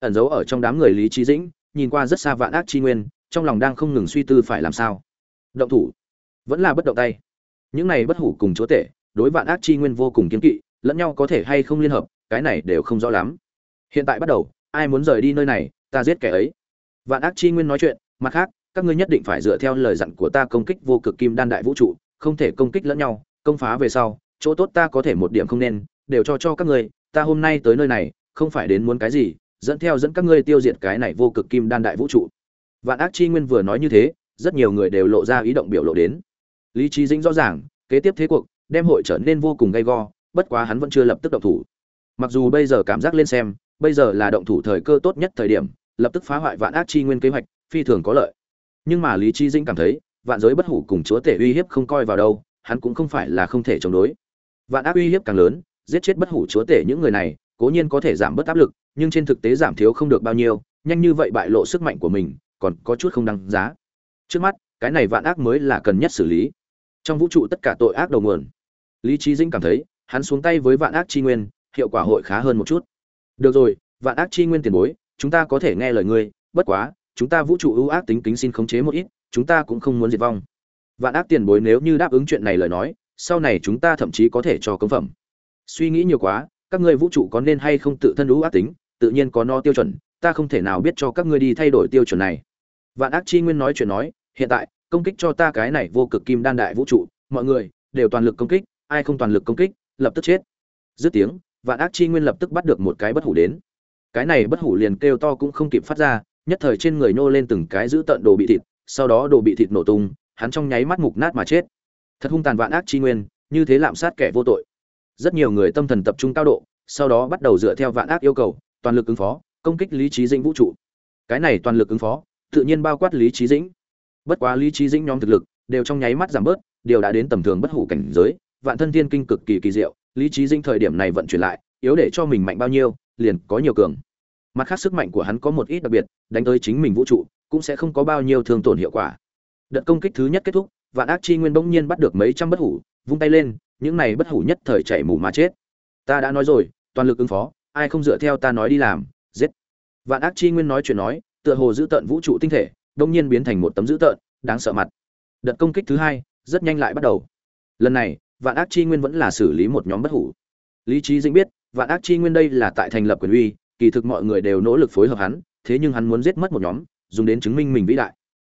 Ẩn giấu ở trong đám người lý trí dĩnh, nhìn qua rất xa vạn ác chi nguyên, trong lòng đang không ngừng suy tư phải làm sao. Động thủ. Vẫn là bất động tay. Những này bất hủ cùng chúa tể, đối vạn ác chi nguyên vô cùng kiếm kỵ, lẫn nhau có thể hay không liên hợp, cái này đều không rõ lắm. Hiện tại bắt đầu, ai muốn rời đi nơi này ta giết kẻ ấy. Vạn ác chi nguyên nói chuyện, mặt khác, các ngươi nhất định phải dựa theo lời dặn của ta công kích vô cực kim đan đại vũ trụ, không thể công kích lẫn nhau, công phá về sau, chỗ tốt ta có thể một điểm không nên, đều cho cho các ngươi, ta hôm nay tới nơi này, không phải đến muốn cái gì, dẫn theo dẫn các ngươi tiêu diệt cái này vô cực kim đan đại vũ trụ. Vạn ác chi nguyên vừa nói như thế, rất nhiều người đều lộ ra ý động biểu lộ đến. Lý trí dĩnh rõ ràng, kế tiếp thế cuộc, đem hội trở nên vô cùng gay go, bất quá hắn vẫn chưa lập tức động thủ. Mặc dù bây giờ cảm giác lên xem, bây giờ là động thủ thời cơ tốt nhất thời điểm lập tức phá hoại vạn ác chi nguyên kế hoạch, phi thường có lợi. Nhưng mà lý chi dĩnh cảm thấy, vạn giới bất hủ cùng chúa tể uy hiếp không coi vào đâu, hắn cũng không phải là không thể chống đối. Vạn ác uy hiếp càng lớn, giết chết bất hủ chúa tể những người này, cố nhiên có thể giảm bớt áp lực, nhưng trên thực tế giảm thiếu không được bao nhiêu, nhanh như vậy bại lộ sức mạnh của mình, còn có chút không đáng giá. Trước mắt, cái này vạn ác mới là cần nhất xử lý. Trong vũ trụ tất cả tội ác đầu nguồn. Lý trí dĩnh cảm thấy, hắn xuống tay với vạn ác chi nguyên, hiệu quả hội khá hơn một chút. Được rồi, vạn ác chi nguyên tiền bối chúng ta có thể nghe lời ngươi, bất quá, chúng ta vũ trụ ưu ác tính kính xin khống chế một ít, chúng ta cũng không muốn diệt vong. Vạn ác tiền bối nếu như đáp ứng chuyện này lời nói, sau này chúng ta thậm chí có thể cho cống phẩm. Suy nghĩ nhiều quá, các ngươi vũ trụ có nên hay không tự thân ưu ác tính, tự nhiên có no tiêu chuẩn, ta không thể nào biết cho các ngươi đi thay đổi tiêu chuẩn này. Vạn ác chi nguyên nói chuyện nói, hiện tại, công kích cho ta cái này vô cực kim đan đại vũ trụ, mọi người, đều toàn lực công kích, ai không toàn lực công kích, lập tức chết. Dứt tiếng, vạn ác chi nguyên lập tức bắt được một cái bất hủ đến cái này bất hủ liền kêu to cũng không kịp phát ra, nhất thời trên người nô lên từng cái giữ tận đồ bị thịt, sau đó đồ bị thịt nổ tung, hắn trong nháy mắt mục nát mà chết. Thật hung tàn vạn ác chi nguyên, như thế lạm sát kẻ vô tội. Rất nhiều người tâm thần tập trung cao độ, sau đó bắt đầu dựa theo vạn ác yêu cầu, toàn lực ứng phó, công kích lý trí dĩnh vũ trụ. Cái này toàn lực ứng phó, tự nhiên bao quát lý trí dĩnh. Bất quá lý trí dĩnh nhóm thực lực đều trong nháy mắt giảm bớt, điều đã đến tầm thường bất hủ cảnh giới, vạn thân thiên kinh cực kỳ kỳ diệu, lý trí dĩnh thời điểm này vận chuyển lại, yếu để cho mình mạnh bao nhiêu, liền có nhiều cường mặt khác sức mạnh của hắn có một ít đặc biệt, đánh tới chính mình vũ trụ, cũng sẽ không có bao nhiêu thương tổn hiệu quả. Đợt công kích thứ nhất kết thúc, vạn ác chi nguyên bỗng nhiên bắt được mấy trăm bất hủ, vung tay lên, những này bất hủ nhất thời chảy mù mà chết. Ta đã nói rồi, toàn lực ứng phó, ai không dựa theo ta nói đi làm, giết. Vạn ác chi nguyên nói chuyện nói, tựa hồ giữ tận vũ trụ tinh thể đông nhiên biến thành một tấm dữ tợn, đáng sợ mặt. Đợt công kích thứ hai, rất nhanh lại bắt đầu. Lần này, vạn ác chi nguyên vẫn là xử lý một nhóm bất hủ. Lý trí dĩnh biết, vạn ác chi nguyên đây là tại thành lập quyền uy kỳ thực mọi người đều nỗ lực phối hợp hắn thế nhưng hắn muốn giết mất một nhóm dùng đến chứng minh mình vĩ đại.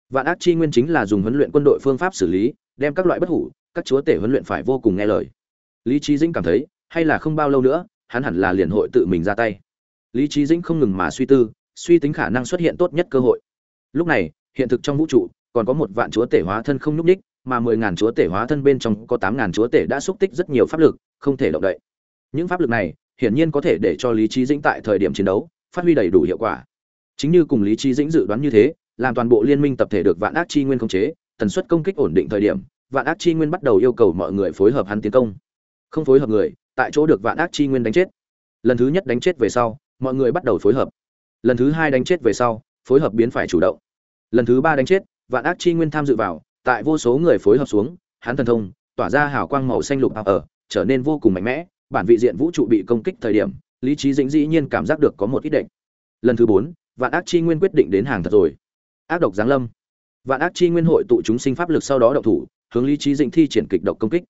Vạn ác chi nguyên chính là dùng huấn luyện quân đội phương pháp xử lý đem các loại bất hủ các chúa tể huấn luyện phải vô cùng nghe lời. Lý Chí dĩnh cảm thấy hay là không bao lâu nữa hắn hẳn là liền hội tự mình ra tay. Lý Chí dĩnh không ngừng mà suy tư suy tính khả năng xuất hiện tốt nhất cơ hội. Lúc này hiện thực trong vũ trụ còn có một vạn chúa tể hóa thân không nhúc đích, mà mười ngàn chúa tể hóa thân bên trong có tám ngàn chúa tể đã xúc tích rất nhiều pháp lực không thể động đậy. Những pháp lực này hiển nhiên có thể để cho lý trí dĩnh tại thời điểm chiến đấu, phát huy đầy đủ hiệu quả. Chính như cùng lý trí dĩnh dự đoán như thế, làm toàn bộ liên minh tập thể được vạn ác chi nguyên khống chế, tần suất công kích ổn định thời điểm, vạn ác chi nguyên bắt đầu yêu cầu mọi người phối hợp hắn tiến công. Không phối hợp người, tại chỗ được vạn ác chi nguyên đánh chết. Lần thứ nhất đánh chết về sau, mọi người bắt đầu phối hợp. Lần thứ hai đánh chết về sau, phối hợp biến phải chủ động. Lần thứ ba đánh chết, vạn ác chi nguyên tham dự vào, tại vô số người phối hợp xuống, hắn thần thông, tỏa ra hào quang màu xanh lục ở, trở nên vô cùng mạnh mẽ bản vị diện vũ trụ bị công kích thời điểm lý trí dĩnh dĩ nhiên cảm giác được có một ít đệnh lần thứ bốn vạn ác chi nguyên quyết định đến hàng thật rồi. Ác độc giáng lâm. Vạn ác chi nguyên hội tụ chúng sinh pháp lực sau đó độc thủ hướng lý trí dĩnh thi triển kịch độc công kích.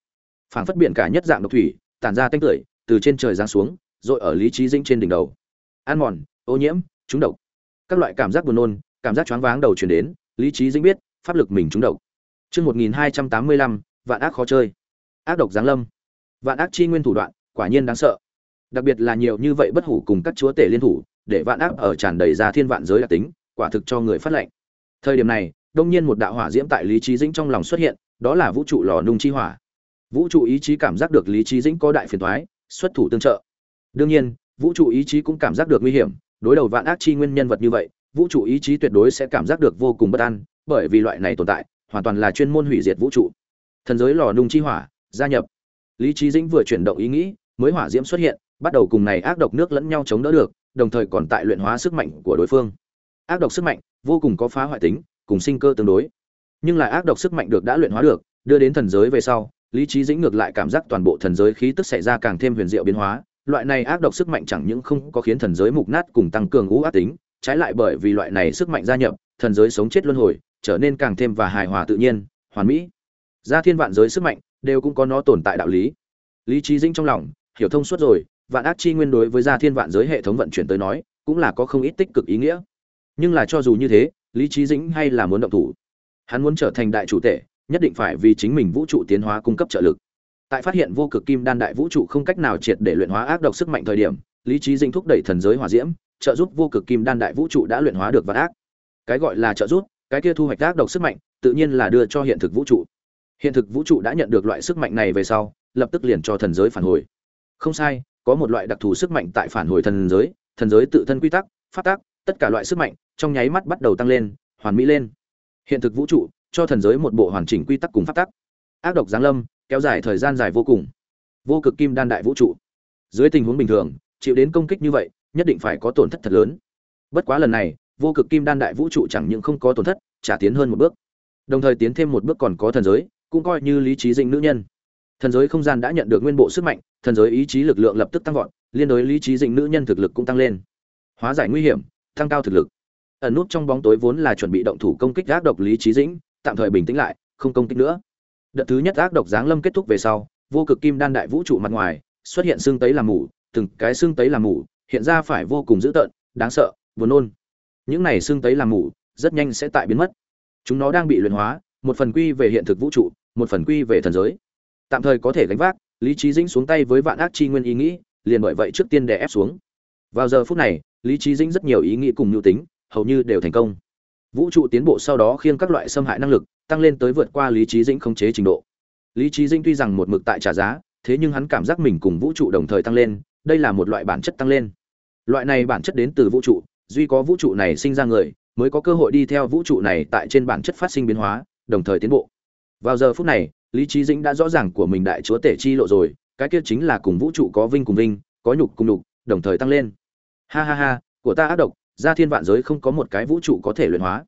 Phản phất biển cả nhất dạng độc thủy tản ra tanh tưởi từ trên trời giáng xuống rồi ở lý trí dĩnh trên đỉnh đầu. Ăn mòn ô nhiễm trúng độc. Các loại cảm giác buồn nôn cảm giác choáng váng đầu chuyển đến lý trí dĩnh biết pháp lực mình trúng độc. Chương 1285, vạn ác khó chơi. Ác độc giáng lâm. Vạn ác chi nguyên thủ đoạn, quả nhiên đáng sợ. Đặc biệt là nhiều như vậy bất hủ cùng các chúa tể liên thủ, để vạn ác ở tràn đầy ra thiên vạn giới đặc tính, quả thực cho người phát lệnh. Thời điểm này, đông nhiên một đạo hỏa diễm tại Lý trí Dĩnh trong lòng xuất hiện, đó là vũ trụ lò nung chi hỏa. Vũ trụ ý chí cảm giác được Lý trí Dĩnh có đại phiền toái, xuất thủ tương trợ. Đương nhiên, vũ trụ ý chí cũng cảm giác được nguy hiểm, đối đầu vạn ác chi nguyên nhân vật như vậy, vũ trụ ý chí tuyệt đối sẽ cảm giác được vô cùng bất an, bởi vì loại này tồn tại, hoàn toàn là chuyên môn hủy diệt vũ trụ thần giới lò nung chi hỏa gia nhập lý trí dĩnh vừa chuyển động ý nghĩ mới hỏa diễm xuất hiện, bắt đầu cùng này ác độc nước lẫn nhau chống đỡ được, đồng thời còn tại luyện hóa sức mạnh của đối phương. Ác độc sức mạnh vô cùng có phá hoại tính, cùng sinh cơ tương đối. Nhưng lại ác độc sức mạnh được đã luyện hóa được, đưa đến thần giới về sau, lý trí dĩnh ngược lại cảm giác toàn bộ thần giới khí tức xảy ra càng thêm huyền diệu biến hóa. Loại này ác độc sức mạnh chẳng những không có khiến thần giới mục nát cùng tăng cường ngũ ác tính, trái lại bởi vì loại này sức mạnh gia nhập, thần giới sống chết luân hồi, trở nên càng thêm và hài hòa tự nhiên, hoàn mỹ. Gia thiên vạn giới sức mạnh đều cũng có nó tồn tại đạo lý. Lý trí dĩnh trong lòng hiểu thông suốt rồi, vạn ác chi nguyên đối với gia thiên vạn giới hệ thống vận chuyển tới nói, cũng là có không ít tích cực ý nghĩa. Nhưng là cho dù như thế, lý trí dĩnh hay là muốn động thủ. Hắn muốn trở thành đại chủ tể, nhất định phải vì chính mình vũ trụ tiến hóa cung cấp trợ lực. Tại phát hiện vô cực kim đan đại vũ trụ không cách nào triệt để luyện hóa ác độc sức mạnh thời điểm, lý trí dĩnh thúc đẩy thần giới hỏa diễm, trợ giúp vô cực kim đan đại vũ trụ đã luyện hóa được vạn ác. Cái gọi là trợ giúp, cái kia thu hoạch ác độc sức mạnh, tự nhiên là đưa cho hiện thực vũ trụ. Hiện thực vũ trụ đã nhận được loại sức mạnh này về sau, lập tức liền cho thần giới phản hồi không sai, có một loại đặc thù sức mạnh tại phản hồi thần giới thần giới tự thân quy tắc phát tác tất cả loại sức mạnh trong nháy mắt bắt đầu tăng lên, hoàn mỹ lên. Hiện thực vũ trụ cho thần giới một bộ hoàn chỉnh quy tắc cùng phát tắc. Ác độc giáng lâm, kéo dài thời gian dài vô cùng. Vô cực kim đan đại vũ trụ. Dưới tình huống bình thường, chịu đến công kích như vậy, nhất định phải có tổn thất thật lớn. Bất quá lần này, vô cực kim đan đại vũ trụ chẳng những không có tổn thất, trả tiến hơn một bước. Đồng thời tiến thêm một bước còn có thần giới, cũng coi như lý trí dinh nữ nhân thần giới không gian đã nhận được nguyên bộ sức mạnh, thần giới ý chí lực lượng lập tức tăng vọt, liên đối lý trí dĩnh nữ nhân thực lực cũng tăng lên. Hóa giải nguy hiểm, tăng cao thực lực. Ẩn nút trong bóng tối vốn là chuẩn bị động thủ công kích ác độc lý trí dĩnh, tạm thời bình tĩnh lại, không công kích nữa. Đợt thứ nhất ác độc giáng lâm kết thúc về sau, vô cực kim đan đại vũ trụ mặt ngoài, xuất hiện xương tấy làm mủ từng cái xương tấy làm mủ hiện ra phải vô cùng dữ tợn, đáng sợ, buồn nôn. Những này xương tấy làm mủ rất nhanh sẽ tại biến mất. Chúng nó đang bị luyện hóa, một phần quy về hiện thực vũ trụ, một phần quy về thần giới tạm thời có thể gánh vác, lý trí dĩnh xuống tay với vạn ác chi nguyên ý nghĩ, liền bởi vậy trước tiên đè ép xuống. Vào giờ phút này, lý trí dĩnh rất nhiều ý nghĩ cùng nhu tính, hầu như đều thành công. Vũ trụ tiến bộ sau đó khiêng các loại xâm hại năng lực, tăng lên tới vượt qua lý trí dĩnh không chế trình độ. Lý trí dĩnh tuy rằng một mực tại trả giá, thế nhưng hắn cảm giác mình cùng vũ trụ đồng thời tăng lên, đây là một loại bản chất tăng lên. Loại này bản chất đến từ vũ trụ, duy có vũ trụ này sinh ra người, mới có cơ hội đi theo vũ trụ này tại trên bản chất phát sinh biến hóa, đồng thời tiến bộ. Vào giờ phút này lý trí dĩnh đã rõ ràng của mình đại chúa tể chi lộ rồi, cái kia chính là cùng vũ trụ có vinh cùng vinh, có nhục cùng nhục, đồng thời tăng lên. Ha ha ha, của ta ác độc, ra thiên vạn giới không có một cái vũ trụ có thể luyện hóa.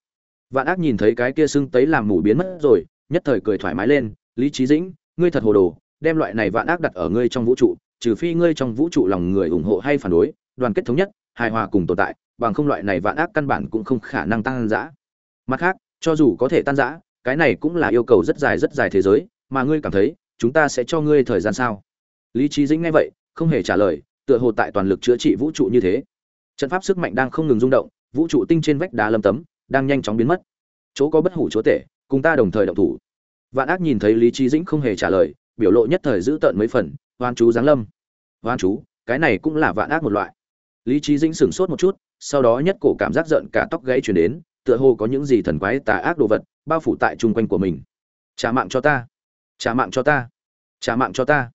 Vạn ác nhìn thấy cái kia sưng tấy làm mù biến mất rồi, nhất thời cười thoải mái lên, lý trí dĩnh, ngươi thật hồ đồ, đem loại này vạn ác đặt ở ngươi trong vũ trụ, trừ phi ngươi trong vũ trụ lòng người ủng hộ hay phản đối, đoàn kết thống nhất, hài hòa cùng tồn tại, bằng không loại này vạn ác căn bản cũng không khả năng tan giã mặt khác, cho dù có thể tan giã cái này cũng là yêu cầu rất dài rất dài thế giới, mà ngươi cảm thấy, chúng ta sẽ cho ngươi thời gian sao? Lý trí dĩnh nghe vậy, không hề trả lời, tựa hồ tại toàn lực chữa trị vũ trụ như thế. Trận pháp sức mạnh đang không ngừng rung động, vũ trụ tinh trên vách đá lâm tấm, đang nhanh chóng biến mất. Chỗ có bất hủ chúa tể, cùng ta đồng thời động thủ. Vạn ác nhìn thấy lý trí dĩnh không hề trả lời, biểu lộ nhất thời giữ tợn mấy phần hoan chú giáng lâm. Hoan chú, cái này cũng là vạn ác một loại. Lý trí dĩnh sửng sốt một chút, sau đó nhất cổ cảm giác giận cả tóc gãy chuyển đến tựa hồ có những gì thần quái tà ác đồ vật bao phủ tại chung quanh của mình. Trả mạng cho ta. Trả mạng cho ta. Trả mạng cho ta.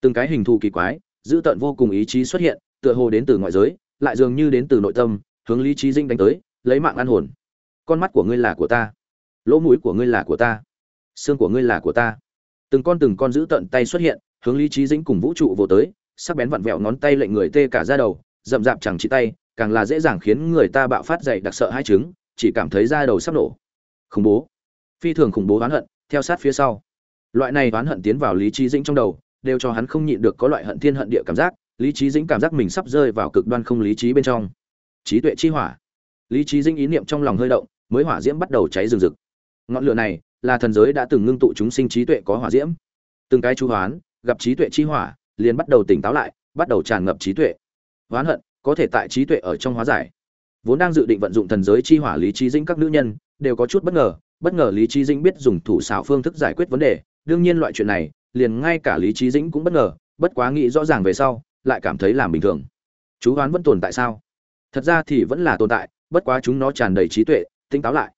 Từng cái hình thù kỳ quái, dữ tợn vô cùng ý chí xuất hiện, tựa hồ đến từ ngoại giới, lại dường như đến từ nội tâm, hướng lý trí dinh đánh tới, lấy mạng ăn hồn. Con mắt của ngươi là của ta. Lỗ mũi của ngươi là của ta. Xương của ngươi là của ta. Từng con từng con dữ tận tay xuất hiện, hướng lý trí dĩnh cùng vũ trụ vô tới, sắc bén vặn vẹo ngón tay lệnh người tê cả ra đầu, rậm rạp chẳng chỉ tay, càng là dễ dàng khiến người ta bạo phát dậy đặc sợ hai chứng chỉ cảm thấy da đầu sắp nổ. Khủng bố. Phi thường khủng bố oán hận, theo sát phía sau. Loại này oán hận tiến vào lý trí dĩnh trong đầu, đều cho hắn không nhịn được có loại hận thiên hận địa cảm giác, lý trí dĩnh cảm giác mình sắp rơi vào cực đoan không lý trí bên trong. Trí tuệ chi hỏa. Lý trí dĩnh ý niệm trong lòng hơi động, mới hỏa diễm bắt đầu cháy rừng rực. Ngọn lửa này là thần giới đã từng ngưng tụ chúng sinh trí tuệ có hỏa diễm. Từng cái chu hoán, gặp trí tuệ chi hỏa, liền bắt đầu tỉnh táo lại, bắt đầu tràn ngập trí tuệ. Oán hận có thể tại trí tuệ ở trong hóa giải vốn đang dự định vận dụng thần giới chi hỏa lý trí dĩnh các nữ nhân, đều có chút bất ngờ bất ngờ lý trí dĩnh biết dùng thủ xảo phương thức giải quyết vấn đề, đương nhiên loại chuyện này, liền ngay cả lý trí dĩnh cũng bất ngờ, bất quá nghĩ rõ ràng về sau, lại cảm thấy làm bình thường. Chú hoán vẫn tồn tại sao? Thật ra thì vẫn là tồn tại, bất quá chúng nó tràn đầy trí tuệ tinh táo lại.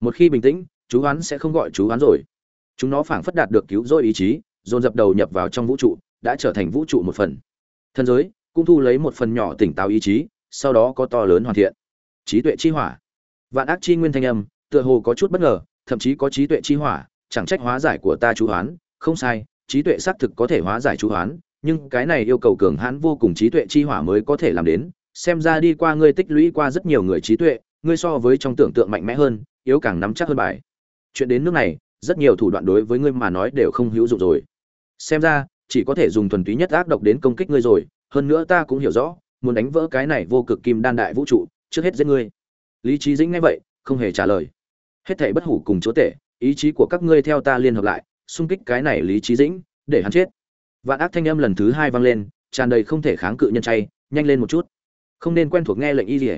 Một khi bình tĩnh, chú hoán sẽ không gọi chú hoán rồi. Chúng nó phảng phất đạt được cứu rỗi ý chí, dồn dập đầu nhập vào trong vũ trụ, đã trở thành vũ trụ một phần. Thân giới cũng thu lấy một phần nhỏ tỉnh táo ý chí, sau đó có to lớn hoàn thiện trí tuệ chi hỏa. Vạn ác chi nguyên thanh âm, tựa hồ có chút bất ngờ, thậm chí có trí tuệ chi hỏa, chẳng trách hóa giải của ta chú hoán. Không sai, trí tuệ xác thực có thể hóa giải chú hoán, nhưng cái này yêu cầu cường hãn vô cùng trí tuệ chi hỏa mới có thể làm đến. Xem ra đi qua ngươi tích lũy qua rất nhiều người trí tuệ, ngươi so với trong tưởng tượng mạnh mẽ hơn, yếu càng nắm chắc hơn bài. Chuyện đến nước này, rất nhiều thủ đoạn đối với ngươi mà nói đều không hữu dụng rồi. Xem ra, chỉ có thể dùng thuần túy nhất ác độc đến công kích ngươi rồi, hơn nữa ta cũng hiểu rõ, muốn đánh vỡ cái này vô cực kim đan đại vũ trụ trước hết giết ngươi. Lý trí dĩnh nghe vậy, không hề trả lời. Hết thảy bất hủ cùng chúa tể, ý chí của các ngươi theo ta liên hợp lại, xung kích cái này lý trí dĩnh, để hắn chết. Vạn ác thanh âm lần thứ hai vang lên, tràn đầy không thể kháng cự nhân chay, nhanh lên một chút. Không nên quen thuộc nghe lệnh y gì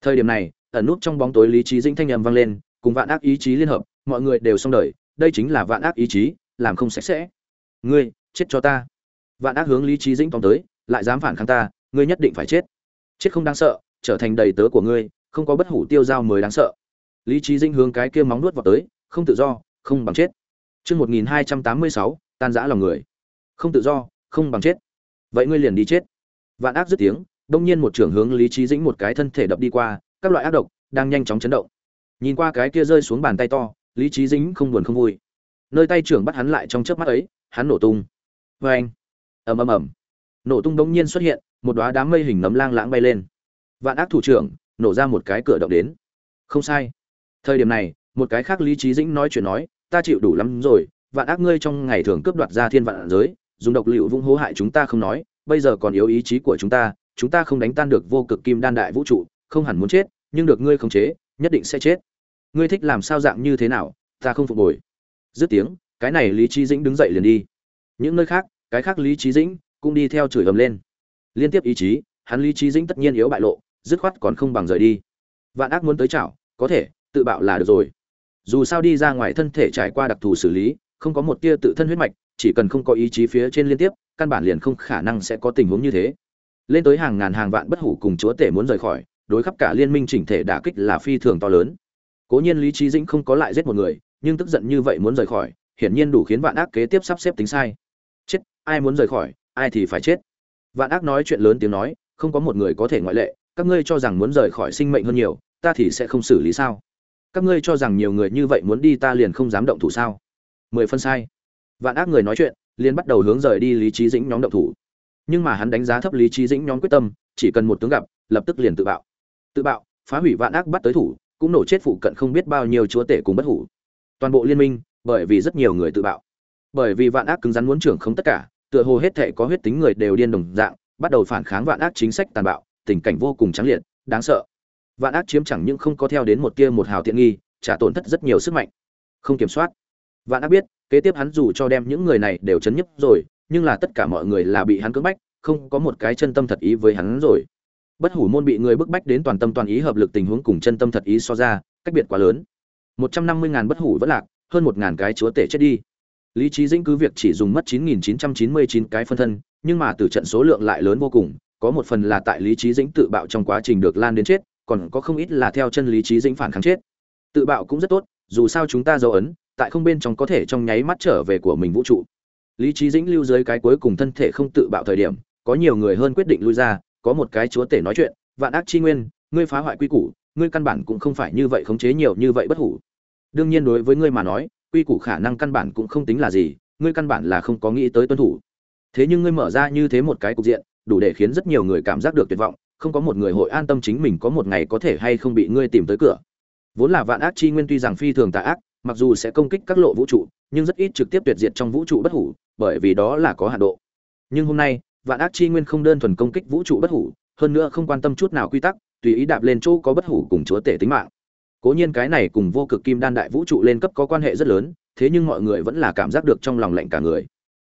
thời điểm này, ẩn nút trong bóng tối lý trí dĩnh thanh âm vang lên, cùng vạn ác ý chí liên hợp, mọi người đều xong đời, đây chính là vạn ác ý chí, làm không sạch sẽ. Ngươi, chết cho ta. Vạn ác hướng lý trí dĩnh tóm tới, lại dám phản kháng ta, ngươi nhất định phải chết. Chết không đáng sợ trở thành đầy tớ của ngươi, không có bất hủ tiêu dao mới đáng sợ. Lý trí dĩnh hướng cái kia móng nuốt vào tới, không tự do, không bằng chết. Chương một nghìn hai trăm tám mươi sáu, tan giã lòng người. Không tự do, không bằng chết. Vậy ngươi liền đi chết. Vạn ác dứt tiếng, đông nhiên một trưởng hướng lý trí dĩnh một cái thân thể đập đi qua, các loại ác độc đang nhanh chóng chấn động. Nhìn qua cái kia rơi xuống bàn tay to, lý trí dĩnh không buồn không vui. Nơi tay trưởng bắt hắn lại trong chớp mắt ấy, hắn nổ tung. Vê anh ầm ầm ầm. Nổ tung đống nhiên xuất hiện, một đóa đám mây hình nấm lang lãng bay lên vạn ác thủ trưởng, nổ ra một cái cửa động đến. Không sai. Thời điểm này, một cái khác lý trí dĩnh nói chuyện nói, ta chịu đủ lắm rồi, vạn ác ngươi trong ngày thường cướp đoạt ra thiên vạn giới, dùng độc liệu vung hố hại chúng ta không nói, bây giờ còn yếu ý chí của chúng ta chúng ta không đánh tan được vô cực kim đan đại vũ trụ, không hẳn muốn chết, nhưng được ngươi khống chế, nhất định sẽ chết. Ngươi thích làm sao dạng như thế nào, ta không phục hồi. Dứt tiếng, cái này lý trí dĩnh đứng dậy liền đi. Những nơi khác, cái khác lý trí dĩnh cũng đi theo chửi ầm lên. Liên tiếp ý chí, hắn lý trí dĩnh tất nhiên yếu bại lộ dứt khoát còn không bằng rời đi. Vạn ác muốn tới chảo, có thể, tự bạo là được rồi. Dù sao đi ra ngoài thân thể trải qua đặc thù xử lý, không có một tia tự thân huyết mạch, chỉ cần không có ý chí phía trên liên tiếp, căn bản liền không khả năng sẽ có tình huống như thế. Lên tới hàng ngàn hàng vạn bất hủ cùng chúa tể muốn rời khỏi, đối khắp cả liên minh chỉnh thể đả kích là phi thường to lớn. Cố nhiên lý trí dĩnh không có lại giết một người, nhưng tức giận như vậy muốn rời khỏi, hiển nhiên đủ khiến vạn ác kế tiếp sắp xếp tính sai. Chết, ai muốn rời khỏi, ai thì phải chết. Vạn ác nói chuyện lớn tiếng nói, không có một người có thể ngoại lệ các ngươi cho rằng muốn rời khỏi sinh mệnh hơn nhiều, ta thì sẽ không xử lý sao? Các ngươi cho rằng nhiều người như vậy muốn đi ta liền không dám động thủ sao? Mười phân sai. Vạn ác người nói chuyện, liền bắt đầu hướng rời đi lý trí dĩnh nhóm động thủ. Nhưng mà hắn đánh giá thấp lý trí dĩnh nhóm quyết tâm, chỉ cần một tướng gặp, lập tức liền tự bạo. Tự bạo, phá hủy vạn ác bắt tới thủ, cũng nổ chết phụ cận không biết bao nhiêu chúa tể cùng bất hủ. Toàn bộ liên minh, bởi vì rất nhiều người tự bạo. Bởi vì vạn ác cứng rắn muốn trưởng không tất cả, tựa hồ hết thể có huyết tính người đều điên đồng dạng, bắt đầu phản kháng vạn ác chính sách tàn bạo tình cảnh vô cùng trắng liệt, đáng sợ. Vạn ác chiếm chẳng những không có theo đến một tia một hào tiện nghi, trả tổn thất rất nhiều sức mạnh. Không kiểm soát. Vạn ác biết, kế tiếp hắn dù cho đem những người này đều chấn nhấp rồi, nhưng là tất cả mọi người là bị hắn cưỡng bách, không có một cái chân tâm thật ý với hắn rồi. Bất hủ môn bị người bức bách đến toàn tâm toàn ý hợp lực tình huống cùng chân tâm thật ý so ra, cách biệt quá lớn. Một trăm năm mươi ngàn bất hủ vẫn lạc, hơn một ngàn cái chúa tể chết đi. Lý trí dĩnh cứ việc chỉ dùng mất chín nghìn chín trăm chín mươi chín cái phân thân, nhưng mà từ trận số lượng lại lớn vô cùng có một phần là tại lý trí dĩnh tự bạo trong quá trình được lan đến chết, còn có không ít là theo chân lý trí dĩnh phản kháng chết. Tự bạo cũng rất tốt, dù sao chúng ta dấu ấn, tại không bên trong có thể trong nháy mắt trở về của mình vũ trụ. Lý trí dĩnh lưu dưới cái cuối cùng thân thể không tự bạo thời điểm, có nhiều người hơn quyết định lui ra, có một cái chúa tể nói chuyện, vạn ác chi nguyên, ngươi phá hoại quy củ, ngươi căn bản cũng không phải như vậy khống chế nhiều như vậy bất hủ. Đương nhiên đối với ngươi mà nói, quy củ khả năng căn bản cũng không tính là gì, ngươi căn bản là không có nghĩ tới tuân thủ. Thế nhưng ngươi mở ra như thế một cái cục diện đủ để khiến rất nhiều người cảm giác được tuyệt vọng, không có một người hội an tâm chính mình có một ngày có thể hay không bị ngươi tìm tới cửa. Vốn là vạn ác chi nguyên tuy rằng phi thường tà ác, mặc dù sẽ công kích các lộ vũ trụ, nhưng rất ít trực tiếp tuyệt diệt trong vũ trụ bất hủ, bởi vì đó là có hạ độ. Nhưng hôm nay, vạn ác chi nguyên không đơn thuần công kích vũ trụ bất hủ, hơn nữa không quan tâm chút nào quy tắc, tùy ý đạp lên chỗ có bất hủ cùng chúa tể tính mạng. Cố nhiên cái này cùng vô cực kim đan đại vũ trụ lên cấp có quan hệ rất lớn, thế nhưng mọi người vẫn là cảm giác được trong lòng lạnh cả người.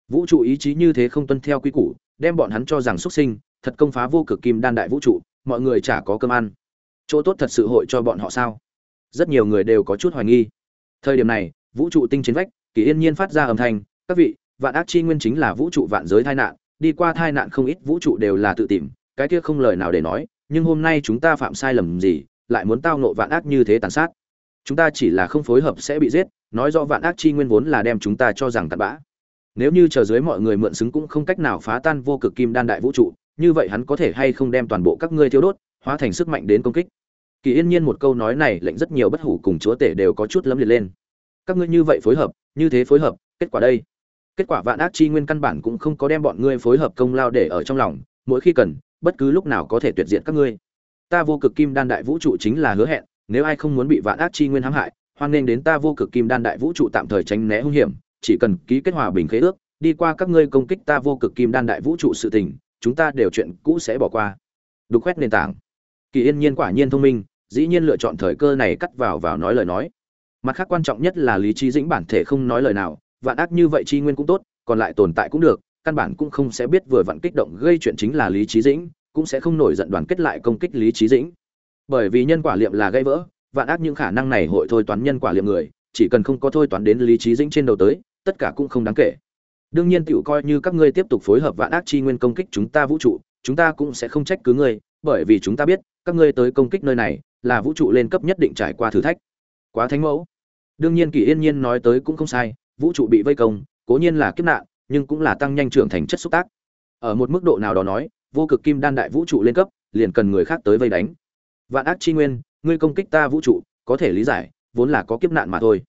Vũ trụ ý chí như thế không tuân theo quy củ đem bọn hắn cho rằng xuất sinh, thật công phá vô cực kim đan đại vũ trụ, mọi người chả có cơm ăn. Chỗ tốt thật sự hội cho bọn họ sao? Rất nhiều người đều có chút hoài nghi. Thời điểm này, vũ trụ tinh chiến vách, kỳ yên nhiên phát ra âm thanh, các vị, vạn ác chi nguyên chính là vũ trụ vạn giới tai nạn, đi qua tai nạn không ít vũ trụ đều là tự tìm, cái kia không lời nào để nói, nhưng hôm nay chúng ta phạm sai lầm gì, lại muốn tao ngộ vạn ác như thế tàn sát. Chúng ta chỉ là không phối hợp sẽ bị giết, nói rõ vạn ác chi nguyên vốn là đem chúng ta cho rằng tàn bã nếu như chờ dưới mọi người mượn xứng cũng không cách nào phá tan vô cực kim đan đại vũ trụ, như vậy hắn có thể hay không đem toàn bộ các ngươi thiếu đốt, hóa thành sức mạnh đến công kích? Kỳ yên nhiên một câu nói này lệnh rất nhiều bất hủ cùng chúa tể đều có chút lấm liệt lên. Các ngươi như vậy phối hợp, như thế phối hợp, kết quả đây? Kết quả vạn ác chi nguyên căn bản cũng không có đem bọn ngươi phối hợp công lao để ở trong lòng, mỗi khi cần, bất cứ lúc nào có thể tuyệt diệt các ngươi. Ta vô cực kim đan đại vũ trụ chính là hứa hẹn, nếu ai không muốn bị vạn ác chi nguyên hãm hại, hoan nghênh đến ta vô cực kim đan đại vũ trụ tạm thời tránh né hung hiểm chỉ cần ký kết hòa bình khế ước, đi qua các ngươi công kích ta vô cực kim đan đại vũ trụ sự tình, chúng ta đều chuyện cũ sẽ bỏ qua. Đục khoét nền tảng. Kỳ yên nhiên quả nhiên thông minh, dĩ nhiên lựa chọn thời cơ này cắt vào vào nói lời nói. Mặt khác quan trọng nhất là lý trí dĩnh bản thể không nói lời nào, vạn ác như vậy chi nguyên cũng tốt, còn lại tồn tại cũng được, căn bản cũng không sẽ biết vừa vặn kích động gây chuyện chính là lý trí dĩnh, cũng sẽ không nổi giận đoàn kết lại công kích lý trí dĩnh. Bởi vì nhân quả liệm là gây vỡ, vạn ác những khả năng này hội thôi toán nhân quả liệm người, chỉ cần không có thôi toán đến lý trí dĩnh trên đầu tới tất cả cũng không đáng kể. Đương nhiên tiểu coi như các ngươi tiếp tục phối hợp vạn ác chi nguyên công kích chúng ta vũ trụ, chúng ta cũng sẽ không trách cứ ngươi, bởi vì chúng ta biết, các ngươi tới công kích nơi này là vũ trụ lên cấp nhất định trải qua thử thách. Quá thánh mẫu. Đương nhiên kỳ yên nhiên nói tới cũng không sai, vũ trụ bị vây công, cố nhiên là kiếp nạn, nhưng cũng là tăng nhanh trưởng thành chất xúc tác. Ở một mức độ nào đó nói, vô cực kim đan đại vũ trụ lên cấp, liền cần người khác tới vây đánh. Vạn ác chi nguyên, ngươi công kích ta vũ trụ, có thể lý giải, vốn là có kiếp nạn mà thôi.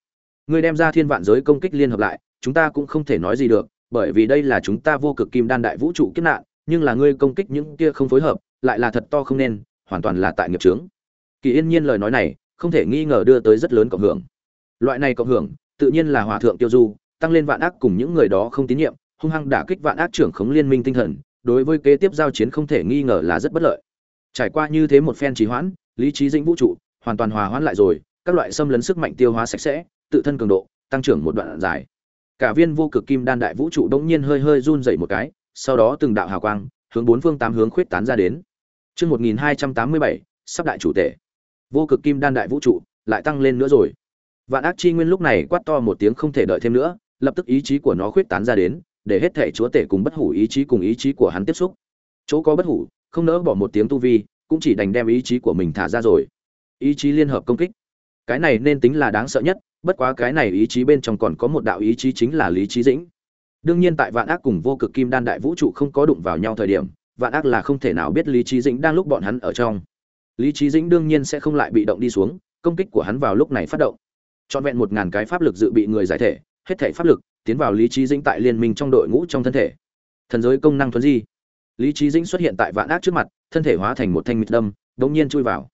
Ngươi đem ra thiên vạn giới công kích liên hợp lại chúng ta cũng không thể nói gì được, bởi vì đây là chúng ta vô cực kim đan đại vũ trụ kiếp nạn, nhưng là ngươi công kích những kia không phối hợp, lại là thật to không nên, hoàn toàn là tại nghiệp chướng. kỳ yên nhiên lời nói này, không thể nghi ngờ đưa tới rất lớn cộng hưởng. Loại này cộng hưởng, tự nhiên là hòa thượng tiêu du, tăng lên vạn ác cùng những người đó không tín nhiệm, hung hăng đả kích vạn ác trưởng khống liên minh tinh thần, đối với kế tiếp giao chiến không thể nghi ngờ là rất bất lợi. Trải qua như thế một phen trì hoãn, lý trí dĩnh vũ trụ, hoàn toàn hòa hoãn lại rồi, các loại xâm lấn sức mạnh tiêu hóa sạch sẽ, tự thân cường độ, tăng trưởng một đoạn dài cả viên vô cực kim đan đại vũ trụ đống nhiên hơi hơi run dậy một cái sau đó từng đạo hào quang hướng bốn phương tám hướng khuyết tán ra đến Chương 1287, sắp đại chủ tể. Vô cực kim đan đại vũ trụ lại tăng lên nữa rồi. Vạn ác chi nguyên lúc này quát to một tiếng không thể đợi thêm nữa, lập tức ý chí của nó khuyết tán ra đến, để hết thể chúa tể cùng bất hủ ý chí cùng ý chí của hắn tiếp xúc. Chỗ có bất hủ, không nỡ bỏ một tiếng tu vi, cũng chỉ đành đem ý chí của mình thả ra rồi. Ý chí liên hợp công kích. Cái này nên tính là đáng sợ nhất, bất quá cái này ý chí bên trong còn có một đạo ý chí chính là lý trí dĩnh. Đương nhiên tại vạn ác cùng vô cực kim đan đại vũ trụ không có đụng vào nhau thời điểm, vạn ác là không thể nào biết lý trí dĩnh đang lúc bọn hắn ở trong. Lý trí dĩnh đương nhiên sẽ không lại bị động đi xuống công kích của hắn vào lúc này phát động. Trọn vẹn một ngàn cái pháp lực dự bị người giải thể hết thể pháp lực tiến vào lý trí dĩnh tại liên minh trong đội ngũ trong thân thể. Thần giới công năng thuấn di. Lý trí dĩnh xuất hiện tại vạn ác trước mặt thân thể hóa thành một thanh mịt đâm đống nhiên chui vào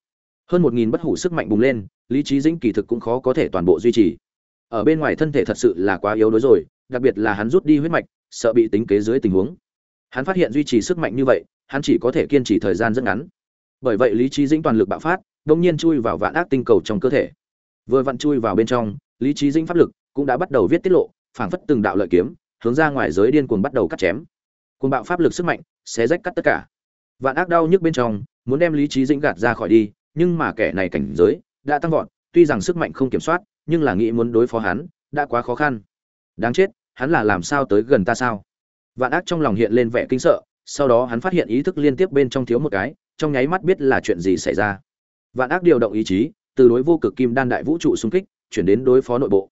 hơn một nghìn bất hủ sức mạnh bùng lên, lý trí dĩnh kỳ thực cũng khó có thể toàn bộ duy trì. Ở bên ngoài thân thể thật sự là quá yếu đuối rồi, đặc biệt là hắn rút đi huyết mạch, sợ bị tính kế dưới tình huống. Hắn phát hiện duy trì sức mạnh như vậy, hắn chỉ có thể kiên trì thời gian rất ngắn. Bởi vậy lý trí dĩnh toàn lực bạo phát đông nhiên chui vào vạn ác tinh cầu trong cơ thể. Vừa vặn chui vào bên trong, lý trí dĩnh pháp lực cũng đã bắt đầu viết tiết lộ, phảng phất từng đạo lợi kiếm, hướng ra ngoài giới điên cuồng bắt đầu cắt chém. Cuồng bạo pháp lực sức mạnh sẽ rách cắt tất cả. Vạn ác đau nhức bên trong, muốn đem lý trí dĩnh gạt ra khỏi đi nhưng mà kẻ này cảnh giới đã tăng vọt tuy rằng sức mạnh không kiểm soát nhưng là nghĩ muốn đối phó hắn đã quá khó khăn đáng chết hắn là làm sao tới gần ta sao Vạn ác trong lòng hiện lên vẻ kinh sợ, sau đó hắn phát hiện ý thức liên tiếp bên trong thiếu một cái, trong nháy mắt biết là chuyện gì xảy ra. Vạn ác điều động ý chí, từ đối vô cực kim đan đại vũ trụ xung kích, chuyển đến đối phó nội bộ.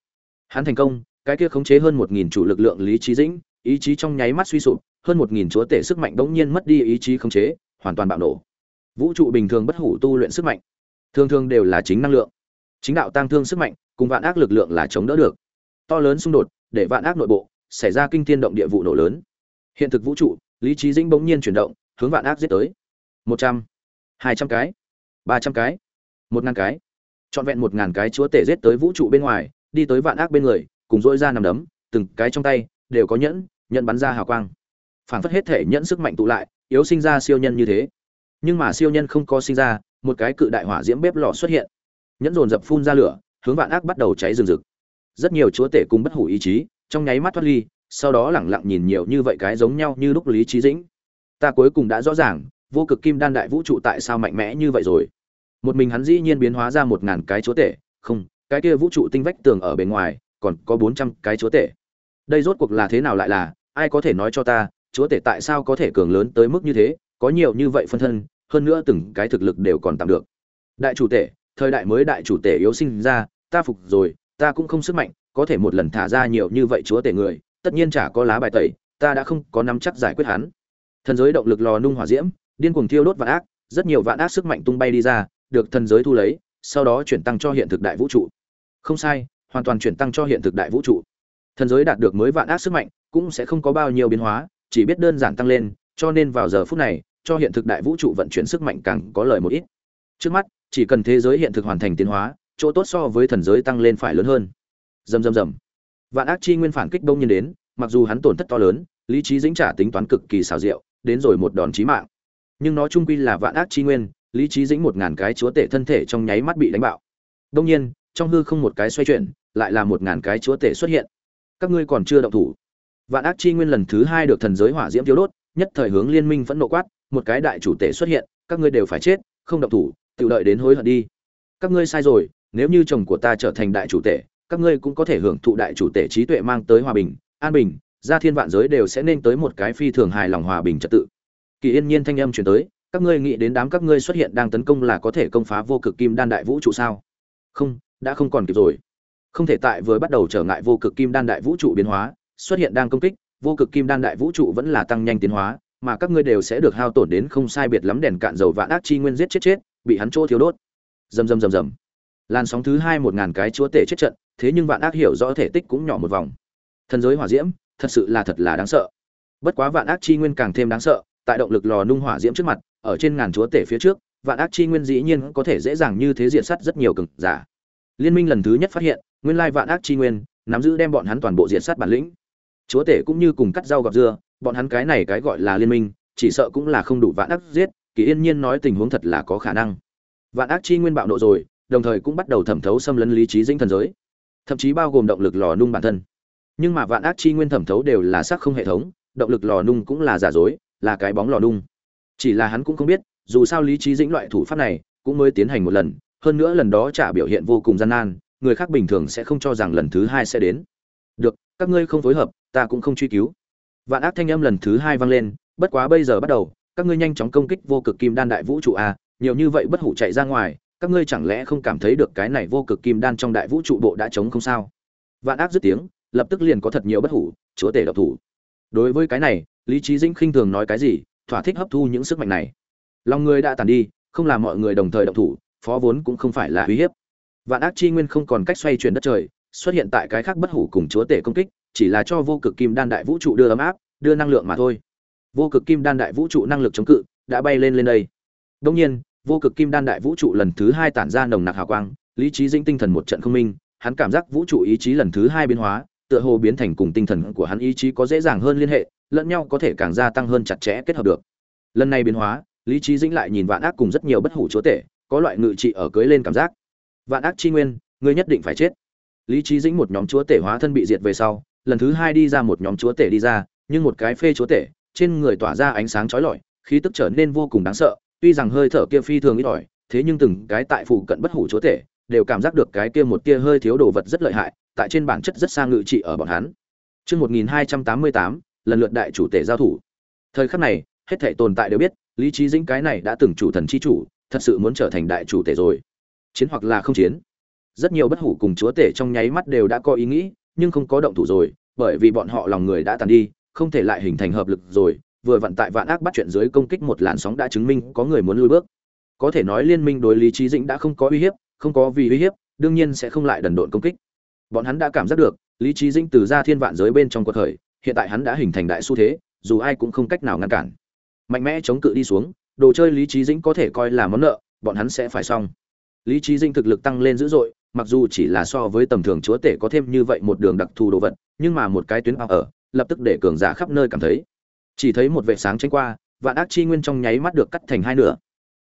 Hắn thành công, cái kia khống chế hơn một nghìn chủ lực lượng lý trí dĩnh, ý chí trong nháy mắt suy sụp, hơn một nghìn chúa tể sức mạnh bỗng nhiên mất đi ý chí khống chế, hoàn toàn bạo nổ. Vũ trụ bình thường bất hủ tu luyện sức mạnh, thường thường đều là chính năng lượng. Chính đạo tăng thương sức mạnh, cùng vạn ác lực lượng là chống đỡ được. To lớn xung đột, để vạn ác nội bộ xảy ra kinh thiên động địa vụ nổ lớn. Hiện thực vũ trụ lý trí dĩnh bỗng nhiên chuyển động hướng vạn ác giết tới. Một trăm hai trăm cái ba trăm cái một ngàn cái. Trọn vẹn một ngàn cái chúa tể giết tới vũ trụ bên ngoài đi tới vạn ác bên người cùng dỗi ra nằm đấm từng cái trong tay đều có nhẫn nhận bắn ra hào quang. Phản phất hết thể nhẫn sức mạnh tụ lại yếu sinh ra siêu nhân như thế nhưng mà siêu nhân không có sinh ra, một cái cự đại hỏa diễm bếp lò xuất hiện. Nhẫn dồn dập phun ra lửa, hướng vạn ác bắt đầu cháy rừng rực. Rất nhiều chúa tể cùng bất hủ ý chí, trong nháy mắt thoát ly, sau đó lẳng lặng nhìn nhiều như vậy cái giống nhau như lúc lý trí dĩnh. Ta cuối cùng đã rõ ràng, vô cực kim đan đại vũ trụ tại sao mạnh mẽ như vậy rồi. Một mình hắn dĩ nhiên biến hóa ra một ngàn cái chúa tể. Không, cái kia vũ trụ tinh vách tường ở bên ngoài, còn có bốn trăm cái chúa tể. Đây rốt cuộc là thế nào lại là, ai có thể nói cho ta, chúa tể tại sao có thể cường lớn tới mức như thế? Có nhiều như vậy phân thân, hơn nữa từng cái thực lực đều còn tạm được. Đại chủ tể, thời đại mới đại chủ tể yếu sinh ra, ta phục rồi, ta cũng không sức mạnh, có thể một lần thả ra nhiều như vậy chúa tể người, tất nhiên chả có lá bài tẩy, ta đã không có nắm chắc giải quyết hắn. Thần giới động lực lò nung hỏa diễm, điên cuồng thiêu đốt vạn ác, rất nhiều vạn ác sức mạnh tung bay đi ra, được thần giới thu lấy, sau đó chuyển tăng cho hiện thực đại vũ trụ. Không sai, hoàn toàn chuyển tăng cho hiện thực đại vũ trụ. Thần giới đạt được mới vạn ác sức mạnh, cũng sẽ không có bao nhiêu biến hóa, chỉ biết đơn giản tăng lên, cho nên vào giờ phút này cho hiện thực đại vũ trụ vận chuyển sức mạnh càng có lợi một ít. Trước mắt, chỉ cần thế giới hiện thực hoàn thành tiến hóa, chỗ tốt so với thần giới tăng lên phải lớn hơn. Rầm rầm rầm. Vạn ác chi nguyên phản kích đông nhiên đến, mặc dù hắn tổn thất to lớn, lý trí dĩnh trả tính toán cực kỳ xảo diệu, đến rồi một đòn chí mạng. Nhưng nó trung quy là vạn ác chi nguyên, lý trí dĩnh một ngàn cái chúa tể thân thể trong nháy mắt bị đánh bạo. Đông nhiên, trong hư không một cái xoay chuyển, lại là một ngàn cái chúa tể xuất hiện. Các ngươi còn chưa động thủ. Vạn ác chi nguyên lần thứ hai được thần giới hỏa diễm thiếu đốt, nhất thời hướng liên minh vẫn nộ quát một cái đại chủ tể xuất hiện, các ngươi đều phải chết, không động thủ tự đợi đến hối hận đi. Các ngươi sai rồi, nếu như chồng của ta trở thành đại chủ tể, các ngươi cũng có thể hưởng thụ đại chủ tể trí tuệ mang tới hòa bình, an bình gia thiên vạn giới đều sẽ nên tới một cái phi thường hài lòng hòa bình trật tự. Kỳ yên nhiên thanh âm truyền tới, các ngươi nghĩ đến đám các ngươi xuất hiện đang tấn công là có thể công phá vô cực kim đan đại vũ trụ sao? Không, đã không còn kịp rồi. Không thể tại vừa bắt đầu trở ngại vô cực kim đan đại vũ trụ biến hóa, xuất hiện đang công kích, vô cực kim đan đại vũ trụ vẫn là tăng nhanh tiến hóa mà các ngươi đều sẽ được hao tổn đến không sai biệt lắm đèn cạn dầu vạn ác chi nguyên giết chết chết, bị hắn chỗ thiếu đốt. Rầm rầm rầm rầm. Làn sóng thứ hai một ngàn cái chúa tể chết trận, thế nhưng vạn ác hiểu rõ thể tích cũng nhỏ một vòng. Thần giới hỏa diễm, thật sự là thật là đáng sợ. Bất quá vạn ác chi nguyên càng thêm đáng sợ, tại động lực lò nung hỏa diễm trước mặt, ở trên ngàn chúa tể phía trước, vạn ác chi nguyên dĩ nhiên có thể dễ dàng như thế diện sát rất nhiều cường giả. Liên minh lần thứ nhất phát hiện, nguyên lai vạn ác chi nguyên nắm giữ đem bọn hắn toàn bộ diện sát bản lĩnh. Chúa tể cũng như cùng cắt rau gặp dưa bọn hắn cái này cái gọi là liên minh, chỉ sợ cũng là không đủ vạn ác giết, kỳ yên nhiên nói tình huống thật là có khả năng. Vạn ác chi nguyên bạo nộ rồi, đồng thời cũng bắt đầu thẩm thấu xâm lấn lý trí dĩnh thần giới. Thậm chí bao gồm động lực lò nung bản thân. Nhưng mà vạn ác chi nguyên thẩm thấu đều là sắc không hệ thống, động lực lò nung cũng là giả dối, là cái bóng lò nung. Chỉ là hắn cũng không biết, dù sao lý trí dĩnh loại thủ pháp này cũng mới tiến hành một lần, hơn nữa lần đó trả biểu hiện vô cùng gian nan, người khác bình thường sẽ không cho rằng lần thứ hai sẽ đến. Được, các ngươi không phối hợp, ta cũng không truy cứu vạn ác thanh âm lần thứ hai vang lên, bất quá bây giờ bắt đầu, các ngươi nhanh chóng công kích vô cực kim đan đại vũ trụ a, nhiều như vậy bất hủ chạy ra ngoài, các ngươi chẳng lẽ không cảm thấy được cái này vô cực kim đan trong đại vũ trụ bộ đã chống không sao? Vạn ác dứt tiếng, lập tức liền có thật nhiều bất hủ, chúa tể độc thủ. Đối với cái này, lý trí dĩnh khinh thường nói cái gì, thỏa thích hấp thu những sức mạnh này. Lòng người đã tàn đi, không làm mọi người đồng thời động thủ, phó vốn cũng không phải là uy hiếp. Vạn ác chi nguyên không còn cách xoay chuyển đất trời, xuất hiện tại cái khác bất hủ cùng chúa tể công kích chỉ là cho vô cực kim đan đại vũ trụ đưa ấm áp, đưa năng lượng mà thôi. Vô cực kim đan đại vũ trụ năng lực chống cự đã bay lên lên đây. Đông nhiên, vô cực kim đan đại vũ trụ lần thứ hai tản ra nồng nặc hào quang, lý trí dĩnh tinh thần một trận không minh, hắn cảm giác vũ trụ ý chí lần thứ hai biến hóa, tựa hồ biến thành cùng tinh thần của hắn ý chí có dễ dàng hơn liên hệ, lẫn nhau có thể càng gia tăng hơn chặt chẽ kết hợp được. Lần này biến hóa, lý trí dĩnh lại nhìn vạn ác cùng rất nhiều bất hủ chúa tể, có loại ngự trị ở cưới lên cảm giác. Vạn ác chi nguyên, ngươi nhất định phải chết. Lý trí dĩnh một nhóm chúa tể hóa thân bị diệt về sau lần thứ hai đi ra một nhóm chúa tể đi ra nhưng một cái phê chúa tể trên người tỏa ra ánh sáng chói lọi khí tức trở nên vô cùng đáng sợ tuy rằng hơi thở kia phi thường ít ỏi thế nhưng từng cái tại phụ cận bất hủ chúa tể đều cảm giác được cái kia một kia hơi thiếu đồ vật rất lợi hại tại trên bản chất rất xa ngự trị ở bọn hắn trước 1288, lần lượt đại chủ tể giao thủ. Thời khắc này, hết thảy tồn tại đều biết, Lý trí Dĩnh cái này đã từng chủ thần chi chủ, thật sự muốn trở thành đại chủ tể rồi. Chiến hoặc là không chiến. Rất nhiều bất hủ cùng chúa tể trong nháy mắt đều đã có ý nghĩ, nhưng không có động thủ rồi, bởi vì bọn họ lòng người đã tàn đi, không thể lại hình thành hợp lực rồi, vừa vận tại vạn ác bắt chuyện dưới công kích một làn sóng đã chứng minh có người muốn lui bước. Có thể nói liên minh đối Lý trí Dĩnh đã không có uy hiếp, không có vì uy hiếp, đương nhiên sẽ không lại đần độn công kích. Bọn hắn đã cảm giác được, Lý trí Dĩnh từ ra thiên vạn giới bên trong quật khởi, hiện tại hắn đã hình thành đại xu thế, dù ai cũng không cách nào ngăn cản. Mạnh mẽ chống cự đi xuống, đồ chơi Lý trí Dĩnh có thể coi là món nợ, bọn hắn sẽ phải xong. Lý trí Dĩnh thực lực tăng lên dữ dội, mặc dù chỉ là so với tầm thường chúa tể có thêm như vậy một đường đặc thù đồ vật, nhưng mà một cái tuyến bao ở, lập tức để cường giả khắp nơi cảm thấy. Chỉ thấy một vệt sáng tránh qua, vạn ác chi nguyên trong nháy mắt được cắt thành hai nửa.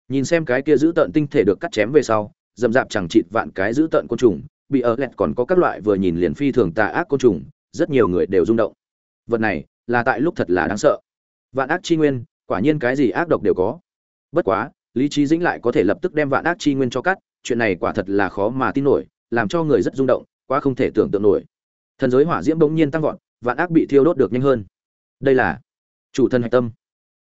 Nhìn xem cái kia giữ tận tinh thể được cắt chém về sau, dầm dạp chẳng chịt vạn cái giữ tận côn trùng, bị ở lẹt còn có các loại vừa nhìn liền phi thường tà ác côn trùng, rất nhiều người đều rung động. Vật này, là tại lúc thật là đáng sợ. Vạn ác chi nguyên, quả nhiên cái gì ác độc đều có. Bất quá, Lý trí Dĩnh lại có thể lập tức đem vạn ác chi nguyên cho cắt, chuyện này quả thật là khó mà tin nổi, làm cho người rất rung động, quá không thể tưởng tượng nổi. Thần giới hỏa diễm bỗng nhiên tăng vọt, vạn ác bị thiêu đốt được nhanh hơn. Đây là chủ thân hạch tâm.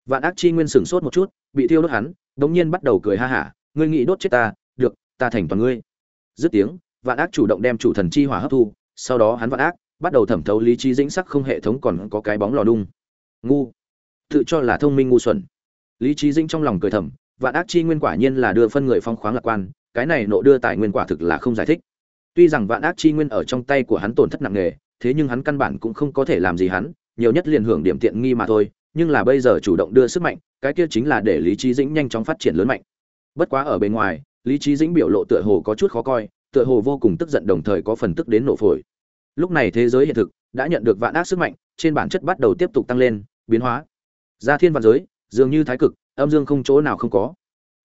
Vạn ác chi nguyên sửng sốt một chút, bị thiêu đốt hắn, bỗng nhiên bắt đầu cười ha hả, ngươi nghĩ đốt chết ta, được, ta thành toàn ngươi. Dứt tiếng, vạn ác chủ động đem chủ thần chi hỏa hấp thu sau đó hắn vạn ác bắt đầu thẩm thấu lý trí dĩnh sắc không hệ thống còn có cái bóng lò đung ngu tự cho là thông minh ngu xuẩn lý trí dĩnh trong lòng cười thầm vạn ác chi nguyên quả nhiên là đưa phân người phong khoáng lạc quan cái này nộ đưa tài nguyên quả thực là không giải thích. Tuy rằng vạn ác chi nguyên ở trong tay của hắn tổn thất nặng nề, thế nhưng hắn căn bản cũng không có thể làm gì hắn, nhiều nhất liền hưởng điểm tiện nghi mà thôi, nhưng là bây giờ chủ động đưa sức mạnh, cái kia chính là để lý trí dĩnh nhanh chóng phát triển lớn mạnh. Bất quá ở bên ngoài, lý trí dĩnh biểu lộ tựa hồ có chút khó coi, tựa hồ vô cùng tức giận đồng thời có phần tức đến nổ phổi. Lúc này thế giới hiện thực đã nhận được vạn ác sức mạnh, trên bản chất bắt đầu tiếp tục tăng lên, biến hóa. Ra thiên văn giới, dường như thái cực, âm dương không chỗ nào không có.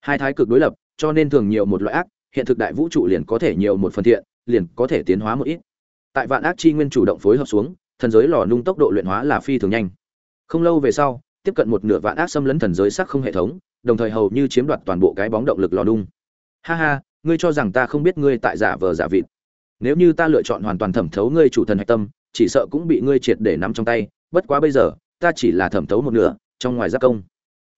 Hai thái cực đối lập cho nên thường nhiều một loại ác, hiện thực đại vũ trụ liền có thể nhiều một phần thiện, liền có thể tiến hóa một ít. Tại vạn ác chi nguyên chủ động phối hợp xuống, thần giới lò nung tốc độ luyện hóa là phi thường nhanh. Không lâu về sau, tiếp cận một nửa vạn ác xâm lấn thần giới sắc không hệ thống, đồng thời hầu như chiếm đoạt toàn bộ cái bóng động lực lò nung. Ha ha, ngươi cho rằng ta không biết ngươi tại giả vờ giả vịt. Nếu như ta lựa chọn hoàn toàn thẩm thấu ngươi chủ thần hạch tâm, chỉ sợ cũng bị ngươi triệt để nắm trong tay, bất quá bây giờ, ta chỉ là thẩm thấu một nửa, trong ngoài giác công.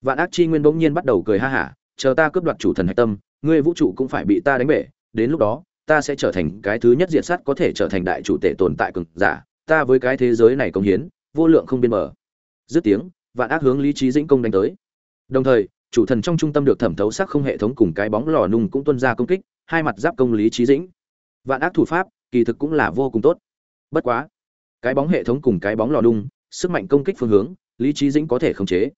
Vạn ác chi nguyên bỗng nhiên bắt đầu cười ha hả chờ ta cướp đoạt chủ thần hạch tâm, ngươi vũ trụ cũng phải bị ta đánh bể, đến lúc đó, ta sẽ trở thành cái thứ nhất diệt sát có thể trở thành đại chủ tể tồn tại cực giả, ta với cái thế giới này công hiến, vô lượng không biên mở. dứt tiếng, vạn ác hướng lý trí dĩnh công đánh tới. Đồng thời, chủ thần trong trung tâm được thẩm thấu sắc không hệ thống cùng cái bóng lò nung cũng tuân ra công kích, hai mặt giáp công lý trí dĩnh. Vạn ác thủ pháp, kỳ thực cũng là vô cùng tốt. Bất quá, cái bóng hệ thống cùng cái bóng lò nung, sức mạnh công kích phương hướng, lý trí dĩnh có thể khống chế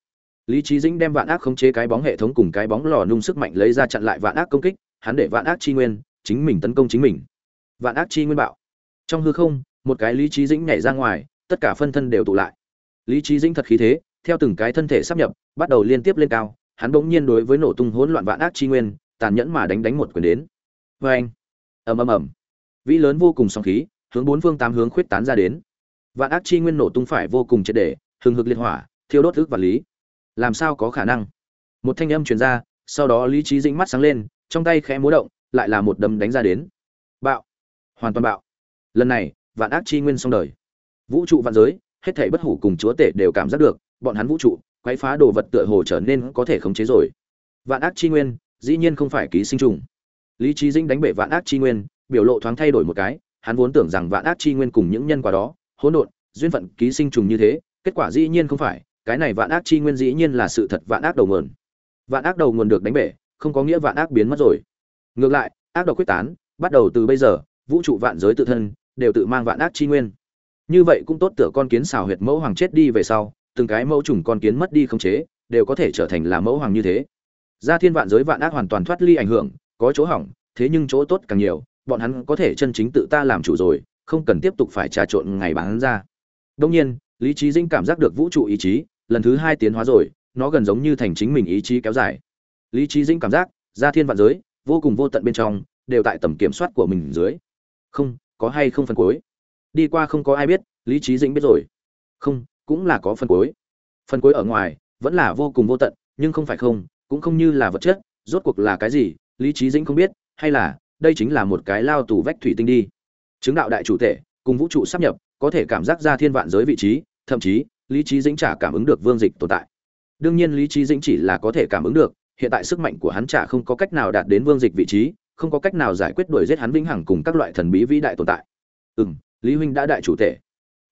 lý trí dĩnh đem vạn ác khống chế cái bóng hệ thống cùng cái bóng lò nung sức mạnh lấy ra chặn lại vạn ác công kích, hắn để vạn ác chi nguyên, chính mình tấn công chính mình. Vạn ác chi nguyên bạo. Trong hư không, một cái lý trí dĩnh nhảy ra ngoài, tất cả phân thân đều tụ lại. Lý trí dĩnh thật khí thế, theo từng cái thân thể sắp nhập, bắt đầu liên tiếp lên cao, hắn bỗng nhiên đối với nổ tung hỗn loạn vạn ác chi nguyên, tàn nhẫn mà đánh đánh một quyền đến. Vê anh. Ầm ầm ầm. Vĩ lớn vô cùng sóng khí, hướng bốn phương tám hướng khuyết tán ra đến. Vạn ác chi nguyên nổ tung phải vô cùng triệt để, hừng hực liên hỏa, thiêu đốt ước và lý làm sao có khả năng? Một thanh âm truyền ra, sau đó lý trí dĩnh mắt sáng lên, trong tay khẽ múa động, lại là một đấm đánh ra đến. Bạo. Hoàn toàn bạo. Lần này, vạn ác chi nguyên xong đời. Vũ trụ vạn giới, hết thảy bất hủ cùng chúa tể đều cảm giác được, bọn hắn vũ trụ, quấy phá đồ vật tựa hồ trở nên có thể khống chế rồi. Vạn ác chi nguyên, dĩ nhiên không phải ký sinh trùng. Lý trí dĩnh đánh bể vạn ác chi nguyên, biểu lộ thoáng thay đổi một cái, hắn vốn tưởng rằng vạn ác chi nguyên cùng những nhân quả đó, hỗn độn, duyên phận ký sinh trùng như thế, kết quả dĩ nhiên không phải cái này vạn ác chi nguyên dĩ nhiên là sự thật vạn ác đầu nguồn. Vạn ác đầu nguồn được đánh bể, không có nghĩa vạn ác biến mất rồi. Ngược lại, ác độc quyết tán, bắt đầu từ bây giờ, vũ trụ vạn giới tự thân, đều tự mang vạn ác chi nguyên. Như vậy cũng tốt tựa con kiến xào huyệt mẫu hoàng chết đi về sau, từng cái mẫu trùng con kiến mất đi không chế, đều có thể trở thành là mẫu hoàng như thế. Gia thiên vạn giới vạn ác hoàn toàn thoát ly ảnh hưởng, có chỗ hỏng, thế nhưng chỗ tốt càng nhiều, bọn hắn có thể chân chính tự ta làm chủ rồi, không cần tiếp tục phải trà trộn ngày bán ra. Đông nhiên, lý trí dinh cảm giác được vũ trụ ý chí lần thứ hai tiến hóa rồi, nó gần giống như thành chính mình ý chí kéo dài. Lý trí dĩnh cảm giác gia thiên vạn giới, vô cùng vô tận bên trong, đều tại tầm kiểm soát của mình dưới. Không, có hay không phần cuối? Đi qua không có ai biết, lý trí dĩnh biết rồi. Không, cũng là có phần cuối. Phần cuối ở ngoài, vẫn là vô cùng vô tận, nhưng không phải không, cũng không như là vật chất, rốt cuộc là cái gì, lý trí dĩnh không biết, hay là, đây chính là một cái lao tù vách thủy tinh đi. Chứng đạo đại chủ thể, cùng vũ trụ sắp nhập, có thể cảm giác ra thiên vạn giới vị trí, thậm chí lý trí dĩnh chả cảm ứng được vương dịch tồn tại. Đương nhiên lý trí dĩnh chỉ là có thể cảm ứng được, hiện tại sức mạnh của hắn chả không có cách nào đạt đến vương dịch vị trí, không có cách nào giải quyết đuổi giết hắn vĩnh hằng cùng các loại thần bí vĩ đại tồn tại. Ừ lý huynh đã đại chủ thể.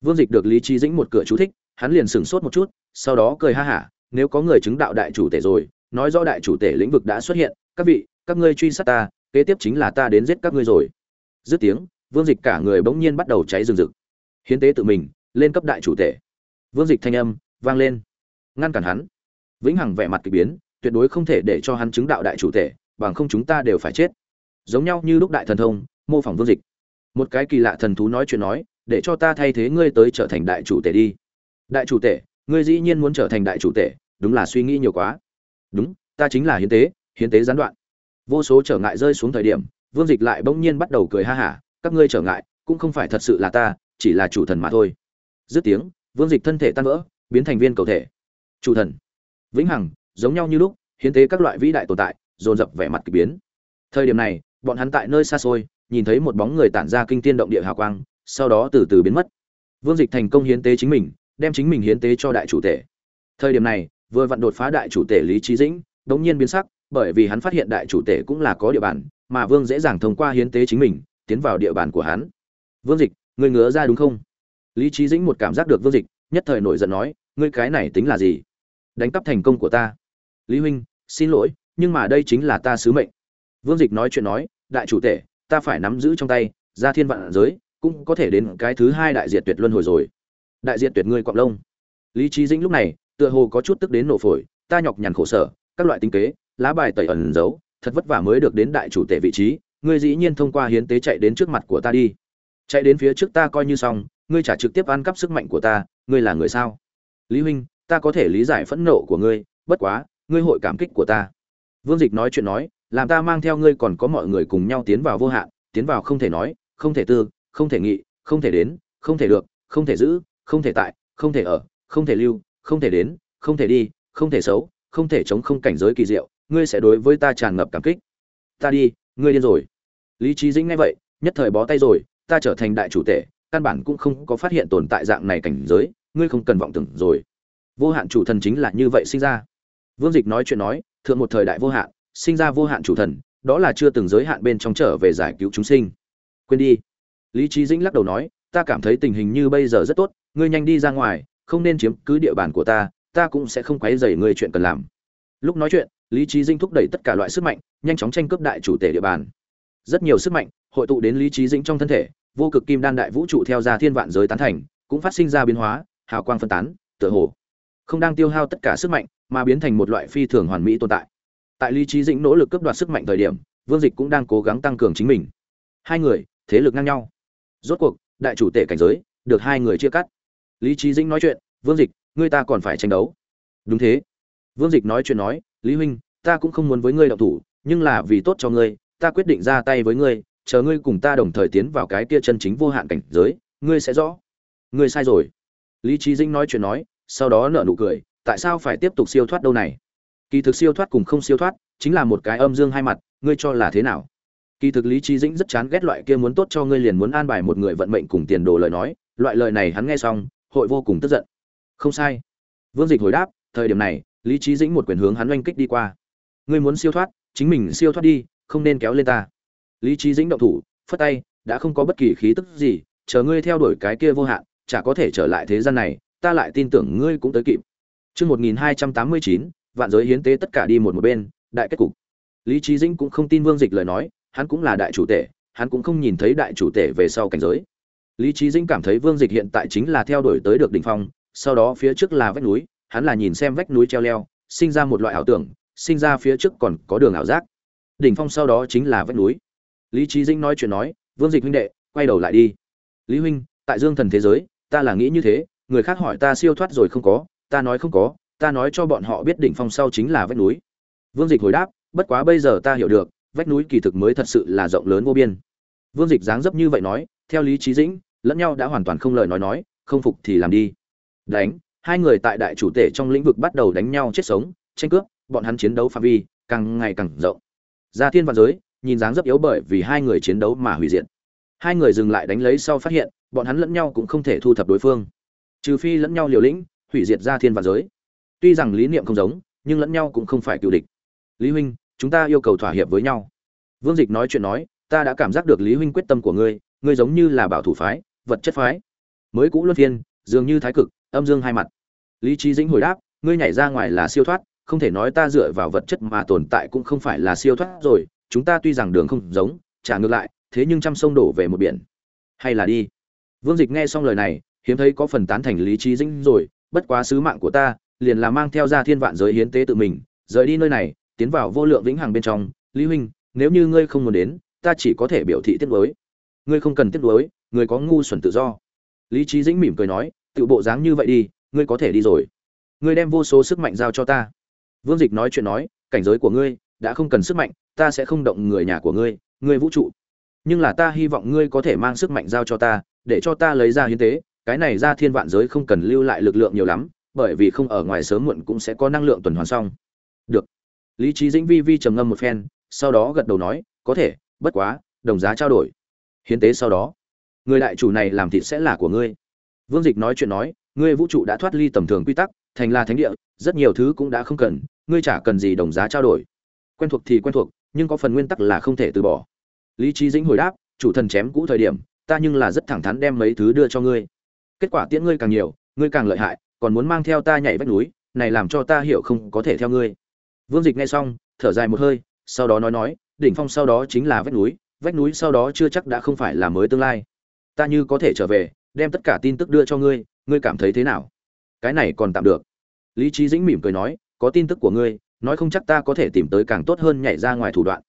Vương dịch được lý trí dĩnh một cửa chú thích, hắn liền sửng sốt một chút, sau đó cười ha hả, nếu có người chứng đạo đại chủ thể rồi, nói rõ đại chủ thể lĩnh vực đã xuất hiện, các vị, các ngươi truy sát ta, kế tiếp chính là ta đến giết các ngươi rồi. Dứt tiếng, vương dịch cả người bỗng nhiên bắt đầu cháy rừng rực. Hiến tế tự mình, lên cấp đại chủ thể vương dịch thanh âm vang lên. Ngăn cản hắn. Vĩnh hằng vẻ mặt kỳ biến, tuyệt đối không thể để cho hắn chứng đạo đại chủ thể bằng không chúng ta đều phải chết. Giống nhau như lúc đại thần thông, mô phỏng vương dịch. Một cái kỳ lạ thần thú nói chuyện nói, để cho ta thay thế ngươi tới trở thành đại chủ tể đi. Đại chủ tể? Ngươi dĩ nhiên muốn trở thành đại chủ tể, đúng là suy nghĩ nhiều quá. Đúng, ta chính là hiến tế hiến tế gián đoạn. Vô số trở ngại rơi xuống thời điểm, vương dịch lại bỗng nhiên bắt đầu cười ha hả, các ngươi trở ngại, cũng không phải thật sự là ta, chỉ là chủ thần mà thôi. Dứt tiếng vương dịch thân thể tan vỡ, biến thành viên cầu thể. Chủ thần. Vĩnh hằng, giống nhau như lúc, hiến tế các loại vĩ đại tồn tại, dồn dập vẻ mặt k ỳ biến. Thời điểm này, bọn hắn tại nơi xa xôi, nhìn thấy một bóng người tản ra kinh tiên động địa hào quang, sau đó từ từ biến mất. Vương dịch thành công hiến tế chính mình, đem chính mình hiến tế cho đại chủ tể thời điểm này, vừa vặn đột phá đại chủ tể lý trí dĩnh, đống nhiên biến sắc, bởi vì hắn phát hiện đại chủ tể cũng là có địa bàn, mà vương dễ dàng thông qua hiến tế chính mình, tiến vào địa bàn của hắn. Vương dịch, người ngứa ra đúng không? Lý trí dĩnh một cảm giác được vương dịch, nhất thời nổi giận nói, ngươi cái này tính là gì? Đánh cắp thành công của ta. Lý huynh, xin lỗi, nhưng mà đây chính là ta sứ mệnh. Vương dịch nói chuyện nói, đại chủ tể, ta phải nắm giữ trong tay, ra thiên vạn giới, cũng có thể đến cái thứ hai đại diệt tuyệt luân hồi rồi. Đại diệt tuyệt ngươi quạng lông. Lý trí dĩnh lúc này, tựa hồ có chút tức đến nổ phổi, ta nhọc nhằn khổ sở, các loại tinh kế, lá bài tẩy ẩn giấu, thật vất vả mới được đến đại chủ tể vị trí, ngươi dĩ nhiên thông qua hiến tế chạy đến trước mặt của ta đi. Chạy đến phía trước ta coi như xong ngươi trả trực tiếp ăn cắp sức mạnh của ta ngươi là người sao lý huynh ta có thể lý giải phẫn nộ của ngươi bất quá ngươi hội cảm kích của ta vương dịch nói chuyện nói làm ta mang theo ngươi còn có mọi người cùng nhau tiến vào vô hạn tiến vào không thể nói không thể tư không thể nghị không thể đến không thể được không thể giữ không thể tại không thể ở không thể lưu không thể đến không thể đi không thể xấu không thể chống không cảnh giới kỳ diệu ngươi sẽ đối với ta tràn ngập cảm kích ta đi ngươi điên rồi lý trí dĩnh nghe vậy nhất thời bó tay rồi ta trở thành đại chủ tể căn bản cũng không có phát hiện tồn tại dạng này cảnh giới, ngươi không cần vọng tưởng rồi. Vô hạn chủ thần chính là như vậy sinh ra. Vương dịch nói chuyện nói, thượng một thời đại vô hạn, sinh ra vô hạn chủ thần, đó là chưa từng giới hạn bên trong trở về giải cứu chúng sinh. Quên đi. Lý trí dĩnh lắc đầu nói, ta cảm thấy tình hình như bây giờ rất tốt, ngươi nhanh đi ra ngoài, không nên chiếm cứ địa bàn của ta ta cũng sẽ không quấy rầy ngươi chuyện cần làm. Lúc nói chuyện, lý trí dĩnh thúc đẩy tất cả loại sức mạnh, nhanh chóng tranh cướp đại chủ tể địa bàn. Rất nhiều sức mạnh hội tụ đến lý trí dĩnh trong thân thể vô cực kim đan đại vũ trụ theo ra thiên vạn giới tán thành, cũng phát sinh ra biến hóa, hào quang phân tán, tựa hồ không đang tiêu hao tất cả sức mạnh, mà biến thành một loại phi thường hoàn mỹ tồn tại. Tại lý trí dĩnh nỗ lực cướp đoạt sức mạnh thời điểm, vương dịch cũng đang cố gắng tăng cường chính mình. Hai người, thế lực ngang nhau. Rốt cuộc, đại chủ tể cảnh giới, được hai người chia cắt. Lý trí dĩnh nói chuyện, vương dịch, ngươi ta còn phải tranh đấu. Đúng thế. Vương dịch nói chuyện nói, lý huynh, ta cũng không muốn với ngươi động thủ, nhưng là vì tốt cho ngươi, ta quyết định ra tay với ngươi chờ ngươi cùng ta đồng thời tiến vào cái kia chân chính vô hạn cảnh giới, ngươi sẽ rõ. Ngươi sai rồi. Lý trí dĩnh nói chuyện nói, sau đó nở nụ cười, tại sao phải tiếp tục siêu thoát đâu này? Kỳ thực siêu thoát cùng không siêu thoát, chính là một cái âm dương hai mặt, ngươi cho là thế nào? Kỳ thực lý trí dĩnh rất chán ghét loại kia muốn tốt cho ngươi liền muốn an bài một người vận mệnh cùng tiền đồ lời nói, loại lời này hắn nghe xong, hội vô cùng tức giận. Không sai. Vương dịch hồi đáp, thời điểm này, lý trí dĩnh một quyền hướng hắn oanh kích đi qua. Ngươi muốn siêu thoát, chính mình siêu thoát đi, không nên kéo lên ta lý trí dĩnh động thủ phất tay đã không có bất kỳ khí tức gì chờ ngươi theo đuổi cái kia vô hạn chả có thể trở lại thế gian này ta lại tin tưởng ngươi cũng tới kịp Chương 1289, vạn giới hiến tế tất cả đi một một bên, đại kết cục. Lý trí Dĩnh cũng không tin Vương Dịch lời nói, hắn cũng là đại chủ tể, hắn cũng không nhìn thấy đại chủ tể về sau cảnh giới. Lý trí Dĩnh cảm thấy Vương Dịch hiện tại chính là theo đuổi tới được đỉnh phong, sau đó phía trước là vách núi, hắn là nhìn xem vách núi treo leo, sinh ra một loại ảo tưởng, sinh ra phía trước còn có đường ảo giác. Đỉnh phong sau đó chính là vách núi. Lý Chí Dĩnh nói chuyện nói, Vương Dịch huynh đệ, quay đầu lại đi. Lý huynh, tại Dương Thần thế giới, ta là nghĩ như thế, người khác hỏi ta siêu thoát rồi không có, ta nói không có ta nói cho bọn họ biết đỉnh phong sau chính là vách núi. Vương dịch hồi đáp bất quá bây giờ ta hiểu được vách núi kỳ thực mới thật sự là rộng lớn vô biên. Vương dịch dáng dấp như vậy nói theo lý trí dĩnh lẫn nhau đã hoàn toàn không lời nói nói không phục thì làm đi. Đánh hai người tại đại chủ tể trong lĩnh vực bắt đầu đánh nhau chết sống tranh cướp bọn hắn chiến đấu phạm vi càng ngày càng rộng. Gia thiên văn giới nhìn dáng dấp yếu bởi vì hai người chiến đấu mà hủy diệt. Hai người dừng lại đánh lấy sau phát hiện, bọn hắn lẫn nhau cũng không thể thu thập đối phương. Trừ phi lẫn nhau liều lĩnh, hủy diệt ra thiên và giới. Tuy rằng lý niệm không giống, nhưng lẫn nhau cũng không phải cựu địch. Lý huynh, chúng ta yêu cầu thỏa hiệp với nhau. Vương dịch nói chuyện nói, ta đã cảm giác được lý huynh quyết tâm của ngươi ngươi giống như là bảo thủ phái, vật chất phái. Mới cũ luân phiên, dường như thái cực, âm dương hai mặt. Lý trí dĩnh hồi đáp, ngươi nhảy ra ngoài là siêu thoát, không thể nói ta dựa vào vật chất mà tồn tại cũng không phải là siêu thoát rồi chúng ta tuy rằng đường không giống, trả ngược lại, thế nhưng trăm sông đổ về một biển. Hay là đi. Vương dịch nghe xong lời này, hiếm thấy có phần tán thành lý trí dĩnh rồi, bất quá sứ mạng của ta, liền là mang theo ra thiên vạn giới hiến tế tự mình, rời đi nơi này, tiến vào vô lượng vĩnh hằng bên trong. Lý huynh, nếu như ngươi không muốn đến, ta chỉ có thể biểu thị tiết đối ngươi không cần tiết đối ngươi có ngu xuẩn tự do. Lý trí dĩnh mỉm cười nói tự bộ dáng như vậy đi, ngươi có thể đi rồi. Ngươi đem vô số sức mạnh giao cho ta. Vương dịch nói chuyện nói, cảnh giới của ngươi đã không cần sức mạnh, ta sẽ không động người nhà của ngươi ngươi vũ trụ. Nhưng là ta hy vọng ngươi có thể mang sức mạnh giao cho ta, để cho ta lấy ra hiến tế, cái này ra thiên vạn giới không cần lưu lại lực lượng nhiều lắm, bởi vì không ở ngoài sớm muộn cũng sẽ có năng lượng tuần hoàn xong. Được. Lý trí dĩnh vi vi trầm ngâm một phen, sau đó gật đầu nói, có thể, bất quá, đồng giá trao đổi. Hiến tế sau đó. Người đại chủ này làm thịt sẽ là của ngươi. Vương dịch nói chuyện nói, ngươi vũ trụ đã thoát ly tầm thường quy tắc, thành là thánh địa, rất nhiều thứ cũng đã không cần, ngươi chả cần gì đồng giá trao đổi quen thuộc thì quen thuộc, nhưng có phần nguyên tắc là không thể từ bỏ. Lý trí dĩnh hồi đáp, chủ thần chém cũ thời điểm, ta nhưng là rất thẳng thắn đem mấy thứ đưa cho ngươi. Kết quả tiễn ngươi càng nhiều, ngươi càng lợi hại, còn muốn mang theo ta nhảy vách núi, này làm cho ta hiểu không có thể theo ngươi. Vương dịch nghe xong, thở dài một hơi, sau đó nói nói, đỉnh phong sau đó chính là vách núi vách núi sau đó chưa chắc đã không phải là mới tương lai. Ta như có thể trở về, đem tất cả tin tức đưa cho ngươi ngươi cảm thấy thế nào? Cái này còn tạm được. Lý trí dĩnh mỉm cười nói, có tin tức của ngươi nói không chắc ta có thể tìm tới càng tốt hơn nhảy ra ngoài thủ đoạn.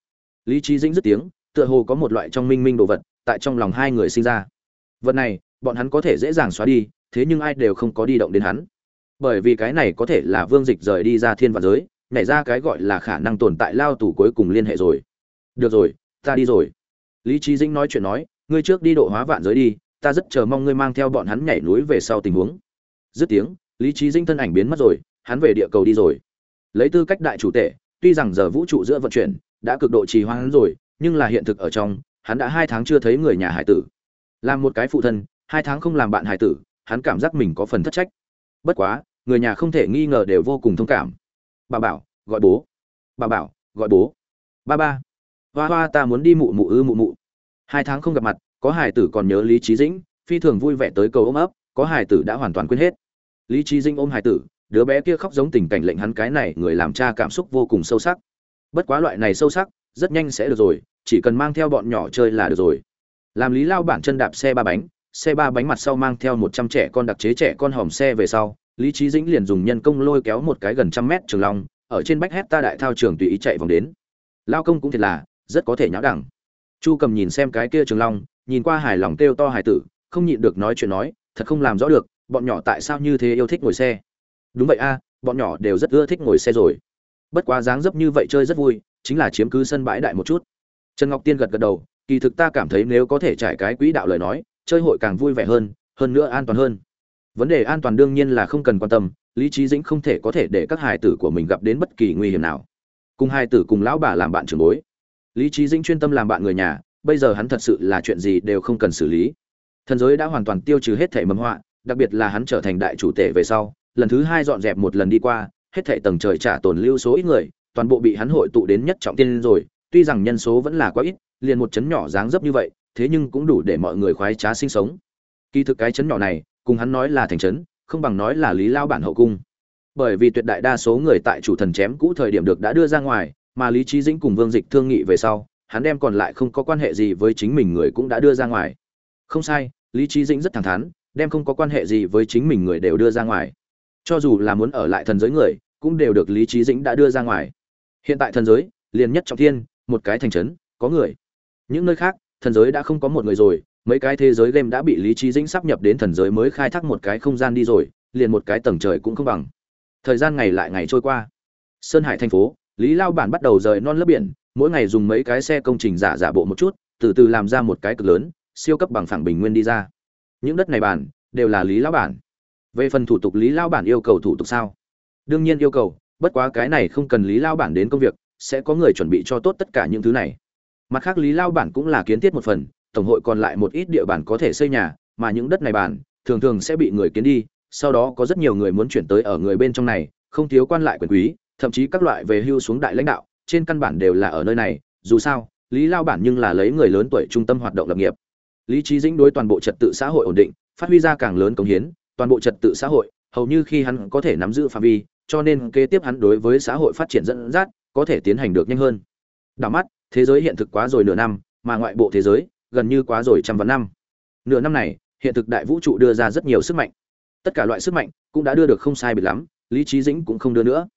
Lý trí dĩnh dứt tiếng, tựa hồ có một loại trong minh minh đồ vật tại trong lòng hai người sinh ra. Vật này, bọn hắn có thể dễ dàng xóa đi, thế nhưng ai đều không có đi động đến hắn. Bởi vì cái này có thể là vương dịch rời đi ra thiên vạn giới nảy ra cái gọi là khả năng tồn tại lao tù cuối cùng liên hệ rồi. Được rồi, ta đi rồi. Lý trí dĩnh nói chuyện nói, ngươi trước đi độ hóa vạn giới đi, ta rất chờ mong ngươi mang theo bọn hắn nhảy núi về sau tình huống. Dứt tiếng, lý trí dĩnh thân ảnh biến mất rồi, hắn về địa cầu đi rồi lấy tư cách đại chủ tể, tuy rằng giờ vũ trụ giữa vận chuyển đã cực độ trì hoãn rồi, nhưng là hiện thực ở trong, hắn đã hai tháng chưa thấy người nhà hải tử. Làm một cái phụ thân, hai tháng không làm bạn hải tử, hắn cảm giác mình có phần thất trách. Bất quá, người nhà không thể nghi ngờ đều vô cùng thông cảm. Bà bảo, gọi bố. Bà bảo, gọi bố. Ba ba. Hoa hoa, ta muốn đi mụ mụ ư mụ mụ. Hai tháng không gặp mặt, có hải tử còn nhớ lý trí dĩnh, phi thường vui vẻ tới cầu ôm ấp, có hải tử đã hoàn toàn quên hết. Lý trí Dĩnh ôm hải tử đứa bé kia khóc giống tình cảnh lệnh hắn cái này người làm cha cảm xúc vô cùng sâu sắc. Bất quá loại này sâu sắc, rất nhanh sẽ được rồi, chỉ cần mang theo bọn nhỏ chơi là được rồi. Làm lý lao bản chân đạp xe ba bánh, xe ba bánh mặt sau mang theo một trăm trẻ con đặc chế trẻ con hòm xe về sau, lý trí dĩnh liền dùng nhân công lôi kéo một cái gần trăm mét trường long, ở trên bách hét ta đại thao trường tùy ý chạy vòng đến. Lao công cũng thiệt là, rất có thể nháo đẳng. Chu cầm nhìn xem cái kia trường long, nhìn qua hài lòng kêu to hài tử, không nhịn được nói chuyện nói, thật không làm rõ được, bọn nhỏ tại sao như thế yêu thích ngồi xe? Đúng vậy a, bọn nhỏ đều rất ưa thích ngồi xe rồi. Bất quá dáng dấp như vậy chơi rất vui, chính là chiếm cứ sân bãi đại một chút. Trần ngọc tiên gật gật đầu, kỳ thực ta cảm thấy nếu có thể trải cái quỹ đạo lời nói, chơi hội càng vui vẻ hơn hơn nữa an toàn hơn. Vấn đề an toàn đương nhiên là không cần quan tâm, lý trí dĩnh không thể có thể để các hài tử của mình gặp đến bất kỳ nguy hiểm nào. Cùng hai tử cùng lão bà làm bạn trường bối. Lý trí dĩnh chuyên tâm làm bạn người nhà, bây giờ hắn thật sự là chuyện gì đều không cần xử lý. Thần giới đã hoàn toàn tiêu trừ hết thể mầm họa, đặc biệt là hắn trở thành đại chủ tể về sau lần thứ hai dọn dẹp một lần đi qua, hết thệ tầng trời trả tồn lưu số ít người, toàn bộ bị hắn hội tụ đến nhất trọng tiên rồi. Tuy rằng nhân số vẫn là quá ít, liền một chấn nhỏ dáng dấp như vậy, thế nhưng cũng đủ để mọi người khoái trá sinh sống. Kỳ thực cái chấn nhỏ này, cùng hắn nói là thành trấn không bằng nói là lý lao bản hậu cung. Bởi vì tuyệt đại đa số người tại chủ thần chém cũ thời điểm được đã đưa ra ngoài, mà lý trí dĩnh cùng vương dịch thương nghị về sau, hắn đem còn lại không có quan hệ gì với chính mình người cũng đã đưa ra ngoài. Không sai, lý trí dĩnh rất thẳng thắn, đem không có quan hệ gì với chính mình người đều đưa ra ngoài cho dù là muốn ở lại thần giới người, cũng đều được lý trí dĩnh đã đưa ra ngoài. Hiện tại thần giới, liền nhất trọng thiên, một cái thành trấn, có người. Những nơi khác, thần giới đã không có một người rồi, mấy cái thế giới game đã bị lý trí dĩnh sắp nhập đến thần giới mới khai thác một cái không gian đi rồi, liền một cái tầng trời cũng không bằng. Thời gian ngày lại ngày trôi qua. Sơn hải thành phố, lý lao bản bắt đầu rời non lớp biển, mỗi ngày dùng mấy cái xe công trình giả giả bộ một chút, từ từ làm ra một cái cực lớn, siêu cấp bằng phẳng bình nguyên đi ra. Những đất này bản, đều là lý lao bản về phần thủ tục lý lao bản yêu cầu thủ tục sao? Đương nhiên yêu cầu, bất quá cái này không cần lý lao bản đến công việc, sẽ có người chuẩn bị cho tốt tất cả những thứ này. Mặt khác lý lao bản cũng là kiến thiết một phần, tổng hội còn lại một ít địa bản có thể xây nhà, mà những đất này bản, thường thường sẽ bị người kiến đi, sau đó có rất nhiều người muốn chuyển tới ở người bên trong này, không thiếu quan lại quyền quý, thậm chí các loại về hưu xuống đại lãnh đạo, trên căn bản đều là ở nơi này, dù sao, lý lao bản nhưng là lấy người lớn tuổi trung tâm hoạt động lập nghiệp. Lý trí dĩnh đối toàn bộ trật tự xã hội ổn định, phát huy ra càng lớn công hiến toàn bộ trật tự xã hội, hầu như khi hắn có thể nắm giữ phạm vi, cho nên kế tiếp hắn đối với xã hội phát triển dẫn dắt có thể tiến hành được nhanh hơn. Đảo mắt, thế giới hiện thực quá rồi nửa năm, mà ngoại bộ thế giới gần như quá rồi trăm vạn năm. Nửa năm này, hiện thực đại vũ trụ đưa ra rất nhiều sức mạnh. Tất cả loại sức mạnh cũng đã đưa được không sai biệt lắm, lý trí dĩnh cũng không đưa nữa.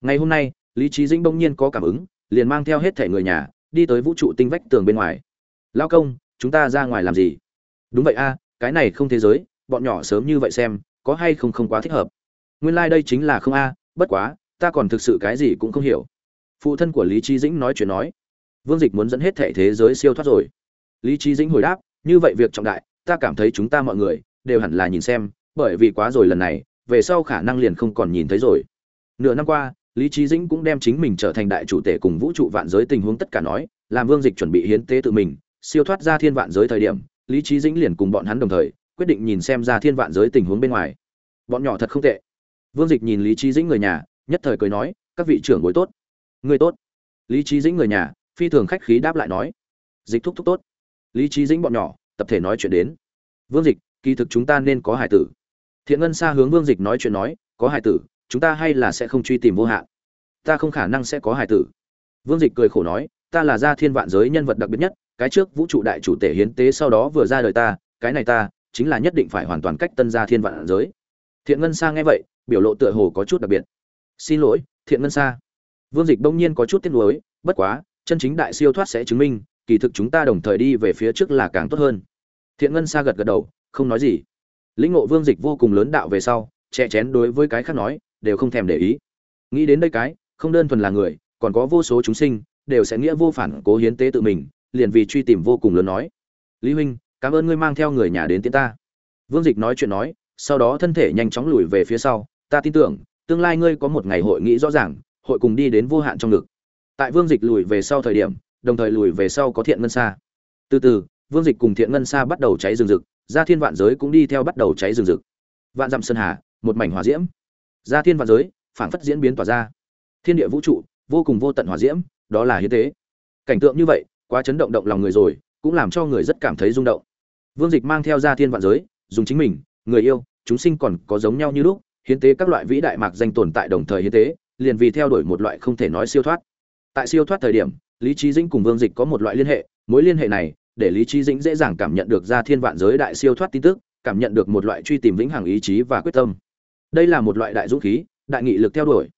Ngày hôm nay, lý trí dĩnh bỗng nhiên có cảm ứng, liền mang theo hết thể người nhà, đi tới vũ trụ tinh vách tường bên ngoài. Lao công, chúng ta ra ngoài làm gì? Đúng vậy a, cái này không thế giới bọn nhỏ sớm như vậy xem, có hay không không quá thích hợp. Nguyên lai、like、đây chính là không a, bất quá, ta còn thực sự cái gì cũng không hiểu. Phụ thân của lý trí dĩnh nói chuyện nói. Vương dịch muốn dẫn hết thể thế giới siêu thoát rồi. Lý trí dĩnh hồi đáp, như vậy việc trọng đại, ta cảm thấy chúng ta mọi người, đều hẳn là nhìn xem, bởi vì quá rồi lần này, về sau khả năng liền không còn nhìn thấy rồi. Nửa năm qua, lý trí dĩnh cũng đem chính mình trở thành đại chủ tể cùng vũ trụ vạn giới tình huống tất cả nói, làm vương dịch chuẩn bị hiến tế tự mình, siêu thoát ra thiên vạn giới thời điểm, lý trí dĩnh liền cùng bọn hắn đồng thời quyết định nhìn xem ra thiên vạn giới tình huống bên ngoài. Bọn nhỏ thật không tệ. Vương dịch nhìn lý trí dĩnh người nhà, nhất thời cười nói, các vị trưởng bối tốt. Người tốt? Lý trí dĩnh người nhà, phi thường khách khí đáp lại nói. Dịch thúc thúc tốt. Lý trí dĩnh bọn nhỏ, tập thể nói chuyện đến. Vương dịch, kỳ thực chúng ta nên có hải tử. Thiện ngân xa hướng vương dịch nói chuyện nói, có hải tử, chúng ta hay là sẽ không truy tìm vô hạn. Ta không khả năng sẽ có hải tử. Vương dịch cười khổ nói, ta là gia thiên vạn giới nhân vật đặc biệt nhất, cái trước vũ trụ đại chủ tể hiến tế sau đó vừa ra đời ta, cái này ta chính là nhất định phải hoàn toàn cách tân gia thiên vạn giới. Thiện ngân sa nghe vậy, biểu lộ tựa hồ có chút đặc biệt. Xin lỗi, thiện ngân sa. Vương dịch đông nhiên có chút tiếc nuối, bất quá, chân chính đại siêu thoát sẽ chứng minh, kỳ thực chúng ta đồng thời đi về phía trước là càng tốt hơn. Thiện ngân sa gật gật đầu, không nói gì. Lĩnh ngộ vương dịch vô cùng lớn đạo về sau, che chén đối với cái khác nói, đều không thèm để ý. Nghĩ đến đây cái, không đơn thuần là người, còn có vô số chúng sinh, đều sẽ nghĩa vô phản cố hiến tế tự mình, liền vì truy tìm vô cùng lớn nói. Lý huynh cảm ơn ngươi mang theo người nhà đến tiễn ta. Vương dịch nói chuyện nói, sau đó thân thể nhanh chóng lùi về phía sau, ta tin tưởng, tương lai ngươi có một ngày hội nghĩ rõ ràng, hội cùng đi đến vô hạn trong ngực. Tại vương dịch lùi về sau thời điểm, đồng thời lùi về sau có thiện ngân xa từ từ, vương dịch cùng thiện ngân xa bắt đầu cháy rừng rực, gia thiên vạn giới cũng đi theo bắt đầu cháy rừng rực. Vạn dặm sơn hà, một mảnh hỏa diễm. Gia thiên vạn giới, phảng phất diễn biến tỏa ra. Thiên địa vũ trụ, vô cùng vô tận hỏa diễm, đó là hiến tế. Cảnh tượng như vậy, quá chấn động động lòng người rồi cũng làm cho người rất cảm thấy rung động. Vương dịch mang theo gia thiên vạn giới, dùng chính mình, người yêu, chúng sinh còn có giống nhau như lúc, hiến tế các loại vĩ đại mạc danh tồn tại đồng thời hiến tế, liền vì theo đuổi một loại không thể nói siêu thoát. Tại siêu thoát thời điểm, lý trí dĩnh cùng vương dịch có một loại liên hệ, mối liên hệ này, để lý trí dĩnh dễ dàng cảm nhận được ra thiên vạn giới đại siêu thoát tin tức, cảm nhận được một loại truy tìm vĩnh hằng ý chí và quyết tâm. Đây là một loại đại dũng khí, đại nghị lực theo đuổi.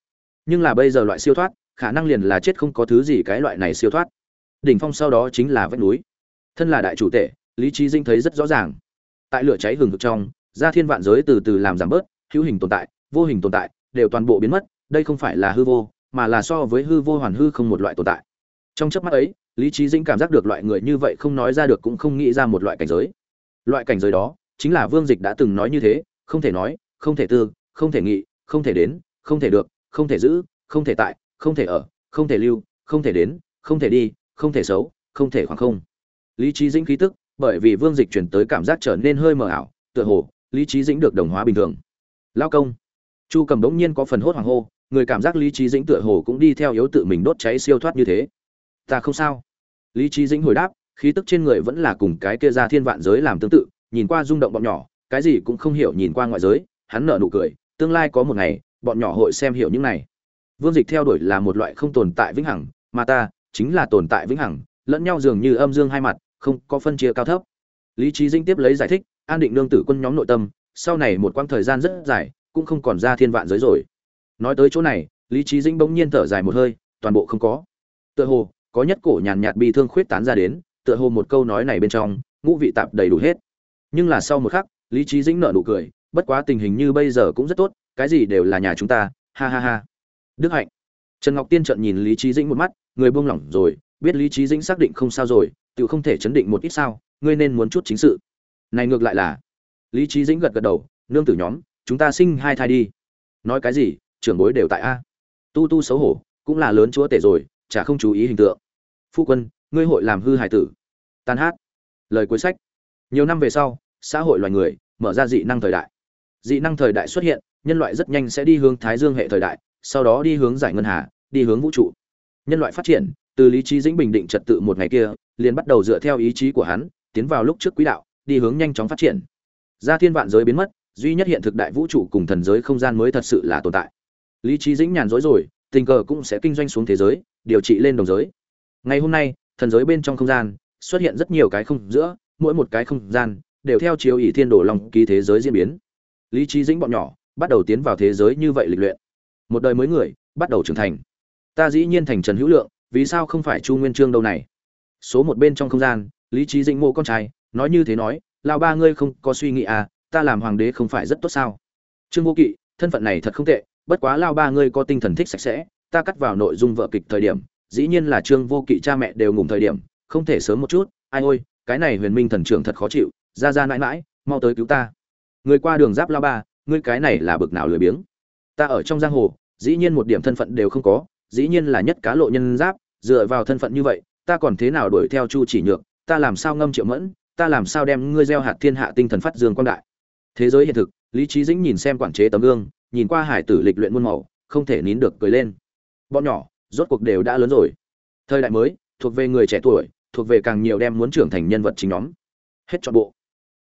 Nhưng là bây giờ loại siêu thoát, khả năng liền là chết không có thứ gì cái loại này siêu thoát. Đỉnh phong sau đó chính là vách núi thân là đại chủ tể lý trí dinh thấy rất rõ ràng tại lửa cháy hừng hực trong gia thiên vạn giới từ từ làm giảm bớt hữu hình tồn tại vô hình tồn tại đều toàn bộ biến mất đây không phải là hư vô mà là so với hư vô hoàn hư không một loại tồn tại trong chớp mắt ấy lý trí dĩnh cảm giác được loại người như vậy không nói ra được cũng không nghĩ ra một loại cảnh giới loại cảnh giới đó chính là vương dịch đã từng nói như thế không thể nói không thể tư không thể nghị không thể đến không thể được không thể giữ không thể tại không thể ở không thể lưu không thể đến không thể đi không thể xấu không thể khoảng không lý trí dĩnh khí tức, bởi vì vương dịch chuyển tới cảm giác trở nên hơi mờ ảo, tựa hồ, lý trí dĩnh được đồng hóa bình thường. Lao công. Chu cầm bỗng nhiên có phần hốt hoàng hô, người cảm giác lý trí dĩnh tựa hồ cũng đi theo yếu tự mình đốt cháy siêu thoát như thế. Ta không sao. Lý trí dĩnh hồi đáp, khí tức trên người vẫn là cùng cái kia ra thiên vạn giới làm tương tự, nhìn qua rung động bọn nhỏ, cái gì cũng không hiểu nhìn qua ngoại giới, hắn nở nụ cười, tương lai có một ngày, bọn nhỏ hội xem hiểu những này. Vương dịch theo đuổi là một loại không tồn tại vĩnh hằng, mà ta chính là tồn tại vĩnh hằng, lẫn nhau dường như âm dương hai mặt không có phân chia cao thấp. Lý trí dinh tiếp lấy giải thích, an định nương tử quân nhóm nội tâm, sau này một quãng thời gian rất dài, cũng không còn ra thiên vạn giới rồi. Nói tới chỗ này, lý trí dinh bỗng nhiên thở dài một hơi, toàn bộ không có. Tựa hồ, có nhất cổ nhàn nhạt bi thương khuyết tán ra đến, tựa hồ một câu nói này bên trong, ngũ vị tạp đầy đủ hết. Nhưng là sau một khắc, lý trí dĩnh nở nụ cười, bất quá tình hình như bây giờ cũng rất tốt, cái gì đều là nhà chúng ta, ha ha ha. Đức hạnh. Trần ngọc tiên trợn nhìn lý trí dĩnh một mắt, người buông lỏng rồi, biết lý trí dĩnh xác định không sao rồi tự không thể chấn định một ít sao, ngươi nên muốn chút chính sự. Này ngược lại là. Lý trí dĩnh gật gật đầu, nương tử nhóm, chúng ta sinh hai thai đi. Nói cái gì, trưởng bối đều tại a. Tu tu xấu hổ, cũng là lớn chúa tể rồi, chả không chú ý hình tượng. Phu quân, ngươi hội làm hư hải tử. Tan hát. Lời cuối sách. Nhiều năm về sau, xã hội loài người, mở ra dị năng thời đại. Dị năng thời đại xuất hiện, nhân loại rất nhanh sẽ đi hướng thái dương hệ thời đại, sau đó đi hướng giải ngân hà, đi hướng vũ trụ. Nhân loại phát triển từ lý trí dĩnh bình định trật tự một ngày kia, liền bắt đầu dựa theo ý chí của hắn, tiến vào lúc trước quỹ đạo, đi hướng nhanh chóng phát triển. Gia thiên vạn giới biến mất, duy nhất hiện thực đại vũ trụ cùng thần giới không gian mới thật sự là tồn tại. Lý trí dĩnh nhàn rỗi rồi, tình cờ cũng sẽ kinh doanh xuống thế giới, điều trị lên đồng giới. Ngày hôm nay, thần giới bên trong không gian, xuất hiện rất nhiều cái không giữa, mỗi một cái không gian, đều theo chiếu ỷ thiên đổ lòng ký thế giới diễn biến. Lý trí dĩnh bọn nhỏ, bắt đầu tiến vào thế giới như vậy lịch luyện. Một đời mới người, bắt đầu trưởng thành. Ta dĩ nhiên thành trần hữu lượng vì sao không phải chu nguyên trương đâu này? Số một bên trong không gian, lý trí dĩnh mộ con trai, nói như thế nói lao ba ngươi không có suy nghĩ à ta làm hoàng đế không phải rất tốt sao? Trương vô kỵ, thân phận này thật không tệ, bất quá lao ba ngươi có tinh thần thích sạch sẽ, ta cắt vào nội dung vợ kịch thời điểm, dĩ nhiên là trương vô kỵ cha mẹ đều ngủ thời điểm, không thể sớm một chút, ai ôi, cái này huyền minh thần trưởng thật khó chịu, ra ra mãi mãi, mau tới cứu ta. Người qua đường giáp lao ba, ngươi cái này là bực nào lười biếng. Ta ở trong giang hồ, dĩ nhiên một điểm thân phận đều không có dĩ nhiên là nhất cá lộ nhân giáp, dựa vào thân phận như vậy, ta còn thế nào đuổi theo chu chỉ nhược, ta làm sao ngâm triệu mẫn, ta làm sao đem ngươi gieo hạt thiên hạ tinh thần phát dương quang đại. Thế giới hiện thực, lý trí dĩnh nhìn xem quản chế tấm gương, nhìn qua hải tử lịch luyện muôn màu, không thể nín được cười lên. Bọn nhỏ, rốt cuộc đều đã lớn rồi. Thời đại mới, thuộc về người trẻ tuổi, thuộc về càng nhiều đem muốn trưởng thành nhân vật chính nhóm. Hết chọn bộ.